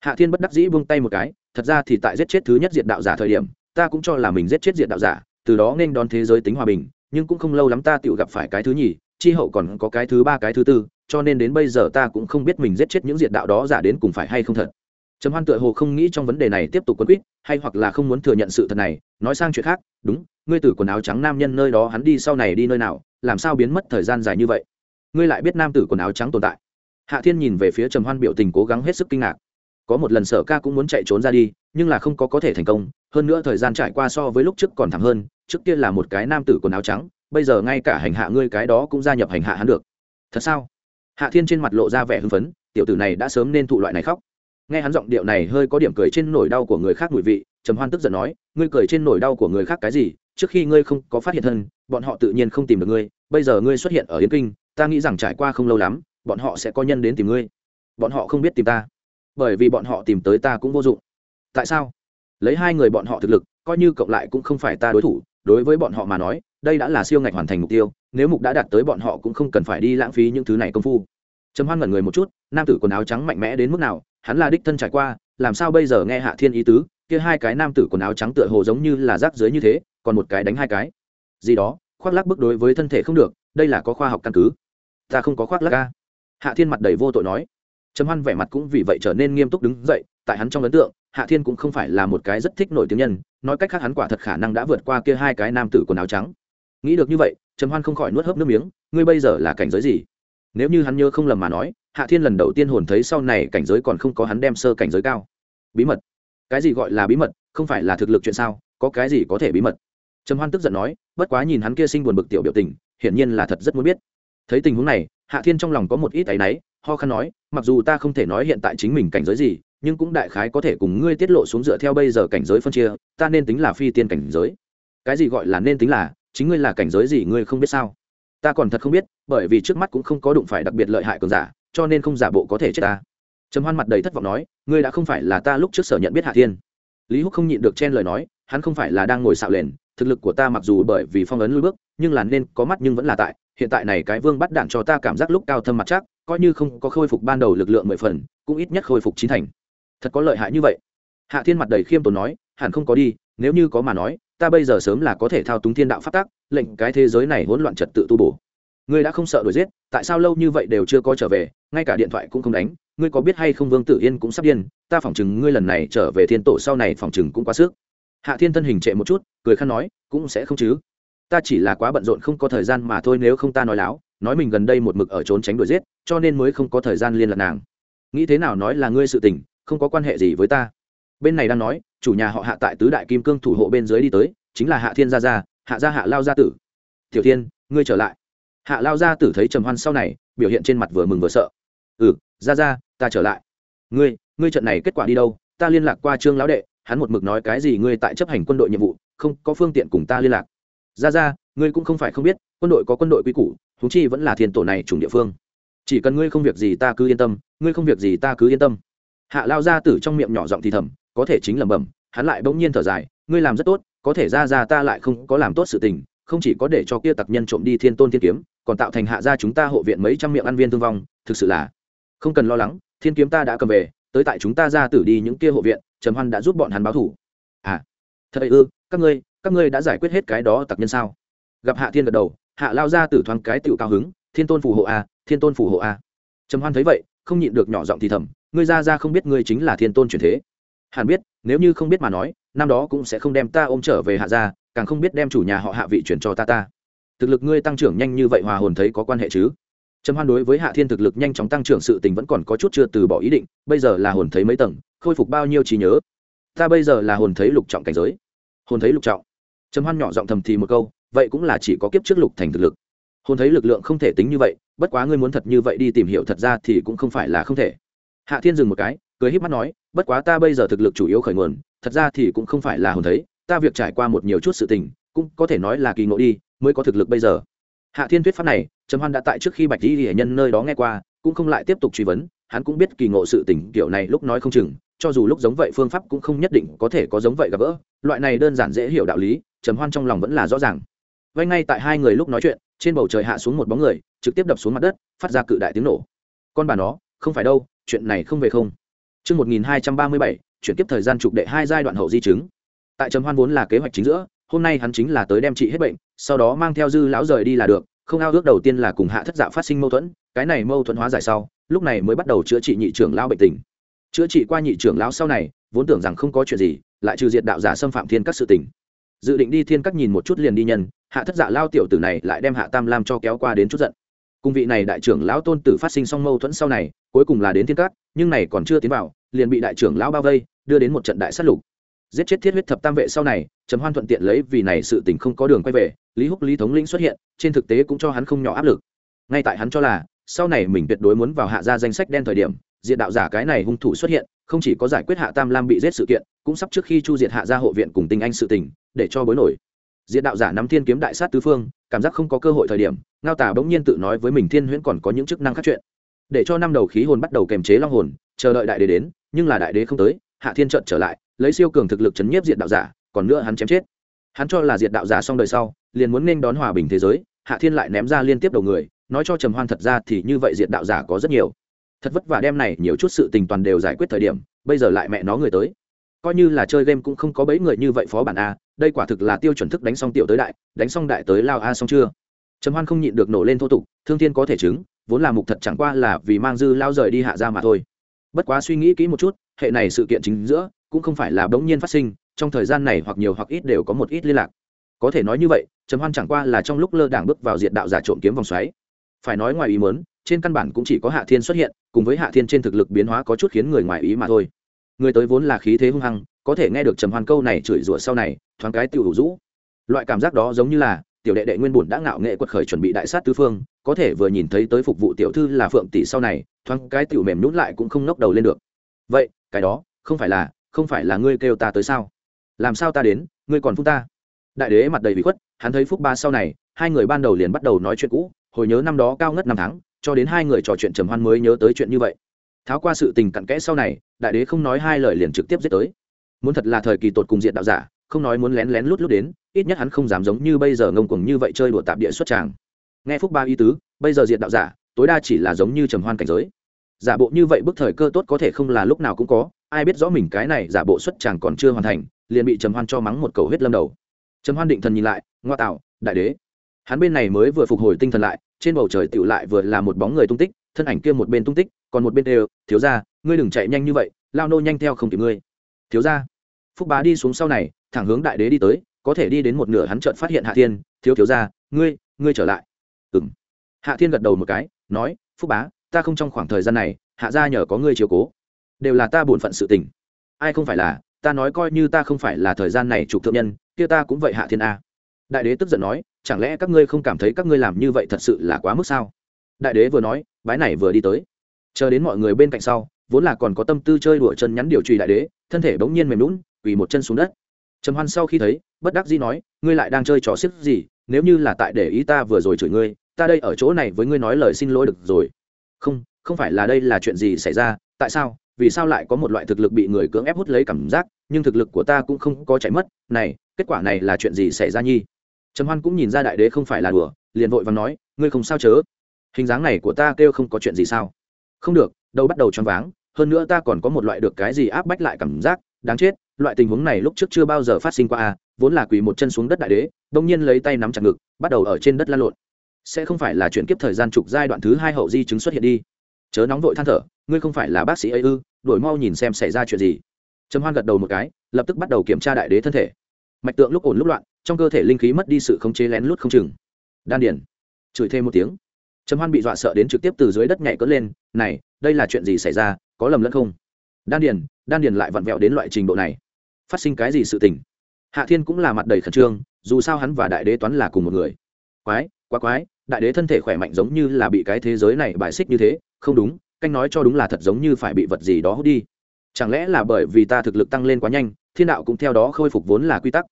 Hạ thiên bất đắc dĩ buông tay một cái, thật ra thì tại giết chết thứ nhất diện đạo giả thời điểm, ta cũng cho là mình giết chết diện đạo giả, từ đó nên đón thế giới tính hòa bình, nhưng cũng không lâu lắm ta tự gặp phải cái thứ nhì chi hậu còn có cái thứ ba, cái thứ tư, cho nên đến bây giờ ta cũng không biết mình giết chết những diện đạo đó giả đến cùng phải hay không thật. Trầm hoan tựa hồ không nghĩ trong vấn đề này tiếp tục quấn quýt, hay hoặc là không muốn thừa nhận sự thật này, nói sang chuyện khác, đúng, ngươi từ quần áo trắng nam nhân nơi đó hắn đi sau này đi nơi nào, làm sao biến mất thời gian dài như vậy? Ngươi lại biết nam tử quần áo trắng tồn tại? Hạ thiên nhìn về phía trầm hoan biểu tình cố gắng hết sức kinh ngạc. Có một lần sở ca cũng muốn chạy trốn ra đi, nhưng là không có có thể thành công, hơn nữa thời gian trải qua so với lúc trước còn thẳng hơn, trước kia là một cái nam tử quần áo trắng bây giờ ngay cả hành hạ ngươi cái đó cũng gia nhập hành hạ hắn được. Thật sao? Hạ thiên trên mặt lộ ra vẻ hưng phấn, tiểu tử này đã sớm nên thụ loại này khóc. Nghe hắn giọng điệu này hơi có điểm cười trên nỗi đau của người khác mùi vị, trầm hoan tức giận nói, ngươi cười trên nỗi đau của người khác cái gì? Trước khi ngươi không có phát hiện thân, bọn họ tự nhiên không tìm được ngươi. Bây giờ ngươi xuất hiện ở yến kinh, ta nghĩ rằng trải qua không lâu lắm, bọn họ sẽ có nhân đến tìm ngươi. Bọn họ không biết tìm ta, bởi vì bọn họ tìm tới ta cũng vô dụng. Tại sao? Lấy hai người bọn họ thực lực, coi như cộng lại cũng không phải ta đối thủ, đối với bọn họ mà nói đây đã là siêu ngạch hoàn thành mục tiêu, nếu mục đã đạt tới bọn họ cũng không cần phải đi lãng phí những thứ này công phu. Trầm hoan ngẩn người một chút, nam tử quần áo trắng mạnh mẽ đến mức nào, hắn là đích thân trải qua, làm sao bây giờ nghe hạ thiên ý tứ, kia hai cái nam tử quần áo trắng tựa hồ giống như là rác dưới như thế, còn một cái đánh hai cái. Gì đó, khoác lắc bức đối với thân thể không được, đây là có khoa học căn cứ. Ta không có khoác lắc ca hạ thiên mặt đầy vô tội nói. Trầm hoan vẻ mặt cũng vì vậy trở nên nghiêm túc đứng dậy, tại hắn trong ấn tượng, hạ thiên cũng không phải là một cái rất thích nổi tiếng nhân, nói cách khác hắn quả thật khả năng đã vượt qua kia hai cái nam tử quần áo trắng nghĩ được như vậy, trầm hoan không khỏi nuốt hớp nước miếng, ngươi bây giờ là cảnh giới gì? Nếu như hắn nhớ không lầm mà nói, hạ thiên lần đầu tiên hồn thấy sau này cảnh giới còn không có hắn đem sơ cảnh giới cao. Bí mật. Cái gì gọi là bí mật? Không phải là thực lực chuyện sao? Có cái gì có thể bí mật? Trầm hoan tức giận nói, bất quá nhìn hắn kia sinh buồn bực tiểu biểu tình, hiển nhiên là thật rất muốn biết. Thấy tình huống này, hạ thiên trong lòng có một ít áy náy, ho khăn nói, mặc dù ta không thể nói hiện tại chính mình cảnh giới gì, nhưng cũng đại khái có thể cùng ngươi tiết lộ xuống dựa theo bây giờ cảnh giới phân chia, ta nên tính là phi tiên cảnh giới. Cái gì gọi là nên tính là chính ngươi là cảnh giới gì ngươi không biết sao? Ta còn thật không biết, bởi vì trước mắt cũng không có đụng phải đặc biệt lợi hại cường giả, cho nên không giả bộ có thể chết ta. Trầm hoan mặt đầy thất vọng nói, ngươi đã không phải là ta lúc trước sở nhận biết hạ thiên. Lý húc không nhịn được chen lời nói, hắn không phải là đang ngồi xạo lền, thực lực của ta mặc dù bởi vì phong ấn lui bước, nhưng là nên có mắt nhưng vẫn là tại. Hiện tại này cái vương bắt đạn cho ta cảm giác lúc cao thâm mặt chắc, coi như không có khôi phục ban đầu lực lượng mười phần, cũng ít nhất khôi phục chín thành. Thật có lợi hại như vậy. Hạ thiên mặt đầy khiêm tốn nói, hẳn không có đi, nếu như có mà nói ta bây giờ sớm là có thể thao túng thiên đạo phát tác lệnh cái thế giới này hỗn loạn trật tự tu bổ. Ngươi đã không sợ đuổi giết, tại sao lâu như vậy đều chưa có trở về, ngay cả điện thoại cũng không đánh, ngươi có biết hay không vương tử yên cũng sắp điên, ta phỏng chừng ngươi lần này trở về thiên tổ sau này phỏng chừng cũng quá sức. Hạ thiên thân hình trệ một chút, cười khăn nói, cũng sẽ không chứ. Ta chỉ là quá bận rộn không có thời gian mà thôi nếu không ta nói láo, nói mình gần đây một mực ở trốn tránh đuổi giết, cho nên mới không có thời gian liên lạc nàng. Nghĩ thế nào nói là ngươi sự tình, không có quan hệ gì với ta. Bên này đang nói chủ nhà họ hạ tại tứ đại kim cương thủ hộ bên dưới đi tới, chính là hạ thiên gia gia, hạ gia hạ lao gia tử. Tiểu thiên, ngươi trở lại. Hạ lao gia tử thấy trầm hoan sau này, biểu hiện trên mặt vừa mừng vừa sợ. Ừ gia gia, ta trở lại. Ngươi ngươi trận này kết quả đi đâu? Ta liên lạc qua trương lão đệ, hắn một mực nói cái gì ngươi tại chấp hành quân đội nhiệm vụ, không có phương tiện cùng ta liên lạc. Gia gia, ngươi cũng không phải không biết, quân đội có quân đội quy củ thú chi vẫn là thiên tổ này chủng địa phương. Chỉ cần ngươi không việc gì ta cứ yên tâm, ngươi không việc gì ta cứ yên tâm. Hạ lao gia tử trong miệng nhỏ giọng thì thầm có thể chính lẩm bẩm, hắn lại bỗng nhiên thở dài, ngươi làm rất tốt, có thể ra ra ta lại không có làm tốt sự tình, không chỉ có để cho kia tặc nhân trộm đi thiên tôn thiên kiếm, còn tạo thành hạ gia chúng ta hộ viện mấy trăm miệng ăn viên thương vong, thực sự là không cần lo lắng, thiên kiếm ta đã cầm về, tới tại chúng ta ra tử đi những kia hộ viện, trầm hoan đã giúp bọn hắn báo thủ. À thật vậy ư? Các ngươi các ngươi đã giải quyết hết cái đó tặc nhân sao? Gặp hạ thiên gật đầu, hạ lao ra tử thoáng cái tựu cao hứng, thiên tôn phù hộ a thiên tôn phù hộ a trầm hoan thấy vậy, không nhịn được nhỏ giọng thì thầm, ngươi ra ra không biết ngươi chính là thiên tôn truyền thế hàn biết, nếu như không biết mà nói, năm đó cũng sẽ không đem ta ôm trở về hạ gia, càng không biết đem chủ nhà họ hạ vị chuyển cho ta ta. Thực lực ngươi tăng trưởng nhanh như vậy hòa hồn thấy có quan hệ chứ? Trầm hoan đối với hạ thiên thực lực nhanh chóng tăng trưởng sự tình vẫn còn có chút chưa từ bỏ ý định, bây giờ là hồn thấy mấy tầng, khôi phục bao nhiêu trí nhớ? Ta bây giờ là hồn thấy lục trọng cảnh giới. Hồn thấy lục trọng. Trầm hoan nhỏ giọng thầm thì một câu, vậy cũng là chỉ có kiếp trước lục thành thực lực. Hồn thấy lực lượng không thể tính như vậy, bất quá ngươi muốn thật như vậy đi tìm hiểu thật ra thì cũng không phải là không thể. Hạ thiên dừng một cái cười híp mắt nói, bất quá ta bây giờ thực lực chủ yếu khởi nguồn, thật ra thì cũng không phải là hồn thấy, ta việc trải qua một nhiều chút sự tình, cũng có thể nói là kỳ ngộ đi, mới có thực lực bây giờ. Hạ thiên thuyết pháp này, trầm hoan đã tại trước khi bạch di hệ nhân nơi đó nghe qua, cũng không lại tiếp tục truy vấn, hắn cũng biết kỳ ngộ sự tình kiểu này lúc nói không chừng, cho dù lúc giống vậy phương pháp cũng không nhất định có thể có giống vậy gặp gỡ, loại này đơn giản dễ hiểu đạo lý, trầm hoan trong lòng vẫn là rõ ràng. Vay ngay tại hai người lúc nói chuyện, trên bầu trời hạ xuống một bóng người, trực tiếp đập xuống mặt đất, phát ra cự đại tiếng nổ. Con bà nó, không phải đâu, chuyện này không về không. Trước 1237, chuyển tiếp thời gian trục đệ hai giai đoạn hậu di chứng. Tại trầm hoan vốn là kế hoạch chính giữa, hôm nay hắn chính là tới đem trị hết bệnh, sau đó mang theo dư lão rời đi là được, không ao ước đầu tiên là cùng hạ thất dạ phát sinh mâu thuẫn, cái này mâu thuẫn hóa giải sau, lúc này mới bắt đầu chữa trị nhị trưởng lão bệnh tình. Chữa trị qua nhị trưởng lão sau này, vốn tưởng rằng không có chuyện gì, lại trừ diệt đạo giả xâm phạm thiên các sự tình. Dự định đi thiên các nhìn một chút liền đi nhân, hạ thất dạ lao tiểu tử này lại đem hạ tam lam cho kéo qua đến chút giận cùng vị này đại trưởng lão tôn tử phát sinh xong mâu thuẫn sau này, cuối cùng là đến thiên cát, nhưng này còn chưa tiến vào, liền bị đại trưởng lão bao vây, đưa đến một trận đại sát lục. Giết chết thiết huyết thập tam vệ sau này, trầm hoan thuận tiện lấy vì này sự tình không có đường quay về, lý húc, lý thống lĩnh xuất hiện, trên thực tế cũng cho hắn không nhỏ áp lực. Ngay tại hắn cho là, sau này mình tuyệt đối muốn vào hạ ra danh sách đen thời điểm diện đạo giả cái này hung thủ xuất hiện, không chỉ có giải quyết hạ tam lam bị giết sự kiện, cũng sắp trước khi chu diệt hạ ra hộ viện cùng tinh anh sự tình, để cho bối nổi diện đạo giả nắm thiên kiếm đại sát tứ phương, cảm giác không có cơ hội thời điểm, ngao tả bỗng nhiên tự nói với mình thiên huyễn còn có những chức năng khác chuyện. Để cho năm đầu khí hồn bắt đầu kềm chế long hồn, chờ đợi đại đế đến, nhưng là đại đế không tới, hạ thiên trận trở lại, lấy siêu cường thực lực chấn nhiếp diện đạo giả, còn nữa hắn chém chết. Hắn cho là diệt đạo giả xong đời sau, liền muốn nên đón hòa bình thế giới, hạ thiên lại ném ra liên tiếp đầu người, nói cho trầm hoan thật ra thì như vậy diệt đạo giả có rất nhiều. Thật vất vả đem này nhiều chút sự tình toàn đều giải quyết thời điểm, bây giờ lại mẹ nó người tới. Coi như là chơi game cũng không có bấy người như vậy phó bản a đây quả thực là tiêu chuẩn thức đánh xong tiểu tới đại, đánh xong đại tới lao a xong chưa. Trầm hoan không nhịn được nổ lên thô tục, thương thiên có thể chứng, vốn là mục thật chẳng qua là vì mang dư lao rời đi hạ ra mà thôi. Bất quá suy nghĩ kỹ một chút, hệ này sự kiện chính giữa, cũng không phải là bỗng nhiên phát sinh, trong thời gian này hoặc nhiều hoặc ít đều có một ít liên lạc. Có thể nói như vậy, trầm hoan chẳng qua là trong lúc lơ đảng bước vào diện đạo giả trộm kiếm vòng xoáy. Phải nói ngoài ý muốn, trên căn bản cũng chỉ có hạ thiên xuất hiện, cùng với hạ thiên trên thực lực biến hóa có chút khiến người ngoài ý mà thôi. Người tới vốn là khí thế hung hăng có thể nghe được trầm hoan câu này chửi rủa sau này, thoáng cái tiểu đủ rũ. Loại cảm giác đó giống như là, tiểu đệ đệ nguyên bổn đã ngạo nghệ quật khởi chuẩn bị đại sát tứ phương, có thể vừa nhìn thấy tới phục vụ tiểu thư là phượng tỷ sau này, thoáng cái tiểu mềm nhún lại cũng không ngóc đầu lên được. Vậy, cái đó, không phải là, không phải là ngươi kêu ta tới sao? Làm sao ta đến, ngươi còn phúc ta? Đại đế mặt đầy bị khuất, hắn thấy phúc ba sau này, hai người ban đầu liền bắt đầu nói chuyện cũ, hồi nhớ năm đó cao ngất năm tháng, cho đến hai người trò chuyện trầm hoan mới nhớ tới chuyện như vậy. Tháo qua sự tình cặn kẽ sau này, đại đế không nói hai lời liền trực tiếp giết tới muốn thật là thời kỳ tột cùng diện đạo giả, không nói muốn lén lén lút lút đến, ít nhất hắn không dám giống như bây giờ ngông cuồng như vậy chơi đùa tạp địa xuất tràng. Nghe phúc ba y tứ, bây giờ diện đạo giả, tối đa chỉ là giống như trầm hoan cảnh giới. Giả bộ như vậy bức thời cơ tốt có thể không là lúc nào cũng có, ai biết rõ mình cái này giả bộ xuất tràng còn chưa hoàn thành, liền bị trầm hoan cho mắng một cầu huyết lâm đầu. Trầm hoan định thần nhìn lại, ngoa tạo, đại đế. Hắn bên này mới vừa phục hồi tinh thần lại, trên bầu trời tựu lại vừa là một bóng người tung tích, thân ảnh kia một bên tung tích, còn một bên đều, thiếu ra ngươi đừng chạy nhanh như vậy, lao nô nhanh theo không kịp ngươi. Thiếu ra phúc bá đi xuống sau này, thẳng hướng đại đế đi tới, có thể đi đến một nửa hắn chợt phát hiện hạ thiên, thiếu thiếu ra, ngươi ngươi trở lại. Ừng hạ thiên gật đầu một cái, nói, phúc bá, ta không trong khoảng thời gian này, hạ ra nhờ có ngươi chiều cố. Đều là ta bổn phận sự tình. Ai không phải là, ta nói coi như ta không phải là thời gian này trục thượng nhân, kia ta cũng vậy hạ thiên a. Đại đế tức giận nói, chẳng lẽ các ngươi không cảm thấy các ngươi làm như vậy thật sự là quá mức sao? Đại đế vừa nói, bái này vừa đi tới. Chờ đến mọi người bên cạnh sau, vốn là còn có tâm tư chơi đùa chân nhắn điều trùy đại đế, thân thể bỗng nhiên mềm lún quỳ một chân xuống đất. Trầm hoan sau khi thấy, bất đắc dĩ nói, ngươi lại đang chơi trò xiếc gì? Nếu như là tại để ý ta vừa rồi chửi ngươi, ta đây ở chỗ này với ngươi nói lời xin lỗi được rồi. Không không phải là đây là chuyện gì xảy ra? Tại sao? Vì sao lại có một loại thực lực bị người cưỡng ép hút lấy cảm giác, nhưng thực lực của ta cũng không có chạy mất? Này, kết quả này là chuyện gì xảy ra nhi? Trầm hoan cũng nhìn ra đại đế không phải là đùa, liền vội và nói, ngươi không sao chớ? Hình dáng này của ta kêu không có chuyện gì sao? Không được đâu bắt đầu choáng váng, hơn nữa ta còn có một loại được cái gì áp bách lại cảm giác, đáng chết loại tình huống này lúc trước chưa bao giờ phát sinh qua à vốn là quỳ một chân xuống đất đại đế, đông nhiên lấy tay nắm chặt ngực, bắt đầu ở trên đất lan lộn. Sẽ không phải là chuyển kiếp thời gian trục giai đoạn thứ hai hậu di chứng xuất hiện đi. Chớ nóng vội than thở, ngươi không phải là bác sĩ ấy ư, đổi mau nhìn xem xảy ra chuyện gì. Trầm hoan gật đầu một cái, lập tức bắt đầu kiểm tra đại đế thân thể. Mạch tượng lúc ổn lúc loạn, trong cơ thể linh khí mất đi sự khống chế lén lút không chừng. Đan điền. Chửi thêm một tiếng. Trầm hoan bị dọa sợ đến trực tiếp từ dưới đất nhảy cất lên, này, đây là chuyện gì xảy ra, có lầm lẫn không? Đan điền đan điền lại vặn vẹo đến loại trình độ này phát sinh cái gì sự tình. Hạ thiên cũng là mặt đầy khẩn trương, dù sao hắn và đại đế toán là cùng một người. Quái, quá quái, đại đế thân thể khỏe mạnh giống như là bị cái thế giới này bài xích như thế, không đúng, canh nói cho đúng là thật giống như phải bị vật gì đó hút đi. Chẳng lẽ là bởi vì ta thực lực tăng lên quá nhanh, thiên đạo cũng theo đó khôi phục vốn là quy tắc?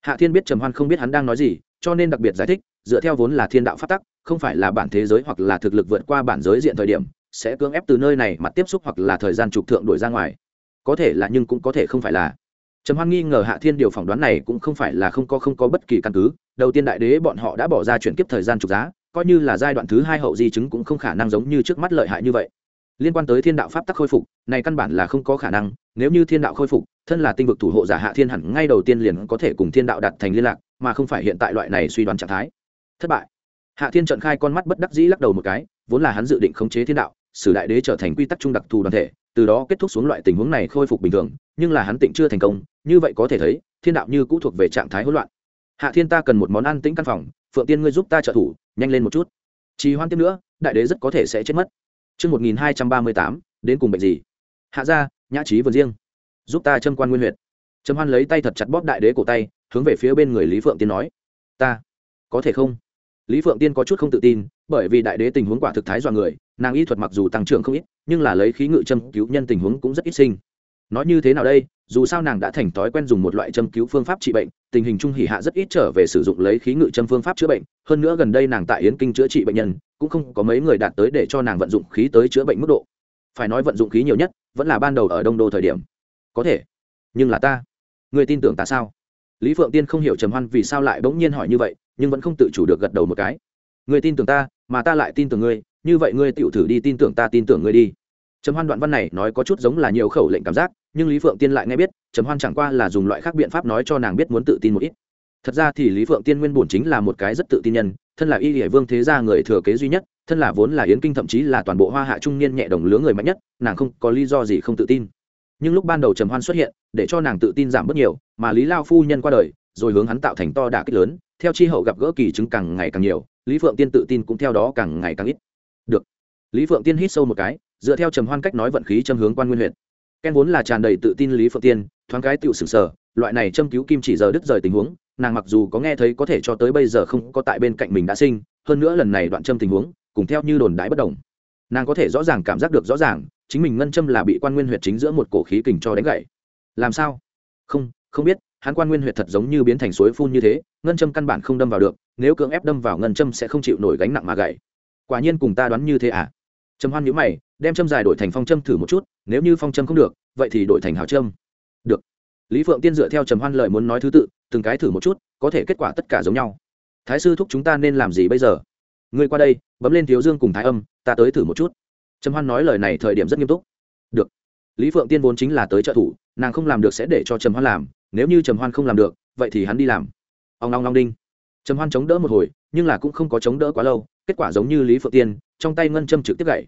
Hạ thiên biết trầm hoan không biết hắn đang nói gì, cho nên đặc biệt giải thích, dựa theo vốn là thiên đạo phát tắc, không phải là bản thế giới hoặc là thực lực vượt qua bản giới diện thời điểm, sẽ cưỡng ép từ nơi này mà tiếp xúc hoặc là thời gian trục thượng đổi ra ngoài. Có thể là nhưng cũng có thể không phải là trầm hoan nghi ngờ hạ thiên điều phỏng đoán này cũng không phải là không có không có bất kỳ căn cứ. Đầu tiên đại đế bọn họ đã bỏ ra chuyển kiếp thời gian trục giá, coi như là giai đoạn thứ hai hậu di chứng cũng không khả năng giống như trước mắt lợi hại như vậy. Liên quan tới thiên đạo pháp tắc khôi phục, này căn bản là không có khả năng. Nếu như thiên đạo khôi phục, thân là tinh vực thủ hộ giả hạ thiên hẳn ngay đầu tiên liền có thể cùng thiên đạo đặt thành liên lạc, mà không phải hiện tại loại này suy đoán trạng thái. Thất bại. Hạ thiên trận khai con mắt bất đắc dĩ lắc đầu một cái, vốn là hắn dự định khống chế thiên đạo xử đại đế trở thành quy tắc trung đặc thù đoàn thể từ đó kết thúc xuống loại tình huống này khôi phục bình thường nhưng là hắn tịnh chưa thành công như vậy có thể thấy thiên đạo như cũ thuộc về trạng thái hỗn loạn hạ thiên ta cần một món ăn tĩnh căn phòng phượng tiên ngươi giúp ta trợ thủ nhanh lên một chút trì hoan tiếp nữa đại đế rất có thể sẽ chết mất trương một nghìn hai trăm ba mươi tám đến cùng bệnh gì? Hạ gia nhã trí vườn riêng. Giúp ta châm quan nguyên huyệt. trâm hoan lấy tay thật chặt bóp đại đế cổ tay, hướng về phía bên người Lý Phượng Tiên nói. Ta, có thể không? Lý Phượng Tiên có chút không tự tin, bởi vì đại đế tình huống quả thực thái dọa người, nàng y thuật mặc dù tăng trưởng không ít, nhưng là lấy khí ngự châm cứu nhân tình huống cũng rất ít sinh. Nói như thế nào đây dù sao nàng đã thành thói quen dùng một loại châm cứu phương pháp trị bệnh tình hình trung hỉ hạ rất ít trở về sử dụng lấy khí ngự châm phương pháp chữa bệnh hơn nữa gần đây nàng tại yến kinh chữa trị bệnh nhân cũng không có mấy người đạt tới để cho nàng vận dụng khí tới chữa bệnh mức độ. Phải nói vận dụng khí nhiều nhất vẫn là ban đầu ở đông đô thời điểm. Có thể. Nhưng là ta. Người tin tưởng ta sao? Lý phượng tiên không hiểu trầm hoan vì sao lại bỗng nhiên hỏi như vậy nhưng vẫn không tự chủ được gật đầu một cái người tin tưởng ta, mà ta lại tin tưởng ngươi, như vậy ngươi tựu thử đi tin tưởng ta tin tưởng ngươi đi. Trầm hoan đoạn văn này nói có chút giống là nhiều khẩu lệnh cảm giác, nhưng lý phượng tiên lại nghe biết, trầm hoan chẳng qua là dùng loại khác biện pháp nói cho nàng biết muốn tự tin một ít. Thật ra thì lý phượng tiên nguyên bổn chính là một cái rất tự tin nhân, thân là y địa vương thế gia người thừa kế duy nhất, thân là vốn là yến kinh thậm chí là toàn bộ hoa hạ trung niên nhẹ đồng lứa người mạnh nhất, nàng không có lý do gì không tự tin. Nhưng lúc ban đầu trầm hoan xuất hiện, để cho nàng tự tin giảm bớt nhiều, mà lý lao phu nhân qua đời, rồi hướng hắn tạo thành to đả kích lớn theo chi hậu gặp gỡ kỳ chứng càng ngày càng nhiều, lý phượng tiên tự tin cũng theo đó càng ngày càng ít. Được. Lý phượng tiên hít sâu một cái, dựa theo trầm hoan cách nói vận khí châm hướng quan nguyên huyện ken vốn là tràn đầy tự tin lý phượng tiên, thoáng cái tựu sừng sờ, loại này châm cứu kim chỉ giờ đứt rời tình huống, nàng mặc dù có nghe thấy có thể cho tới bây giờ không có tại bên cạnh mình đã sinh, hơn nữa lần này đoạn châm tình huống, cùng theo như đồn đái bất đồng. Nàng có thể rõ ràng cảm giác được rõ ràng, chính mình ngân châm là bị quan nguyên huyệt chính giữa một cổ khí kình cho đánh gậy. Làm sao? Không không biết, hắn quan nguyên huyệt thật giống như biến thành suối phun như thế ngân châm căn bản không đâm vào được, nếu cưỡng ép đâm vào ngân châm sẽ không chịu nổi gánh nặng mà gậy quả nhiên cùng ta đoán như thế à? Trầm hoan nhữ mày, đem châm dài đổi thành phong châm thử một chút, nếu như phong châm không được, vậy thì đổi thành hào châm. Được. Lý phượng tiên dựa theo trầm hoan lời muốn nói thứ tự, từng cái thử một chút, có thể kết quả tất cả giống nhau. Thái sư thúc chúng ta nên làm gì bây giờ? Ngươi qua đây, bấm lên thiếu dương cùng thái âm, ta tới thử một chút. Trầm hoan nói lời này thời điểm rất nghiêm túc. Được. Lý phượng tiên vốn chính là tới trợ thủ, nàng không làm được sẽ để cho trầm hoan làm, nếu như trầm hoan không làm được, vậy thì hắn đi làm ông long long đinh. Trầm hoan chống đỡ một hồi, nhưng là cũng không có chống đỡ quá lâu, kết quả giống như lý phượng tiên, trong tay ngân châm trực tiếp gậy.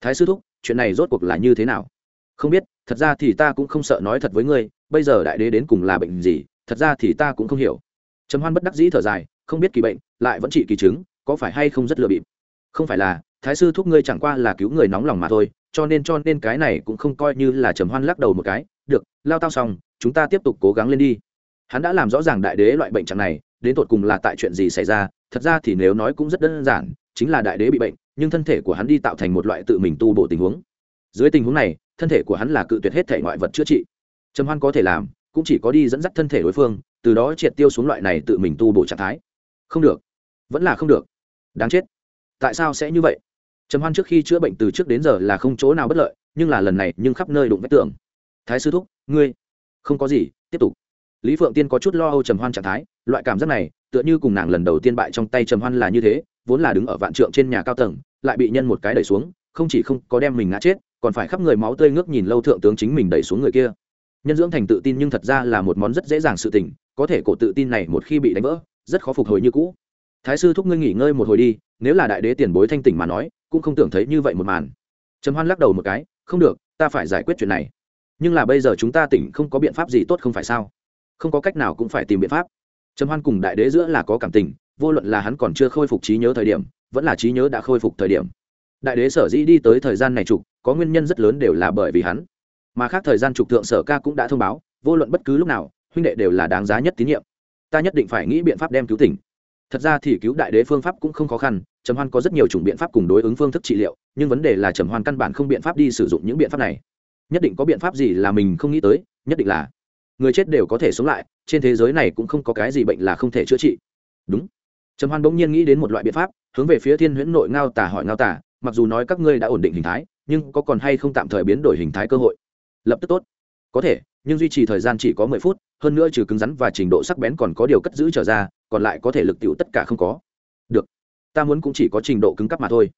Thái sư thúc, chuyện này rốt cuộc là như thế nào? Không biết, thật ra thì ta cũng không sợ nói thật với ngươi, bây giờ đại đế đến cùng là bệnh gì, thật ra thì ta cũng không hiểu. Trầm hoan bất đắc dĩ thở dài, không biết kỳ bệnh, lại vẫn trị kỳ chứng, có phải hay không rất lừa bịp? Không phải là, thái sư thúc ngươi chẳng qua là cứu người nóng lòng mà thôi, cho nên cho nên cái này cũng không coi như là trầm hoan lắc đầu một cái, được, lao tao xong, chúng ta tiếp tục cố gắng lên đi hắn đã làm rõ ràng đại đế loại bệnh trạng này, đến tột cùng là tại chuyện gì xảy ra, thật ra thì nếu nói cũng rất đơn giản, chính là đại đế bị bệnh, nhưng thân thể của hắn đi tạo thành một loại tự mình tu bổ tình huống. Dưới tình huống này, thân thể của hắn là cự tuyệt hết thể ngoại vật chữa trị. Trầm hoan có thể làm, cũng chỉ có đi dẫn dắt thân thể đối phương, từ đó triệt tiêu xuống loại này tự mình tu bổ trạng thái. Không được. Vẫn là không được. Đáng chết. Tại sao sẽ như vậy? Trầm hoan trước khi chữa bệnh từ trước đến giờ là không chỗ nào bất lợi, nhưng là lần này nhưng khắp nơi đụng vách tường. Thái sư thúc, ngươi, không có gì, tiếp tục lý phượng tiên có chút lo âu trầm hoan trạng thái, loại cảm giác này, tựa như cùng nàng lần đầu tiên bại trong tay trầm hoan là như thế, vốn là đứng ở vạn trượng trên nhà cao tầng, lại bị nhân một cái đẩy xuống, không chỉ không có đem mình ngã chết, còn phải khắp người máu tươi ngước nhìn lâu thượng tướng chính mình đẩy xuống người kia. Nhân dưỡng thành tự tin nhưng thật ra là một món rất dễ dàng sự tình, có thể cổ tự tin này một khi bị đánh vỡ, rất khó phục hồi như cũ. Thái sư thúc ngươi nghỉ ngơi một hồi đi, nếu là đại đế tiền bối thanh tỉnh mà nói, cũng không tưởng thấy như vậy một màn. Trầm hoan lắc đầu một cái, không được, ta phải giải quyết chuyện này. Nhưng là bây giờ chúng ta tỉnh không có biện pháp gì tốt không phải sao? Không có cách nào cũng phải tìm biện pháp. Trầm hoan cùng đại đế giữa là có cảm tình, vô luận là hắn còn chưa khôi phục trí nhớ thời điểm, vẫn là trí nhớ đã khôi phục thời điểm. Đại đế sở dĩ đi tới thời gian này trục, có nguyên nhân rất lớn đều là bởi vì hắn. Mà khác thời gian trục thượng sở ca cũng đã thông báo, vô luận bất cứ lúc nào, huynh đệ đều là đáng giá nhất tín nhiệm. Ta nhất định phải nghĩ biện pháp đem cứu tỉnh. Thật ra thì cứu đại đế phương pháp cũng không khó khăn, trầm hoan có rất nhiều chủng biện pháp cùng đối ứng phương thức trị liệu, nhưng vấn đề là trầm hoan căn bản không biện pháp đi sử dụng những biện pháp này. Nhất định có biện pháp gì là mình không nghĩ tới, nhất định là người chết đều có thể sống lại, trên thế giới này cũng không có cái gì bệnh là không thể chữa trị. Đúng. Trầm hoan bỗng nhiên nghĩ đến một loại biện pháp, hướng về phía thiên huyễn nội ngao tả hỏi ngao tả mặc dù nói các ngươi đã ổn định hình thái, nhưng có còn hay không tạm thời biến đổi hình thái cơ hội? Lập tức tốt. Có thể, nhưng duy trì thời gian chỉ có mười phút, hơn nữa trừ cứng rắn và trình độ sắc bén còn có điều cất giữ trở ra, còn lại có thể lực tiểu tất cả không có. Được. Ta muốn cũng chỉ có trình độ cứng cấp mà thôi.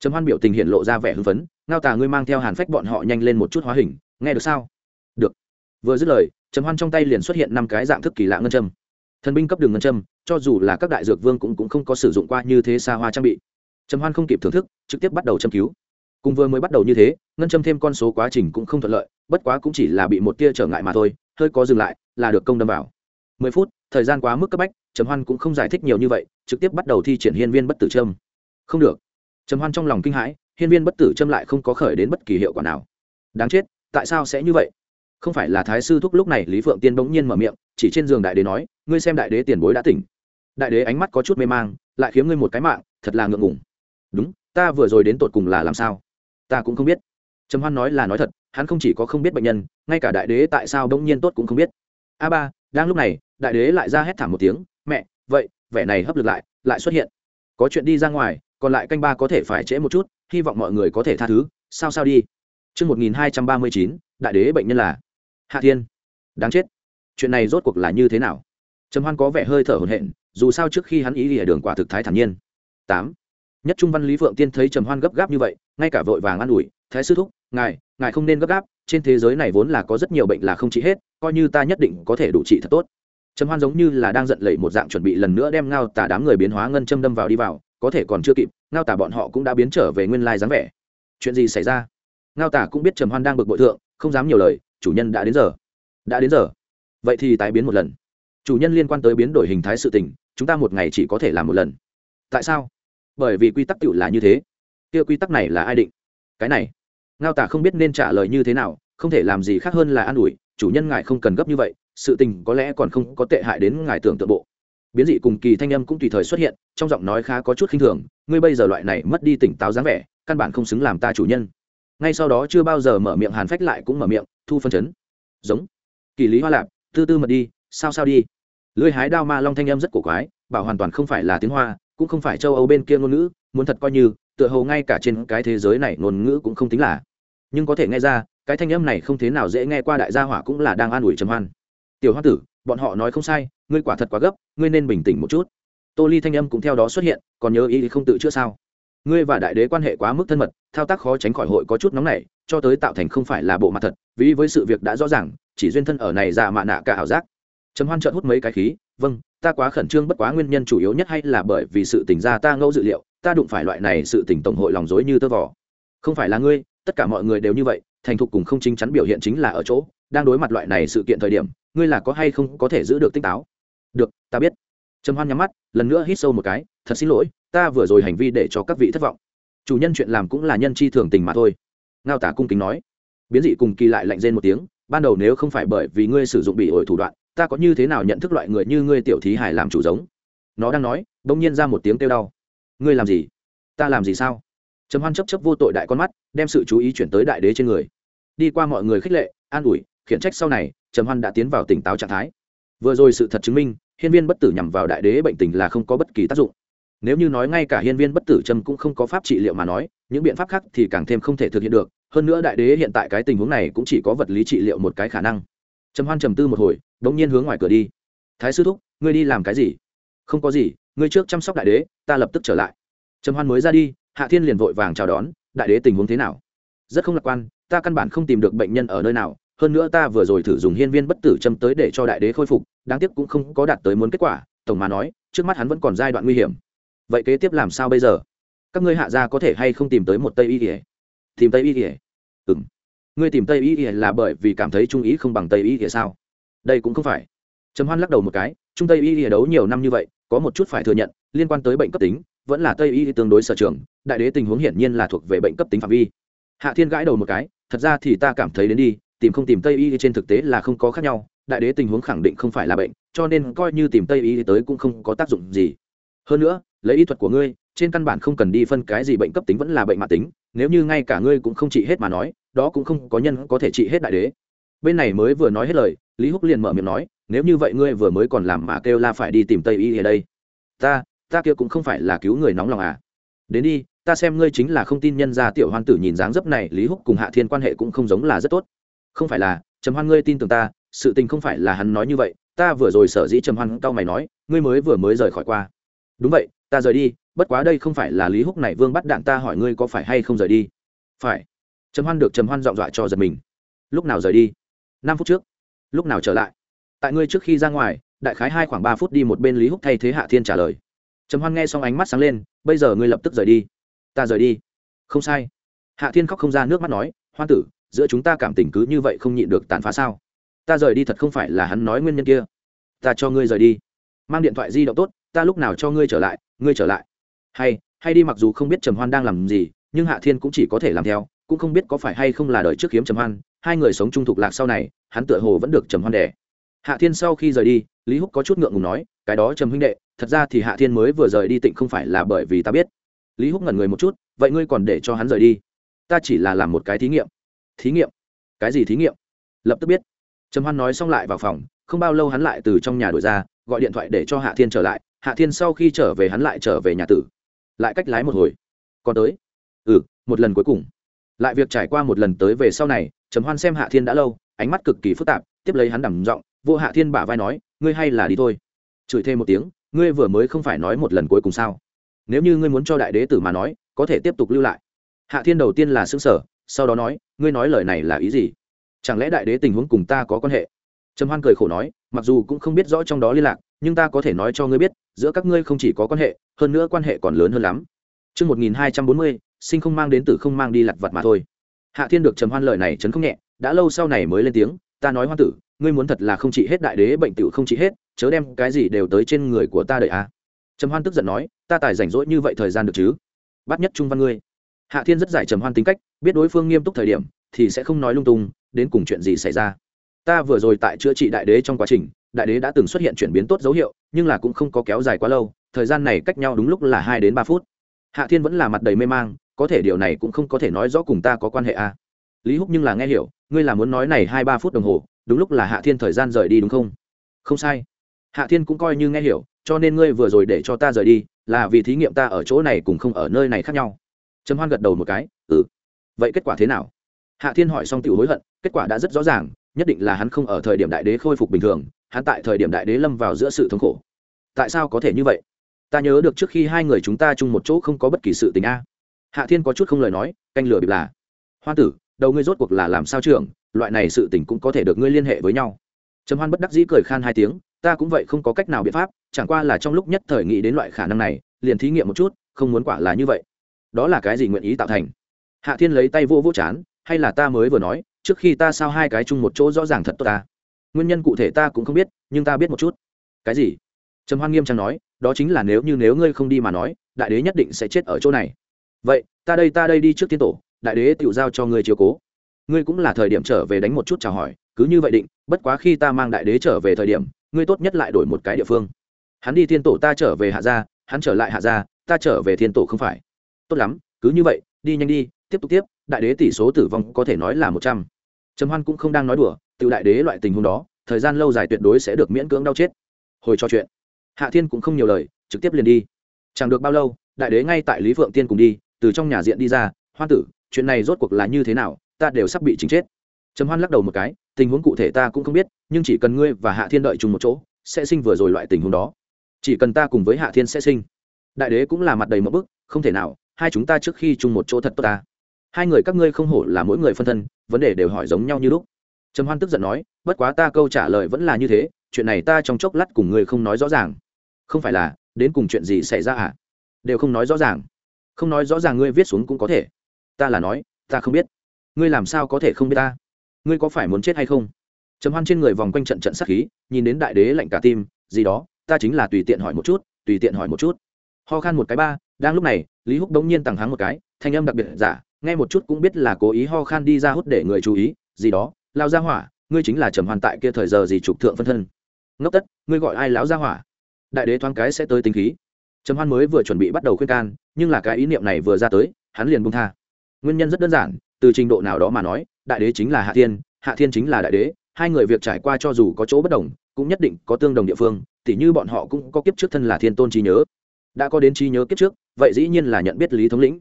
Trầm hoan biểu tình hiện lộ ra vẻ hưng phấn, ngao tà ngươi mang theo hàn phách bọn họ nhanh lên một chút hóa hình, nghe được sao? Được. Vừa dứt lời trầm hoan trong tay liền xuất hiện năm cái dạng thức kỳ lạ ngân châm. Thần binh cấp đường ngân châm cho dù là các đại dược vương cũng, cũng không có sử dụng qua như thế xa hoa trang bị. Trầm hoan không kịp thưởng thức trực tiếp bắt đầu châm cứu. Cùng vừa mới bắt đầu như thế ngân châm thêm con số quá trình cũng không thuận lợi bất quá cũng chỉ là bị một tia trở ngại mà thôi hơi có dừng lại là được công đâm vào. Mười phút thời gian quá mức cấp bách trầm hoan cũng không giải thích nhiều như vậy trực tiếp bắt đầu thi triển hiên viên bất tử trâm không được. Trầm hoan trong lòng kinh hãi hiên viên bất tử trâm lại không có khởi đến bất kỳ hiệu quả nào. Đáng chết tại sao sẽ như vậy? Không phải là thái sư thúc lúc này lý phượng tiên bỗng nhiên mở miệng chỉ trên giường đại đế nói ngươi xem đại đế tiền bối đã tỉnh. Đại đế ánh mắt có chút mê mang lại khiếm ngươi một cái mạng thật là ngượng ngùng. Đúng ta vừa rồi đến tột cùng là làm sao? Ta cũng không biết. Trầm hoan nói là nói thật hắn không chỉ có không biết bệnh nhân ngay cả đại đế tại sao bỗng nhiên tốt cũng không biết. A ba đang lúc này đại đế lại ra hét thảm một tiếng mẹ vậy vẻ này hấp lực lại lại xuất hiện. Có chuyện đi ra ngoài còn lại canh ba có thể phải trễ một chút hy vọng mọi người có thể tha thứ sao sao đi. Trước 1239, đại đế bệnh nhân là Hạ Thiên. Đáng chết. Chuyện này rốt cuộc là như thế nào? Trầm Hoan có vẻ hơi thở hổn hển, dù sao trước khi hắn ý lìa đường quả thực thái thản nhiên. Tám Nhất Trung Văn Lý Phượng Tiên thấy Trầm Hoan gấp gáp như vậy, ngay cả vội vàng an ủi, "Thái sư thúc, ngài, ngài không nên gấp gáp, trên thế giới này vốn là có rất nhiều bệnh là không trị hết coi như ta nhất định có thể đủ trị thật tốt trầm hoan giống như là đang giận lẩy một dạng chuẩn bị lần nữa đem ngao tả đám người biến hóa ngân châm đâm vào đi vào có thể còn chưa kịp ngao tả bọn họ cũng đã biến trở về nguyên lai dáng vẻ chuyện gì xảy ra ngao tả cũng biết trầm hoan đang bực bội thượng không dám nhiều lời, chủ nhân đã đến giờ. Đã đến giờ. Vậy thì tái biến một lần. Chủ nhân liên quan tới biến đổi hình thái sự tình, chúng ta một ngày chỉ có thể làm một lần. Tại sao? Bởi vì quy tắc tự là như thế. Kia quy tắc này là ai định? Cái này. Ngao tả không biết nên trả lời như thế nào, không thể làm gì khác hơn là an ủi, chủ nhân ngài không cần gấp như vậy, sự tình có lẽ còn không có tệ hại đến ngài tưởng tượng bộ. Biến dị cùng kỳ thanh âm cũng tùy thời xuất hiện, trong giọng nói khá có chút khinh thường, ngươi bây giờ loại này mất đi tỉnh táo dáng vẻ, căn bản không xứng làm ta chủ nhân ngay sau đó chưa bao giờ mở miệng hàn phách lại cũng mở miệng, thu phân chấn. Giống. Kỳ lý hoa lạp, tư tư mật đi, sao sao đi. Lưới hái đao ma long thanh âm rất cổ quái, bảo hoàn toàn không phải là tiếng hoa, cũng không phải châu âu bên kia ngôn ngữ, muốn thật coi như, tựa hồ ngay cả trên cái thế giới này ngôn ngữ cũng không tính là. Nhưng có thể nghe ra, cái thanh âm này không thế nào dễ nghe qua đại gia hỏa cũng là đang an ủi trầm hoan. Tiểu hoa tử, bọn họ nói không sai, ngươi quả thật quá gấp, ngươi nên bình tĩnh một chút. Tô ly thanh âm cũng theo đó xuất hiện, còn nhớ ý không tự chữa sao? Ngươi và đại đế quan hệ quá mức thân mật, thao tác khó tránh khỏi hội có chút nóng nảy, cho tới tạo thành không phải là bộ mặt thật, vì với sự việc đã rõ ràng, chỉ duyên thân ở này ra mạ nạ cả ảo giác. Trầm hoan trợn hút mấy cái khí vâng ta quá khẩn trương, bất quá nguyên nhân chủ yếu nhất hay là bởi vì sự tình ra ta ngẫu dự liệu, ta đụng phải loại này sự tình tổng hội lòng dối như tơ vỏ không phải là ngươi, tất cả mọi người đều như vậy, thành thục cùng không chính chắn biểu hiện chính là ở chỗ, đang đối mặt loại này sự kiện thời điểm, ngươi là có hay không có thể giữ được tinh táo? Được, ta biết. Trầm hoan nhắm mắt, lần nữa hít sâu một cái, thật xin lỗi ta vừa rồi hành vi để cho các vị thất vọng. Chủ nhân chuyện làm cũng là nhân chi thường tình mà thôi. Ngao tả cung kính nói. Biến dị cùng kỳ lại lạnh rên một tiếng, ban đầu nếu không phải bởi vì ngươi sử dụng bị ổi thủ đoạn, ta có như thế nào nhận thức loại người như ngươi tiểu thí hải làm chủ giống? Nó đang nói, bỗng nhiên ra một tiếng kêu đau. Ngươi làm gì? Ta làm gì sao? Trầm hoan chấp chấp vô tội đại con mắt, đem sự chú ý chuyển tới đại đế trên người. Đi qua mọi người khích lệ, an ủi, khiển trách sau này, trầm hoan đã tiến vào tỉnh táo trạng thái. Vừa rồi sự thật chứng minh, hiên viên bất tử nhằm vào đại đế bệnh tình là không có bất kỳ tác dụng nếu như nói ngay cả hiên viên bất tử trâm cũng không có pháp trị liệu mà nói, những biện pháp khác thì càng thêm không thể thực hiện được. Hơn nữa đại đế hiện tại cái tình huống này cũng chỉ có vật lý trị liệu một cái khả năng. Trầm hoan trầm tư một hồi đ ỗ n g nhiên hướng ngoài cửa đi. Thái sư thúc, ngươi đi làm cái gì? Không có gì, ngươi trước chăm sóc đại đế, ta lập tức trở lại. Trầm hoan mới ra đi, hạ thiên liền vội vàng chào đón, đại đế tình huống thế nào? Rất không lạc quan, ta căn bản không tìm được bệnh nhân ở nơi nào, hơn nữa ta vừa rồi thử dùng hiên viên bất tử châm tới để cho đại đế khôi phục, đáng tiếc cũng không có đạt tới muốn kết quả. Tổng mà nói, trước mắt hắn vẫn còn giai đoạn nguy hiểm vậy kế tiếp làm sao bây giờ? Các ngươi hạ gia có thể hay không tìm tới một tây y ỉa tìm tây y ỉa ừ ngươi tìm tây y là bởi vì cảm thấy trung ý không bằng tây y ỉa sao? Đây cũng không phải. Trầm hoan lắc đầu một cái, trung tây y đấu nhiều năm như vậy, có một chút phải thừa nhận, liên quan tới bệnh cấp tính, vẫn là tây y tương đối sở trường, đại đế tình huống hiển nhiên là thuộc về bệnh cấp tính phạm vi. Hạ thiên gãi đầu một cái, thật ra thì ta cảm thấy đến đi, tìm không tìm tây y trên thực tế là không có khác nhau, đại đế tình huống khẳng định không phải là bệnh, cho nên coi như tìm tây y tới cũng không có tác dụng gì. Hơn nữa lấy y thuật của ngươi, trên căn bản không cần đi phân cái gì bệnh cấp tính vẫn là bệnh mạng tính, nếu như ngay cả ngươi cũng không trị hết mà nói, đó cũng không có nhân có thể trị hết đại đế. Bên này mới vừa nói hết lời, lý húc liền mở miệng nói, nếu như vậy ngươi vừa mới còn làm mà kêu la phải đi tìm tây y ở đây. Ta ta kia cũng không phải là cứu người nóng lòng à. Đến đi, ta xem ngươi chính là không tin nhân gia tiểu hoan tử nhìn dáng dấp này, lý húc cùng hạ thiên quan hệ cũng không giống là rất tốt. Không phải là, trầm hoan ngươi tin tưởng ta, sự tình không phải là hắn nói như vậy, ta vừa rồi sở dĩ trầm hoan cao mày nói, ngươi mới vừa mới rời khỏi qua. Đúng vậy ta rời đi, bất quá đây không phải là lý húc này, vương bắt đạn ta hỏi ngươi có phải hay không rời đi? Phải. Trầm hoan được trầm hoan dọn dọa cho giật mình. Lúc nào rời đi? Năm phút trước. Lúc nào trở lại? Tại ngươi trước khi ra ngoài, đại khái hai khoảng ba phút đi một bên lý húc thay thế hạ thiên trả lời. Trầm hoan nghe xong ánh mắt sáng lên, bây giờ ngươi lập tức rời đi. Ta rời đi. Không sai. Hạ thiên khóc không ra nước mắt nói, hoan tử, giữa chúng ta cảm tình cứ như vậy không nhịn được tàn phá sao? Ta rời đi thật không phải là hắn nói nguyên nhân kia. Ta cho ngươi rời đi. Mang điện thoại di động tốt, ta lúc nào cho ngươi trở lại ngươi trở lại. Hay hay đi mặc dù không biết trầm hoan đang làm gì, nhưng hạ thiên cũng chỉ có thể làm theo, cũng không biết có phải hay không là đời trước kiếm trầm hoan, hai người sống chung thuộc lạc sau này, hắn tựa hồ vẫn được trầm hoan đẻ. Hạ thiên sau khi rời đi, lý húc có chút ngượng ngùng nói, cái đó trầm huynh đệ, thật ra thì hạ thiên mới vừa rời đi tịnh không phải là bởi vì ta biết. Lý húc ngẩn người một chút, vậy ngươi còn để cho hắn rời đi? Ta chỉ là làm một cái thí nghiệm. Thí nghiệm? Cái gì thí nghiệm? Lập tức biết. Trầm hoan nói xong lại vào phòng, không bao lâu hắn lại từ trong nhà đổi ra, gọi điện thoại để cho hạ thiên trở lại hạ thiên sau khi trở về hắn lại trở về nhà tử. Lại cách lái một hồi. Còn tới? Ừ một lần cuối cùng. Lại việc trải qua một lần tới về sau này, trầm hoan xem hạ thiên đã lâu, ánh mắt cực kỳ phức tạp, tiếp lấy hắn đằng giọng, vô hạ thiên bả vai nói, ngươi hay là đi thôi. Chửi thêm một tiếng, ngươi vừa mới không phải nói một lần cuối cùng sao? Nếu như ngươi muốn cho đại đế tử mà nói, có thể tiếp tục lưu lại. Hạ thiên đầu tiên là xứng sở sau đó nói, ngươi nói lời này là ý gì? Chẳng lẽ đại đế tình huống cùng ta có quan hệ? Trầm hoan cười khổ nói, mặc dù cũng không biết rõ trong đó liên lạc, nhưng ta có thể nói cho ngươi biết giữa các ngươi không chỉ có quan hệ hơn nữa quan hệ còn lớn hơn lắm Trước 1240, sinh không mang đến tử không mang đi lặt vặt mà thôi. Hạ Thiên được trầm hoan lời này chấn không nhẹ, đã lâu sau này mới lên tiếng, ta nói hoan tử, ngươi muốn thật là không trị hết đại đế bệnh tiểu không trị hết, chớ đem cái gì đều tới trên người của ta đợi à. Trầm hoan tức giận nói, ta tài rảnh rỗi như vậy thời gian được chứ? Bắt nhất trung văn ngươi. Hạ Thiên rất giải trầm hoan tính cách, biết đối phương nghiêm túc thời điểm, thì sẽ không nói lung tung, đến cùng chuyện gì xảy ra. Ta vừa rồi tại chữa trị đại đế trong quá trình, đại đế đã từng xuất hiện chuyển biến tốt dấu hiệu, nhưng là cũng không có kéo dài quá lâu, thời gian này cách nhau đúng lúc là hai đến ba phút. Hạ thiên vẫn là mặt đầy mê mang có thể điều này cũng không có thể nói rõ cùng ta có quan hệ à. lý húc nhưng là nghe hiểu ngươi là muốn nói này hai ba phút đồng hồ đúng lúc là hạ thiên thời gian rời đi đúng không? Không sai. Hạ thiên cũng coi như nghe hiểu cho nên ngươi vừa rồi để cho ta rời đi là vì thí nghiệm ta ở chỗ này cùng không ở nơi này khác nhau. Trầm hoan gật đầu một cái ừ. Vậy kết quả thế nào? Hạ thiên hỏi xong tự hối hận kết quả đã rất rõ ràng nhất định là hắn không ở thời điểm đại đế khôi phục bình thường hắn tại thời điểm đại đế lâm vào giữa sự thống khổ. Tại sao có thể như vậy? Ta nhớ được trước khi hai người chúng ta chung một chỗ không có bất kỳ sự tình a. Hạ thiên có chút không lời nói, canh lửa bịp là hoa tử, đầu ngươi rốt cuộc là làm sao trưởng, loại này sự tình cũng có thể được ngươi liên hệ với nhau. Trầm hoan bất đắc dĩ cười khan hai tiếng, ta cũng vậy không có cách nào biện pháp, chẳng qua là trong lúc nhất thời nghĩ đến loại khả năng này, liền thí nghiệm một chút, không muốn quả là như vậy. Đó là cái gì nguyện ý tạo thành? Hạ thiên lấy tay vô vô chán, hay là ta mới vừa nói, trước khi ta sao hai cái chung một chỗ rõ ràng thật tốt ta? Nguyên nhân cụ thể ta cũng không biết, nhưng ta biết một chút. Cái gì? Trầm hoan nghiêm trang nói, đó chính là nếu như nếu ngươi không đi mà nói, đại đế nhất định sẽ chết ở chỗ này. Vậy, ta đây ta đây đi trước tiên tổ, đại đế tự giao cho ngươi chiếu cố. Ngươi cũng là thời điểm trở về đánh một chút chào hỏi, cứ như vậy định, bất quá khi ta mang đại đế trở về thời điểm, ngươi tốt nhất lại đổi một cái địa phương. Hắn đi thiên tổ ta trở về hạ gia, hắn trở lại hạ gia, ta trở về thiên tổ không phải. Tốt lắm, cứ như vậy, đi nhanh đi, tiếp tục tiếp, đại đế tỷ số tử vong có thể nói là một trăm. Trầm hoan cũng không đang nói đùa tự đại đế loại tình huống đó, thời gian lâu dài tuyệt đối sẽ được miễn cưỡng đau chết. Hồi trò chuyện. Hạ thiên cũng không nhiều lời, trực tiếp liền đi. Chẳng được bao lâu, đại đế ngay tại lý phượng tiên cùng đi, từ trong nhà diện đi ra, hoan tử, chuyện này rốt cuộc là như thế nào? Ta đều sắp bị chính chết. Trầm hoan lắc đầu một cái, tình huống cụ thể ta cũng không biết, nhưng chỉ cần ngươi và hạ thiên đợi chung một chỗ, sẽ sinh vừa rồi loại tình huống đó. Chỉ cần ta cùng với hạ thiên sẽ sinh. Đại đế cũng là mặt đầy mẫu bức, không thể nào, hai chúng ta trước khi chung một chỗ thật tốt ta. Hai người các ngươi không hổ là mỗi người phân thân, vấn đề đều hỏi giống nhau như lúc trầm hoan tức giận nói, bất quá ta câu trả lời vẫn là như thế, chuyện này ta trong chốc lát cùng người không nói rõ ràng. Không phải là, đến cùng chuyện gì xảy ra à? Đều không nói rõ ràng. Không nói rõ ràng ngươi viết xuống cũng có thể. Ta là nói, ta không biết. Ngươi làm sao có thể không biết ta? Ngươi có phải muốn chết hay không? Trầm hoan trên người vòng quanh trận trận sắc khí, nhìn đến đại đế lạnh cả tim, gì đó, ta chính là tùy tiện hỏi một chút, tùy tiện hỏi một chút. Ho khan một cái ba, đang lúc này, lý húc bỗng nhiên tằng hắng một cái, thanh âm đặc biệt giả, nghe một chút cũng biết là cố ý ho khan đi ra hút để người chú ý, gì đó lao Gia hỏa, ngươi chính là trầm hoàn tại kia thời giờ gì trục thượng phân thân. Ngốc tất, ngươi gọi ai lão Gia hỏa? Đại đế thoáng cái sẽ tới tính khí. Trầm hoan mới vừa chuẩn bị bắt đầu khuyên can, nhưng là cái ý niệm này vừa ra tới, hắn liền buông tha. Nguyên nhân rất đơn giản, từ trình độ nào đó mà nói, đại đế chính là hạ thiên hạ thiên chính là đại đế, hai người việc trải qua cho dù có chỗ bất đồng, cũng nhất định có tương đồng địa phương, tỉ như bọn họ cũng có kiếp trước thân là thiên tôn trí nhớ. Đã có đến trí nhớ kiếp trước, vậy dĩ nhiên là nhận biết lý thống lĩnh.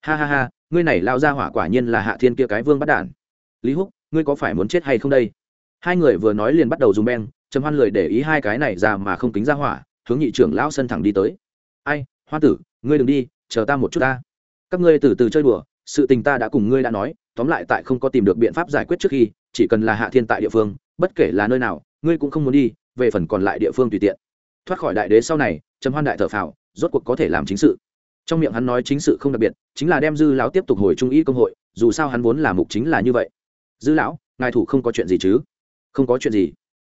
Ha ha ha, ngươi này lao ra hỏa quả nhiên là hạ thiên kia cái vương bắt đản. Lý húc ngươi có phải muốn chết hay không đây? Hai người vừa nói liền bắt đầu dùng beng, trầm hoan lười để ý hai cái này ra mà không kính ra hỏa, hướng nhị trưởng lão sân thẳng đi tới. Ai hoa tử, ngươi đừng đi, chờ ta một chút ta. Các ngươi từ từ chơi đùa, sự tình ta đã cùng ngươi đã nói, tóm lại tại không có tìm được biện pháp giải quyết trước khi, chỉ cần là hạ thiên tại địa phương, bất kể là nơi nào, ngươi cũng không muốn đi, về phần còn lại địa phương tùy tiện. Thoát khỏi đại đế sau này, trầm hoan đại thở phào, rốt cuộc có thể làm chính sự. Trong miệng hắn nói chính sự không đặc biệt, chính là đem dư lão tiếp tục hồi trung y công hội, dù sao hắn vốn là mục chính là như vậy dư lão, ngài thủ không có chuyện gì chứ? Không có chuyện gì.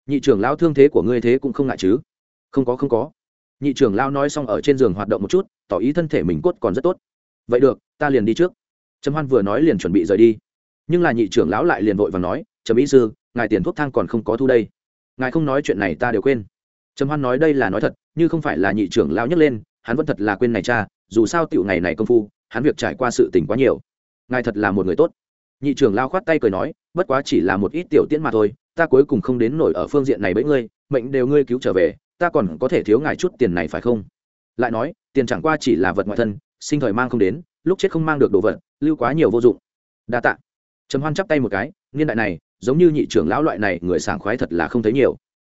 Nhị trưởng lão thương thế của ngươi thế cũng không ngại chứ? Không có không có. Nhị trưởng lão nói xong ở trên giường hoạt động một chút, tỏ ý thân thể mình cốt còn rất tốt. Vậy được, ta liền đi trước. Trầm hoan vừa nói liền chuẩn bị rời đi. Nhưng là nhị trưởng lão lại liền vội và nói, trầm ý sư, ngài tiền thuốc thang còn không có thu đây. Ngài không nói chuyện này ta đều quên. Trầm hoan nói đây là nói thật như không phải là nhị trưởng lão nhấc lên, hắn vẫn thật là quên này cha, dù sao tiểu ngày này công phu, hắn việc trải qua sự tình quá nhiều. Ngài thật là một người tốt nhị trưởng lao khoát tay cười nói, bất quá chỉ là một ít tiểu tiễn mà thôi, ta cuối cùng không đến nổi ở phương diện này bẫy ngươi, mệnh đều ngươi cứu trở về, ta còn có thể thiếu ngài chút tiền này phải không? Lại nói, tiền chẳng qua chỉ là vật ngoại thân, sinh thời mang không đến, lúc chết không mang được đồ vật, lưu quá nhiều vô dụng. Đa tạ. Trầm hoan chắp tay một cái, niên đại này, giống như nhị trưởng lão loại này, người sảng khoái thật là không thấy nhiều.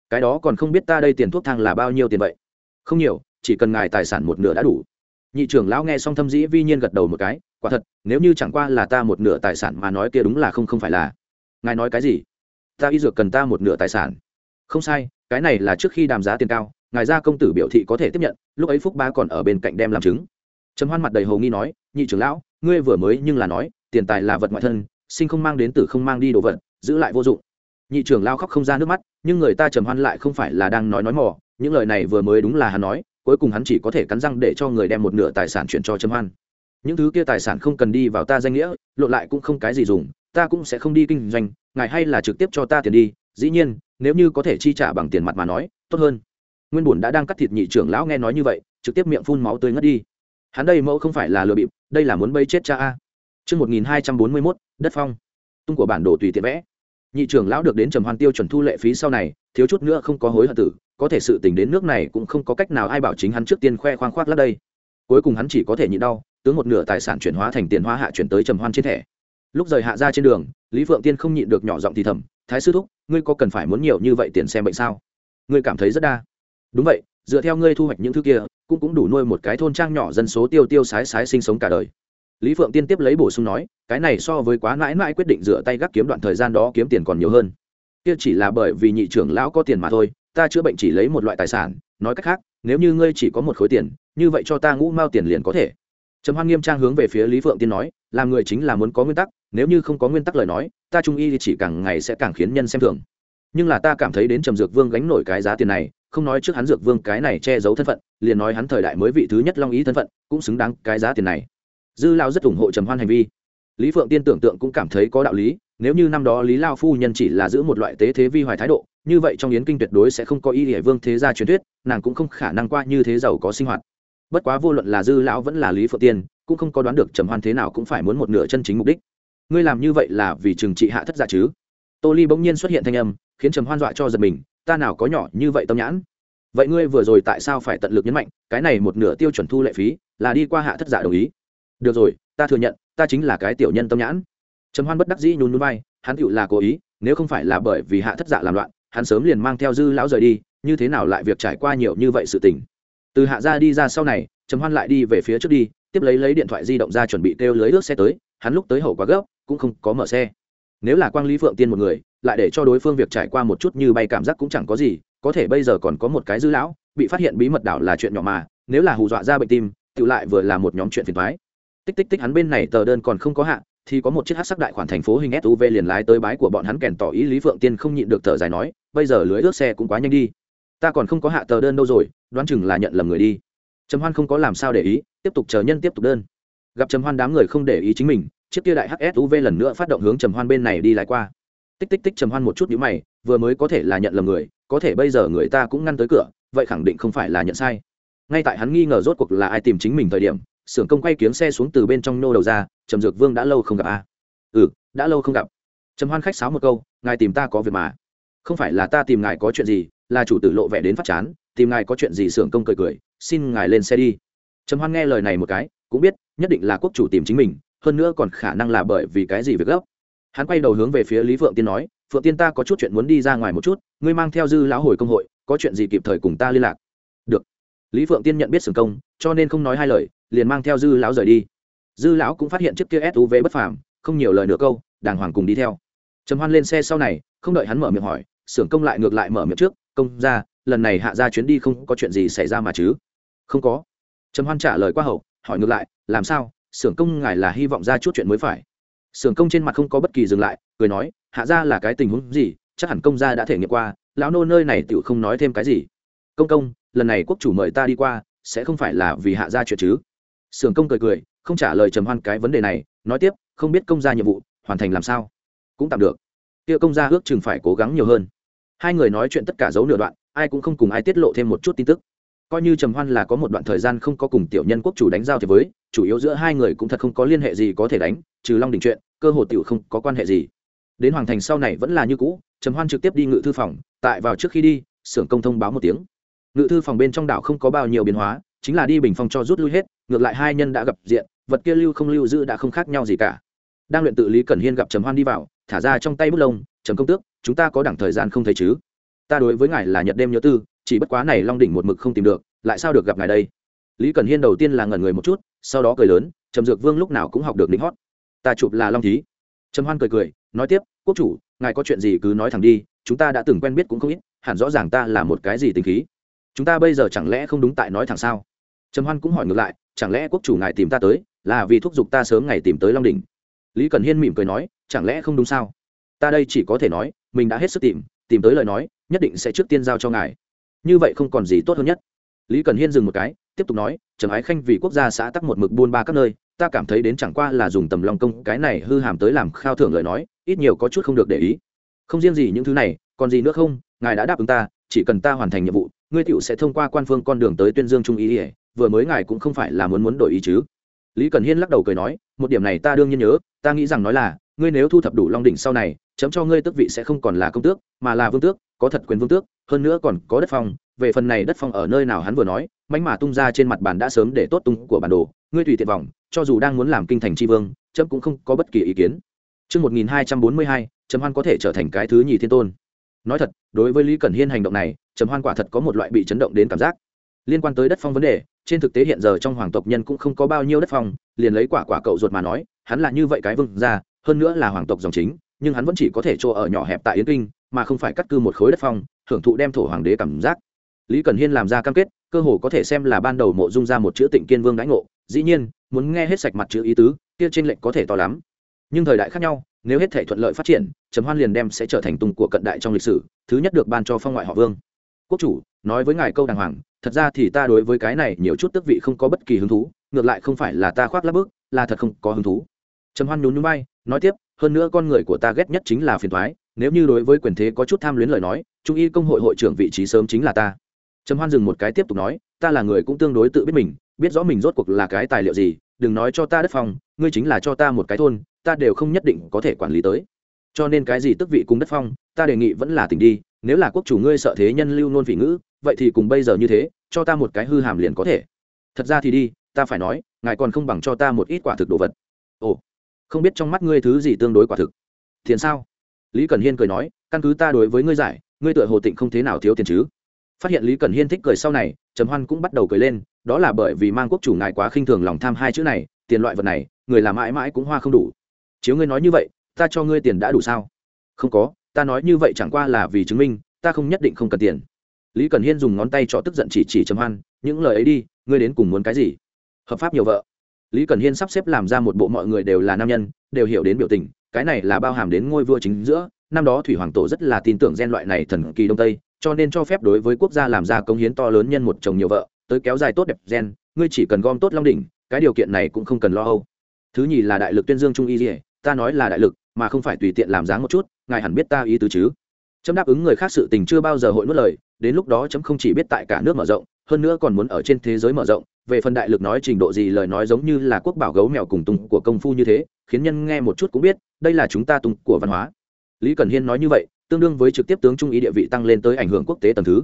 Cái đó còn không biết ta đây tiền thuốc thang là bao nhiêu tiền vậy? Không nhiều, chỉ cần ngài tài sản một nửa đã đủ nhị trưởng lão nghe xong thâm dĩ vi nhiên gật đầu một cái, quả thật, nếu như chẳng qua là ta một nửa tài sản mà nói kia đúng là không không phải là. Ngài nói cái gì? Ta y dược cần ta một nửa tài sản. Không sai, cái này là trước khi đàm giá tiền cao, ngài gia công tử biểu thị có thể tiếp nhận, lúc ấy phúc ba còn ở bên cạnh đem làm chứng. Trầm hoan mặt đầy hồ nghi nói, nhị trưởng lão, ngươi vừa mới nhưng là nói, tiền tài là vật ngoại thân, sinh không mang đến tử không mang đi đồ vật, giữ lại vô dụng. Nhị trưởng lao khóc không ra nước mắt, nhưng người ta trầm hoan lại không phải là đang nói nói mỏ những lời này vừa mới đúng là hắn nói cuối cùng hắn chỉ có thể cắn răng để cho người đem một nửa tài sản chuyển cho trầm hoan những thứ kia tài sản không cần đi vào ta danh nghĩa lộ lại cũng không cái gì dùng ta cũng sẽ không đi kinh doanh ngài hay là trực tiếp cho ta tiền đi dĩ nhiên nếu như có thể chi trả bằng tiền mặt mà nói tốt hơn nguyên bùn đã đang cắt thịt nhị trưởng lão nghe nói như vậy trực tiếp miệng phun máu tươi ngất đi hắn đây mẫu không phải là lừa bịp đây là muốn bây chết cha a Trước 1241, đất phong. Tung của bản đồ tùy tiện vẽ. Nhị trưởng lão được đến trầm hoan tiêu chuẩn thu lệ phí sau này, thiếu chút nữa không có hối hận tử, có thể sự tình đến nước này cũng không có cách nào ai bảo chính hắn trước tiên khoe khoang khoác lắc đây. Cuối cùng hắn chỉ có thể nhịn đau, tướng một nửa tài sản chuyển hóa thành tiền hóa hạ chuyển tới trầm hoan trên thẻ. Lúc rời hạ ra trên đường, Lý Phượng Tiên không nhịn được nhỏ giọng thì thầm, "Thái sư thúc, ngươi có cần phải muốn nhiều như vậy tiền xem bệnh sao? Ngươi cảm thấy rất đa." "Đúng vậy, dựa theo ngươi thu hoạch những thứ kia, cũng cũng đủ nuôi một cái thôn trang nhỏ dân số tiêu tiêu sái sái sinh sống cả đời." lý phượng tiên tiếp lấy bổ sung nói cái này so với quá mãi mãi quyết định dựa tay gác kiếm đoạn thời gian đó kiếm tiền còn nhiều hơn kia chỉ là bởi vì nhị trưởng lão có tiền mà thôi ta chữa bệnh chỉ lấy một loại tài sản, nói cách khác, nếu như ngươi chỉ có một khối tiền, như vậy cho ta ngũ mao tiền liền có thể. Trầm hoan nghiêm trang hướng về phía lý phượng tiên nói, làm người chính là muốn có nguyên tắc, nếu như không có nguyên tắc lời nói, ta trung y thì chỉ càng ngày sẽ càng khiến nhân xem thường. Nhưng là ta cảm thấy đến trầm dược vương gánh nổi cái giá tiền này, không nói trước hắn dược vương cái này che giấu thân phận, liền nói hắn thời đại mới vị thứ nhất long ý thân phận, cũng xứng đáng cái giá tiền này. Dư lao rất ủng hộ trầm hoan hành vi. Lý phượng tiên tưởng tượng cũng cảm thấy có đạo lý nếu như năm đó lý lao phu nhân chỉ là giữ một loại tế thế vi hoài thái độ, như vậy trong yến kinh tuyệt đối sẽ không có y hệ vương thế gia truyền thuyết, nàng cũng không khả năng qua như thế giàu có sinh hoạt. Bất quá vô luận là dư lão vẫn là lý phượng tiên, cũng không có đoán được trầm hoan thế nào cũng phải muốn một nửa chân chính mục đích. Ngươi làm như vậy là vì trừng trị hạ thất giả chứ? Tô ly bỗng nhiên xuất hiện thanh âm, khiến trầm hoan dọa cho giật mình, ta nào có nhỏ như vậy tâm nhãn? Vậy ngươi vừa rồi tại sao phải tận lực nhấn mạnh, cái này một nửa tiêu chuẩn thu lệ phí, là đi qua hạ thất giả đồng ý? Được rồi, ta thừa nhận, ta chính là cái tiểu nhân tâm nhãn trầm hoan bất đắc dĩ nhún nhún vai, hắn tựu là cố ý, nếu không phải là bởi vì hạ thất dạ làm loạn, hắn sớm liền mang theo dư lão rời đi, như thế nào lại việc trải qua nhiều như vậy sự tình. Từ hạ ra đi ra sau này, trầm hoan lại đi về phía trước đi, tiếp lấy lấy điện thoại di động ra chuẩn bị kêu lưới ước xe tới, hắn lúc tới hậu quá gấp, cũng không có mở xe. Nếu là quang lý phượng tiên một người, lại để cho đối phương việc trải qua một chút như bay cảm giác cũng chẳng có gì, có thể bây giờ còn có một cái dư lão, bị phát hiện bí mật đảo là chuyện nhỏ mà, nếu là hù dọa ra bệnh tim tự lại vừa là một nhóm chuyện phiền thoái tích tích tích hắn bên này tờ đơn còn không có hạ thì có một chiếc hát sắc đại khoản thành phố hình suv liền lái tới bái của bọn hắn kèn tỏ ý lý phượng tiên không nhịn được thở dài nói, bây giờ lưới ướt xe cũng quá nhanh đi. Ta còn không có hạ tờ đơn đâu rồi, đoán chừng là nhận lầm người đi. Trầm hoan không có làm sao để ý, tiếp tục chờ nhân tiếp tục đơn. Gặp trầm hoan đám người không để ý chính mình, chiếc kia đại hsuv lần nữa phát động hướng trầm hoan bên này đi lái qua. Tích tích tích trầm hoan một chút nhíu mày, vừa mới có thể là nhận lầm người, có thể bây giờ người ta cũng ngăn tới cửa, vậy khẳng định không phải là nhận sai. Ngay tại hắn nghi ngờ rốt cuộc là ai tìm chính mình thời điểm xưởng công quay kiếng xe xuống từ bên trong nô đầu ra, trầm dược vương đã lâu không gặp a. À? ừ đã lâu không gặp. Trầm hoan khách sáo một câu, ngài tìm ta có việc mà. Không phải là ta tìm ngài có chuyện gì, là chủ tử lộ vẻ đến phát chán, tìm ngài có chuyện gì xưởng công cười cười, xin ngài lên xe đi. Trầm hoan nghe lời này một cái, cũng biết, nhất định là quốc chủ tìm chính mình, hơn nữa còn khả năng là bởi vì cái gì việc gấp. Hắn quay đầu hướng về phía lý phượng tiên nói, phượng tiên ta có chút chuyện muốn đi ra ngoài một chút, ngươi mang theo dư lão hồi công hội, có chuyện gì kịp thời cùng ta liên lạc. Được. Lý phượng tiên nhận biết xưởng công, cho nên không nói hai lời liền mang theo dư lão rời đi. Dư lão cũng phát hiện chiếc kia suv bất phàm, không nhiều lời nữa câu, đàng hoàng cùng đi theo. Trầm hoan lên xe sau này, không đợi hắn mở miệng hỏi, xưởng công lại ngược lại mở miệng trước, công ra lần này hạ ra chuyến đi không có chuyện gì xảy ra mà chứ? Không có. Trầm hoan trả lời qua hậu, hỏi ngược lại, làm sao? Xưởng công ngài là hy vọng ra chút chuyện mới phải? Xưởng công trên mặt không có bất kỳ dừng lại, cười nói, hạ ra là cái tình huống gì? Chắc hẳn công gia đã thể nghiệm qua, lão nô nơi này tự không nói thêm cái gì. Công công, lần này quốc chủ mời ta đi qua, sẽ không phải là vì hạ ra chuyện chứ? Sưởng công cười cười, không trả lời trầm hoan cái vấn đề này, nói tiếp, không biết công gia nhiệm vụ, hoàn thành làm sao? Cũng tạm được. Kia công gia ước chừng phải cố gắng nhiều hơn. Hai người nói chuyện tất cả dấu nửa đoạn, ai cũng không cùng ai tiết lộ thêm một chút tin tức. Coi như trầm hoan là có một đoạn thời gian không có cùng tiểu nhân quốc chủ đánh giao thì với, chủ yếu giữa hai người cũng thật không có liên hệ gì có thể đánh, trừ long đình chuyện, cơ hội tiểu không có quan hệ gì. Đến hoàng thành sau này vẫn là như cũ, trầm hoan trực tiếp đi ngự thư phòng, tại vào trước khi đi xưởng công thông báo một tiếng. Ngự thư phòng bên trong đảo không có bao nhiêu biến hóa chính là đi bình phong cho rút lui hết, ngược lại hai nhân đã gặp diện, vật kia lưu không lưu giữ đã không khác nhau gì cả. Đang luyện tự lý cẩn hiên gặp trầm hoan đi vào, thả ra trong tay bút lông, trầm công tước, chúng ta có đẳng thời gian không thấy chứ? Ta đối với ngài là nhật đêm nhớ tư, chỉ bất quá này long đỉnh một mực không tìm được, lại sao được gặp ngài đây? Lý cẩn hiên đầu tiên là ngẩn người một chút, sau đó cười lớn, trầm dược vương lúc nào cũng học được lính hót. Ta chụp là long thí. Trầm hoan cười cười, nói tiếp, quốc chủ, ngài có chuyện gì cứ nói thẳng đi, chúng ta đã từng quen biết cũng không ít, hẳn rõ ràng ta là một cái gì tình khí. Chúng ta bây giờ chẳng lẽ không đúng tại nói thẳng sao? Trầm hoan cũng hỏi ngược lại, chẳng lẽ quốc chủ ngài tìm ta tới, là vì thúc giục ta sớm ngày tìm tới long đình lý cần hiên mỉm cười nói, chẳng lẽ không đúng sao? Ta đây chỉ có thể nói, mình đã hết sức tìm tìm tới lời nói, nhất định sẽ trước tiên giao cho ngài. Như vậy không còn gì tốt hơn nhất. Lý cần hiên dừng một cái, tiếp tục nói, trầm ái khanh vì quốc gia xã tắc một mực buôn ba các nơi, ta cảm thấy đến chẳng qua là dùng tầm lòng công cái này hư hàm tới làm khao thưởng lời nói, ít nhiều có chút không được để ý. Không riêng gì những thứ này, còn gì nữa không? Ngài đã đáp ứng ta, chỉ cần ta hoàn thành nhiệm vụ, ngươi tựu sẽ thông qua quan phương con đường tới tuyên dương trung ý ỉa vừa mới ngài cũng không phải là muốn muốn đổi ý chứ lý cần hiên lắc đầu cười nói một điểm này ta đương nhiên nhớ ta nghĩ rằng nói là ngươi nếu thu thập đủ long đỉnh sau này chấm cho ngươi tước vị sẽ không còn là công tước mà là vương tước có thật quyền vương tước hơn nữa còn có đất phong về phần này đất phong ở nơi nào hắn vừa nói mánh mà tung ra trên mặt bàn đã sớm để tốt tung của bản đồ ngươi tùy tiện vòng cho dù đang muốn làm kinh thành tri vương chấm cũng không có bất kỳ ý kiến Trước 1242, Trầm Hoan có thể trở thành cái thứ nhì thiên tôn. Nói thật, đối với Lý Cẩn Hiên hành động này, Trầm Hoan quả thật có một loại bị chấn động đến cảm giác. Liên quan tới đất phong vấn đề, trên thực tế hiện giờ trong hoàng tộc nhân cũng không có bao nhiêu đất phong, liền lấy quả quả cậu ruột mà nói, hắn là như vậy cái vương gia, hơn nữa là hoàng tộc dòng chính, nhưng hắn vẫn chỉ có thể chỗ ở nhỏ hẹp tại Yến Kinh, mà không phải cắt cư một khối đất phong, hưởng thụ đem thổ hoàng đế cảm giác. Lý cần Hiên làm ra cam kết, cơ hồ có thể xem là ban đầu mộ dung ra một chữ Tịnh Kiên Vương đãi ngộ, dĩ nhiên, muốn nghe hết sạch mặt chữ ý tứ, kia trên lệnh có thể to lắm. Nhưng thời đại khác nhau, nếu hết thể thuận lợi phát triển, Trầm Hoan liền đem sẽ trở thành tung của cận đại trong lịch sử, thứ nhất được ban cho phong ngoại họ Vương. Quốc chủ, nói với ngài câu đàng hoàng, thật ra thì ta đối với cái này nhiều chút tức vị không có bất kỳ hứng thú, ngược lại không phải là ta khoác lắp bước, là thật không có hứng thú. Trầm Hoan nhún nhún vai, nói tiếp, hơn nữa con người của ta ghét nhất chính là phiền toái, nếu như đối với quyền thế có chút tham luyến lời nói, trung y công hội hội trưởng vị trí sớm chính là ta. Trầm Hoan dừng một cái tiếp tục nói, ta là người cũng tương đối tự biết mình, biết rõ mình rốt cuộc là cái tài liệu gì, đừng nói cho ta đất phòng, ngươi chính là cho ta một cái thôn, ta đều không nhất định có thể quản lý tới. Cho nên cái gì tức vị cùng đất phong, ta đề nghị vẫn là tỉnh đi, nếu là quốc chủ ngươi sợ thế nhân lưu nôn vị ngữ, vậy thì cùng bây giờ như thế, cho ta một cái hư hàm liền có thể. Thật ra thì đi, ta phải nói, ngài còn không bằng cho ta một ít quả thực đồ vật. Ồ, không biết trong mắt ngươi thứ gì tương đối quả thực. Tiền sao? Lý Cần Hiên cười nói, căn cứ ta đối với ngươi giải, ngươi tựa hồ tịnh không thế nào thiếu tiền chứ? phát hiện lý cần hiên thích cười sau này trầm hoan cũng bắt đầu cười lên đó là bởi vì mang quốc chủ ngài quá khinh thường lòng tham hai chữ này tiền loại vật này người làm mãi mãi cũng hoa không đủ chiếu ngươi nói như vậy ta cho ngươi tiền đã đủ sao không có ta nói như vậy chẳng qua là vì chứng minh ta không nhất định không cần tiền lý cần hiên dùng ngón tay cho tức giận chỉ chỉ trầm hoan, những lời ấy đi, ngươi đến cùng muốn cái gì? Hợp pháp nhiều vợ. Lý cần hiên sắp xếp làm ra một bộ mọi người đều là nam nhân, đều hiểu đến biểu tình, cái này là bao hàm đến ngôi vua chính giữa, năm đó thủy hoàng tổ rất là tin tưởng gen loại này thần kỳ đông tây, cho nên cho phép đối với quốc gia làm ra công hiến to lớn nhân một chồng nhiều vợ, tới kéo dài tốt đẹp gen, ngươi chỉ cần gom tốt long đỉnh, cái điều kiện này cũng không cần lo âu. Thứ nhì là đại lực tuyên dương trung y dỉa ta nói là đại lực, mà không phải tùy tiện làm dáng một chút, ngài hẳn biết ta ý tứ chứ? Chấm đáp ứng người khác sự tình chưa bao giờ hội nuốt lời, đến lúc đó chấm không chỉ biết tại cả nước mở rộng, hơn nữa còn muốn ở trên thế giới mở rộng. Về phần đại lực nói trình độ gì lời nói giống như là quốc bảo gấu mèo cùng tung của công phu như thế, khiến nhân nghe một chút cũng biết, đây là chúng ta tung của văn hóa. Lý cần hiên nói như vậy, tương đương với trực tiếp tướng trung ý địa vị tăng lên tới ảnh hưởng quốc tế tầm thứ.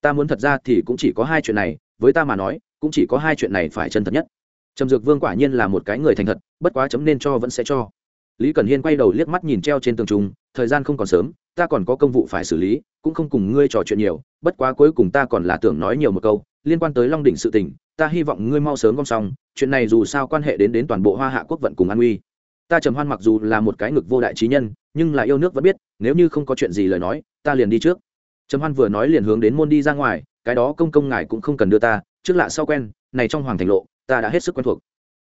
Ta muốn thật ra thì cũng chỉ có hai chuyện này, với ta mà nói, cũng chỉ có hai chuyện này phải chân thật nhất. Trầm dược vương quả nhiên là một cái người thành thật, bất quá chấm nên cho vẫn sẽ cho. Lý cần hiên quay đầu liếc mắt nhìn treo trên tường trung thời gian không còn sớm ta còn có công vụ phải xử lý, cũng không cùng ngươi trò chuyện nhiều, bất quá cuối cùng ta còn là tưởng nói nhiều một câu, liên quan tới long đỉnh sự tình, ta hy vọng ngươi mau sớm gom xong, chuyện này dù sao quan hệ đến đến toàn bộ hoa hạ quốc vận cùng an uy. Ta trầm hoan mặc dù là một cái ngực vô đại trí nhân, nhưng là yêu nước vẫn biết, nếu như không có chuyện gì lời nói, ta liền đi trước. Trầm hoan vừa nói liền hướng đến môn đi ra ngoài, cái đó công công ngài cũng không cần đưa ta, trước lạ sau quen, này trong hoàng thành lộ, ta đã hết sức quen thuộc.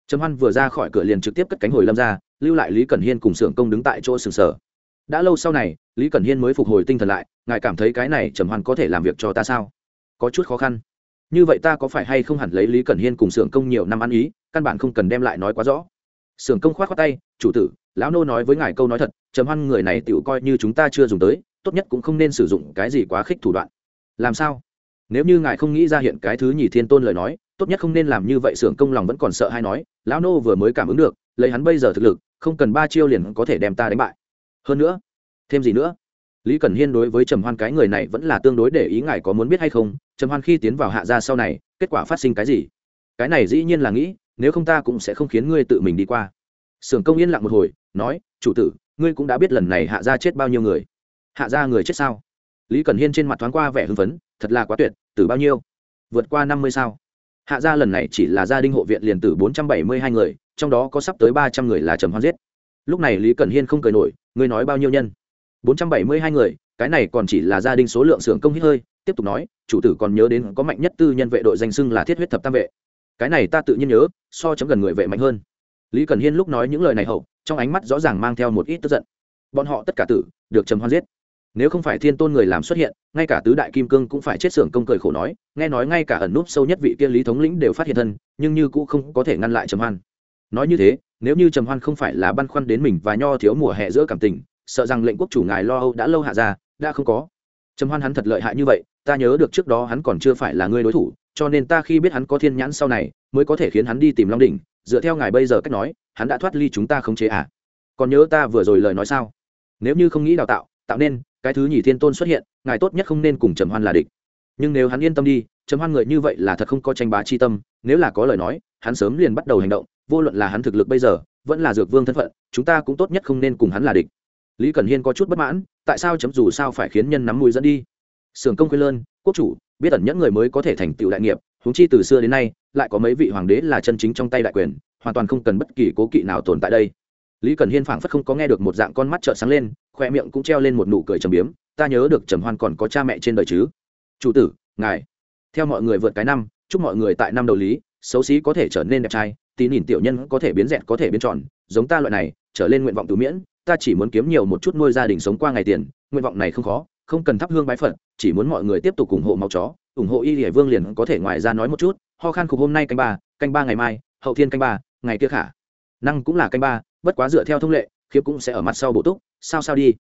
Trầm hoan vừa ra khỏi cửa liền trực tiếp cất cánh hồi lâm ra, lưu lại lý cẩn hiên cùng xưởng công đứng tại chỗ sừng sở đã lâu sau này, lý cẩn hiên mới phục hồi tinh thần lại, ngài cảm thấy cái này trầm hoan có thể làm việc cho ta sao? Có chút khó khăn. Như vậy ta có phải hay không hẳn lấy lý cẩn hiên cùng xưởng công nhiều năm ăn ý, căn bản không cần đem lại nói quá rõ. Xưởng công khoát khoát tay, chủ tử, lão nô nói với ngài câu nói thật, trầm hoan người này tựu coi như chúng ta chưa dùng tới, tốt nhất cũng không nên sử dụng cái gì quá khích thủ đoạn. Làm sao? Nếu như ngài không nghĩ ra hiện cái thứ nhì thiên tôn lời nói, tốt nhất không nên làm như vậy. Xưởng công lòng vẫn còn sợ hay nói, lão nô vừa mới cảm ứng được, lấy hắn bây giờ thực lực, không cần ba chiêu liền có thể đem ta đánh bại hơn nữa, thêm gì nữa? Lý cẩn hiên đối với trầm hoan cái người này vẫn là tương đối để ý ngài có muốn biết hay không? Trầm hoan khi tiến vào hạ gia sau này, kết quả phát sinh cái gì? Cái này dĩ nhiên là nghĩ, nếu không ta cũng sẽ không khiến ngươi tự mình đi qua. Sưởng công yên lặng một hồi, nói, chủ tử, ngươi cũng đã biết lần này hạ gia chết bao nhiêu người. Hạ gia người chết sao? Lý cẩn hiên trên mặt thoáng qua vẻ hưng phấn, thật là quá tuyệt từ bao nhiêu? Vượt qua năm mươi sao? Hạ gia lần này chỉ là gia đình hộ viện liền từ bốn trăm bảy mươi hai người, trong đó có sắp tới ba trăm người là trầm hoan giết lúc này lý cần hiên không cười nổi, ngươi nói bao nhiêu nhân? Bốn trăm bảy mươi hai người, cái này còn chỉ là gia đình số lượng xưởng công hít hơi. Tiếp tục nói, chủ tử còn nhớ đến có mạnh nhất tư nhân vệ đội danh xưng là thiết huyết thập tam vệ. Cái này ta tự nhiên nhớ, so chấm gần người vệ mạnh hơn. Lý cần hiên lúc nói những lời này hậu, trong ánh mắt rõ ràng mang theo một ít tức giận. Bọn họ tất cả tử, được trầm hoan giết. Nếu không phải thiên tôn người làm xuất hiện, ngay cả tứ đại kim cương cũng phải chết xưởng công cười khổ nói, nghe nói ngay cả ẩn núp sâu nhất vị kia lý thống lĩnh đều phát hiện thân, nhưng như cũng không có thể ngăn lại trầm hoan. Nói như thế nếu như trầm hoan không phải là băn khoăn đến mình và nho thiếu mùa hè giữa cảm tình, sợ rằng lệnh quốc chủ ngài lo âu đã lâu hạ ra, đã không có. Trầm hoan hắn thật lợi hại như vậy, ta nhớ được trước đó hắn còn chưa phải là người đối thủ, cho nên ta khi biết hắn có thiên nhãn sau này, mới có thể khiến hắn đi tìm long đỉnh, dựa theo ngài bây giờ cách nói, hắn đã thoát ly chúng ta không chế à. Còn nhớ ta vừa rồi lời nói sao? Nếu như không nghĩ đào tạo tạo nên, cái thứ nhì thiên tôn xuất hiện, ngài tốt nhất không nên cùng trầm hoan là địch. Nhưng nếu hắn yên tâm đi, trầm hoan người như vậy là thật không có tranh bá chi tâm, nếu là có lời nói, hắn sớm liền bắt đầu hành động vô luận là hắn thực lực bây giờ, vẫn là dược vương thân phận, chúng ta cũng tốt nhất không nên cùng hắn là địch. Lý cẩn hiên có chút bất mãn, tại sao chấm dù sao phải khiến nhân nắm mùi dẫn đi? Sưởng công khuyên lơn, quốc chủ, biết ẩn nhẫn người mới có thể thành tựu đại nghiệp, huống chi từ xưa đến nay, lại có mấy vị hoàng đế là chân chính trong tay đại quyền, hoàn toàn không cần bất kỳ cố kỵ nào tồn tại đây. Lý cần hiên phảng phất không có nghe được một dạng con mắt trợn sáng lên, khoe miệng cũng treo lên một nụ cười trầm biếm, ta nhớ được trầm hoan còn có cha mẹ trên đời chứ? Chủ tử, ngài. Theo mọi người vượt cái năm, chúc mọi người tại năm đầu lý, xấu xí có thể trở nên đẹp trai tí nhìn tiểu nhân có thể biến dẹt có thể biến tròn giống ta loại này trở lên nguyện vọng tự miễn ta chỉ muốn kiếm nhiều một chút nuôi gia đình sống qua ngày tiền nguyện vọng này không khó không cần thắp hương bái phật chỉ muốn mọi người tiếp tục ủng hộ máu chó ủng hộ y hải vương liền có thể ngoài ra nói một chút ho khan khục hôm nay canh ba canh ba ngày mai hậu thiên canh ba ngày kia khả năng cũng là canh ba bất quá dựa theo thông lệ khiếp cũng sẽ ở mặt sau bổ túc sao sao đi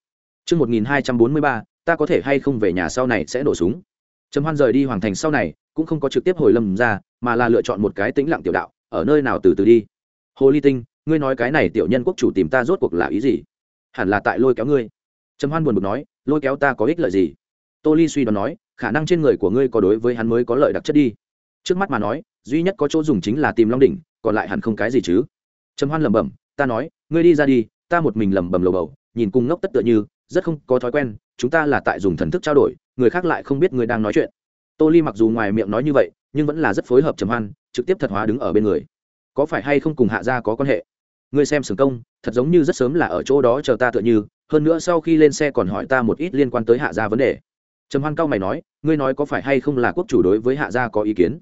Trước 1243, ta có thể hay không về nhà sau này sẽ nổ súng. Trầm Hoan rời đi hoàng thành sau này, cũng không có trực tiếp hồi lâm ra, mà là lựa chọn một cái tĩnh lặng tiểu đạo, ở nơi nào từ từ đi. Hồ Ly Tinh, ngươi nói cái này tiểu nhân quốc chủ tìm ta rốt cuộc là ý gì? Hẳn là tại lôi kéo ngươi. Trầm Hoan buồn bực nói, lôi kéo ta có ích lợi gì? Tô Ly suy đoán nói, khả năng trên người của ngươi có đối với hắn mới có lợi đặc chất đi. Trước mắt mà nói, duy nhất có chỗ dùng chính là tìm Long đỉnh, còn lại hẳn không cái gì chứ. Trầm Hoan lẩm bẩm, ta nói, ngươi đi ra đi, ta một mình lẩm bẩm lầu bầu, nhìn cung ngốc tất tựa như, rất không có thói quen chúng ta là tại dùng thần thức trao đổi người khác lại không biết người đang nói chuyện tô ly mặc dù ngoài miệng nói như vậy nhưng vẫn là rất phối hợp trầm hoan trực tiếp thật hóa đứng ở bên người. Có phải hay không cùng hạ gia có quan hệ? Ngươi xem sừng công, thật giống như rất sớm là ở chỗ đó chờ ta tựa như, hơn nữa sau khi lên xe còn hỏi ta một ít liên quan tới hạ gia vấn đề. Trầm hoan cao mày nói, ngươi nói có phải hay không là quốc chủ đối với hạ gia có ý kiến?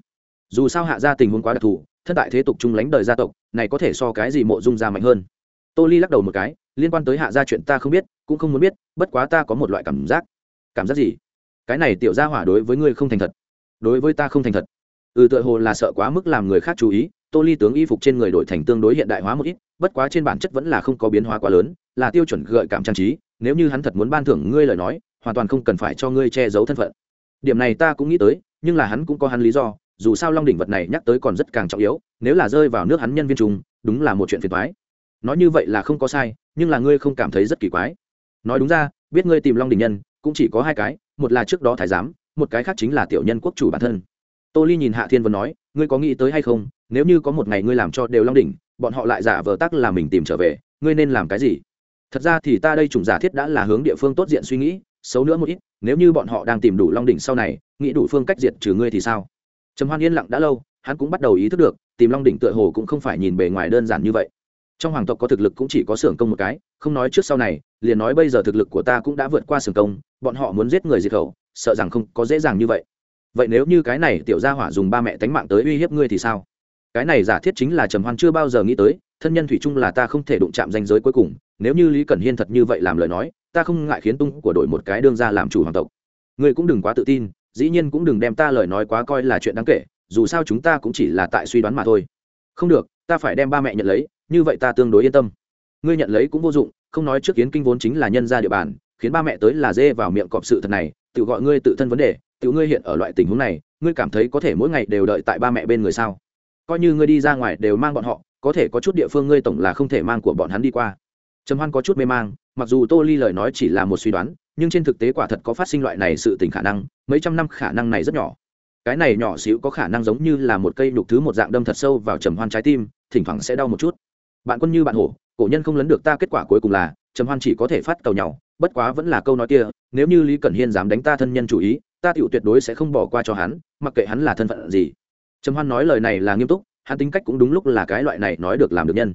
Dù sao hạ gia tình huống quá đặc thù, thân tại thế tục chung lãnh đời gia tộc, này có thể so cái gì mộ dung gia mạnh hơn? Tô ly lắc đầu một cái, liên quan tới hạ gia chuyện ta không biết, cũng không muốn biết, bất quá ta có một loại cảm giác. Cảm giác gì? Cái này tiểu gia hỏa đối với ngươi không thành thật. Đối với ta không thành thật ừ tựa hồ là sợ quá mức làm người khác chú ý, tô ly tướng y phục trên người đổi thành tương đối hiện đại hóa một ít, bất quá trên bản chất vẫn là không có biến hóa quá lớn, là tiêu chuẩn gợi cảm trang trí, nếu như hắn thật muốn ban thưởng ngươi lời nói, hoàn toàn không cần phải cho ngươi che giấu thân phận. Điểm này ta cũng nghĩ tới, nhưng là hắn cũng có hắn lý do, dù sao long đỉnh vật này nhắc tới còn rất càng trọng yếu, nếu là rơi vào nước hắn nhân viên trùng đúng là một chuyện phiền thoái nói như vậy là không có sai, nhưng là ngươi không cảm thấy rất kỳ quái. Nói đúng ra, biết ngươi tìm long đình nhân, cũng chỉ có hai cái, một là trước đó thái giám, một cái khác chính là tiểu nhân quốc chủ bản thân tô ly nhìn hạ thiên vân nói, ngươi có nghĩ tới hay không? Nếu như có một ngày ngươi làm cho đều long đỉnh, bọn họ lại giả vờ tắc là mình tìm trở về, ngươi nên làm cái gì? Thật ra thì ta đây chủng giả thiết đã là hướng địa phương tốt diện suy nghĩ, xấu nữa một ít, nếu như bọn họ đang tìm đủ long đỉnh sau này, nghĩ đủ phương cách diệt trừ ngươi thì sao? Trầm hoan yên lặng đã lâu, hắn cũng bắt đầu ý thức được, tìm long đỉnh tựa hồ cũng không phải nhìn bề ngoài đơn giản như vậy. Trong hoàng tộc có thực lực cũng chỉ có xưởng công một cái, không nói trước sau này, liền nói bây giờ thực lực của ta cũng đã vượt qua xưởng công, bọn họ muốn giết người diệt khẩu, sợ rằng không có dễ dàng như vậy vậy nếu như cái này tiểu gia hỏa dùng ba mẹ tánh mạng tới uy hiếp ngươi thì sao? Cái này giả thiết chính là trầm hoan chưa bao giờ nghĩ tới, thân nhân thủy chung là ta không thể đụng chạm danh giới cuối cùng, nếu như lý cẩn hiên thật như vậy làm lời nói, ta không ngại khiến tung của đội một cái đương ra làm chủ hoàng tộc. Ngươi cũng đừng quá tự tin, dĩ nhiên cũng đừng đem ta lời nói quá coi là chuyện đáng kể, dù sao chúng ta cũng chỉ là tại suy đoán mà thôi. Không được, ta phải đem ba mẹ nhận lấy, như vậy ta tương đối yên tâm. Ngươi nhận lấy cũng vô dụng, không nói trước kiến kinh vốn chính là nhân gia địa bàn, khiến ba mẹ tới là dê vào miệng cọp sự thật này, tự gọi ngươi tự thân vấn đề Tiểu ngươi hiện ở loại tình huống này, ngươi cảm thấy có thể mỗi ngày đều đợi tại ba mẹ bên người sao? Coi như ngươi đi ra ngoài đều mang bọn họ, có thể có chút địa phương ngươi tổng là không thể mang của bọn hắn đi qua. Trầm hoan có chút mê mang, mặc dù tô ly lời nói chỉ là một suy đoán, nhưng trên thực tế quả thật có phát sinh loại này sự tình khả năng, mấy trăm năm khả năng này rất nhỏ. Cái này nhỏ xíu có khả năng giống như là một cây đục thứ một dạng đâm thật sâu vào trầm hoan trái tim, thỉnh thoảng sẽ đau một chút. Bạn quân như bạn hổ, cổ nhân không lấn được ta kết quả cuối cùng là, trầm hoan chỉ có thể phát cầu nhau bất quá vẫn là câu nói kia, nếu như lý cẩn hiên dám đánh ta thân nhân chủ ý ta tiểu tuyệt đối sẽ không bỏ qua cho hắn, mặc kệ hắn là thân phận gì. Trầm hoan nói lời này là nghiêm túc, hắn tính cách cũng đúng lúc là cái loại này nói được làm được nhân.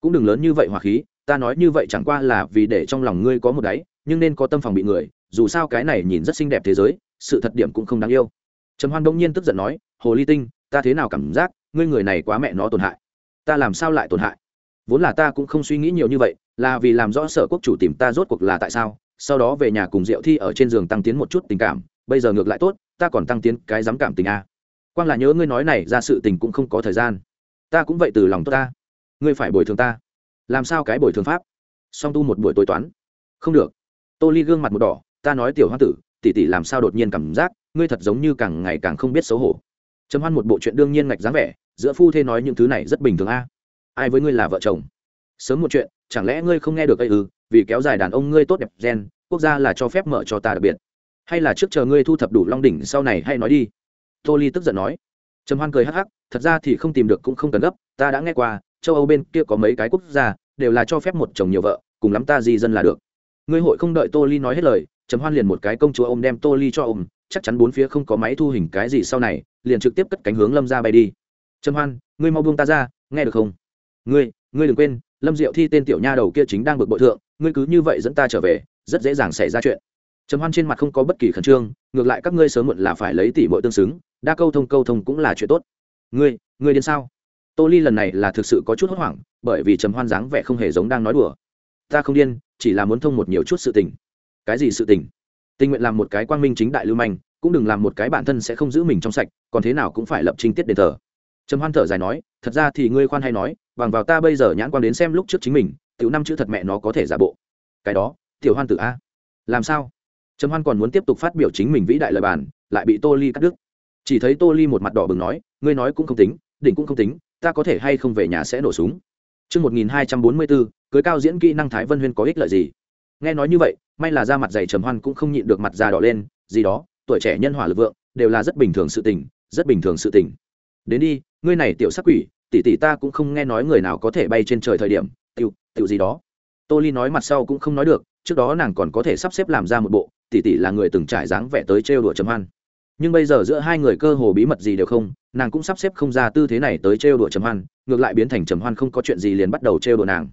Cũng đừng lớn như vậy hòa khí, ta nói như vậy chẳng qua là vì để trong lòng ngươi có một đáy, nhưng nên có tâm phòng bị người, dù sao cái này nhìn rất xinh đẹp thế giới, sự thật điểm cũng không đáng yêu. Trầm hoan đông nhiên tức giận nói, hồ ly tinh, ta thế nào cảm giác ngươi người này quá mẹ nó tổn hại? Ta làm sao lại tổn hại? Vốn là ta cũng không suy nghĩ nhiều như vậy, là vì làm rõ sở quốc chủ tìm ta rốt cuộc là tại sao, sau đó về nhà cùng diệu thi ở trên giường tăng tiến một chút tình cảm bây giờ ngược lại tốt, ta còn tăng tiến cái dám cảm tình a quang là nhớ ngươi nói này, ra sự tình cũng không có thời gian. Ta cũng vậy từ lòng tốt ta. Ngươi phải bồi thường ta. Làm sao cái bồi thường pháp? Song tu một buổi tối toán. Không được. Tô ly gương mặt một đỏ, ta nói tiểu hoa tử, tỷ tỷ làm sao đột nhiên cảm giác, ngươi thật giống như càng ngày càng không biết xấu hổ. Trầm hoan một bộ chuyện đương nhiên ngạch dáng vẻ, giữa phu thê nói những thứ này rất bình thường a. Ai với ngươi là vợ chồng? Sớm một chuyện, chẳng lẽ ngươi không nghe được ây ư? Vì kéo dài đàn ông ngươi tốt đẹp gen, quốc gia là cho phép mở cho ta đặc biệt hay là trước chờ ngươi thu thập đủ long đỉnh sau này hay nói đi. Tô ly tức giận nói. Trầm hoan cười hắc hắc, thật ra thì không tìm được cũng không cần gấp, ta đã nghe qua, châu âu bên kia có mấy cái quốc gia, đều là cho phép một chồng nhiều vợ, cùng lắm ta di dân là được. Ngươi hội không đợi tô ly nói hết lời, trầm hoan liền một cái công chúa ôm đem tô ly cho ôm, chắc chắn bốn phía không có máy thu hình cái gì sau này, liền trực tiếp cất cánh hướng lâm ra bay đi. Trầm hoan, ngươi mau buông ta ra, nghe được không? Ngươi ngươi đừng quên, lâm diệu thi tên tiểu nha đầu kia chính đang bực bội thượng, ngươi cứ như vậy dẫn ta trở về, rất dễ dàng xảy ra chuyện trầm hoan trên mặt không có bất kỳ khẩn trương, ngược lại các ngươi sớm muộn là phải lấy tỷ muội tương xứng, đa câu thông câu thông cũng là chuyện tốt. Ngươi ngươi điên sao? Tô ly lần này là thực sự có chút hốt hoảng, bởi vì trầm hoan dáng vẻ không hề giống đang nói đùa. Ta không điên, chỉ là muốn thông một nhiều chút sự tình. Cái gì sự tình? Tình nguyện làm một cái quang minh chính đại lưu manh, cũng đừng làm một cái bản thân sẽ không giữ mình trong sạch, còn thế nào cũng phải lập trình tiết đền thờ. Trầm hoan thở dài nói, thật ra thì ngươi khoan hay nói, bằng vào ta bây giờ nhãn quan đến xem lúc trước chính mình, tiểu năm chữ thật mẹ nó có thể giả bộ. Cái đó, tiểu hoan tử a. Làm sao? Trầm hoan còn muốn tiếp tục phát biểu chính mình vĩ đại lời bàn lại bị tô ly cắt đứt chỉ thấy tô ly một mặt đỏ bừng nói ngươi nói cũng không tính đỉnh cũng không tính ta có thể hay không về nhà sẽ nổ súng Trước 1244, cưới cao diễn kỹ năng Thái Vân Huyên có ích lợi gì? Nghe nói như vậy, may là da mặt dày trầm hoan cũng không nhịn được mặt da đỏ lên, gì đó, tuổi trẻ nhân hỏa lực vượng, đều là rất bình thường sự tình, rất bình thường sự tình. Đến đi, ngươi này tiểu sắc quỷ, tỷ tỷ ta cũng không nghe nói người nào có thể bay trên trời thời điểm, tiểu, tiểu gì đó. Tô Ly nói mặt sau cũng không nói được, trước đó nàng còn có thể sắp xếp làm ra một bộ, tỷ tỷ là người từng trải dáng vẻ tới trêu đùa trầm hoan. Nhưng bây giờ giữa hai người cơ hồ bí mật gì đều không, nàng cũng sắp xếp không ra tư thế này tới trêu đùa trầm hoan, ngược lại biến thành trầm hoan không có chuyện gì liền bắt đầu trêu đùa nàng.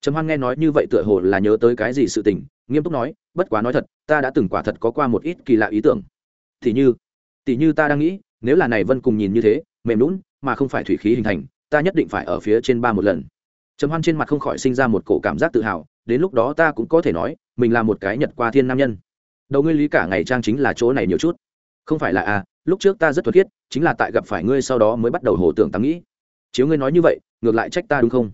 Trầm hoan nghe nói như vậy tựa hồ là nhớ tới cái gì sự tình, nghiêm túc nói, bất quá nói thật, ta đã từng quả thật có qua một ít kỳ lạ ý tưởng. Thì như tỷ như ta đang nghĩ, nếu là này vân cùng nhìn như thế, mềm lún mà không phải thủy khí hình thành, ta nhất định phải ở phía trên ba một lần. Trầm hoan trên mặt không khỏi sinh ra một cổ cảm giác tự hào, đến lúc đó ta cũng có thể nói, mình là một cái nhật qua thiên nam nhân đầu ngươi lý cả ngày trang chính là chỗ này nhiều chút. Không phải là à lúc trước ta rất thuật thiết chính là tại gặp phải ngươi sau đó mới bắt đầu hồ tưởng tắm nghĩ. Chiếu ngươi nói như vậy, ngược lại trách ta đúng không?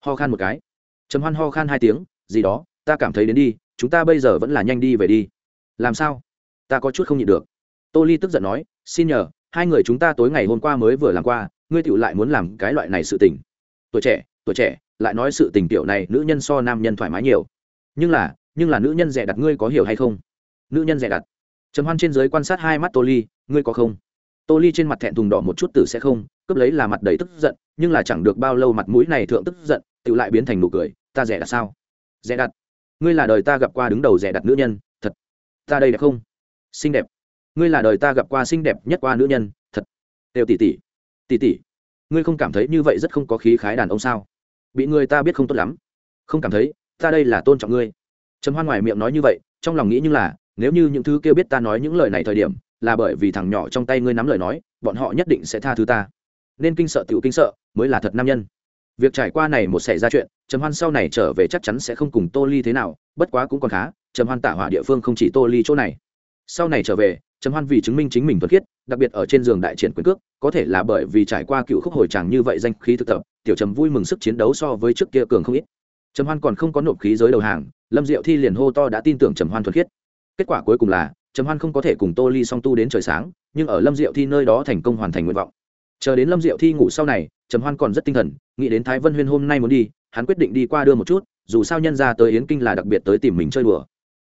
Ho khan một cái. Trầm hoan ho khan hai tiếng, gì đó, ta cảm thấy đến đi, chúng ta bây giờ vẫn là nhanh đi về đi. Làm sao? Ta có chút không nhịn được. Tô ly tức giận nói, xin nhờ, hai người chúng ta tối ngày hôm qua mới vừa làm qua, ngươi tựu lại muốn làm cái loại này sự tình. Tuổi trẻ tuổi trẻ, lại nói sự tình tiểu này nữ nhân so nam nhân thoải mái nhiều. Nhưng là nhưng là nữ nhân rẻ đặt ngươi có hiểu hay không? Nữ nhân rẻ đặt. Trầm hoan trên giới quan sát hai mắt tô ly, ngươi có không? Tô ly trên mặt thẹn thùng đỏ một chút tử sẽ không cướp lấy là mặt đầy tức giận, nhưng là chẳng được bao lâu mặt mũi này thượng tức giận, tự lại biến thành nụ cười, ta rẻ đặt sao? Rẻ đặt? Ngươi là đời ta gặp qua đứng đầu rẻ đặt nữ nhân, thật. Ta đây đẹp không? Xinh đẹp. Ngươi là đời ta gặp qua xinh đẹp nhất qua nữ nhân, thật. Đều tỷ tỷ. Tỷ tỷ, ngươi không cảm thấy như vậy rất không có khí khái đàn ông sao? Bị người ta biết không tốt lắm. Không cảm thấy, ta đây là tôn trọng ngươi. Trầm hoan ngoài miệng nói như vậy, trong lòng nghĩ như là nếu như những thứ kia biết ta nói những lời này thời điểm, là bởi vì thằng nhỏ trong tay ngươi nắm lời nói, bọn họ nhất định sẽ tha thứ ta. Nên kinh sợ tiểu kinh sợ, mới là thật nam nhân. Việc trải qua này một xảy ra chuyện, trầm hoan sau này trở về chắc chắn sẽ không cùng tô ly thế nào, bất quá cũng còn khá, trầm hoan tả hỏa địa phương không chỉ tô ly chỗ này. Sau này trở về, trầm hoan vì chứng minh chính mình thuật khiết, đặc biệt ở trên giường đại triển quyền cước, có thể là bởi vì trải qua cựu khúc hồi tràng như vậy danh khí thực tập, tiểu trầm vui mừng sức chiến đấu so với trước kia cường không ít. Trầm hoan còn không có nộp khí giới đầu hàng, lâm diệu thi liền hô to đã tin tưởng trầm hoan thuật khiết kết quả cuối cùng là, trầm hoan không có thể cùng tô ly song tu đến trời sáng, nhưng ở lâm diệu thi nơi đó thành công hoàn thành nguyện vọng. Chờ đến lâm diệu thi ngủ sau này, trầm hoan còn rất tinh thần, nghĩ đến thái vân huyên hôm nay muốn đi, hắn quyết định đi qua đưa một chút, dù sao nhân ra tới yến kinh là đặc biệt tới tìm mình chơi đùa.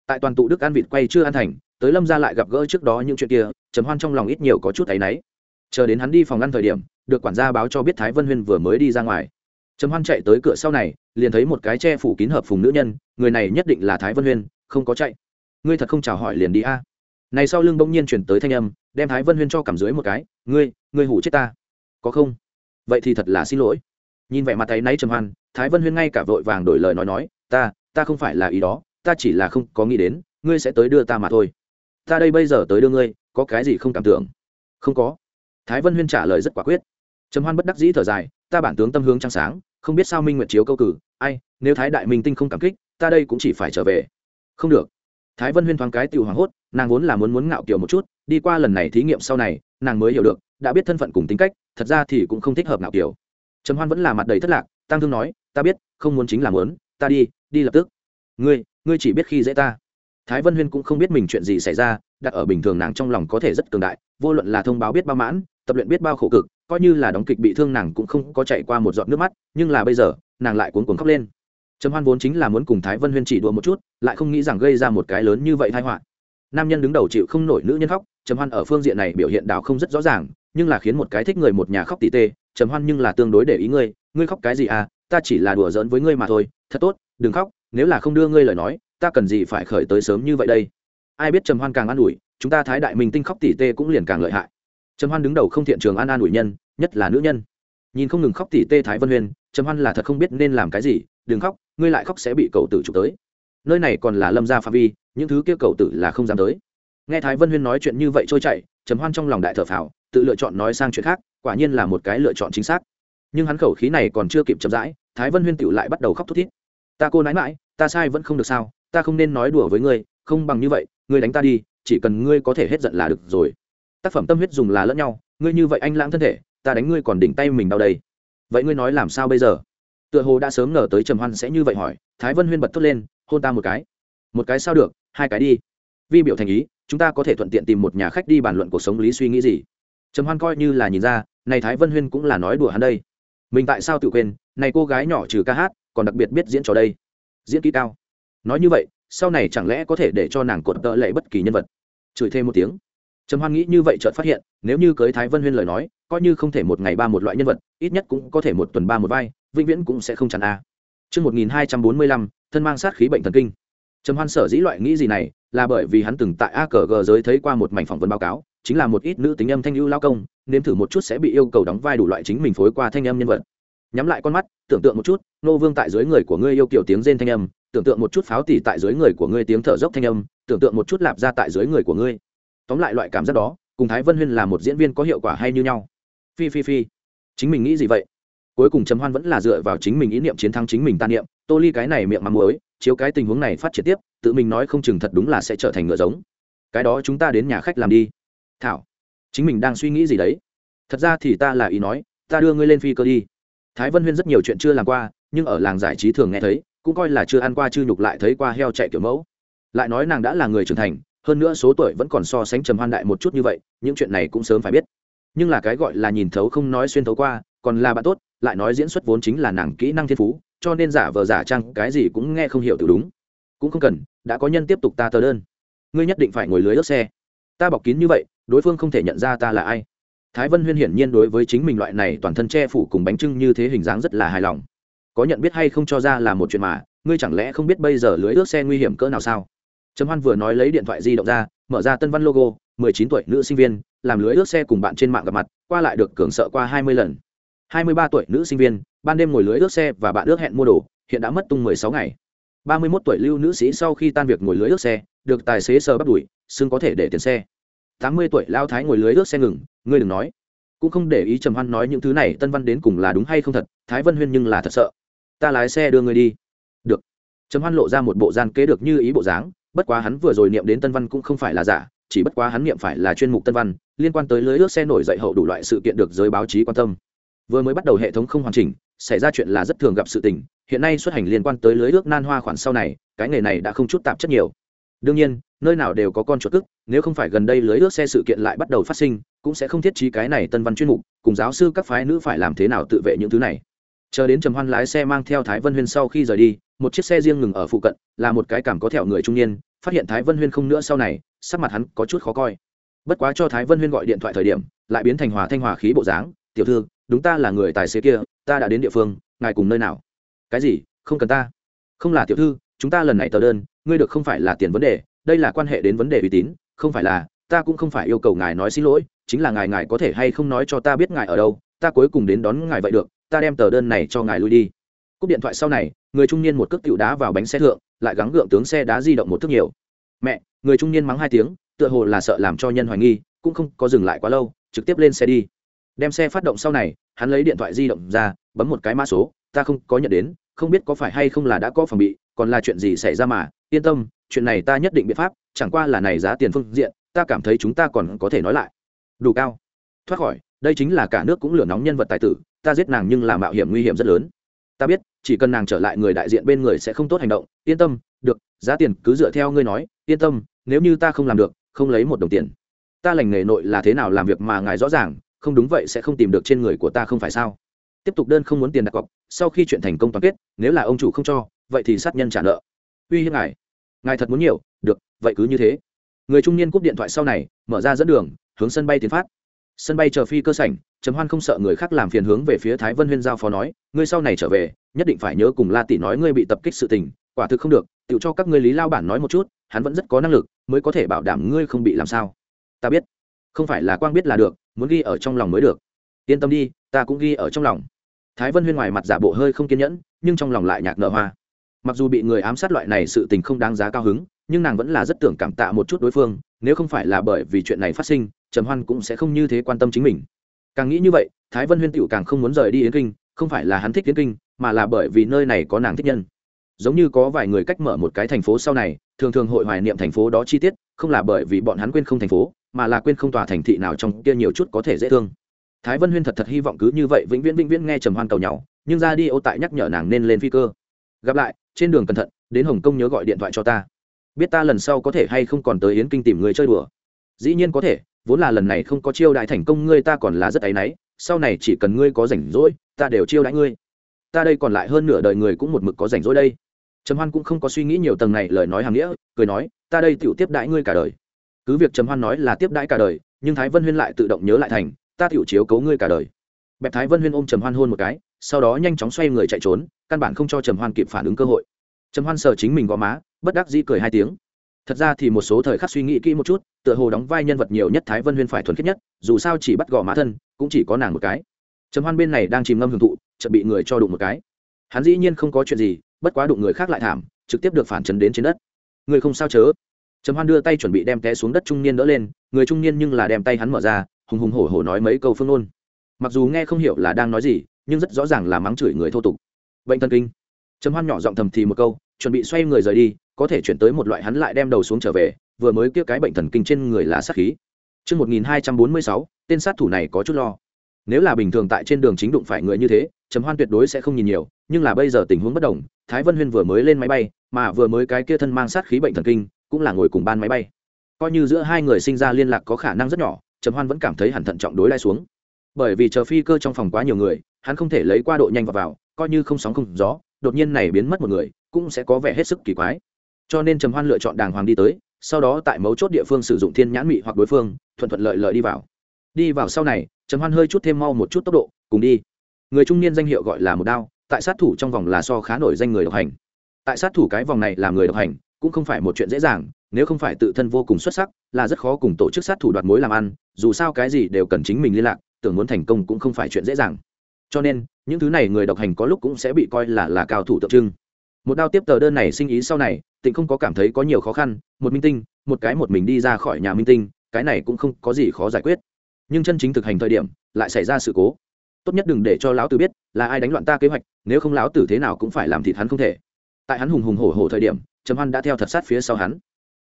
Tại toàn tụ đức ăn vịt quay chưa ăn thành, tới lâm ra lại gặp gỡ trước đó những chuyện kia, trầm hoan trong lòng ít nhiều có chút áy náy. Chờ đến hắn đi phòng ăn thời điểm, được quản gia báo cho biết thái vân huyên vừa mới đi ra ngoài. Trầm hoan chạy tới cửa sau này, liền thấy một cái che phủ kín hợp phùng nữ nhân, người này nhất định là thái vân huyên, không có chạy ngươi thật không chào hỏi liền đi a. Này sau lưng bỗng nhiên chuyển tới thanh âm, đem thái vân huyên cho cảm dưới một cái, ngươi ngươi hủ chết ta. Có không? Vậy thì thật là xin lỗi. Nhìn vẻ mặt thấy náy trầm hoan, thái vân huyên ngay cả vội vàng đổi lời nói nói, ta ta không phải là ý đó, ta chỉ là không có nghĩ đến, ngươi sẽ tới đưa ta mà thôi. Ta đây bây giờ tới đưa ngươi, có cái gì không cảm tưởng? Không có. Thái vân huyên trả lời rất quả quyết. Trầm hoan bất đắc dĩ thở dài, ta bản tướng tâm hướng trăng sáng, không biết sao minh nguyệt chiếu câu cử, ai, nếu thái đại minh tinh không cảm kích, ta đây cũng chỉ phải trở về. Không được thái vân huyên thoáng cái tiểu hoảng hốt, nàng vốn là muốn muốn ngạo kiểu một chút, đi qua lần này thí nghiệm sau này, nàng mới hiểu được, đã biết thân phận cùng tính cách, thật ra thì cũng không thích hợp ngạo kiểu. Trầm hoan vẫn là mặt đầy thất lạc, tăng thương nói, ta biết, không muốn chính là muốn, ta đi đi lập tức. Ngươi ngươi chỉ biết khi dễ ta. Thái vân huyên cũng không biết mình chuyện gì xảy ra, đặt ở bình thường nàng trong lòng có thể rất cường đại, vô luận là thông báo biết bao mãn, tập luyện biết bao khổ cực, coi như là đóng kịch bị thương nàng cũng không có chạy qua một giọt nước mắt, nhưng là bây giờ, nàng lại cuốn cuồng khóc lên trầm hoan vốn chính là muốn cùng thái vân huyên chỉ đùa một chút, lại không nghĩ rằng gây ra một cái lớn như vậy tai họa. Nam nhân đứng đầu chịu không nổi nữ nhân khóc, trầm hoan ở phương diện này biểu hiện đảo không rất rõ ràng, nhưng là khiến một cái thích người một nhà khóc tỉ tê. Trầm hoan nhưng là tương đối để ý ngươi ngươi khóc cái gì à ta chỉ là đùa giỡn với ngươi mà thôi, thật tốt, đừng khóc, nếu là không đưa ngươi lời nói, ta cần gì phải khởi tới sớm như vậy đây? Ai biết trầm hoan càng an ủi, chúng ta thái đại minh tinh khóc tỉ tê cũng liền càng lợi hại. Trầm hoan đứng đầu không thiện trường an an ủi nhân, nhất là nữ nhân. Nhìn không ngừng khóc tỉ tê thái vân huyền trầm hoan là thật không biết nên làm cái gì, đừng khóc, ngươi lại khóc sẽ bị cậu tử chụp tới. Nơi này còn là lâm gia phạm vi, những thứ kia cậu tử là không dám tới. Nghe thái vân huyên nói chuyện như vậy trôi chảy, trầm hoan trong lòng đại thở phào, tự lựa chọn nói sang chuyện khác, quả nhiên là một cái lựa chọn chính xác. Nhưng hắn khẩu khí này còn chưa kịp chậm rãi, thái vân huyên tựu lại bắt đầu khóc thút thít. Ta cô nãi mãi, ta sai vẫn không được sao, ta không nên nói đùa với ngươi, không bằng như vậy, ngươi đánh ta đi, chỉ cần ngươi có thể hết giận là được rồi. Tác phẩm tâm huyết dùng là lẫn nhau, ngươi như vậy anh lãng thân thể, ta đánh ngươi còn đỉnh tay mình đau đây vậy ngươi nói làm sao bây giờ? Tựa hồ đã sớm ngờ tới trầm hoan sẽ như vậy hỏi, thái vân huyên bật thốt lên, hôn ta một cái. Một cái sao được, hai cái đi. Vi biểu thành ý, chúng ta có thể thuận tiện tìm một nhà khách đi bàn luận cuộc sống lý suy nghĩ gì. Trầm hoan coi như là nhìn ra, này thái vân huyên cũng là nói đùa hắn đây. Mình tại sao tự quên? Này cô gái nhỏ trừ ca hát, còn đặc biệt biết diễn trò đây. Diễn kỹ cao. Nói như vậy, sau này chẳng lẽ có thể để cho nàng cột tợ lệ bất kỳ nhân vật? Chửi thêm một tiếng trầm hoan nghĩ như vậy chợt phát hiện nếu như cưới thái vân huyên lời nói coi như không thể một ngày ba một loại nhân vật ít nhất cũng có thể một tuần ba một vai vĩnh viễn cũng sẽ không chặn a Trước 1245, thân mang sát khí bệnh thần kinh. Trầm Hoan sở dĩ loại nghĩ gì này, là bởi vì hắn từng tại AKG giới thấy qua một mảnh phỏng vấn báo cáo, chính là một ít nữ tính âm thanh ưu lao công, nếm thử một chút sẽ bị yêu cầu đóng vai đủ loại chính mình phối qua thanh âm nhân vật. Nhắm lại con mắt, tưởng tượng một chút, nô vương tại dưới người của ngươi yêu kiểu tiếng rên thanh âm, tưởng tượng một chút pháo tỷ tại dưới người của ngươi tiếng thở dốc thanh âm, tưởng tượng một chút lạp ra tại dưới người của ngươi. Tóm lại loại cảm giác đó, cùng Thái Vân Huyên là một diễn viên có hiệu quả hay như nhau. Phi phi phi. Chính mình nghĩ gì vậy? cuối cùng trầm hoan vẫn là dựa vào chính mình ý niệm chiến thắng chính mình tan niệm tô ly cái này miệng mắm muối chiếu cái tình huống này phát triển tiếp tự mình nói không chừng thật đúng là sẽ trở thành ngựa giống cái đó chúng ta đến nhà khách làm đi thảo chính mình đang suy nghĩ gì đấy thật ra thì ta là ý nói ta đưa ngươi lên phi cơ đi thái vân huyên rất nhiều chuyện chưa làm qua nhưng ở làng giải trí thường nghe thấy cũng coi là chưa ăn qua chưa nhục lại thấy qua heo chạy kiểu mẫu lại nói nàng đã là người trưởng thành hơn nữa số tuổi vẫn còn so sánh trầm hoan đại một chút như vậy, những chuyện này cũng sớm phải biết. Nhưng là cái gọi là nhìn thấu không nói xuyên thấu qua, còn là bạn tốt, lại nói diễn xuất vốn chính là nàng kỹ năng thiên phú, cho nên giả vờ giả trang, cái gì cũng nghe không hiểu từ đúng. Cũng không cần, đã có nhân tiếp tục ta tờ đơn. Ngươi nhất định phải ngồi lưới ướt xe. Ta bọc kín như vậy, đối phương không thể nhận ra ta là ai. Thái vân huyên hiển nhiên đối với chính mình loại này toàn thân che phủ cùng bánh trưng như thế hình dáng rất là hài lòng. Có nhận biết hay không cho ra là một chuyện mà, ngươi chẳng lẽ không biết bây giờ lưới ướt xe nguy hiểm cỡ nào sao? Trầm hoan vừa nói lấy điện thoại di động ra, mở ra tân văn logo, mười chín tuổi nữ sinh viên, làm lưới ướt xe cùng bạn trên mạng gặp mặt, qua lại được cường sợ qua hai mươi lần. Hai mươi ba tuổi nữ sinh viên, ban đêm ngồi lưới ướt xe và bạn ước hẹn mua đồ, hiện đã mất tung mười sáu ngày. 31 tuổi lưu nữ sĩ sau khi tan việc ngồi lưới ướt xe, được tài xế sờ bắt đuổi, xưng có thể để tiền xe. Tám mươi tuổi lao thái ngồi lưới ướt xe ngừng, ngươi đừng nói. Cũng không để ý trầm hoan nói những thứ này, tân văn đến cùng là đúng hay không thật, thái vân huyên nhưng là thật sợ. Ta lái xe đưa ngươi đi. Được. Trầm hoan lộ ra một bộ gian kế được như ý bộ dáng bất quá hắn vừa rồi niệm đến tân văn cũng không phải là giả, chỉ bất quá hắn niệm phải là chuyên mục tân văn, liên quan tới lưới ước xe nổi dậy hậu đủ loại sự kiện được giới báo chí quan tâm. Vừa mới bắt đầu hệ thống không hoàn chỉnh, xảy ra chuyện là rất thường gặp sự tình, hiện nay xuất hành liên quan tới lưới ước nan hoa khoản sau này, cái nghề này đã không chút tạp chất nhiều. Đương nhiên, nơi nào đều có con chuột tức nếu không phải gần đây lưới ước xe sự kiện lại bắt đầu phát sinh, cũng sẽ không thiết trí cái này tân văn chuyên mục, cùng giáo sư các phái nữ phải làm thế nào tự vệ những thứ này. Chờ đến trầm hoan lái xe mang theo thái vân huyên sau khi rời đi một chiếc xe riêng ngừng ở phụ cận, là một cái cảm có thẹo người trung niên, phát hiện thái vân huyên không nữa sau này, sắc mặt hắn có chút khó coi. Bất quá cho thái vân huyên gọi điện thoại thời điểm, lại biến thành hòa thanh hòa khí bộ dáng, tiểu thư, đúng ta là người tài xế kia, ta đã đến địa phương, ngài cùng nơi nào? Cái gì? Không cần ta. Không là tiểu thư, chúng ta lần này tờ đơn, ngươi được không phải là tiền vấn đề, đây là quan hệ đến vấn đề uy tín, không phải là, ta cũng không phải yêu cầu ngài nói xin lỗi, chính là ngài ngài có thể hay không nói cho ta biết ngài ở đâu, ta cuối cùng đến đón ngài vậy được, ta đem tờ đơn này cho ngài lui đi. Cúp điện thoại sau này người trung niên một cước tựu đá vào bánh xe thượng, lại gắng gượng tướng xe đá di động một thước nhiều. Mẹ! Người trung niên mắng hai tiếng, tựa hồ là sợ làm cho nhân hoài nghi, cũng không có dừng lại quá lâu, trực tiếp lên xe đi. Đem xe phát động sau này, hắn lấy điện thoại di động ra, bấm một cái mã số, ta không có nhận đến, không biết có phải hay không là đã có phòng bị, còn là chuyện gì xảy ra mà, yên tâm, chuyện này ta nhất định biện pháp, chẳng qua là này giá tiền phương diện, ta cảm thấy chúng ta còn có thể nói lại. Đủ cao. Thoát khỏi, đây chính là cả nước cũng lửa nóng nhân vật tài tử, ta giết nàng nhưng là mạo hiểm nguy hiểm rất lớn ta biết, chỉ cần nàng trở lại người đại diện bên người sẽ không tốt hành động. Yên tâm, được, giá tiền cứ dựa theo ngươi nói. Yên tâm, nếu như ta không làm được, không lấy một đồng tiền. Ta lành nghề nội là thế nào làm việc mà ngài rõ ràng, không đúng vậy sẽ không tìm được trên người của ta không phải sao? Tiếp tục đơn không muốn tiền đặt cọc, sau khi chuyện thành công toàn kết, nếu là ông chủ không cho, vậy thì sát nhân trả nợ. Uy hiếp ngài. Ngài thật muốn nhiều, được, vậy cứ như thế. Người trung niên cúp điện thoại sau này, mở ra dẫn đường, hướng sân bay tiến phát sân bay chờ phi cơ sảnh, trầm hoan không sợ người khác làm phiền hướng về phía thái vân huyên giao phó nói, ngươi sau này trở về, nhất định phải nhớ cùng la tỷ nói ngươi bị tập kích sự tình, quả thực không được tự cho các ngươi lý lao bản nói một chút, hắn vẫn rất có năng lực, mới có thể bảo đảm ngươi không bị làm sao. Ta biết, không phải là quang biết là được, muốn ghi ở trong lòng mới được. Yên tâm đi, ta cũng ghi ở trong lòng. Thái vân huyên ngoài mặt giả bộ hơi không kiên nhẫn, nhưng trong lòng lại nhạc nợ hoa. Mặc dù bị người ám sát loại này sự tình không đáng giá cao hứng, nhưng nàng vẫn là rất tưởng cảm tạ một chút đối phương nếu không phải là bởi vì chuyện này phát sinh, trầm hoan cũng sẽ không như thế quan tâm chính mình. Càng nghĩ như vậy, thái vân huyên tựu càng không muốn rời đi yến kinh, không phải là hắn thích yến kinh, mà là bởi vì nơi này có nàng thích nhân. Giống như có vài người cách mở một cái thành phố sau này, thường thường hội hoài niệm thành phố đó chi tiết, không là bởi vì bọn hắn quên không thành phố, mà là quên không tòa thành thị nào trong kia nhiều chút có thể dễ thương. Thái vân huyên thật thật hy vọng cứ như vậy vĩnh viễn vĩnh viễn nghe trầm hoan cầu nhau, nhưng ra đi ô tại nhắc nhở nàng nên lên phi cơ. Gặp lại, trên đường cẩn thận, đến hồng kông nhớ gọi điện thoại cho ta biết ta lần sau có thể hay không còn tới yến kinh tìm người chơi đùa? Dĩ nhiên có thể, vốn là lần này không có chiêu đại thành công, ngươi ta còn là rất áy náy, sau này chỉ cần ngươi có rảnh rỗi, ta đều chiêu đãi ngươi. Ta đây còn lại hơn nửa đời người cũng một mực có rảnh rỗi đây. Trầm hoan cũng không có suy nghĩ nhiều tầng này lời nói hàm nghĩa, cười nói, ta đây tựu tiếp đãi ngươi cả đời. Cứ việc trầm hoan nói là tiếp đãi cả đời, nhưng thái vân huyên lại tự động nhớ lại thành, ta tựu chiếu cấu ngươi cả đời. Bẹp thái vân huyên ôm trầm hoan hôn một cái, sau đó nhanh chóng xoay người chạy trốn, căn bản không cho trầm hoan kịp phản ứng cơ hội. Trầm hoan sờ chính mình gò má bất đắc dĩ cười hai tiếng. Thật ra thì một số thời khắc suy nghĩ kỹ một chút, tựa hồ đóng vai nhân vật nhiều nhất thái vân huyên phải thuần khiết nhất, dù sao chỉ bắt gò má thân, cũng chỉ có nàng một cái. Trầm hoan bên này đang chìm ngâm hưởng thụ, chợt bị người cho đụng một cái. Hắn dĩ nhiên không có chuyện gì, bất quá đụng người khác lại thảm, trực tiếp được phản chấn đến trên đất. Người không sao chớ. Trầm hoan đưa tay chuẩn bị đem té xuống đất trung niên đỡ lên, người trung niên nhưng là đem tay hắn mở ra, hùng hùng hổ hổ nói mấy câu phương ngôn. Mặc dù nghe không hiểu là đang nói gì, nhưng rất rõ ràng là mắng chửi người thô tục. Bệnh thần kinh. Trầm hoan nhỏ giọng thầm thì một câu, chuẩn bị xoay người rời đi có thể chuyển tới một loại hắn lại đem đầu xuống trở về vừa mới kia cái bệnh thần kinh trên người là sát khí Trước 1246, tên sát thủ này có chút lo. Nếu là bình thường tại trên đường chính đụng phải người như thế, Trầm Hoan tuyệt đối sẽ không nhìn nhiều, nhưng là bây giờ tình huống bất đồng, Thái Vân Huyên vừa mới lên máy bay, mà vừa mới cái kia thân mang sát khí bệnh thần kinh, cũng là ngồi cùng ban máy bay. Coi như giữa hai người sinh ra liên lạc có khả năng rất nhỏ, Trầm Hoan vẫn cảm thấy hẳn thận trọng đối lại xuống. Bởi vì chờ phi cơ trong phòng quá nhiều người, hắn không thể lấy qua độ nhanh vào vào, coi như không sóng không gió, đột nhiên này biến mất một người, cũng sẽ có vẻ hết sức kỳ quái cho nên trầm hoan lựa chọn đàng hoàng đi tới, sau đó tại mấu chốt địa phương sử dụng thiên nhãn mị hoặc đối phương, thuận thuận lợi lợi đi vào. Đi vào sau này, trầm hoan hơi chút thêm mau một chút tốc độ, cùng đi. Người trung niên danh hiệu gọi là một đao, tại sát thủ trong vòng là so khá nổi danh người độc hành. Tại sát thủ cái vòng này làm người độc hành, cũng không phải một chuyện dễ dàng, nếu không phải tự thân vô cùng xuất sắc, là rất khó cùng tổ chức sát thủ đoạt mối làm ăn, dù sao cái gì đều cần chính mình liên lạc, tưởng muốn thành công cũng không phải chuyện dễ dàng. Cho nên, những thứ này người độc hành có lúc cũng sẽ bị coi là là cao thủ tượng trưng một đao tiếp tờ đơn này sinh ý sau này, tịnh không có cảm thấy có nhiều khó khăn, một minh tinh, một cái một mình đi ra khỏi nhà minh tinh, cái này cũng không có gì khó giải quyết. Nhưng chân chính thực hành thời điểm, lại xảy ra sự cố. Tốt nhất đừng để cho lão tử biết là ai đánh loạn ta kế hoạch, nếu không lão tử thế nào cũng phải làm thịt hắn không thể. Tại hắn hùng hùng hổ hổ thời điểm, trầm hoan đã theo thật sát phía sau hắn.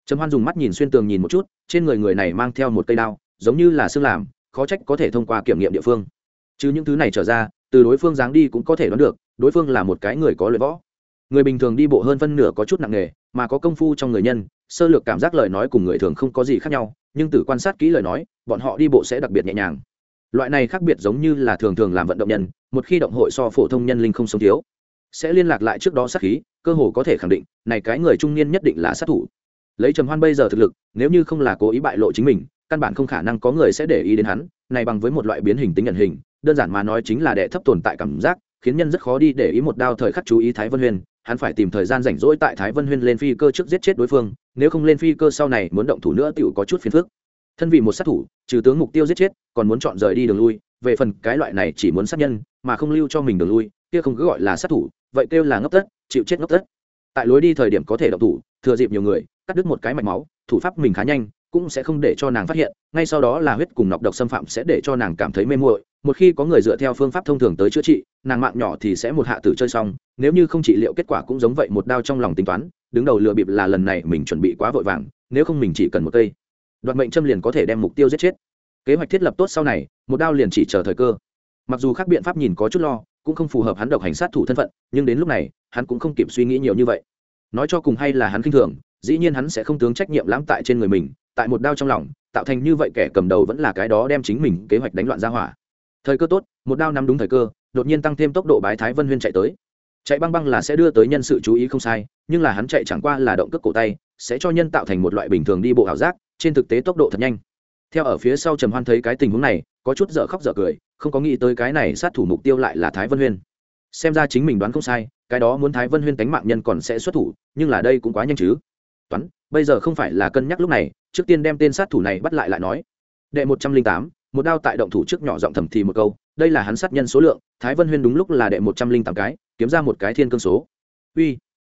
Trầm hoan dùng mắt nhìn xuyên tường nhìn một chút, trên người người này mang theo một cây đao, giống như là xương làm, khó trách có thể thông qua kiểm nghiệm địa phương. Chứ những thứ này trở ra, từ đối phương dáng đi cũng có thể đoán được, đối phương là một cái người có luyện võ người bình thường đi bộ hơn phân nửa có chút nặng nghề, mà có công phu trong người nhân sơ lược cảm giác lời nói cùng người thường không có gì khác nhau nhưng từ quan sát kỹ lời nói bọn họ đi bộ sẽ đặc biệt nhẹ nhàng. Loại này khác biệt giống như là thường thường làm vận động nhân một khi động hội so phổ thông nhân linh không sống thiếu sẽ liên lạc lại trước đó sát khí cơ hồ có thể khẳng định này cái người trung niên nhất định là sát thủ. Lấy trầm hoan bây giờ thực lực nếu như không là cố ý bại lộ chính mình căn bản không khả năng có người sẽ để ý đến hắn này bằng với một loại biến hình tính nhận hình đơn giản mà nói chính là đệ thấp tồn tại cảm giác khiến nhân rất khó đi để ý một đao thời khắc chú ý thái vân huyền hắn phải tìm thời gian rảnh rỗi tại thái vân huyên lên phi cơ trước giết chết đối phương, nếu không lên phi cơ sau này muốn động thủ nữa tựu có chút phiền phức. Thân vì một sát thủ, trừ tướng mục tiêu giết chết, còn muốn chọn rời đi đường lui, về phần cái loại này chỉ muốn sát nhân, mà không lưu cho mình đường lui, kia không cứ gọi là sát thủ, vậy kêu là ngốc tất, chịu chết ngốc tất. Tại lối đi thời điểm có thể động thủ, thừa dịp nhiều người, cắt đứt một cái mạch máu, thủ pháp mình khá nhanh cũng sẽ không để cho nàng phát hiện, ngay sau đó là huyết cùng nọc độc xâm phạm sẽ để cho nàng cảm thấy mê muội. Một khi có người dựa theo phương pháp thông thường tới chữa trị, nàng mạng nhỏ thì sẽ một hạ tử chơi xong, nếu như không trị liệu kết quả cũng giống vậy một đao trong lòng tính toán, đứng đầu lừa bịp là lần này mình chuẩn bị quá vội vàng, nếu không mình chỉ cần một cây. Đoạt mệnh châm liền có thể đem mục tiêu giết chết. Kế hoạch thiết lập tốt sau này, một đao liền chỉ chờ thời cơ. Mặc dù các biện pháp nhìn có chút lo, cũng không phù hợp hắn độc hành sát thủ thân phận, nhưng đến lúc này, hắn cũng không kịp suy nghĩ nhiều như vậy. Nói cho cùng hay là hắn khinh thường, dĩ nhiên hắn sẽ không tướng trách nhiệm lãm tại trên người mình tại một đao trong lòng, tạo thành như vậy kẻ cầm đầu vẫn là cái đó đem chính mình kế hoạch đánh loạn ra hỏa. Thời cơ tốt, một đao nắm đúng thời cơ, đột nhiên tăng thêm tốc độ bái thái vân huyên chạy tới. Chạy băng băng là sẽ đưa tới nhân sự chú ý không sai, nhưng là hắn chạy chẳng qua là động cước cổ tay, sẽ cho nhân tạo thành một loại bình thường đi bộ ảo giác, trên thực tế tốc độ thật nhanh. Theo ở phía sau trầm hoan thấy cái tình huống này, có chút dở khóc dở cười, không có nghĩ tới cái này sát thủ mục tiêu lại là thái vân huyên. Xem ra chính mình đoán không sai, cái đó muốn thái vân huyên tánh mạng nhân còn sẽ xuất thủ, nhưng là đây cũng quá nhanh chứ. Toán bây giờ không phải là cân nhắc lúc này, trước tiên đem tên sát thủ này bắt lại lại nói. Đệ một trăm linh tám, một đao tại động thủ trước nhỏ giọng thầm thì một câu, đây là hắn sát nhân số lượng, thái vân huyên đúng lúc là đệ một trăm linh tám cái, kiếm ra một cái thiên cương số. Uy.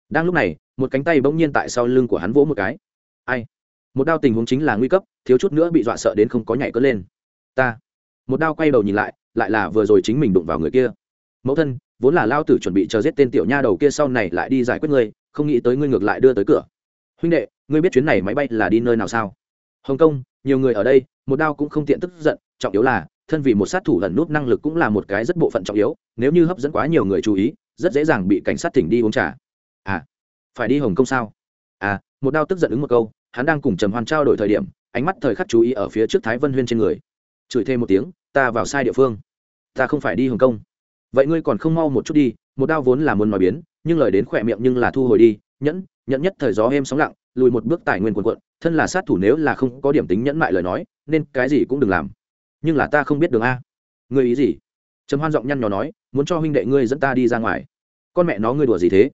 Đang lúc này, một cánh tay bỗng nhiên tại sau lưng của hắn vỗ một cái. Ai? Một đao tình huống chính là nguy cấp, thiếu chút nữa bị dọa sợ đến không có nhảy cất lên. Ta. Một đao quay đầu nhìn lại lại là vừa rồi chính mình đụng vào người kia. Mẫu thân, vốn là lao tử chuẩn bị chờ giết tên tiểu nha đầu kia sau này lại đi giải quyết ngươi, không nghĩ tới ngươi ngược lại đưa tới cửa. Huynh đệ ngươi biết chuyến này máy bay là đi nơi nào sao? Hồng kông, nhiều người ở đây, một đao cũng không tiện tức giận, trọng yếu là, thân vì một sát thủ lần nút năng lực cũng là một cái rất bộ phận trọng yếu, nếu như hấp dẫn quá nhiều người chú ý, rất dễ dàng bị cảnh sát thỉnh đi uống trà. À phải đi hồng kông sao? À một đao tức giận ứng một câu, hắn đang cùng trầm hoan trao đổi thời điểm, ánh mắt thời khắc chú ý ở phía trước thái vân huyên trên người. Chửi thêm một tiếng, ta vào sai địa phương. Ta không phải đi hồng kông. Vậy ngươi còn không mau một chút đi, một đao vốn là muốn nói biến, nhưng lời đến khỏe miệng nhưng là thu hồi đi, nhẫn nhẫn nhất thời gió êm sóng lặng lùi một bước tài nguyên quần quận thân là sát thủ nếu là không có điểm tính nhẫn mại lời nói, nên cái gì cũng đừng làm. Nhưng là ta không biết đường a. Ngươi ý gì? Trầm hoan giọng nhăn nhò nói, muốn cho huynh đệ ngươi dẫn ta đi ra ngoài. Con mẹ nó ngươi đùa gì thế?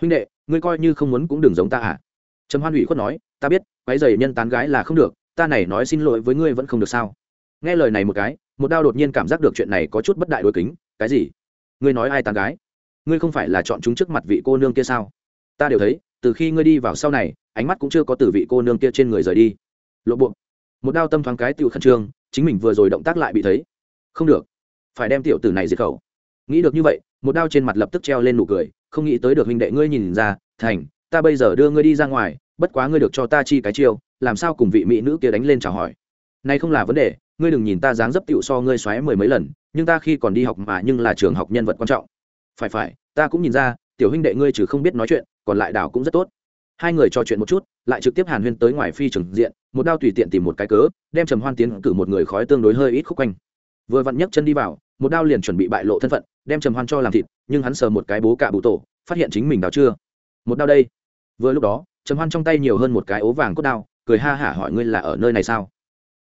Huynh đệ, ngươi coi như không muốn cũng đừng giống ta à? Trầm hoan ủy khuất nói, ta biết, quái dày nhân tán gái là không được, ta này nói xin lỗi với ngươi vẫn không được sao? Nghe lời này một cái, một đao đột nhiên cảm giác được chuyện này có chút bất đại đối kính, cái gì? Ngươi nói ai tán gái? Ngươi không phải là chọn chúng trước mặt vị cô nương kia sao? Ta đều thấy, từ khi ngươi đi vào sau này ánh mắt cũng chưa có từ vị cô nương kia trên người rời đi. Lộ buộc một đao tâm thoáng cái tự khẩn trương, chính mình vừa rồi động tác lại bị thấy. Không được. Phải đem tiểu tử này diệt khẩu. Nghĩ được như vậy, một đao trên mặt lập tức treo lên nụ cười, không nghĩ tới được huynh đệ ngươi nhìn ra, thành, ta bây giờ đưa ngươi đi ra ngoài, bất quá ngươi được cho ta chi cái chiêu, làm sao cùng vị mỹ nữ kia đánh lên chào hỏi. Nay không là vấn đề, ngươi đừng nhìn ta dáng dấp tựu so ngươi xoáy mười mấy lần, nhưng ta khi còn đi học mà nhưng là trường học nhân vật quan trọng. Phải phải, ta cũng nhìn ra, tiểu huynh đệ ngươi trừ không biết nói chuyện, còn lại đảo cũng rất tốt hai người trò chuyện một chút, lại trực tiếp hàn huyên tới ngoài phi trường diện, một đao tùy tiện tìm một cái cớ, đem trầm hoan tiến cử một người khói tương đối hơi ít khúc quanh. Vừa vặn nhấc chân đi vào, một đao liền chuẩn bị bại lộ thân phận, đem trầm hoan cho làm thịt, nhưng hắn sờ một cái bố cạ bụ tổ, phát hiện chính mình đào chưa. Một đao đây. Vừa lúc đó, trầm hoan trong tay nhiều hơn một cái ố vàng cốt đao, cười ha hả hỏi ngươi là ở nơi này sao?